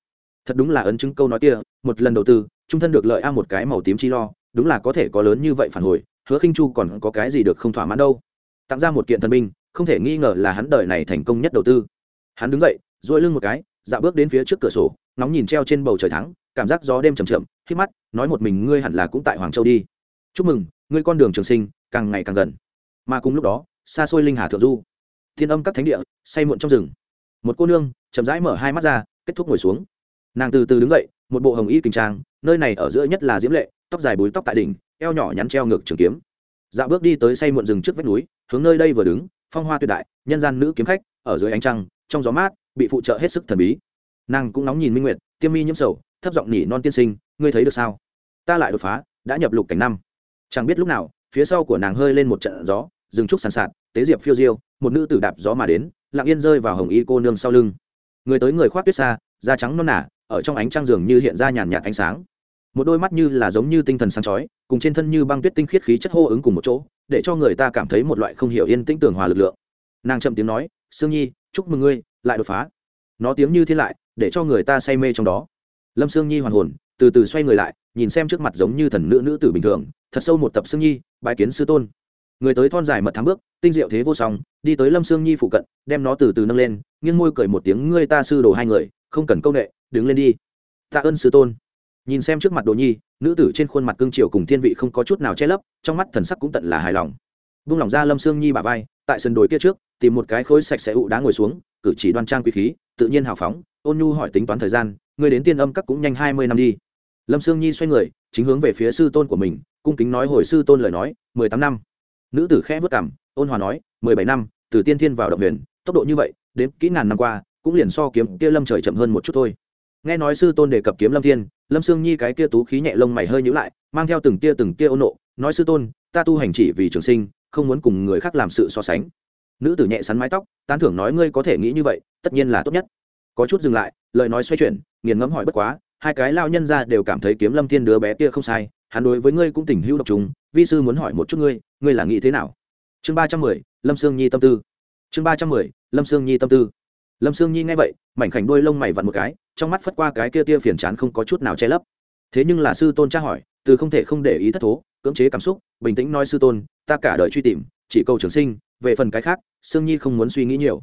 Thật đúng là ấn chứng câu nói kia, một lần đầu tư trung thân được lợi a một cái màu tím chi lo, đúng là có thể có lớn như vậy phản hồi, hứa khinh chu còn có cái gì được không thỏa mãn đâu. Tặng ra một kiện thần binh, không thể nghi ngờ là hắn đời này thành công nhất đầu tư. Hắn đứng dậy, duỗi lưng một cái dạo bước đến phía trước cửa sổ nóng nhìn treo trên bầu trời thắng, cảm giác gió đêm chầm chậm, khi mắt, nói một mình ngươi hẳn là cũng tại hoàng châu đi. Chúc mừng, ngươi con đường trường sinh, càng ngày càng gần. Mà cùng lúc đó, xa xôi linh hà thượng du. Thiên âm các thánh địa, say muộn trong rừng. Một cô nương, chậm rãi mở hai mắt ra, kết thúc ngồi xuống. Nàng từ từ đứng dậy một bộ hồng y kinh trang, nơi này ở giữa nhất là diễm lệ, tóc dài búi tóc tại đỉnh, eo nhỏ nhắn treo ngược trường kiếm. Dạo bước đi tới say muộn rừng trước vách núi, hướng nơi đây vừa đứng, phong hoa tuyệt đại, nhân gian nữ kiếm khách, ở dưới ánh trăng, trong gió mát, bị phụ trợ hết sức thần bí. Nàng cũng nóng nhìn minh nguyệt, tiêm mi nhiễm sầu, thấp giọng nhỉ non tiên sinh, ngươi thấy được sao? Ta lại đột phá, đã nhập lục cảnh năm. Chẳng biết lúc nào, phía sau của nàng hơi lên một trận gió, rừng trúc sàn sạt, tế diệp phiêu diêu, một nữ tử đạp gió mà đến, lặng yên rơi vào hồng y cô nương sau lưng. Người tới người khoác tuyết xa da trắng non nả ở trong ánh trăng dường như hiện ra nhàn nhạt ánh sáng. Một đôi mắt như là giống như tinh thần sáng chói, cùng trên thân như băng tuyết tinh khiết khí chất hô ứng cùng một chỗ, để cho người ta cảm thấy một loại không hiểu yên tĩnh tường hòa lực lượng. Nàng chậm tiếng nói, sương nhi, chúc mừng ngươi, lại đột phá. Nó tiếng như thiên lại, để cho người ta say mê trong đó. Lâm sương nhi hoàn hồn, từ từ xoay người lại, nhìn xem trước mặt giống như thần nữ nữ tử bình thường, thật sâu một tập sương nhi bài kiến sư tôn. Người tới thon dài mật thám bước, tinh diệu thế vô song, đi tới lâm sương nhi phụ cận, đem nó từ từ nâng lên, nghiêng môi cười một tiếng, ngươi ta sư đồ hai người, không cần công nghệ đứng lên đi. Tạ ơn sư tôn. Nhìn xem trước mặt đồ nhi, nữ tử trên khuôn mặt cương triều cùng thiên vị không có chút nào che lấp, trong mắt thần sắc cũng tận là hài lòng. Vung lòng ra lâm sương nhi bà vai, tại sân đồi kia trước, tìm một cái khối sạch sẽ ụ đá ngồi xuống, cử chỉ đoan trang quý khí, tự nhiên hào phóng, ôn nhu hỏi tính toán thời gian, người đến tiên âm các cũng nhanh hai mươi năm đi. Lâm sương nhi xoay người, chính hướng về phía sư tôn của mình, cung kính nói hồi sư tôn lời nói, mười tám năm. Nữ tử khẽ vất cảm ôn hòa nói, mười bảy năm, từ tiên thiên vào động huyền, tốc độ như vậy, đến kỹ ngàn năm qua, cũng liền so kiếm kia lâm trời chậm hơn một chút thôi nghe nói sư tôn đề cập kiếm lâm thiên, lâm sương nhi cái kia tú khí nhẹ lông mày hơi nhữ lại, mang theo từng tia từng tia ôn nộ, nói sư tôn, ta tu hành chỉ vì trường sinh, không muốn cùng người khác làm sự so sánh. Nữ tử nhẹ sắn mái tóc, tán thưởng nói ngươi có thể nghĩ như vậy, tất nhiên là tốt nhất. Có chút dừng lại, lời nói xoay chuyển, nghiền ngẫm hỏi bất quá, hai cái lao nhân ra đều cảm thấy kiếm lâm thiên đứa bé kia không sai, hắn đối với ngươi cũng tình hữu độc trùng, vi sư muốn hỏi một chút ngươi ngươi là nghĩ thế nào? Chương ba trăm mười, lâm sương nhi tâm tư. Chương ba trăm mười, lâm sương nhi tâm tư lâm sương nhi nghe vậy, mảnh khảnh đuôi lông mày vặn một cái, trong mắt phất qua cái kia tia phiền chán không có chút nào che lấp. Thế nhưng là sư tôn tra hỏi, từ không thể không để ý thất thố, cưỡng chế cảm xúc, bình tĩnh nói sư tôn, ta cả đời truy tìm, chỉ cầu trường sinh, về phần cái khác, sương nhi không muốn suy nghĩ nhiều.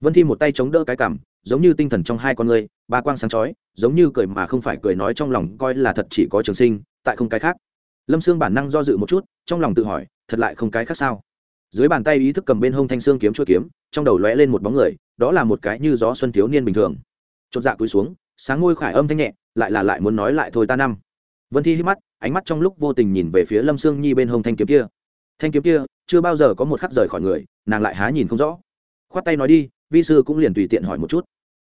Vân thi một tay chống đỡ cái cảm, giống như tinh thần trong hai con người, ba quang sáng chói, giống như cười mà không phải cười nói trong lòng coi là thật chỉ có trường sinh, tại không cái khác. Lâm sương bản năng do dự một chút, trong lòng tự hỏi, thật lại không cái khác sao? Dưới bàn tay ý thức cầm bên hông thanh xương kiếm chuôi kiếm, trong đầu lóe lên một bóng người, đó là một cái như gió xuân thiếu niên bình thường. Chột dạ cúi xuống, sáng ngôi khải âm thanh nhẹ, lại là lại muốn nói lại thôi ta năm. Vân thi hít mắt, ánh mắt trong lúc vô tình nhìn về phía lâm sương nhi bên hông thanh kiếm kia. Thanh kiếm kia, chưa bao giờ có một khắc rời khỏi người, nàng lại há nhìn không rõ. Khoát tay nói đi, vi sư cũng liền tùy tiện hỏi một chút.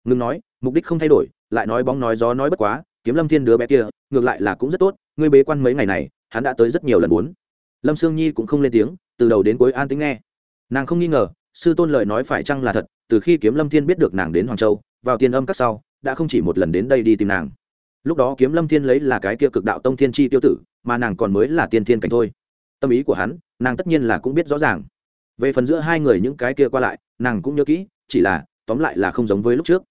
Ngừng nói, mục đích không thay đổi, lại nói bóng nói gió nói bất quá, kiếm lâm thiên đứa bé kia, ngược lại là cũng rất tốt, ngươi bế quan mấy ngày này, hắn đã tới rất nhiều lần bốn lâm sương nhi cũng không lên tiếng từ đầu đến cuối an tính nghe. Nàng không nghi ngờ, sư tôn lời nói phải chăng là thật, từ khi kiếm lâm thiên biết được nàng đến hoàng châu, vào tiên âm các sau, đã không chỉ một lần đến đây đi tìm nàng. Lúc đó kiếm lâm thiên lấy là cái kia cực đạo tông thiên chi tiêu tử, mà nàng còn mới là tiên thiên cảnh thôi. Tâm ý của hắn, nàng tất nhiên là cũng biết rõ ràng. Về phần giữa hai người những cái kia qua lại, nàng cũng nhớ kỹ, chỉ là, tóm lại là không giống với lúc trước.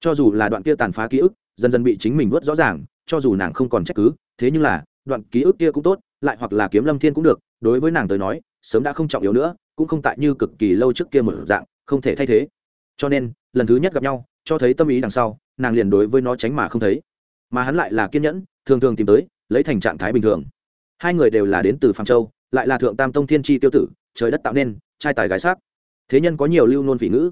Cho dù là đoạn kia tàn phá ký ức, dần dần bị chính mình vớt rõ ràng, cho dù nàng không còn trách cứ, thế nhưng là, đoạn ký ức kia cũng tốt, lại hoặc là kiếm lâm thiên cũng được, đối với nàng tới nói sớm đã không trọng yếu nữa, cũng không tại như cực kỳ lâu trước kia một dạng, không thể thay thế. Cho nên, lần thứ nhất gặp nhau, cho thấy tâm ý đằng sau, nàng liền đối với nó tránh mà không thấy. Mà hắn lại là kiên nhẫn, thường thường tìm tới, lấy thành trạng thái bình thường. Hai người đều là đến từ phạm châu, lại là thượng tam tông thiên tri tiêu tử, trời đất tạo nên, trai tài gái sắc. Thế nhân có nhiều lưu nôn phỉ ngữ.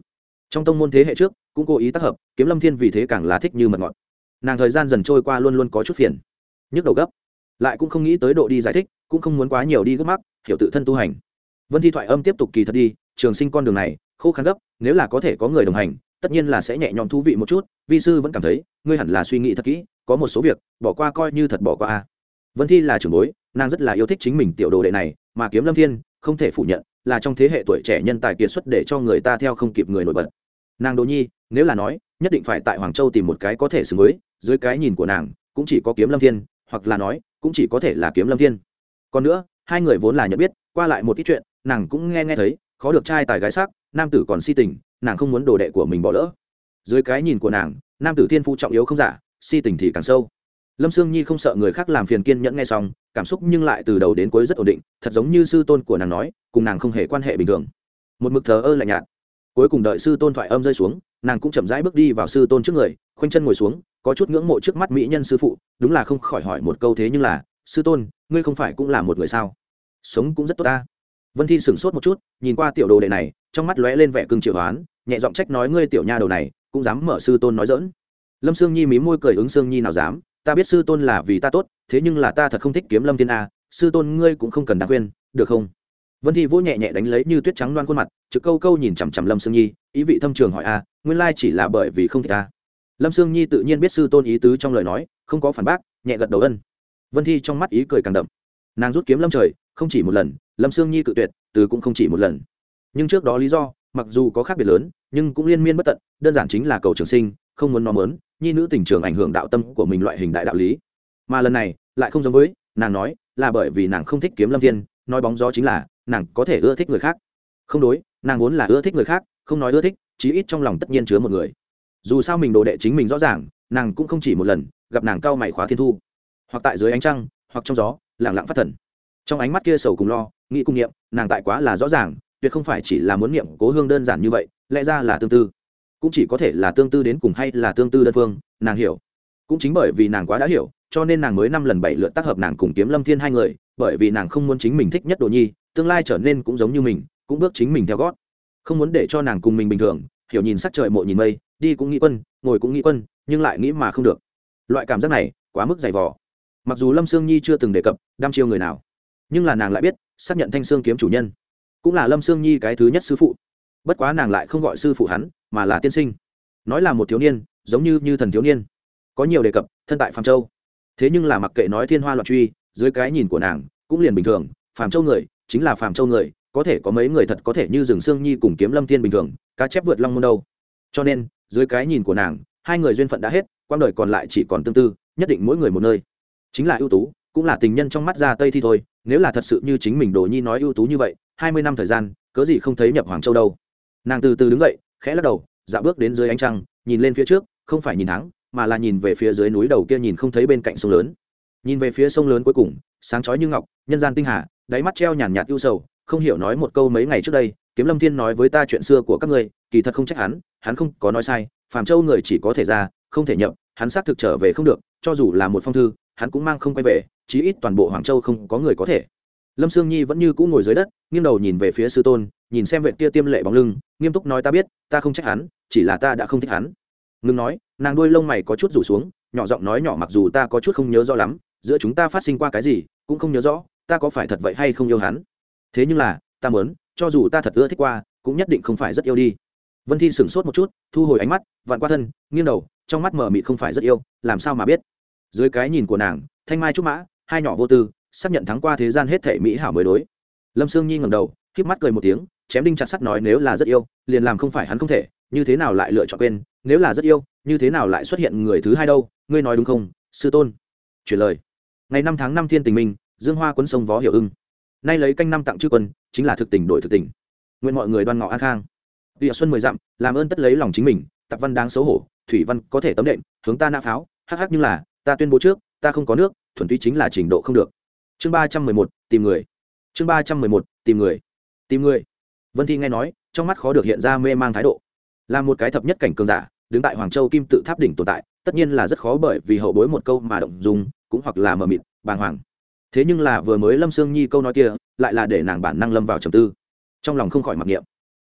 Trong tông môn thế hệ trước, cũng cố ý tác hợp, kiếm lâm thiên vì thế càng là thích như mật ngọt. Nàng thời gian dần trôi qua luôn luôn có chút phiền. Nhức đầu gấp. Lại cũng không nghĩ tới độ đi giải thích, cũng không muốn quá nhiều đi gấp mắc hiểu tự thân tu hành. Vân thi thoại âm tiếp tục kỳ thật đi, trường sinh con đường này, khô khăn gấp, nếu là có thể có người đồng hành, tất nhiên là sẽ nhẹ nhõm thú vị một chút, vi sư vẫn cảm thấy, ngươi hẳn là suy nghĩ thật kỹ, có một số việc, bỏ qua coi như thật bỏ qua a. Vân thi là trưởng bối, nàng rất là yêu thích chính mình tiểu đồ đệ này, mà kiếm lâm thiên, không thể phủ nhận, là trong thế hệ tuổi trẻ nhân tài kiệt xuất để cho người ta theo không kịp người nổi bật. Nàng đỗ nhi, nếu là nói, nhất định phải tại hoàng châu tìm một cái có thể xứng với, dưới cái nhìn của nàng, cũng chỉ có kiếm lâm thiên, hoặc là nói, cũng chỉ có thể là kiếm lâm thiên. Còn nữa hai người vốn là nhận biết, qua lại một ít chuyện, nàng cũng nghe nghe thấy, khó được trai tài gái sắc, nam tử còn si tình, nàng không muốn đồ đệ của mình bỏ lỡ. Dưới cái nhìn của nàng, nam tử thiên phu trọng yếu không giả, si tình thì càng sâu. Lâm sương nhi không sợ người khác làm phiền kiên nhẫn nghe xong, cảm xúc nhưng lại từ đầu đến cuối rất ổn định, thật giống như sư tôn của nàng nói, cùng nàng không hề quan hệ bình thường. Một mực thờ ơ lạnh nhạt. Cuối cùng đợi sư tôn thoại âm rơi xuống, nàng cũng chậm rãi bước đi vào sư tôn trước người, khoanh chân ngồi xuống, có chút ngưỡng mộ trước mắt mỹ nhân sư phụ, đúng là không khỏi hỏi một câu thế nhưng là sư tôn, ngươi không phải cũng là một người sao? Sống cũng rất tốt ta. Vân thi sửng sốt một chút, nhìn qua tiểu đồ đệ này, trong mắt lóe lên vẻ cưng triệu hoán, nhẹ giọng trách nói ngươi tiểu nha đầu này, cũng dám mở sư tôn nói dỡn lâm sương nhi mí môi cười ứng sương nhi nào dám, ta biết sư tôn là vì ta tốt, thế nhưng là ta thật không thích kiếm lâm thiên a, sư tôn ngươi cũng không cần đáng khuyên được không? Vân thi vỗ nhẹ nhẹ đánh lấy như tuyết trắng loan khuôn mặt, trực câu câu nhìn chằm chằm lâm sương nhi, ý vị thâm trường hỏi a, nguyên lai chỉ là bởi vì không thích a. Lâm sương nhi tự nhiên biết sư tôn ý tứ trong lời nói, không có phản bác, nhẹ gật đầu ân vân thi trong mắt ý cười càng đậm. Nàng rút kiếm lâm trời, không chỉ một lần, lâm sương nhi cự tuyệt, từ cũng không chỉ một lần. Nhưng trước đó lý do, mặc dù có khác biệt lớn, nhưng cũng liên miên bất tận, đơn giản chính là cầu trường sinh, không muốn nó mớn, nhi nữ tình trường ảnh hưởng đạo tâm của mình loại hình đại đạo lý. Mà lần này, lại không giống với, nàng nói, là bởi vì nàng không thích kiếm lâm thiên, nói bóng gió chính là, nàng có thể ưa thích người khác. Không đối, nàng vốn là ưa thích người khác, không nói ưa thích, chí ít trong lòng tất nhiên chứa một người. Dù sao mình đồ đệ chính mình rõ ràng, nàng cũng không chỉ một lần, gặp nàng cao mày khóa thiên thu hoặc tại dưới ánh trăng, hoặc trong gió lẳng lặng phát thần. Trong ánh mắt kia sầu cùng lo, nghĩ cung nghiệm nàng tại quá là rõ ràng, tuyệt không phải chỉ là muốn niệm cố hương đơn giản như vậy, lẽ ra là tương tư. Cũng chỉ có thể là tương tư đến cùng hay là tương tư đơn phương, nàng hiểu. Cũng chính bởi vì nàng quá đã hiểu, cho nên nàng mới năm lần bảy lượt tác hợp nàng cùng kiếm lâm thiên hai người, bởi vì nàng không muốn chính mình thích nhất đồ nhi, tương lai trở nên cũng giống như mình, cũng bước chính mình theo gót. Không muốn để cho nàng cùng mình bình thường, hiểu nhìn sắc trời mộ nhìn mây, đi cũng nghĩ quân, ngồi cũng nghĩ quân, nhưng lại nghĩ mà không được. Loại cảm giác này, quá mức dày vò mặc dù lâm sương nhi chưa từng đề cập đam chiêu người nào nhưng là nàng lại biết xác nhận thanh sương kiếm chủ nhân cũng là lâm sương nhi cái thứ nhất sư phụ bất quá nàng lại không gọi sư phụ hắn mà là tiên sinh nói là một thiếu niên giống như như thần thiếu niên có nhiều đề cập thân tại phạm châu thế nhưng là mặc kệ nói thiên hoa loạn truy dưới cái nhìn của nàng cũng liền bình thường phạm châu người chính là phạm châu người có thể có mấy người thật có thể như rừng sương nhi cùng kiếm lâm thiên bình thường cá chép vượt long môn đâu cho nên dưới cái nhìn của nàng hai người duyên phận đã hết quang đời còn lại chỉ còn tương tư nhất định mỗi người một nơi chính là ưu tú, cũng là tình nhân trong mắt ra tây thi thôi, nếu là thật sự như chính mình đồ nhi nói ưu tú như vậy, hai mươi năm thời gian, cớ gì không thấy nhập hoàng châu đâu. Nàng từ từ đứng dậy, khẽ lắc đầu dạ bước đến dưới ánh trăng, nhìn lên phía trước, không phải nhìn thắng mà là nhìn về phía dưới núi đầu kia nhìn không thấy bên cạnh sông lớn. Nhìn về phía sông lớn cuối cùng, sáng chói như ngọc, nhân gian tinh hà, đáy mắt treo nhàn nhạt ưu sầu, không hiểu nói một câu mấy ngày trước đây, kiếm lâm thiên nói với ta chuyện xưa của các ngươi, kỳ thật không trách hắn hắn không có nói sai, phàm châu người chỉ có thể ra, không thể nhập, hắn xác thực trở về không được, cho dù là một phong thư hắn cũng mang không quay về, chí ít toàn bộ hoàng châu không có người có thể. Lâm sương nhi vẫn như cũ ngồi dưới đất, nghiêng đầu nhìn về phía sư tôn, nhìn xem vệ kia tiêm lệ bóng lưng, nghiêm túc nói ta biết, ta không trách hắn, chỉ là ta đã không thích hắn. Ngừng nói, nàng đuôi lông mày có chút rủ xuống, nhỏ giọng nói nhỏ mặc dù ta có chút không nhớ rõ lắm, giữa chúng ta phát sinh qua cái gì, cũng không nhớ rõ, ta có phải thật vậy hay không yêu hắn. Thế nhưng là, ta mớn cho dù ta thật ưa thích qua, cũng nhất định không phải rất yêu đi. Vân thi sửng sốt một chút, thu hồi ánh mắt, vặn qua thân, nghiêng đầu, trong mắt mờ mịt không phải rất yêu, làm sao mà biết dưới cái nhìn của nàng, thanh mai trúc mã, hai nhỏ vô tư xác nhận thắng qua thế gian hết thể mỹ hảo mới đối. Lâm sương nhi ngầm đầu k mắt cười một tiếng, chém đinh chặt sắt nói nếu là rất yêu, liền làm không phải hắn không thể, như thế nào lại lựa chọn quên, nếu là rất yêu, như thế nào lại xuất hiện người thứ hai đâu, ngươi nói đúng không, sư tôn? Chuyển lời. Ngày năm tháng năm thiên tình minh, dương hoa quấn sông vó hiểu ưng. Nay lấy canh năm tặng chư quân, chính là thực tình đổi thực tình. Nguyện mọi người đoan ngọ an khang. Địa xuân mười dặm, làm ơn tất lấy lòng chính mình, tạp văn đáng xấu hổ, thủy văn có thể tấm đệm, hướng ta nã pháo, hắc hắc như là ta tuyên bố trước, ta không có nước, thuần túy chính là trình độ không được. Chương ba trăm mười một, tìm người. Chương ba trăm mười một, tìm người. Tìm người. Vân thi nghe nói, trong mắt khó được hiện ra mê mang thái độ. Là một cái thập nhất cảnh cường giả, đứng tại hoàng châu kim tự tháp đỉnh tồn tại, tất nhiên là rất khó bởi vì hậu bối một câu mà động dùng cũng hoặc là mờ mịt, bàng hoàng. Thế nhưng là vừa mới lâm sương nhi câu nói kia, lại là để nàng bản năng lâm vào trầm tư. Trong lòng không khỏi mặc niệm.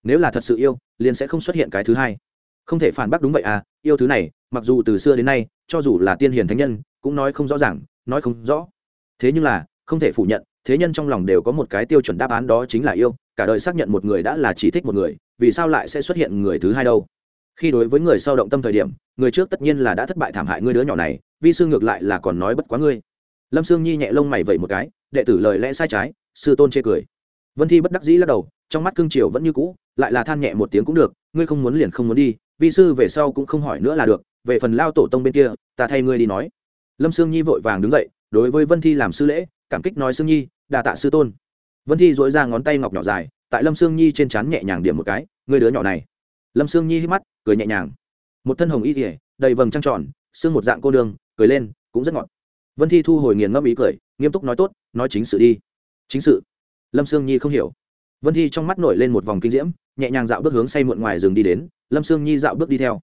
Nếu là thật sự yêu, liền sẽ không xuất hiện cái thứ hai không thể phản bác đúng vậy à yêu thứ này, mặc dù từ xưa đến nay, cho dù là tiên hiền thánh nhân, cũng nói không rõ ràng, nói không rõ. Thế nhưng là, không thể phủ nhận, thế nhân trong lòng đều có một cái tiêu chuẩn đáp án đó chính là yêu, cả đời xác nhận một người đã là chỉ thích một người, vì sao lại sẽ xuất hiện người thứ hai đâu? Khi đối với người sau động tâm thời điểm, người trước tất nhiên là đã thất bại thảm hại ngươi đứa nhỏ này, vi sư ngược lại là còn nói bất quá ngươi. Lâm sương nhi nhẹ lông mày vẩy một cái, đệ tử lời lẽ sai trái, sư tôn chê cười. Vân thi bất đắc dĩ lắc đầu, trong mắt cương triều vẫn như cũ, lại là than nhẹ một tiếng cũng được, ngươi không muốn liền không muốn đi vi sư về sau cũng không hỏi nữa là được, về phần lao tổ tông bên kia, ta thay ngươi đi nói. Lâm sương nhi vội vàng đứng dậy, đối với vân thi làm sư lễ, cảm kích nói sương nhi đà tạ sư tôn. Vân thi dỗi ra ngón tay ngọc nhỏ dài, tại lâm sương nhi trên trán nhẹ nhàng điểm một cái người đứa nhỏ này. Lâm sương nhi hít mắt, cười nhẹ nhàng. Một thân hồng y kỉa đầy vầng trăng tròn, xương một dạng cô đường cười lên, cũng rất ngọt. Vân thi thu hồi nghiền ngẫm ý cười, nghiêm túc nói tốt, nói chính sự đi. Chính sự. Lâm sương nhi không hiểu. Vân thi trong mắt nổi lên một vòng kinh diễm, nhẹ nhàng dạo bước hướng say muộn ngoài rừng đi đến lâm sương nhi dạo bước đi theo.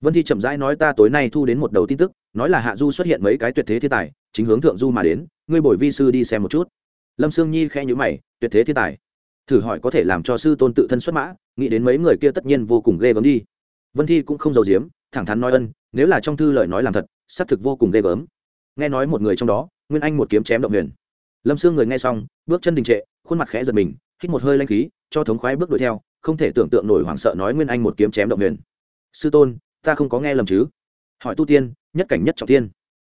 Vân thi chậm rãi nói, ta tối nay thu đến một đầu tin tức, nói là hạ du xuất hiện mấy cái tuyệt thế thiên tài, chính hướng thượng du mà đến, ngươi bồi vi sư đi xem một chút. Lâm sương nhi khẽ nhữ mày, tuyệt thế thiên tài? Thử hỏi có thể làm cho sư tôn tự thân xuất mã, nghĩ đến mấy người kia tất nhiên vô cùng ghê gớm đi. Vân thi cũng không giàu giếm, thẳng thắn nói, ân, nếu là trong thư lời nói làm thật, xác thực vô cùng ghê gớm. Nghe nói một người trong đó, nguyên anh một kiếm chém động huyền. Lâm sương người nghe xong, bước chân đình trệ, khuôn mặt khẽ giật mình, hít một hơi lanh khí, cho thống khoái bước đuổi theo không thể tưởng tượng nổi hoảng sợ nói nguyên anh một kiếm chém động huyền. Sư tôn, ta không có nghe lầm chứ? Hỏi tu tiên, nhất cảnh nhất trọng tiên.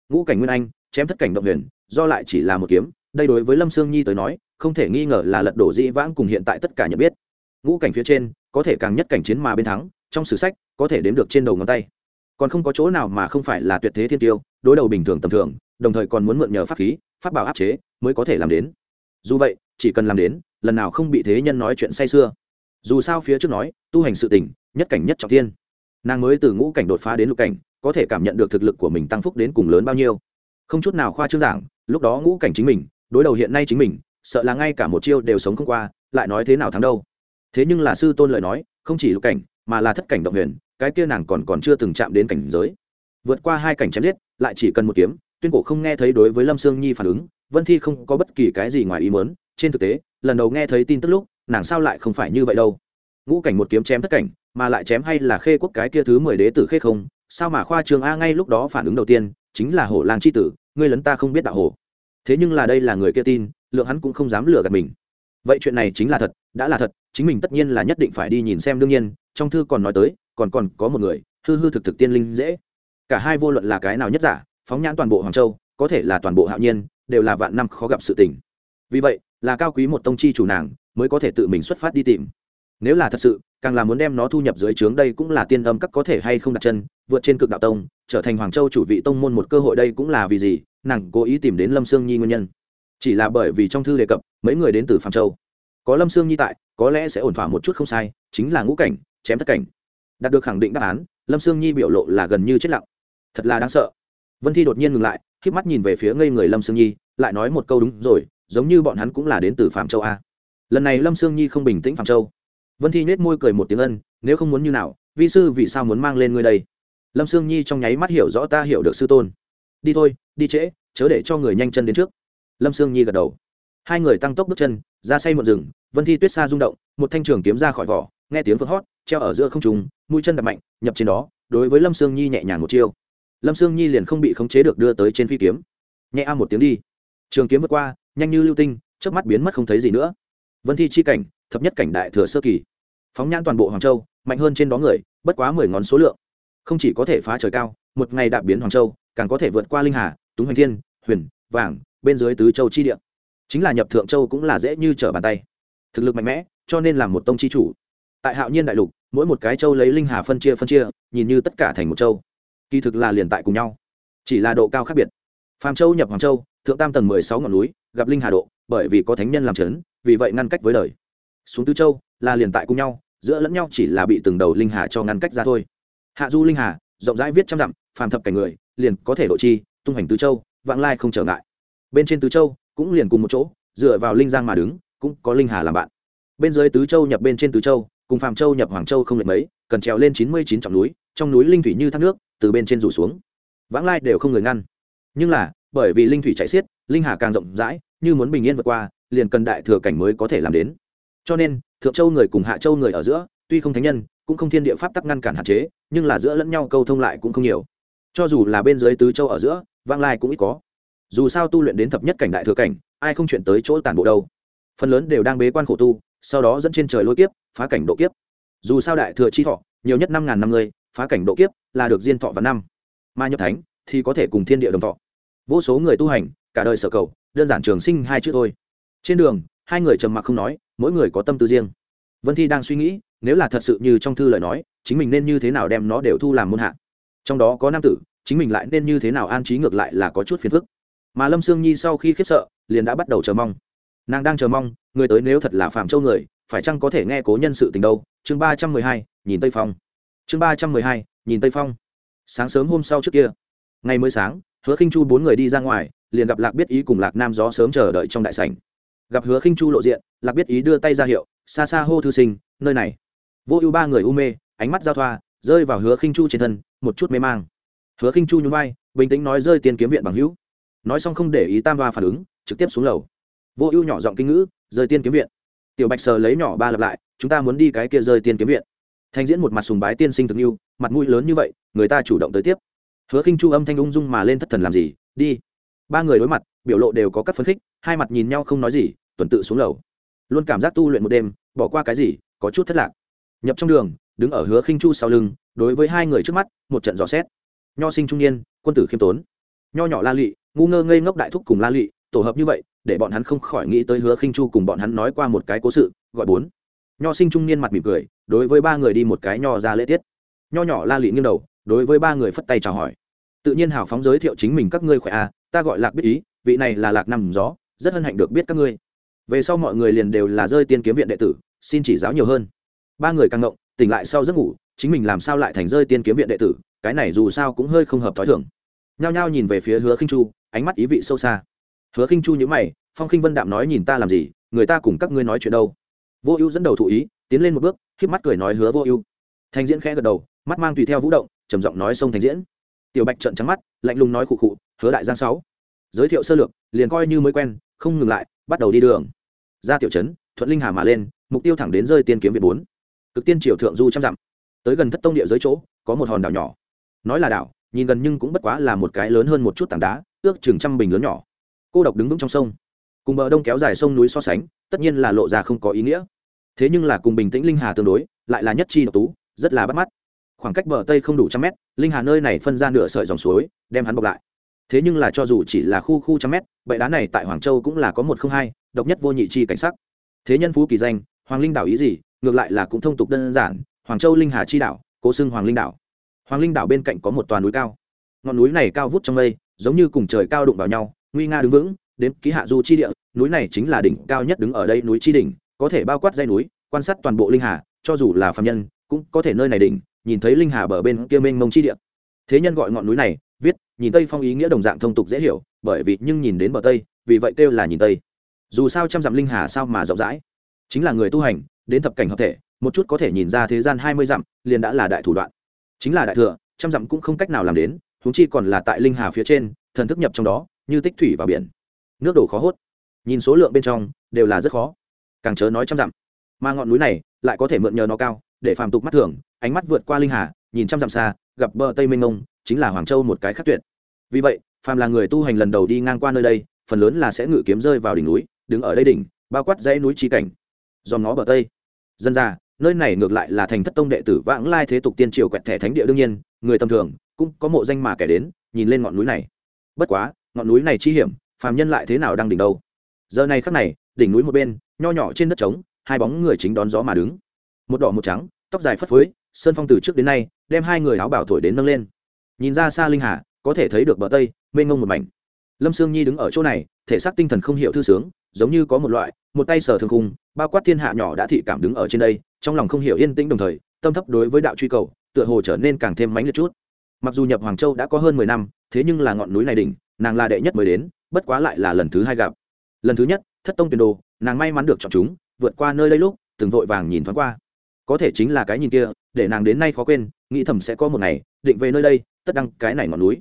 Ngũ cảnh nguyên anh, chém thất cảnh động huyền, do lại chỉ là một kiếm. Đây đối với lâm sương nhi tới nói, không thể nghi ngờ là lật đổ dĩ vãng cùng hiện tại tất cả nhận biết. Ngũ cảnh phía trên, có thể càng nhất cảnh chiến mà bên thắng, trong sử sách, có thể đếm được trên đầu ngón tay. Còn không có chỗ nào mà không phải là tuyệt thế thiên tiêu, đối đầu bình thường tầm thường, đồng thời còn muốn mượn nhờ pháp khí, pháp bảo áp chế, mới có thể làm đến. Dù vậy, chỉ cần làm đến, lần nào không bị thế nhân nói chuyện say xưa dù sao phía trước nói, tu hành sự tình, nhất cảnh nhất trọng thiên. Nàng mới từ ngũ cảnh đột phá đến lục cảnh, có thể cảm nhận được thực lực của mình tăng phúc đến cùng lớn bao nhiêu. Không chút nào khoa trương giảng, lúc đó ngũ cảnh chính mình, đối đầu hiện nay chính mình, sợ là ngay cả một chiêu đều sống không qua, lại nói thế nào thắng đâu. Thế nhưng là sư tôn lời nói, không chỉ lục cảnh, mà là thất cảnh động huyền, cái kia nàng còn còn chưa từng chạm đến cảnh giới. Vượt qua hai cảnh chém giết, lại chỉ cần một kiếm, tuyên cổ không nghe thấy đối với lâm sương nhi phản ứng, vân thi không có bất kỳ cái gì ngoài ý mớn trên thực tế, lần đầu nghe thấy tin tức lúc nàng sao lại không phải như vậy đâu? Ngũ cảnh một kiếm chém thất cảnh, mà lại chém hay là khê quốc cái kia thứ mười đế tử khê không? Sao mà khoa trường a ngay lúc đó phản ứng đầu tiên chính là hổ lang c h i tử, ngươi lấn ta không biết đạo hồ thế nhưng là đây là người kia tin, lượng hắn cũng không dám lừa gạt mình. Vậy chuyện này chính là thật, đã là thật, chính mình tất nhiên là nhất định phải đi nhìn xem đương nhiên, trong thư còn nói tới, còn còn có một người, hư hư thực thực tiên linh dễ. Cả hai vô luận là cái nào nhất giả, phóng nhãn toàn bộ hoàng châu, có thể là toàn bộ hạo nhiên, đều là vạn năm khó gặp sự tình. Vì vậy, là cao quý một tông chi chủ nàng mới có thể tự mình xuất phát đi tìm. Nếu là thật sự, càng là muốn đem nó thu nhập dưới trướng đây cũng là tiên âm các có thể hay không đặt chân, vượt trên cực đạo tông, trở thành hoàng châu chủ vị tông môn một cơ hội đây cũng là vì gì, nàng cố ý tìm đến lâm sương nhi nguyên nhân. Chỉ là bởi vì trong thư đề cập, mấy người đến từ phạm châu. Có lâm sương nhi tại, có lẽ sẽ ổn thỏa một chút không sai, chính là ngũ cảnh, chém thất cảnh. Đạt được khẳng định đáp án, lâm sương nhi biểu lộ là gần như chết lặng. Thật là đáng sợ. Vân thi đột nhiên ngừng lại k h mắt nhìn về phía ngây người lâm sương nhi, lại nói một câu đúng rồi, giống như bọn hắn cũng là đến từ phạm châu a lần này lâm sương nhi không bình tĩnh phạm châu vân thi nhét môi cười một tiếng ân nếu không muốn như nào vi sư vì sao muốn mang lên ngươi đây lâm sương nhi trong nháy mắt hiểu rõ ta hiểu được sư tôn đi thôi đi trễ chớ để cho người nhanh chân đến trước lâm sương nhi gật đầu hai người tăng tốc bước chân ra say một rừng vân thi tuyết xa rung động một thanh trường kiếm ra khỏi vỏ nghe tiếng vỡ hót treo ở giữa không trùng mũi chân đập mạnh nhập trên đó đối với lâm sương nhi nhẹ nhàng một chiêu lâm sương nhi liền không bị khống chế được đưa tới trên phi kiếm nhẹ a một tiếng đi trường kiếm vượt qua nhanh như lưu tinh trước mắt biến mất không thấy gì nữa vân thi chi cảnh, thập nhất cảnh đại thừa sơ kỳ. Phóng nhãn toàn bộ hoàng châu, mạnh hơn trên đó người, bất quá mười ngón số lượng. Không chỉ có thể phá trời cao, một ngày đạp biến hoàng châu, càng có thể vượt qua linh hà, túng hoành thiên, huyền, vàng, bên dưới tứ châu chi địa. Chính là nhập thượng châu cũng là dễ như trở bàn tay. Thực lực mạnh mẽ, cho nên là một tông chi chủ. Tại hạo nhiên đại lục, mỗi một cái châu lấy linh hà phân chia phân chia, nhìn như tất cả thành một châu. Kỳ thực là liền tại cùng nhau. Chỉ là độ cao khác biệt. Phàm châu nhập hoàng châu, thượng tam tầng mười sáu ngọn núi, gặp linh hà độ bởi vì có thánh nhân làm trấn, vì vậy ngăn cách với đời. Xuống tứ châu, là liền tại cùng nhau, giữa lẫn nhau chỉ là bị từng đầu linh hà cho ngăn cách ra thôi. Hạ du linh hà, rộng rãi viết trăm dặm, phàm thập cảnh người, liền có thể độ chi, tung hành tứ châu, vãng lai không trở ngại. Bên trên tứ châu, cũng liền cùng một chỗ, dựa vào linh giang mà đứng, cũng có linh hà làm bạn. Bên dưới tứ châu nhập bên trên tứ châu, cùng phàm châu nhập hoàng châu không lệch mấy, cần trèo lên chín mươi chín trọng núi, trong núi linh thủy như thác nước, từ bên trên rủ xuống. Vãng lai đều không người ngăn. Nhưng là, bởi vì linh thủy chạy xiết, linh hà càng rộng rãi như muốn bình yên vượt qua, liền cần đại thừa cảnh mới có thể làm đến. Cho nên, thượng châu người cùng hạ châu người ở giữa, tuy không thánh nhân, cũng không thiên địa pháp tắc ngăn cản hạn chế, nhưng là giữa lẫn nhau câu thông lại cũng không nhiều. Cho dù là bên dưới tứ châu ở giữa vang lai cũng ít có. Dù sao tu luyện đến thập nhất cảnh đại thừa cảnh, ai không chuyện tới chỗ tản bộ đâu. Phần lớn đều đang bế quan khổ tu, sau đó dẫn trên trời lôi kiếp, phá cảnh độ kiếp. Dù sao đại thừa chi thọ, nhiều nhất năm ngàn năm người, phá cảnh độ kiếp là được diên thọ và năm. Mà nhập thánh thì có thể cùng thiên địa đồng thọ. Vô số người tu hành, cả đời sở cầu đơn giản trường sinh hai chữ thôi. Trên đường, hai người trầm mặc không nói, mỗi người có tâm tư riêng. Vân thi đang suy nghĩ, nếu là thật sự như trong thư lời nói, chính mình nên như thế nào đem nó đều thu làm môn hạ. Trong đó có nam tử, chính mình lại nên như thế nào an trí ngược lại là có chút phiền phức. Mà lâm sương nhi sau khi khiếp sợ, liền đã bắt đầu chờ mong. Nàng đang chờ mong, người tới nếu thật là phạm châu người, phải chăng có thể nghe cố nhân sự tình đâu? Chương ba trăm mười hai, nhìn tây phong. Chương ba trăm mười hai, nhìn tây phong. Sáng sớm hôm sau trước kia, ngày mới sáng, hứa khinh chu bốn người đi ra ngoài liền gặp lạc biết ý cùng lạc nam gió sớm chờ đợi trong đại sảnh. Gặp hứa khinh chu lộ diện, lạc biết ý đưa tay ra hiệu xa xa hô thư sinh, nơi này. Vô ưu ba người u mê, ánh mắt giao thoa, rơi vào hứa khinh chu trên thân, một chút mê mang. Hứa khinh chu nhún vai, bình tĩnh nói rơi tiền kiếm viện bằng hữu. Nói xong không để ý tam ba phản ứng, trực tiếp xuống lầu. Vô ưu nhỏ giọng kinh ngữ, rơi tiên kiếm viện. Tiểu bạch sờ lấy nhỏ ba lặp lại, chúng ta muốn đi cái kia rơi tiên kiếm viện. Thanh diễn một mặt sùng bái tiên sinh thực yêu mặt mũi lớn như vậy, người ta chủ động tới tiếp. Hứa khinh chu âm thanh ung dung mà lên thất thần làm gì, đi ba người đối mặt, biểu lộ đều có các phấn khích, hai mặt nhìn nhau không nói gì, tuần tự xuống lầu. Luôn cảm giác tu luyện một đêm, bỏ qua cái gì, có chút thất lạc. Nhập trong đường, đứng ở hứa khinh chu sau lưng, đối với hai người trước mắt, một trận dò xét. Nho sinh trung niên, quân tử khiêm tốn. Nho nhỏ la lị ngu ngơ ngây ngốc đại thúc cùng la lị tổ hợp như vậy, để bọn hắn không khỏi nghĩ tới hứa khinh chu cùng bọn hắn nói qua một cái cố sự, gọi bốn. Nho sinh trung niên mặt mỉm cười, đối với ba người đi một cái nho ra lễ tiết. Nho nhỏ la lị nghiêng đầu, đối với ba người phất tay chào hỏi. Tự nhiên hào phóng giới thiệu chính mình các ngươi khỏe à ta gọi lạc biết ý, vị này là lạc nằm gió, rất hân hạnh được biết các ngươi. Về sau mọi người liền đều là rơi tiên kiếm viện đệ tử, xin chỉ giáo nhiều hơn. Ba người càng ngộng, tỉnh lại sau giấc ngủ, chính mình làm sao lại thành rơi tiên kiếm viện đệ tử, cái này dù sao cũng hơi không hợp t h ó i thưởng nhao nhao nhìn về phía hứa khinh chu, ánh mắt ý vị sâu xa. Hứa khinh chu nhữ mày, phong khinh vân đạm nói nhìn ta làm gì, người ta cùng các ngươi nói chuyện đâu. Vô ưu dẫn đầu thụ ý, tiến lên một bước k mắt cười nói hứa vô ưu. Thành diễn khẽ gật đầu, mắt mang tùy theo vũ động, trầm giọng nói sông thành diễn. Tiểu bạch trận trắng mắt lạnh lùng nói khụ khụ, hứa đại giang sáu. Giới thiệu sơ lược, liền coi như mới quen, không ngừng lại, bắt đầu đi đường. Ra tiểu trấn, thuận linh hà mà lên, mục tiêu thẳng đến rơi tiên kiếm việt bốn. Cực tiên triều thượng du trăm dặm. Tới gần thất tông địa giới chỗ, có một hòn đảo nhỏ. Nói là đảo, nhìn gần nhưng cũng bất quá là một cái lớn hơn một chút tảng đá, ước chừng trăm bình lớn nhỏ. Cô độc đứng vững trong sông. Cùng bờ đông kéo dài sông núi so sánh, tất nhiên là lộ ra không có ý nghĩa. Thế nhưng là cùng bình tĩnh linh hà tương đối, lại là nhất chi độc tú, rất là bắt mắt khoảng cách bờ tây không đủ trăm mét, linh hà nơi này phân ra nửa sợi dòng suối, đem hắn bọc lại. Thế nhưng là cho dù chỉ là khu khu trăm mét, bệ đá này tại hoàng châu cũng là có một không hai, độc nhất vô nhị chi cảnh sắc. Thế nhân phú kỳ danh, hoàng linh đảo ý gì, ngược lại là cũng thông tục đơn giản, hoàng châu linh hà chi đảo, cố xưng hoàng linh đảo. Hoàng linh đảo bên cạnh có một toàn núi cao. Ngọn núi này cao vút trong mây, giống như cùng trời cao đụng vào nhau, nguy nga đứng vững, đến ký hạ du chi địa, núi này chính là đỉnh cao nhất đứng ở đây núi chi đỉnh, có thể bao quát dây núi, quan sát toàn bộ linh hà, cho dù là phạm nhân, cũng có thể nơi này đỉnh nhìn thấy linh hà bờ bên kia mênh mông chi địa. Thế nhân gọi ngọn núi này, viết, nhìn tây phong ý nghĩa đồng dạng thông tục dễ hiểu, bởi vì nhưng nhìn đến bờ tây, vì vậy kêu là nhìn tây. Dù sao trăm dặm linh hà sao mà rộng rãi? Chính là người tu hành, đến thập cảnh hợp thể, một chút có thể nhìn ra thế gian hai mươi dặm, liền đã là đại thủ đoạn. Chính là đại thừa, trăm dặm cũng không cách nào làm đến, huống chi còn là tại linh hà phía trên, thần thức nhập trong đó, như tích thủy vào biển. Nước đổ khó hốt. Nhìn số lượng bên trong, đều là rất khó. Càng chớ nói trăm dặm. Mà ngọn núi này, lại có thể mượn nhờ nó cao, để phàm tục mắt thường ánh mắt vượt qua linh hà, nhìn trăm dặm xa, gặp bờ tây mênh mông chính là hoàng châu một cái khắc tuyệt. Vì vậy, phàm là người tu hành lần đầu đi ngang qua nơi đây, phần lớn là sẽ ngự kiếm rơi vào đỉnh núi, đứng ở đây đỉnh, bao quát dãy núi trí cảnh. Dòm ngó bờ tây. Dân ra nơi này ngược lại là thành thất tông đệ tử vãng lai thế tục tiên triều quẹt thẻ thánh địa đương nhiên, người tầm thường, cũng có mộ danh mà kẻ đến, nhìn lên ngọn núi này. Bất quá, ngọn núi này chi hiểm, phàm nhân lại thế nào đang đỉnh đâu? Giờ này khắc này, đỉnh núi một bên, nho nhỏ trên đất trống, hai bóng người chính đón gió mà đứng. Một đỏ một trắng, tóc dài phất phới sơn phong từ trước đến nay đem hai người áo bảo thổi đến nâng lên. Nhìn ra xa linh hà, có thể thấy được bờ tây, mênh ngông một mảnh. Lâm sương nhi đứng ở chỗ này, thể xác tinh thần không hiểu thư sướng, giống như có một loại, một tay sở thường khung, bao quát thiên hạ nhỏ đã thị cảm đứng ở trên đây, trong lòng không hiểu yên tĩnh đồng thời, tâm thấp đối với đạo truy cầu, tựa hồ trở nên càng thêm mãnh liệt chút. Mặc dù nhập hoàng châu đã có hơn mười năm, thế nhưng là ngọn núi này đỉnh, nàng là đệ nhất mới đến, bất quá lại là lần thứ hai gặp. Lần thứ nhất, thất tông tiền đồ, nàng may mắn được chọn chúng, vượt qua nơi đây lúc, từng vội vàng nhìn thoáng qua có thể chính là cái nhìn kia, để nàng đến nay khó quên, nghĩ thầm sẽ có một ngày, định về nơi đây, tất đăng cái này ngọn núi.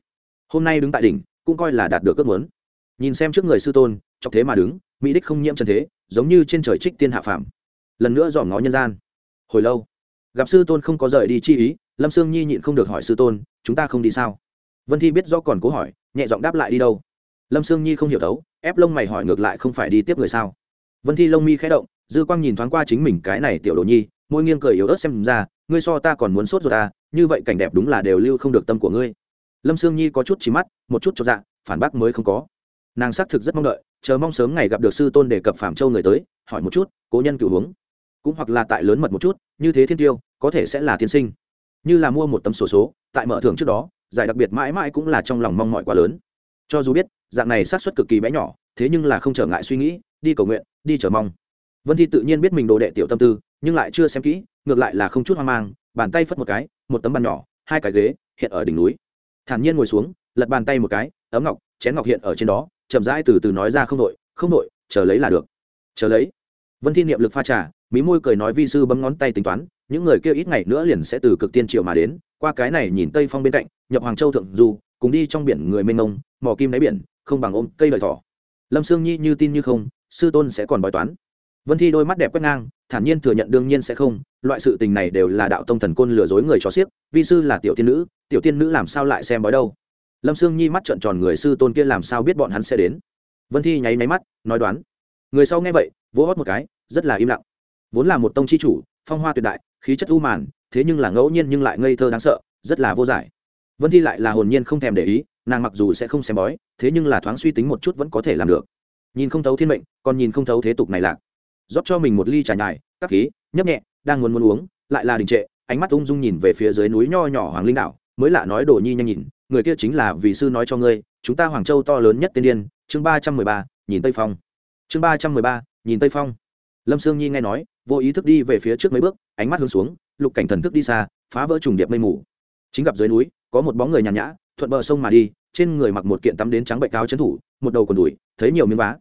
Hôm nay đứng tại đỉnh, cũng coi là đạt được ước muốn. Nhìn xem trước người sư tôn, chọc thế mà đứng, mỹ đích không nhiễm trần thế, giống như trên trời trích tiên hạ phàm. Lần nữa dòm ngó nhân gian. Hồi lâu, gặp sư tôn không có rời đi chi ý, lâm sương nhi nhịn không được hỏi sư tôn, chúng ta không đi sao? Vân thi biết do còn cố hỏi, nhẹ giọng đáp lại đi đâu? Lâm sương nhi không hiểu thấu, ép lông mày hỏi ngược lại không phải đi tiếp người sao? Vân thi lông mi khẽ động, dư quang nhìn thoáng qua chính mình cái này tiểu đồ nhi môi nghiêng cười yếu ớt xem ra ngươi so ta còn muốn sốt ruột ta như vậy cảnh đẹp đúng là đều lưu không được tâm của ngươi. Lâm sương nhi có chút chỉ mắt một chút cho dạ phản bác mới không có. Nàng xác thực rất mong đợi chờ mong sớm ngày gặp được sư tôn đề cập phạm châu người tới hỏi một chút cố nhân cựu hướng. Cũng hoặc là tại lớn mật một chút như thế thiên tiêu có thể sẽ là tiên sinh. Như là mua một tấm sổ số, số tại mở thưởng trước đó giải đặc biệt mãi mãi cũng là trong lòng mong mỏi quá lớn. Cho dù biết dạng này sát suất cực kỳ bé nhỏ thế nhưng là không trở ngại suy nghĩ đi cầu nguyện đi chờ mong. Vân thi tự nhiên biết mình đồ đệ tiểu tâm tư nhưng lại chưa xem kỹ, ngược lại là không chút hoang mang, bàn tay phất một cái, một tấm bàn nhỏ, hai cái ghế, hiện ở đỉnh núi. Thản nhiên ngồi xuống, lật bàn tay một cái, ấm ngọc, chén ngọc hiện ở trên đó, chậm rãi từ từ nói ra không đội không đội chờ lấy là được. Chờ lấy. Vân thi niệm lực pha trà, mí môi cười nói vi sư bấm ngón tay tính toán, những người kia ít ngày nữa liền sẽ từ cực tiên triều mà đến, qua cái này nhìn tây phong bên cạnh, nhập hoàng châu thượng du, cùng đi trong biển người mênh mông, mò kim đáy biển, không bằng ôm cây lợi thỏ. Lâm sương nhi như tin như không, sư tôn sẽ còn bói toán. Vân thi đôi mắt đẹp quét ngang thản nhiên thừa nhận đương nhiên sẽ không, loại sự tình này đều là đạo tông thần côn lừa dối người cho xiếc, vi sư là tiểu tiên nữ, tiểu tiên nữ làm sao lại xem bói đâu? Lâm sương nhi mắt trợn tròn người sư tôn kia làm sao biết bọn hắn sẽ đến? Vân thi nháy máy mắt, nói đoán. Người sau nghe vậy, vỗ hót một cái, rất là im lặng. Vốn là một tông chi chủ, phong hoa tuyệt đại, khí chất u màn, thế nhưng là ngẫu nhiên nhưng lại ngây thơ đáng sợ, rất là vô giải. Vân thi lại là hồn nhiên không thèm để ý, nàng mặc dù sẽ không xem bói, thế nhưng là thoáng suy tính một chút vẫn có thể làm được. Nhìn không thấu thiên mệnh, còn nhìn không thấu thế tục này lạc rót cho mình một ly trà nhài, các khí, nhấp nhẹ, đang muốn muốn uống, lại là đình trệ, ánh mắt ung dung nhìn về phía dưới núi nho nhỏ hoàng linh đảo, mới lạ nói đồ nhi nhanh nhìn, người kia chính là vì sư nói cho ngươi, chúng ta hoàng châu to lớn nhất tiên điên, chương ba trăm mười ba, nhìn tây phong. Chương ba trăm mười ba, nhìn tây phong. Lâm sương nhi nghe nói, vô ý thức đi về phía trước mấy bước, ánh mắt hướng xuống, lục cảnh thần thức đi xa, phá vỡ trùng điệp mây mù. Chính gặp dưới núi, có một bóng người nhàn nhã, thuận bờ sông mà đi, trên người mặc một kiện tắm đến trắng bệnh cao chấn thủ, một đầu còn đùi, thấy nhiều miếng vá.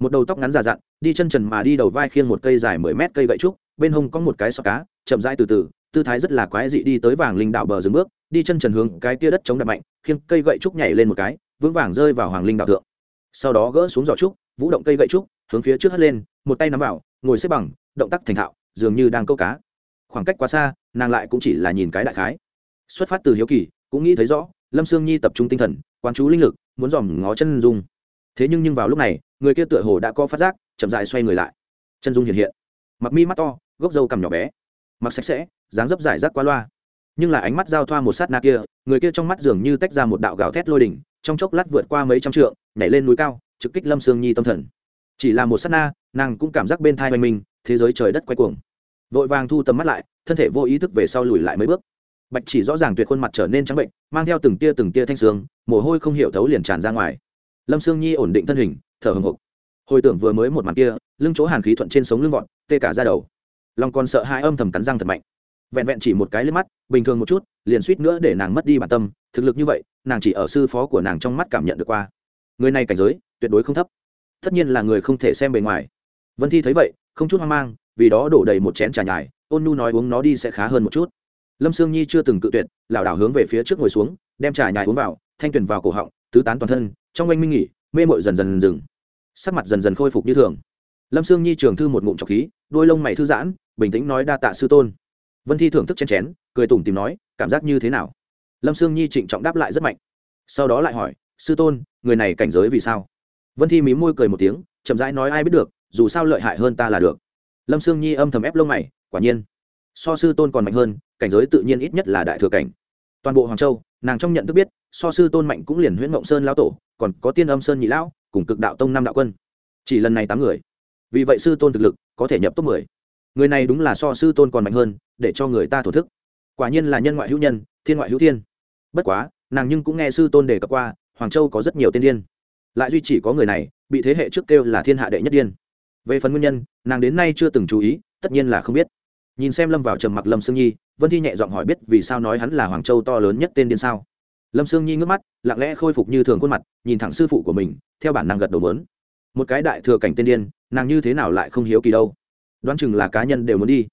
Một đầu tóc ngắn già dặn đi chân trần mà đi đầu vai khiêng một cây dài mười mét cây gậy trúc, bên hông có một cái sọ cá, chậm rãi từ từ, tư thái rất là quái dị đi tới vàng linh đạo bờ dừng bước, đi chân trần hướng cái tia đất chống đập mạnh, khiêng cây gậy trúc nhảy lên một cái, vững vàng rơi vào hoàng linh đạo thượng. Sau đó gỡ xuống giỏ trúc, vũ động cây gậy trúc, hướng phía trước hất lên, một tay nắm vào, ngồi xếp bằng, động tác thành thạo, dường như đang câu cá. Khoảng cách quá xa, nàng lại cũng chỉ là nhìn cái đại khái. Xuất phát từ hiếu kỳ, cũng nghĩ thấy rõ, lâm sương nhi tập trung tinh thần, quán chú linh lực, muốn dòm ngó chân dung thế nhưng nhưng vào lúc này, người kia tựa hồ đã có phát giác, chậm dại xoay người lại. Chân dung hiện hiện. Mặc mi mắt to, gốc râu cằm nhỏ bé. Mặc sạch sẽ, dáng dấp giải rác qua loa. Nhưng là ánh mắt giao thoa một sát na kia, người kia trong mắt dường như tách ra một đạo gạo thét lôi đỉnh, trong chốc lát vượt qua mấy trăm trượng, nhảy lên núi cao, trực kích lâm sương nhi tâm thần. Chỉ là một sát na, nàng cũng cảm giác bên thai oanh minh thế giới trời đất quay cuồng. Vội vàng thu tầm mắt lại, thân thể vô ý thức về sau lùi lại mấy bước. Bạch chỉ rõ ràng tuyệt khuôn mặt trở nên trắng bệnh, mang theo từng tia từng tia thanh sương, mồ hôi không hiểu thấu liền tràn ra ngoài lâm sương nhi ổn định thân hình, thở hồng hộc. Hồi tưởng vừa mới một màn kia, lưng chỗ hàn khí thuận trên sống lưng vọt, tê cả ra đầu. Lòng còn sợ hai âm thầm cắn răng thật mạnh. Vẹn vẹn chỉ một cái lên mắt, bình thường một chút, liền suýt nữa để nàng mất đi bản tâm. Thực lực như vậy, nàng chỉ ở sư phó của nàng trong mắt cảm nhận được qua. Người này cảnh giới, tuyệt đối không thấp. Tất nhiên là người không thể xem bề ngoài. Vân thi thấy vậy, không chút hoang mang, vì đó đổ đầy một chén trà nhài, ôn nu nói uống nó đi sẽ khá hơn một chút. Lâm sương nhi chưa từng cự tuyệt, lảo đảo hướng về phía trước ngồi xuống, đem trà nhài uống vào, thanh tuyền vào cổ họng, tứ tán toàn thân trong oanh minh nghỉ, mê mội dần dần dừng. Sắc mặt dần dần khôi phục như thường. Lâm sương nhi trường thư một ngụm trọc khí, đôi lông mày thư giãn, bình tĩnh nói đa tạ sư tôn. Vân thi thưởng thức chen chén, cười tủm tìm nói, cảm giác như thế nào? Lâm sương nhi trịnh trọng đáp lại rất mạnh. Sau đó lại hỏi, sư tôn, người này cảnh giới vì sao? Vân thi mí môi cười một tiếng, chậm rãi nói ai biết được, dù sao lợi hại hơn ta là được. Lâm sương nhi âm thầm ép lông mày, quả nhiên. So sư tôn còn mạnh hơn, cảnh giới tự nhiên ít nhất là đại thừa cảnh. Toàn bộ hoàng châu, nàng trong nhận thức biết so sư tôn mạnh cũng liền huyễn mộng sơn lão tổ, còn có tiên âm sơn nhị lão, cùng cực đạo tông năm đạo quân. Chỉ lần này tám người. Vì vậy sư tôn thực lực có thể nhập top mười. Người này đúng là so sư tôn còn mạnh hơn, để cho người ta thổ thức. Quả nhiên là nhân ngoại hữu nhân, thiên ngoại hữu thiên. Bất quá, nàng nhưng cũng nghe sư tôn đề cập qua, hoàng châu có rất nhiều tiên điên. Lại duy chỉ có người này, bị thế hệ trước kêu là thiên hạ đệ nhất điên. Về phần nguyên nhân, nàng đến nay chưa từng chú ý, tất nhiên là không biết. Nhìn xem lâm vào trầm mặc lâm sương nhi, vân thi nhẹ giọng hỏi biết vì sao nói hắn là hoàng châu to lớn nhất tên điên sao? Lâm sương nhi ngước mắt, lặng lẽ khôi phục như thường khuôn mặt, nhìn thẳng sư phụ của mình, theo bản năng gật đầu mớn một cái đại thừa cảnh tiên điên, nàng như thế nào lại không hiếu kỳ đâu. Đoán chừng là cá nhân đều muốn đi.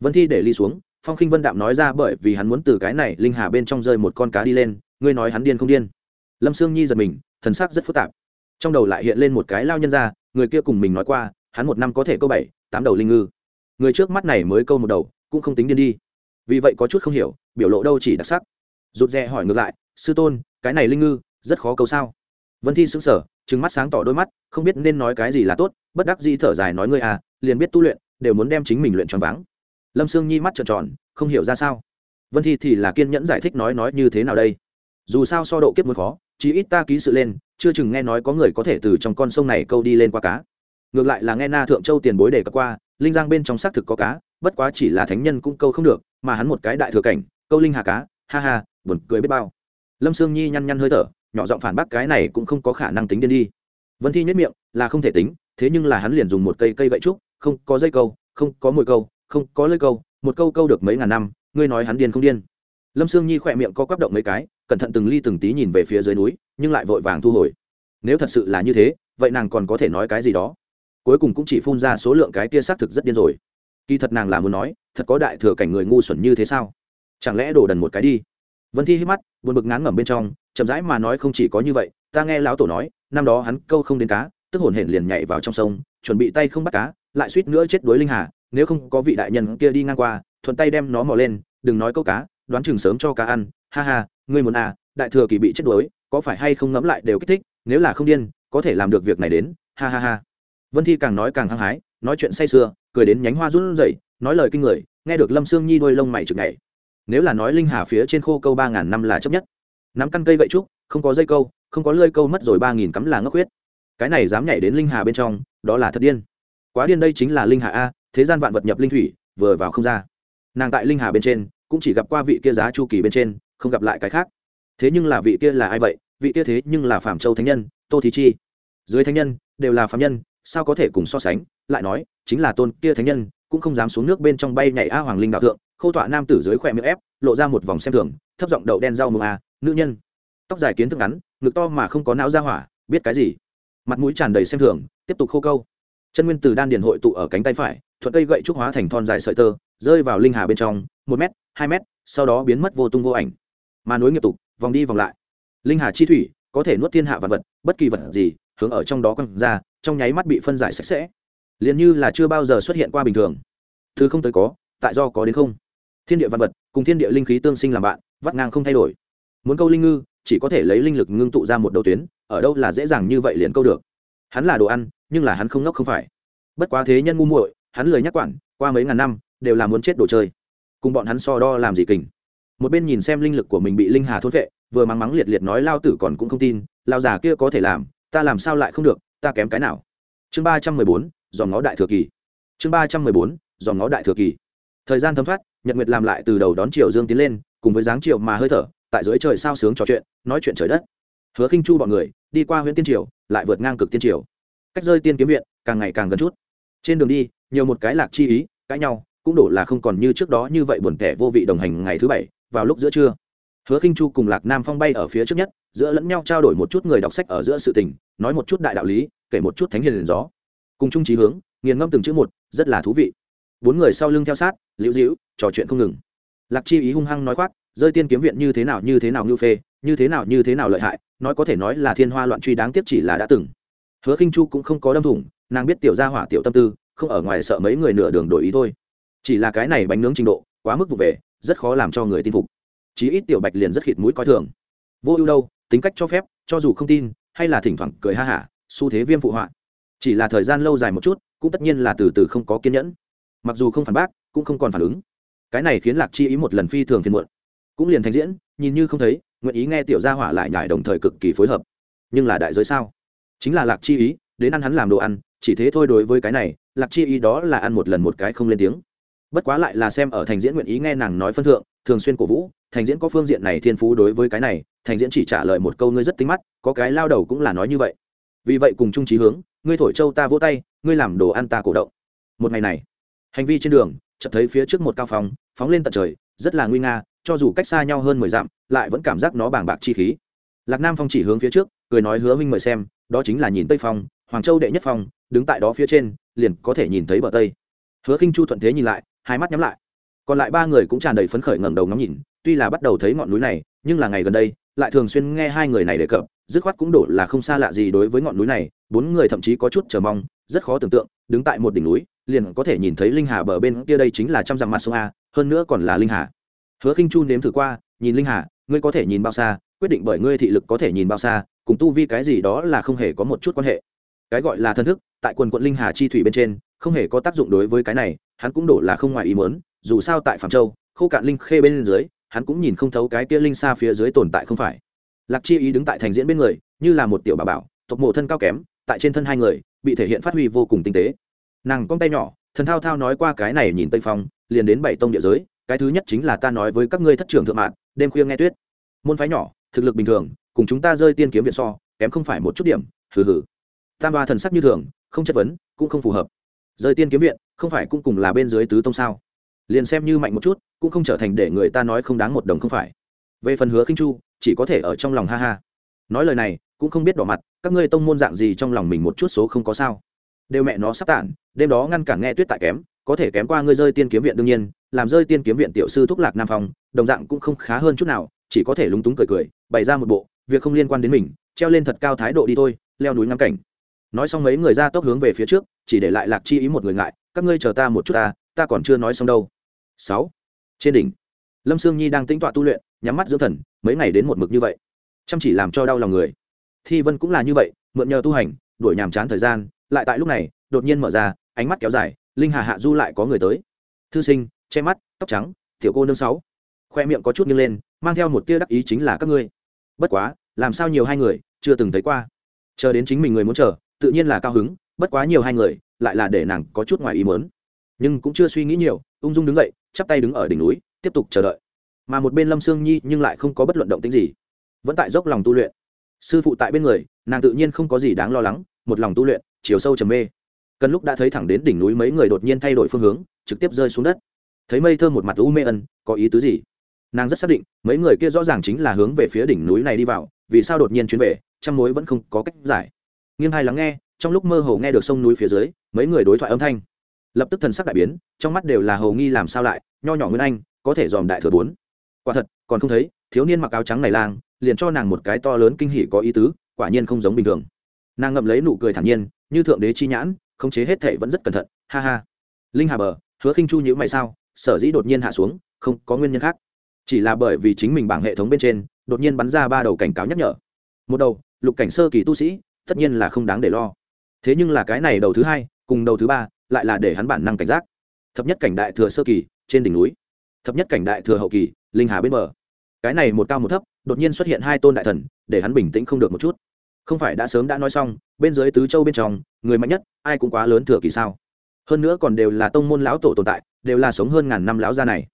Vân thi để ly xuống, phong khinh vân đạm nói ra bởi vì hắn muốn từ cái này linh hà bên trong rơi một con cá đi lên, ngươi nói hắn điên không điên. Lâm sương nhi giật mình, thần sắc rất phức tạp. Trong đầu lại hiện lên một cái lao nhân ra, người kia cùng mình nói qua, hắn một năm có thể câu bảy, tám đầu linh ngư. Người trước mắt này mới câu một đầu, cũng không tính điên đi. Vì vậy có chút không hiểu, biểu lộ đâu chỉ đặc sắc. Rụt rè hỏi ngược lại sư tôn, cái này linh ngư, rất khó câu sao? Vân thi xứng sở trừng mắt sáng tỏ đôi mắt, không biết nên nói cái gì là tốt, bất đắc dĩ thở dài nói ngươi à liền biết tu luyện, đều muốn đem chính mình luyện tròn váng. Lâm sương nhi mắt trợn tròn, không hiểu ra sao. Vân thi thì là kiên nhẫn giải thích nói nói như thế nào đây? Dù sao so độ kiếp muốn khó, chí ít ta ký sự lên, chưa chừng nghe nói có người có thể từ trong con sông này câu đi lên qua cá. Ngược lại là nghe na thượng châu tiền bối đề cập qua, linh giang bên trong xác thực có cá, bất quá chỉ là thánh nhân cũng câu không được, mà hắn một cái đại thừa cảnh, câu linh hà cá, ha ha, buồn cười biết bao lâm sương nhi nhăn nhăn hơi thở nhỏ giọng phản bác cái này cũng không có khả năng tính điên đi vân thi nhất miệng là không thể tính thế nhưng là hắn liền dùng một cây cây gậy trúc không có dây câu không có mồi câu không có lơi câu một câu câu được mấy ngàn năm ngươi nói hắn điên không điên lâm sương nhi khỏe miệng co quắp động mấy cái cẩn thận từng ly từng tí nhìn về phía dưới núi nhưng lại vội vàng thu hồi nếu thật sự là như thế vậy nàng còn có thể nói cái gì đó cuối cùng cũng chỉ phun ra số lượng cái kia xác thực rất điên rồi kỳ thật nàng là muốn nói thật có đại thừa cảnh người ngu xuẩn như thế sao chẳng lẽ đổ đần một cái đi vân thi hít mắt, buồn bực ngán ngẩm bên trong, chậm rãi mà nói không chỉ có như vậy, ta nghe lão tổ nói, năm đó hắn câu không đến cá, tức hồn hển liền nhảy vào trong sông, chuẩn bị tay không bắt cá, lại suýt nữa chết đuối linh hà, nếu không có vị đại nhân kia đi ngang qua, thuận tay đem nó mò lên, đừng nói câu cá, đoán chừng sớm cho cá ăn, ha ha, ngươi muốn à đại thừa kỳ bị chết đuối, có phải hay không ngẫm lại đều kích thích, nếu là không điên, có thể làm được việc này đến, ha ha ha. Vân thi càng nói càng hăng hái, nói chuyện say sưa, cười đến nhánh hoa run rẩy, nói lời kinh người, nghe được lâm sương nhi đôi lông mày chực nhảy nếu là nói linh hà phía trên khô câu ba ngàn năm là chấp nhất. Nắm căn cây gậy trúc, không có dây câu, không có lơi câu mất rồi ba nghìn cắm là ngốc huyết. Cái này dám nhảy đến linh hà bên trong, đó là thật điên. Quá điên đây chính là linh hà a, thế gian vạn vật nhập linh thủy, vừa vào không ra. Nàng tại linh hà bên trên, cũng chỉ gặp qua vị kia giá chu kỳ bên trên, không gặp lại cái khác. Thế nhưng là vị kia là ai vậy? Vị kia thế nhưng là phạm châu thánh nhân, tô thí chi. Dưới thánh nhân, đều là phạm nhân, sao có thể cùng so sánh? Lại nói, chính là tôn kia thánh nhân, cũng không dám xuống nước bên trong bay nhảy a hoàng linh đạo thượng khâu tọa nam tử dưới khỏe miệng ép, lộ ra một vòng xem thường, thấp giọng đậu đen rau mù a à, nữ nhân. Tóc dài kiến thức ngắn, ngực to mà không có não ra hỏa, biết cái gì? Mặt mũi tràn đầy xem thường, tiếp tục khô câu. Chân nguyên từ đan điền hội tụ ở cánh tay phải, thuận cây gậy trúc hóa thành thon dài sợi tơ, rơi vào linh hà bên trong, một m hai m sau đó biến mất vô tung vô ảnh. Mà nối nghiệp tục, vòng đi vòng lại. Linh hà chi thủy, có thể nuốt thiên hạ vật vật, bất kỳ vật gì, hướng ở trong đó quăng ra, trong nháy mắt bị phân giải sạch sẽ. Liền như là chưa bao giờ xuất hiện qua bình thường. Thứ không tới có, tại do có đến không thiên địa văn vật cùng thiên địa linh khí tương sinh làm bạn, vắt ngang không thay đổi. Muốn câu linh ngư, chỉ có thể lấy linh lực ngưng tụ ra một đầu tuyến, ở đâu là dễ dàng như vậy liền câu được. Hắn là đồ ăn, nhưng là hắn không ngốc không phải. Bất quá thế nhân ngu muội, hắn lười nhắc quản, qua mấy ngàn năm, đều là muốn chết đồ chơi. Cùng bọn hắn so đo làm gì kình. Một bên nhìn xem linh lực của mình bị linh hà thốt vệ, vừa mắng mắng liệt liệt nói lao tử còn cũng không tin, lao già kia có thể làm, ta làm sao lại không được, ta kém cái nào. Chương ba trăm mười bốn, dòng ngó đại thừa kỳ. Chương ba trăm mười bốn, dòng ngó đại thừa kỳ thời gian thấm thoát, nhật nguyệt làm lại từ đầu đón chiều dương tiến lên, cùng với dáng chiều mà hơi thở, tại dưới trời sao sướng trò chuyện, nói chuyện trời đất. Hứa khinh chu bọn người, đi qua huyện tiên triều, lại vượt ngang cực tiên triều. Cách rơi tiên kiếm viện, càng ngày càng gần chút. Trên đường đi, nhiều một cái lạc chi ý, cãi nhau, cũng đổ là không còn như trước đó như vậy buồn tẻ vô vị đồng hành ngày thứ bảy, vào lúc giữa trưa. Hứa khinh chu cùng lạc nam phong bay ở phía trước nhất, giữa lẫn nhau trao đổi một chút người đọc sách ở giữa sự tình, nói một chút đại đạo lý, kể một chút thánh hiền gió. Cùng chung trí hướng, nghiền ngâm từng chữ một, rất là thú vị. Bốn người sau lưng theo sát liễu dĩu trò chuyện không ngừng. Lạc chi ý hung hăng nói khoác, rơi tiên kiếm viện như thế nào, như thế nào ngưu phê, như thế nào, như thế nào lợi hại, nói có thể nói là thiên hoa loạn truy đáng tiếc chỉ là đã từng. Hứa khinh chu cũng không có đâm thủng, nàng biết tiểu gia hỏa tiểu tâm tư, không ở ngoài sợ mấy người nửa đường đổi ý thôi. Chỉ là cái này bánh nướng trình độ, quá mức vụ về, rất khó làm cho người tin phục. Chí ít tiểu bạch liền rất khịt mũi coi thường. Vô ưu đâu, tính cách cho phép, cho dù không tin, hay là thỉnh thoảng cười ha hả, xu thế viêm phụ họa. Chỉ là thời gian lâu dài một chút, cũng tất nhiên là từ từ không có kiên nhẫn. Mặc dù không phản bác cũng không còn phản ứng. Cái này khiến lạc chi ý một lần phi thường phiền muộn. Cũng liền thành diễn, nhìn như không thấy, nguyện ý nghe tiểu gia hỏa lại nhải đồng thời cực kỳ phối hợp. Nhưng là đại giới sao? Chính là lạc chi ý, đến ăn hắn làm đồ ăn, chỉ thế thôi đối với cái này, lạc chi ý đó là ăn một lần một cái không lên tiếng. Bất quá lại là xem ở thành diễn nguyện ý nghe nàng nói phân thượng, thường xuyên cổ vũ, thành diễn có phương diện này thiên phú đối với cái này, thành diễn chỉ trả lời một câu ngươi rất tính mắt, có cái lao đầu cũng là nói như vậy. Vì vậy cùng chung trí hướng, ngươi thổi châu ta vỗ tay, ngươi làm đồ ăn ta cổ động. Một ngày này, hành vi trên đường chợt thấy phía trước một cao phóng phóng lên tận trời, rất là nguy nga, cho dù cách xa nhau hơn mười dặm, lại vẫn cảm giác nó bàng bạc chi khí. Lạc nam phong chỉ hướng phía trước, cười nói hứa minh mời xem, đó chính là nhìn tây phong, hoàng châu đệ nhất phong, đứng tại đó phía trên, liền có thể nhìn thấy bờ tây. Hứa khinh chu thuận thế nhìn lại, hai mắt nhắm lại. Còn lại ba người cũng tràn đầy phấn khởi ngẩng đầu ngắm nhìn, tuy là bắt đầu thấy ngọn núi này, nhưng là ngày gần đây, lại thường xuyên nghe hai người này đề cập, dứt khoát cũng đổ là không xa lạ gì đối với ngọn núi này, bốn người thậm chí có chút chờ mong, rất khó tưởng tượng, đứng tại một đỉnh núi liền có thể nhìn thấy linh hà bờ bên kia đây chính là trăm dặm mặt sông a, hơn nữa còn là linh hà. Hứa khinh chu nếm thử qua, nhìn linh hà, ngươi có thể nhìn bao xa, quyết định bởi ngươi thị lực có thể nhìn bao xa, cùng tu vi cái gì đó là không hề có một chút quan hệ. Cái gọi là thân thức, tại quần quận linh hà chi thủy bên trên, không hề có tác dụng đối với cái này, hắn cũng đổ là không ngoài ý muốn, dù sao tại phạm châu, khô cạn linh khê bên dưới, hắn cũng nhìn không thấu cái kia linh xa phía dưới tồn tại không phải. Lạc chi ý đứng tại thành diễn bên người, như là một tiểu bà bảo, tộc mộ thân cao kém, tại trên thân hai người, bị thể hiện phát huy vô cùng tinh tế nàng con tay nhỏ, thần thao thao nói qua cái này nhìn tây phong, liền đến bảy tông địa giới, cái thứ nhất chính là ta nói với các ngươi thất trưởng thượng mạng đêm khuya nghe tuyết. Môn phái nhỏ, thực lực bình thường, cùng chúng ta rơi tiên kiếm viện so, kém không phải một chút điểm, hừ hừ. Tam ba thần sắc như thường, không chất vấn, cũng không phù hợp. Rơi tiên kiếm viện, không phải cũng cùng là bên dưới tứ tông sao? Liền xem như mạnh một chút, cũng không trở thành để người ta nói không đáng một đồng không phải. Về phần hứa khinh chu, chỉ có thể ở trong lòng ha ha. Nói lời này, cũng không biết đỏ mặt, các ngươi tông môn dạng gì trong lòng mình một chút số không có sao. Đều mẹ nó sắp tản đêm đó ngăn cản nghe tuyết tại kém, có thể kém qua ngươi rơi tiên kiếm viện đương nhiên, làm rơi tiên kiếm viện tiểu sư thúc lạc nam phong, đồng dạng cũng không khá hơn chút nào, chỉ có thể lúng túng cười cười, bày ra một bộ, việc không liên quan đến mình, treo lên thật cao thái độ đi thôi, leo núi ngắm cảnh. Nói xong mấy người ra tốc hướng về phía trước, chỉ để lại lạc chi ý một người ngại, các ngươi chờ ta một chút ta ta còn chưa nói xong đâu. Sáu. Trên đỉnh, lâm sương nhi đang tính tọa tu luyện, nhắm mắt dưỡng thần, mấy ngày đến một mực như vậy. Chăm chỉ làm cho đau lòng người. Thi vân cũng là như vậy, mượn nhờ tu hành, đuổi nhàm chán thời gian, lại tại lúc này, đột nhiên mở ra ánh mắt kéo dài, linh hà hạ du lại có người tới. Thư sinh, che mắt, tóc trắng, tiểu cô nương sáu. Khoe miệng có chút nghiêng lên, mang theo một tia đắc ý chính là các ngươi. Bất quá, làm sao nhiều hai người, chưa từng thấy qua. Chờ đến chính mình người muốn chờ, tự nhiên là cao hứng, bất quá nhiều hai người, lại là để nàng có chút ngoài ý mớn nhưng cũng chưa suy nghĩ nhiều, ung dung đứng dậy, chắp tay đứng ở đỉnh núi, tiếp tục chờ đợi. Mà một bên lâm sương nhi nhưng lại không có bất luận động tính gì. Vẫn tại dốc lòng tu luyện. Sư phụ tại bên người, nàng tự nhiên không có gì đáng lo lắng, một lòng tu luyện, chiều sâu trầm mê cần lúc đã thấy thẳng đến đỉnh núi mấy người đột nhiên thay đổi phương hướng, trực tiếp rơi xuống đất. Thấy mây thơm một mặt u mê ân có ý tứ gì? Nàng rất xác định, mấy người kia rõ ràng chính là hướng về phía đỉnh núi này đi vào, vì sao đột nhiên chuyến về Trong mối vẫn không có cách giải. Nghiêng hai lắng nghe, trong lúc mơ hồ nghe được sông núi phía dưới, mấy người đối thoại âm thanh. Lập tức thần sắc đại biến, trong mắt đều là hầu nghi làm sao lại, nho nhỏ nguyên anh, có thể dòm đại thừa bốn. Quả thật, còn không thấy, thiếu niên mặc áo trắng này lang, liền cho nàng một cái to lớn kinh hỉ có ý tứ, quả nhiên không giống bình thường. Nàng ngậm lấy nụ cười thản nhiên, như thượng đế chi nhãn khống chế hết thệ vẫn rất cẩn thận, ha ha. Linh hà bờ, hứa khinh chu nhữ mày sao, sở dĩ đột nhiên hạ xuống, không có nguyên nhân khác. Chỉ là bởi vì chính mình bảng hệ thống bên trên, đột nhiên bắn ra ba đầu cảnh cáo nhắc nhở. Một đầu, lục cảnh sơ kỳ tu sĩ, tất nhiên là không đáng để lo. Thế nhưng là cái này đầu thứ hai, cùng đầu thứ ba, lại là để hắn bản năng cảnh giác. Thập nhất cảnh đại thừa sơ kỳ, trên đỉnh núi. Thập nhất cảnh đại thừa hậu kỳ, linh hà bên bờ. Cái này một cao một thấp, đột nhiên xuất hiện hai tôn đại thần, để hắn bình tĩnh không được một chút không phải đã sớm đã nói xong, bên dưới tứ châu bên trong, người mạnh nhất, ai cũng quá lớn thừa kỳ sao? Hơn nữa còn đều là tông môn lão tổ tồn tại, đều là sống hơn ngàn năm lão gia này.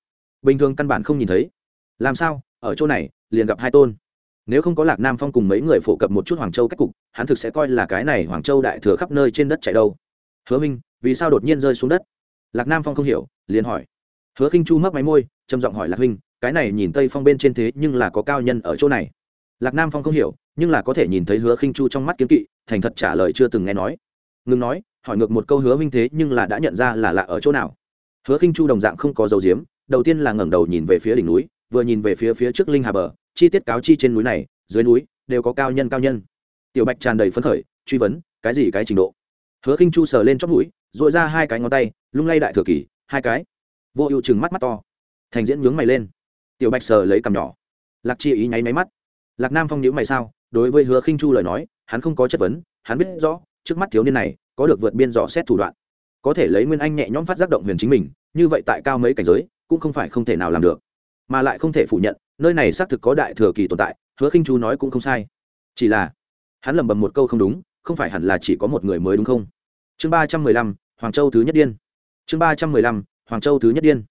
Bình thường căn bản không nhìn thấy. Làm sao? Ở chỗ này, liền gặp hai tôn. Nếu không có lạc nam phong cùng mấy người phổ cập một chút hoàng châu cách cục, hắn thực sẽ coi là cái này hoàng châu đại thừa khắp nơi trên đất chạy đâu. Hứa minh, vì sao đột nhiên rơi xuống đất? Lạc nam phong không hiểu, liền hỏi. Hứa khinh chu mấp máy môi, trầm giọng hỏi lạc huynh cái này nhìn tây phong bên trên thế nhưng là có cao nhân ở chỗ này. Lạc nam phong không hiểu nhưng là có thể nhìn thấy hứa khinh chu trong mắt kiếm kỵ, thành thật trả lời chưa từng nghe nói. Ngừng nói, hỏi ngược một câu hứa minh thế nhưng là đã nhận ra là lạ ở chỗ nào? Hứa khinh chu đồng dạng không có dấu diếm đầu tiên là ngẩng đầu nhìn về phía đỉnh núi, vừa nhìn về phía phía trước linh hà bờ, chi tiết cáo chi trên núi này, dưới núi đều có cao nhân cao nhân. Tiểu bạch tràn đầy phấn khởi, truy vấn, cái gì cái trình độ? Hứa khinh chu sờ lên chóp mũi dội ra hai cái ngón tay, lung lay đại thừa kỳ hai cái. Vô ưu chừng mắt mắt to. Thành diễn nhướng mày lên. Tiểu bạch sờ lấy cằm nhỏ. Lạc chi ý nháy máy mắt. Lạc nam phong nhíu mày sao? Đối với hứa khinh chu lời nói, hắn không có chất vấn, hắn biết rõ, trước mắt thiếu niên này có được vượt biên dò xét thủ đoạn. Có thể lấy nguyên anh nhẹ nhõm phát giác động huyền chính mình, như vậy tại cao mấy cảnh giới, cũng không phải không thể nào làm được. Mà lại không thể phủ nhận, nơi này xác thực có đại thừa kỳ tồn tại, hứa khinh chu nói cũng không sai. Chỉ là, hắn lẩm bẩm một câu không đúng, không phải hẳn là chỉ có một người mới đúng không? Chương ba trăm mười lăm, hoàng châu thứ nhất điên. Chương ba trăm mười lăm, hoàng châu thứ nhất điên.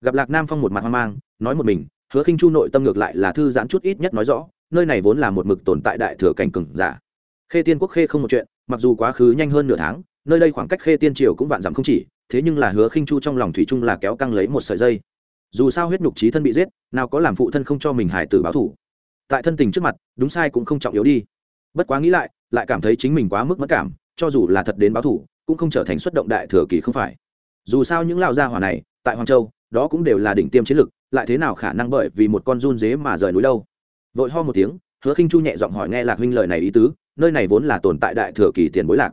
Gặp lạc nam phong một mặt hoang mang, nói một mình, hứa khinh chu nội tâm ngược lại là thư giãn chút ít nhất nói rõ nơi này vốn là một mực tồn tại đại thừa cảnh cừng giả. Khê tiên quốc khê không một chuyện, mặc dù quá khứ nhanh hơn nửa tháng, nơi đây khoảng cách khê tiên triều cũng vạn dặm không chỉ, thế nhưng là hứa khinh chu trong lòng thủy chung là kéo căng lấy một sợi dây. Dù sao huyết nhục trí thân bị giết, nào có làm phụ thân không cho mình hải tử báo thủ tại thân tình trước mặt, đúng sai cũng không trọng yếu đi. Bất quá nghĩ lại lại cảm thấy chính mình quá mức mất cảm, cho dù là thật đến báo thủ cũng không trở thành xuất động đại thừa kỳ không phải. Dù sao những lao gia hỏa này, tại hoàng châu, đó cũng đều là đỉnh tiêm chiến lực, lại thế nào khả năng bởi vì một con run dế mà rời núi đâu? Vội ho một tiếng, hứa khinh chu nhẹ giọng hỏi nghe lạc huynh lời này ý tứ, nơi này vốn là tồn tại đại thừa kỳ tiền bối lạc.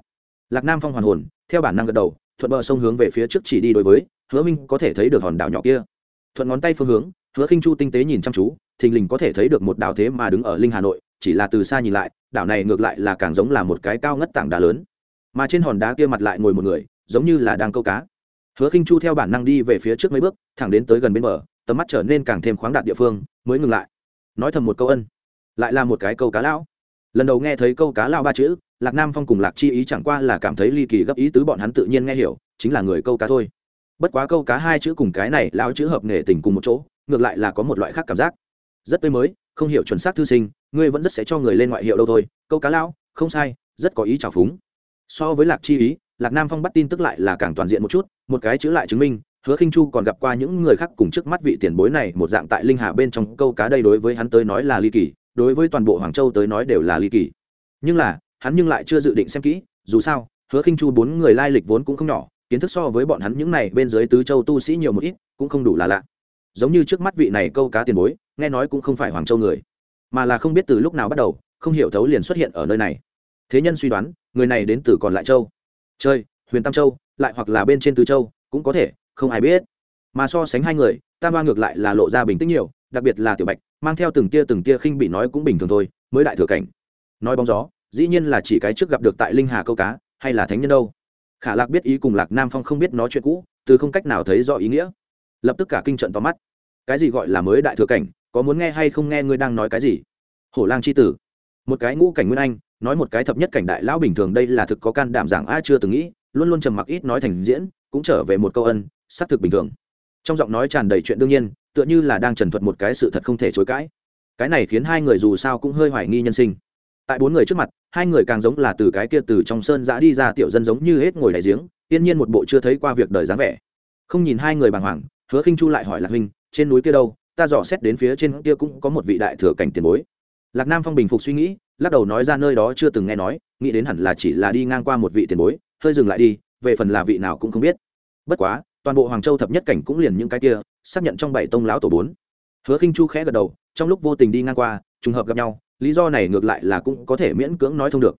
Lạc nam phong hoàn hồn, theo bản năng gật đầu, thuận bờ sông hướng về phía trước chỉ đi đối với, hứa minh có thể thấy được hòn đảo nhỏ kia. Thuận ngón tay phương hướng, hứa khinh chu tinh tế nhìn chăm chú, thình lình có thể thấy được một đảo thế mà đứng ở linh hà nội, chỉ là từ xa nhìn lại, đảo này ngược lại là càng giống là một cái cao ngất tảng đá lớn. Mà trên hòn đá kia mặt lại ngồi một người, giống như là đang câu cá. Hứa khinh chu theo bản năng đi về phía trước mấy bước, thẳng đến tới gần bên bờ, tầm mắt trở nên càng thêm khoáng đạt địa phương, mới ngừng lại nói thầm một câu ân. Lại là một cái câu cá lão. Lần đầu nghe thấy câu cá lao ba chữ, lạc nam phong cùng lạc chi ý chẳng qua là cảm thấy ly kỳ gấp ý tứ bọn hắn tự nhiên nghe hiểu, chính là người câu cá thôi. Bất quá câu cá hai chữ cùng cái này lao chữ hợp nghề tình cùng một chỗ, ngược lại là có một loại khác cảm giác. Rất tươi mới, không hiểu chuẩn xác thư sinh, ngươi vẫn rất sẽ cho người lên ngoại hiệu đâu thôi, câu cá lao không sai, rất có ý trào phúng. So với lạc chi ý, lạc nam phong bắt tin tức lại là càng toàn diện một chút, một cái chữ lại chứng minh hứa khinh chu còn gặp qua những người khác cùng trước mắt vị tiền bối này, một dạng tại linh hà bên trong câu cá đây đối với hắn tới nói là ly kỳ, đối với toàn bộ hoàng châu tới nói đều là ly kỳ. Nhưng là, hắn nhưng lại chưa dự định xem kỹ, dù sao, hứa khinh chu bốn người lai lịch vốn cũng không nhỏ, kiến thức so với bọn hắn những này bên dưới tứ châu tu sĩ nhiều một ít, cũng không đủ là lạ. Giống như trước mắt vị này câu cá tiền bối, nghe nói cũng không phải hoàng châu người, mà là không biết từ lúc nào bắt đầu, không hiểu thấu liền xuất hiện ở nơi này. Thế nhân suy đoán, người này đến từ còn lại châu. Chơi, huyền tam châu, lại hoặc là bên trên tứ châu, cũng có thể không ai biết. Mà so sánh hai người, tam ba ngược lại là lộ ra bình tĩnh nhiều, đặc biệt là tiểu bạch, mang theo từng tia từng tia khinh bị nói cũng bình thường thôi, mới đại thừa cảnh. Nói bóng gió, dĩ nhiên là chỉ cái trước gặp được tại linh hà câu cá, hay là thánh nhân đâu. Khả lạc biết ý cùng lạc nam phong không biết nói chuyện cũ, từ không cách nào thấy rõ ý nghĩa. Lập tức cả kinh trận tóm mắt. Cái gì gọi là mới đại thừa cảnh, có muốn nghe hay không nghe ngươi đang nói cái gì? Hổ lang c h i tử. Một cái ngũ cảnh nguyên anh, nói một cái thập nhất cảnh đại lão bình thường đây là thực có can đảm giảng a chưa từng nghĩ, luôn luôn trầm mặc ít nói thành diễn, cũng trở về một câu ân xác thực bình thường. Trong giọng nói tràn đầy chuyện đương nhiên, tựa như là đang trần thuật một cái sự thật không thể chối cãi. Cái này khiến hai người dù sao cũng hơi hoài nghi nhân sinh. Tại bốn người trước mặt, hai người càng giống là từ cái kia từ trong sơn giã đi ra tiểu dân giống như hết ngồi đại giếng tiên nhiên một bộ chưa thấy qua việc đời dáng vẻ. Không nhìn hai người bàng hoàng, hứa khinh chu lại hỏi lạc huynh trên núi kia đâu? Ta dò xét đến phía trên kia cũng có một vị đại thừa cảnh tiền bối. Lạc nam phong bình phục suy nghĩ, lắc đầu nói ra nơi đó chưa từng nghe nói, nghĩ đến hẳn là chỉ là đi ngang qua một vị tiền bối, hơi dừng lại đi, về phần là vị nào cũng không biết. Bất quá toàn bộ hoàng châu thập nhất cảnh cũng liền những cái kia, xác nhận trong bảy tông lão tổ bốn. Hứa khinh chu khẽ gật đầu, trong lúc vô tình đi ngang qua, trùng hợp gặp nhau, lý do này ngược lại là cũng có thể miễn cưỡng nói thông được.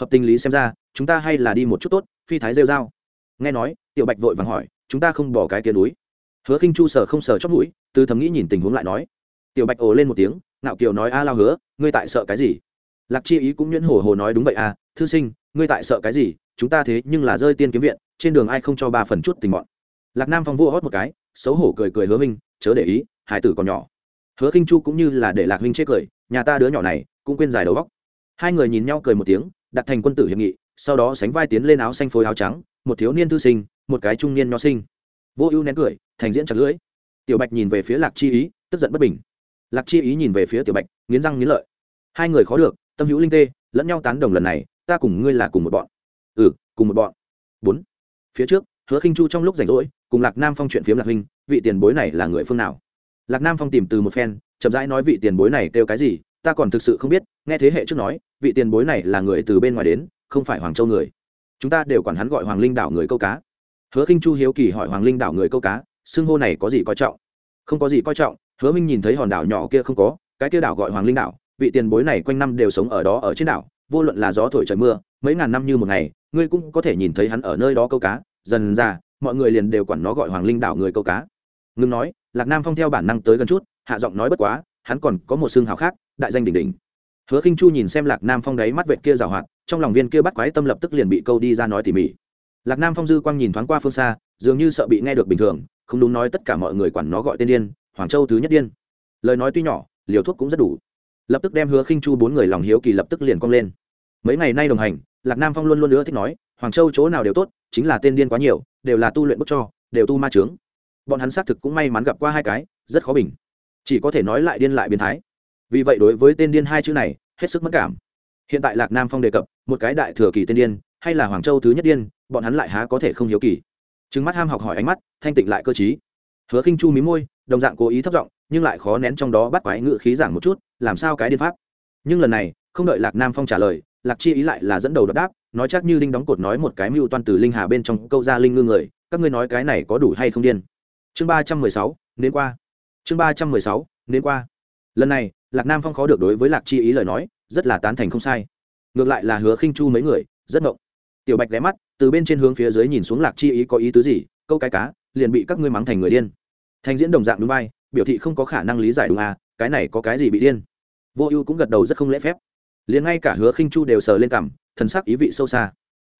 Hợp tình lý xem ra, chúng ta hay là đi một chút tốt, phi thái rêu dao nghe nói, tiểu bạch vội vàng hỏi, chúng ta không bỏ cái kia núi. Hứa khinh chu sờ không sờ chót mũi, từ thầm nghĩ nhìn tình huống lại nói. Tiểu bạch ồ lên một tiếng, ngạo kiều nói, a lao hứa, ngươi tại sợ cái gì? Lạc chi ý cũng nhuyễn hồ hồ nói, đúng vậy a thư sinh, ngươi tại sợ cái gì? Chúng ta thế nhưng là rơi tiên kiếm viện, trên đường ai không cho ba phần chút tình bọn? Lạc nam phong vua hót một cái, xấu hổ cười cười hứa minh chớ để ý, hải tử còn nhỏ. Hứa khinh chu cũng như là để lạc huynh chết cười, nhà ta đứa nhỏ này cũng quên dài đầu góc hai người nhìn nhau cười một tiếng, đặt thành quân tử hiệp nghị, sau đó sánh vai tiến lên áo xanh phối áo trắng, một thiếu niên thư sinh, một cái trung niên nho sinh. Vô ưu nén cười, thành diễn chặt lưỡi. Tiểu bạch nhìn về phía lạc chi ý, tức giận bất bình. Lạc chi ý nhìn về phía tiểu bạch, nghiến răng nghiến lợi. Hai người khó được, tâm hữu linh tê, lẫn nhau tán đồng lần này, ta cùng ngươi là cùng một bọn. Ừ cùng một bọn. Bốn. Phía trước, hứa khinh chu trong lúc rảnh rỗi cùng lạc nam phong chuyện phiếm lạc huynh, vị tiền bối này là người phương nào? Lạc nam phong tìm từ một phen, chậm rãi nói vị tiền bối này kêu cái gì, ta còn thực sự không biết, nghe thế hệ trước nói, vị tiền bối này là người từ bên ngoài đến, không phải hoàng châu người. Chúng ta đều quản hắn gọi hoàng linh đảo người câu cá. Hứa khinh chu hiếu kỳ hỏi hoàng linh đảo người câu cá, xưng hô này có gì coi trọng? Không có gì coi trọng, hứa minh nhìn thấy hòn đảo nhỏ kia không có, cái kia đảo gọi hoàng linh đảo, vị tiền bối này quanh năm đều sống ở đó ở trên đảo, vô luận là gió thổi trời mưa, mấy ngàn năm như một ngày, ngươi cũng có thể nhìn thấy hắn ở nơi đó câu cá, dần ra mọi người liền đều quản nó gọi hoàng linh đảo người câu cá. Ngưng nói, lạc nam phong theo bản năng tới gần chút, hạ giọng nói bất quá, hắn còn có một xương hào khác, đại danh đỉnh đỉnh. Hứa khinh chu nhìn xem lạc nam phong đáy mắt vệt kia rào hoạt, trong lòng viên kia bắt quái tâm lập tức liền bị câu đi ra nói tỉ mỉ. Lạc nam phong dư quang nhìn thoáng qua phương xa, dường như sợ bị nghe được bình thường, không đúng nói tất cả mọi người quản nó gọi tên điên, hoàng châu thứ nhất điên. Lời nói tuy nhỏ, liều thuốc cũng rất đủ. Lập tức đem hứa khinh chu bốn người lòng hiếu kỳ lập tức liền cong lên. Mấy ngày nay đồng hành, lạc nam phong luôn luôn nữa thích nói, hoàng châu chỗ nào đều tốt chính là tên điên quá nhiều, đều là tu luyện bức cho, đều tu ma trướng bọn hắn xác thực cũng may mắn gặp qua hai cái, rất khó bình. Chỉ có thể nói lại điên lại biến thái. Vì vậy đối với tên điên hai chữ này, hết sức mất cảm. Hiện tại lạc nam phong đề cập, một cái đại thừa kỳ tên điên, hay là hoàng châu thứ nhất điên, bọn hắn lại há có thể không hiếu kỳ. Trứng mắt ham học hỏi ánh mắt, thanh tịnh lại cơ chí hứa khinh chu mí môi, đồng dạng cố ý thấp giọng, nhưng lại khó nén trong đó bắt quái ngự khí giảng một chút, làm sao cái điên pháp. Nhưng lần này, không đợi lạc nam phong trả lời lạc chi ý lại là dẫn đầu đáp, nói chắc như đinh đóng cột nói một cái mưu toan từ linh hà bên trong câu ra linh ngư người, các ngươi nói cái này có đủ hay không điên? Chương ba trăm mười sáu đến qua. Chương ba trăm mười sáu đến qua. Lần này, lạc nam phong khó được đối với lạc chi ý lời nói, rất là tán thành không sai. Ngược lại là hứa khinh chu mấy người, rất ngộng. Tiểu bạch ghé mắt, từ bên trên hướng phía dưới nhìn xuống lạc chi ý có ý tứ gì, câu cái cá, liền bị các ngươi mắng thành người điên. Thành diễn đồng dạng đúng vai, biểu thị không có khả năng lý giải đúng à cái này có cái gì bị điên? Vô ưu cũng gật đầu rất không lễ phép liền ngay cả hứa khinh chu đều sờ lên cảm, thần sắc ý vị sâu xa.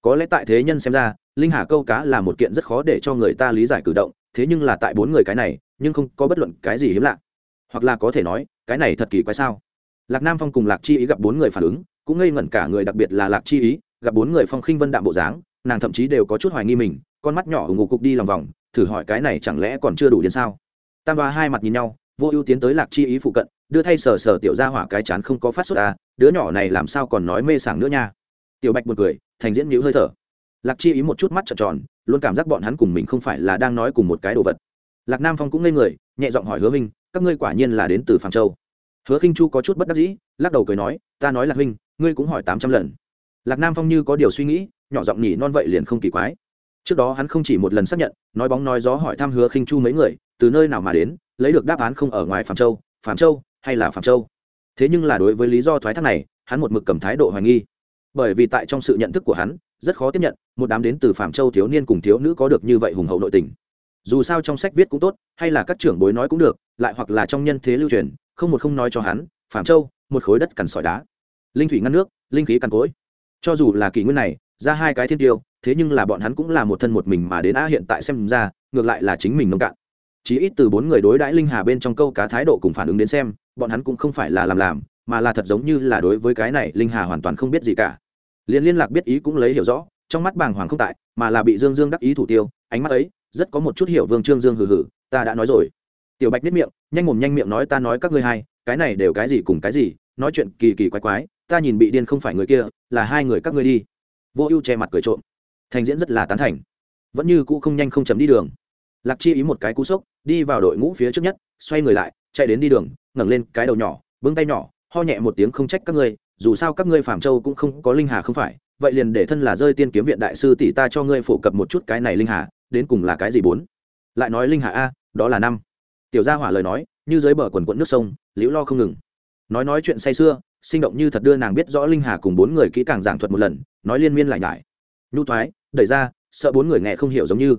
Có lẽ tại thế nhân xem ra, linh hà câu cá là một kiện rất khó để cho người ta lý giải cử động, thế nhưng là tại bốn người cái này, nhưng không có bất luận cái gì hiếm lạ. Hoặc là có thể nói, cái này thật kỳ quái sao? Lạc nam phong cùng lạc chi ý gặp bốn người phản ứng, cũng ngây ngẩn cả người, đặc biệt là lạc chi ý, gặp bốn người phong khinh vân đạm bộ dáng, nàng thậm chí đều có chút hoài nghi mình, con mắt nhỏ ủng ngục cục đi lòng vòng, thử hỏi cái này chẳng lẽ còn chưa đủ đến sao? Tam ba hai mặt nhìn nhau vô ưu tiến tới lạc chi ý phụ cận, đưa thay sờ sờ tiểu ra hỏa cái chán không có phát xuất ta. À, đứa nhỏ này làm sao còn nói mê sảng nữa nha. Tiểu bạch một cười, thành diễn nhữ hơi thở. Lạc chi ý một chút mắt trợn tròn, luôn cảm giác bọn hắn cùng mình không phải là đang nói cùng một cái đồ vật. Lạc nam phong cũng ngây người, nhẹ giọng hỏi hứa minh, các ngươi quả nhiên là đến từ phàng châu? Hứa khinh chu có chút bất đắc dĩ, lắc đầu cười nói, ta nói lạc huynh, ngươi cũng hỏi tám trăm lần. Lạc nam phong như có điều suy nghĩ, nhỏ giọng nhỉ non vậy liền không kỳ quái. Trước đó hắn không chỉ một lần xác nhận, nói bóng nói gió hỏi thăm hứa khinh chu mấy người, từ nơi nào mà đến lấy được đáp án không ở ngoài phạm châu phạm châu hay là phạm châu? Thế nhưng là đối với lý do thoái thác này, hắn một mực cầm thái độ hoài nghi. Bởi vì tại trong sự nhận thức của hắn, rất khó tiếp nhận một đám đến từ phạm châu thiếu niên cùng thiếu nữ có được như vậy hùng hậu nội tình. Dù sao trong sách viết cũng tốt, hay là các trưởng bối nói cũng được, lại hoặc là trong nhân thế lưu truyền, không một không nói cho hắn, phạm châu, một khối đất cằn sỏi đá. Linh thủy ngăn nước, linh khí cằn cỗi. Cho dù là kỷ nguyên này, ra hai cái thiên tiêu, thế nhưng là bọn hắn cũng là một thân một mình mà đến a hiện tại xem ra, ngược lại là chính mình nông cạn chỉ ít từ bốn người đối đãi linh hà bên trong câu cá thái độ cùng phản ứng đến xem, bọn hắn cũng không phải là làm làm, mà là thật giống như là đối với cái này linh hà hoàn toàn không biết gì cả. Liên liên lạc biết ý cũng lấy hiểu rõ, trong mắt bàng hoàng không tại, mà là bị dương dương đắc ý thủ tiêu, ánh mắt ấy, rất có một chút hiểu vương trương dương hừ hừ, ta đã nói rồi. Tiểu bạch biết miệng, nhanh mồm nhanh miệng nói, ta nói các ngươi hai, cái này đều cái gì cùng cái gì, nói chuyện kỳ kỳ quái quái, ta nhìn bị điên không phải người kia, là hai người các ngươi đi. Vô ưu che mặt cười trộm. Thành diễn rất là tán thành. Vẫn như cũ không nhanh không chấm đi đường lạc chi ý một cái cú sốc, đi vào đội ngũ phía trước nhất, xoay người lại, chạy đến đi đường, ngẩng lên cái đầu nhỏ, bưng tay nhỏ, ho nhẹ một tiếng không trách các ngươi, dù sao các ngươi phạm châu cũng không có linh hà không phải, vậy liền để thân là rơi tiên kiếm viện đại sư tỷ ta cho ngươi phổ cập một chút cái này linh hà, đến cùng là cái gì bốn? Lại nói linh hà a, đó là năm. Tiểu gia hỏa lời nói, như dưới bờ quần quận nước sông, liễu lo không ngừng. Nói nói chuyện say sưa, sinh động như thật đưa nàng biết rõ linh hà cùng bốn người kỹ càng giảng thuật một lần, nói liên miên lại nhải. Nhu thoái, đẩy ra, sợ bốn người nghe không hiểu giống như.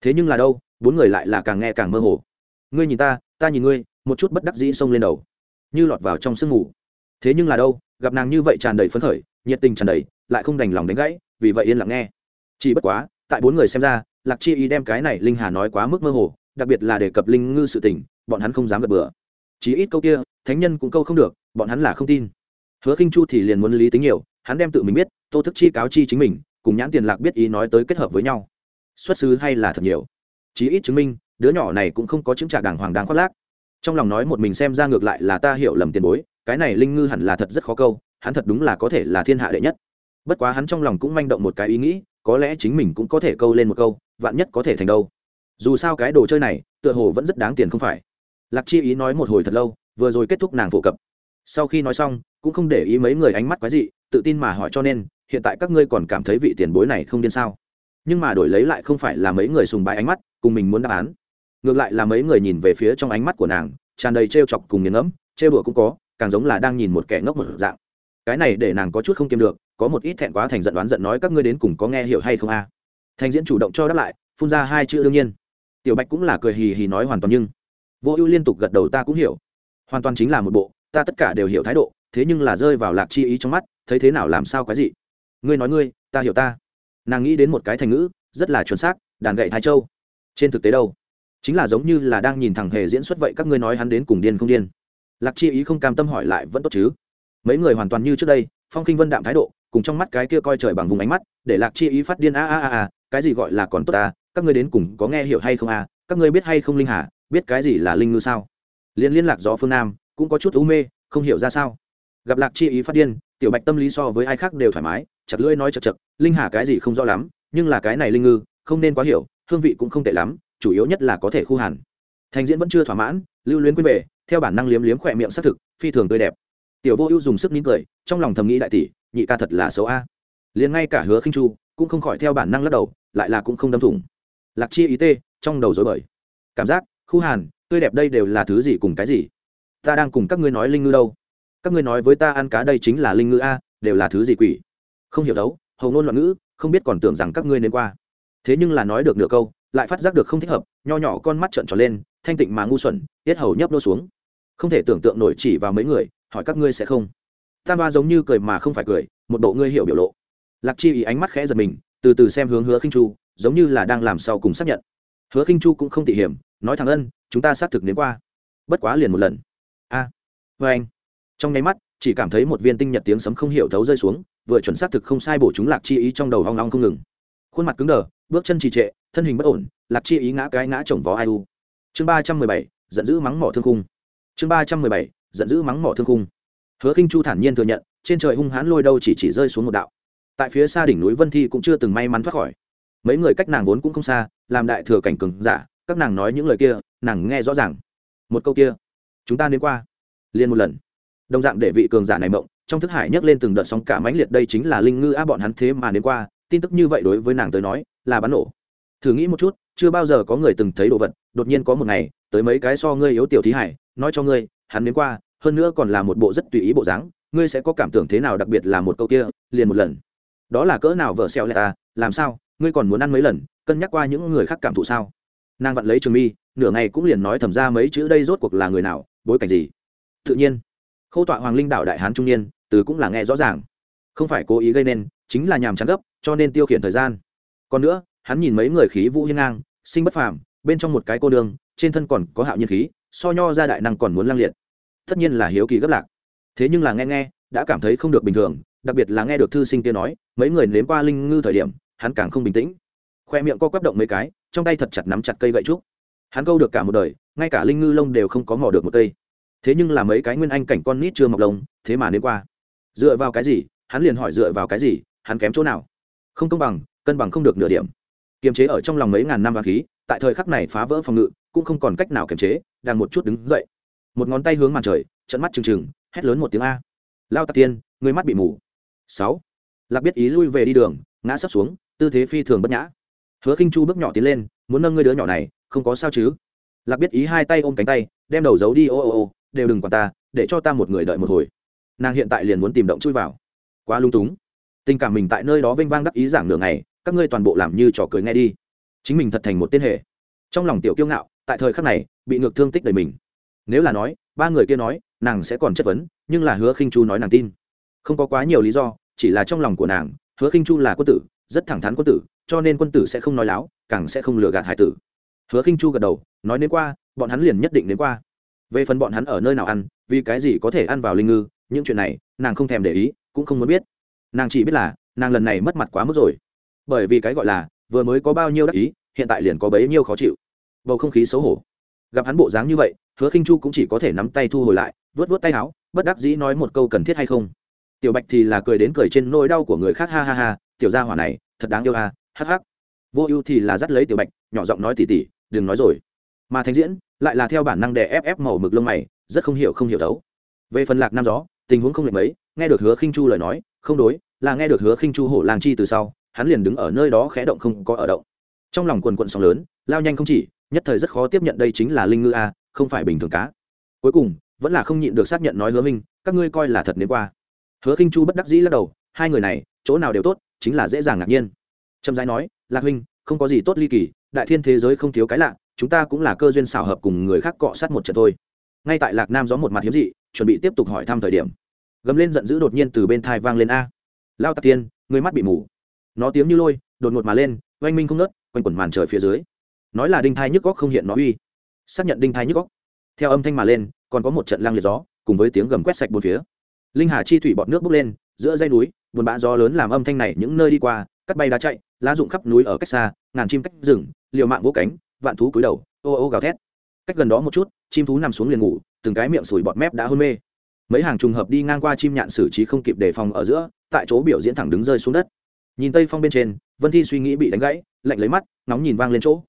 Thế nhưng là đâu? Bốn người lại là càng nghe càng mơ hồ. Ngươi nhìn ta ta nhìn ngươi, một chút bất đắc dĩ xông lên đầu, như lọt vào trong sương mù. Thế nhưng là đâu, gặp nàng như vậy tràn đầy phấn khởi, nhiệt tình tràn đầy, lại không đành lòng đánh gãy, vì vậy yên lặng nghe. Chỉ bất quá, tại bốn người xem ra, lạc chi ý đem cái này linh hà nói quá mức mơ hồ, đặc biệt là đề cập linh ngư sự tình, bọn hắn không dám gật bừa. Chỉ ít câu kia, thánh nhân cũng câu không được, bọn hắn là không tin. Hứa khinh chu thì liền muốn lý tính nhiều, hắn đem tự mình biết, tô thức chi cáo chi chính mình, cùng nhãn tiền lạc biết ý nói tới kết hợp với nhau. Xuất xứ hay là thật nhiều? Chí ít chứng minh, đứa nhỏ này cũng không có chứng trả đàng hoàng đáng khoác lác. Trong lòng nói một mình xem ra ngược lại là ta hiểu lầm tiền bối, cái này linh ngư hẳn là thật rất khó câu, hắn thật đúng là có thể là thiên hạ đệ nhất. Bất quá hắn trong lòng cũng manh động một cái ý nghĩ, có lẽ chính mình cũng có thể câu lên một câu, vạn nhất có thể thành đâu. Dù sao cái đồ chơi này, tựa hồ vẫn rất đáng tiền không phải. Lạc chi ý nói một hồi thật lâu, vừa rồi kết thúc nàng phổ cập. Sau khi nói xong, cũng không để ý mấy người ánh mắt quái dị, tự tin mà hỏi cho nên, hiện tại các ngươi còn cảm thấy vị tiền bối này không điên sao? Nhưng mà đổi lấy lại không phải là mấy người sùng bái ánh mắt cùng mình muốn đáp án. Ngược lại là mấy người nhìn về phía trong ánh mắt của nàng, tràn đầy trêu chọc cùng nghiền ngẫm, trêu đùa cũng có, càng giống là đang nhìn một kẻ ngốc một dạng. Cái này để nàng có chút không kiếm được, có một ít thẹn quá thành giận đoán giận nói các ngươi đến cùng có nghe hiểu hay không a? Thành diễn chủ động cho đáp lại, phun ra hai chữ đương nhiên. Tiểu bạch cũng là cười hì hì nói hoàn toàn nhưng. Vô ưu liên tục gật đầu ta cũng hiểu. Hoàn toàn chính là một bộ, ta tất cả đều hiểu thái độ, thế nhưng là rơi vào lạc chi ý trong mắt, thấy thế nào làm sao cái gì ngươi nói ngươi, ta hiểu ta. Nàng nghĩ đến một cái thành ngữ, rất là chuẩn xác, đàn gậy thái châu trên thực tế đâu? Chính là giống như là đang nhìn thằng hề diễn xuất vậy, các ngươi nói hắn đến cùng điên không điên? Lạc chi ý không cam tâm hỏi lại vẫn tốt chứ? Mấy người hoàn toàn như trước đây, phong khinh vân đạm thái độ, cùng trong mắt cái kia coi trời bằng vùng ánh mắt, để lạc chi ý phát điên, a a a a, cái gì gọi là còn tốt ta? Các ngươi đến cùng có nghe hiểu hay không a? Các ngươi biết hay không linh hà? Biết cái gì là linh ngư sao? Liên liên lạc gió phương nam, cũng có chút u mê, không hiểu ra sao. Gặp lạc chi ý phát điên, tiểu bạch tâm lý so với ai khác đều thoải mái, chặt lưỡi nói chật chật, linh hà cái gì không rõ lắm, nhưng là cái này linh ngư, không nên quá hiểu hương vị cũng không tệ lắm, chủ yếu nhất là có thể khu hàn. Thành diễn vẫn chưa thỏa mãn, lưu luyến quên về, theo bản năng liếm liếm khỏe miệng xác thực, phi thường tươi đẹp. Tiểu vô ưu dùng sức nín cười, trong lòng thầm nghĩ đại tỷ, nhị ca thật là xấu a. Liền ngay cả hứa khinh chu cũng không khỏi theo bản năng lắc đầu, lại là cũng không đâm thủng. Lạc chi ý tê, trong đầu dối bời. Cảm giác, khu hàn, tươi đẹp đây đều là thứ gì cùng cái gì? Ta đang cùng các ngươi nói linh ngư đâu? Các ngươi nói với ta ăn cá đây chính là linh ngư a, đều là thứ gì quỷ? Không hiểu đấu, hầu ngôn loạn ngữ, không biết còn tưởng rằng các ngươi nên qua thế nhưng là nói được nửa câu lại phát giác được không thích hợp nho nhỏ con mắt trợn tròn lên thanh tịnh mà ngu xuẩn tiết hầu nhấp nô xuống. Không thể tưởng tượng nổi chỉ vào mấy người hỏi các ngươi sẽ không. Tam ba giống như cười mà không phải cười một bộ ngươi hiểu biểu lộ. Lạc chi ý ánh mắt khẽ giật mình từ từ xem hướng hứa khinh chu giống như là đang làm sau cùng xác nhận. Hứa khinh chu cũng không tỉ hiểm nói thẳng ân chúng ta xác thực đến qua. Bất quá liền một lần. A à, vê anh. Trong nháy mắt chỉ cảm thấy một viên tinh nhật tiếng sấm không hiểu thấu rơi xuống vừa chuẩn xác thực không sai bổ chúng lạc chi ý trong đầu hoang long không ngừng khuôn mặt cứng đờ, bước chân trì trệ, thân hình bất ổn, lạc chi ý ngã cái ngã chồng vó ai u. Chương ba trăm mười bảy, giận dữ mắng mỏ thương khung. Chương ba trăm mười bảy, giận dữ mắng mỏ thương khung. Hứa khinh chu thản nhiên thừa nhận, trên trời hung hãn lôi đâu chỉ chỉ rơi xuống một đạo. Tại phía xa đỉnh núi vân thi cũng chưa từng may mắn thoát khỏi. Mấy người cách nàng vốn cũng không xa, làm đại thừa cảnh cường giả, các nàng nói những lời kia, nàng nghe rõ ràng. Một câu kia, chúng ta đến qua. Liền một lần. Đồng dạng để vị cường giả này mộng, trong thức hải nhấc lên từng đợt sóng cả mãnh liệt, đây chính là linh ngư a bọn hắn thế mà đến qua tin tức như vậy đối với nàng tới nói, là bắn nổ. Thử nghĩ một chút, chưa bao giờ có người từng thấy đồ vật, đột nhiên có một ngày, tới mấy cái so ngươi yếu tiểu thí hải, nói cho ngươi, hắn đến qua, hơn nữa còn là một bộ rất tùy ý bộ dáng, ngươi sẽ có cảm tưởng thế nào đặc biệt là một câu kia, liền một lần. Đó là cỡ nào vợ xẹo lẹ ta làm sao, ngươi còn muốn ăn mấy lần, cân nhắc qua những người khác cảm thụ sao? Nàng vặn lấy trường mi, nửa ngày cũng liền nói thầm ra mấy chữ đây rốt cuộc là người nào, bối cảnh gì? Tự nhiên, khâu tọa hoàng linh đạo đại hán trung niên, từ cũng là nghe rõ ràng. Không phải cố ý gây nên, chính là nhàm chán gấp cho nên tiêu khiển thời gian. Còn nữa, hắn nhìn mấy người khí vũ hiên ngang, sinh bất phàm, bên trong một cái cô đường, trên thân còn có hạo nhiên khí, so nho ra đại năng còn muốn lang liệt. Tất nhiên là hiếu kỳ gấp lạc. Thế nhưng là nghe nghe, đã cảm thấy không được bình thường, đặc biệt là nghe được thư sinh kia nói, mấy người nếm qua linh ngư thời điểm, hắn càng không bình tĩnh. Khoe miệng co quắp động mấy cái, trong tay thật chặt nắm chặt cây gậy trúc. Hắn câu được cả một đời, ngay cả linh ngư lông đều không có mò được một cây. Thế nhưng là mấy cái nguyên anh cảnh con nít chưa mọc lông, thế mà nếm qua. Dựa vào cái gì? Hắn liền hỏi dựa vào cái gì? Hắn kém chỗ nào? Không công bằng, cân bằng không được nửa điểm. Kiềm chế ở trong lòng mấy ngàn năm và khí, tại thời khắc này phá vỡ phòng ngự, cũng không còn cách nào kiềm chế, đang một chút đứng dậy. Một ngón tay hướng màn trời, trận mắt trừng trừng, hét lớn một tiếng a. Lao tạc tiên, người mắt bị mù. Sáu. Lạc biết ý lui về đi đường, ngã sấp xuống, tư thế phi thường bất nhã. Hứa khinh chu bước nhỏ tiến lên, muốn nâng ngươi đứa nhỏ này, không có sao chứ? Lạc biết ý hai tay ôm cánh tay, đem đầu giấu đi, ô ô ô, đều đừng quản ta, để cho ta một người đợi một hồi. Nàng hiện tại liền muốn tìm động chui vào. Quá lung túng tình cảm mình tại nơi đó vênh vang đắc ý giảng nửa ngày, các ngươi toàn bộ làm như trò cười nghe đi. Chính mình thật thành một tên hệ trong lòng tiểu kiêu ngạo, tại thời khắc này, bị ngược thương tích đầy mình. Nếu là nói, ba người kia nói, nàng sẽ còn chất vấn, nhưng là hứa khinh chu nói nàng tin. Không có quá nhiều lý do, chỉ là trong lòng của nàng, hứa khinh chu là quân tử, rất thẳng thắn quân tử, cho nên quân tử sẽ không nói láo, càng sẽ không lừa gạt hải tử. Hứa khinh chu gật đầu, nói đến qua, bọn hắn liền nhất định đến qua. Về phần bọn hắn ở nơi nào ăn, vì cái gì có thể ăn vào linh ngư, những chuyện này, nàng không thèm để ý, cũng không muốn biết nàng chỉ biết là, nàng lần này mất mặt quá mức rồi. Bởi vì cái gọi là, vừa mới có bao nhiêu đắc ý, hiện tại liền có bấy nhiêu khó chịu. Bầu không khí xấu hổ. Gặp hắn bộ dáng như vậy, hứa khinh chu cũng chỉ có thể nắm tay thu hồi lại vớt vớt tay áo, bất đắc dĩ nói một câu cần thiết hay không. Tiểu bạch thì là cười đến cười trên nỗi đau của người khác, ha ha ha, tiểu gia hỏa này, thật đáng yêu ha, hắc hắc. Vô ưu thì là dắt lấy tiểu bạch, nhỏ giọng nói tỉ tỉ, đừng nói rồi. Mà thánh diễn lại là theo bản năng đè ép ép màu mực lông mày, rất không hiểu không hiểu thấu về phần lạc nam gió, tình huống không lệch mấy, nghe được hứa khinh chu lời nói, không đối là nghe được hứa khinh chu hổ lang chi từ sau, hắn liền đứng ở nơi đó khẽ động không có ở động. Trong lòng quần quận sóng lớn, lao nhanh không chỉ, nhất thời rất khó tiếp nhận đây chính là linh ngư a, không phải bình thường cá. Cuối cùng, vẫn là không nhịn được xác nhận nói hứa minh, các ngươi coi là thật đến qua. Hứa khinh chu bất đắc dĩ lắc đầu, hai người này, chỗ nào đều tốt, chính là dễ dàng ngạc nhiên. Trầm giai nói, lạc huynh, không có gì tốt ly kỳ, đại thiên thế giới không thiếu cái lạ, chúng ta cũng là cơ duyên xảo hợp cùng người khác cọ sát một trận thôi. Ngay tại lạc nam gió một mặt hiếm dị, chuẩn bị tiếp tục hỏi thăm thời điểm. Gầm lên giận dữ đột nhiên từ bên thai vang lên a lao tạc tiên người mắt bị mù. Nó tiếng như lôi, đột ngột mà lên, oanh minh không nớt quanh quẩn màn trời phía dưới. Nói là đinh thai nhức góc không hiện nó uy. Xác nhận đinh thai nhức góc. Theo âm thanh mà lên, còn có một trận lang liệt gió, cùng với tiếng gầm quét sạch bốn phía. Linh hà chi thủy bọt nước bốc lên, giữa dây núi, buồn bã gió lớn làm âm thanh này những nơi đi qua, cắt bay đá chạy, lá rụng khắp núi ở cách xa, ngàn chim cách rừng, liều mạng vỗ cánh, vạn thú cúi đầu, ô ô gào thét. Cách gần đó một chút, chim thú nằm xuống liền ngủ, từng cái miệng sủi bọt mép đã hôn mê mấy hàng trùng hợp đi ngang qua chim nhạn xử trí không kịp đề phòng ở giữa, tại chỗ biểu diễn thẳng đứng rơi xuống đất. Nhìn tây phong bên trên, vân thi suy nghĩ bị đánh gãy, lạnh lấy mắt, nóng nhìn vang lên chỗ.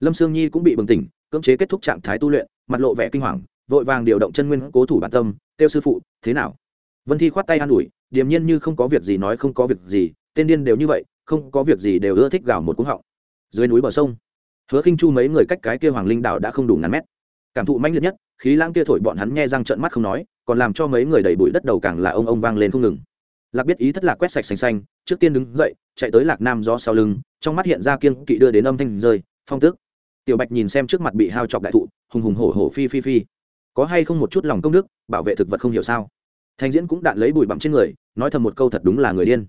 Lâm sương nhi cũng bị bừng tỉnh, cưỡng chế kết thúc trạng thái tu luyện, mặt lộ vẻ kinh hoàng, vội vàng điều động chân nguyên cố thủ bản tâm kêu sư phụ, thế nào? Vân thi khoát tay an ủi, điềm nhiên như không có việc gì nói không có việc gì, tên điên đều như vậy, không có việc gì đều ưa thích gào một cúng họng. Dưới núi bờ sông, hứa khinh chu mấy người cách cái kia hoàng linh đảo đã không đủ ngàn mét cảm thụ mãnh liệt nhất, khí lãng kia thổi bọn hắn nghe răng trợn mắt không nói, còn làm cho mấy người đầy bụi đất đầu càng là ông ông vang lên không ngừng. Lạc biết ý thất lạc quét sạch xanh xanh, trước tiên đứng dậy, chạy tới lạc nam gió sau lưng, trong mắt hiện ra kiên kỵ đưa đến âm thanh rơi, phong tước. Tiểu bạch nhìn xem trước mặt bị hao chọc đại thụ, hùng hùng hổ hổ phi phi phi. Có hay không một chút lòng công đức, bảo vệ thực vật không hiểu sao? Thanh diễn cũng đạn lấy bụi bặm trên người, nói thầm một câu thật đúng là người điên.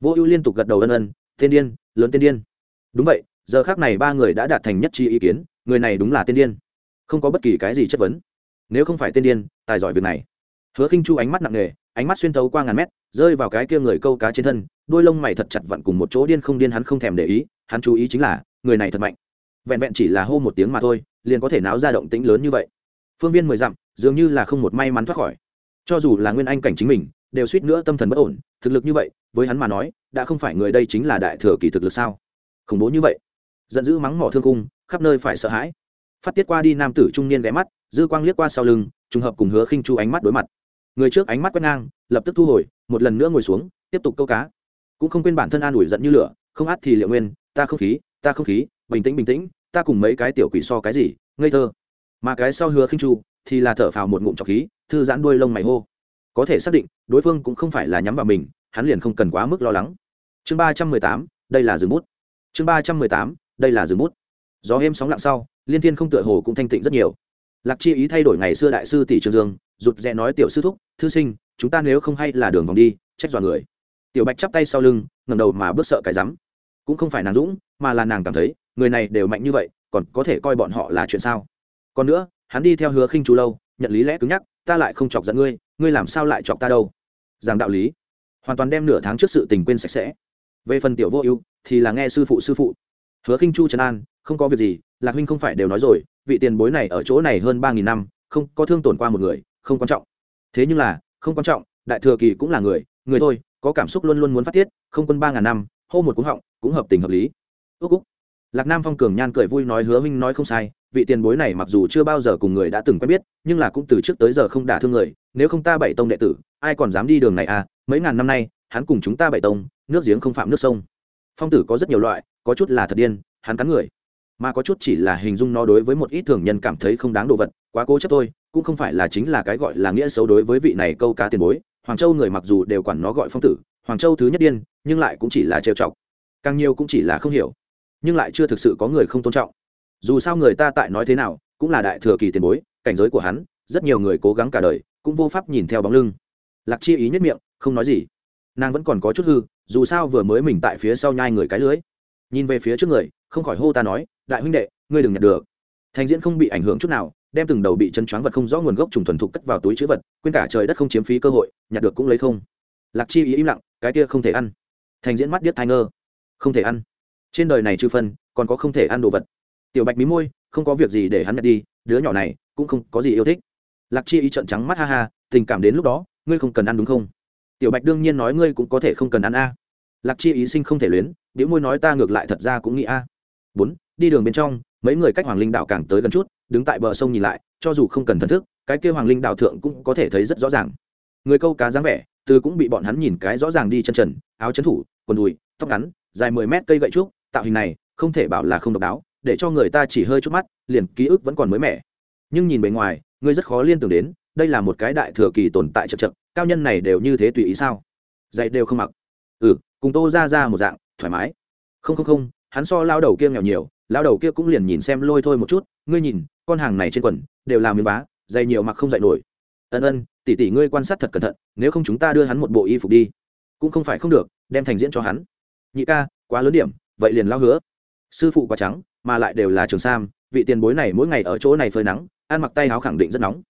Vô ưu liên tục gật đầu ân ân tên điên, lớn tên điên. Đúng vậy, giờ khác này ba người đã đạt thành nhất trí ý kiến, người này đúng là tên điên không có bất kỳ cái gì chất vấn. Nếu không phải tên điên, tài giỏi việc này. Hứa khinh chu ánh mắt nặng nề, ánh mắt xuyên thấu qua ngàn mét, rơi vào cái kia người câu cá trên thân, đôi lông mày thật chặt vặn cùng một chỗ điên không điên hắn không thèm để ý, hắn chú ý chính là, người này thật mạnh. Vẹn vẹn chỉ là hô một tiếng mà thôi, liền có thể náo ra động tĩnh lớn như vậy. Phương viên mười dặm, dường như là không một may mắn thoát khỏi. Cho dù là nguyên anh cảnh chính mình, đều suýt nữa tâm thần bất ổn, thực lực như vậy, với hắn mà nói, đã không phải người đây chính là đại thừa kỳ thực lực sao? Khủng bố như vậy. Giận dữ mắng mỏ thương cung, khắp nơi phải sợ hãi phát tiết qua đi nam tử trung niên ghé mắt, dư quang liếc qua sau lưng, trùng hợp cùng hứa khinh chu ánh mắt đối mặt. Người trước ánh mắt quét ngang, lập tức thu hồi, một lần nữa ngồi xuống, tiếp tục câu cá. Cũng không quên bản thân an ủi giận như lửa, không át thì liệu nguyên, ta không khí, ta không khí, bình tĩnh bình tĩnh, ta cùng mấy cái tiểu quỷ so cái gì, ngây thơ. Mà cái sau hứa khinh chu thì là thở phào một ngụm trọc khí, thư giãn đuôi lông mày hô. Có thể xác định, đối phương cũng không phải là nhắm vào mình, hắn liền không cần quá mức lo lắng. Chương ba trăm mười tám, đây là rừng bút. Chương ba trăm mười tám, đây là rừng bút gió êm sóng lặng sau, liên thiên không tựa hồ cũng thanh tịnh rất nhiều. Lạc chi ý thay đổi ngày xưa đại sư tỷ trường dương, rụt rè nói, tiểu sư thúc, thư sinh, chúng ta nếu không hay là đường vòng đi, trách dọa người. Tiểu bạch chắp tay sau lưng ngầm đầu mà bước sợ cái rắm. Cũng không phải nàng dũng, mà là nàng cảm thấy, người này đều mạnh như vậy, còn có thể coi bọn họ là chuyện sao? Còn nữa, hắn đi theo hứa khinh chú lâu, nhận lý lẽ cứng nhắc, ta lại không chọc giận ngươi ngươi làm sao lại chọc ta đâu? Rằng đạo lý, hoàn toàn đem nửa tháng trước sự tình quên sạch sẽ. Về phần tiểu vô ưu, thì là nghe sư phụ sư phụ. Hứa khinh chu trấn an không có việc gì, lạc huynh không phải đều nói rồi, vị tiền bối này ở chỗ này hơn ba nghìn năm, không có thương tổn qua một người, không quan trọng. Thế nhưng là, không quan trọng, đại thừa kỳ cũng là người người thôi, có cảm xúc luôn luôn muốn phát tiết, không quân ba ngàn năm, hô một cúng họng, cũng hợp tình hợp lý. Ước úc. Lạc nam phong cường nhan cười vui nói hứa huynh nói không sai, vị tiền bối này mặc dù chưa bao giờ cùng người đã từng quen biết, nhưng là cũng từ trước tới giờ không đả thương người, nếu không ta bảy tông đệ tử, ai còn dám đi đường này à mấy ngàn năm nay, hắn cùng chúng ta bảy tông, nước giếng không phạm nước sông. Phong tử có rất nhiều loại, có chút là thật điên, hắn cắn người mà có chút chỉ là hình dung nó đối với một ít thường nhân cảm thấy không đáng đồ vật, quá cố chấp thôi, cũng không phải là chính là cái gọi là nghĩa xấu đối với vị này câu cá tiền bối. Hoàng châu người mặc dù đều quản nó gọi phong tử, hoàng châu thứ nhất điên, nhưng lại cũng chỉ là trêu chọc. Càng nhiều cũng chỉ là không hiểu, nhưng lại chưa thực sự có người không tôn trọng. Dù sao người ta tại nói thế nào, cũng là đại thừa kỳ tiền bối, cảnh giới của hắn, rất nhiều người cố gắng cả đời, cũng vô pháp nhìn theo bóng lưng. Lạc chi ý nhất miệng, không nói gì. Nàng vẫn còn có chút hư, dù sao vừa mới mình tại phía sau nhai người cái lưới nhìn về phía trước người, không khỏi hô ta nói, đại huynh đệ, ngươi đừng nhận được. Thành diễn không bị ảnh hưởng chút nào, đem từng đầu bị chân choáng vật không rõ nguồn gốc trùng thuần thục cất vào túi chữ vật, quên cả trời đất không chiếm phí cơ hội, nhặt được cũng lấy không. Lạc chi ý im lặng, cái kia không thể ăn. Thành diễn mắt điếc thai ngơ. Không thể ăn. Trên đời này chư phân, còn có không thể ăn đồ vật. Tiểu bạch mí môi, không có việc gì để hắn nhặt đi, đứa nhỏ này cũng không có gì yêu thích. Lạc chi ý trận trắng mắt ha ha, tình cảm đến lúc đó, ngươi không cần ăn đúng không? Tiểu bạch đương nhiên nói, ngươi cũng có thể không cần ăn a lạc chi ý sinh không thể luyến biểu môi nói ta ngược lại thật ra cũng nghĩ a. Bốn, đi đường bên trong, mấy người cách hoàng linh đạo càng tới gần chút, đứng tại bờ sông nhìn lại, cho dù không cần thần thức, cái kêu hoàng linh đạo thượng cũng có thể thấy rất rõ ràng. Người câu cá dáng vẻ, từ cũng bị bọn hắn nhìn cái rõ ràng đi chân trần, áo chấn thủ, quần đùi, tóc ngắn, dài mười mét cây gậy trúc, tạo hình này, không thể bảo là không độc đáo, để cho người ta chỉ hơi chút mắt, liền ký ức vẫn còn mới mẻ. Nhưng nhìn bề ngoài ngươi rất khó liên tưởng đến, đây là một cái đại thừa kỳ tồn tại chật chật, cao nhân này đều như thế tùy ý sao? Dạy đều không mặc. Ừ cùng tô ra ra một dạng, thoải mái. Không không không, hắn so lao đầu kia nghèo nhiều, lao đầu kia cũng liền nhìn xem lôi thôi một chút, ngươi nhìn, con hàng này trên quần, đều làm miếng vá dày nhiều mặc không dạy nổi. Ân ân, tỷ tỷ ngươi quan sát thật cẩn thận, nếu không chúng ta đưa hắn một bộ y phục đi. Cũng không phải không được, đem thành diễn cho hắn. Nhị ca, quá lớn điểm, vậy liền lao hứa. Sư phụ quá trắng, mà lại đều là trường sam, vị tiền bối này mỗi ngày ở chỗ này phơi nắng, ăn mặc tay áo khẳng định rất nóng.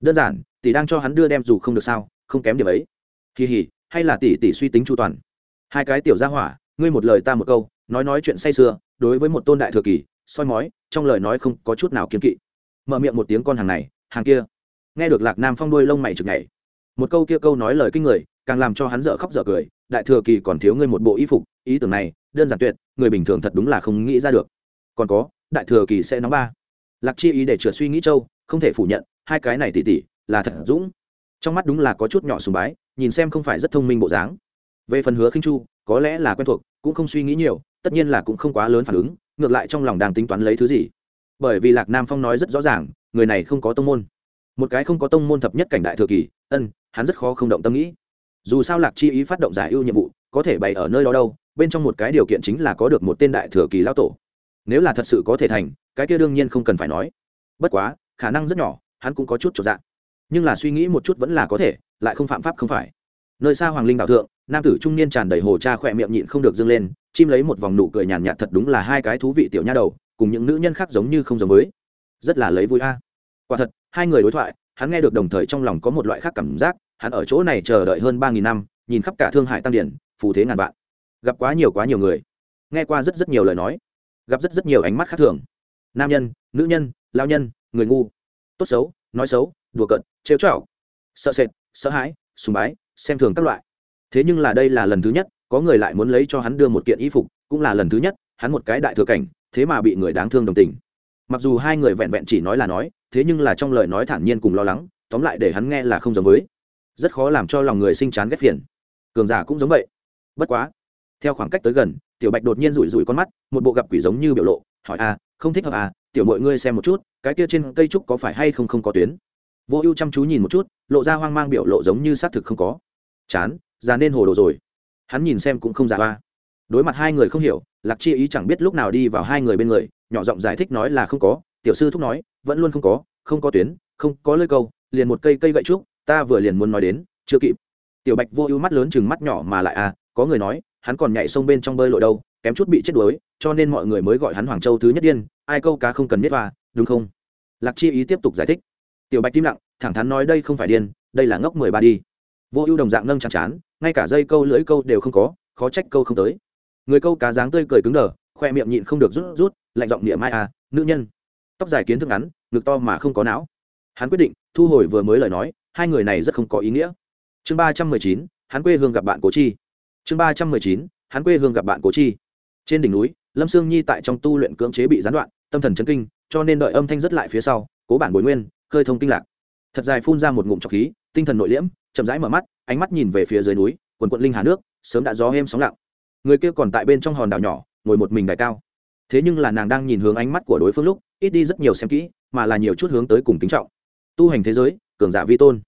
Đơn giản, tỷ đang cho hắn đưa đem dù không được sao, không kém điểm ấy. Kỳ hỉ, hay là tỷ tỷ suy tính chu toàn hai cái tiểu gia hỏa, ngươi một lời ta một câu, nói nói chuyện say sưa, đối với một tôn đại thừa kỳ, soi mói, trong lời nói không có chút nào kiên kỵ. Mở miệng một tiếng con hàng này, hàng kia. Nghe được lạc nam phong đuôi lông mày chực nhảy. Một câu kia câu nói lời kinh người, càng làm cho hắn dở khóc dở cười, đại thừa kỳ còn thiếu ngươi một bộ y phục, ý tưởng này, đơn giản tuyệt, người bình thường thật đúng là không nghĩ ra được. Còn có, đại thừa kỳ sẽ nóng ba. Lạc chi ý để trượt suy nghĩ châu không thể phủ nhận, hai cái này tỉ tỉ, là thật dũng. Trong mắt đúng là có chút nhỏ sùng bái, nhìn xem không phải rất thông minh bộ dáng về phần hứa khinh chu, có lẽ là quen thuộc, cũng không suy nghĩ nhiều, tất nhiên là cũng không quá lớn phản ứng, ngược lại trong lòng đang tính toán lấy thứ gì. Bởi vì lạc nam phong nói rất rõ ràng, người này không có tông môn. Một cái không có tông môn thập nhất cảnh đại thừa kỳ, ân, hắn rất khó không động tâm nghĩ. Dù sao lạc chi ý phát động giải ưu nhiệm vụ, có thể bày ở nơi đó đâu, bên trong một cái điều kiện chính là có được một tên đại thừa kỳ lao tổ. Nếu là thật sự có thể thành, cái kia đương nhiên không cần phải nói. Bất quá, khả năng rất nhỏ, hắn cũng có chút trọn dạng nhưng là suy nghĩ một chút vẫn là có thể, lại không phạm pháp không phải. Nơi xa hoàng linh đạo thượng nam tử trung niên tràn đầy hồ cha khỏe miệng nhịn không được dâng lên, chim lấy một vòng nụ cười nhàn nhạt thật đúng là hai cái thú vị tiểu nha đầu, cùng những nữ nhân khác giống như không giống với. Rất là lấy vui a. Quả thật, hai người đối thoại, hắn nghe được đồng thời trong lòng có một loại khác cảm giác, hắn ở chỗ này chờ đợi hơn ba nghìn năm, nhìn khắp cả thương hải tăng điển, phù thế ngàn vạn. Gặp quá nhiều quá nhiều người. Nghe qua rất rất nhiều lời nói. Gặp rất rất nhiều ánh mắt khác thường. Nam nhân, nữ nhân, lao nhân, người ngu. Tốt xấu, nói xấu, đùa cận trêu trạo sợ sệt, sợ hãi, sùng bái, xem thường các loại thế nhưng là đây là lần thứ nhất, có người lại muốn lấy cho hắn đưa một kiện y phục, cũng là lần thứ nhất, hắn một cái đại thừa cảnh, thế mà bị người đáng thương đồng tình. Mặc dù hai người vẹn vẹn chỉ nói là nói, thế nhưng là trong lời nói thản nhiên cùng lo lắng, tóm lại để hắn nghe là không giống với. Rất khó làm cho lòng người sinh chán ghét phiền. Cường giả cũng giống vậy. Bất quá, theo khoảng cách tới gần, tiểu bạch đột nhiên rủi rủi con mắt, một bộ gặp quỷ giống như biểu lộ, hỏi a không thích hợp à? Tiểu mọi ngươi xem một chút, cái kia trên cây trúc có phải hay không không có tuyến? Vô ưu chăm chú nhìn một chút, lộ ra hoang mang biểu lộ giống như xác thực không có. Chán già nên hồ đồ rồi. Hắn nhìn xem cũng không giả ba đối mặt hai người không hiểu, lạc chi ý chẳng biết lúc nào đi vào hai người bên người, nhỏ giọng giải thích nói là không có, tiểu sư thúc nói, vẫn luôn không có không có tuyến, không có lơi câu, liền một cây cây gậy trúc, ta vừa liền muốn nói đến, chưa kịp. Tiểu bạch vô ưu mắt lớn chừng mắt nhỏ mà lại à có người nói, hắn còn nhảy sông bên trong bơi lội đâu, kém chút bị chết đuối, cho nên mọi người mới gọi hắn hoàng châu thứ nhất điên, ai câu cá không cần biết và đúng không? Lạc chi ý tiếp tục giải thích. Tiểu bạch tim lặng, thẳng thắn nói đây không phải điên, đây là ngốc mười ba đi. Vô ưu đồng dạng nâng chán chán ngay cả dây câu lưỡi câu đều không có, khó trách câu không tới. Người câu cá dáng tươi cười cứng đờ, khoe miệng nhịn không được rút rút, lạnh giọng niệm mai à nữ nhân. Tóc dài kiến thức ngắn, ngực to mà không có não. Hắn quyết định, thu hồi vừa mới lời nói, hai người này rất không có ý nghĩa. Chương ba trăm mười chín, hắn quê hương gặp bạn cố chi. Chương ba trăm mười chín, hắn quê hương gặp bạn cố chi. Trên đỉnh núi, lâm sương nhi tại trong tu luyện cưỡng chế bị gián đoạn, tâm thần chấn kinh, cho nên đợi âm thanh rất lại phía sau, cố bản bồi nguyên, khơi thông kinh lạc. Thật dài phun ra một ngụm trọc khí, tinh thần nội liễm, chậm rãi mở mắt ánh mắt nhìn về phía dưới núi, quần quận linh hà nước, sớm đã gió êm sóng lặng. Người kia còn tại bên trong hòn đảo nhỏ, ngồi một mình đại cao. Thế nhưng là nàng đang nhìn hướng ánh mắt của đối phương lúc, ít đi rất nhiều xem kỹ, mà là nhiều chút hướng tới cùng kính trọng. Tu hành thế giới, cường giả vi tôn.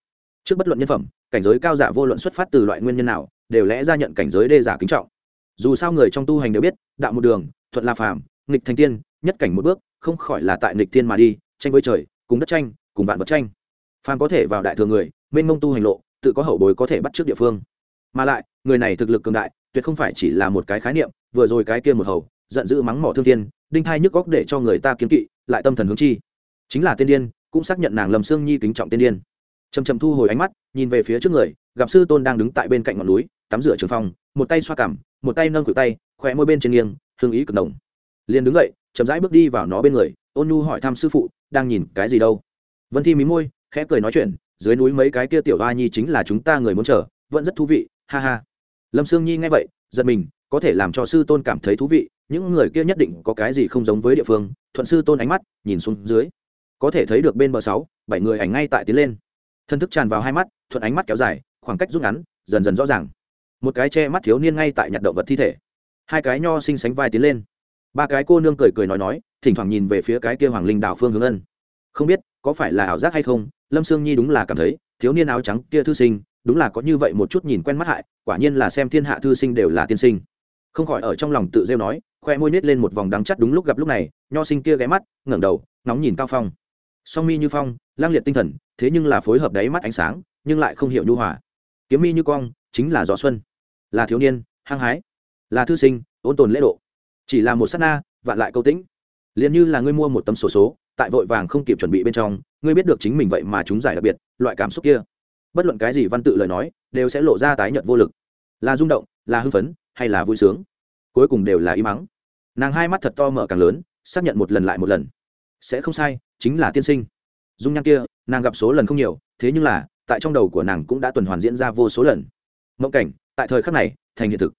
Trước bất luận nhân phẩm, cảnh giới cao giả vô luận xuất phát từ loại nguyên nhân nào, đều lẽ ra nhận cảnh giới đê giả kính trọng. Dù sao người trong tu hành đều biết, đạo một đường, thuận là phàm, nghịch thành tiên, nhất cảnh một bước, không khỏi là tại nghịch tiên mà đi, tranh với trời, cùng đất tranh, cùng vạn vật tranh. Phàm có thể vào đại thừa người, mênh mông tu hành lộ tự có hậu bối có thể bắt trước địa phương. Mà lại người này thực lực cường đại tuyệt không phải chỉ là một cái khái niệm vừa rồi cái kia một hầu giận dữ mắng mỏ thương thiên, đinh thai nhức góc để cho người ta kiếm kỵ lại tâm thần hướng chi. Chính là tiên điên cũng xác nhận nàng lầm xương nhi kính trọng tiên điên. Chầm chầm thu hồi ánh mắt nhìn về phía trước người gặp sư tôn đang đứng tại bên cạnh ngọn núi tắm rửa trường phong một tay xoa cằm một tay nâng cự tay khỏe môi bên trên nghiêng hương ý cực đồng liền đứng dậy chậm rãi bước đi vào nó bên người ôn nhu hỏi thăm sư phụ đang nhìn cái gì đâu. Vân thi mí môi khẽ cười nói chuyện dưới núi mấy cái kia tiểu hoa nhi chính là chúng ta người muốn chờ, vẫn rất thú vị, ha ha. Lâm sương nhi nghe vậy, giật mình, có thể làm cho sư tôn cảm thấy thú vị, những người kia nhất định có cái gì không giống với địa phương, thuận sư tôn ánh mắt, nhìn xuống dưới. Có thể thấy được bên bờ sáu, bảy người ảnh ngay tại tiến lên. Thân thức tràn vào hai mắt, thuận ánh mắt kéo dài, khoảng cách rút ngắn, dần dần rõ ràng. Một cái che mắt thiếu niên ngay tại nhặt động vật thi thể. Hai cái nho sinh sánh vai tiến lên. Ba cái cô nương cười cười nói nói, thỉnh thoảng nhìn về phía cái kia hoàng linh đảo phương hướng ân. Không biết có phải là ảo giác hay không, lâm sương nhi đúng là cảm thấy, thiếu niên áo trắng kia thư sinh, đúng là có như vậy một chút nhìn quen mắt hại, quả nhiên là xem thiên hạ thư sinh đều là tiên sinh. Không khỏi ở trong lòng tự rêu nói, khoe môi nết lên một vòng đắng chắt đúng lúc gặp lúc này, nho sinh kia ghé mắt, ngẩng đầu nóng nhìn cao phong. Song mi như phong, lang liệt tinh thần, thế nhưng là phối hợp đáy mắt ánh sáng, nhưng lại không hiểu nhu hòa. Kiếm mi như cong chính là gió xuân. Là thiếu niên, hăng hái. Là thư sinh, ôn tồn lễ độ. Chỉ là một sát na, vạn lại câu tĩnh. Liền như là ngươi mua một tấm sổ số tại vội vàng không kịp chuẩn bị bên trong, ngươi biết được chính mình vậy mà chúng giải đặc biệt, loại cảm xúc kia. Bất luận cái gì văn tự lời nói, đều sẽ lộ ra tái nhợt vô lực. Là rung động, là hưng phấn, hay là vui sướng? Cuối cùng đều là im mắng nàng hai mắt thật to mở càng lớn, xác nhận một lần lại một lần. Sẽ không sai, chính là tiên sinh. Dung nhan kia, nàng gặp số lần không nhiều, thế nhưng là, tại trong đầu của nàng cũng đã tuần hoàn diễn ra vô số lần. Mộng cảnh, tại thời khắc này, thành hiện thực.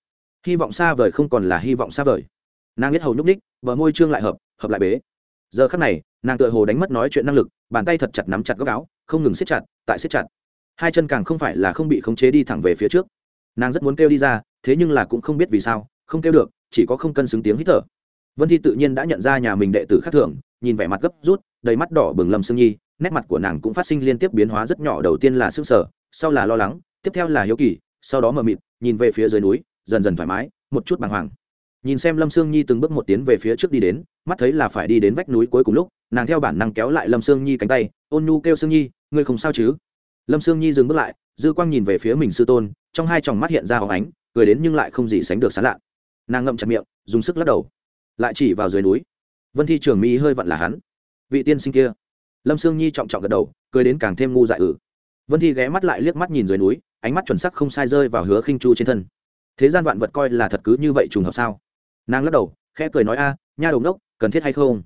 Hy vọng xa vời không còn là hy vọng xa vời. Nàng biết hầu nhúc ních bờ môi trương lại hợp hợp lại bế giờ khắc này, nàng tựa hồ đánh mất nói chuyện năng lực, bàn tay thật chặt nắm chặt góc áo, không ngừng siết chặt, tại siết chặt. Hai chân càng không phải là không bị khống chế đi thẳng về phía trước. Nàng rất muốn kêu đi ra, thế nhưng là cũng không biết vì sao, không kêu được, chỉ có không cân xứng tiếng hít thở. Vân thi tự nhiên đã nhận ra nhà mình đệ tử khác thường, nhìn vẻ mặt gấp rút, đầy mắt đỏ bừng lầm sương nhi, nét mặt của nàng cũng phát sinh liên tiếp biến hóa rất nhỏ, đầu tiên là s ư n g sở sau là lo lắng, tiếp theo là hiếu kỳ, sau đó mờ mịt, nhìn về phía dưới núi, dần dần thoải mái, một chút bàng hoàng nhìn xem lâm sương nhi từng bước một tiến về phía trước đi đến, mắt thấy là phải đi đến vách núi cuối cùng lúc, nàng theo bản năng kéo lại lâm sương nhi cánh tay, ôn nhu kêu sương nhi, ngươi không sao chứ? Lâm sương nhi dừng bước lại, dư quang nhìn về phía mình sư tôn, trong hai tròng mắt hiện ra hóng ánh, cười đến nhưng lại không gì sánh được sán lạ nàng ngậm chặt miệng, dùng sức lắc đầu, lại chỉ vào dưới núi. Vân thi trường mi hơi vặn là hắn. Vị tiên sinh kia. Lâm sương nhi trọng trọng gật đầu, cười đến càng thêm ngu dại ử. Vân thi ghé mắt lại liếc mắt nhìn dưới núi, ánh mắt chuẩn sắc không sai rơi vào hứa khinh chu trên thân. Thế gian vạn vật coi là thật cứ như vậy trùng hợp sao? Nàng lắc đầu, khẽ cười nói, a, nha đồng đốc cần thiết hay không?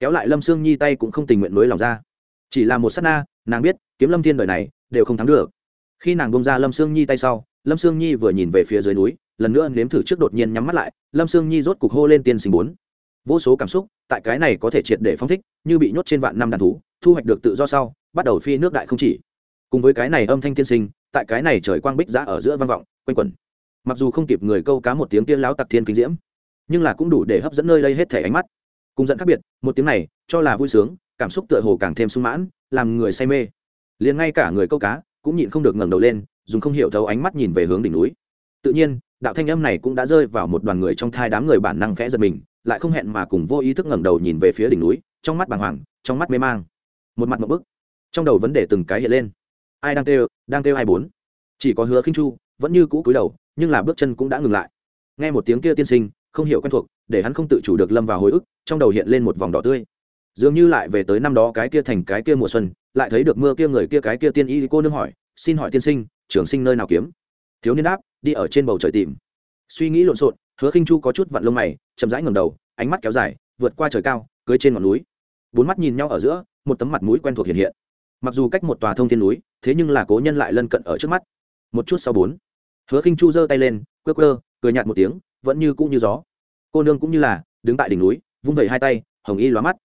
Kéo lại lâm sương nhi tay cũng không tình nguyện nối lòng ra. Chỉ là một s á t na, nàng biết, kiếm lâm thiên đời này, đều không thắng được. Khi nàng bông ra lâm sương nhi tay sau, lâm sương nhi vừa nhìn về phía dưới núi, lần nữa nếm thử trước đột nhiên nhắm mắt lại, lâm sương nhi rốt cục hô lên tiên sinh bốn. Vô số cảm xúc, tại cái này có thể triệt để phong thích, như bị nhốt trên vạn năm đàn thú, thu hoạch được tự do sau, bắt đầu phi nước đại không chỉ. Cùng với cái này âm thanh tiên sinh, tại cái này trời quang bích giã ở giữa vang vọng, quanh quẩn. Mặc dù không kịp người câu cá một tiếng tiên láo tặc thiên kinh diễm nhưng là cũng đủ để hấp dẫn nơi đây hết thể ánh mắt. Cùng dẫn khác biệt, một tiếng này, cho là vui sướng, cảm xúc tựa hồ càng thêm sung mãn, làm người say mê. Liền ngay cả người câu cá, cũng nhịn không được ngẩng đầu lên, dùng không hiểu thấu ánh mắt nhìn về hướng đỉnh núi. Tự nhiên, đạo thanh âm này cũng đã rơi vào một đoàn người trong thai đám người bản năng khẽ giật mình, lại không hẹn mà cùng vô ý thức ngẩng đầu nhìn về phía đỉnh núi, trong mắt bàng hoàng, trong mắt mê mang. Một mặt một bức, trong đầu vấn đề từng cái hiện lên. Ai đang kêu đang kêu ai bốn? Chỉ có hứa khinh chu, vẫn như cũ cúi đầu, nhưng là bước chân cũng đã ngừng lại. Nghe một tiếng kia tiên sinh không hiểu quen thuộc, để hắn không tự chủ được lâm vào hồi ức, trong đầu hiện lên một vòng đỏ tươi. Dường như lại về tới năm đó cái kia thành cái kia mùa xuân, lại thấy được mưa kia người kia cái kia tiên y cô nương hỏi, xin hỏi tiên sinh, trường sinh nơi nào kiếm? Thiếu niên đáp, đi ở trên bầu trời tìm. Suy nghĩ lộn xộn, hứa khinh chu có chút vặn lông mày, chậm rãi ngầm đầu, ánh mắt kéo dài, vượt qua trời cao, cưới trên ngọn núi. Bốn mắt nhìn nhau ở giữa, một tấm mặt mũi quen thuộc hiện hiện. Mặc dù cách một tòa thông thiên núi, thế nhưng là cố nhân lại lân cận ở trước mắt. Một chút sau bốn, hứa khinh chu giơ tay lên, quơ quơ cười nhạt một tiếng, vẫn như cũ như gió. Cô nương cũng như là, đứng tại đỉnh núi, vung vẩy hai tay, hồng y lóa mắt.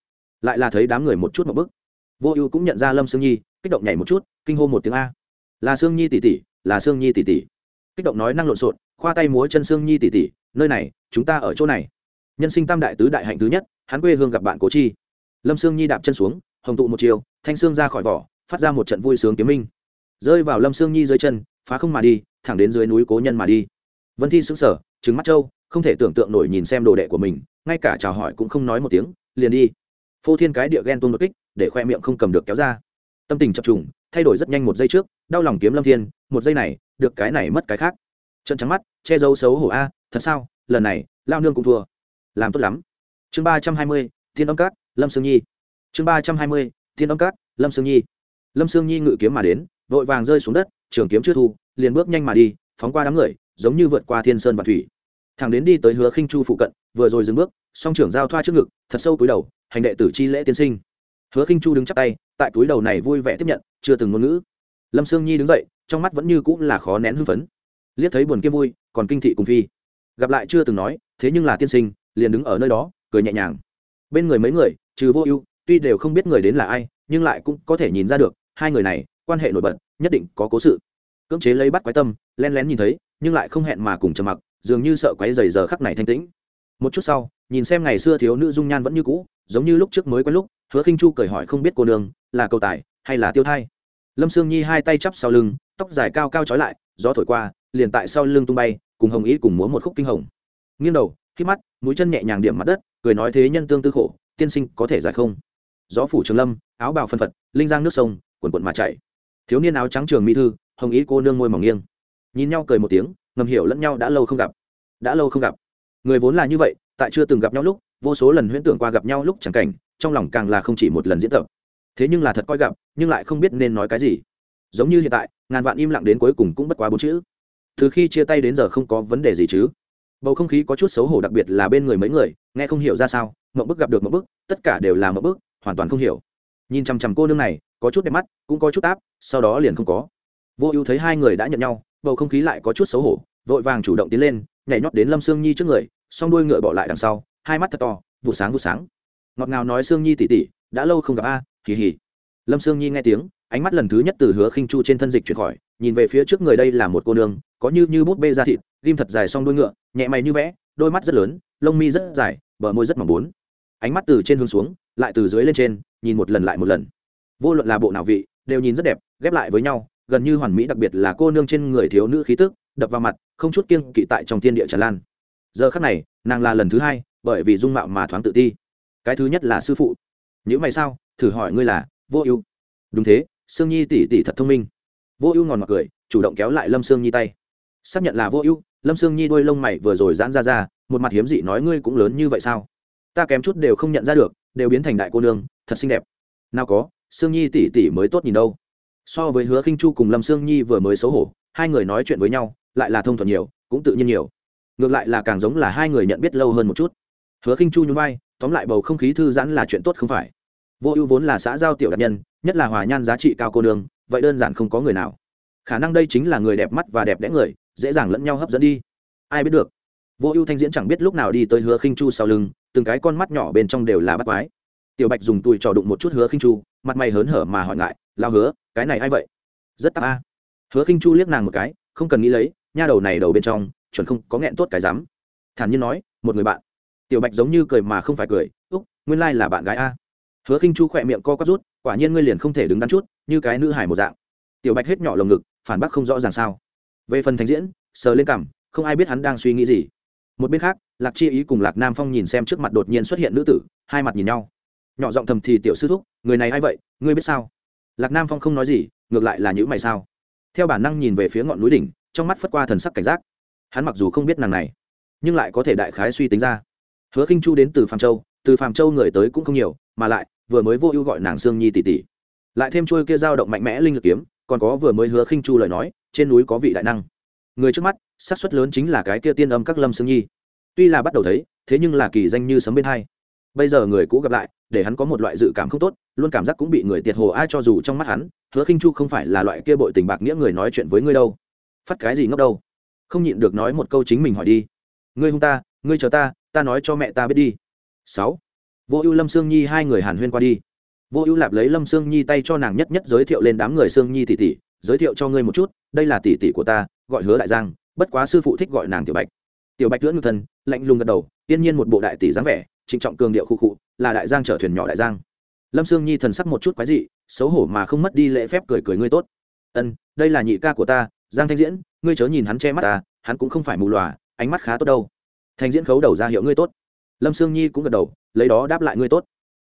Lại là thấy đám người một chút một bức vô ưu cũng nhận ra lâm sương nhi, kích động nhảy một chút, kinh hô một tiếng a. Là sương nhi tỷ tỷ, là sương nhi tỷ tỷ. Kích động nói năng lộn xộn, khoa tay múa chân sương nhi tỷ tỷ, nơi này, chúng ta ở chỗ này. Nhân sinh tam đại tứ đại hạnh thứ nhất, hắn quê hương gặp bạn cố chi. Lâm sương nhi đạp chân xuống, hồng tụ một chiều, thanh sương ra khỏi vỏ, phát ra một trận vui sướng kiếm minh. Rơi vào lâm sương nhi dưới chân, phá không mà đi, thẳng đến dưới núi cố nhân mà đi vân thi xứng sở trứng mắt trâu không thể tưởng tượng nổi nhìn xem đồ đệ của mình, ngay cả chào hỏi cũng không nói một tiếng, liền đi. Phô thiên cái địa ghen tuông đột kích, để khoe miệng không cầm được kéo ra. Tâm tình chập trùng, thay đổi rất nhanh một giây trước, đau lòng kiếm lâm thiên, một giây này, được cái này mất cái khác. Trận trắng mắt, che giấu xấu hổ a, thật sao, lần này, lao nương cũng thua. Làm tốt lắm. Chương ba trăm hai mươi, thiên âm cát lâm sương nhi. Chương ba trăm hai mươi, thiên âm cát lâm sương nhi. Lâm sương nhi ngự kiếm mà đến, vội vàng rơi xuống đất, trường kiếm chưa thu, liền bước nhanh mà đi, phóng qua đám người giống như vượt qua thiên sơn và thủy. Thằng đến đi tới hứa khinh chu phụ cận, vừa rồi dừng bước, song trưởng giao thoa trước ngực, thật sâu cúi đầu, hành đệ tử chi lễ tiên sinh. Hứa khinh chu đứng chắp tay, tại túi đầu này vui vẻ tiếp nhận, chưa từng ngôn ngữ. Lâm sương nhi đứng dậy, trong mắt vẫn như cũng là khó nén hưng phấn. Liếc thấy buồn kia vui, còn kinh thị cùng phi. Gặp lại chưa từng nói, thế nhưng là tiên sinh, liền đứng ở nơi đó, cười nhẹ nhàng. Bên người mấy người, trừ vô ưu, tuy đều không biết người đến là ai, nhưng lại cũng có thể nhìn ra được, hai người này, quan hệ nổi bật, nhất định có cố sự. Cưỡng chế lấy bắt quái tâm len lén nhìn thấy nhưng lại không hẹn mà cùng trầm mặc, dường như sợ quấy dày giờ khắc này thanh tĩnh. Một chút sau, nhìn xem ngày xưa thiếu nữ dung nhan vẫn như cũ, giống như lúc trước mới quen lúc, hứa khinh chu cười hỏi không biết cô nương, là cầu tài hay là tiêu thai. Lâm sương nhi hai tay chắp sau lưng, tóc dài cao cao trói lại, gió thổi qua, liền tại sau lưng tung bay, cùng hồng ý cùng múa một khúc kinh hồng. Nghiêng đầu khi mắt, mũi chân nhẹ nhàng điểm mặt đất, cười nói thế nhân tương tư khổ, tiên sinh có thể giải không? Gió phủ trường lâm, áo bào phân phật, linh giang nước sông, quần quận mà chảy thiếu niên áo trắng trường mỹ thư, hồng ý cô nương môi mỏng nghiêng nhìn nhau cười một tiếng, ngầm hiểu lẫn nhau đã lâu không gặp. Đã lâu không gặp. Người vốn là như vậy, tại chưa từng gặp nhau lúc, vô số lần huyễn tưởng qua gặp nhau lúc chẳng cảnh, trong lòng càng là không chỉ một lần diễn tập. Thế nhưng là thật coi gặp, nhưng lại không biết nên nói cái gì. Giống như hiện tại, ngàn vạn im lặng đến cuối cùng cũng bất quá bốn chữ. Từ khi chia tay đến giờ không có vấn đề gì chứ. Bầu không khí có chút xấu hổ đặc biệt là bên người mấy người, nghe không hiểu ra sao mậu bức gặp được mậu bức, tất cả đều là mậu bức, hoàn toàn không hiểu. Nhìn chằm chằm cô nương này, có chút đẹp mắt, cũng có chút áp, sau đó liền không có. Vô ưu thấy hai người đã nhận nhau bầu không khí lại có chút xấu hổ vội vàng chủ động tiến lên nhảy nhót đến lâm sương nhi trước người song đuôi ngựa bỏ lại đằng sau hai mắt thật to vụ sáng vụ sáng. Ngọt ngào nói sương nhi tỉ tỉ đã lâu không gặp a à, hì hì. Lâm sương nhi nghe tiếng ánh mắt lần thứ nhất từ hứa khinh chu trên thân dịch chuyển khỏi nhìn về phía trước người đây là một cô nương có như như bút bê da thịt ghim thật dài song đuôi ngựa nhẹ mày như vẽ đôi mắt rất lớn lông mi rất dài bờ môi rất mỏng bốn. Ánh mắt từ trên hướng xuống lại từ dưới lên trên nhìn một lần lại một lần. Vô luận là bộ nào vị đều nhìn rất đẹp ghép lại với nhau gần như hoàn mỹ, đặc biệt là cô nương trên người thiếu nữ khí tức, đập vào mặt, không chút kiêng kỵ tại trong thiên địa tràn lan. Giờ khắc này, nàng là lần thứ hai, bởi vì dung mạo mà thoáng tự ti. Cái thứ nhất là sư phụ. Những mày sao? Thử hỏi ngươi là vô ưu. Đúng thế, sương nhi tỷ tỷ thật thông minh. Vô ưu ngòn mặc cười, chủ động kéo lại lâm sương nhi tay. Xác nhận là vô ưu, lâm sương nhi đôi lông mày vừa rồi giãn ra ra, một mặt hiếm dị nói ngươi cũng lớn như vậy sao? Ta kém chút đều không nhận ra được, đều biến thành đại cô nương, thật xinh đẹp. Nào có, sương nhi tỷ tỷ mới tốt nhìn đâu so với hứa khinh chu cùng lâm sương nhi vừa mới xấu hổ, hai người nói chuyện với nhau, lại là thông thuận nhiều, cũng tự nhiên nhiều. Ngược lại là càng giống là hai người nhận biết lâu hơn một chút. Hứa khinh chu nhún vai, tóm lại bầu không khí thư giãn là chuyện tốt không phải. Vô ưu vốn là xã giao tiểu đặc nhân, nhất là hòa nhan giá trị cao cô nương, vậy đơn giản không có người nào. Khả năng đây chính là người đẹp mắt và đẹp đẽ người, dễ dàng lẫn nhau hấp dẫn đi. Ai biết được? Vô ưu thanh diễn chẳng biết lúc nào đi tới hứa khinh chu sau lưng, từng cái con mắt nhỏ bên trong đều là bắt quái. Tiểu bạch dùng tùi trò đụng một chút hứa khinh chu, mặt mày hớn hở mà hỏi ngại lao hứa cái này ai vậy? Rất tạp a. Hứa khinh chu liếc nàng một cái không cần nghĩ lấy nha đầu này đầu bên trong chuẩn không có nghẹn tốt cái dám thản nhiên nói một người bạn. Tiểu bạch giống như cười mà không phải cười úc nguyên lai là bạn gái a. Hứa khinh chu khỏe miệng co quắp rút quả nhiên ngươi liền không thể đứng đắn chút như cái nữ hải một dạng. Tiểu bạch hết nhỏ lồng ngực phản bác không rõ ràng sao. Về phần thành diễn sờ lên cảm, không ai biết hắn đang suy nghĩ gì. Một bên khác lạc chi ý cùng lạc nam phong nhìn xem trước mặt đột nhiên xuất hiện nữ tử hai mặt nhìn nhau. Nhỏ giọng thầm thì tiểu sư thúc người này a i vậy? Ngươi biết sao? Lạc nam phong không nói gì, ngược lại là những mày sao? Theo bản năng nhìn về phía ngọn núi đỉnh, trong mắt phất qua thần sắc cảnh giác. Hắn mặc dù không biết nàng này, nhưng lại có thể đại khái suy tính ra. Hứa khinh chu đến từ phạm châu, từ phạm châu người tới cũng không nhiều, mà lại, vừa mới vô ưu gọi nàng sương nhi tỷ tỷ. Lại thêm trôi kia dao động mạnh mẽ linh lực kiếm, còn có vừa mới hứa khinh chu lời nói, trên núi có vị đại năng. Người trước mắt, xác suất lớn chính là cái kia tiên âm các lâm sương nhi. Tuy là bắt đầu thấy, thế nhưng là kỳ danh như sấm bên hai. Bây giờ người cũ gặp lại để hắn có một loại dự cảm không tốt, luôn cảm giác cũng bị người tiệt hồ ai cho dù trong mắt hắn, hứa khinh chu không phải là loại kia bội tình bạc nghĩa người nói chuyện với ngươi đâu. Phát cái gì ngốc đâu? Không nhịn được nói một câu chính mình hỏi đi. Ngươi hung ta, ngươi chờ ta ta nói cho mẹ ta biết đi. Sáu. Vô ưu lâm sương nhi hai người hàn huyên qua đi. Vô ưu lạp lấy lâm sương nhi tay cho nàng nhất nhất giới thiệu lên đám người sương nhi tỷ tỷ, giới thiệu cho ngươi một chút, đây là tỷ tỷ của ta, gọi hứa đại giang, bất quá sư phụ thích gọi nàng tiểu bạch. Tiểu bạch lưỡng như thân, lạnh lùng gật đầu, yên nhiên một bộ đại tỷ dáng vẻ trịnh trọng cường điệu khu cụ là đại giang chở thuyền nhỏ đại giang. Lâm sương nhi thần sắc một chút quái dị, xấu hổ mà không mất đi lễ phép cười cười ngươi tốt. Ân, đây là nhị ca của ta, giang thanh diễn, ngươi chớ nhìn hắn che mắt ta hắn cũng không phải mù lòa, ánh mắt khá tốt đâu. Thanh diễn khấu đầu ra hiệu ngươi tốt. Lâm sương nhi cũng gật đầu, lấy đó đáp lại ngươi tốt.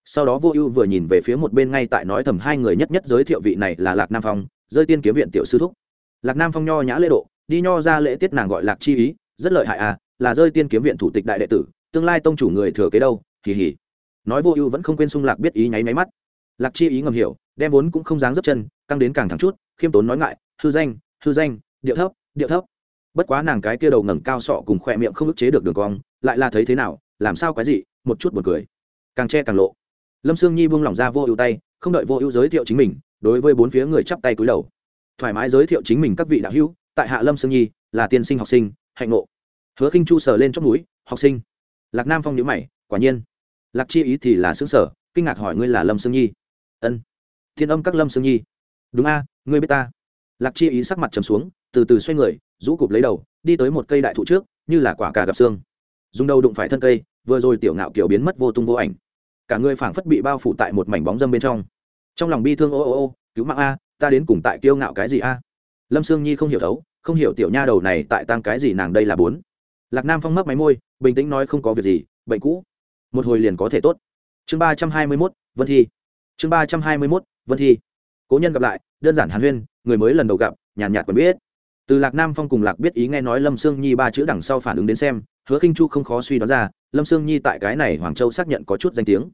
Sau đó vô ưu vừa nhìn về phía một bên ngay tại nói thầm hai người nhất nhất giới thiệu vị này là lạc nam phong, rơi tiên kiếm viện tiểu sư thúc. Lạc nam phong nho nhã lễ độ, đi nho ra lễ tiết nàng gọi lạc chi ý, rất lợi hại à là rơi tiên kiếm viện thủ tịch đại đệ tử tương lai tông chủ người thừa kế đâu kỳ hỉ nói vô ưu vẫn không quên sung lạc biết ý nháy máy mắt. Lạc chi ý ngầm hiểu, đem vốn cũng không dáng dấp chân, căng đến càng thẳng chút, khiêm tốn nói ngại, hư danh hư danh, điệu thấp điệu thấp. Bất quá nàng cái kia đầu ngẩng cao sọ cùng khoe miệng không ức chế được đường cong, lại là thấy thế nào, làm sao cái gì một chút buồn cười. Càng che càng lộ. Lâm sương nhi buông lỏng ra vô ưu tay, không đợi vô ưu giới thiệu chính mình, đối với bốn phía người chắp tay cúi đầu. Thoải mái giới thiệu chính mình các vị đạo hữu, tại hạ lâm sương nhi, là tiên sinh học sinh, hạnh ngộ. Hứa khinh chu sờ lên trong núi học sinh lạc nam phong nhíu mày, quả nhiên. Lạc chi ý thì là xứng sở, kinh ngạc hỏi ngươi là lâm sương nhi. Ân. Thiên âm các lâm sương nhi. Đúng a, ngươi biết ta. Lạc chi ý sắc mặt trầm xuống, từ từ xoay người, rũ cụp lấy đầu, đi tới một cây đại thụ trước, như là quả cà gặp xương. Dùng đầu đụng phải thân cây, vừa rồi tiểu ngạo kiểu biến mất vô tung vô ảnh. Cả người phảng phất bị bao phủ tại một mảnh bóng dâm bên trong. Trong lòng bi thương ô ô ô, cứu mạng a, ta đến cùng tại kiêu ngạo cái gì a? Lâm sương nhi không hiểu thấu, không hiểu tiểu nha đầu này tại tăng cái gì nàng đây là bốn lạc nam phong mấp máy môi, bình tĩnh nói không có việc gì, bệnh cũ. Một hồi liền có thể tốt. Chương ba trăm hai mươi mốt, vân thi. Chương ba trăm hai mươi mốt, vân thi. Cố nhân gặp lại, đơn giản hàn huyên, người mới lần đầu gặp, nhàn nhạt còn biết. Từ lạc nam phong cùng lạc biết ý nghe nói lâm sương nhi ba chữ đằng sau phản ứng đến xem, hứa khinh chu không khó suy đoán ra, lâm sương nhi tại cái này hoàng châu xác nhận có chút danh tiếng.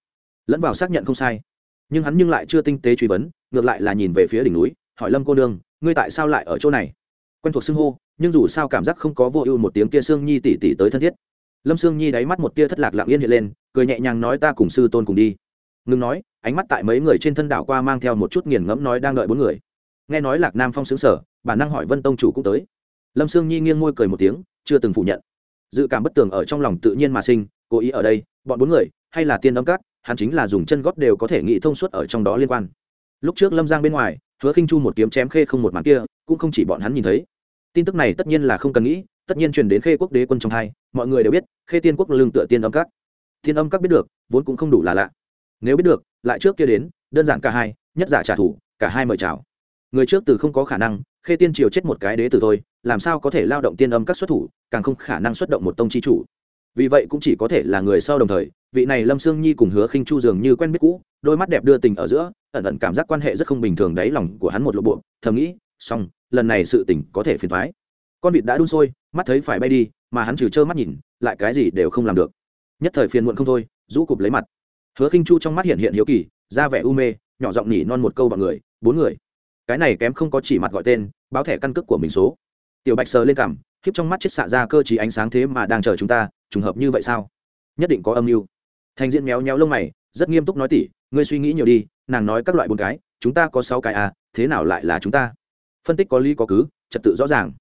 Lẫn vào xác nhận không sai. Nhưng hắn nhưng lại chưa tinh tế truy vấn, ngược lại là nhìn về phía đỉnh núi, hỏi lâm cô nương, ngươi tại sao lại ở chỗ này? Quen thuộc xưng hô, nhưng dù sao cảm giác không có vô ưu một tiếng kia sương nhi tỉ tỉ tới thân thiết. Lâm sương nhi đáy mắt một tia thất lạc lặng yên hiện lên, cười nhẹ nhàng nói ta cùng sư tôn cùng đi. Ngừng nói, ánh mắt tại mấy người trên thân đảo qua mang theo một chút nghiền ngẫm nói đang đợi bốn người. Nghe nói lạc nam phong xứng sở bản năng hỏi vân tông chủ cũng tới. Lâm sương nhi nghiêng môi cười một tiếng, chưa từng phủ nhận. Dự cảm bất tường ở trong lòng tự nhiên mà sinh, cố ý ở đây, bọn bốn người, hay là tiên âm cát, hắn chính là dùng chân góp đều có thể nghĩ thông suốt ở trong đó liên quan. Lúc trước lâm giang bên ngoài hứa khinh chu một kiếm chém khê không một màn kia, cũng không chỉ bọn hắn nhìn thấy. Tin tức này tất nhiên là không cần nghĩ, tất nhiên truyền đến khê quốc đế quân trong hai, mọi người đều biết, khê tiên quốc lương tựa tiên âm các. Tiên âm các biết được, vốn cũng không đủ là lạ. Nếu biết được, lại trước kia đến, đơn giản cả hai, nhất giả trả thù, cả hai mời chào. Người trước từ không có khả năng, khê tiên triều chết một cái đế từ thôi, làm sao có thể lao động tiên âm các xuất thủ, càng không khả năng xuất động một tông chi chủ. Vì vậy cũng chỉ có thể là người sau đồng thời, vị này lâm sương nhi cùng hứa khinh chu dường như quen biết cũ, đôi mắt đẹp đưa tình ở giữa ẩn ẩn cảm giác quan hệ rất không bình thường đáy lòng của hắn một lộ bộ. Thầm nghĩ xong lần này sự tình có thể phiền thoái. Con vịt đã đun sôi mắt thấy phải bay đi mà hắn trừ trơ mắt nhìn lại cái gì đều không làm được. Nhất thời phiền muộn không thôi rũ cụp lấy mặt. Hứa khinh chu trong mắt hiện hiện hiếu kỳ ra vẻ u mê nhỏ giọng nhỉ non một câu bọn người bốn người? Cái này kém không có chỉ mặt gọi tên báo thẻ căn cước của mình số. Tiểu bạch sờ lên cảm, khiếp trong mắt chết xạ ra cơ chí ánh sáng thế mà đang chờ chúng ta trùng hợp như vậy sao? Nhất định có âm mưu. Thành diễn méo méo lông mày rất nghiêm túc nói tỉ ngươi suy nghĩ nhiều đi nàng nói các loại bốn cái, chúng ta có sáu cái à thế nào lại là chúng ta? Phân tích có lý có cứ, trật tự rõ ràng.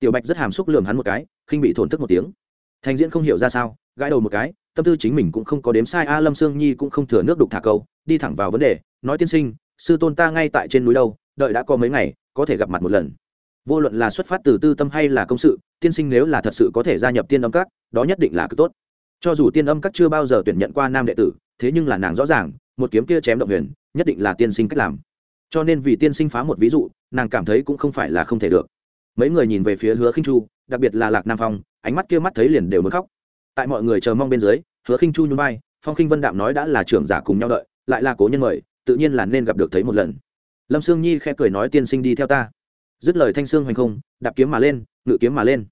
Tiểu bạch rất hàm xúc lườm hắn một cái, khinh bị thổn thức một tiếng. Thành diễn không hiểu ra sao, gãi đầu một cái, tâm tư chính mình cũng không có đếm sai a lâm sương nhi cũng không thừa nước đục thả câu, đi thẳng vào vấn đề, nói tiên sinh, sư tôn ta ngay tại trên núi đâu, đợi đã có mấy ngày, có thể gặp mặt một lần. Vô luận là xuất phát từ tư tâm hay là công sự, tiên sinh nếu là thật sự có thể gia nhập tiên âm các, đó nhất định là cực tốt. Cho dù tiên âm các chưa bao giờ tuyển nhận qua nam đệ tử, thế nhưng là nàng rõ ràng, một kiếm kia chém động huyền nhất định là tiên sinh cách làm. Cho nên vì tiên sinh phá một ví dụ, nàng cảm thấy cũng không phải là không thể được. Mấy người nhìn về phía hứa khinh chu, đặc biệt là lạc nam phong, ánh mắt kia mắt thấy liền đều muốn khóc. Tại mọi người chờ mong bên dưới, hứa khinh chu nhún vai, phong khinh vân đạm nói đã là trưởng giả cùng nhau đợi, lại là cố nhân mời, tự nhiên là nên gặp được thấy một lần. Lâm sương nhi khẽ cười nói tiên sinh đi theo ta. Dứt lời thanh sương hoành không, đạp kiếm mà lên, ngự kiếm mà lên.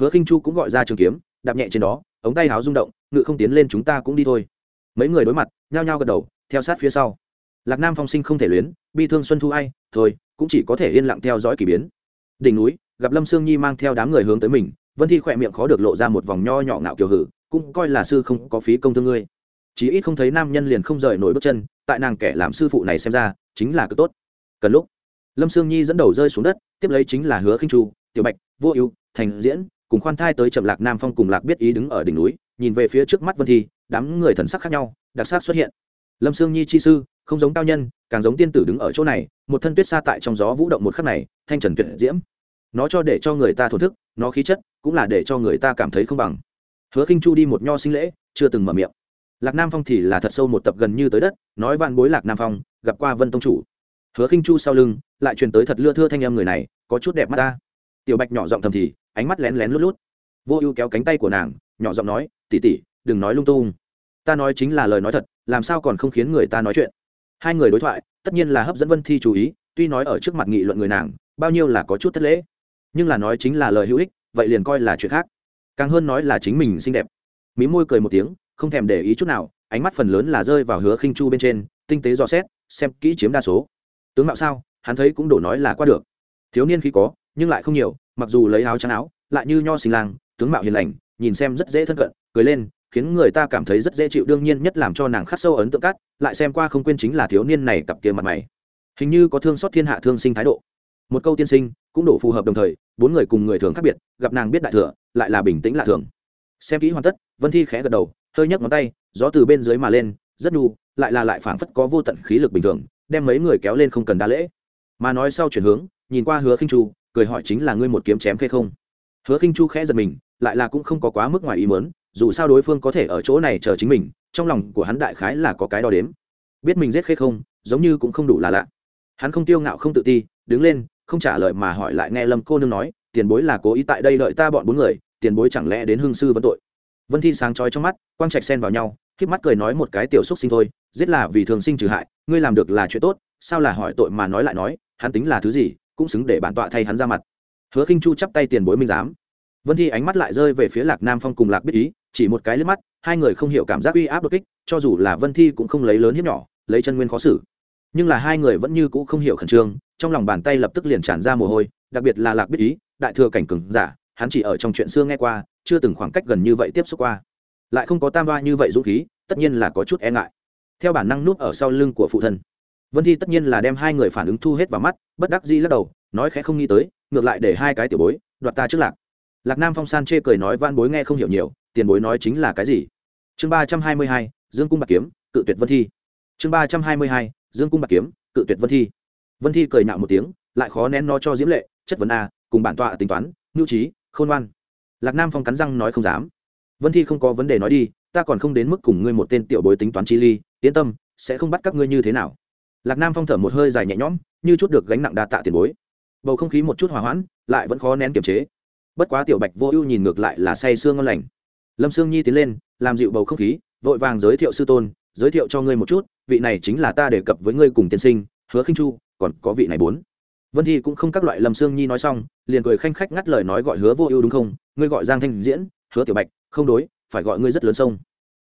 Hứa khinh chu cũng gọi ra trường kiếm, đạp nhẹ trên đó, ống tay háo rung động, ngự không tiến lên chúng ta cũng đi thôi. Mấy người đối mặt, nhao nhao gật đầu, theo sát phía sau lạc nam phong sinh không thể luyến, bi thương xuân thu ai, thôi, cũng chỉ có thể yên lặng theo dõi k ỳ biến. Đỉnh núi, gặp lâm sương nhi mang theo đám người hướng tới mình, vân thi khỏe miệng khó được lộ ra một vòng nho nhỏ ngạo kiểu hử, cũng coi là sư không có phí công thương ngươi. Chí ít không thấy nam nhân liền không rời nổi bước chân, tại nàng kẻ làm sư phụ này xem ra, chính là cực tốt. Cần lúc, lâm sương nhi dẫn đầu rơi xuống đất, tiếp lấy chính là hứa khinh chu, tiểu bạch, vô ưu, thành diễn, cùng khoan thai tới chậm lạc nam phong cùng lạc biết ý đứng ở đỉnh núi, nhìn về phía trước mắt vân thi, đám người thần sắc khác nhau, đặc sắc xuất hiện. Lâm sương nhi chi sư không giống cao nhân, càng giống tiên tử đứng ở chỗ này, một thân tuyết xa tại trong gió vũ động một khắc này, thanh trần tuyệt diễm. Nó cho để cho người ta thổn thức, nó khí chất cũng là để cho người ta cảm thấy không bằng. Hứa khinh chu đi một nho sinh lễ, chưa từng mở miệng. Lạc nam phong thì là thật sâu một tập gần như tới đất, nói vạn bối lạc nam phong, gặp qua vân tông chủ. Hứa khinh chu sau lưng, lại truyền tới thật lưa thưa thanh em người này, có chút đẹp mắt ta. Tiểu bạch nhỏ giọng thầm thì, ánh mắt lén lén lút lút. Vô ưu kéo cánh tay của nàng, nhỏ giọng nói tỉ tỉ đừng nói lung tung. Ta nói chính là lời nói thật, làm sao còn không khiến người ta nói chuyện? Hai người đối thoại, tất nhiên là hấp dẫn vân thi chú ý, tuy nói ở trước mặt nghị luận người nàng, bao nhiêu là có chút thất lễ, nhưng là nói chính là lời hữu ích, vậy liền coi là chuyện khác. Càng hơn nói là chính mình xinh đẹp. Mí môi cười một tiếng, không thèm để ý chút nào, ánh mắt phần lớn là rơi vào hứa khinh chu bên trên, tinh tế dò xét, xem kỹ chiếm đa số. Tướng mạo sao, hắn thấy cũng đổ nói là qua được. Thiếu niên khi có, nhưng lại không nhiều, mặc dù lấy áo trắng áo, lại như nho xình lang tướng mạo hiền lành, nhìn xem rất dễ thân cận, cười lên khiến người ta cảm thấy rất dễ chịu, đương nhiên nhất làm cho nàng khắc sâu ấn tượng cát, lại xem qua không quên chính là thiếu niên này cặp kia mặt mày. Hình như có thương xót thiên hạ thương sinh thái độ. Một câu tiên sinh, cũng đủ phù hợp đồng thời, bốn người cùng người thường khác biệt, gặp nàng biết đại thừa, lại là bình tĩnh lạ thường. Xem kỹ hoàn tất, vân thi khẽ gật đầu, hơi nhấc ngón tay, gió từ bên dưới mà lên, rất nhu, lại là lại phảng phất có vô tận khí lực bình thường, đem mấy người kéo lên không cần đa lễ. Mà nói sau chuyển hướng, nhìn qua hứa khinh chu, cười hỏi chính là ngươi một kiếm chém khê không? Hứa khinh chu khẽ giật mình, lại là cũng không có quá mức ngoài ý mớn dù sao đối phương có thể ở chỗ này chờ chính mình, trong lòng của hắn đại khái là có cái đo đếm. Biết mình giết khê không, giống như cũng không đủ là lạ. Hắn không tiêu ngạo không tự ti, đứng lên, không trả lời mà hỏi lại nghe lâm cô nương nói, tiền bối là cố ý tại đây đợi ta bọn bốn người, tiền bối chẳng lẽ đến hương sư vấn tội? Vân thi sáng trói trong mắt, quang trạch xen vào nhau k mắt cười nói một cái tiểu xúc sinh thôi, giết là vì thường sinh trừ hại, ngươi làm được là chuyện tốt, sao là hỏi tội mà nói lại nói, hắn tính là thứ gì, cũng xứng để bản tọa thay hắn ra mặt. Hứa khinh chu chắp tay tiền bối minh giám. Vân thi ánh mắt lại rơi về phía lạc nam phong cùng lạc biết ý chỉ một cái liếc mắt, hai người không hiểu cảm giác uy áp đột kích, cho dù là vân thi cũng không lấy lớn hiếp nhỏ, lấy chân nguyên khó xử. Nhưng là hai người vẫn như cũ không hiểu khẩn trương, trong lòng bàn tay lập tức liền tràn ra mồ hôi, đặc biệt là lạc biết ý, đại thừa cảnh cừng giả, hắn chỉ ở trong chuyện xưa nghe qua, chưa từng khoảng cách gần như vậy tiếp xúc qua. Lại không có tam ba như vậy dũng khí, tất nhiên là có chút e ngại. Theo bản năng núp ở sau lưng của phụ thân, vân thi tất nhiên là đem hai người phản ứng thu hết vào mắt, bất đắc dĩ lắc đầu, nói khẽ không nghĩ tới, ngược lại để hai cái tiểu bối, đoạt ta trước lạc. Lạc nam phong san chê cười nói van bối nghe không hiểu nhiều tiền bối nói chính là cái gì? Chương ba trăm hai mươi hai, dương cung bạc kiếm, cự tuyệt vân thi. Chương ba trăm hai mươi hai, dương cung bạc kiếm, cự tuyệt vân thi. Vân thi cười nạo một tiếng, lại khó nén nó cho diễm lệ, chất vấn a, cùng bản tọa tính toán nhu trí, khôn ngoan. Lạc nam phong cắn răng nói không dám. Vân thi không có vấn đề nói đi, ta còn không đến mức cùng ngươi một tên tiểu bối tính toán chi ly, yên tâm, sẽ không bắt các ngươi như thế nào. Lạc nam phong thở một hơi dài nhẹ nhõm, như chút được gánh nặng đa tạ tiền bối. Bầu không khí một chút hòa hoãn, lại vẫn khó nén kiềm chế. Bất quá tiểu bạch vô ưu nhìn ngược lại là say sương ngon lành lâm sương nhi tiến lên, làm dịu bầu không khí, vội vàng giới thiệu sư tôn, giới thiệu cho ngươi một chút, vị này chính là ta đề cập với ngươi cùng tiên sinh, hứa khinh chu, còn có vị này bốn. Vân thi cũng không các loại lâm sương nhi nói xong, liền cười khanh khách ngắt lời nói gọi hứa vô ưu đúng không? Ngươi gọi giang thanh diễn, hứa tiểu bạch, không đối, phải gọi ngươi rất lớn sông.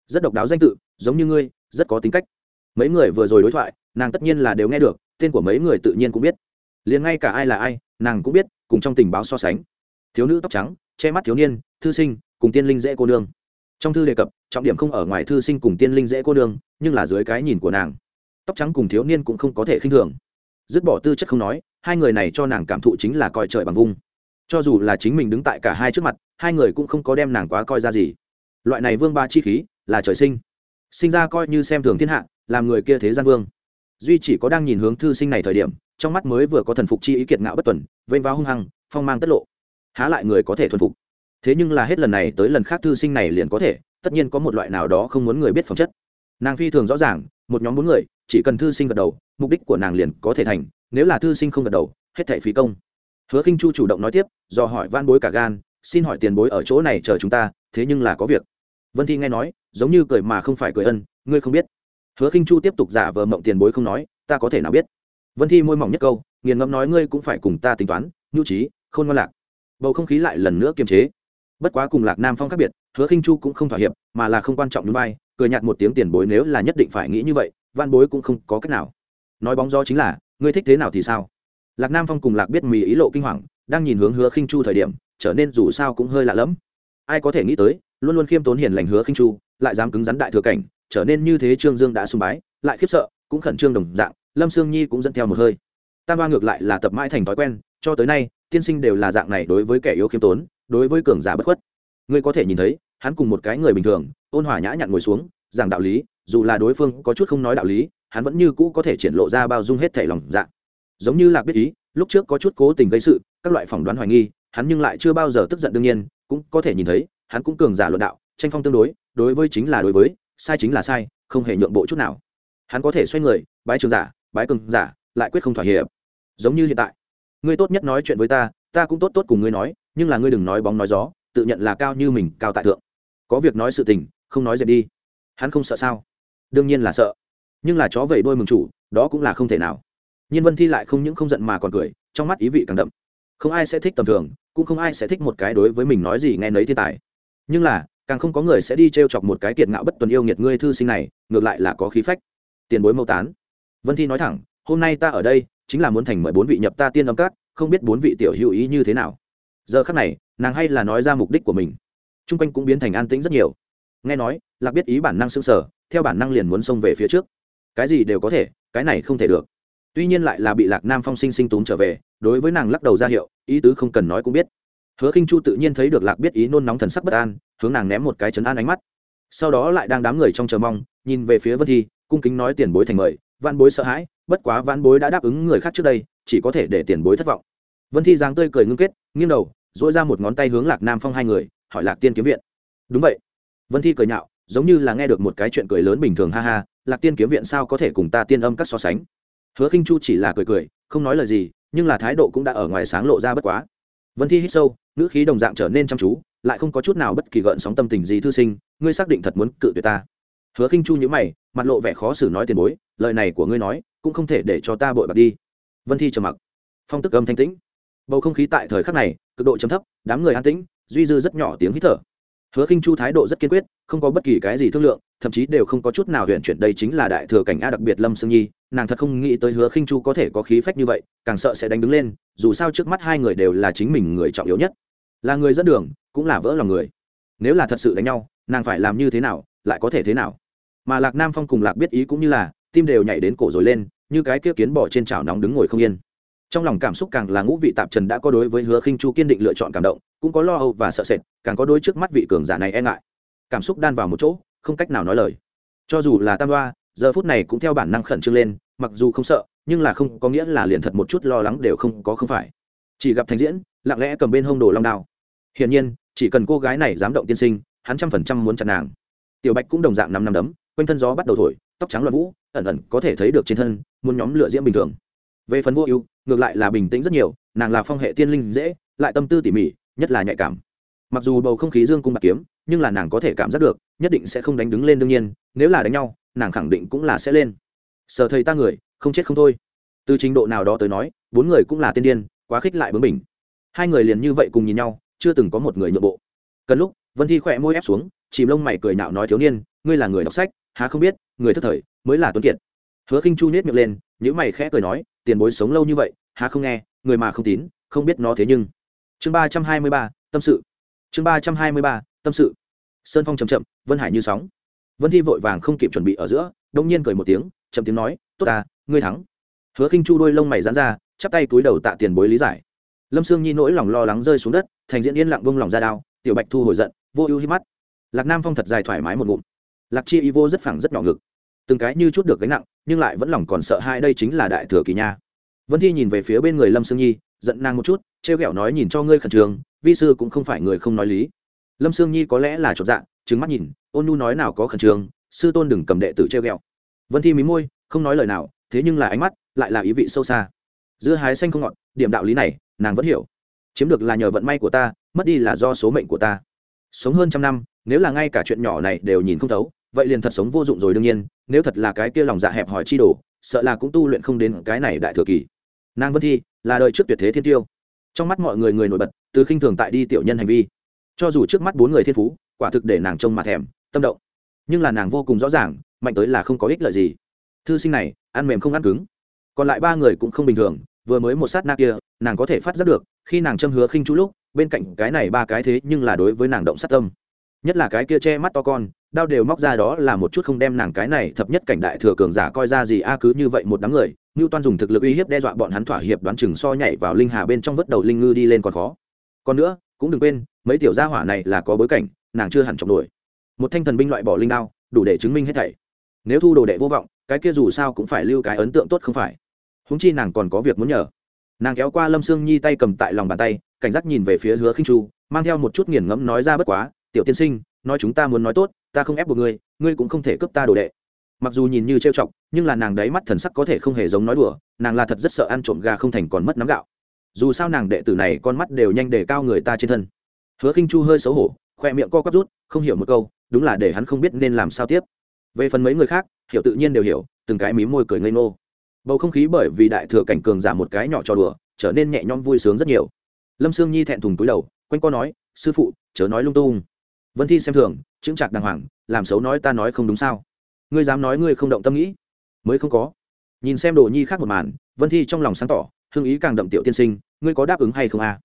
Rất độc đáo danh tự, giống như ngươi, rất có tính cách. Mấy người vừa rồi đối thoại, nàng tất nhiên là đều nghe được, tên của mấy người tự nhiên cũng biết. Liền ngay cả ai là ai, nàng cũng biết, cùng trong tình báo so sánh. Thiếu nữ tóc trắng, che mắt thiếu niên, thư sinh cùng tiên linh dễ cô nương. Trong thư đề cập, trọng điểm không ở ngoài thư sinh cùng tiên linh dễ cô nương, nhưng là dưới cái nhìn của nàng, tóc trắng cùng thiếu niên cũng không có thể khinh thường. Dứt bỏ tư chất không nói, hai người này cho nàng cảm thụ chính là coi trời bằng vung. Cho dù là chính mình đứng tại cả hai trước mặt, hai người cũng không có đem nàng quá coi ra gì. Loại này vương ba chi khí, là trời sinh. Sinh ra coi như xem thường thiên hạ, làm người kia thế gian vương. Duy chỉ có đang nhìn hướng thư sinh này thời điểm, trong mắt mới vừa có thần phục chi ý kiệt ngạo bất tuần, vênh vào hung hăng, phong mang tất lộ. Há lại người có thể thuần phục? Thế nhưng là hết lần này tới lần khác thư sinh này liền có thể, tất nhiên có một loại nào đó không muốn người biết phẩm chất. Nàng phi thường rõ ràng, một nhóm bốn người, chỉ cần thư sinh gật đầu, mục đích của nàng liền có thể thành, nếu là thư sinh không gật đầu, hết thảy phí công. Hứa khinh chu chủ động nói tiếp, do hỏi van bối cả gan, xin hỏi tiền bối ở chỗ này chờ chúng ta, thế nhưng là có việc. Vân thi nghe nói, giống như cười mà không phải cười ân, ngươi không biết. Hứa khinh chu tiếp tục giả vờ mộng tiền bối không nói, ta có thể nào biết? Vân thi môi mỏng nhất câu, nghiền ngẫm nói ngươi cũng phải cùng ta tính toán, nhu trí, khôn ngoan lạc. Bầu không khí lại lần nữa kiềm chế bất quá cùng lạc nam phong khác biệt, hứa khinh chu cũng không thỏa hiệp, mà là không quan trọng núi bay cười nhạt một tiếng tiền bối nếu là nhất định phải nghĩ như vậy van bối cũng không có cách nào. Nói bóng gió chính là, ngươi thích thế nào thì sao? Lạc nam phong cùng lạc biết mì ý lộ kinh hoàng, đang nhìn hướng hứa khinh chu thời điểm, trở nên dù sao cũng hơi lạ lẫm. Ai có thể nghĩ tới, luôn luôn khiêm tốn hiền lành hứa khinh chu, lại dám cứng rắn đại thừa cảnh, trở nên như thế trương dương đã sùng bái, lại khiếp sợ, cũng khẩn trương đồng dạng, lâm sương nhi cũng dẫn theo một hơi. Tam ba ngược lại là tập mãi thành thói quen, cho tới nay, tiên sinh đều là dạng này đối với kẻ yếu khiêm tốn đối với cường giả bất khuất. Ngươi có thể nhìn thấy, hắn cùng một cái người bình thường, ôn hòa nhã nhặn ngồi xuống, giảng đạo lý, dù là đối phương có chút không nói đạo lý, hắn vẫn như cũ có thể triển lộ ra bao dung hết thể lòng dạ. Giống như lạc biết ý, lúc trước có chút cố tình gây sự, các loại phỏng đoán hoài nghi, hắn nhưng lại chưa bao giờ tức giận đương nhiên, cũng có thể nhìn thấy, hắn cũng cường giả luận đạo, tranh phong tương đối đối với chính là đối với, sai chính là sai, không hề nhượng bộ chút nào. Hắn có thể xoay người, bái trường giả, bái cường giả, lại quyết không thỏa hiệp. Giống như hiện tại, ngươi tốt nhất nói chuyện với ta ta cũng tốt tốt cùng ngươi nói nhưng là ngươi đừng nói bóng nói gió, tự nhận là cao như mình, cao tại thượng. Có việc nói sự tình, không nói dẹp đi. Hắn không sợ sao? Đương nhiên là sợ. Nhưng là chó vẩy đôi mừng chủ, đó cũng là không thể nào. Nhiên vân thi lại không những không giận mà còn cười, trong mắt ý vị càng đậm. Không ai sẽ thích tầm thường, cũng không ai sẽ thích một cái đối với mình nói gì nghe nấy thiên tài. Nhưng là, càng không có người sẽ đi t r e o chọc một cái kiệt ngạo bất tuần yêu nghiệt ngươi thư sinh này, ngược lại là có khí phách. Tiền bối mâu tán. Vân thi nói thẳng, hôm nay ta ở đây, chính là muốn thành mời bốn vị nhập ta tiên âm các, không biết bốn vị tiểu hữu ý như thế nào giờ khắc này, nàng hay là nói ra mục đích của mình. T r u n g quanh cũng biến thành an tĩnh rất nhiều. Nghe nói, lạc biết ý bản năng s ư n g sở theo bản năng liền muốn xông về phía trước. Cái gì đều có thể, cái này không thể được. Tuy nhiên lại là bị lạc nam phong sinh sinh túm trở về, đối với nàng lắc đầu ra hiệu, ý tứ không cần nói cũng biết. Hứa khinh chu tự nhiên thấy được lạc biết ý nôn nóng thần sắc bất an, hướng nàng ném một cái chấn an ánh mắt. Sau đó lại đang đám người trong chờ mong, nhìn về phía vân thi cung kính nói tiền bối thành mời văn bối sợ hãi, bất quá văn bối đã đáp ứng người khác trước đây, chỉ có thể để tiền bối thất vọng. Vân thi giáng tươi cười ngưng kết, nghiêng đầu dỗi ra một ngón tay hướng lạc nam phong hai người, hỏi lạc tiên kiếm viện. Đúng vậy. Vân thi cười nhạo, giống như là nghe được một cái chuyện cười lớn bình thường, ha ha, lạc tiên kiếm viện sao có thể cùng ta tiên âm các so sánh? Hứa khinh chu chỉ là cười cười, không nói lời gì, nhưng là thái độ cũng đã ở ngoài sáng lộ ra bất quá. Vân thi hít sâu, ngữ khí đồng dạng trở nên chăm chú, lại không có chút nào bất kỳ gợn sóng tâm tình gì thư sinh, ngươi xác định thật muốn cự tuyệt ta. Hứa khinh chu nhíu mày, mặt lộ vẻ khó xử nói tiền bối, lời này của ngươi nói, cũng không thể để cho ta bội bạc đi. Vân thi trầm mặc. Phong tức âm thanh tĩnh bầu không khí tại thời khắc này, cực độ chấm thấp, đám người an tĩnh, duy dư rất nhỏ tiếng hít thở. Hứa khinh chu thái độ rất kiên quyết, không có bất kỳ cái gì thương lượng, thậm chí đều không có chút nào huyện chuyển, đây chính là đại thừa cảnh a đặc biệt lâm sương nhi, nàng thật không nghĩ tới hứa khinh chu có thể có khí phách như vậy, càng sợ sẽ đánh đứng lên, dù sao trước mắt hai người đều là chính mình người trọng yếu nhất. Là người dẫn đường, cũng là vỡ lòng người. Nếu là thật sự đánh nhau, nàng phải làm như thế nào, lại có thể thế nào? Mà lạc nam phong cùng lạc biết ý cũng như là, tim đều nhảy đến cổ rồi lên, như cái kia kiến bỏ trên chảo nóng đứng ngồi không yên trong lòng cảm xúc càng là ngũ vị tạp trần đã có đối với hứa khinh chu kiên định lựa chọn cảm động, cũng có lo âu và sợ sệt, càng có đôi trước mắt vị cường giả này e ngại. Cảm xúc đan vào một chỗ, không cách nào nói lời. Cho dù là tam đoa, giờ phút này cũng theo bản năng khẩn trương lên, mặc dù không sợ, nhưng là không có nghĩa là liền thật một chút lo lắng đều không có, không phải. Chỉ gặp thành diễn, lặng lẽ cầm bên hông đồ long đao. Hiển nhiên, chỉ cần cô gái này dám động tiên sinh, hắn trăm phần trăm muốn chặt nàng. Tiểu bạch cũng đồng dạng năm năm đấm, quanh thân gió bắt đầu thổi, tóc trắng loạn vũ, ẩn ẩn có thể thấy được trên thân, muốn nhóm lửa diễm bình thường. Về phần vô ưu ngược lại là bình tĩnh rất nhiều, nàng là phong hệ tiên linh dễ, lại tâm tư tỉ mỉ, nhất là nhạy cảm. Mặc dù bầu không khí dương cung bạc kiếm, nhưng là nàng có thể cảm giác được, nhất định sẽ không đánh đứng lên đương nhiên, nếu là đánh nhau, nàng khẳng định cũng là sẽ lên. Sở thầy ta người, không chết không thôi. Từ trình độ nào đó tới nói, bốn người cũng là tiên điên, quá khích lại bướng mình hai người liền như vậy cùng nhìn nhau, chưa từng có một người nhượng bộ. Cần lúc, vân thi khỏe môi ép xuống, chìm lông mày cười nhạo nói thiếu niên, ngươi là người đọc sách, há không biết, người thất thời, mới là tuấn kiệt. Hứa khinh chu nết miệng lên những mày khẽ cười nói tiền bối sống lâu như vậy, há không nghe, người mà không tín, không biết nó thế nhưng. Chương ba trăm hai mươi ba, tâm sự. Chương ba trăm hai mươi ba, tâm sự. Sơn phong chậm chậm, vân hải như sóng. Vân thi vội vàng không kịp chuẩn bị ở giữa đông nhiên cười một tiếng, chậm tiếng nói, tốt ta, ngươi thắng. Hứa khinh chu đôi lông mày dán ra, chắp tay túi đầu tạ tiền bối lý giải. Lâm sương nhi nỗi lòng lo lắng rơi xuống đất, thành diễn yên lặng bông lòng ra đao, tiểu bạch thu hồi giận, vô ưu hi mắt. Lạc nam phong thật dài thoải mái một ngụm. Lạc chi y vô rất phẳng rất nhỏ ngực. Từng cái như chút được gánh nặng nhưng lại vẫn lòng còn sợ hai đây chính là đại thừa kỳ nha. Vân thi nhìn về phía bên người lâm sương nhi, giận nàng một chút, trêu ghẹo nói nhìn cho ngươi khẩn trương, vi sư cũng không phải người không nói lý. Lâm sương nhi có lẽ là chột dạ trứng mắt nhìn, ôn nu nói nào có khẩn trương, sư tôn đừng cầm đệ tử trêu ghẹo. Vân thi mí môi, không nói lời nào, thế nhưng là ánh mắt lại là ý vị sâu xa. Giữa hái xanh không ngọt, điểm đạo lý này, nàng vẫn hiểu. Chiếm được là nhờ vận may của ta, mất đi là do số mệnh của ta. Sống hơn trăm năm, nếu là ngay cả chuyện nhỏ này đều nhìn không thấu vậy liền thật sống vô dụng rồi đương nhiên, nếu thật là cái kia lòng dạ hẹp hỏi chi đồ, sợ là cũng tu luyện không đến cái này đại thừa kỳ. Nàng vân thi là đời trước tuyệt thế thiên tiêu. Trong mắt mọi người người nổi bật, từ khinh thường tại đi tiểu nhân hành vi. Cho dù trước mắt bốn người thiên phú, quả thực để nàng trông mặt thèm, tâm động. Nhưng là nàng vô cùng rõ ràng, mạnh tới là không có ích lợi gì. Thư sinh này, ăn mềm không ăn cứng. Còn lại ba người cũng không bình thường, vừa mới một sát na kia, nàng có thể phát giác được, khi nàng châm hứa khinh chú lúc, bên cạnh cái này ba cái thế nhưng là đối với nàng động sát tâm. Nhất là cái kia che mắt to con đao đều móc ra đó là một chút không đem nàng cái này thập nhất cảnh đại thừa cường giả coi ra gì a, cứ như vậy một đám người ngưu toan dùng thực lực uy hiếp đe dọa bọn hắn thỏa hiệp đoán chừng so nhảy vào linh hà bên trong vớt đầu linh ngư đi lên còn khó. Còn nữa, cũng đừng quên, mấy tiểu gia hỏa này là có bối cảnh, nàng chưa hẳn trọng đuổi một thanh thần binh loại bỏ linh đao, đủ để chứng minh hết thảy. Nếu thu đồ đệ vô vọng, cái kia dù sao cũng phải lưu cái ấn tượng tốt không phải. Húng chi nàng còn có việc muốn nhờ. Nàng kéo qua lâm sương nhi tay cầm tại lòng bàn tay, cảnh giác nhìn về phía hứa khinh chu, mang theo một chút nghiền ngẫm nói ra bất quá, tiểu tiên sinh nói chúng ta muốn nói tốt, ta không ép buộc ngươi ngươi cũng không thể cướp ta đồ đệ. Mặc dù nhìn như trêu chọc, nhưng là nàng đấy mắt thần sắc có thể không hề giống nói đùa, nàng là thật rất sợ ăn trộm gà không thành còn mất nắm gạo. Dù sao nàng đệ tử này con mắt đều nhanh để cao người ta trên thân. Hứa khinh chu hơi xấu hổ, khoe miệng co quắp rút, không hiểu một câu, đúng là để hắn không biết nên làm sao tiếp. Về phần mấy người khác, hiểu tự nhiên đều hiểu, từng cái mím môi cười ngây ngô. Bầu không khí bởi vì đại thừa cảnh cường giảm một cái nhỏ trò đùa, trở nên nhẹ nhõm vui sướng rất nhiều. Lâm sương nhi thẹn thùng túi đầu, quanh co nói, sư phụ, chớ nói lung tung vân thi xem thường chứng chặt đàng hoàng, làm xấu nói ta nói không đúng sao? Ngươi dám nói ngươi không động tâm nghĩ? Mới không có. Nhìn xem đồ nhi khác một màn, vân thi trong lòng sáng tỏ hương ý càng đậm tiểu tiên sinh, ngươi có đáp ứng hay không a? À?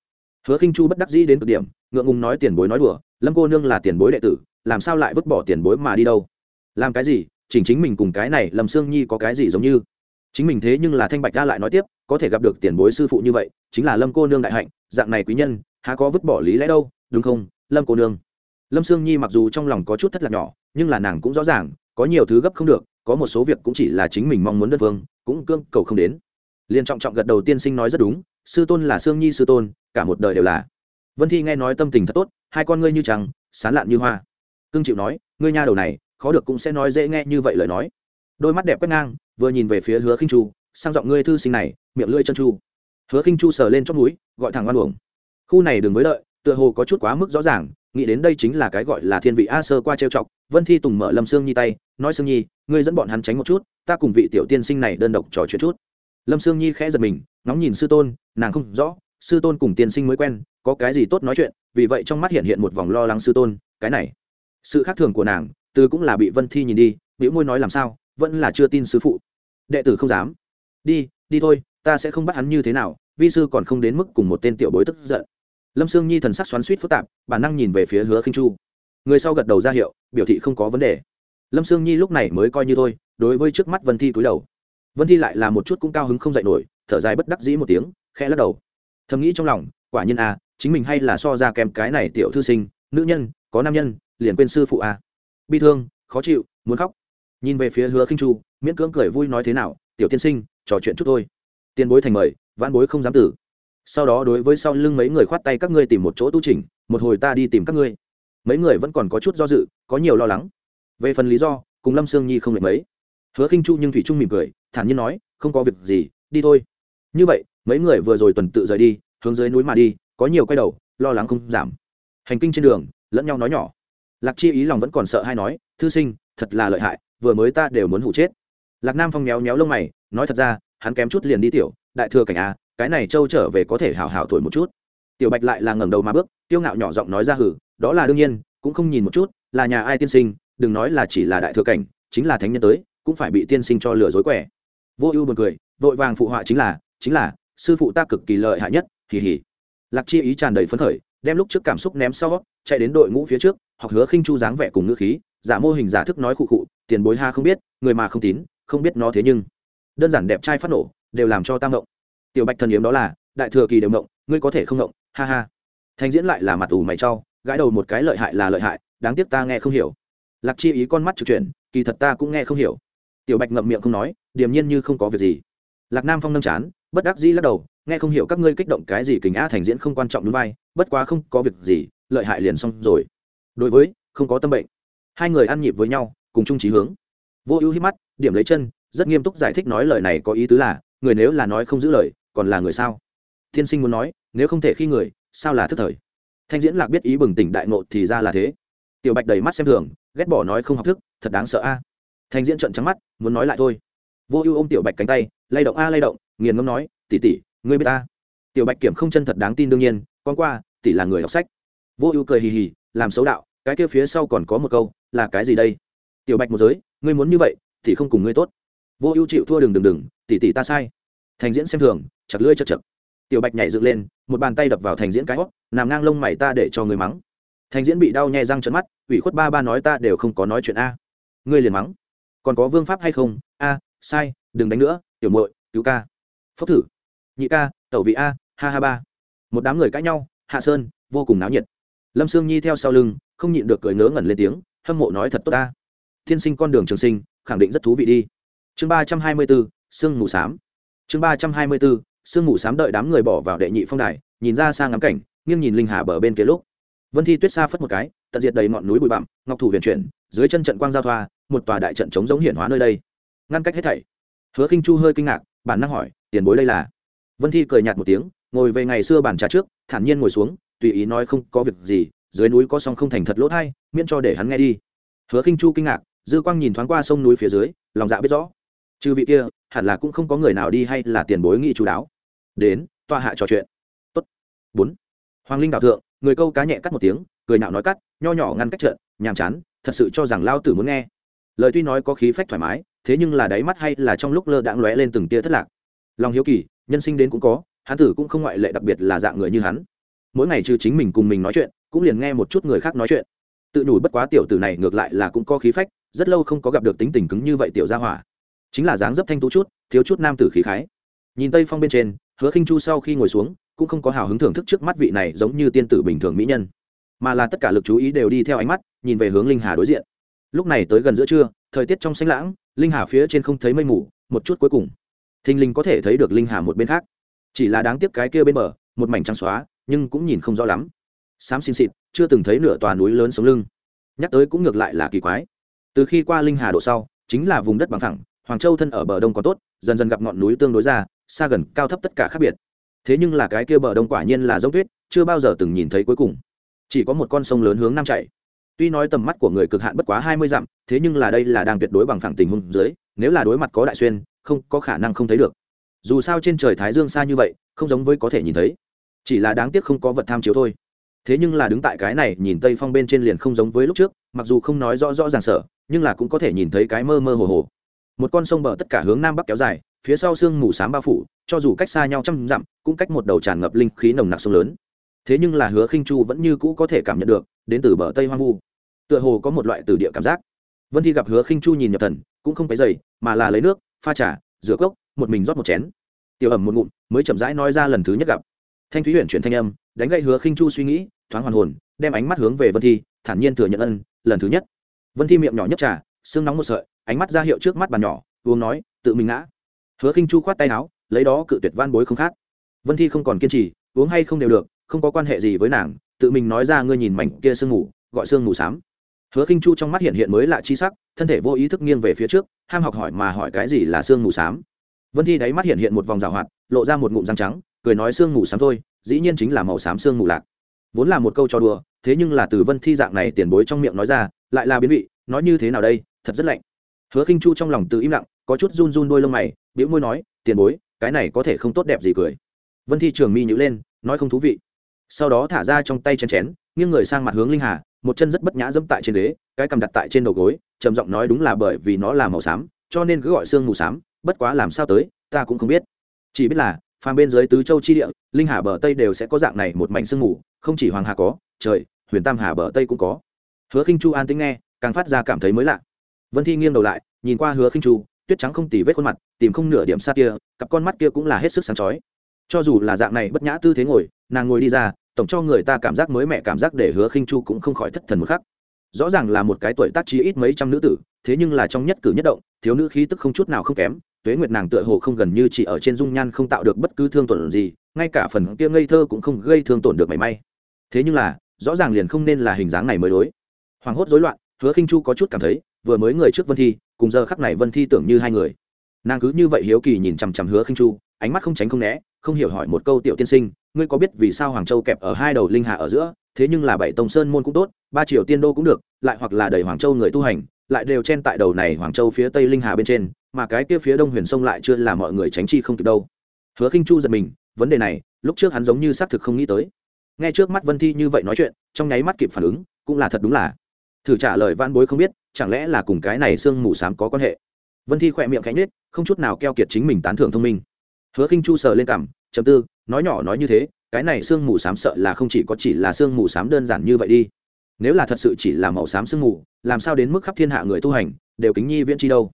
hứa khinh chu bất đắc dĩ đến cực điểm, ngượng ngùng nói tiền bối nói đùa, lâm cô nương là tiền bối đệ tử, làm sao lại vứt bỏ tiền bối mà đi đâu? Làm cái gì? Chỉnh chính mình cùng cái này lâm sương nhi có cái gì giống như? Chính mình thế nhưng là thanh bạch ra lại nói tiếp, có thể gặp được tiền bối sư phụ như vậy, chính là lâm cô nương đại hạnh, dạng này quý nhân, há có vứt bỏ lý lẽ đâu, đúng không, lâm cô nương? Lâm sương nhi mặc dù trong lòng có chút thất lạc nhỏ nhưng là nàng cũng rõ ràng có nhiều thứ gấp không được có một số việc cũng chỉ là chính mình mong muốn đơn vương, cũng cương cầu không đến. Liền trọng trọng gật đầu tiên sinh nói rất đúng sư tôn là sương nhi sư tôn cả một đời đều là. Vân thi nghe nói tâm tình thật tốt hai con ngươi như trắng sán lạn như hoa. Cương chịu nói ngươi nha đầu này khó được cũng sẽ nói dễ nghe như vậy lời nói. Đôi mắt đẹp quét ngang vừa nhìn về phía hứa khinh chu sang giọng ngươi thư sinh này miệng lưỡi chân chu. Hứa khinh chu sờ lên chót núi gọi thẳng oan uổng. Khu này đừng với đợi tựa hồ có chút quá mức rõ ràng nghĩ đến đây chính là cái gọi là thiên vị a sơ qua trêu chọc, vân thi tùng mở lâm sương nhi tay, nói sương nhi, ngươi dẫn bọn hắn tránh một chút, ta cùng vị tiểu tiên sinh này đơn độc trò chuyện chút. Lâm sương nhi khẽ giật mình, ngóng nhìn sư tôn, nàng không rõ, sư tôn cùng tiên sinh mới quen, có cái gì tốt nói chuyện, vì vậy trong mắt hiện hiện một vòng lo lắng sư tôn, cái này. Sự khác thường của nàng, từ cũng là bị vân thi nhìn đi, biểu môi nói làm sao, vẫn là chưa tin sư phụ. Đệ tử không dám. Đi đi thôi, ta sẽ không bắt hắn như thế nào, vi sư còn không đến mức cùng một tên tiểu bối tức giận lâm sương nhi thần sắc xoắn suýt phức tạp, bản năng nhìn về phía hứa khinh chu. Người sau gật đầu ra hiệu, biểu thị không có vấn đề. Lâm sương nhi lúc này mới coi như thôi, đối với trước mắt vân thi cúi đầu. Vân thi lại là một chút cũng cao hứng không dậy nổi, thở dài bất đắc dĩ một tiếng, khẽ lắc đầu. Thầm nghĩ trong lòng, quả nhiên a chính mình hay là so ra kèm cái này tiểu thư sinh, nữ nhân, có nam nhân, liền quên sư phụ a bi thương, khó chịu, muốn khóc. Nhìn về phía hứa khinh chu, miễn cưỡng cười vui nói thế nào, tiểu tiên sinh, trò chuyện chút thôi. Tiền bối thành mời, vãn bối không dám tử sau đó đối với sau lưng mấy người khoát tay, các ngươi tìm một chỗ tu trình một hồi ta đi tìm các ngươi. Mấy người vẫn còn có chút do dự, có nhiều lo lắng. Về phần lý do, cùng lâm sương nhi không lệch mấy. Hứa khinh chu nhưng thủy trung mỉm cười, thản nhiên nói, không có việc gì, đi thôi. Như vậy, mấy người vừa rồi tuần tự rời đi, hướng dưới núi mà đi, có nhiều quay đầu, lo lắng không giảm. Hành kinh trên đường, lẫn nhau nói nhỏ. Lạc chi ý lòng vẫn còn sợ hay nói, thư sinh, thật là lợi hại, vừa mới ta đều muốn hụ chết. Lạc nam phong méo méo lông mày, nói thật ra, hắn kém chút liền đi tiểu, đại thừa cảnh a cái này châu trở về có thể hào hào thổi một chút. Tiểu bạch lại là ngẩng đầu mà bước tiêu ngạo nhỏ giọng nói ra hử, đó là đương nhiên, cũng không nhìn một chút, là nhà ai tiên sinh, đừng nói là chỉ là đại thừa cảnh, chính là thánh nhân tới, cũng phải bị tiên sinh cho lừa dối quẻ. Vô ưu buồn cười, vội vàng phụ họa chính là chính là, sư phụ ta cực kỳ lợi hại nhất, hì hì. Lạc chi ý tràn đầy phấn khởi, đem lúc trước cảm xúc ném sau, chạy đến đội ngũ phía trước, học hứa khinh chu dáng vẻ cùng ngữ khí, giả mô hình giả thức nói khụ khụ, tiền bối ha không biết, người mà không tín, không biết nó thế nhưng. Đơn giản đẹp trai phát nổ, đều làm cho tam động tiểu bạch thần yếm đó là, đại thừa kỳ đều động ngươi có thể không động ha ha. Thành diễn lại là mặt ủ mày trau gãi đầu một cái lợi hại là lợi hại, đáng tiếc ta nghe không hiểu. Lạc chi ý con mắt trực chuyển, kỳ thật ta cũng nghe không hiểu. Tiểu bạch ngậm miệng không nói, điềm nhiên như không có việc gì. Lạc nam phong nâng chán, bất đắc dĩ lắc đầu, nghe không hiểu các ngươi kích động cái gì kình a thành diễn không quan trọng núi vai, bất quá không có việc gì, lợi hại liền xong rồi. Đối với, không có tâm bệnh. Hai người ăn nhịp với nhau, cùng chung trí hướng. Vô ưu hít mắt, điểm lấy chân, rất nghiêm túc giải thích nói lời này có ý tứ là, người nếu là nói không giữ lời còn là người sao? Tiên sinh muốn nói, nếu không thể khi người, sao là thức thời? Thanh diễn lạc biết ý bừng tỉnh đại ngộ thì ra là thế. Tiểu bạch đầy mắt xem thường, ghét bỏ nói không học thức, thật đáng sợ a. Thanh diễn trận trắng mắt, muốn nói lại thôi. Vô ưu ôm tiểu bạch cánh tay, lay động a lay động, nghiền ngâm nói tỉ tỉ ngươi biết ta? Tiểu bạch kiểm không chân thật đáng tin đương nhiên, con qua, tỷ là người đọc sách. Vô ưu cười hì hì, làm xấu đạo, cái kia phía sau còn có một câu, là cái gì đây? Tiểu bạch một giới, ngươi muốn như vậy, thì không cùng ngươi tốt. Vô ưu chịu thua đừng đừng đừng, tỷ tỷ ta sai. Thành diễn xem thường chặt lưỡi chật chật. Tiểu bạch nhảy dựng lên, một bàn tay đập vào thành diễn cái hót nằm ngang lông mày ta để cho người mắng. Thành diễn bị đau nhè răng trận mắt, ủy khuất ba ba nói ta đều không có nói chuyện a. Ngươi liền mắng. Còn có vương pháp hay không? A, sai, đừng đánh nữa, tiểu muội, cứu ca. Phốc thử. Nhị ca, tẩu vị a, ha ha ba. Một đám người cãi nhau, hạ sơn, vô cùng náo nhiệt. Lâm sương nhi theo sau lưng, không nhịn được cười ngớ ngẩn lên tiếng, hâm mộ nói thật tốt ta. Thiên sinh con đường trường sinh, khẳng định rất thú vị đi. Chương ba trăm hai mươi bốn sương mù s á m chương ba trăm hai mươi bốn sương mù sám đợi đám người bỏ vào đệ nhị phong đài, nhìn ra sang ngắm cảnh, nghiêng nhìn linh hà bờ bên kia lúc. Vân thi tuyết xa phất một cái, tận diệt đầy ngọn núi bụi bặm, ngọc thủ huyền chuyển, dưới chân trận quang giao thoa, một tòa đại trận chống giống hiển hóa nơi đây. Ngăn cách hết thảy. Hứa khinh chu hơi kinh ngạc, bản năng hỏi, tiền bối đây là? Vân thi cười nhạt một tiếng, ngồi về ngày xưa bàn trà trước, thản nhiên ngồi xuống, tùy ý nói không có việc gì, dưới núi có song không thành thật lỗ thai, miễn cho để hắn nghe đi. Hứa khinh chu kinh ngạc, dư quang nhìn thoáng qua sông núi phía dưới, lòng dạ biết rõ. Trừ vị kia, hẳn là cũng không có người nào đi hay là tiền bối nghị chú đáo đến tòa hạ trò chuyện. Tốt. Bốn. Hoàng linh đạo thượng, người câu cá nhẹ cắt một tiếng, cười nhạo nói cắt, nho nhỏ ngăn cách trận, nhàm chán, thật sự cho rằng lao tử muốn nghe. Lời tuy nói có khí phách thoải mái, thế nhưng là đáy mắt hay là trong lúc lơ đãng lóe lên từng tia thất lạc. Lòng hiếu kỳ, nhân sinh đến cũng có, hắn tử cũng không ngoại lệ đặc biệt là dạng người như hắn. Mỗi ngày trừ chính mình cùng mình nói chuyện, cũng liền nghe một chút người khác nói chuyện. Tự nhủ bất quá tiểu tử này ngược lại là cũng có khí phách, rất lâu không có gặp được tính tình cứng như vậy tiểu gia hỏa. Chính là dáng dấp thanh tú chút, thiếu chút nam tử khí khái. Nhìn tây phong bên trên hứa khinh chu sau khi ngồi xuống, cũng không có hào hứng thưởng thức trước mắt vị này giống như tiên tử bình thường mỹ nhân, mà là tất cả lực chú ý đều đi theo ánh mắt, nhìn về hướng linh hà đối diện. Lúc này tới gần giữa trưa, thời tiết trong xanh lãng, linh hà phía trên không thấy mây mù, một chút cuối cùng, thình linh có thể thấy được linh hà một bên khác. Chỉ là đáng tiếc cái kia bên bờ, một mảnh trắng xóa, nhưng cũng nhìn không rõ lắm. Xám xin xịt, chưa từng thấy nửa tòa núi lớn sống lưng. Nhắc tới cũng ngược lại là kỳ quái. Từ khi qua linh hà độ sau, chính là vùng đất bằng thẳng hoàng châu thân ở bờ đông có tốt, dần dần gặp ngọn núi tương đối ra xa gần, cao thấp tất cả khác biệt. Thế nhưng là cái kia bờ đông quả nhiên là giống tuyết, chưa bao giờ từng nhìn thấy cuối cùng. Chỉ có một con sông lớn hướng nam chảy. Tuy nói tầm mắt của người cực hạn bất quá hai mươi dặm, thế nhưng là đây là đang tuyệt đối bằng phẳng tình huống dưới, nếu là đối mặt có đại xuyên, không có khả năng không thấy được. Dù sao trên trời thái dương xa như vậy, không giống với có thể nhìn thấy. Chỉ là đáng tiếc không có vật tham chiếu thôi. Thế nhưng là đứng tại cái này, nhìn tây phong bên trên liền không giống với lúc trước, mặc dù không nói rõ rõ ràng sở, nhưng là cũng có thể nhìn thấy cái mơ mơ hồ hồ. Một con sông bờ tất cả hướng nam bắc kéo dài phía sau sương mù s á m bao phủ, cho dù cách xa nhau trăm dặm, cũng cách một đầu tràn ngập linh khí nồng nặc sông lớn. Thế nhưng là hứa khinh chu vẫn như cũ có thể cảm nhận được, đến từ bờ tây hoang vu, tựa hồ có một loại từ địa cảm giác. Vân thi gặp hứa khinh chu nhìn nhập thần, cũng không phải dày mà là lấy nước, pha trà, rửa cốc, một mình rót một chén. Tiểu ẩm một ngụm, mới chậm rãi nói ra lần thứ nhất gặp. Thanh thúy huyện chuyển thanh âm, đánh gậy hứa khinh chu suy nghĩ, thoáng hoàn hồn, đem ánh mắt hướng về vân thi, thản nhiên thừa nhận ân, lần thứ nhất. Vân thi miệng nhỏ nhất trà, xương nóng một sợi, ánh mắt ra hiệu trước mắt bàn nhỏ, uống nói, tự mình ngã hứa khinh chu khoát tay áo, lấy đó cự tuyệt van bối không khác. Vân thi không còn kiên trì, uống hay không đều được, không có quan hệ gì với nàng, tự mình nói ra ngươi nhìn mảnh kia sương mù, gọi sương mù xám. Hứa khinh chu trong mắt hiện hiện mới lạ chi sắc, thân thể vô ý thức nghiêng về phía trước, ham học hỏi mà hỏi cái gì là sương mù xám. Vân thi đáy mắt hiện hiện một vòng rào hoạt, lộ ra một ngụm răng trắng, cười nói sương mù xám thôi, dĩ nhiên chính là màu xám sương mù lạc. Vốn là một câu cho đùa, thế nhưng là từ vân thi dạng này tiền bối trong miệng nói ra, lại là biến vị, nói như thế nào đây, thật rất lạnh. Hứa khinh chu trong lòng từ im lặng, có chút run run đôi lông mày biểu môi nói, tiền bối, cái này có thể không tốt đẹp gì cười. Vân thi trường mi nhữ lên, nói không thú vị. Sau đó thả ra trong tay chén chén, nghiêng người sang mặt hướng linh hà, một chân rất bất nhã dẫm tại trên ghế, cái cầm đặt tại trên đầu gối, trầm giọng nói đúng là bởi vì nó là màu xám, cho nên cứ gọi xương mù xám, bất quá làm sao tới, ta cũng không biết. Chỉ biết là, phàm bên dưới tứ châu chi địa, linh hà bờ tây đều sẽ có dạng này một mảnh sương mù, không chỉ hoàng hà có, trời, huyền tam hà bờ tây cũng có. Hứa khinh chu an tính nghe, càng phát ra cảm thấy mới lạ. Vân thi nghiêng đầu lại, nhìn qua hứa khinh chu tuyết trắng không tì vết khuôn mặt, tìm không nửa điểm xa kia cặp con mắt kia cũng là hết sức sáng chói. Cho dù là dạng này bất nhã tư thế ngồi, nàng ngồi đi ra, tổng cho người ta cảm giác mới mẹ cảm giác để hứa khinh chu cũng không khỏi thất thần một khắc. Rõ ràng là một cái tuổi tác trí ít mấy trăm nữ tử, thế nhưng là trong nhất cử nhất động, thiếu nữ khí tức không chút nào không kém, tuế nguyệt nàng tựa hồ không gần như chỉ ở trên dung nhan không tạo được bất cứ thương tổn gì, ngay cả phần kia ngây thơ cũng không gây thương tổn được mảy may. Thế nhưng là, rõ ràng liền không nên là hình dáng này mới đối. Hoàng hốt rối loạn, hứa khinh chu có chút cảm thấy, vừa mới người trước vân thi cùng giờ khắc này vân thi tưởng như hai người. Nàng cứ như vậy hiếu kỳ nhìn chằm chằm hứa khinh chu, ánh mắt không tránh không né, không hiểu hỏi một câu tiểu tiên sinh, ngươi có biết vì sao hoàng châu kẹp ở hai đầu linh hà ở giữa? Thế nhưng là bảy tông sơn môn cũng tốt, ba triều tiên đô cũng được, lại hoặc là đầy hoàng châu người tu hành, lại đều chen tại đầu này hoàng châu phía tây linh hà bên trên, mà cái kia phía đông huyền sông lại chưa là mọi người tránh chi không kịp đâu. Hứa khinh chu giật mình, vấn đề này, lúc trước hắn giống như xác thực không nghĩ tới. Nghe trước mắt vân thi như vậy nói chuyện, trong nháy mắt kịp phản ứng, cũng là thật đúng là. Thử trả lời van bối không biết chẳng lẽ là cùng cái này sương mù sám có quan hệ? Vân thi khỏe miệng khẽ nhết không chút nào keo kiệt chính mình tán thưởng thông minh. Hứa khinh chu sờ lên cằm chấm tư, nói nhỏ nói như thế, cái này sương mù xám sợ là không chỉ có chỉ là sương mù xám đơn giản như vậy đi. Nếu là thật sự chỉ là màu xám sương mù, làm sao đến mức khắp thiên hạ người tu hành đều kính nhi viễn chi đâu?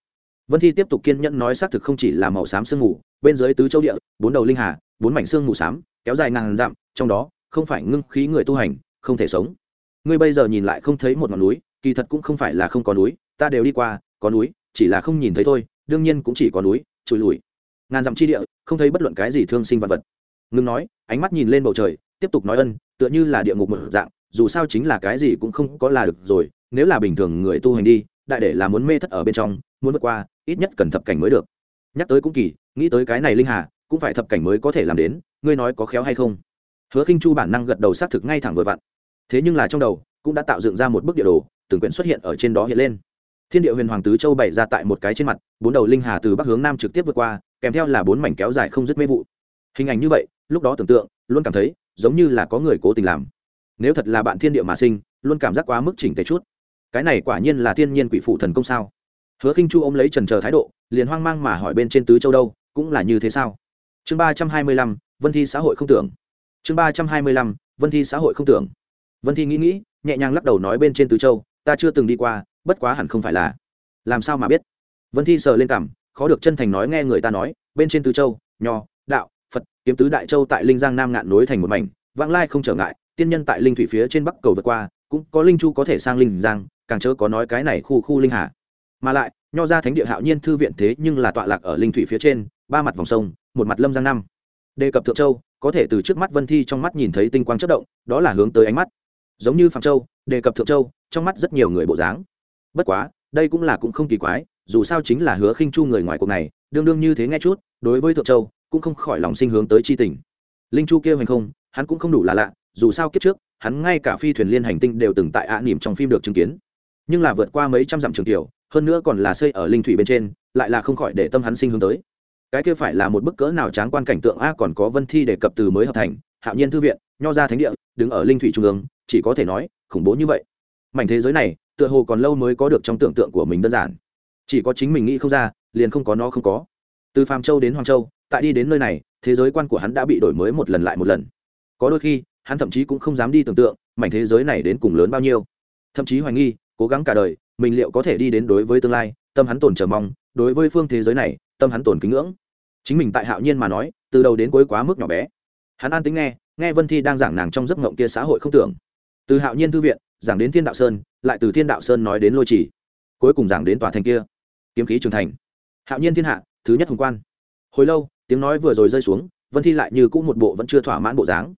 Vân thi tiếp tục kiên nhẫn nói xác thực không chỉ là màu xám sương mù, bên dưới tứ châu địa, bốn đầu linh hà, bốn mảnh sương mù xám, kéo dài ngàn dặm, trong đó không phải ngưng khí người tu hành, không thể sống. Ngươi bây giờ nhìn lại không thấy một ngọn núi kỳ thật cũng không phải là không có núi, ta đều đi qua, có núi, chỉ là không nhìn thấy thôi, đương nhiên cũng chỉ có núi, trùi lùi. Ngàn dặm chi địa, không thấy bất luận cái gì thương sinh vật vật. Ngưng nói, ánh mắt nhìn lên bầu trời, tiếp tục nói ân, tựa như là địa ngục một dạng, dù sao chính là cái gì cũng không có là được rồi, nếu là bình thường người tu hành đi, đại để là muốn mê thất ở bên trong, muốn vượt qua, ít nhất cần thập cảnh mới được. Nhắc tới cũng kỳ, nghĩ tới cái này linh hà, cũng phải thập cảnh mới có thể làm đến, ngươi nói có khéo hay không? Hứa khinh chu bản năng gật đầu xác thực ngay thẳng vừa vặn. Thế nhưng là trong đầu, cũng đã tạo dựng ra một bức địa đồ từng quyển xuất hiện ở trên đó hiện lên. Thiên địa huyền hoàng tứ châu bày ra tại một cái trên mặt, bốn đầu linh hà từ bắc hướng nam trực tiếp vượt qua, kèm theo là bốn mảnh kéo dài không dứt mê vụ. Hình ảnh như vậy, lúc đó tưởng tượng, luôn cảm thấy, giống như là có người cố tình làm. Nếu thật là bạn thiên địa mà sinh, luôn cảm giác quá mức chỉnh tề chút. Cái này quả nhiên là thiên nhiên quỷ phụ thần công sao? Hứa khinh chu ôm lấy trần chờ thái độ, liền hoang mang mà hỏi bên trên tứ châu đâu, cũng là như thế sao? Chương ba trăm hai mươi lăm, vân thi xã hội không tưởng. Chương ba trăm hai mươi lăm, vân thi xã hội không tưởng. Vân thi nghĩ nghĩ, nhẹ nhàng lắc đầu nói bên trên tứ châu ta chưa từng đi qua, bất quá hẳn không phải là. Làm sao mà biết? Vân thi sờ lên cảm khó được chân thành nói nghe người ta nói, bên trên tứ châu, nho, đạo, phật, kiếm tứ đại châu tại linh giang nam ngạn nối thành một mảnh, vãng lai không trở ngại, tiên nhân tại linh thủy phía trên bắc cầu vượt qua, cũng có linh chu có thể sang linh giang, càng chớ có nói cái này khu khu linh hà. Mà lại, nho ra thánh địa hạo nhiên thư viện thế nhưng là tọa lạc ở linh thủy phía trên, ba mặt vòng sông, một mặt lâm giang năm đề cập thượng châu, có thể từ trước mắt vân thi trong mắt nhìn thấy tinh quang chất động, đó là hướng tới ánh mắt. Giống như phạm châu đề cập thượng châu, trong mắt rất nhiều người bộ dáng. Bất quá, đây cũng là cũng không kỳ quái, dù sao chính là hứa khinh chu người ngoài cuộc này, đương đương như thế nghe chút, đối với thượng châu, cũng không khỏi lòng sinh hướng tới chi tình. Linh chu kia hành không, hắn cũng không đủ là lạ, dù sao kiếp trước, hắn ngay cả phi thuyền liên hành tinh đều từng tại ạ nỉm trong phim được chứng kiến. Nhưng là vượt qua mấy trăm dặm trường tiểu, hơn nữa còn là xây ở linh thủy bên trên, lại là không khỏi để tâm hắn sinh hướng tới. Cái kia phải là một bức cỡ nào tráng quan cảnh tượng a, còn có vân thi đề cập từ mới hợp thành, hạo nhiên thư viện, nho gia thánh địa, đứng ở linh thủy trung ương, chỉ có thể nói khủng bố như vậy. Mảnh thế giới này, tựa hồ còn lâu mới có được trong tưởng tượng của mình đơn giản. Chỉ có chính mình nghĩ không ra, liền không có nó không có. Từ phàm châu đến hoàng châu, tại đi đến nơi này, thế giới quan của hắn đã bị đổi mới một lần lại một lần. Có đôi khi, hắn thậm chí cũng không dám đi tưởng tượng, mảnh thế giới này đến cùng lớn bao nhiêu. Thậm chí hoài nghi, cố gắng cả đời, mình liệu có thể đi đến đối với tương lai, tâm hắn tồn chờ mong, đối với phương thế giới này, tâm hắn tồn kính ngưỡng. Chính mình tại hạo nhiên mà nói, từ đầu đến cuối quá mức nhỏ bé. Hắn an tính nghe nghe vân thi đang giảng nàng trong giấc ngộng kia xã hội không tưởng từ hạo nhiên thư viện, giảng đến thiên đạo sơn, lại từ thiên đạo sơn nói đến lôi trì cuối cùng giảng đến tòa thành kia. Kiếm khí trường thành. Hạo nhiên thiên hạ, thứ nhất hùng quan. Hồi lâu, tiếng nói vừa rồi rơi xuống, vân thi lại như cũng một bộ vẫn chưa thỏa mãn bộ dáng.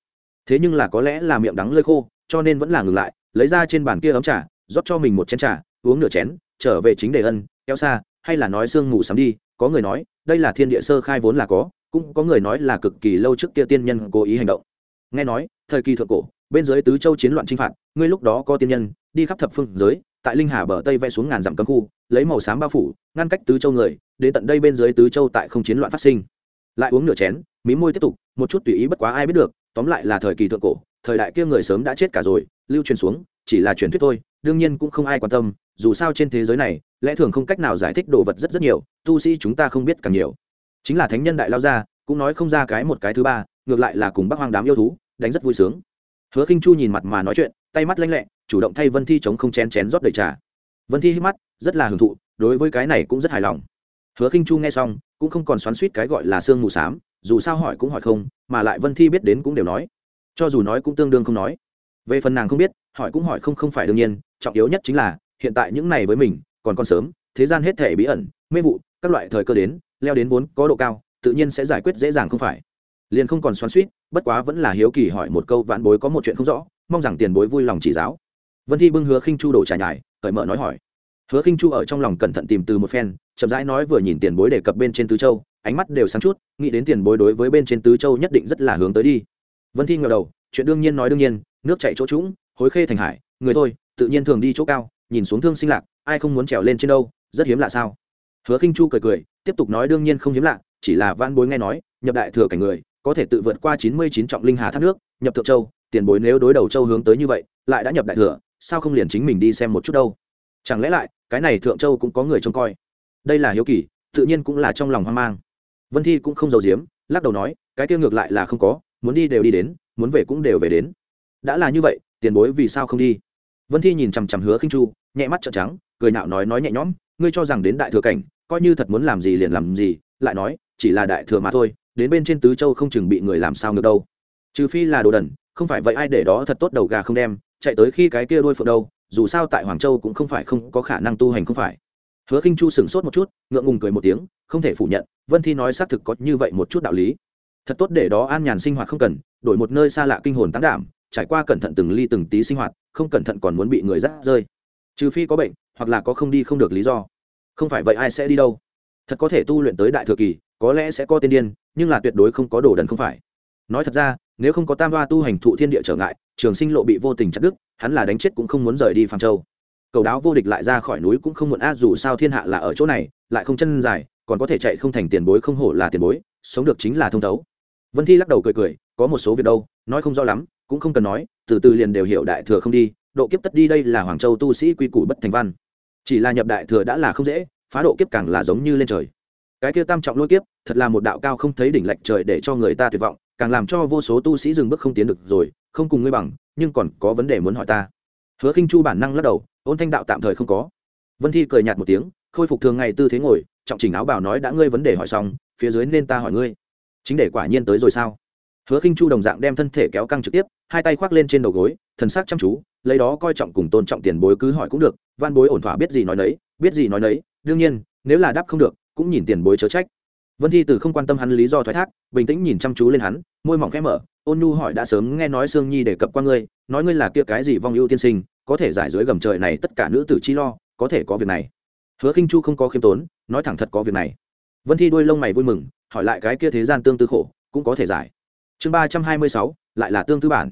Thế nhưng là có lẽ là miệng đắng lơi khô, cho nên vẫn là ngừng lại, lấy ra trên bàn kia ấm trà, rót cho mình một chén trà, uống nửa chén, trở về chính đề ân, kéo xa, hay là nói sương mù sắm đi, có người nói, đây là thiên địa sơ khai vốn là có, cũng có người nói là cực kỳ lâu trước kia tiên nhân cố ý hành động. Nghe nói, thời kỳ thượng cổ bên dưới tứ châu chiến loạn chinh phạt, ngươi lúc đó có tiên nhân, đi khắp thập phương giới, tại linh hà bờ tây vẽ xuống ngàn dặm cấm khu, lấy màu xám bao phủ, ngăn cách tứ châu người, đến tận đây bên dưới tứ châu tại không chiến loạn phát sinh. Lại uống nửa chén, mí môi tiếp tục, một chút tùy ý bất quá ai biết được, tóm lại là thời kỳ thượng cổ, thời đại kia người sớm đã chết cả rồi, lưu truyền xuống, chỉ là truyền thuyết thôi, đương nhiên cũng không ai quan tâm, dù sao trên thế giới này, lẽ thường không cách nào giải thích đồ vật rất rất nhiều, tu sĩ chúng ta không biết càng nhiều. Chính là thánh nhân đại lao ra, cũng nói không ra cái một cái thứ ba, ngược lại là cùng bác hoang đám yêu thú, đánh rất vui sướng hứa khinh chu nhìn mặt mà nói chuyện, tay mắt lanh lẹ, chủ động thay vân thi chống không chén chén rót đầy trà. Vân thi hít mắt, rất là hưởng thụ, đối với cái này cũng rất hài lòng. Hứa khinh chu nghe xong, cũng không còn xoắn suýt cái gọi là sương mù s dù sao hỏi cũng hỏi không, mà lại vân thi biết đến cũng đều nói. Cho dù nói cũng tương đương không nói. Về phần nàng không biết, hỏi cũng hỏi không không phải đương nhiên, trọng yếu nhất chính là, hiện tại những này với mình, còn còn sớm, thế gian hết thể bí ẩn, mê vụ, các loại thời cơ đến, leo đến vốn có độ cao, tự nhiên sẽ giải quyết dễ dàng không phải liền không còn xoắn suýt, bất quá vẫn là hiếu kỳ hỏi một câu vạn bối có một chuyện không rõ, mong rằng tiền bối vui lòng chỉ giáo. Vân thi bưng hứa khinh chu đổ trà nhải, cởi mở nói hỏi. Hứa khinh chu ở trong lòng cẩn thận tìm từ một phen, chậm rãi nói vừa nhìn tiền bối đề cập bên trên tứ châu, ánh mắt đều sáng chút, nghĩ đến tiền bối đối với bên trên tứ châu nhất định rất là hướng tới đi. Vân thi ngờ đầu, chuyện đương nhiên nói đương nhiên, nước chạy chỗ trũng, hối khê thành hải, người thôi, tự nhiên thường đi chỗ cao, nhìn xuống thương sinh lạc, ai không muốn trèo lên trên đâu, rất hiếm lạ sao? Hứa khinh chu cười cười, tiếp tục nói đương nhiên không hiếm lạ, chỉ là van bối nghe nói, nhập đại thừa cảnh người có thể tự vượt qua chín mươi chín trọng linh hà thác nước, nhập thượng châu, tiền bối nếu đối đầu châu hướng tới như vậy, lại đã nhập đại thừa, sao không liền chính mình đi xem một chút đâu? Chẳng lẽ lại, cái này thượng châu cũng có người trông coi? Đây là hiếu kỳ, tự nhiên cũng là trong lòng hoang mang. Vân thi cũng không giàu giếm, lắc đầu nói, cái kia ngược lại là không có, muốn đi đều đi đến, muốn về cũng đều về đến. Đã là như vậy, tiền bối vì sao không đi? Vân thi nhìn chằm chằm hứa khinh chu, nhẹ mắt trợn trắng, cười nạo nói nói nhẹ nhõm, ngươi cho rằng đến đại thừa cảnh, coi như thật muốn làm gì liền làm gì, lại nói, chỉ là đại thừa mà thôi đến bên trên tứ châu không chừng bị người làm sao ngược đâu. Trừ phi là đồ đần, không phải vậy ai để đó thật tốt đầu gà không đem, chạy tới khi cái kia đôi phượng đâu, dù sao tại hoàng châu cũng không phải không có khả năng tu hành không phải. Hứa khinh chu sửng sốt một chút, ngượng ngùng cười một tiếng, không thể phủ nhận, vân thi nói xác thực có như vậy một chút đạo lý. Thật tốt để đó an nhàn sinh hoạt không cần, đổi một nơi xa lạ kinh hồn tán đảm, trải qua cẩn thận từng ly từng tí sinh hoạt, không cẩn thận còn muốn bị người dắt rơi. Trừ phi có bệnh, hoặc là có không đi không được lý do. Không phải vậy ai sẽ đi đâu. Thật có thể tu luyện tới đại thừa kỳ có lẽ sẽ có tiên điên, nhưng là tuyệt đối không có đồ đần không phải. Nói thật ra, nếu không có tam hoa tu hành thụ thiên địa trở ngại, trường sinh lộ bị vô tình chặt đứt, hắn là đánh chết cũng không muốn rời đi phàm châu. Cầu đáo vô địch lại ra khỏi núi cũng không muộn a, dù sao thiên hạ là ở chỗ này, lại không chân dài, còn có thể chạy không thành tiền bối không hổ là tiền bối, sống được chính là thông thấu. Vân thi lắc đầu cười cười, có một số việc đâu, nói không rõ lắm, cũng không cần nói, từ từ liền đều hiểu đại thừa không đi, độ kiếp tất đi đây là hoàng châu tu sĩ quy củ bất thành văn. Chỉ là nhập đại thừa đã là không dễ, phá độ kiếp càng là giống như lên trời cái kia tam trọng lôi kiếp, thật là một đạo cao không thấy đỉnh lệch trời để cho người ta tuyệt vọng, càng làm cho vô số tu sĩ dừng bước không tiến được rồi, không cùng ngươi bằng, nhưng còn có vấn đề muốn hỏi ta. Hứa khinh chu bản năng lắc đầu, ôn thanh đạo tạm thời không có. Vân thi cười nhạt một tiếng, khôi phục thường ngày tư thế ngồi, trọng chỉnh áo bảo nói đã ngươi vấn đề hỏi xong, phía dưới nên ta hỏi ngươi. Chính để quả nhiên tới rồi sao? Hứa khinh chu đồng dạng đem thân thể kéo căng trực tiếp, hai tay khoác lên trên đầu gối, thần sắc chăm chú, lấy đó coi trọng cùng tôn trọng tiền bối cứ hỏi cũng được van bối ổn thỏa biết gì nói nấy, biết gì nói nấy, đương nhiên, nếu là đáp không được cũng nhìn tiền bối chớ trách. Vân thi từ không quan tâm hắn lý do thoái thác, bình tĩnh nhìn chăm chú lên hắn, môi mỏng khẽ mở, ôn nhu hỏi đã sớm nghe nói sương nhi đề cập qua ngươi, nói ngươi là kia cái gì vong ưu tiên sinh, có thể giải dưới gầm trời này tất cả nữ tử chi lo, có thể có việc này. Hứa khinh chu không có khiêm tốn, nói thẳng thật có việc này. Vân thi đuôi lông mày vui mừng, hỏi lại cái kia thế gian tương tư khổ, cũng có thể giải. Chương ba trăm hai mươi sáu, lại là tương tư bản.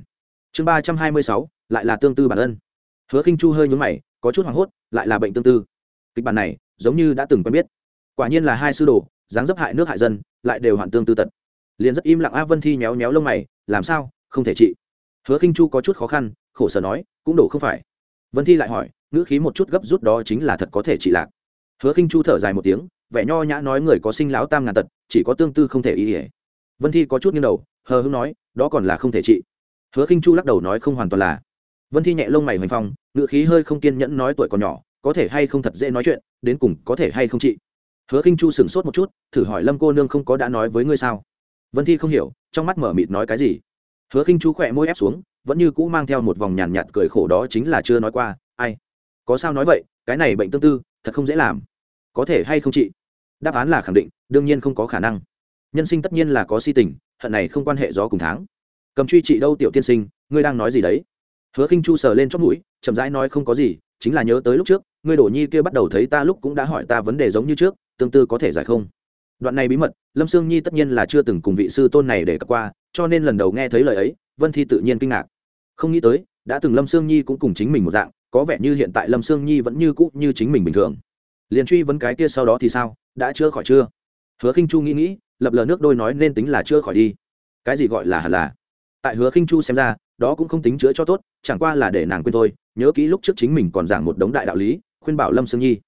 Chương ba trăm hai mươi sáu, lại là tương tư bản ân. Hứa khinh chu hơi nhún mày, có chút hoảng hốt, lại là bệnh tương tư. Kịch bản này, giống như đã từng quen biết quả nhiên là hai sư đồ, dáng dấp hại nước hại dân, lại đều hoàn tương tư tật. Liền rất im lặng a vân thi méo méo lông mày, làm sao? Không thể trị. Hứa khinh chu có chút khó khăn, khổ sở nói, cũng đổ không phải. Vân thi lại hỏi, ngữ khí một chút gấp rút đó chính là thật có thể trị lạc. Hứa khinh chu thở dài một tiếng, vẻ nho nhã nói người có sinh lão tam ngàn tật, chỉ có tương tư không thể ý ỉa vân thi có chút nghiêng đầu, hờ hững nói, đó còn là không thể trị. Hứa khinh chu lắc đầu nói, không hoàn toàn là. Vân thi nhẹ lông mày hoành phong, ngữ khí hơi không kiên nhẫn nói, tuổi còn nhỏ, có thể hay không thật dễ nói chuyện, đến cùng có thể hay không trị hứa khinh chu sửng sốt một chút, thử hỏi lâm cô nương không có đã nói với ngươi sao? Vân thi không hiểu, trong mắt mở mịt nói cái gì? Hứa khinh chu khỏe môi ép xuống, vẫn như cũ mang theo một vòng nhàn nhạt cười khổ đó chính là chưa nói qua, ai? Có sao nói vậy? Cái này bệnh tương tư, thật không dễ làm. Có thể hay không chị? Đáp án là khẳng định, đương nhiên không có khả năng. Nhân sinh tất nhiên là có si tình, hận này không quan hệ gió cùng tháng. Cầm truy chị đâu, tiểu tiên sinh, ngươi đang nói gì đấy? Hứa khinh chu sờ lên chót mũi, chậm rãi nói không có gì, chính là nhớ tới lúc trước, ngươi đổ nhi kia bắt đầu thấy ta lúc cũng đã hỏi ta vấn đề giống như trước tương tư có thể giải không? Đoạn này bí mật, lâm sương nhi tất nhiên là chưa từng cùng vị sư tôn này để cập qua, cho nên lần đầu nghe thấy lời ấy, vân thi tự nhiên kinh ngạc. Không nghĩ tới, đã từng lâm sương nhi cũng cùng chính mình một dạng, có vẻ như hiện tại lâm sương nhi vẫn như cũ như chính mình bình thường. Liền truy vấn cái kia sau đó thì sao, đã chữa khỏi chưa? Hứa khinh chu nghĩ nghĩ, lập lờ nước đôi nói nên tính là chữa khỏi đi. Cái gì gọi là hẳn là? Tại hứa khinh chu xem ra, đó cũng không tính chữa cho tốt, chẳng qua là để nàng quên thôi, nhớ kỹ lúc trước chính mình còn giảng một đống đại đạo lý, khuyên bảo lâm sương nhi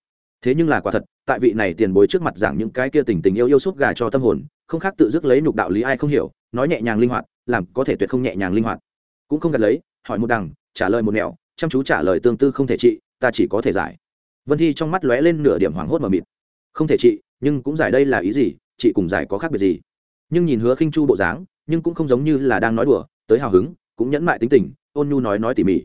thế nhưng là quả thật, tại vị này tiền bối trước mặt giảng những cái kia tình tình yêu yêu suốt gà cho tâm hồn, không khác tự dứt lấy nhục đạo lý ai không hiểu, nói nhẹ nhàng linh hoạt, làm có thể tuyệt không nhẹ nhàng linh hoạt. Cũng không gạt lấy, hỏi một đằng, trả lời một nẻo, chăm chú trả lời tương tư không thể trị, ta chỉ có thể giải. Vân thi trong mắt lóe lên nửa điểm hoảng hốt mờ mịt. Không thể trị, nhưng cũng giải đây là ý gì chị cùng giải có khác biệt gì. Nhưng nhìn hứa khinh chu bộ dáng, nhưng cũng không giống như là đang nói đùa, tới hào hứng, cũng nhẫn mại tính tình, ôn nhu nói nói tỉ mỉ.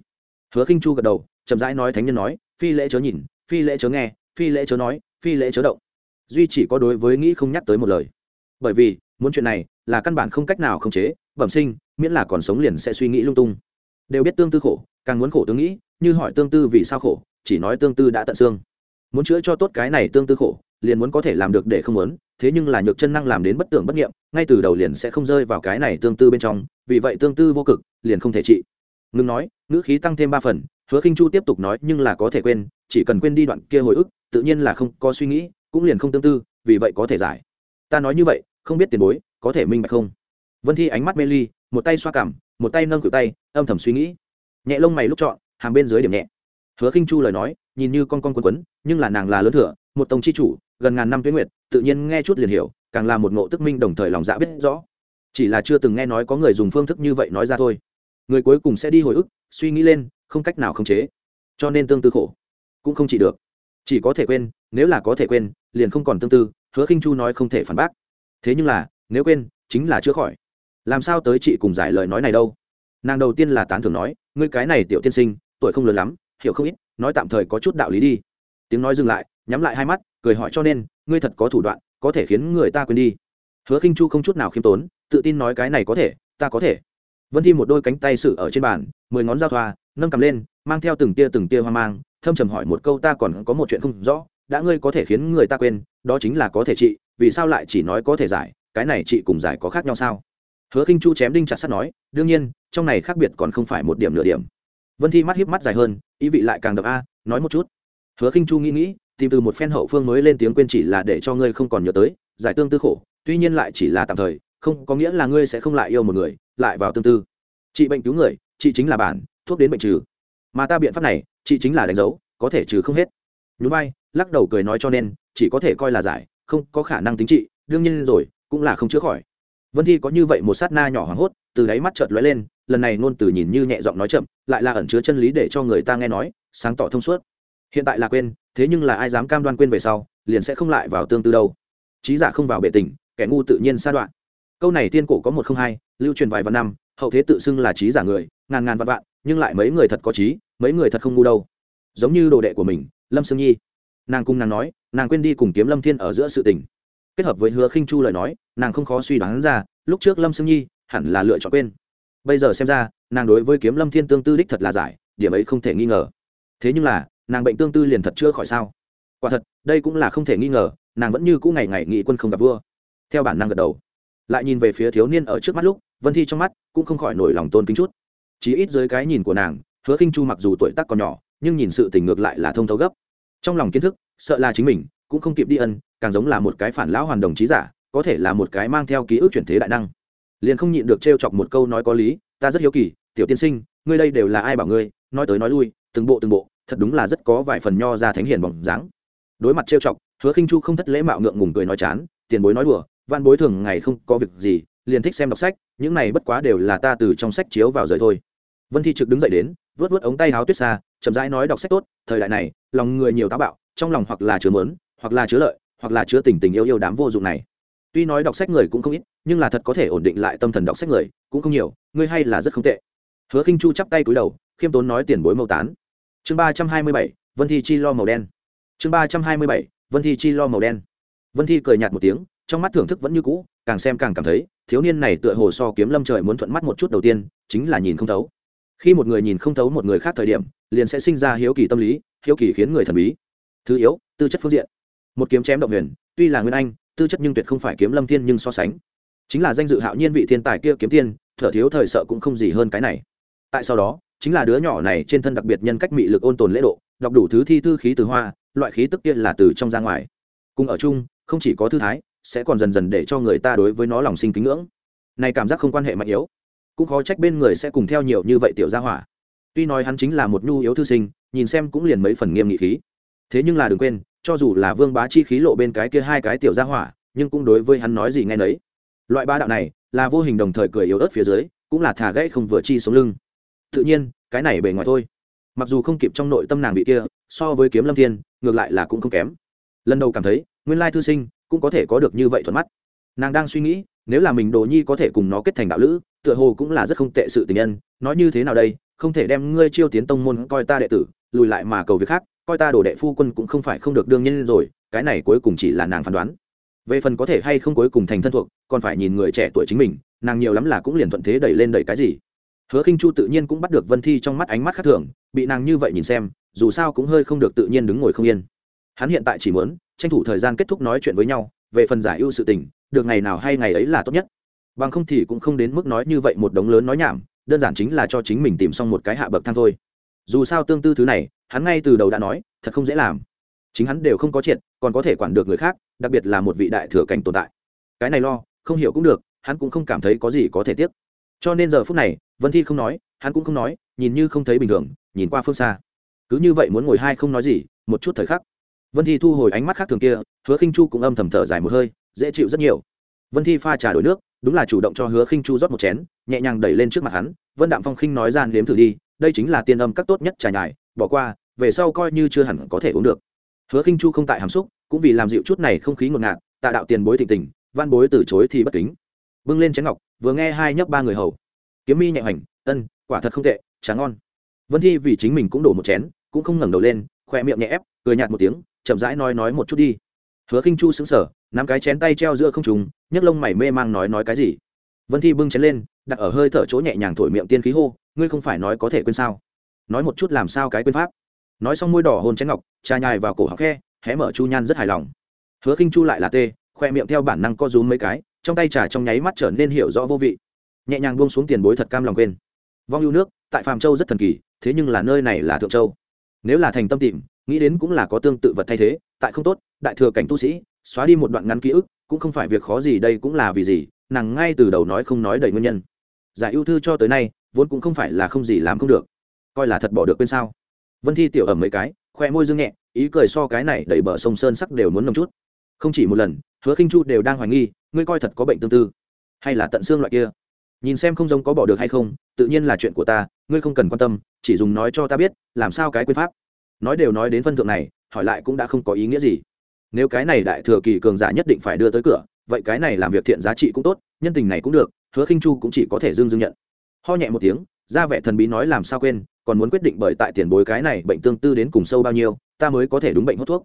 Hứa khinh chu gật đầu, chậm rãi nói thánh nhân nói, phi lễ chớ nhìn, phi lễ chớ nghe phi lễ chớ nói, phi lễ chớ động. Duy chỉ có đối với nghĩ không nhắc tới một lời. Bởi vì, muốn chuyện này là căn bản không cách nào khống chế, bẩm sinh, miễn là còn sống liền sẽ suy nghĩ lung tung. Đều biết tương tư khổ, càng muốn khổ tương nghĩ, như hỏi tương tư vì sao khổ, chỉ nói tương tư đã tận xương. Muốn chữa cho tốt cái này tương tư khổ, liền muốn có thể làm được để không muốn, thế nhưng là nhược chân năng làm đến bất tưởng bất nghiệm, ngay từ đầu liền sẽ không rơi vào cái này tương tư bên trong, vì vậy tương tư vô cực, liền không thể trị. Ngừng nói, ngữ khí tăng thêm ba phần hứa khinh chu tiếp tục nói, nhưng là có thể quên, chỉ cần quên đi đoạn kia hồi ức, tự nhiên là không có suy nghĩ, cũng liền không tương tư, vì vậy có thể giải. Ta nói như vậy, không biết tiền bối, có thể minh bạch không? Vân thi ánh mắt mê ly, một tay xoa cảm, một tay nâng cự tay, âm thầm suy nghĩ. Nhẹ lông mày lúc chọn, hàng bên dưới điểm nhẹ. Hứa khinh chu lời nói, nhìn như con con quấn quấn, nhưng là nàng là lớn thừa, một tông chi chủ, gần ngàn năm tuyến nguyệt, tự nhiên nghe chút liền hiểu, càng là một ngộ tức minh đồng thời lòng dạ biết rõ. Chỉ là chưa từng nghe nói có người dùng phương thức như vậy nói ra thôi. Người cuối cùng sẽ đi hồi ức, suy nghĩ lên không cách nào khống chế. Cho nên tương tư khổ. Cũng không chỉ được. Chỉ có thể quên, nếu là có thể quên, liền không còn tương tư, hứa khinh chu nói không thể phản bác. Thế nhưng là, nếu quên, chính là chữa khỏi. Làm sao tới chị cùng giải lời nói này đâu? Nàng đầu tiên là tán thưởng nói, ngươi cái này tiểu tiên sinh, tuổi không lớn lắm, hiểu không ít, nói tạm thời có chút đạo lý đi. Tiếng nói dừng lại, nhắm lại hai mắt, cười hỏi cho nên, ngươi thật có thủ đoạn, có thể khiến người ta quên đi. Hứa khinh chu không chút nào khiêm tốn, tự tin nói cái này có thể, ta có thể. Vân thi một đôi cánh tay sự ở trên bàn, mười ngón giao thoa nâng cầm lên, mang theo từng tia từng tia hoang mang, thâm trầm hỏi một câu, ta còn có một chuyện không rõ, đã ngươi có thể khiến người ta quên, đó chính là có thể trị, vì sao lại chỉ nói có thể giải, cái này chị cùng giải có khác nhau sao? Hứa khinh chu chém đinh chặt sắt nói, đương nhiên, trong này khác biệt còn không phải một điểm nửa điểm. Vân thi mắt hiếp mắt dài hơn, ý vị lại càng đập a, nói một chút. Hứa khinh chu nghĩ nghĩ, tìm từ một phen hậu phương mới lên tiếng quên chỉ là để cho ngươi không còn nhớ tới, giải tương tư khổ, tuy nhiên lại chỉ là tạm thời, không có nghĩa là ngươi sẽ không lại yêu một người, lại vào tương tư. Trị bệnh cứu người chị chính là bản thuốc đến bệnh trừ. Mà ta biện pháp này, chị chính là đánh dấu, có thể trừ không hết. Nhún vai, lắc đầu cười nói cho nên, chỉ có thể coi là giải, không có khả năng tính trị, đương nhiên rồi, cũng là không chữa khỏi. Vân thi có như vậy một sát na nhỏ hoảng hốt, từ đáy mắt chợt lóe lên, lần này ngôn từ nhìn như nhẹ giọng nói chậm, lại là ẩn chứa chân lý để cho người ta nghe nói, sáng tỏ thông suốt. Hiện tại là quên, thế nhưng là ai dám cam đoan quên về sau, liền sẽ không lại vào tương tư đâu. Trí giả không vào bệ tình, kẻ ngu tự nhiên sa đoạn. Câu này tiên cổ có một không hai, lưu truyền vài vạn năm, hậu thế tự xưng là trí giả người, ngàn ngàn vạn vạn nhưng lại mấy người thật có trí, mấy người thật không ngu đâu. Giống như đồ đệ của mình, lâm sương nhi. Nàng cung nàng nói, nàng quên đi cùng kiếm lâm thiên ở giữa sự tình. Kết hợp với hứa khinh chu lời nói, nàng không khó suy đoán ra, lúc trước lâm sương nhi hẳn là lựa chọn quên. Bây giờ xem ra, nàng đối với kiếm lâm thiên tương tư đích thật là giải, điểm ấy không thể nghi ngờ. Thế nhưng là, nàng bệnh tương tư liền thật chưa khỏi sao? Quả thật, đây cũng là không thể nghi ngờ, nàng vẫn như cũ ngày ngày nghị quân không gặp vua. Theo bản năng gật đầu. Lại nhìn về phía thiếu niên ở trước mắt lúc, vân thi trong mắt cũng không khỏi nổi lòng tôn kính chút chỉ ít dưới cái nhìn của nàng, hứa khinh chu mặc dù tuổi tác còn nhỏ, nhưng nhìn sự tình ngược lại là thông thấu gấp. Trong lòng kiến thức, sợ là chính mình, cũng không kịp đi ân, càng giống là một cái phản lão hoàn đồng trí giả, có thể là một cái mang theo ký ức chuyển thế đại năng. Liền không nhịn được trêu chọc một câu nói có lý, ta rất hiếu kỳ, tiểu tiên sinh, ngươi đây đều là ai bảo ngươi, nói tới nói lui, từng bộ từng bộ, thật đúng là rất có vài phần nho ra thánh hiền bỏng dáng. Đối mặt trêu chọc, hứa khinh chu không thất lễ mạo ngượng ngùng cười nói chán, tiền bối nói đùa, văn bối thường ngày không có việc gì, liền thích xem đọc sách, những này bất quá đều là ta từ trong sách chiếu vào rời thôi vân thi trực đứng dậy đến, vớt vớt ống tay háo tuyết xa chậm rãi nói đọc sách tốt, thời đại này, lòng người nhiều táo bạo, trong lòng hoặc là chứa mớn, hoặc là chứa lợi, hoặc là chứa tình tình yêu yêu đám vô dụng này. Tuy nói đọc sách người cũng không ít, nhưng là thật có thể ổn định lại tâm thần đọc sách người, cũng không nhiều ngươi hay là rất không tệ. Hứa khinh chu chắp tay cúi đầu, khiêm tốn nói tiền bối mâu tán. Chương ba trăm hai mươi bảy, vân thi chi lo màu đen. Chương ba trăm hai mươi bảy, vân thi chi lo màu đen. Vân thi cười nhạt một tiếng, trong mắt thưởng thức vẫn như cũ, càng xem càng cảm thấy, thiếu niên này tựa hồ so kiếm lâm trời muốn thuận mắt một chút đầu tiên, chính là nhìn không thấu khi một người nhìn không thấu một người khác thời điểm, liền sẽ sinh ra hiếu kỳ tâm lý, hiếu kỳ khiến người thần bí. Thứ yếu, tư chất phương diện. Một kiếm chém động huyền, tuy là nguyên anh, tư chất nhưng tuyệt không phải kiếm lâm thiên nhưng so sánh. Chính là danh dự hạo nhiên vị thiên tài kia kiếm tiên, thở thiếu thời sợ cũng không gì hơn cái này. Tại sau đó, chính là đứa nhỏ này trên thân đặc biệt nhân cách mị lực ôn tồn lễ độ, đọc đủ thứ thi thư khí từ hoa, loại khí tức kia là từ trong ra ngoài. Cùng ở chung, không chỉ có thư thái, sẽ còn dần dần để cho người ta đối với nó lòng sinh kính ngưỡng. Này cảm giác không quan hệ mạnh yếu cũng khó trách bên người sẽ cùng theo nhiều như vậy tiểu gia hỏa. Tuy nói hắn chính là một nhu yếu thư sinh, nhìn xem cũng liền mấy phần nghiêm nghị khí. Thế nhưng là đừng quên, cho dù là vương bá chi khí lộ bên cái kia hai cái tiểu gia hỏa, nhưng cũng đối với hắn nói gì nghe nấy. Loại ba đạo này, là vô hình đồng thời cười yếu ớt phía dưới, cũng là thả gãy không vừa chi sống lưng. Tự nhiên, cái này bề ngoài thôi. Mặc dù không kịp trong nội tâm nàng bị kia, so với kiếm lâm thiên, ngược lại là cũng không kém. Lần đầu cảm thấy, nguyên lai thư sinh cũng có thể có được như vậy thuận mắt nàng đang suy nghĩ, nếu là mình đồ nhi có thể cùng nó kết thành đạo lữ, tựa hồ cũng là rất không tệ sự tình nhân. Nói như thế nào đây? Không thể đem ngươi chiêu tiến tông môn coi ta đệ tử, lùi lại mà cầu việc khác, coi ta đồ đệ phu quân cũng không phải không được đương nhiên rồi, cái này cuối cùng chỉ là nàng phán đoán. Về phần có thể hay không cuối cùng thành thân thuộc, còn phải nhìn người trẻ tuổi chính mình, nàng nhiều lắm là cũng liền thuận thế đẩy lên đẩy cái gì. Hứa khinh chu tự nhiên cũng bắt được vân thi trong mắt ánh mắt khác thường, bị nàng như vậy nhìn xem, dù sao cũng hơi không được tự nhiên đứng ngồi không yên. Hắn hiện tại chỉ muốn tranh thủ thời gian kết thúc nói chuyện với nhau, về phần giải ưu sự tình được ngày nào hay ngày ấy là tốt nhất. Bằng không thì cũng không đến mức nói như vậy một đống lớn nói nhảm, đơn giản chính là cho chính mình tìm xong một cái hạ bậc thang thôi. Dù sao tương tư thứ này, hắn ngay từ đầu đã nói, thật không dễ làm. Chính hắn đều không có triệt, còn có thể quản được người khác, đặc biệt là một vị đại thừa cảnh tồn tại. Cái này lo, không hiểu cũng được, hắn cũng không cảm thấy có gì có thể tiếc. Cho nên giờ phút này, vân thi không nói, hắn cũng không nói, nhìn như không thấy bình thường, nhìn qua phương xa. Cứ như vậy muốn ngồi hai không nói gì, một chút thời khắc vân thi thu hồi ánh mắt khác thường kia, hứa khinh chu cũng âm thầm thở dài một hơi, dễ chịu rất nhiều. Vân thi pha trà đổi nước, đúng là chủ động cho hứa khinh chu rót một chén, nhẹ nhàng đẩy lên trước mặt hắn, vân đạm phong khinh nói ra nếm thử đi, đây chính là tiên âm các tốt nhất trà nhài, bỏ qua, về sau coi như chưa hẳn có thể uống được. Hứa khinh chu không tại hàm xúc, cũng vì làm dịu chút này không khí ngột ngạt, tạ đạo tiền bối thịnh tình, văn bối từ chối thì bất kính. Bưng lên chén ngọc, vừa nghe hai nhấp ba người hầu. Kiếm mi nhẹ hoành, ân, quả thật không tệ tráng ngon. Vân thi vì chính mình cũng đổ một chén, cũng không ngẩng đầu lên khoe miệng nhẹ ép, cười nhạt một tiếng chậm rãi nói nói một chút đi. Hứa khinh chu sững sờ, nắm cái chén tay treo giữa không trùng nhấc lông mày mê mang nói nói cái gì? Vân thi bưng chén lên, đặt ở hơi thở chỗ nhẹ nhàng thổi miệng tiên khí hô, ngươi không phải nói có thể quên sao? Nói một chút làm sao cái quên pháp? Nói xong môi đỏ hôn chén ngọc trà nhài vào cổ học khe, hé mở chu nhan rất hài lòng. Hứa khinh chu lại là tê, khoe miệng theo bản năng co rúm mấy cái, trong tay trà trong nháy mắt trở nên hiểu rõ vô vị. Nhẹ nhàng buông xuống tiền bối thật cam lòng quên. Vong yêu nước, tại phàm châu rất thần kỳ, thế nhưng là nơi này là thượng châu. Nếu là thành tâm tìm nghĩ đến cũng là có tương tự vật thay thế, tại không tốt, đại thừa cảnh tu sĩ, xóa đi một đoạn ngắn ký ức, cũng không phải việc khó gì, đây cũng là vì gì, nàng ngay từ đầu nói không nói đầy nguyên nhân. Giải ưu thư cho tới nay, vốn cũng không phải là không gì làm không được. Coi là thật bỏ được quên sao? Vân thi tiểu ẩm mấy cái, khoe môi dương nhẹ, ý cười so cái này đẩy bờ sông sơn sắc đều muốn nồng chút. Không chỉ một lần, hứa khinh chu đều đang hoài nghi, ngươi coi thật có bệnh tương tư, hay là tận xương loại kia? Nhìn xem không giống có bỏ được hay không, tự nhiên là chuyện của ta, ngươi không cần quan tâm, chỉ dùng nói cho ta biết, làm sao cái quy pháp nói đều nói đến phân thượng này, hỏi lại cũng đã không có ý nghĩa gì. Nếu cái này đại thừa kỳ cường giả nhất định phải đưa tới cửa, vậy cái này làm việc thiện giá trị cũng tốt, nhân tình này cũng được, hứa khinh chu cũng chỉ có thể dương dương nhận. Ho nhẹ một tiếng, ra vẻ thần bí nói làm sao quên, còn muốn quyết định bởi tại tiền bối cái này bệnh tương tư đến cùng sâu bao nhiêu, ta mới có thể đúng bệnh hút thuốc.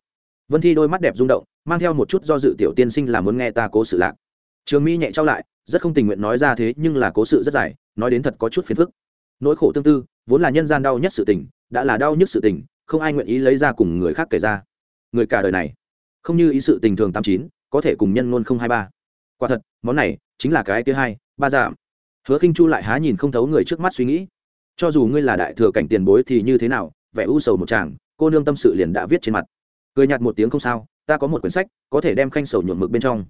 Vân thi đôi mắt đẹp rung động, mang theo một chút do dự tiểu tiên sinh là muốn nghe ta cố sự lạc. Trường mi nhẹ trao lại, rất không tình nguyện nói ra thế, nhưng là cố sự rất dài, nói đến thật có chút phiền phức. Nỗi khổ tương tư, vốn là nhân gian đau nhất sự tình, đã là đau nhất sự tình không ai nguyện ý lấy ra cùng người khác kể ra. Người cả đời này, không như ý sự tình thường tám chín, có thể cùng nhân ngôn không hai ba. Quả thật, món này chính là cái thứ hai, ba giảm. Hứa khinh chu lại há nhìn không thấu người trước mắt suy nghĩ. Cho dù ngươi là đại thừa cảnh tiền bối thì như thế nào, vẻ u sầu một chàng, cô nương tâm sự liền đã viết trên mặt. Cười nhạt một tiếng không sao, ta có một quyển sách, có thể đem khanh sầu nhuộm mực bên trong.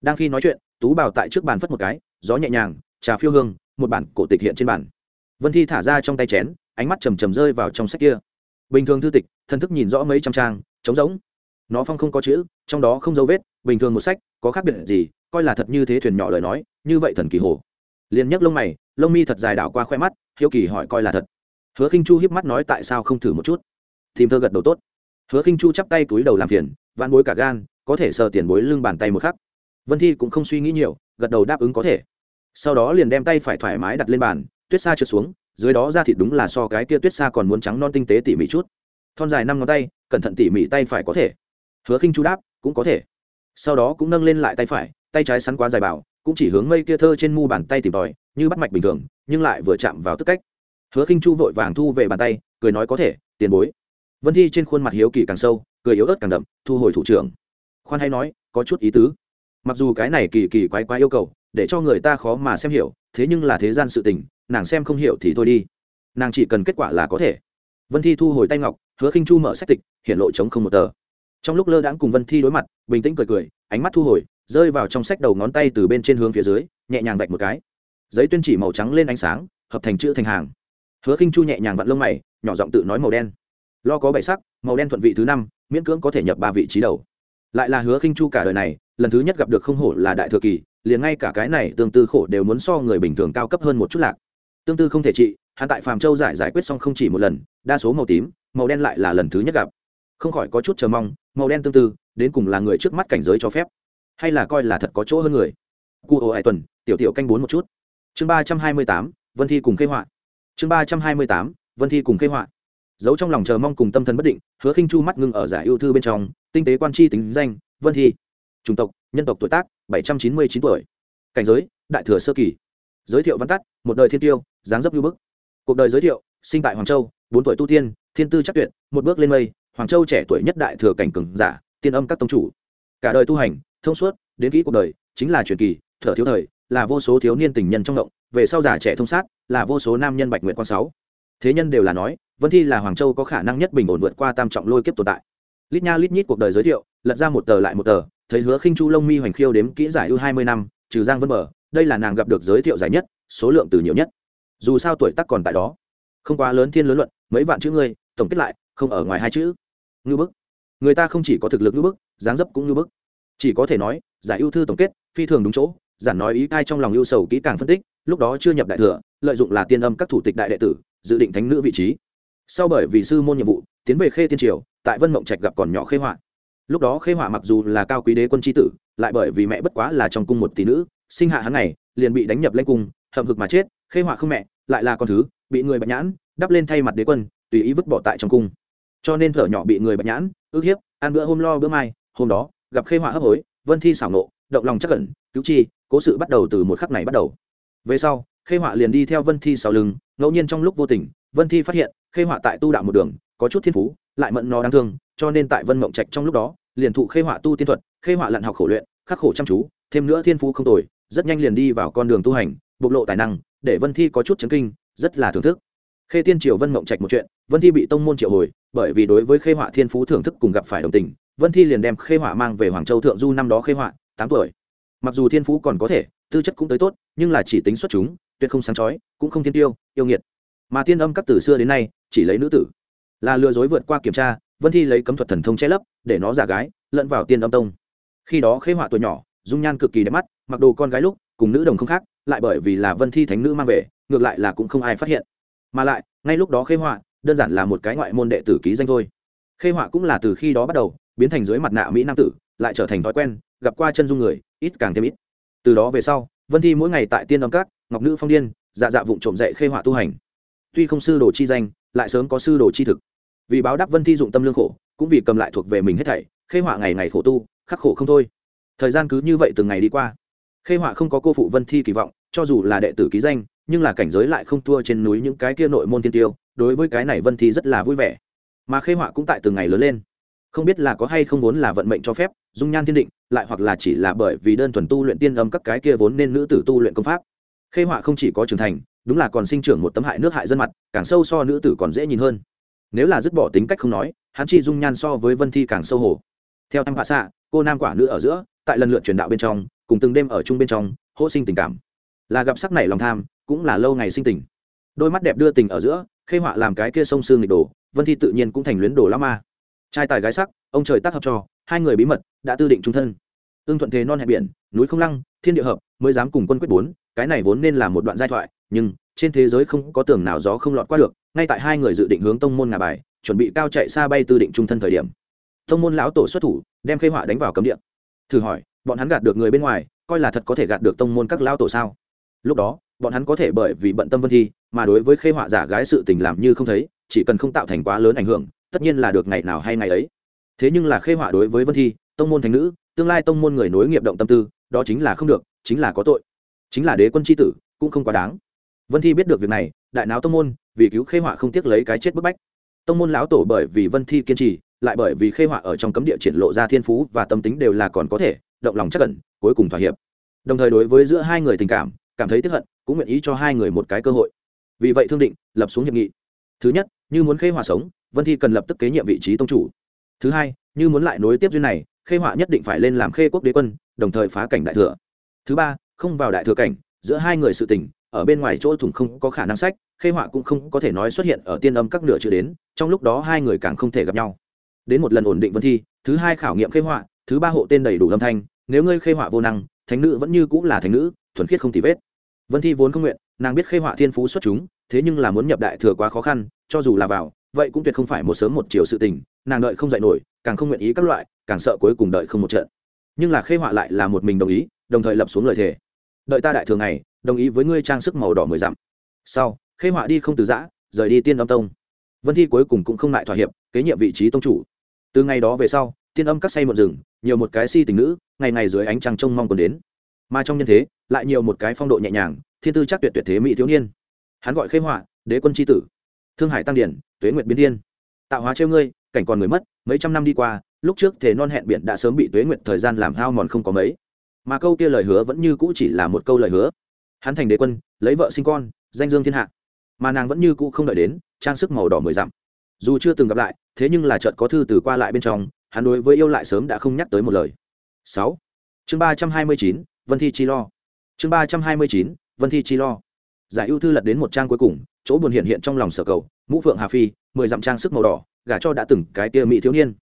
Đang khi nói chuyện, tú bảo tại trước bàn phất một cái, gió nhẹ nhàng, trà phiêu hương, một bản cổ tịch hiện trên bản vân thi thả ra trong tay chén, ánh mắt trầm trầm rơi vào trong sách kia bình thường thư tịch, thần thức nhìn rõ mấy trăm trang, trống rỗng. Nó phong không có chữ, trong đó không dấu vết, bình thường một sách, có khác biệt gì, coi là thật như thế thuyền nhỏ lời nói, như vậy thần kỳ hồ. Liền nhấc lông mày, lông mi thật dài đảo qua khoe mắt, hiếu kỳ hỏi coi là thật. Hứa khinh chu hiếp mắt nói tại sao không thử một chút. Tìm thơ gật đầu tốt. Hứa khinh chu chắp tay túi đầu làm phiền vạn bối cả gan, có thể sờ tiền bối lưng bàn tay một khắc. Vân thi cũng không suy nghĩ nhiều, gật đầu đáp ứng có thể. Sau đó liền đem tay phải thoải mái đặt lên bàn, tuyết xa trượt xuống dưới đó ra thịt đúng là so cái kia tuyết xa còn muốn trắng non tinh tế tỉ mỉ chút. Thon dài năm ngón tay, cẩn thận tỉ mỉ tay phải có thể. Hứa khinh chu đáp, cũng có thể. Sau đó cũng nâng lên lại tay phải, tay trái sắn quá dài bảo, cũng chỉ hướng mây kia thơ trên mu bàn tay tìm tòi, như bắt mạch bình thường, nhưng lại vừa chạm vào tức cách. Hứa khinh chu vội vàng thu về bàn tay, cười nói có thể, tiền bối. Vân thi trên khuôn mặt hiếu kỳ càng sâu, cười yếu ớt càng đậm, thu hồi thủ trưởng. Khoan hay nói, có chút ý tứ. Mặc dù cái này kỳ kỳ quái quái yêu cầu, để cho người ta khó mà xem hiểu, thế nhưng là thế gian sự tình nàng xem không hiểu thì thôi đi. Nàng chỉ cần kết quả là có thể. Vân thi thu hồi tay ngọc, hứa khinh chu mở sách tịch hiện lộ chống không một tờ. Trong lúc lơ đãng cùng vân thi đối mặt, bình tĩnh cười cười, ánh mắt thu hồi, rơi vào trong sách đầu ngón tay từ bên trên hướng phía dưới, nhẹ nhàng vạch một cái. Giấy tuyên chỉ màu trắng lên ánh sáng, hợp thành chữ thành hàng. Hứa khinh chu nhẹ nhàng vặn lông mày, nhỏ giọng tự nói màu đen. Lo có bảy sắc, màu đen thuận vị thứ năm, miễn cưỡng có thể nhập ba vị trí đầu. Lại là hứa khinh chu cả đời này, lần thứ nhất gặp được không hổ là đại thừa kỳ, liền ngay cả cái này tương tư khổ đều muốn so người bình thường cao cấp hơn một chút lạc tương tư không thể trị, hắn tại phàm châu giải giải quyết xong không chỉ một lần, đa số màu tím, màu đen lại là lần thứ nhất gặp. Không khỏi có chút chờ mong, màu đen tương tư, đến cùng là người trước mắt cảnh giới cho phép, hay là coi là thật có chỗ hơn người. Cụ ổ hải tuần, tiểu tiểu canh bốn một chút. Chương ba trăm hai mươi tám, vân thi cùng khê họa. Chương ba trăm hai mươi tám, vân thi cùng khê họa. Giấu trong lòng chờ mong cùng tâm thần bất định, hứa khinh chu mắt ngưng ở giải yêu thư bên trong, tinh tế quan chi tính danh, vân thi. Chủng tộc, nhân tộc tuổi tác, bảy trăm chín mươi chín tuổi. Cảnh giới, đại thừa sơ kỳ giới thiệu văn tắt, một đời thiên tiêu, dáng dấp như bức. Cuộc đời giới thiệu, sinh tại hoàng châu, bốn tuổi tu tiên, thiên tư chắc tuyệt, một bước lên mây, hoàng châu trẻ tuổi nhất đại thừa cảnh cường giả, tiên âm các tông chủ. Cả đời tu hành, thông suốt, đến kỹ cuộc đời, chính là truyền kỳ, thở thiếu thời, là vô số thiếu niên tình nhân trong động, về sau già trẻ thông sát, là vô số nam nhân bạch nguyện quan sáu. Thế nhân đều là nói, vân thi là hoàng châu có khả năng nhất bình ổn vượt qua tam trọng lôi kiếp tồn tại. Lít nha lít nhít cuộc đời giới thiệu, lật ra một tờ lại một tờ, thấy hứa khinh chu lông mi hoành khiêu đếm kỹ giải ưu hai mươi năm, trừ giang vân bờ đây là nàng gặp được giới thiệu dài nhất, số lượng từ nhiều nhất. Dù sao tuổi tác còn tại đó. Không quá lớn thiên lớn luận, mấy vạn chữ ngươi, tổng kết lại, không ở ngoài hai chữ. Ngư bức. Người ta không chỉ có thực lực ngư bức, dáng dấp cũng ngư bức. Chỉ có thể nói, giải ưu thư tổng kết, phi thường đúng chỗ, giản nói ý ai trong lòng ưu sầu kỹ càng phân tích, lúc đó chưa nhập đại thừa, lợi dụng là tiên âm các thủ tịch đại đệ tử, dự định thánh nữ vị trí. Sau bởi vì sư môn nhiệm vụ, tiến về khê tiên triều, tại vân mộng trạch gặp còn nhỏ khê họa. Lúc đó khê họa mặc dù là cao quý đế quân tri tử, lại bởi vì mẹ bất quá là trong cung một tỷ nữ sinh hạ hắn này liền bị đánh nhập lên cung, hậm hực mà chết, khê họa không mẹ, lại là con thứ, bị người bạch nhãn, đắp lên thay mặt đế quân, tùy ý vứt bỏ tại trong cung. Cho nên thở nhỏ bị người bạch nhãn, ước hiếp, ăn bữa hôm lo bữa mai, hôm đó, gặp khê họa hấp hối, vân thi xảo nộ, động lòng chắc cẩn cứu chi, cố sự bắt đầu từ một khắc này bắt đầu. Về sau, khê họa liền đi theo vân thi sau lưng, ngẫu nhiên trong lúc vô tình, vân thi phát hiện, khê họa tại tu đạo một đường, có chút thiên phú, lại mận nó đáng thương, cho nên tại vân mộng trạch trong lúc đó, liền thụ khê họa tu tiên thuật, khê họa lặn học khổ luyện, khắc khổ chăm chú, thêm nữa thiên phú không tồi rất nhanh liền đi vào con đường tu hành, bộc lộ tài năng, để vân thi có chút chấn kinh, rất là thưởng thức. Khê tiên triều vân mộng trạch một chuyện, vân thi bị tông môn triệu hồi, bởi vì đối với khê họa thiên phú thưởng thức cùng gặp phải đồng tình, vân thi liền đem khê họa mang về hoàng châu thượng du năm đó khê họa, tám tuổi. Mặc dù thiên phú còn có thể, tư chất cũng tới tốt, nhưng là chỉ tính xuất chúng, tuyệt không sáng chói, cũng không thiên tiêu, yêu nghiệt. Mà tiên âm các từ xưa đến nay, chỉ lấy nữ tử. Là lừa dối vượt qua kiểm tra, vân thi lấy cấm thuật thần thông che lấp, để nó giả gái, lẫn vào tiên âm tông. Khi đó Khê họa tuổi nhỏ dung nhan cực kỳ đẹp mắt, mặc đồ con gái lúc, cùng nữ đồng không khác, lại bởi vì là vân thi thánh nữ mang về, ngược lại là cũng không ai phát hiện. Mà lại, ngay lúc đó khê họa, đơn giản là một cái ngoại môn đệ tử ký danh thôi. Khê họa cũng là từ khi đó bắt đầu, biến thành dưới mặt nạ mỹ nam tử, lại trở thành thói quen, gặp qua chân dung người, ít càng thêm ít. Từ đó về sau, vân thi mỗi ngày tại tiên âm các, ngọc nữ phong điên dạ dạ vụng trộm dạy khê họa tu hành. Tuy không sư đồ chi danh, lại sớm có sư đồ chi thực. Vì báo đáp vân thi dụng tâm lương khổ, cũng vì cầm lại thuộc về mình hết thảy, khê họa ngày ngày khổ tu, khắc khổ không thôi thời gian cứ như vậy từng ngày đi qua. Khê họa không có cô phụ vân thi kỳ vọng, cho dù là đệ tử ký danh, nhưng là cảnh giới lại không thua trên núi những cái kia nội môn tiên tiêu, đối với cái này vân thi rất là vui vẻ. Mà khê họa cũng tại từng ngày lớn lên. Không biết là có hay không vốn là vận mệnh cho phép, dung nhan thiên định, lại hoặc là chỉ là bởi vì đơn thuần tu luyện tiên âm các cái kia vốn nên nữ tử tu luyện công pháp. Khê họa không chỉ có trưởng thành, đúng là còn sinh trưởng một tấm hại nước hại dân mặt, càng sâu so nữ tử còn dễ nhìn hơn. Nếu là dứt bỏ tính cách không nói, hắn chi dung nhan so với vân thi càng sâu hồ theo em hạ xạ, cô nam quả nữ ở giữa tại lần lượt truyền đạo bên trong, cùng từng đêm ở chung bên trong, hỗ sinh tình cảm. Là gặp sắc này lòng tham, cũng là lâu ngày sinh tình. Đôi mắt đẹp đưa tình ở giữa, khê họa làm cái kia sông xương nghịch đồ vân thi tự nhiên cũng thành luyến đồ lão ma. Trai tài gái sắc, ông trời tác hợp cho, hai người bí mật, đã tư định trung thân. Ưng thuận thế non hẹn biển, núi không lăng, thiên địa hợp, mới dám cùng quân quyết bốn, cái này vốn nên là một đoạn giai thoại, nhưng trên thế giới không có tường nào gió không lọt qua được, ngay tại hai người dự định hướng tông môn ngà bài, chuẩn bị cao chạy xa bay tư định trung thân thời điểm. Tông môn lão tổ xuất thủ, đem khê họa đánh vào cấm địa thử hỏi, bọn hắn gạt được người bên ngoài, coi là thật có thể gạt được tông môn các lão tổ sao? Lúc đó, bọn hắn có thể bởi vì bận tâm vân thi, mà đối với khê họa giả gái sự tình làm như không thấy, chỉ cần không tạo thành quá lớn ảnh hưởng, tất nhiên là được ngày nào hay ngày ấy. Thế nhưng là khê họa đối với vân thi, tông môn thành nữ, tương lai tông môn người nối nghiệp động tâm tư, đó chính là không được, chính là có tội. Chính là đế quân tri tử, cũng không quá đáng. Vân thi biết được việc này, đại náo tông môn, vì cứu khê họa không tiếc lấy cái chết bức bách. Tông môn lão tổ bởi vì vân thi kiên trì lại bởi vì khê họa ở trong cấm địa triển lộ ra thiên phú và tâm tính đều là còn có thể, động lòng chắc cẩn cuối cùng thỏa hiệp. Đồng thời đối với giữa hai người tình cảm cảm thấy tiếp hận, cũng nguyện ý cho hai người một cái cơ hội. Vì vậy thương định, lập xuống hiệp nghị. Thứ nhất, như muốn khê họa sống, vân thi cần lập tức kế nhiệm vị trí tông chủ. Thứ hai, như muốn lại nối tiếp duyên này, khê họa nhất định phải lên làm khê quốc đế quân, đồng thời phá cảnh đại thừa. Thứ ba, không vào đại thừa cảnh, giữa hai người sự tình, ở bên ngoài chỗ thủng không có khả năng sách, khê họa cũng không có thể nói xuất hiện ở tiên âm các nửa chưa đến, trong lúc đó hai người càng không thể gặp nhau đến một lần ổn định vân thi, thứ hai khảo nghiệm khê họa, thứ ba hộ tên đầy đủ âm thanh, nếu ngươi khê họa vô năng, thánh nữ vẫn như cũng là thánh nữ, thuần khiết không tì vết. Vân thi vốn không nguyện, nàng biết khê họa thiên phú xuất chúng, thế nhưng là muốn nhập đại thừa quá khó khăn, cho dù là vào, vậy cũng tuyệt không phải một sớm một chiều sự tình, nàng đợi không dạy nổi, càng không nguyện ý các loại, càng sợ cuối cùng đợi không một trận. Nhưng là khê họa lại là một mình đồng ý, đồng thời lập xuống lời thề. Đợi ta đại thường này đồng ý với ngươi trang sức màu đỏ mười dặm. Sau, khê họa đi không từ giã, rời đi tiên âm tông. Vân thi cuối cùng cũng không lại thỏa hiệp, kế nhiệm vị trí tông chủ từ ngày đó về sau, tiên âm các say một rừng nhiều một cái si tình nữ, ngày ngày dưới ánh trăng trông mong còn đến. Mà trong nhân thế, lại nhiều một cái phong độ nhẹ nhàng, thiên tư chắc tuyệt tuyệt thế mỹ thiếu niên. Hắn gọi khê họa, đế quân tri tử. Thương hải tăng điển, tuế nguyệt biến thiên. Tạo hóa trêu ngươi, cảnh còn người mất, mấy trăm năm đi qua, lúc trước thế non hẹn biển đã sớm bị tuế nguyệt thời gian làm hao mòn không có mấy. Mà câu kia lời hứa vẫn như cũ chỉ là một câu lời hứa. Hắn thành đế quân, lấy vợ sinh con, danh dương thiên hạ. Mà nàng vẫn như cũ không đợi đến, trang sức màu đỏ mười dặm dù chưa từng gặp lại, thế nhưng là chợt có thư từ qua lại bên trong, hắn đối với yêu lại sớm đã không nhắc tới một lời. Sáu. Chương ba trăm hai mươi chín, vân thi chi lo. Chương ba trăm hai mươi chín, vân thi chi lo. Giải ưu thư lật đến một trang cuối cùng, chỗ buồn hiện hiện trong lòng sở cầu, mũ phượng hà phi, mười dặm trang sức màu đỏ, gả cho đã từng cái tia mỹ thiếu niên.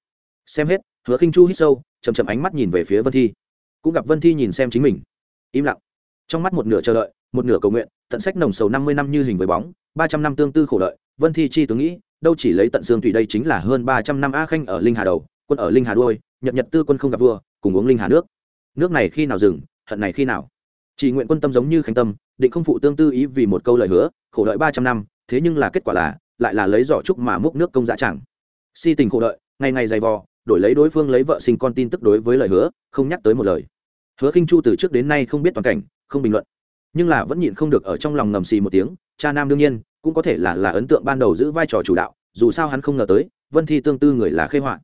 Xem hết, hứa khinh chu hít sâu chầm chầm ánh mắt nhìn về phía vân thi. Cũng gặp vân thi nhìn xem chính mình. Im lặng. Trong mắt một nửa chờ đợi, một nửa cầu nguyện, tận sách nồng sầu năm mươi năm như hình với bóng, ba trăm năm tương tư khổ đợi vân thi chi tướng nghĩ đâu chỉ lấy tận xương thủy đây chính là hơn ba trăm năm a khanh ở linh hà đầu, quân ở linh hà đuôi, nhật nhật tư quân không gặp vua, cùng uống linh hà nước. Nước này khi nào dừng, hận này khi nào? Chỉ nguyện quân tâm giống như khánh tâm, định không phụ tương tư ý vì một câu lời hứa, khổ đợi ba trăm năm, thế nhưng là kết quả là, lại là lấy giỏ trúc mà múc nước công dạ chẳng si tình khổ đợi, ngày ngày dày vò, đổi lấy đối phương lấy vợ sinh con tin tức đối với lời hứa, không nhắc tới một lời. Hứa khinh chu từ trước đến nay không biết toàn cảnh, không bình luận. Nhưng là vẫn nhịn không được ở trong lòng ngầm xì một tiếng, cha nam đương nhiên cũng có thể là là ấn tượng ban đầu giữ vai trò chủ đạo, dù sao hắn không ngờ tới, vân thi tương tư người là khê họa.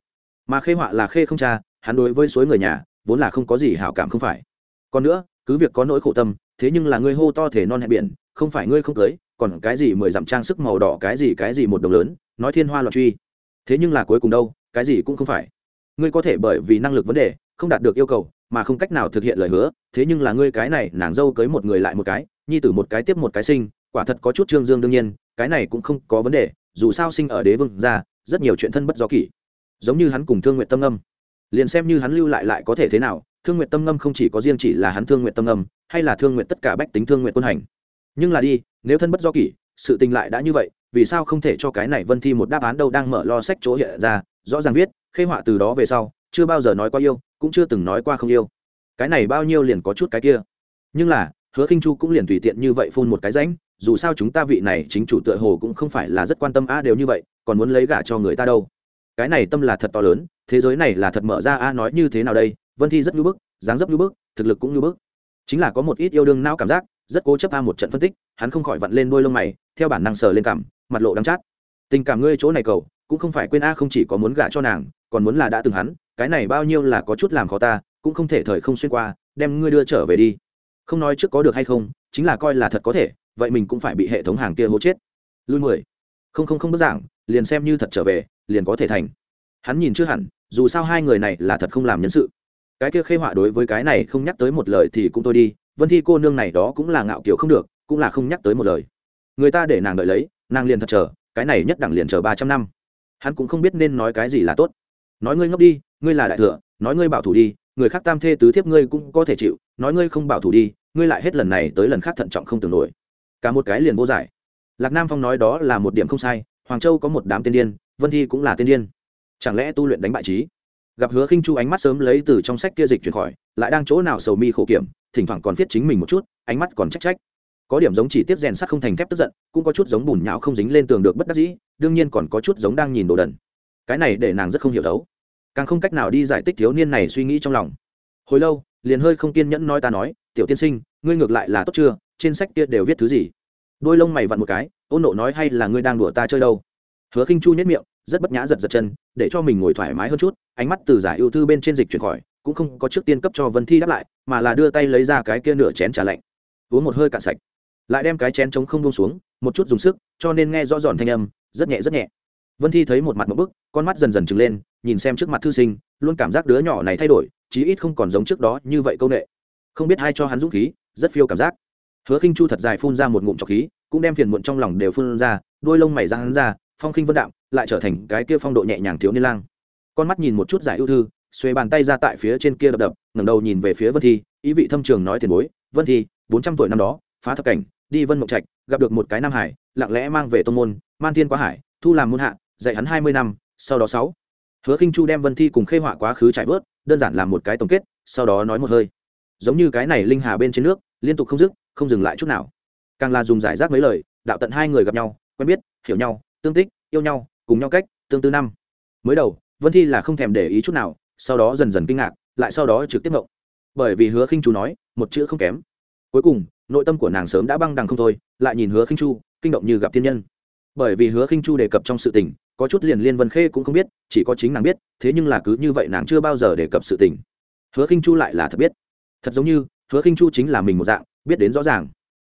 Mà khê họa là khê không cha, hắn đối với suối người nhà, vốn là không có gì hảo cảm không phải. Còn nữa, cứ việc có nỗi khổ tâm, thế nhưng là ngươi hô to thể non hẹn biển, không phải ngươi không cưới, còn cái gì mười dặm trang sức màu đỏ, cái gì cái gì một đồng lớn, nói thiên hoa loạn truy. Thế nhưng là cuối cùng đâu, cái gì cũng không phải. Ngươi có thể bởi vì năng lực vấn đề, không đạt được yêu cầu, mà không cách nào thực hiện lời hứa, thế nhưng là ngươi cái này, nàng dâu cưới một người lại một cái, nhi tử một cái tiếp một cái sinh quả thật có chút trương dương đương nhiên, cái này cũng không có vấn đề, dù sao sinh ở đế vương ra, rất nhiều chuyện thân bất do kỷ. Giống như hắn cùng thương nguyện tâm âm. Liền xem như hắn lưu lại lại có thể thế nào, thương nguyện tâm âm không chỉ có riêng chỉ là hắn thương nguyện tâm âm, hay là thương nguyện tất cả bách tính thương nguyện quân hành. Nhưng là đi, nếu thân bất do kỷ, sự tình lại đã như vậy, vì sao không thể cho cái này vân thi một đáp án đâu đang mở lo sách chỗ hiện ra, rõ ràng viết, khê họa từ đó về sau, chưa bao giờ nói qua yêu, cũng chưa từng nói qua không yêu. Cái này bao nhiêu liền có chút cái kia. Nhưng là, hứa khinh chu cũng liền tùy tiện như vậy phun một cái rãnh dù sao chúng ta vị này chính chủ tựa hồ cũng không phải là rất quan tâm a đều như vậy, còn muốn lấy gả cho người ta đâu. Cái này tâm là thật to lớn, thế giới này là thật mở ra a nói như thế nào đây, vân thi rất nhu bức, dáng dấp nhu bức, thực lực cũng nhu bức. Chính là có một ít yêu đương nao cảm giác, rất cố chấp a một trận phân tích, hắn không khỏi vặn lên đôi lông mày, theo bản năng sờ lên cảm, mặt lộ đắng chát. Tình cảm ngươi chỗ này cầu, cũng không phải quên a không chỉ có muốn gả cho nàng, còn muốn là đã từng hắn, cái này bao nhiêu là có chút làm khó ta, cũng không thể thời không xuyên qua, đem ngươi đưa trở về đi. Không nói trước có được hay không, chính là coi là thật có thể vậy mình cũng phải bị hệ thống hàng kia hố chết. Lui mười. Không không không bức giảng, liền xem như thật trở về, liền có thể thành. Hắn nhìn chưa hẳn, dù sao hai người này là thật không làm nhân sự. Cái kia khê họa đối với cái này không nhắc tới một lời thì cũng thôi đi, vân thi cô nương này đó cũng là ngạo kiểu không được, cũng là không nhắc tới một lời. Người ta để nàng đợi lấy, nàng liền thật chờ, cái này nhất đẳng liền chờ ba trăm năm. Hắn cũng không biết nên nói cái gì là tốt. Nói ngươi ngốc đi, ngươi là đại thừa, nói ngươi bảo thủ đi, người khác tam thê tứ thiếp ngươi cũng có thể chịu, nói ngươi không bảo thủ đi, ngươi lại hết lần này tới lần khác thận trọng không tưởng nổi cả một cái liền vô giải. Lạc nam phong nói đó là một điểm không sai, hoàng châu có một đám tiên điên, vân thi cũng là tiên điên. Chẳng lẽ tu luyện đánh bại trí? Gặp hứa khinh chu ánh mắt sớm lấy từ trong sách kia dịch chuyển khỏi, lại đang chỗ nào sầu mi khổ kiểm, thỉnh thoảng còn viết chính mình một chút, ánh mắt còn trách trách. Có điểm giống chỉ tiếp rèn sắt không thành thép tức giận, cũng có chút giống bùn nhão không dính lên tường được bất đắc dĩ, đương nhiên còn có chút giống đang nhìn đồ đần. Cái này để nàng rất không hiểu đấu càng không cách nào đi giải thích thiếu niên này suy nghĩ trong lòng. Hồi lâu, liền hơi không kiên nhẫn nói ta nói tiểu tiên sinh, ngươi ngược lại là tốt chưa? Trên sách kia đều viết thứ gì? Đôi lông mày vặn một cái, ôn nộ nói, hay là ngươi đang đùa ta chơi đâu? Hứa khinh chu nhất miệng, rất bất nhã giật giật chân, để cho mình ngồi thoải mái hơn chút, ánh mắt từ giải ưu thư bên trên dịch chuyển khỏi, cũng không có trước tiên cấp cho vân thi đáp lại, mà là đưa tay lấy ra cái kia nửa chén trà lạnh. Uống một hơi cạn sạch. Lại đem cái chén trống không buông xuống, một chút dùng sức, cho nên nghe rõ giòn thanh âm, rất nhẹ rất nhẹ. Vân thi thấy một mặt một bức, con mắt dần dần trừng lên, nhìn xem trước mặt thư sinh, luôn cảm giác đứa nhỏ này thay đổi, chí ít không còn giống trước đó như vậy công nghệ không biết ai cho hắn dũng khí, rất phiêu cảm giác. Hứa khinh chu thật dài phun ra một ngụm trọc khí, cũng đem phiền muộn trong lòng đều phun ra, đôi lông mày ra hắn ra, phong khinh vân đạm, lại trở thành cái kia phong độ nhẹ nhàng thiếu niên lang. Con mắt nhìn một chút giải ưu thư, xuê bàn tay ra tại phía trên kia đập đập, ngẩng đầu nhìn về phía vân thi, ý vị thâm trường nói tiền bối, vân thi, bốn trăm tuổi năm đó, phá thập cảnh, đi vân mộng trạch, gặp được một cái nam hải, lặng lẽ mang về Tông môn, man thiên quá hải, thu làm môn hạ, dạy hắn hai mươi năm, sau đó sáu. Hứa khinh chu đem vân thi cùng khê họa quá khứ trải vớt, đơn giản làm một cái tổng kết, sau đó nói một hơi giống như cái này linh hà bên trên nước, liên tục không dứt, không dừng lại chút nào. Càng là dùng giải rác mấy lời, đạo tận hai người gặp nhau, quen biết, hiểu nhau, tương tích, yêu nhau, cùng nhau cách, tương tư năm. Mới đầu, vân thi là không thèm để ý chút nào, sau đó dần dần kinh ngạc, lại sau đó trực tiếp ngộng bởi vì hứa khinh chu nói, một chữ không kém. Cuối cùng, nội tâm của nàng sớm đã băng đằng không thôi, lại nhìn hứa khinh chu, kinh động như gặp thiên nhân. Bởi vì hứa khinh chu đề cập trong sự tình, có chút liền liên vân khê cũng không biết, chỉ có chính nàng biết, thế nhưng là cứ như vậy nàng chưa bao giờ đề cập sự tình. Hứa khinh chu lại là thật biết thật giống như hứa khinh chu chính là mình một dạng, biết đến rõ ràng.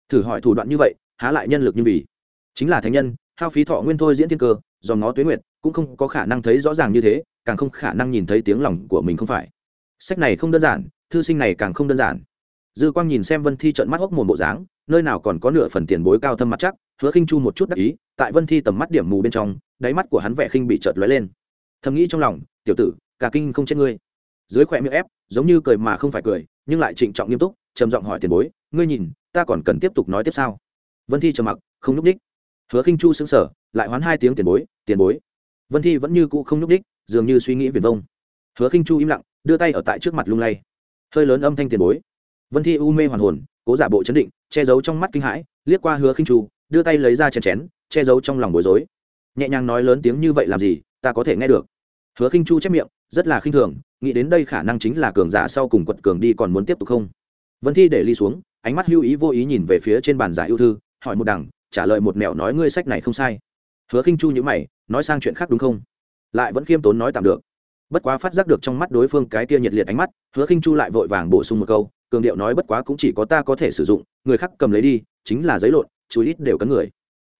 Thử hỏi thủ đoạn như vậy, há lại nhân lực như vì? Chính là thánh nhân, hao phí thọ nguyên thôi diễn thiên cơ do ngó tuế nguyệt, cũng không có khả năng thấy rõ ràng như thế, càng không khả năng nhìn thấy tiếng lòng của mình không phải. Sách này không đơn giản, thư sinh này càng không đơn giản. Dư quang nhìn xem vân thi trận mắt hốc mồm bộ dáng, nơi nào còn có nửa phần tiền bối cao thâm mặt chắc, hứa khinh chu một chút đắc ý, tại vân thi tầm mắt điểm mù bên trong, đáy mắt của hắn vẻ khinh bị chợt lóe lên. Thầm nghĩ trong lòng, tiểu tử, cả kinh không chết ngươi. Dưới khỏe miệng ép, giống như cười mà không phải cười nhưng lại trịnh trọng nghiêm túc, trầm giọng hỏi tiền bối, ngươi nhìn, ta còn cần tiếp tục nói tiếp sao? Vân thi trầm mặc, không nhúc ních hứa khinh chu sững sờ, lại hoán hai tiếng tiền bối tiền bối. Vân thi vẫn như cũ không nhúc ních dường như suy nghĩ viển vông. Hứa khinh chu im lặng, đưa tay ở tại trước mặt lung lay. Hơi lớn âm thanh tiền bối. Vân thi u mê hoàn hồn, cố giả bộ chấn định, che giấu trong mắt kinh hãi, liếc qua hứa khinh chu, đưa tay lấy ra chén chén, che giấu trong lòng bối rối. Nhẹ nhàng nói lớn tiếng như vậy làm gì, ta có thể nghe được. Hứa khinh chu chép miệng rất là khinh thường, nghĩ đến đây khả năng chính là cường giả sau cùng quật cường đi còn muốn tiếp tục không? Vân thi để ly xuống, ánh mắt hưu ý vô ý nhìn về phía trên bàn giải ưu thư, hỏi một đằng, trả lời một mẹo nói ngươi sách này không sai. Hứa khinh chu nhữ mày, nói sang chuyện khác đúng không? Lại vẫn khiêm tốn nói tạm được. Bất quá phát giác được trong mắt đối phương cái tia nhiệt liệt ánh mắt, hứa khinh chu lại vội vàng bổ sung một câu, cường điệu nói bất quá cũng chỉ có ta có thể sử dụng, người khác cầm lấy đi, chính là giấy lộn, chú ít đều cấn người.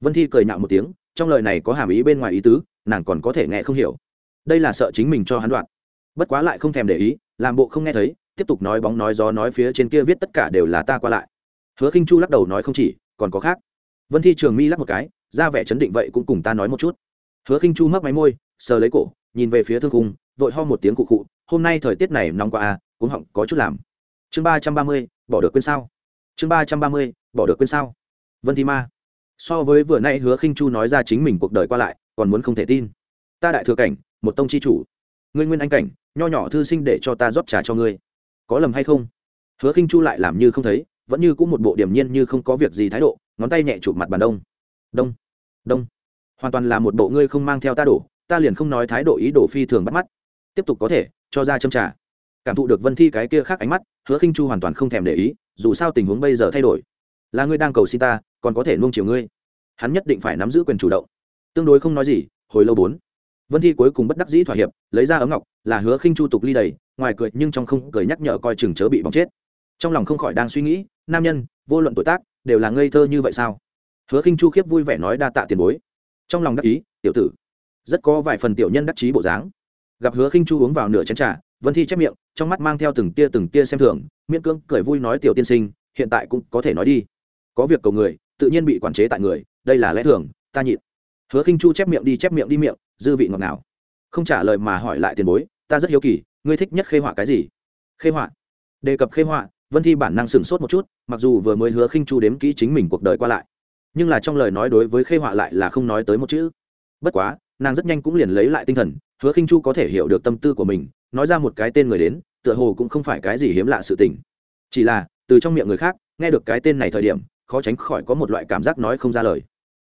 Vân thi cười nhạo một tiếng, trong lời này có hàm ý bên ngoài ý tứ, nàng còn có thể nghe không hiểu đây là sợ chính mình cho hắn đoạn. Bất quá lại không thèm để ý, làm bộ không nghe thấy, tiếp tục nói bóng nói gió nói phía trên kia viết tất cả đều là ta qua lại. Hứa khinh chu lắc đầu nói không chỉ, còn có khác. Vân thi trường mi lắc một cái, ra vẻ chấn định vậy cũng cùng ta nói một chút. Hứa khinh chu mấp máy môi, sờ lấy cổ, nhìn về phía thương khung, vội ho một tiếng cụ cụ hôm nay thời tiết này nóng quá à cũng họng có chút làm. Chương ba trăm ba mươi, bỏ được quên sao? Chương ba trăm ba mươi, bỏ được quên sao? Vân thi ma. So với vừa nay hứa khinh chu nói ra chính mình cuộc đời qua lại, còn muốn không thể tin. Ta đại thừa cảnh một tông chi chủ. Ngươi nguyên anh cảnh, nho nhỏ thư sinh để cho ta rót trà cho ngươi. Có lầm hay không? Hứa khinh chu lại làm như không thấy, vẫn như cũng một bộ điểm nhiên như không có việc gì thái độ, ngón tay nhẹ chụp mặt bàn đông. Đông đông. Hoàn toàn là một bộ ngươi không mang theo ta đổ, ta liền không nói thái độ ý đồ phi thường bắt mắt. Tiếp tục có thể, cho ra châm trà. Cảm thụ được vân thi cái kia khác ánh mắt, hứa khinh chu hoàn toàn không thèm để ý, dù sao tình huống bây giờ thay đổi. Là ngươi đang cầu xin ta, còn có thể nuông chiều ngươi. Hắn nhất định phải nắm giữ quyền chủ động. Tương đối không nói gì, hồi lâu bốn vân thi cuối cùng bất đắc dĩ thỏa hiệp, lấy ra ấm ngọc, là hứa khinh chu tục ly đầy, ngoài cười nhưng trong không cười nhắc nhở coi chừng chớ bị bóng chết. Trong lòng không khỏi đang suy nghĩ, nam nhân, vô luận tuổi tác, đều là ngây thơ như vậy sao? Hứa khinh chu khiếp vui vẻ nói đa tạ tiền bối. Trong lòng đắc ý, tiểu tử. Rất có vài phần tiểu nhân đắc chí bộ dáng. Gặp hứa khinh chu uống vào nửa chén trà, vân thi chép miệng, trong mắt mang theo từng tia từng tia xem thường, miễn cưỡng cười vui nói tiểu tiên sinh, hiện tại cũng có thể nói đi. Có việc cầu người, tự nhiên bị quản chế tại người, đây là lẽ thường, ta nhịn. Hứa khinh chu chép miệng đi chép miệng đi miệng dư vị ngọt ngào. Không trả lời mà hỏi lại tiền bối, ta rất hiếu kỳ, ngươi thích nhất khê họa cái gì? Khê họa? Đề cập khê họa, vân thi bản năng sửng sốt một chút, mặc dù vừa mới hứa khinh chu đếm kỹ chính mình cuộc đời qua lại, nhưng là trong lời nói đối với khê họa lại là không nói tới một chữ. Bất quá, nàng rất nhanh cũng liền lấy lại tinh thần, hứa khinh chu có thể hiểu được tâm tư của mình, nói ra một cái tên người đến, tựa hồ cũng không phải cái gì hiếm lạ sự tình. Chỉ là, từ trong miệng người khác, nghe được cái tên này thời điểm, khó tránh khỏi có một loại cảm giác nói không ra lời.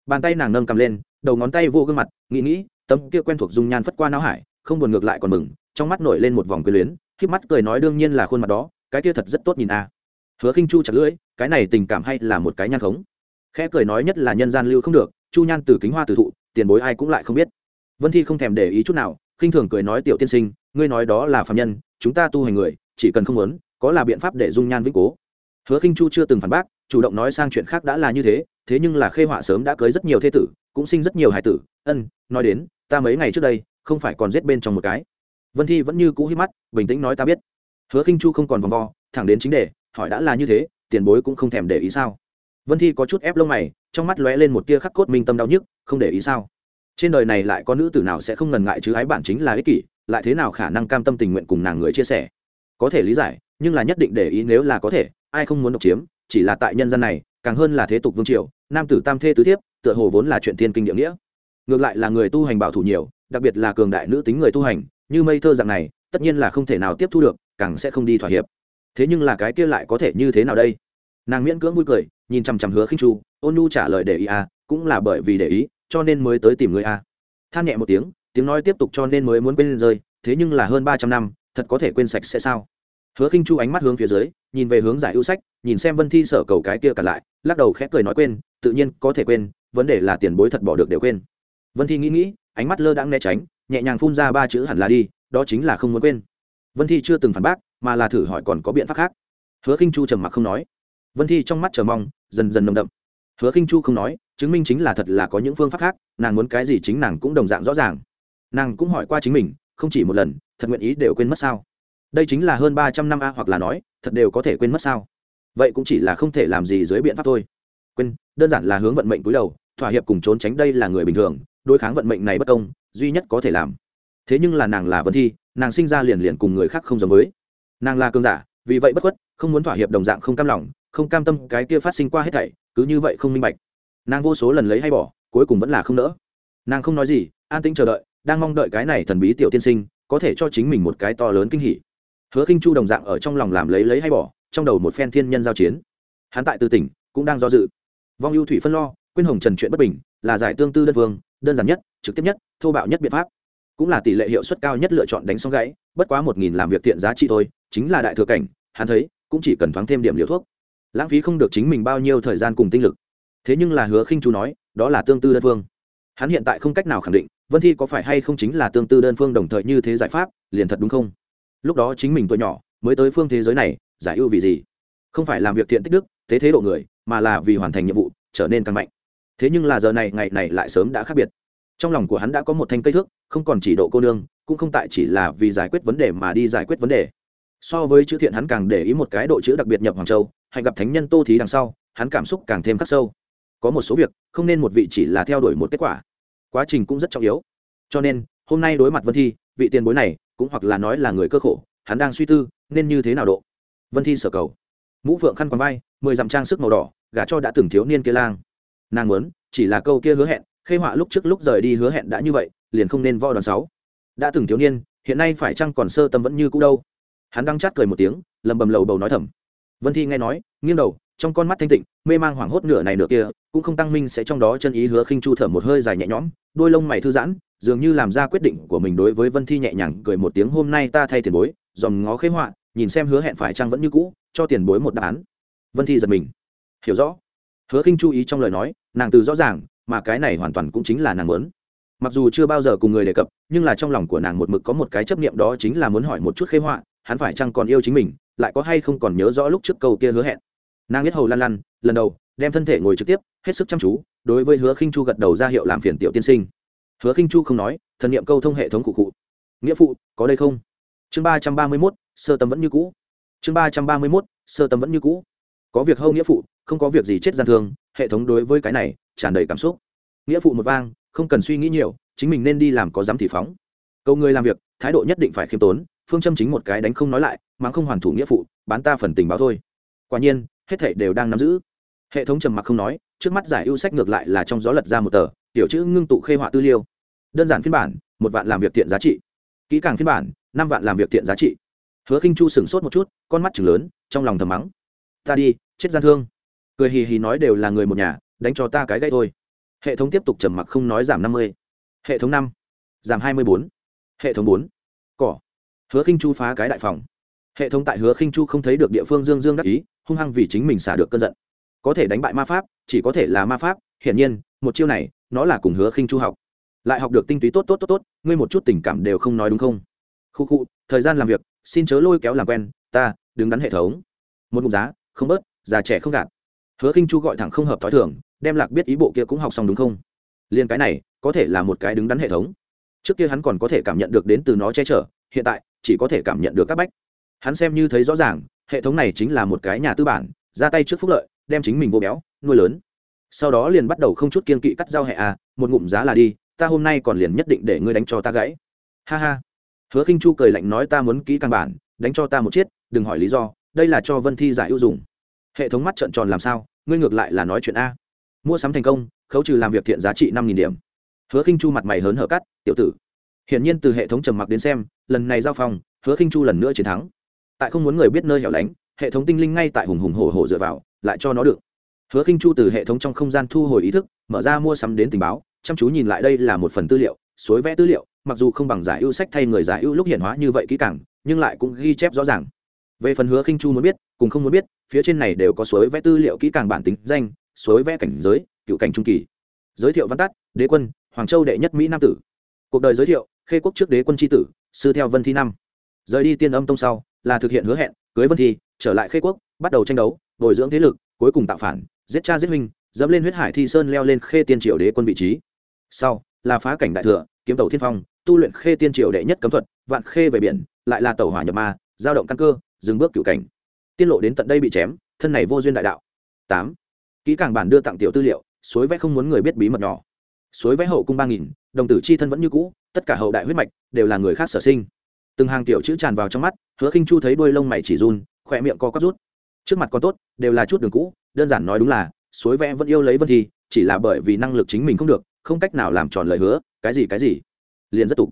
Bàn tay nàng nâng cầm lên, đầu ngón tay vô gương mặt, nghĩ nghĩ tấm kia quen thuộc dung nhan phất qua não hải, không buồn ngược lại còn mừng, trong mắt nổi lên một vòng quyền luyến k mắt cười nói đương nhiên là khuôn mặt đó, cái kia thật rất tốt nhìn a. Hứa khinh chu chặt lưỡi, cái này tình cảm hay là một cái nhan khống. Khẽ cười nói nhất là nhân gian lưu không được, chu nhan từ kính hoa từ thụ, tiền bối ai cũng lại không biết. Vân thi không thèm để ý chút nào, khinh thường cười nói tiểu tiên sinh, ngươi nói đó là phạm nhân, chúng ta tu hành người, chỉ cần không muốn, có là biện pháp để dung nhan vĩnh cố. Hứa khinh chu chưa từng phản bác, chủ động nói sang chuyện khác đã là như thế thế nhưng là khê họa sớm đã cưới rất nhiều thế tử, cũng sinh rất nhiều hải tử. Ân, nói đến ta mấy ngày trước đây, không phải còn giết bên trong một cái. Vân thi vẫn như cũ hít mắt, bình tĩnh nói ta biết. Hứa khinh chu không còn vòng vo, thẳng đến chính đề, hỏi đã là như thế, tiền bối cũng không thèm để ý sao? Vân thi có chút ép lông mày, trong mắt lóe lên một tia khắc cốt minh tâm đau nhức, không để ý sao? Trên đời này lại có nữ tử nào sẽ không ngần ngại chứ ái bản chính là ích kỷ, lại thế nào khả năng cam tâm tình nguyện cùng nàng người chia sẻ? Có thể lý giải, nhưng là nhất định để ý nếu là có thể, ai không muốn độc chiếm, chỉ là tại nhân dân này, càng hơn là thế tục vương triều, nam tử tam thê tứ thiếp, tựa hồ vốn là chuyện thiên kinh địa nghĩa ngược lại là người tu hành bảo thủ nhiều, đặc biệt là cường đại nữ tính người tu hành, như mây thơ dạng này, tất nhiên là không thể nào tiếp thu được, càng sẽ không đi thỏa hiệp. Thế nhưng là cái kia lại có thể như thế nào đây? Nàng miễn cưỡng vui cười, nhìn chằm chằm hứa khinh chu, ôn nu trả lời để ý à cũng là bởi vì để ý, cho nên mới tới tìm người à. Than nhẹ một tiếng tiếng nói tiếp tục cho nên mới muốn quên rơi, thế nhưng là hơn ba trăm năm, thật có thể quên sạch sẽ sao? Hứa khinh chu ánh mắt hướng phía dưới, nhìn về hướng giải ưu sách, nhìn xem vân thi sở cầu cái kia cả lại, lắc đầu khẽ cười nói quên, tự nhiên có thể quên, vấn đề là tiền bối thật bỏ được đều quên vân thi nghĩ nghĩ, ánh mắt lơ đãng né tránh, nhẹ nhàng phun ra ba chữ hẳn là đi, đó chính là không muốn quên. Vân thi chưa từng phản bác, mà là thử hỏi còn có biện pháp khác. Hứa khinh chu trầm mặc không nói. Vân thi trong mắt chờ mong, dần dần nồng đậm. Hứa khinh chu không nói, chứng minh chính là thật là có những phương pháp khác, nàng muốn cái gì chính nàng cũng đồng dạng rõ ràng. Nàng cũng hỏi qua chính mình, không chỉ một lần, thật nguyện ý đều quên mất sao? Đây chính là hơn ba trăm năm a hoặc là nói, thật đều có thể quên mất sao? Vậy cũng chỉ là không thể làm gì dưới biện pháp thôi. Quên, đơn giản là hướng vận mệnh cúi đầu, thỏa hiệp cùng trốn tránh đây là người bình thường đối kháng vận mệnh này bất công, duy nhất có thể làm. Thế nhưng là nàng là vân thi, nàng sinh ra liền liền cùng người khác không giống với. Nàng là cơn giả, vì vậy bất khuất, không muốn thỏa hiệp đồng dạng không cam lòng, không cam tâm cái kia phát sinh qua hết thảy, cứ như vậy không minh bạch. Nàng vô số lần lấy hay bỏ, cuối cùng vẫn là không nỡ. Nàng không nói gì, an tĩnh chờ đợi, đang mong đợi cái này thần bí tiểu tiên sinh, có thể cho chính mình một cái to lớn kinh hỉ. Hứa khinh chu đồng dạng ở trong lòng làm lấy lấy hay bỏ, trong đầu một phen thiên nhân giao chiến. Hắn tại tư tỉnh, cũng đang do dự. Vong ưu thủy phân lo quyên hồng trần chuyện bất bình là giải tương tư đơn vương đơn giản nhất, trực tiếp nhất, thô bạo nhất biện pháp. Cũng là tỷ lệ hiệu suất cao nhất lựa chọn đánh xong gãy, bất quá một nghìn làm việc tiện giá trị thôi, chính là đại thừa cảnh, hắn thấy, cũng chỉ cần thoáng thêm điểm liều thuốc. Lãng phí không được chính mình bao nhiêu thời gian cùng tinh lực. Thế nhưng là hứa khinh chú nói, đó là tương tư đơn phương. Hắn hiện tại không cách nào khẳng định, vân thi có phải hay không chính là tương tư đơn phương đồng thời như thế giải pháp, liền thật đúng không? Lúc đó chính mình tuổi nhỏ, mới tới phương thế giới này, giải ưu vì gì? Không phải làm việc thiện tích đức thế thế độ người, mà là vì hoàn thành nhiệm vụ, trở nên càng mạnh thế nhưng là giờ này ngày này lại sớm đã khác biệt. Trong lòng của hắn đã có một thanh cây thước, không còn chỉ độ cô nương, cũng không tại chỉ là vì giải quyết vấn đề mà đi giải quyết vấn đề. So với chữ thiện hắn càng để ý một cái độ chữ đặc biệt nhập hoàng châu hay gặp thánh nhân tô thí đằng sau, hắn cảm xúc càng thêm khắc sâu. Có một số việc, không nên một vị chỉ là theo đuổi một kết quả. Quá trình cũng rất trọng yếu. Cho nên, hôm nay đối mặt vân thi, vị tiền bối này cũng hoặc là nói là người cơ khổ, hắn đang suy tư nên như thế nào độ. Vân thi sở cầu. Mũ phượng khăn quàng vai, mười dặm trang sức màu đỏ, gả cho đã từng thiếu niên kia lang nàng muốn, chỉ là câu kia hứa hẹn, khê họa lúc trước lúc rời đi hứa hẹn đã như vậy, liền không nên vo đoàn sáu. Đã từng thiếu niên, hiện nay phải chăng còn sơ tâm vẫn như cũ đâu? Hắn đang chát cười một tiếng, lầm bầm lầu bầu nói thầm. Vân thi nghe nói, nghiêng đầu, trong con mắt thanh tịnh, mê mang hoảng hốt nửa này nửa kia, cũng không tăng minh sẽ trong đó chân ý hứa khinh chu thở một hơi dài nhẹ nhõm, đôi lông mày thư giãn, dường như làm ra quyết định của mình đối với vân thi nhẹ nhàng cười một tiếng, hôm nay ta thay tiền bối, dòm ngó khế họa, nhìn xem hứa hẹn phải chăng vẫn như cũ, cho tiền bối một đáp án. Vân thi giật mình. Hiểu rõ hứa khinh chú ý trong lời nói, nàng từ rõ ràng, mà cái này hoàn toàn cũng chính là nàng muốn. Mặc dù chưa bao giờ cùng người đề cập, nhưng là trong lòng của nàng một mực có một cái chấp niệm đó chính là muốn hỏi một chút khế họa, hắn phải chăng còn yêu chính mình, lại có hay không còn nhớ rõ lúc trước câu kia hứa hẹn. Nàng biết hầu lăn lăn, lần đầu, đem thân thể ngồi trực tiếp, hết sức chăm chú, đối với hứa khinh chu gật đầu ra hiệu làm phiền tiểu tiên sinh. Hứa khinh chu không nói, thần niệm câu thông hệ thống cụ cụ. Nghĩa phụ, có đây không? Chương ba trăm ba mươi mốt, sơ tâm vẫn như cũ. Chương ba trăm ba mươi mốt, sơ tâm vẫn như cũ. Có việc hâu nghĩa phụ không có việc gì chết gian thương, hệ thống đối với cái này tràn đầy cảm xúc. Nghĩa phụ một vang, không cần suy nghĩ nhiều, chính mình nên đi làm có dám thì phóng. Câu người làm việc, thái độ nhất định phải khiêm tốn, phương châm chính một cái đánh không nói lại mắng không hoàn thủ nghĩa phụ, bán ta phần tình báo thôi. Quả nhiên, hết thảy đều đang nắm giữ. Hệ thống trầm mặc không nói, trước mắt giải ưu sách ngược lại là trong gió lật ra một tờ, tiểu chữ ngưng tụ khê họa tư liêu. Đơn giản phiên bản, một vạn làm việc tiện giá trị. Kỹ càng phiên bản, năm vạn làm việc tiện giá trị. Hứa khinh chu sửng sốt một chút, con mắt chừng lớn, trong lòng thầm mắng. Ta đi, chết gian thương cười hì hì nói đều là người một nhà, đánh cho ta cái gãy thôi. Hệ thống tiếp tục trầm mặc không nói giảm năm mươi. Hệ thống năm, giảm hai mươi bốn. Hệ thống bốn, cỏ. Hứa khinh chu phá cái đại phòng. Hệ thống tại hứa khinh chu không thấy được địa phương dương dương đắc ý, hung hăng vì chính mình xả được cơn giận. Có thể đánh bại ma pháp, chỉ có thể là ma pháp, hiển nhiên, một chiêu này, nó là cùng hứa khinh chu học. Lại học được tinh túy tốt tốt tốt tốt, ngươi một chút tình cảm đều không nói đúng không? Khu khu, thời gian làm việc, xin chớ lôi kéo làm quen, ta, đứng đắn hệ thống. Một mục giá, không bớt, già trẻ không gạt hứa khinh chu gọi thẳng không hợp t h ó i thường, đem lạc biết ý bộ kia cũng học xong đúng không? Liên cái này, có thể là một cái đứng đắn hệ thống. Trước kia hắn còn có thể cảm nhận được đến từ nó che chở, hiện tại, chỉ có thể cảm nhận được các bách. Hắn xem như thấy rõ ràng, hệ thống này chính là một cái nhà tư bản, ra tay trước phúc lợi, đem chính mình vô béo, nuôi lớn. Sau đó liền bắt đầu không chút kiên kỵ cắt giao hệ à một ngụm giá là đi, ta hôm nay còn liền nhất định để ngươi đánh cho ta gãy. Ha ha. Hứa khinh chu cười lạnh nói ta muốn kỹ căn bản, đánh cho ta một chiếc, đừng hỏi lý do, đây là cho vân thi giải ưu dụng hệ thống mắt trợn tròn làm sao? Ngươi ngược lại là nói chuyện a. Mua sắm thành công, khấu trừ làm việc thiện giá trị năm nghìn điểm. Hứa khinh chu mặt mày hớn hở cắt, tiểu tử, hiển nhiên từ hệ thống trầm mặc đến xem, lần này giao phòng, hứa khinh chu lần nữa chiến thắng. Tại không muốn người biết nơi hẻo lánh, hệ thống tinh linh ngay tại hùng hùng hổ hổ dựa vào, lại cho nó được. Hứa khinh chu từ hệ thống trong không gian thu hồi ý thức, mở ra mua sắm đến tình báo, chăm chú nhìn lại đây là một phần tư liệu, suối vẽ tư liệu, mặc dù không bằng giải ưu sách thay người giải ưu lúc hiện hóa như vậy kỹ càng, nhưng lại cũng ghi chép rõ ràng. Về phần hứa khinh chu muốn biết cùng không muốn biết, phía trên này đều có suối vẽ tư liệu kỹ càng bản tính, danh, suối vẽ cảnh giới, cựu cảnh trung kỳ. Giới thiệu văn tắt, đế quân, hoàng châu đệ nhất mỹ nam tử. Cuộc đời giới thiệu, khê quốc trước đế quân tri tử, sư theo vân thi năm. Rời đi tiên âm tông sau, là thực hiện hứa hẹn, cưới vân thi, trở lại khê quốc, bắt đầu tranh đấu, bồi dưỡng thế lực, cuối cùng tạo phản, giết cha giết huynh, dẫm lên huyết hải thi sơn leo lên khê tiên triều đế quân vị trí. Sau, là phá cảnh đại thừa, kiếm tàu thiên phong, tu luyện khê tiên triều đệ nhất cấm thuật, vạn khê về biển, lại là tàu hỏa nhập ma, giao động căn cơ, dừng bước cựu cảnh tiết lộ đến tận đây bị chém, thân này vô duyên đại đạo. Tám, kỹ càng bản đưa tặng tiểu tư liệu, suối vẽ không muốn người biết bí mật nhỏ. Suối vẽ hậu cung ba nghìn, đồng tử chi thân vẫn như cũ, tất cả hậu đại huyết mạch đều là người khác sở sinh. Từng hàng tiểu chữ tràn vào trong mắt, hứa khinh chu thấy đôi lông mày chỉ run, khỏe miệng co quắp rút. Trước mặt còn tốt, đều là chút đường cũ, đơn giản nói đúng là, suối vẽ vẫn yêu lấy vân thi, chỉ là bởi vì năng lực chính mình không được, không cách nào làm tròn lời hứa, cái gì cái gì. Liền rất tục.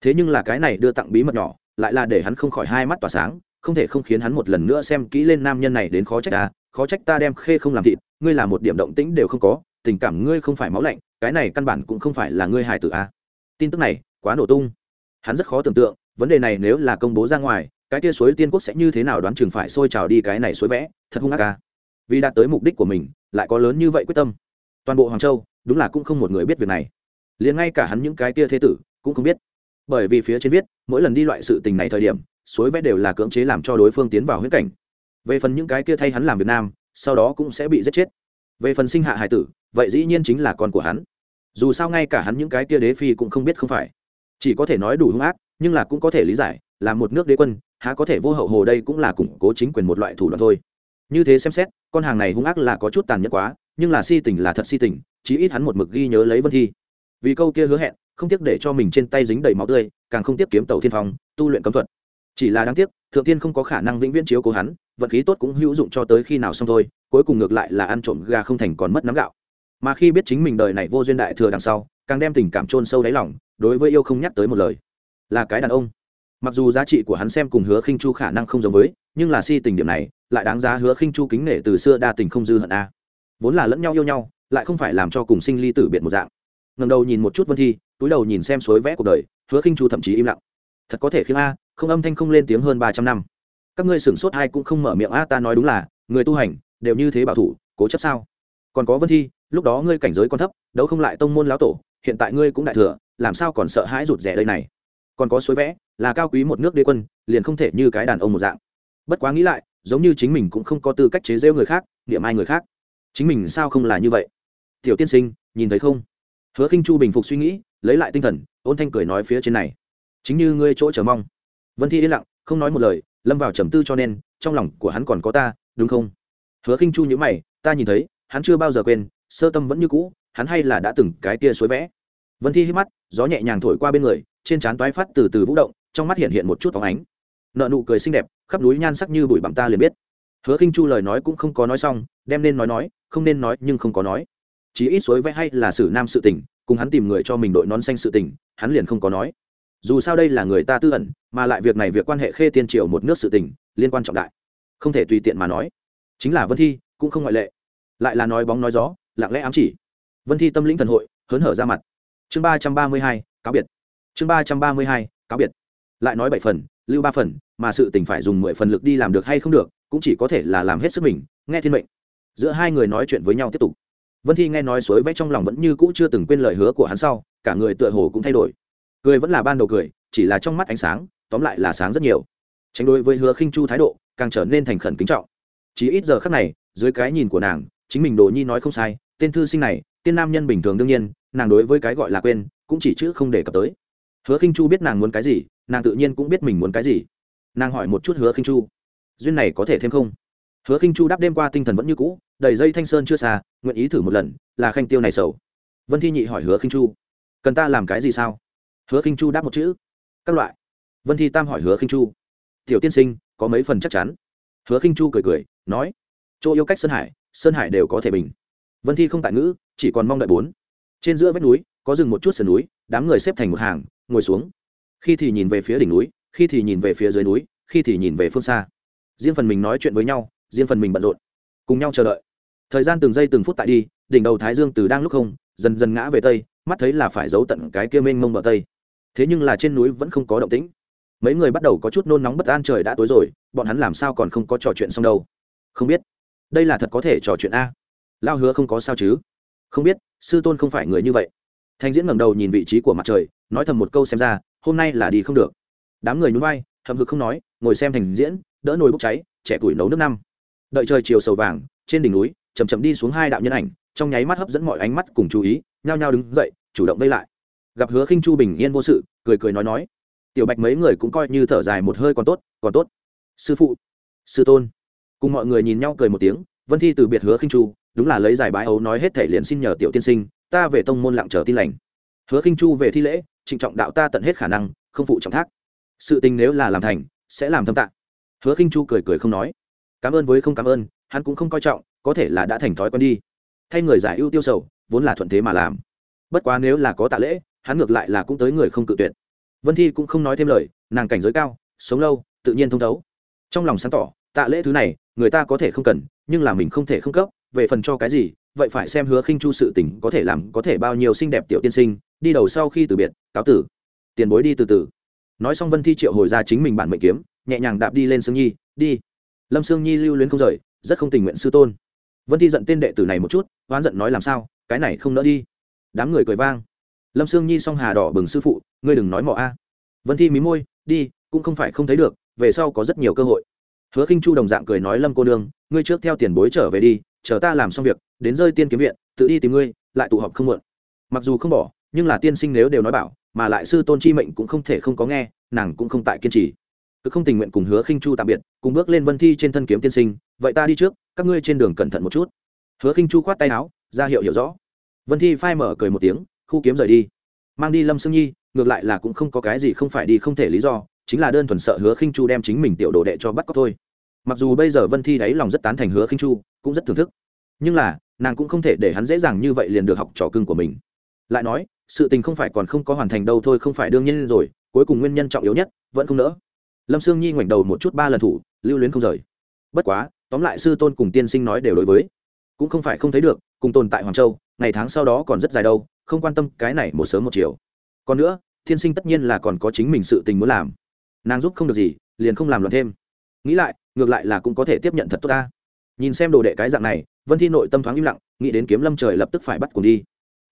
Thế nhưng là cái này đưa tặng bí mật nhỏ, lại là để hắn không khỏi hai mắt tỏa sáng không thể không khiến hắn một lần nữa xem kỹ lên nam nhân này đến khó trách ta, khó trách ta đem khê không làm thịt, ngươi là một điểm động tĩnh đều không có, tình cảm ngươi không phải máu lạnh, cái này căn bản cũng không phải là ngươi hài tử a. Tin tức này, quá nổ tung. Hắn rất khó tưởng tượng, vấn đề này nếu là công bố ra ngoài, cái tia suối tiên quốc sẽ như thế nào đoán chừng phải sôi trào đi cái này suối vẽ, thật hung ác ca vì đạt tới mục đích của mình, lại có lớn như vậy quyết tâm. Toàn bộ hoàng châu, đúng là cũng không một người biết việc này. Liền ngay cả hắn những cái tia thế tử, cũng không biết bởi vì phía trên viết, mỗi lần đi loại sự tình này thời điểm, suối vẽ đều là cưỡng chế làm cho đối phương tiến vào huyết cảnh. Về phần những cái kia thay hắn làm việt nam, sau đó cũng sẽ bị giết chết. Về phần sinh hạ hải tử, vậy dĩ nhiên chính là con của hắn. Dù sao ngay cả hắn những cái kia đế phi cũng không biết không phải. Chỉ có thể nói đủ hung ác, nhưng là cũng có thể lý giải, là một nước đế quân, há có thể vô hậu hồ đây cũng là củng cố chính quyền một loại thủ đoạn thôi. Như thế xem xét, con hàng này hung ác là có chút tàn nhẫn quá, nhưng là si tình là thật si tình, chí ít hắn một mực ghi nhớ lấy vân thi. Vì câu kia hứa hẹn không tiếc để cho mình trên tay dính đầy máu tươi, càng không tiếc kiếm tàu thiên phong, tu luyện cấm thuật. Chỉ là đáng tiếc, thượng tiên không có khả năng vĩnh viễn chiếu cố hắn, vận khí tốt cũng hữu dụng cho tới khi nào xong thôi, cuối cùng ngược lại là ăn trộm gà không thành còn mất nắm gạo. Mà khi biết chính mình đời này vô duyên đại thừa đằng sau, càng đem tình cảm chôn sâu đáy lòng, đối với yêu không nhắc tới một lời. Là cái đàn ông. Mặc dù giá trị của hắn xem cùng hứa khinh chu khả năng không giống với, nhưng là si tình điểm này, lại đáng giá hứa khinh chu kính nể từ xưa đa tình không dư hận a. Vốn là lẫn nhau yêu nhau, lại không phải làm cho cùng sinh ly tử biệt một dạng. Ngầm đầu nhìn một chút vân thi túi đầu nhìn xem suối vẽ cuộc đời, hứa khinh chu thậm chí im lặng. Thật có thể khiêng a, không âm thanh không lên tiếng hơn ba trăm năm. Các ngươi sửng sốt hai cũng không mở miệng a, ta nói đúng là, người tu hành, đều như thế bảo thủ, cố chấp sao? Còn có vân thi, lúc đó ngươi cảnh giới còn thấp, đấu không lại tông môn lão tổ, hiện tại ngươi cũng đại thừa, làm sao còn sợ hãi rụt rẻ đây này? Còn có suối vẽ, là cao quý một nước đế quân, liền không thể như cái đàn ông một dạng. Bất quá nghĩ lại, giống như chính mình cũng không có tư cách chế rêu người khác, niệm ai người khác. Chính mình sao không là như vậy? Tiểu tiên sinh, nhìn thấy không? Hứa khinh chu bình phục suy nghĩ lấy lại tinh thần, ôn thanh cười nói phía trên này. Chính như ngươi chỗ chờ mong. Vân thi yên lặng, không nói một lời, lâm vào trầm tư cho nên, trong lòng của hắn còn có ta, đúng không? Hứa khinh chu nhữ mày, ta nhìn thấy, hắn chưa bao giờ quên, sơ tâm vẫn như cũ, hắn hay là đã từng cái tia suối vẽ. Vân thi hít mắt, gió nhẹ nhàng thổi qua bên người, trên trán toái phát từ từ vũ động, trong mắt hiện hiện một chút phóng ánh. Nợ nụ cười xinh đẹp, khắp núi nhan sắc như bụi bặm ta liền biết. Hứa khinh chu lời nói cũng không có nói xong, đem nên nói nói, không nên nói nhưng không có nói chỉ ít suối vẽ hay là xử nam sự tình, cùng hắn tìm người cho mình đội nón xanh sự tình, hắn liền không có nói. Dù sao đây là người ta tư ẩn, mà lại việc này việc quan hệ khê tiên triều một nước sự tình, liên quan trọng đại. Không thể tùy tiện mà nói. Chính là vân thi, cũng không ngoại lệ. Lại là nói bóng nói gió, lặng lẽ ám chỉ. Vân thi tâm lĩnh thần hội, hớn hở ra mặt. Chương ba trăm ba mươi hai, cáo biệt. Chương ba trăm ba mươi hai, cáo biệt. Lại nói bảy phần, lưu ba phần, mà sự tình phải dùng mười phần lực đi làm được hay không được, cũng chỉ có thể là làm hết sức mình, nghe thiên mệnh. Giữa hai người nói chuyện với nhau tiếp tục vân thi nghe nói suối vẽ trong lòng vẫn như cũ chưa từng quên lời hứa của hắn sau, cả người tựa hồ cũng thay đổi. Cười vẫn là ban đầu cười, chỉ là trong mắt ánh sáng, tóm lại là sáng rất nhiều. Tránh đối với hứa khinh chu thái độ, càng trở nên thành khẩn kính trọng. Chỉ ít giờ khắc này, dưới cái nhìn của nàng, chính mình đồ nhi nói không sai, tên thư sinh này tiên nam nhân bình thường đương nhiên, nàng đối với cái gọi là quên, cũng chỉ chữ không đề cập tới. Hứa khinh chu biết nàng muốn cái gì, nàng tự nhiên cũng biết mình muốn cái gì. Nàng hỏi một chút hứa khinh chu, duyên này có thể thêm không? Hứa khinh chu đáp đêm qua tinh thần vẫn như cũ đầy dây thanh sơn chưa xa, nguyện ý thử một lần, là khanh tiêu này sầu. Vân thi nhị hỏi hứa khinh chu, cần ta làm cái gì sao? Hứa khinh chu đáp một chữ, các loại. Vân thi tam hỏi hứa khinh chu, tiểu tiên sinh, có mấy phần chắc chắn? Hứa khinh chu cười cười, nói, chỗ yêu cách sơn hải sơn hải đều có thể bình. Vân thi không tại ngữ, chỉ còn mong đợi bốn. Trên giữa vách núi, có dừng một chút sườn núi, đám người xếp thành một hàng, ngồi xuống. Khi thì nhìn về phía đỉnh núi, khi thì nhìn về phía dưới núi, khi thì nhìn về phương xa. Riêng phần mình nói chuyện với nhau, riêng phần mình bận rộn, cùng nhau chờ đợi thời gian từng giây từng phút tại đi, đỉnh đầu thái dương từ đang lúc không, dần dần ngã về tây, mắt thấy là phải giấu tận cái kia mênh mông bờ tây. Thế nhưng là trên núi vẫn không có động tĩnh. Mấy người bắt đầu có chút nôn nóng bất an trời đã tối rồi, bọn hắn làm sao còn không có trò chuyện xong đâu? Không biết. Đây là thật có thể trò chuyện a. Lao hứa không có sao chứ? Không biết, sư tôn không phải người như vậy. Thanh diễn ngẩng đầu nhìn vị trí của mặt trời, nói thầm một câu xem ra, hôm nay là đi không được. Đám người nhún vai, hậm hực không nói, ngồi xem thành diễn, đỡ nồi bốc cháy, trẻ tuổi nấu nước năm. Đợi trời chiều sầu vàng, trên đỉnh núi chầm chậm đi xuống hai đạo nhân ảnh, trong nháy mắt hấp dẫn mọi ánh mắt cùng chú ý, nhao nhao đứng dậy, chủ động vây lại. Gặp hứa khinh chu bình yên vô sự, cười cười nói nói, tiểu bạch mấy người cũng coi như thở dài một hơi còn tốt còn tốt. Sư phụ, sư tôn. Cùng mọi người nhìn nhau cười một tiếng, vân thi từ biệt hứa khinh chu, đúng là lấy giải bái ấu nói hết thể liền xin nhờ tiểu tiên sinh, ta về tông môn lặng chờ tin lành. Hứa khinh chu về thi lễ, trịnh trọng đạo ta tận hết khả năng, không phụ trọng thác. Sự tình nếu là làm thành, sẽ làm thâm tạng hứa khinh chu cười cười không nói. Cảm ơn với không cảm ơn, hắn cũng không coi trọng có thể là đã thành thói quen đi. Thay người giải ưu tiêu sầu, vốn là thuận thế mà làm. Bất quá nếu là có tạ lễ, hắn ngược lại là cũng tới người không cự tuyệt. Vân thi cũng không nói thêm lời, nàng cảnh giới cao, sống lâu, tự nhiên thông thấu. Trong lòng sáng tỏ, tạ lễ thứ này, người ta có thể không cần, nhưng là mình không thể không cấp, về phần cho cái gì, vậy phải xem hứa khinh chu sự tình có thể làm có thể bao nhiêu xinh đẹp tiểu tiên sinh, đi đầu sau khi từ biệt, cáo tử. Tiền bối đi từ từ. Nói xong vân thi triệu hồi ra chính mình bản mệnh kiếm, nhẹ nhàng đạp đi lên sương nhi, đi. Lâm sương nhi lưu luyến không rời, rất không tình nguyện sư tôn vân thi giận tên đệ tử này một chút, oán giận nói làm sao, cái này không nỡ đi. Đám người cười vang. Lâm sương nhi song hà đỏ bừng sư phụ, ngươi đừng nói mỏ a. Vân thi mí môi, đi, cũng không phải không thấy được, về sau có rất nhiều cơ hội. Hứa khinh chu đồng dạng cười nói lâm cô nương, ngươi trước theo tiền bối trở về đi, chờ ta làm xong việc, đến rơi tiên kiếm viện, tự đi tìm ngươi, lại tụ họp không muộn. Mặc dù không bỏ, nhưng là tiên sinh nếu đều nói bảo, mà lại sư tôn chi mệnh cũng không thể không có nghe, nàng cũng không tại kiên trì. Cứ không tình nguyện cùng hứa khinh chu tạm biệt, cùng bước lên vân thi trên thân kiếm tiên sinh, vậy ta đi trước các ngươi trên đường cẩn thận một chút. Hứa khinh chu khoát tay áo, ra hiệu hiểu rõ. Vân thi phai mở cười một tiếng, khu kiếm rời đi. Mang đi lâm sương nhi, ngược lại là cũng không có cái gì không phải đi không thể lý do, chính là đơn thuần sợ hứa khinh chu đem chính mình tiểu đồ đệ cho bắt cóc thôi. Mặc dù bây giờ vân thi đáy lòng rất tán thành hứa khinh chu, cũng rất thưởng thức. Nhưng là, nàng cũng không thể để hắn dễ dàng như vậy liền được học trò cưng của mình. Lại nói, sự tình không phải còn không có hoàn thành đâu thôi, không phải đương nhiên rồi, cuối cùng nguyên nhân trọng yếu nhất vẫn không nỡ. Lâm sương nhi ngoảnh đầu một chút ba lần thủ, lưu luyến không rời. Bất quá tóm lại sư tôn cùng tiên sinh nói đều đối với. Cũng không phải không thấy được, cùng tồn tại hoàng châu, ngày tháng sau đó còn rất dài đâu, không quan tâm cái này một sớm một chiều. Còn nữa, tiên sinh tất nhiên là còn có chính mình sự tình muốn làm. Nàng giúp không được gì, liền không làm loạn thêm. Nghĩ lại, ngược lại là cũng có thể tiếp nhận thật tốt ta. Nhìn xem đồ đệ cái dạng này, vân thi nội tâm thoáng im lặng, nghĩ đến kiếm lâm trời lập tức phải bắt cùng đi.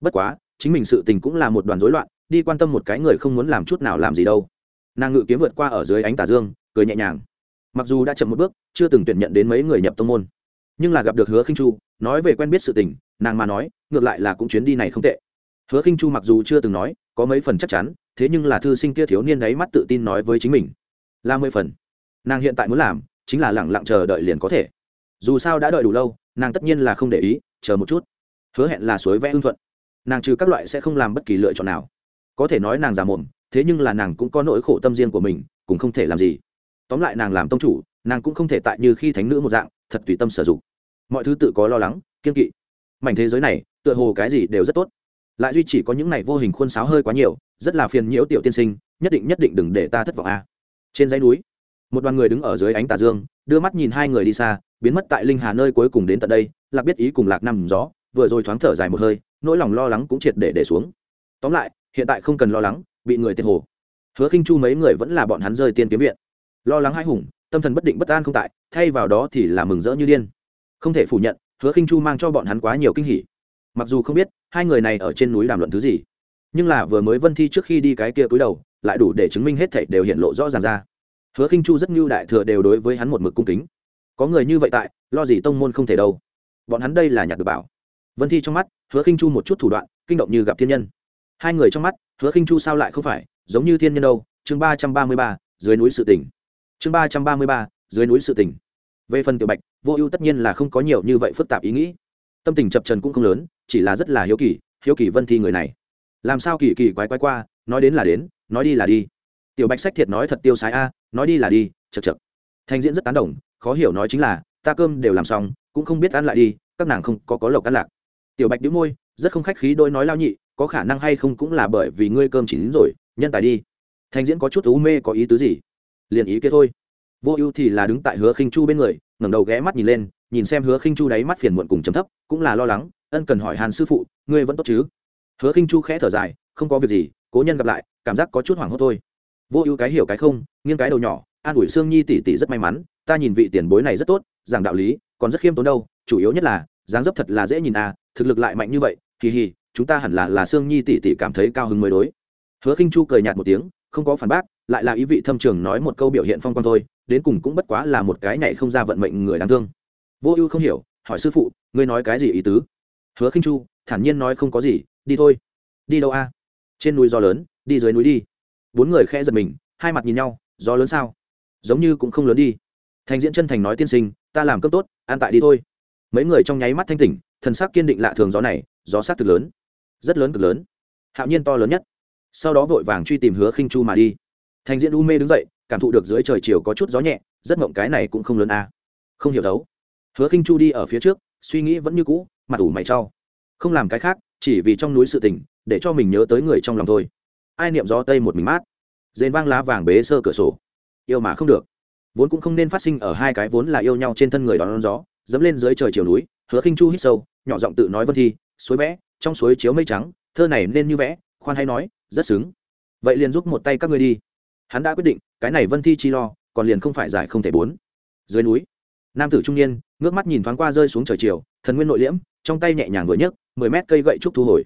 Bất quá, chính mình sự tình cũng là một đoàn rối loạn, đi quan tâm một cái người không muốn làm chút nào làm gì đâu. Nàng ngự kiếm vượt qua ở dưới ánh tà dương, cười nhẹ nhàng mặc dù đã chậm một bước, chưa từng tuyển nhận đến mấy người nhập tông môn, nhưng là gặp được hứa khinh chu, nói về quen biết sự tình, nàng mà nói, ngược lại là cũng chuyến đi này không tệ. Hứa khinh chu mặc dù chưa từng nói, có mấy phần chắc chắn, thế nhưng là thư sinh kia thiếu niên ấy mắt tự tin nói với chính mình, là mười phần. Nàng hiện tại muốn làm, chính là lẳng lặng chờ đợi liền có thể. Dù sao đã đợi đủ lâu, nàng tất nhiên là không để ý, chờ một chút. Hứa hẹn là suối vẽ ưng thuận. Nàng trừ các loại sẽ không làm bất kỳ lựa chọn nào. Có thể nói nàng già mồm, thế nhưng là nàng cũng có nỗi khổ tâm riêng của mình, cũng không thể làm gì tóm lại nàng làm tông chủ, nàng cũng không thể tại như khi thánh nữ một dạng, thật tùy tâm sử dụng. Mọi thứ tự có lo lắng, kiên kỵ. Mảnh thế giới này, tựa hồ cái gì đều rất tốt. Lại duy chỉ có những này vô hình khuôn sáo hơi quá nhiều, rất là phiền nhiễu tiểu tiên sinh, nhất định nhất định đừng để ta thất vọng a. Trên dãy núi, một đoàn người đứng ở dưới ánh tà dương, đưa mắt nhìn hai người đi xa, biến mất tại linh hà nơi cuối cùng đến tận đây, lạc biết ý cùng lạc nằm gió, vừa rồi thoáng thở dài một hơi, nỗi lòng lo lắng cũng triệt để để xuống. Tóm lại, hiện tại không cần lo lắng, bị người tiền hồ. Hứa khinh chu mấy người vẫn là bọn hắn rơi tiên kiếm viện lo lắng hai hùng, tâm thần bất định bất an không tại, thay vào đó thì là mừng rỡ như điên. Không thể phủ nhận, hứa khinh chu mang cho bọn hắn quá nhiều kinh hỉ. Mặc dù không biết, hai người này ở trên núi đàm luận thứ gì, nhưng là vừa mới vân thi trước khi đi cái kia cúi đầu, lại đủ để chứng minh hết thảy đều hiện lộ rõ ràng ra. Hứa khinh chu rất như đại thừa đều đối với hắn một mực cung kính. Có người như vậy tại, lo gì tông môn không thể đâu. Bọn hắn đây là nhặt được bảo. Vân thi trong mắt, hứa khinh chu một chút thủ đoạn, kinh động như gặp thiên nhân. Hai người trong mắt, hứa khinh chu sao lại không phải, giống như thiên nhân đâu. Chương ba trăm ba mươi ba, dưới núi sự tỉnh chương ba trăm ba mươi ba, dưới núi sự tỉnh về phần tiểu bạch, vô ưu tất nhiên là không có nhiều như vậy phức tạp ý nghĩ. Tâm tình chập trần cũng không lớn, chỉ là rất là hiếu kỳ hiếu kỳ vân thi người này. Làm sao kỳ kỳ quái quái qua, nói đến là đến, nói đi là đi. Tiểu bạch sách thiệt nói thật tiêu sái a, nói đi là đi chật chật thanh diễn rất tán đồng, khó hiểu nói chính là, ta cơm đều làm xong, cũng không biết ăn lại đi, các nàng không có có lộc ăn lạc. Tiểu bạch đĩu môi, rất không khách khí đôi nói lao nhị, có khả năng hay không cũng là bởi vì ngươi cơm chỉ đến rồi, nhân tài đi. Thanh diễn có chút u mê, có ý tứ gì? Liền ý kia thôi. Vô ưu thì là đứng tại hứa khinh chu bên người, ngẩng đầu ghé mắt nhìn lên, nhìn xem hứa khinh chu đáy mắt phiền muộn cùng chấm thấp, cũng là lo lắng, ân cần hỏi hàn sư phụ, ngươi vẫn tốt chứ? Hứa khinh chu khẽ thở dài, không có việc gì, cố nhân gặp lại, cảm giác có chút hoảng hốt thôi. Vô ưu cái hiểu cái không, nghiêng cái đầu nhỏ, an ủi sương nhi tỷ tỷ rất may mắn, ta nhìn vị tiền bối này rất tốt, giảng đạo lý, còn rất khiêm tốn đâu, chủ yếu nhất là, dáng dấp thật là dễ nhìn à thực lực lại mạnh như vậy, kỳ hì, chúng ta hẳn là là sương nhi tỷ tỷ cảm thấy cao hứng mới đối. Hứa khinh chu cười nhạt một tiếng, không có phản bác lại là ý vị thâm trường nói một câu biểu hiện phong quan thôi, đến cùng cũng bất quá là một cái nhảy không ra vận mệnh người đáng thương. Vô ưu không hiểu, hỏi sư phụ, ngươi nói cái gì ý tứ? Hứa khinh chu, thản nhiên nói không có gì, đi thôi. Đi đâu a? Trên núi gió lớn, đi dưới núi đi. Bốn người khẽ giật mình, hai mặt nhìn nhau, gió lớn sao? Giống như cũng không lớn đi. Thành diễn chân thành nói tiên sinh, ta làm cấp tốt, an tại đi thôi. Mấy người trong nháy mắt thanh tỉnh, thần sắc kiên định lạ thường gió này, gió sát thực lớn. Rất lớn cực lớn. Hạo nhiên to lớn nhất. Sau đó vội vàng truy tìm hứa khinh chu mà đi thành diễn u mê đứng dậy, cảm thụ được dưới trời chiều có chút gió nhẹ rất mộng cái này cũng không lớn a. Không hiểu đấu. Hứa khinh chu đi ở phía trước, suy nghĩ vẫn như cũ, mặt ủ mày trao. Không làm cái khác, chỉ vì trong núi sự tình, để cho mình nhớ tới người trong lòng thôi. Ai niệm gió tây một mình mát. Dền vang lá vàng bế sơ cửa sổ. Yêu mà không được. Vốn cũng không nên phát sinh ở hai cái vốn là yêu nhau trên thân người đón gió, dẫm lên dưới trời chiều núi, hứa khinh chu hít sâu, nhỏ giọng tự nói vân thi, suối vẽ, trong suối chiếu mây trắng, thơ này nên như vẽ, khoan hay nói, rất xứng. Vậy liền giúp một tay các ngươi đi hắn đã quyết định, cái này vân thi chi lo, còn liền không phải giải không thể bốn. Dưới núi, nam tử trung niên, ngước mắt nhìn thoáng qua rơi xuống trời chiều, thần nguyên nội liễm, trong tay nhẹ nhàng vừa nhấc, mười mét cây gậy trúc thu hồi.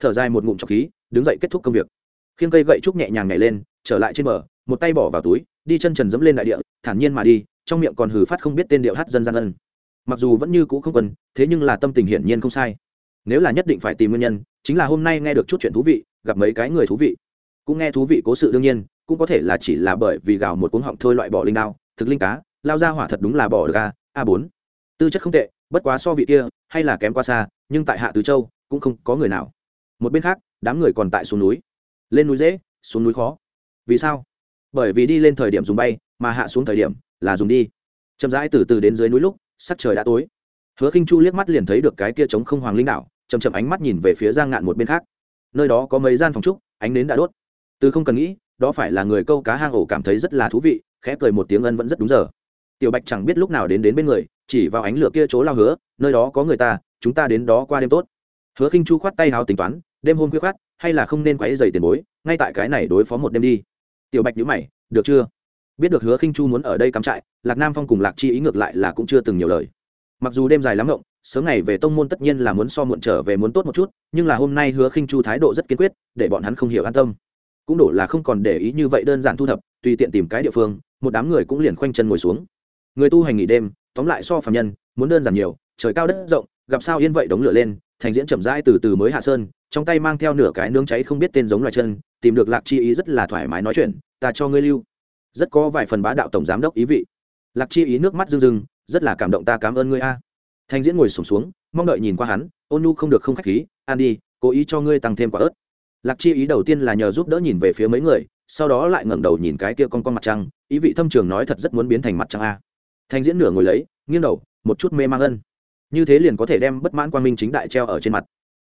Thở dài một ngụm trọc khí, đứng dậy kết thúc công việc. Khiêng cây gậy trúc nhẹ nhàng nhảy lên, trở lại trên bờ, một tay bỏ vào túi, đi chân trần dẫm lên đại địa, thản nhiên mà đi, trong miệng còn hừ phát không biết tên điệu hát dân gian ân. Mặc dù vẫn như cũ không quân, thế nhưng là tâm tình hiển nhiên không sai. Nếu là nhất định phải tìm nguyên nhân, chính là hôm nay nghe được chút chuyện thú vị, gặp mấy cái người thú vị cũng nghe thú vị cố sự đương nhiên, cũng có thể là chỉ là bởi vì gào một cuống họng thôi loại bỏ linh đao, thực linh cá, lao ra hỏa thật đúng là bỏ được a a bốn. Tư chất không tệ, bất quá so vị kia, hay là kém qua xa, nhưng tại hạ tứ châu, cũng không có người nào. Một bên khác, đám người còn tại xuống núi. Lên núi dễ, xuống núi khó. Vì sao? Bởi vì đi lên thời điểm dùng bay, mà hạ xuống thời điểm là dùng đi. Chậm rãi từ từ đến dưới núi lúc, sắc trời đã tối. Hứa khinh chu liếc mắt liền thấy được cái kia trống không hoàng linh đảo chầm chậm ánh mắt nhìn về phía giang ngạn một bên khác. Nơi đó có mấy gian phòng trúc, ánh nến đã đốt từ không cần nghĩ, đó phải là người câu cá hang ổ cảm thấy rất là thú vị, khẽ cười một tiếng ân vẫn rất đúng giờ. Tiểu bạch chẳng biết lúc nào đến đến bên người, chỉ vào ánh lửa kia chỗ lao hứa, nơi đó có người ta, chúng ta đến đó qua đêm tốt. Hứa khinh chu khoát tay háo tính toán, đêm hôm khuya khoát hay là không nên quấy dày tiền bối, ngay tại cái này đối phó một đêm đi. Tiểu bạch nhữ mày, được chưa? Biết được hứa khinh chu muốn ở đây cắm trại, lạc nam phong cùng lạc chi ý ngược lại là cũng chưa từng nhiều lời. Mặc dù đêm dài lắm rộng sớm ngày về tông môn tất nhiên là muốn so muộn trở về muốn tốt một chút, nhưng là hôm nay hứa khinh chu thái độ rất kiên quyết, để bọn hắn không hiểu an tâm cũng đổ là không còn để ý như vậy đơn giản thu thập tùy tiện tìm cái địa phương một đám người cũng liền khoanh chân ngồi xuống. Người tu hành nghỉ đêm tóm lại so phạm nhân muốn đơn giản nhiều trời cao đất rộng gặp sao yên vậy đống lửa lên thành diễn chậm rãi từ từ mới hạ sơn trong tay mang theo nửa cái nướng cháy không biết tên giống loài chân tìm được lạc chi ý rất là thoải mái nói chuyện ta cho ngươi lưu. Rất có vài phần bá đạo tổng giám đốc ý vị. Lạc chi ý nước mắt rưng rưng rất là cảm động ta cảm ơn ngươi a. Thành diễn ngồi sùng xuống, xuống mong đợi nhìn qua hắn ôn nhu không được không khách khí ăn đi cố ý cho ngươi tăng thêm quả ớt lạc chi ý đầu tiên là nhờ giúp đỡ nhìn về phía mấy người, sau đó lại ngẩng đầu nhìn cái kia con con mặt trăng, ý vị thâm trường nói thật rất muốn biến thành mặt trăng a. Thanh diễn nửa ngồi lấy, nghiêng đầu, một chút mê mang ân. Như thế liền có thể đem bất mãn quan minh chính đại treo ở trên mặt.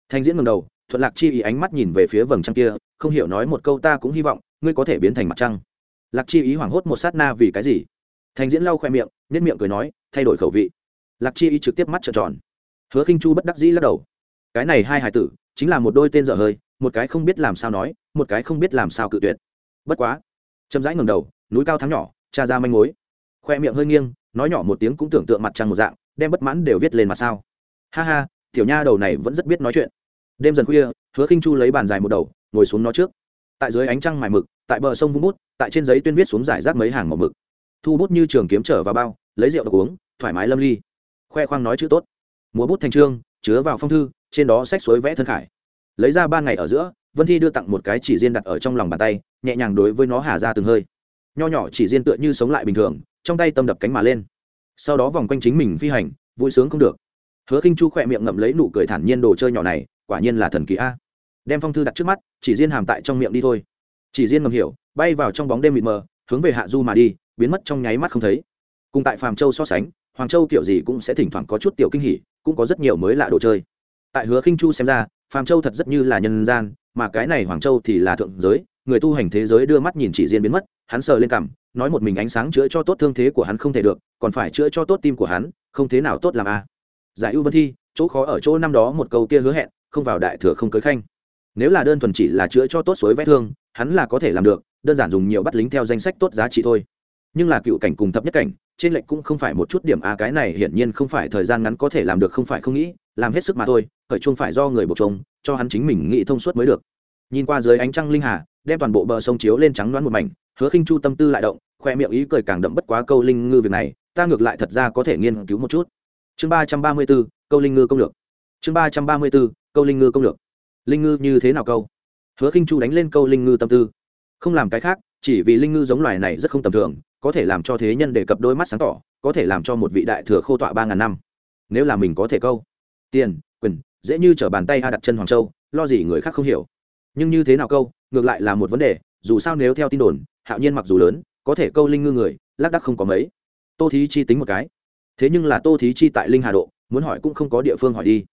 Thanh diễn ngẩng đầu, thuận lạc chi ý ánh mắt nhìn về phía vầng trăng kia, không hiểu nói một câu ta cũng hy vọng, ngươi có thể biến thành mặt trăng. Lạc chi ý hoảng hốt một sát na vì cái gì? Thanh diễn lau khoe miệng nếp miệng cười nói, thay đổi khẩu vị. Lạc chi ý trực tiếp mắt trợn tròn. Hứa khinh chu bất đắc dĩ lắc đầu. Cái này hai hải tử, chính là một đôi tên dở hơi một cái không biết làm sao nói, một cái không biết làm sao cự tuyệt. Bất quá, chậm rãi ngầm đầu, núi cao thắng nhỏ cha ra manh mối. Khoe miệng hơi nghiêng, nói nhỏ một tiếng cũng tưởng tượng mặt trăng một dạng, đem bất mãn đều viết lên mặt sao. Ha ha, tiểu nha đầu này vẫn rất biết nói chuyện. Đêm dần khuya, hứa khinh chu lấy bàn dài một đầu, ngồi xuống nó trước. Tại dưới ánh trăng mài mực, tại bờ sông vung bút, tại trên giấy tuyên viết xuống giải rác mấy hàng màu mực. Thu bút như trường kiếm trở vào bao, lấy rượu độc uống, thoải mái lâm ly. Khoe khoang nói chữ tốt. Múa bút thành trương, chứa vào phong thư, trên đó sách suối vẽ thân khải lấy ra ba ngày ở giữa, vân thi đưa tặng một cái chỉ riêng đặt ở trong lòng bàn tay, nhẹ nhàng đối với nó hà ra từng hơi. Nho nhỏ chỉ riêng tựa như sống lại bình thường, trong tay tâm đập cánh mà lên. Sau đó vòng quanh chính mình phi hành, vui sướng không được. Hứa khinh chu khỏe miệng ngậm lấy nụ cười thản nhiên đồ chơi nhỏ này, quả nhiên là thần kỳ a. Đem phong thư đặt trước mắt, chỉ riêng hàm tại trong miệng đi thôi. Chỉ riêng ngầm hiểu, bay vào trong bóng đêm mịt mờ, hướng về hạ du mà đi, biến mất trong nháy mắt không thấy. Cùng tại phàm châu so sánh, hoàng châu kiểu gì cũng sẽ thỉnh thoảng có chút tiểu kinh hỉ, cũng có rất nhiều mới lạ đồ chơi. Tại hứa khinh chu xem ra phàm châu thật rất như là nhân gian, mà cái này hoàng châu thì là thượng giới, người tu hành thế giới đưa mắt nhìn chỉ riêng biến mất, hắn sờ lên cằm, nói một mình ánh sáng chữa cho tốt thương thế của hắn không thể được, còn phải chữa cho tốt tim của hắn, không thế nào tốt làm a. Giải ưu vân thi, chỗ khó ở chỗ năm đó một câu kia hứa hẹn, không vào đại thừa không cưới khanh. Nếu là đơn thuần chỉ là chữa cho tốt suối vết thương, hắn là có thể làm được, đơn giản dùng nhiều bắt lính theo danh sách tốt giá trị thôi. Nhưng là cựu cảnh cùng thập nhất cảnh, trên lệnh cũng không phải một chút điểm a, cái này hiển nhiên không phải thời gian ngắn có thể làm được, không phải không nghĩ, làm hết sức mà thôi khởi chung phải do người buộc trông cho hắn chính mình nghĩ thông suốt mới được. Nhìn qua dưới ánh trăng linh hà, đem toàn bộ bờ sông chiếu lên trắng đoán một mảnh, hứa khinh chu tâm tư lại động, khoe miệng ý cười càng đậm bất quá câu linh ngư việc này, ta ngược lại thật ra có thể nghiên cứu một chút. Chương ba trăm ba mươi b ố câu linh ngư công lược. Chương ba trăm ba mươi b ố câu linh ngư công lược. Linh ngư như thế nào câu? Hứa khinh chu đánh lên câu linh ngư tâm tư. Không làm cái khác, chỉ vì linh ngư giống loài này rất không tầm thường, có thể làm cho thế nhân đề cập đôi mắt sáng tỏ, có thể làm cho một vị đại thừa khô tọa ba ngàn năm. Nếu là mình có thể câu. Tiền, quyền dễ như t r ở bàn tay a đặt chân hoàng châu, lo gì người khác không hiểu. Nhưng như thế nào câu, ngược lại là một vấn đề, dù sao nếu theo tin đồn, hạo nhiên mặc dù lớn, có thể câu linh ngư người, lác đắc không có mấy. Tô thí chi tính một cái. Thế nhưng là tô thí chi tại linh hà độ, muốn hỏi cũng không có địa phương hỏi đi.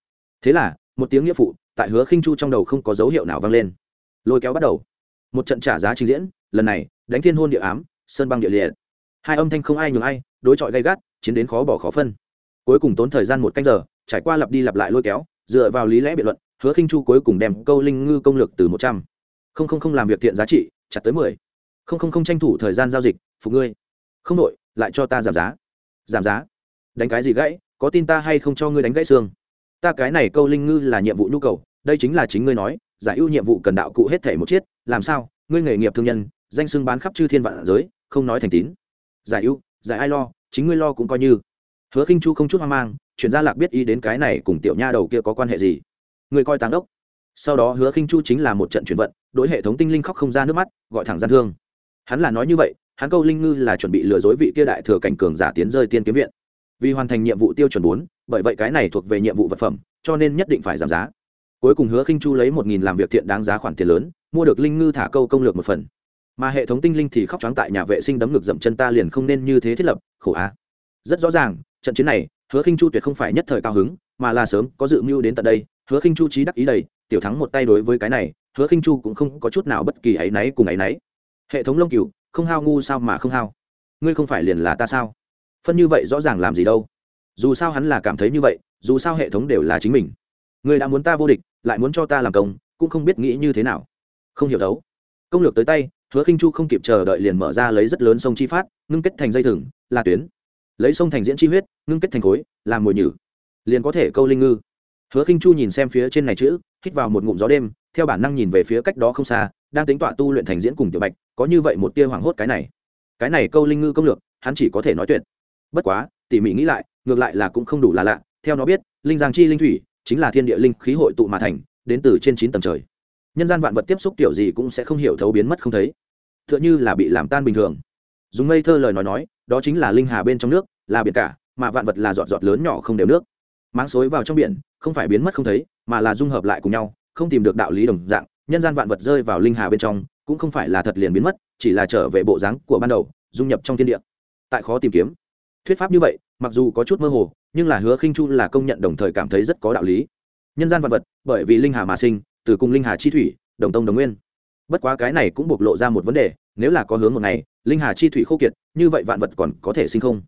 Thế là, một tiếng nghĩa phụ, tại hứa khinh chu trong đầu không có dấu hiệu nào vang lên. Lôi kéo bắt đầu. Một trận trả giá trình diễn, lần này, đánh thiên hôn địa ám, sơn băng địa liệt. Hai âm thanh không ai nhường ai, đối chọi gay gắt, chiến đến khó bỏ khó phân. Cuối cùng tốn thời gian một canh giờ, trải qua lặp đi lặp lại lôi kéo dựa vào lý lẽ biện luận, hứa khinh chu cuối cùng đem câu linh ngư công lược từ một trăm. Không không không làm việc thiện giá trị, chặt tới mười. Không không không tranh thủ thời gian giao dịch, phục ngươi. Không đội lại cho ta giảm giá. Giảm giá? Đánh cái gì gãy, có tin ta hay không cho ngươi đánh gãy xương? Ta cái này câu linh ngư là nhiệm vụ nhu cầu, đây chính là chính ngươi nói, giải ưu nhiệm vụ cần đạo cụ hết thể một chiết, làm sao? Ngươi nghề nghiệp thương nhân, danh xưng bán khắp chư thiên vạn giới, không nói thành tín. Giải ưu, giải ai lo, chính ngươi lo cũng coi như. Hứa khinh chu không chút hoang mang chuyển gia lạc biết ý đến cái này cùng tiểu nha đầu kia có quan hệ gì? Người coi tàng đốc. Sau đó hứa khinh chu chính là một trận chuyển vận, đối hệ thống tinh linh khóc không ra nước mắt, gọi thẳng gian thương. Hắn là nói như vậy, hắn câu linh ngư là chuẩn bị lừa dối vị kia đại thừa cảnh cường giả tiến rơi tiên kiếm viện. Vì hoàn thành nhiệm vụ tiêu chuẩn bốn, bởi vậy cái này thuộc về nhiệm vụ vật phẩm, cho nên nhất định phải giảm giá. Cuối cùng hứa khinh chu lấy một nghìn làm việc thiện đáng giá khoản tiền lớn, mua được linh ngư thả câu công lược một phần. Mà hệ thống tinh linh thì khóc trắng tại nhà vệ sinh đấm ngực dậm chân ta liền không nên như thế thiết lập, khổ á rất rõ ràng, trận chiến này hứa khinh chu tuyệt không phải nhất thời cao hứng, mà là sớm có dự mưu đến tận đây. Hứa khinh chu trí đắc ý đầy, tiểu thắng một tay đối với cái này, hứa khinh chu cũng không có chút nào bất kỳ áy náy cùng áy náy. Hệ thống lông cừu, không hao ngu sao mà không hao? Ngươi không phải liền là ta sao? Phân như vậy rõ ràng làm gì đâu? Dù sao hắn là cảm thấy như vậy, dù sao hệ thống đều là chính mình. Ngươi đã muốn ta vô địch, lại muốn cho ta làm công, cũng không biết nghĩ như thế nào. Không hiểu đấu. Công lược tới tay, hứa khinh chu không kịp chờ đợi liền mở ra lấy rất lớn sông chi phát, ngưng kết thành dây thừng, là tuyến. Lấy sông thành diễn chi huyết ngưng kết thành khối, làm mồi nhử. Liền có thể câu linh ngư. Hứa khinh chu nhìn xem phía trên này chữ, hít vào một ngụm gió đêm, theo bản năng nhìn về phía cách đó không xa, đang tính tọa tu luyện thành diễn cùng tiểu bạch, có như vậy một tia hoảng hốt cái này. Cái này câu linh ngư công lược, hắn chỉ có thể nói tuyệt. Bất quá, tỉ mỉ nghĩ lại, ngược lại là cũng không đủ là lạ, theo nó biết, linh giang chi linh thủy, chính là thiên địa linh khí hội tụ mà thành, đến từ trên chín tầng trời. Nhân gian vạn vật tiếp xúc tiểu gì cũng sẽ không hiểu thấu biến mất không thấy. Tựa như là bị làm tan bình thường. Dùng ngây thơ lời nói nói, đó chính là linh hà bên trong nước, là biển cả mà vạn vật là giọt giọt lớn nhỏ không đều nước. Máng xối vào trong biển, không phải biến mất không thấy, mà là dung hợp lại cùng nhau, không tìm được đạo lý đồng dạng, nhân gian vạn vật rơi vào linh hà bên trong, cũng không phải là thật liền biến mất, chỉ là trở về bộ dáng của ban đầu, dung nhập trong thiên địa. Tại khó tìm kiếm. Thuyết pháp như vậy, mặc dù có chút mơ hồ, nhưng là hứa khinh chu là công nhận đồng thời cảm thấy rất có đạo lý. Nhân gian vạn vật, bởi vì linh hà mà sinh, từ cùng linh hà chi thủy, đồng tông đồng nguyên. Bất quá cái này cũng bộc lộ ra một vấn đề, nếu là có hướng một ngày, linh hà chi thủy khô kiệt, như vậy vạn vật còn có thể sinh không?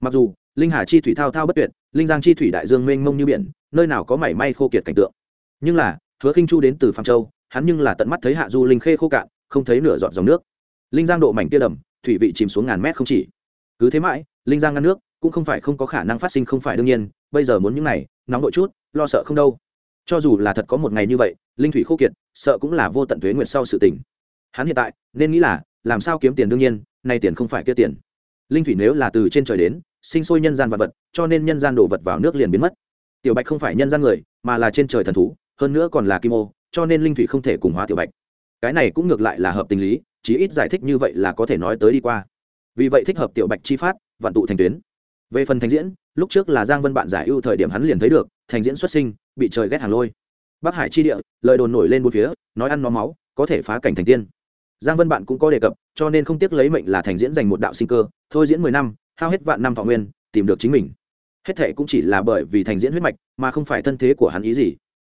Mặc dù linh hà chi thủy thao thao bất tuyệt, linh giang chi thủy đại dương mênh mông như biển, nơi nào có mảy may khô kiệt cảnh tượng. Nhưng là, hứa khinh chu đến từ phạm châu, hắn nhưng là tận mắt thấy hạ du linh khê khô cạn, không thấy nửa giọt dòng nước. Linh giang độ mảnh kia đầm, thủy vị chìm xuống ngàn mét không chỉ. Cứ thế mãi, linh giang ngăn nước cũng không phải không có khả năng phát sinh không phải đương nhiên, bây giờ muốn những này, nóng đội chút, lo sợ không đâu. Cho dù là thật có một ngày như vậy, linh thủy khô kiệt, sợ cũng là vô tận thuế nguyệt sau sự tỉnh. hắn hiện tại, nên nghĩ là, làm sao kiếm tiền đương nhiên, nay tiền không phải kia tiền. Linh thủy nếu là từ trên trời đến sinh sôi nhân gian vật vật, cho nên nhân gian đổ vật vào nước liền biến mất. Tiểu bạch không phải nhân gian người, mà là trên trời thần thú, hơn nữa còn là kim ô, cho nên linh thủy không thể cùng hóa tiểu bạch. Cái này cũng ngược lại là hợp tình lý, chí ít giải thích như vậy là có thể nói tới đi qua. Vì vậy thích hợp tiểu bạch chi phát, vạn tụ thành tuyến. Về phần thành diễn, lúc trước là giang vân bạn giải ưu thời điểm hắn liền thấy được, thành diễn xuất sinh, bị trời ghét hàng lôi. Bắc hải chi địa, lời đồn nổi lên bốn phía, nói ăn nó máu, có thể phá cảnh thành tiên. Giang vân bạn cũng có đề cập, cho nên không tiếc lấy mệnh là thành diễn dành một đạo sinh cơ, thôi diễn mười năm hao hết vạn năm thọ nguyên, tìm được chính mình. Hết thệ cũng chỉ là bởi vì thành diễn huyết mạch, mà không phải thân thế của hắn ý gì.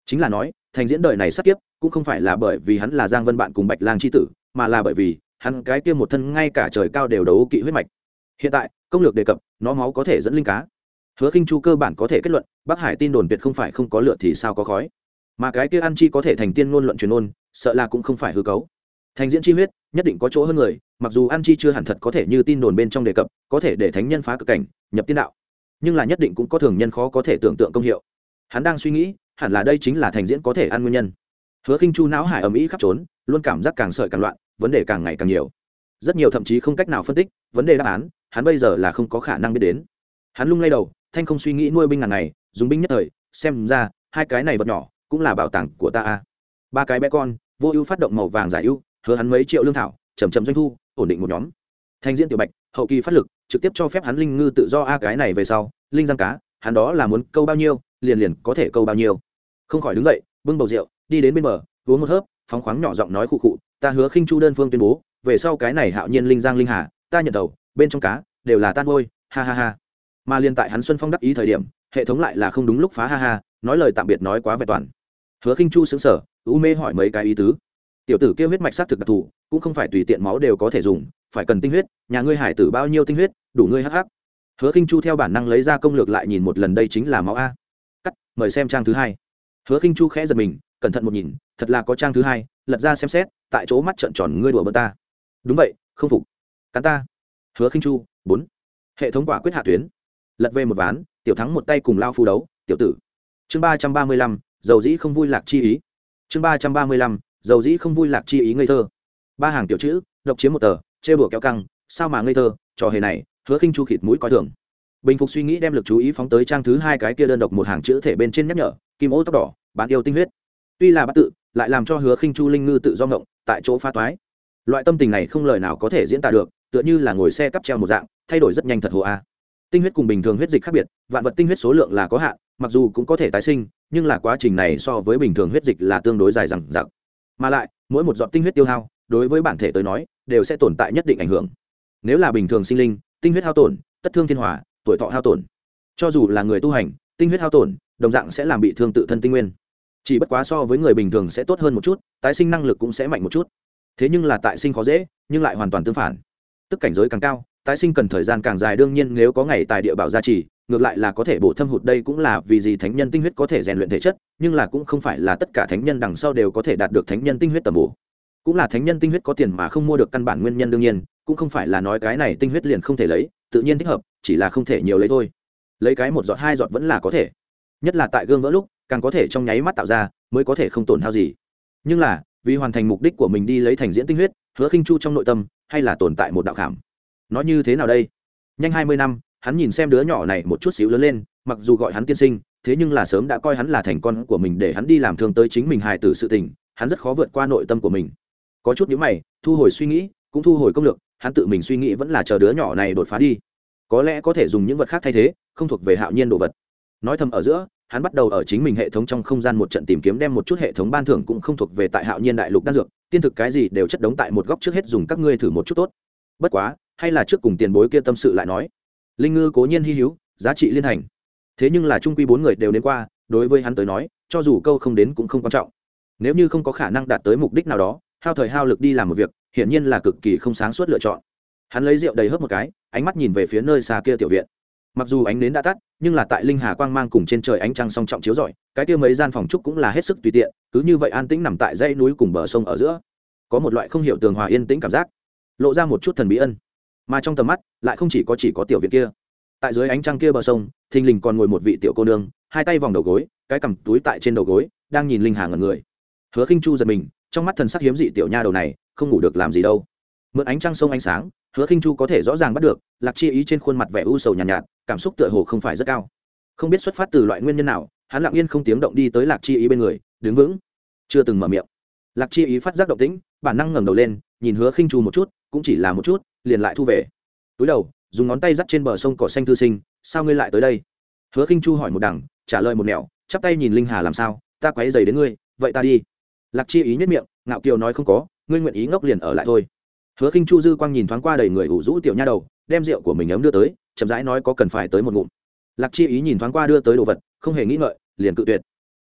Chính là nói, thành diễn đời này sắp tiếp cũng không phải là bởi vì hắn là giang vân bạn cùng bạch lang c h i tử, mà là bởi vì hắn cái kia một thân ngay cả trời cao đều đấu kỵ huyết mạch. Hiện tại, công lược đề cập, nó máu có thể dẫn linh cá. Hứa khinh chu cơ bản có thể kết luận, bắc hải tin đồn tuyệt không phải không có lựa thì sao có khói. Mà cái kia ăn chi có thể thành tiên ngôn luận truyền ôn sợ là cũng không phải hư cấu. Thành diễn chi huyết nhất định có chỗ hơn người, mặc dù An chi chưa hẳn thật có thể như tin đồn bên trong đề cập, có thể để thánh nhân phá cực cảnh, nhập tiên đạo. Nhưng là nhất định cũng có thường nhân khó có thể tưởng tượng công hiệu. Hắn đang suy nghĩ, hẳn là đây chính là thành diễn có thể ăn nguyên nhân. Hứa khinh chu não hải ầm ĩ khắp trốn, luôn cảm giác càng sợi càng loạn, vấn đề càng ngày càng nhiều. Rất nhiều thậm chí không cách nào phân tích, vấn đề đáp án, hắn bây giờ là không có khả năng biết đến. Hắn lung lay đầu, thanh không suy nghĩ nuôi binh ngàn này dùng binh nhất thời, xem ra, hai cái này vật nhỏ, cũng là bảo tàng của ta a. Ba cái bé con, vô ưu phát động màu vàng giải ưu hứa hắn mấy triệu lương thảo chầm chầm doanh thu, ổn định một nhóm. Thanh diễn tiểu bạch, hậu kỳ phát lực, trực tiếp cho phép hắn linh ngư tự do a cái này về sau, linh giang cá, hắn đó là muốn câu bao nhiêu, liền liền có thể câu bao nhiêu. Không khỏi đứng dậy, bưng bầu rượu, đi đến bên bờ, uống một hớp, phóng khoáng nhỏ giọng nói khụ khụ, ta hứa khinh chu đơn phương tuyên bố, về sau cái này hạo nhiên linh giang linh hà, ta nhận đầu, bên trong cá đều là tan ngôi ha ha ha. Mà liên tại hắn xuân phong đắc ý thời điểm, hệ thống lại là không đúng lúc phá ha ha, nói lời tạm biệt nói quá vẹn toàn. Hứa khinh chu sững sở u mê hỏi mấy cái ý tứ tiểu tử kêu huyết mạch sát thực đặc thù, cũng không phải tùy tiện máu đều có thể dùng, phải cần tinh huyết, nhà ngươi hải tử bao nhiêu tinh huyết, đủ ngươi hắc hắc. Hứa khinh chu theo bản năng lấy ra công lược lại nhìn một lần đây chính là máu a. Cắt, mời xem trang thứ hai. Hứa khinh chu khẽ giật mình, cẩn thận một nhìn, thật là có trang thứ hai, lật ra xem xét, tại chỗ mắt trợn tròn, ngươi đùa bơ ta. Đúng vậy, không phục. Cắn ta. Hứa khinh chu, bốn. Hệ thống quả quyết hạ tuyến. Lật về một ván, tiểu thắng một tay cùng lao phu đấu, tiểu tử. Chương ba trăm ba mươi lăm, dầu dĩ không vui lạc chi ý. Chương ba trăm ba mươi lăm dầu dĩ không vui lạc chi ý ngây thơ. Ba hàng tiểu chữ, độc chiếm một tờ, chê bửa kéo căng, sao mà ngây thơ, trò hề này, hứa khinh chu khịt mũi coi thường. Bình phục suy nghĩ đem lực chú ý phóng tới trang thứ hai cái kia đơn độc một hàng chữ thể bên trên nhắc nhở, kim ô tóc đỏ, bạn yêu tinh huyết. Tuy là bắt tự, lại làm cho hứa khinh chu linh ngư tự do ngộng, tại chỗ pha toái. Loại tâm tình này không lời nào có thể diễn tả được, tựa như là ngồi xe cắp treo một dạng, thay đổi rất nhanh thật hồ a. Tinh huyết cùng bình thường huyết dịch khác biệt, vạn vật tinh huyết số lượng là có hạn, mặc dù cũng có thể tái sinh, nhưng là quá trình này so với bình thường huyết dịch là tương đối dài dằng dặc mà lại, mỗi một giọt tinh huyết tiêu hao, đối với bản thể tới nói, đều sẽ tồn tại nhất định ảnh hưởng. Nếu là bình thường sinh linh, tinh huyết hao tổn, tất thương thiên hòa tuổi thọ hao tổn. Cho dù là người tu hành, tinh huyết hao tổn, đồng dạng sẽ làm bị thương tự thân tinh nguyên. Chỉ bất quá so với người bình thường sẽ tốt hơn một chút, tái sinh năng lực cũng sẽ mạnh một chút. Thế nhưng là tại sinh khó dễ, nhưng lại hoàn toàn tương phản. Tức cảnh giới càng cao, tái sinh cần thời gian càng dài, đương nhiên nếu có ngày tài địa bảo gia trì ngược lại là có thể bổ thâm hụt đây cũng là vì gì thánh nhân tinh huyết có thể rèn luyện thể chất, nhưng là cũng không phải là tất cả thánh nhân đằng sau đều có thể đạt được thánh nhân tinh huyết tầm bổ. Cũng là thánh nhân tinh huyết có tiền mà không mua được căn bản nguyên nhân đương nhiên, cũng không phải là nói cái này tinh huyết liền không thể lấy, tự nhiên thích hợp, chỉ là không thể nhiều lấy thôi. Lấy cái một giọt, hai giọt vẫn là có thể. Nhất là tại gương vỡ lúc, càng có thể trong nháy mắt tạo ra, mới có thể không tổn hao gì. Nhưng là, vì hoàn thành mục đích của mình đi lấy thành diễn tinh huyết, hứa khinh chu trong nội tâm, hay là tồn tại một đạo khảm. Nói như thế nào đây? Nhanh hai mươi năm hắn nhìn xem đứa nhỏ này một chút xíu lớn lên, mặc dù gọi hắn tiên sinh, thế nhưng là sớm đã coi hắn là thành con của mình để hắn đi làm thương tới chính mình hài tử sự tình, hắn rất khó vượt qua nội tâm của mình. Có chút nhíu mày, thu hồi suy nghĩ, cũng thu hồi công lược, hắn tự mình suy nghĩ vẫn là chờ đứa nhỏ này đột phá đi. Có lẽ có thể dùng những vật khác thay thế, không thuộc về hạo nhiên đồ vật. Nói thầm ở giữa, hắn bắt đầu ở chính mình hệ thống trong không gian một trận tìm kiếm đem một chút hệ thống ban thưởng cũng không thuộc về tại hạo nhiên đại lục đan dược, tiên thực cái gì đều chất đống tại một góc trước hết dùng các ngươi thử một chút tốt. Bất quá, hay là trước cùng tiền bối kia tâm sự lại nói linh ngư cố nhiên hy hữu, giá trị liên hành. Thế nhưng là trung quy bốn người đều đến qua, đối với hắn tới nói, cho dù câu không đến cũng không quan trọng. Nếu như không có khả năng đạt tới mục đích nào đó, hao thời hao lực đi làm một việc, hiển nhiên là cực kỳ không sáng suốt lựa chọn. Hắn lấy rượu đầy hớp một cái, ánh mắt nhìn về phía nơi xa kia tiểu viện. Mặc dù ánh nến đã tắt, nhưng là tại linh hà quang mang cùng trên trời ánh trăng song trọng chiếu rọi, cái kia mấy gian phòng trúc cũng là hết sức tùy tiện, cứ như vậy an tĩnh nằm tại dãy núi cùng bờ sông ở giữa. Có một loại không hiểu tường hòa yên tĩnh cảm giác, lộ ra một chút thần bí ân mà trong tầm mắt lại không chỉ có chỉ có tiểu viện kia. Tại dưới ánh trăng kia bờ sông thình lình còn ngồi một vị tiểu cô nương hai tay vòng đầu gối cái cằm túi tại trên đầu gối đang nhìn linh hà ngẩn người. Hứa khinh chu giật mình trong mắt thần sắc hiếm dị tiểu nha đầu này không ngủ được làm gì đâu. Mượn ánh trăng sông ánh sáng hứa khinh chu có thể rõ ràng bắt được lạc chi ý trên khuôn mặt vẻ u sầu nhàn nhạt, nhạt cảm xúc tựa hồ không phải rất cao. Không biết xuất phát từ loại nguyên nhân nào hắn lặng yên không tiếng động đi tới lạc chi ý bên người đứng vững. Chưa từng mở miệng. Lạc chi ý phát giác động tĩnh bản năng ngẩng đầu lên nhìn hứa khinh chu một chút cũng chỉ là một chút liền lại thu về. Túi đầu, dùng ngón tay dắt trên bờ sông cỏ xanh thư sinh, sao ngươi lại tới đây? Hứa khinh chu hỏi một đằng, trả lời một nẻo, chắp tay nhìn linh hà làm sao, ta quấy dày đến ngươi, vậy ta đi. Lạc chi ý nhất miệng, ngạo kiều nói không có, ngươi nguyện ý ngốc liền ở lại thôi. Hứa khinh chu dư quang nhìn thoáng qua đầy người ủ rũ tiểu nha đầu, đem rượu của mình ấm đưa tới, chậm rãi nói có cần phải tới một ngụm. Lạc chi ý nhìn thoáng qua đưa tới đồ vật, không hề nghĩ ngợi, liền cự tuyệt.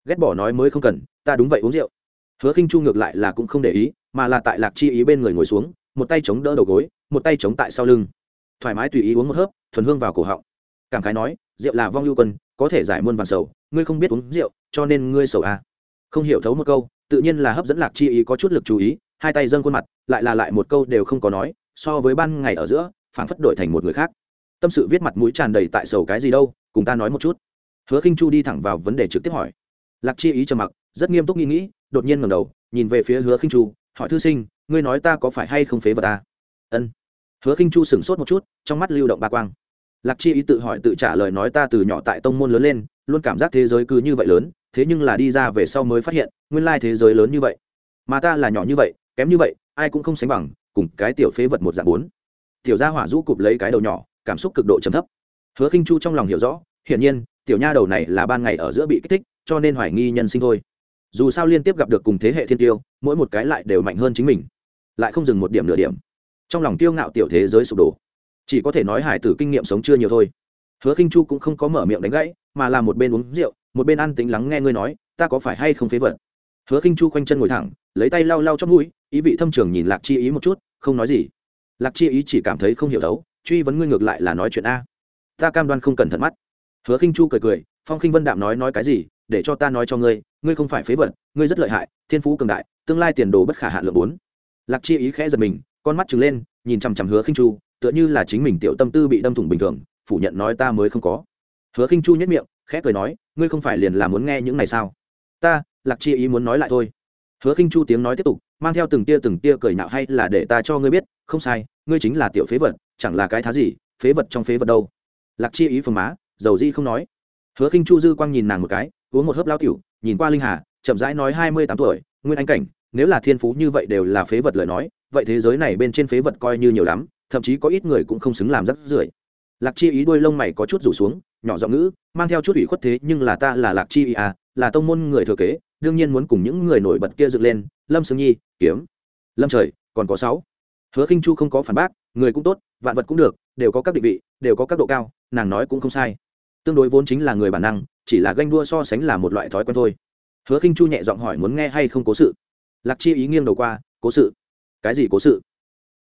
Ghét bỏ nói mới không cần, ta đúng vậy uống rượu. Hứa khinh chu ngược lại là cũng không để ý, mà là tại lạc chi ý bên người ngồi xuống, một tay chống đỡ đầu gối một tay chống tại sau lưng. Thoải mái tùy ý uống một hớp, thuần hương vào cổ họng. Cảm khái nói, rượu là vong lưu quân, có thể giải muôn vàn sầu, ngươi không biết uống rượu, cho nên ngươi sầu à. không hiểu thấu một câu, tự nhiên là hấp dẫn lạc chi ý có chút lực chú ý, hai tay dâng khuôn mặt, lại là lại một câu đều không có nói, so với ban ngày ở giữa, phảng phất đổi thành một người khác. Tâm sự viết mặt mũi tràn đầy tại sầu cái gì đâu, cùng ta nói một chút. Hứa khinh chu đi thẳng vào vấn đề trực tiếp hỏi. Lạc chi ý trầm mặc, rất nghiêm túc nghĩ nghĩ, đột nhiên ngẩng đầu, nhìn về phía hứa khinh chu, hỏi thư sinh, ngươi nói ta có phải hay không phế vật ta ân. Hứa khinh chu sửng sốt một chút, trong mắt lưu động ba quang. Lạc chi ý tự hỏi tự trả lời nói ta từ nhỏ tại tông môn lớn lên, luôn cảm giác thế giới cứ như vậy lớn, thế nhưng là đi ra về sau mới phát hiện, nguyên lai thế giới lớn như vậy. Mà ta là nhỏ như vậy, kém như vậy, ai cũng không sánh bằng, cùng cái tiểu phế vật một dạng bốn. Tiểu gia hỏa rũ cụp lấy cái đầu nhỏ, cảm xúc cực độ trầm thấp. Hứa khinh chu trong lòng hiểu rõ, hiển nhiên, tiểu nha đầu này là ban ngày ở giữa bị kích thích, cho nên hoài nghi nhân sinh thôi. Dù sao liên tiếp gặp được cùng thế hệ thiên tiêu, mỗi một cái lại đều mạnh hơn chính mình. Lại không dừng một điểm nửa điểm trong lòng tiêu ngạo tiểu thế giới sụp đổ. Chỉ có thể nói hải tử kinh nghiệm sống chưa nhiều thôi. Hứa khinh chu cũng không có mở miệng đánh gãy, mà là một bên uống rượu, một bên ăn tính lắng nghe ngươi nói, ta có phải hay không phế vật? Hứa khinh chu khoanh chân ngồi thẳng, lấy tay lau lau trong mũi, ý vị thâm trường nhìn lạc chi ý một chút, không nói gì. Lạc chi ý chỉ cảm thấy không hiểu thấu, truy vấn ngươi ngược lại là nói chuyện a. Ta cam đoan không cẩn thận mắt. Hứa khinh chu cười cười, phong khinh vân đạm nói nói cái gì, để cho ta nói cho ngươi ngươi không phải phế vật, ngươi rất lợi hại, thiên phú cường đại, tương lai tiền đồ bất khả hạ lượng bốn. Lạc chi ý khẽ giật mình con mắt trừng lên, nhìn chằm chằm hứa khinh chu, tựa như là chính mình tiểu tâm tư bị đâm thủng bình thường, phủ nhận nói ta mới không có. Hứa khinh chu nhất miệng, khẽ cười nói, ngươi không phải liền là muốn nghe những này sao? Ta, lạc chi ý muốn nói lại thôi. Hứa khinh chu tiếng nói tiếp tục, mang theo từng tia từng tia cười nạo hay là để ta cho ngươi biết, không sai, ngươi chính là tiểu phế vật, chẳng là cái thá gì, phế vật trong phế vật đâu. Lạc chi ý phường má, dầu di không nói. Hứa khinh chu dư quang nhìn nàng một cái, uống một hớp lao tiểu, nhìn qua linh hà, chậm rãi nói hai mươi tám tuổi, nguyên anh cảnh nếu là thiên phú như vậy đều là phế vật lời nói, vậy thế giới này bên trên phế vật coi như nhiều lắm, thậm chí có ít người cũng không xứng làm rắc rưởi. Lạc chi ý đuôi lông mày có chút rủ xuống, nhỏ giọng ngữ, mang theo chút ủy khuất thế, nhưng là ta là lạc chi ý à là tông môn người thừa kế, đương nhiên muốn cùng những người nổi bật kia dựng lên, lâm sương nhi, kiếm. Lâm trời, còn có sáu. Hứa khinh chu không có phản bác, người cũng tốt, vạn vật cũng được, đều có các định vị, đều có các độ cao, nàng nói cũng không sai. Tương đối vốn chính là người bản năng, chỉ là ganh đua so sánh là một loại thói quen thôi. Hứa khinh chu nhẹ giọng hỏi muốn nghe hay không cố sự lạc chi ý nghiêng đầu qua cố sự. Cái gì cố sự?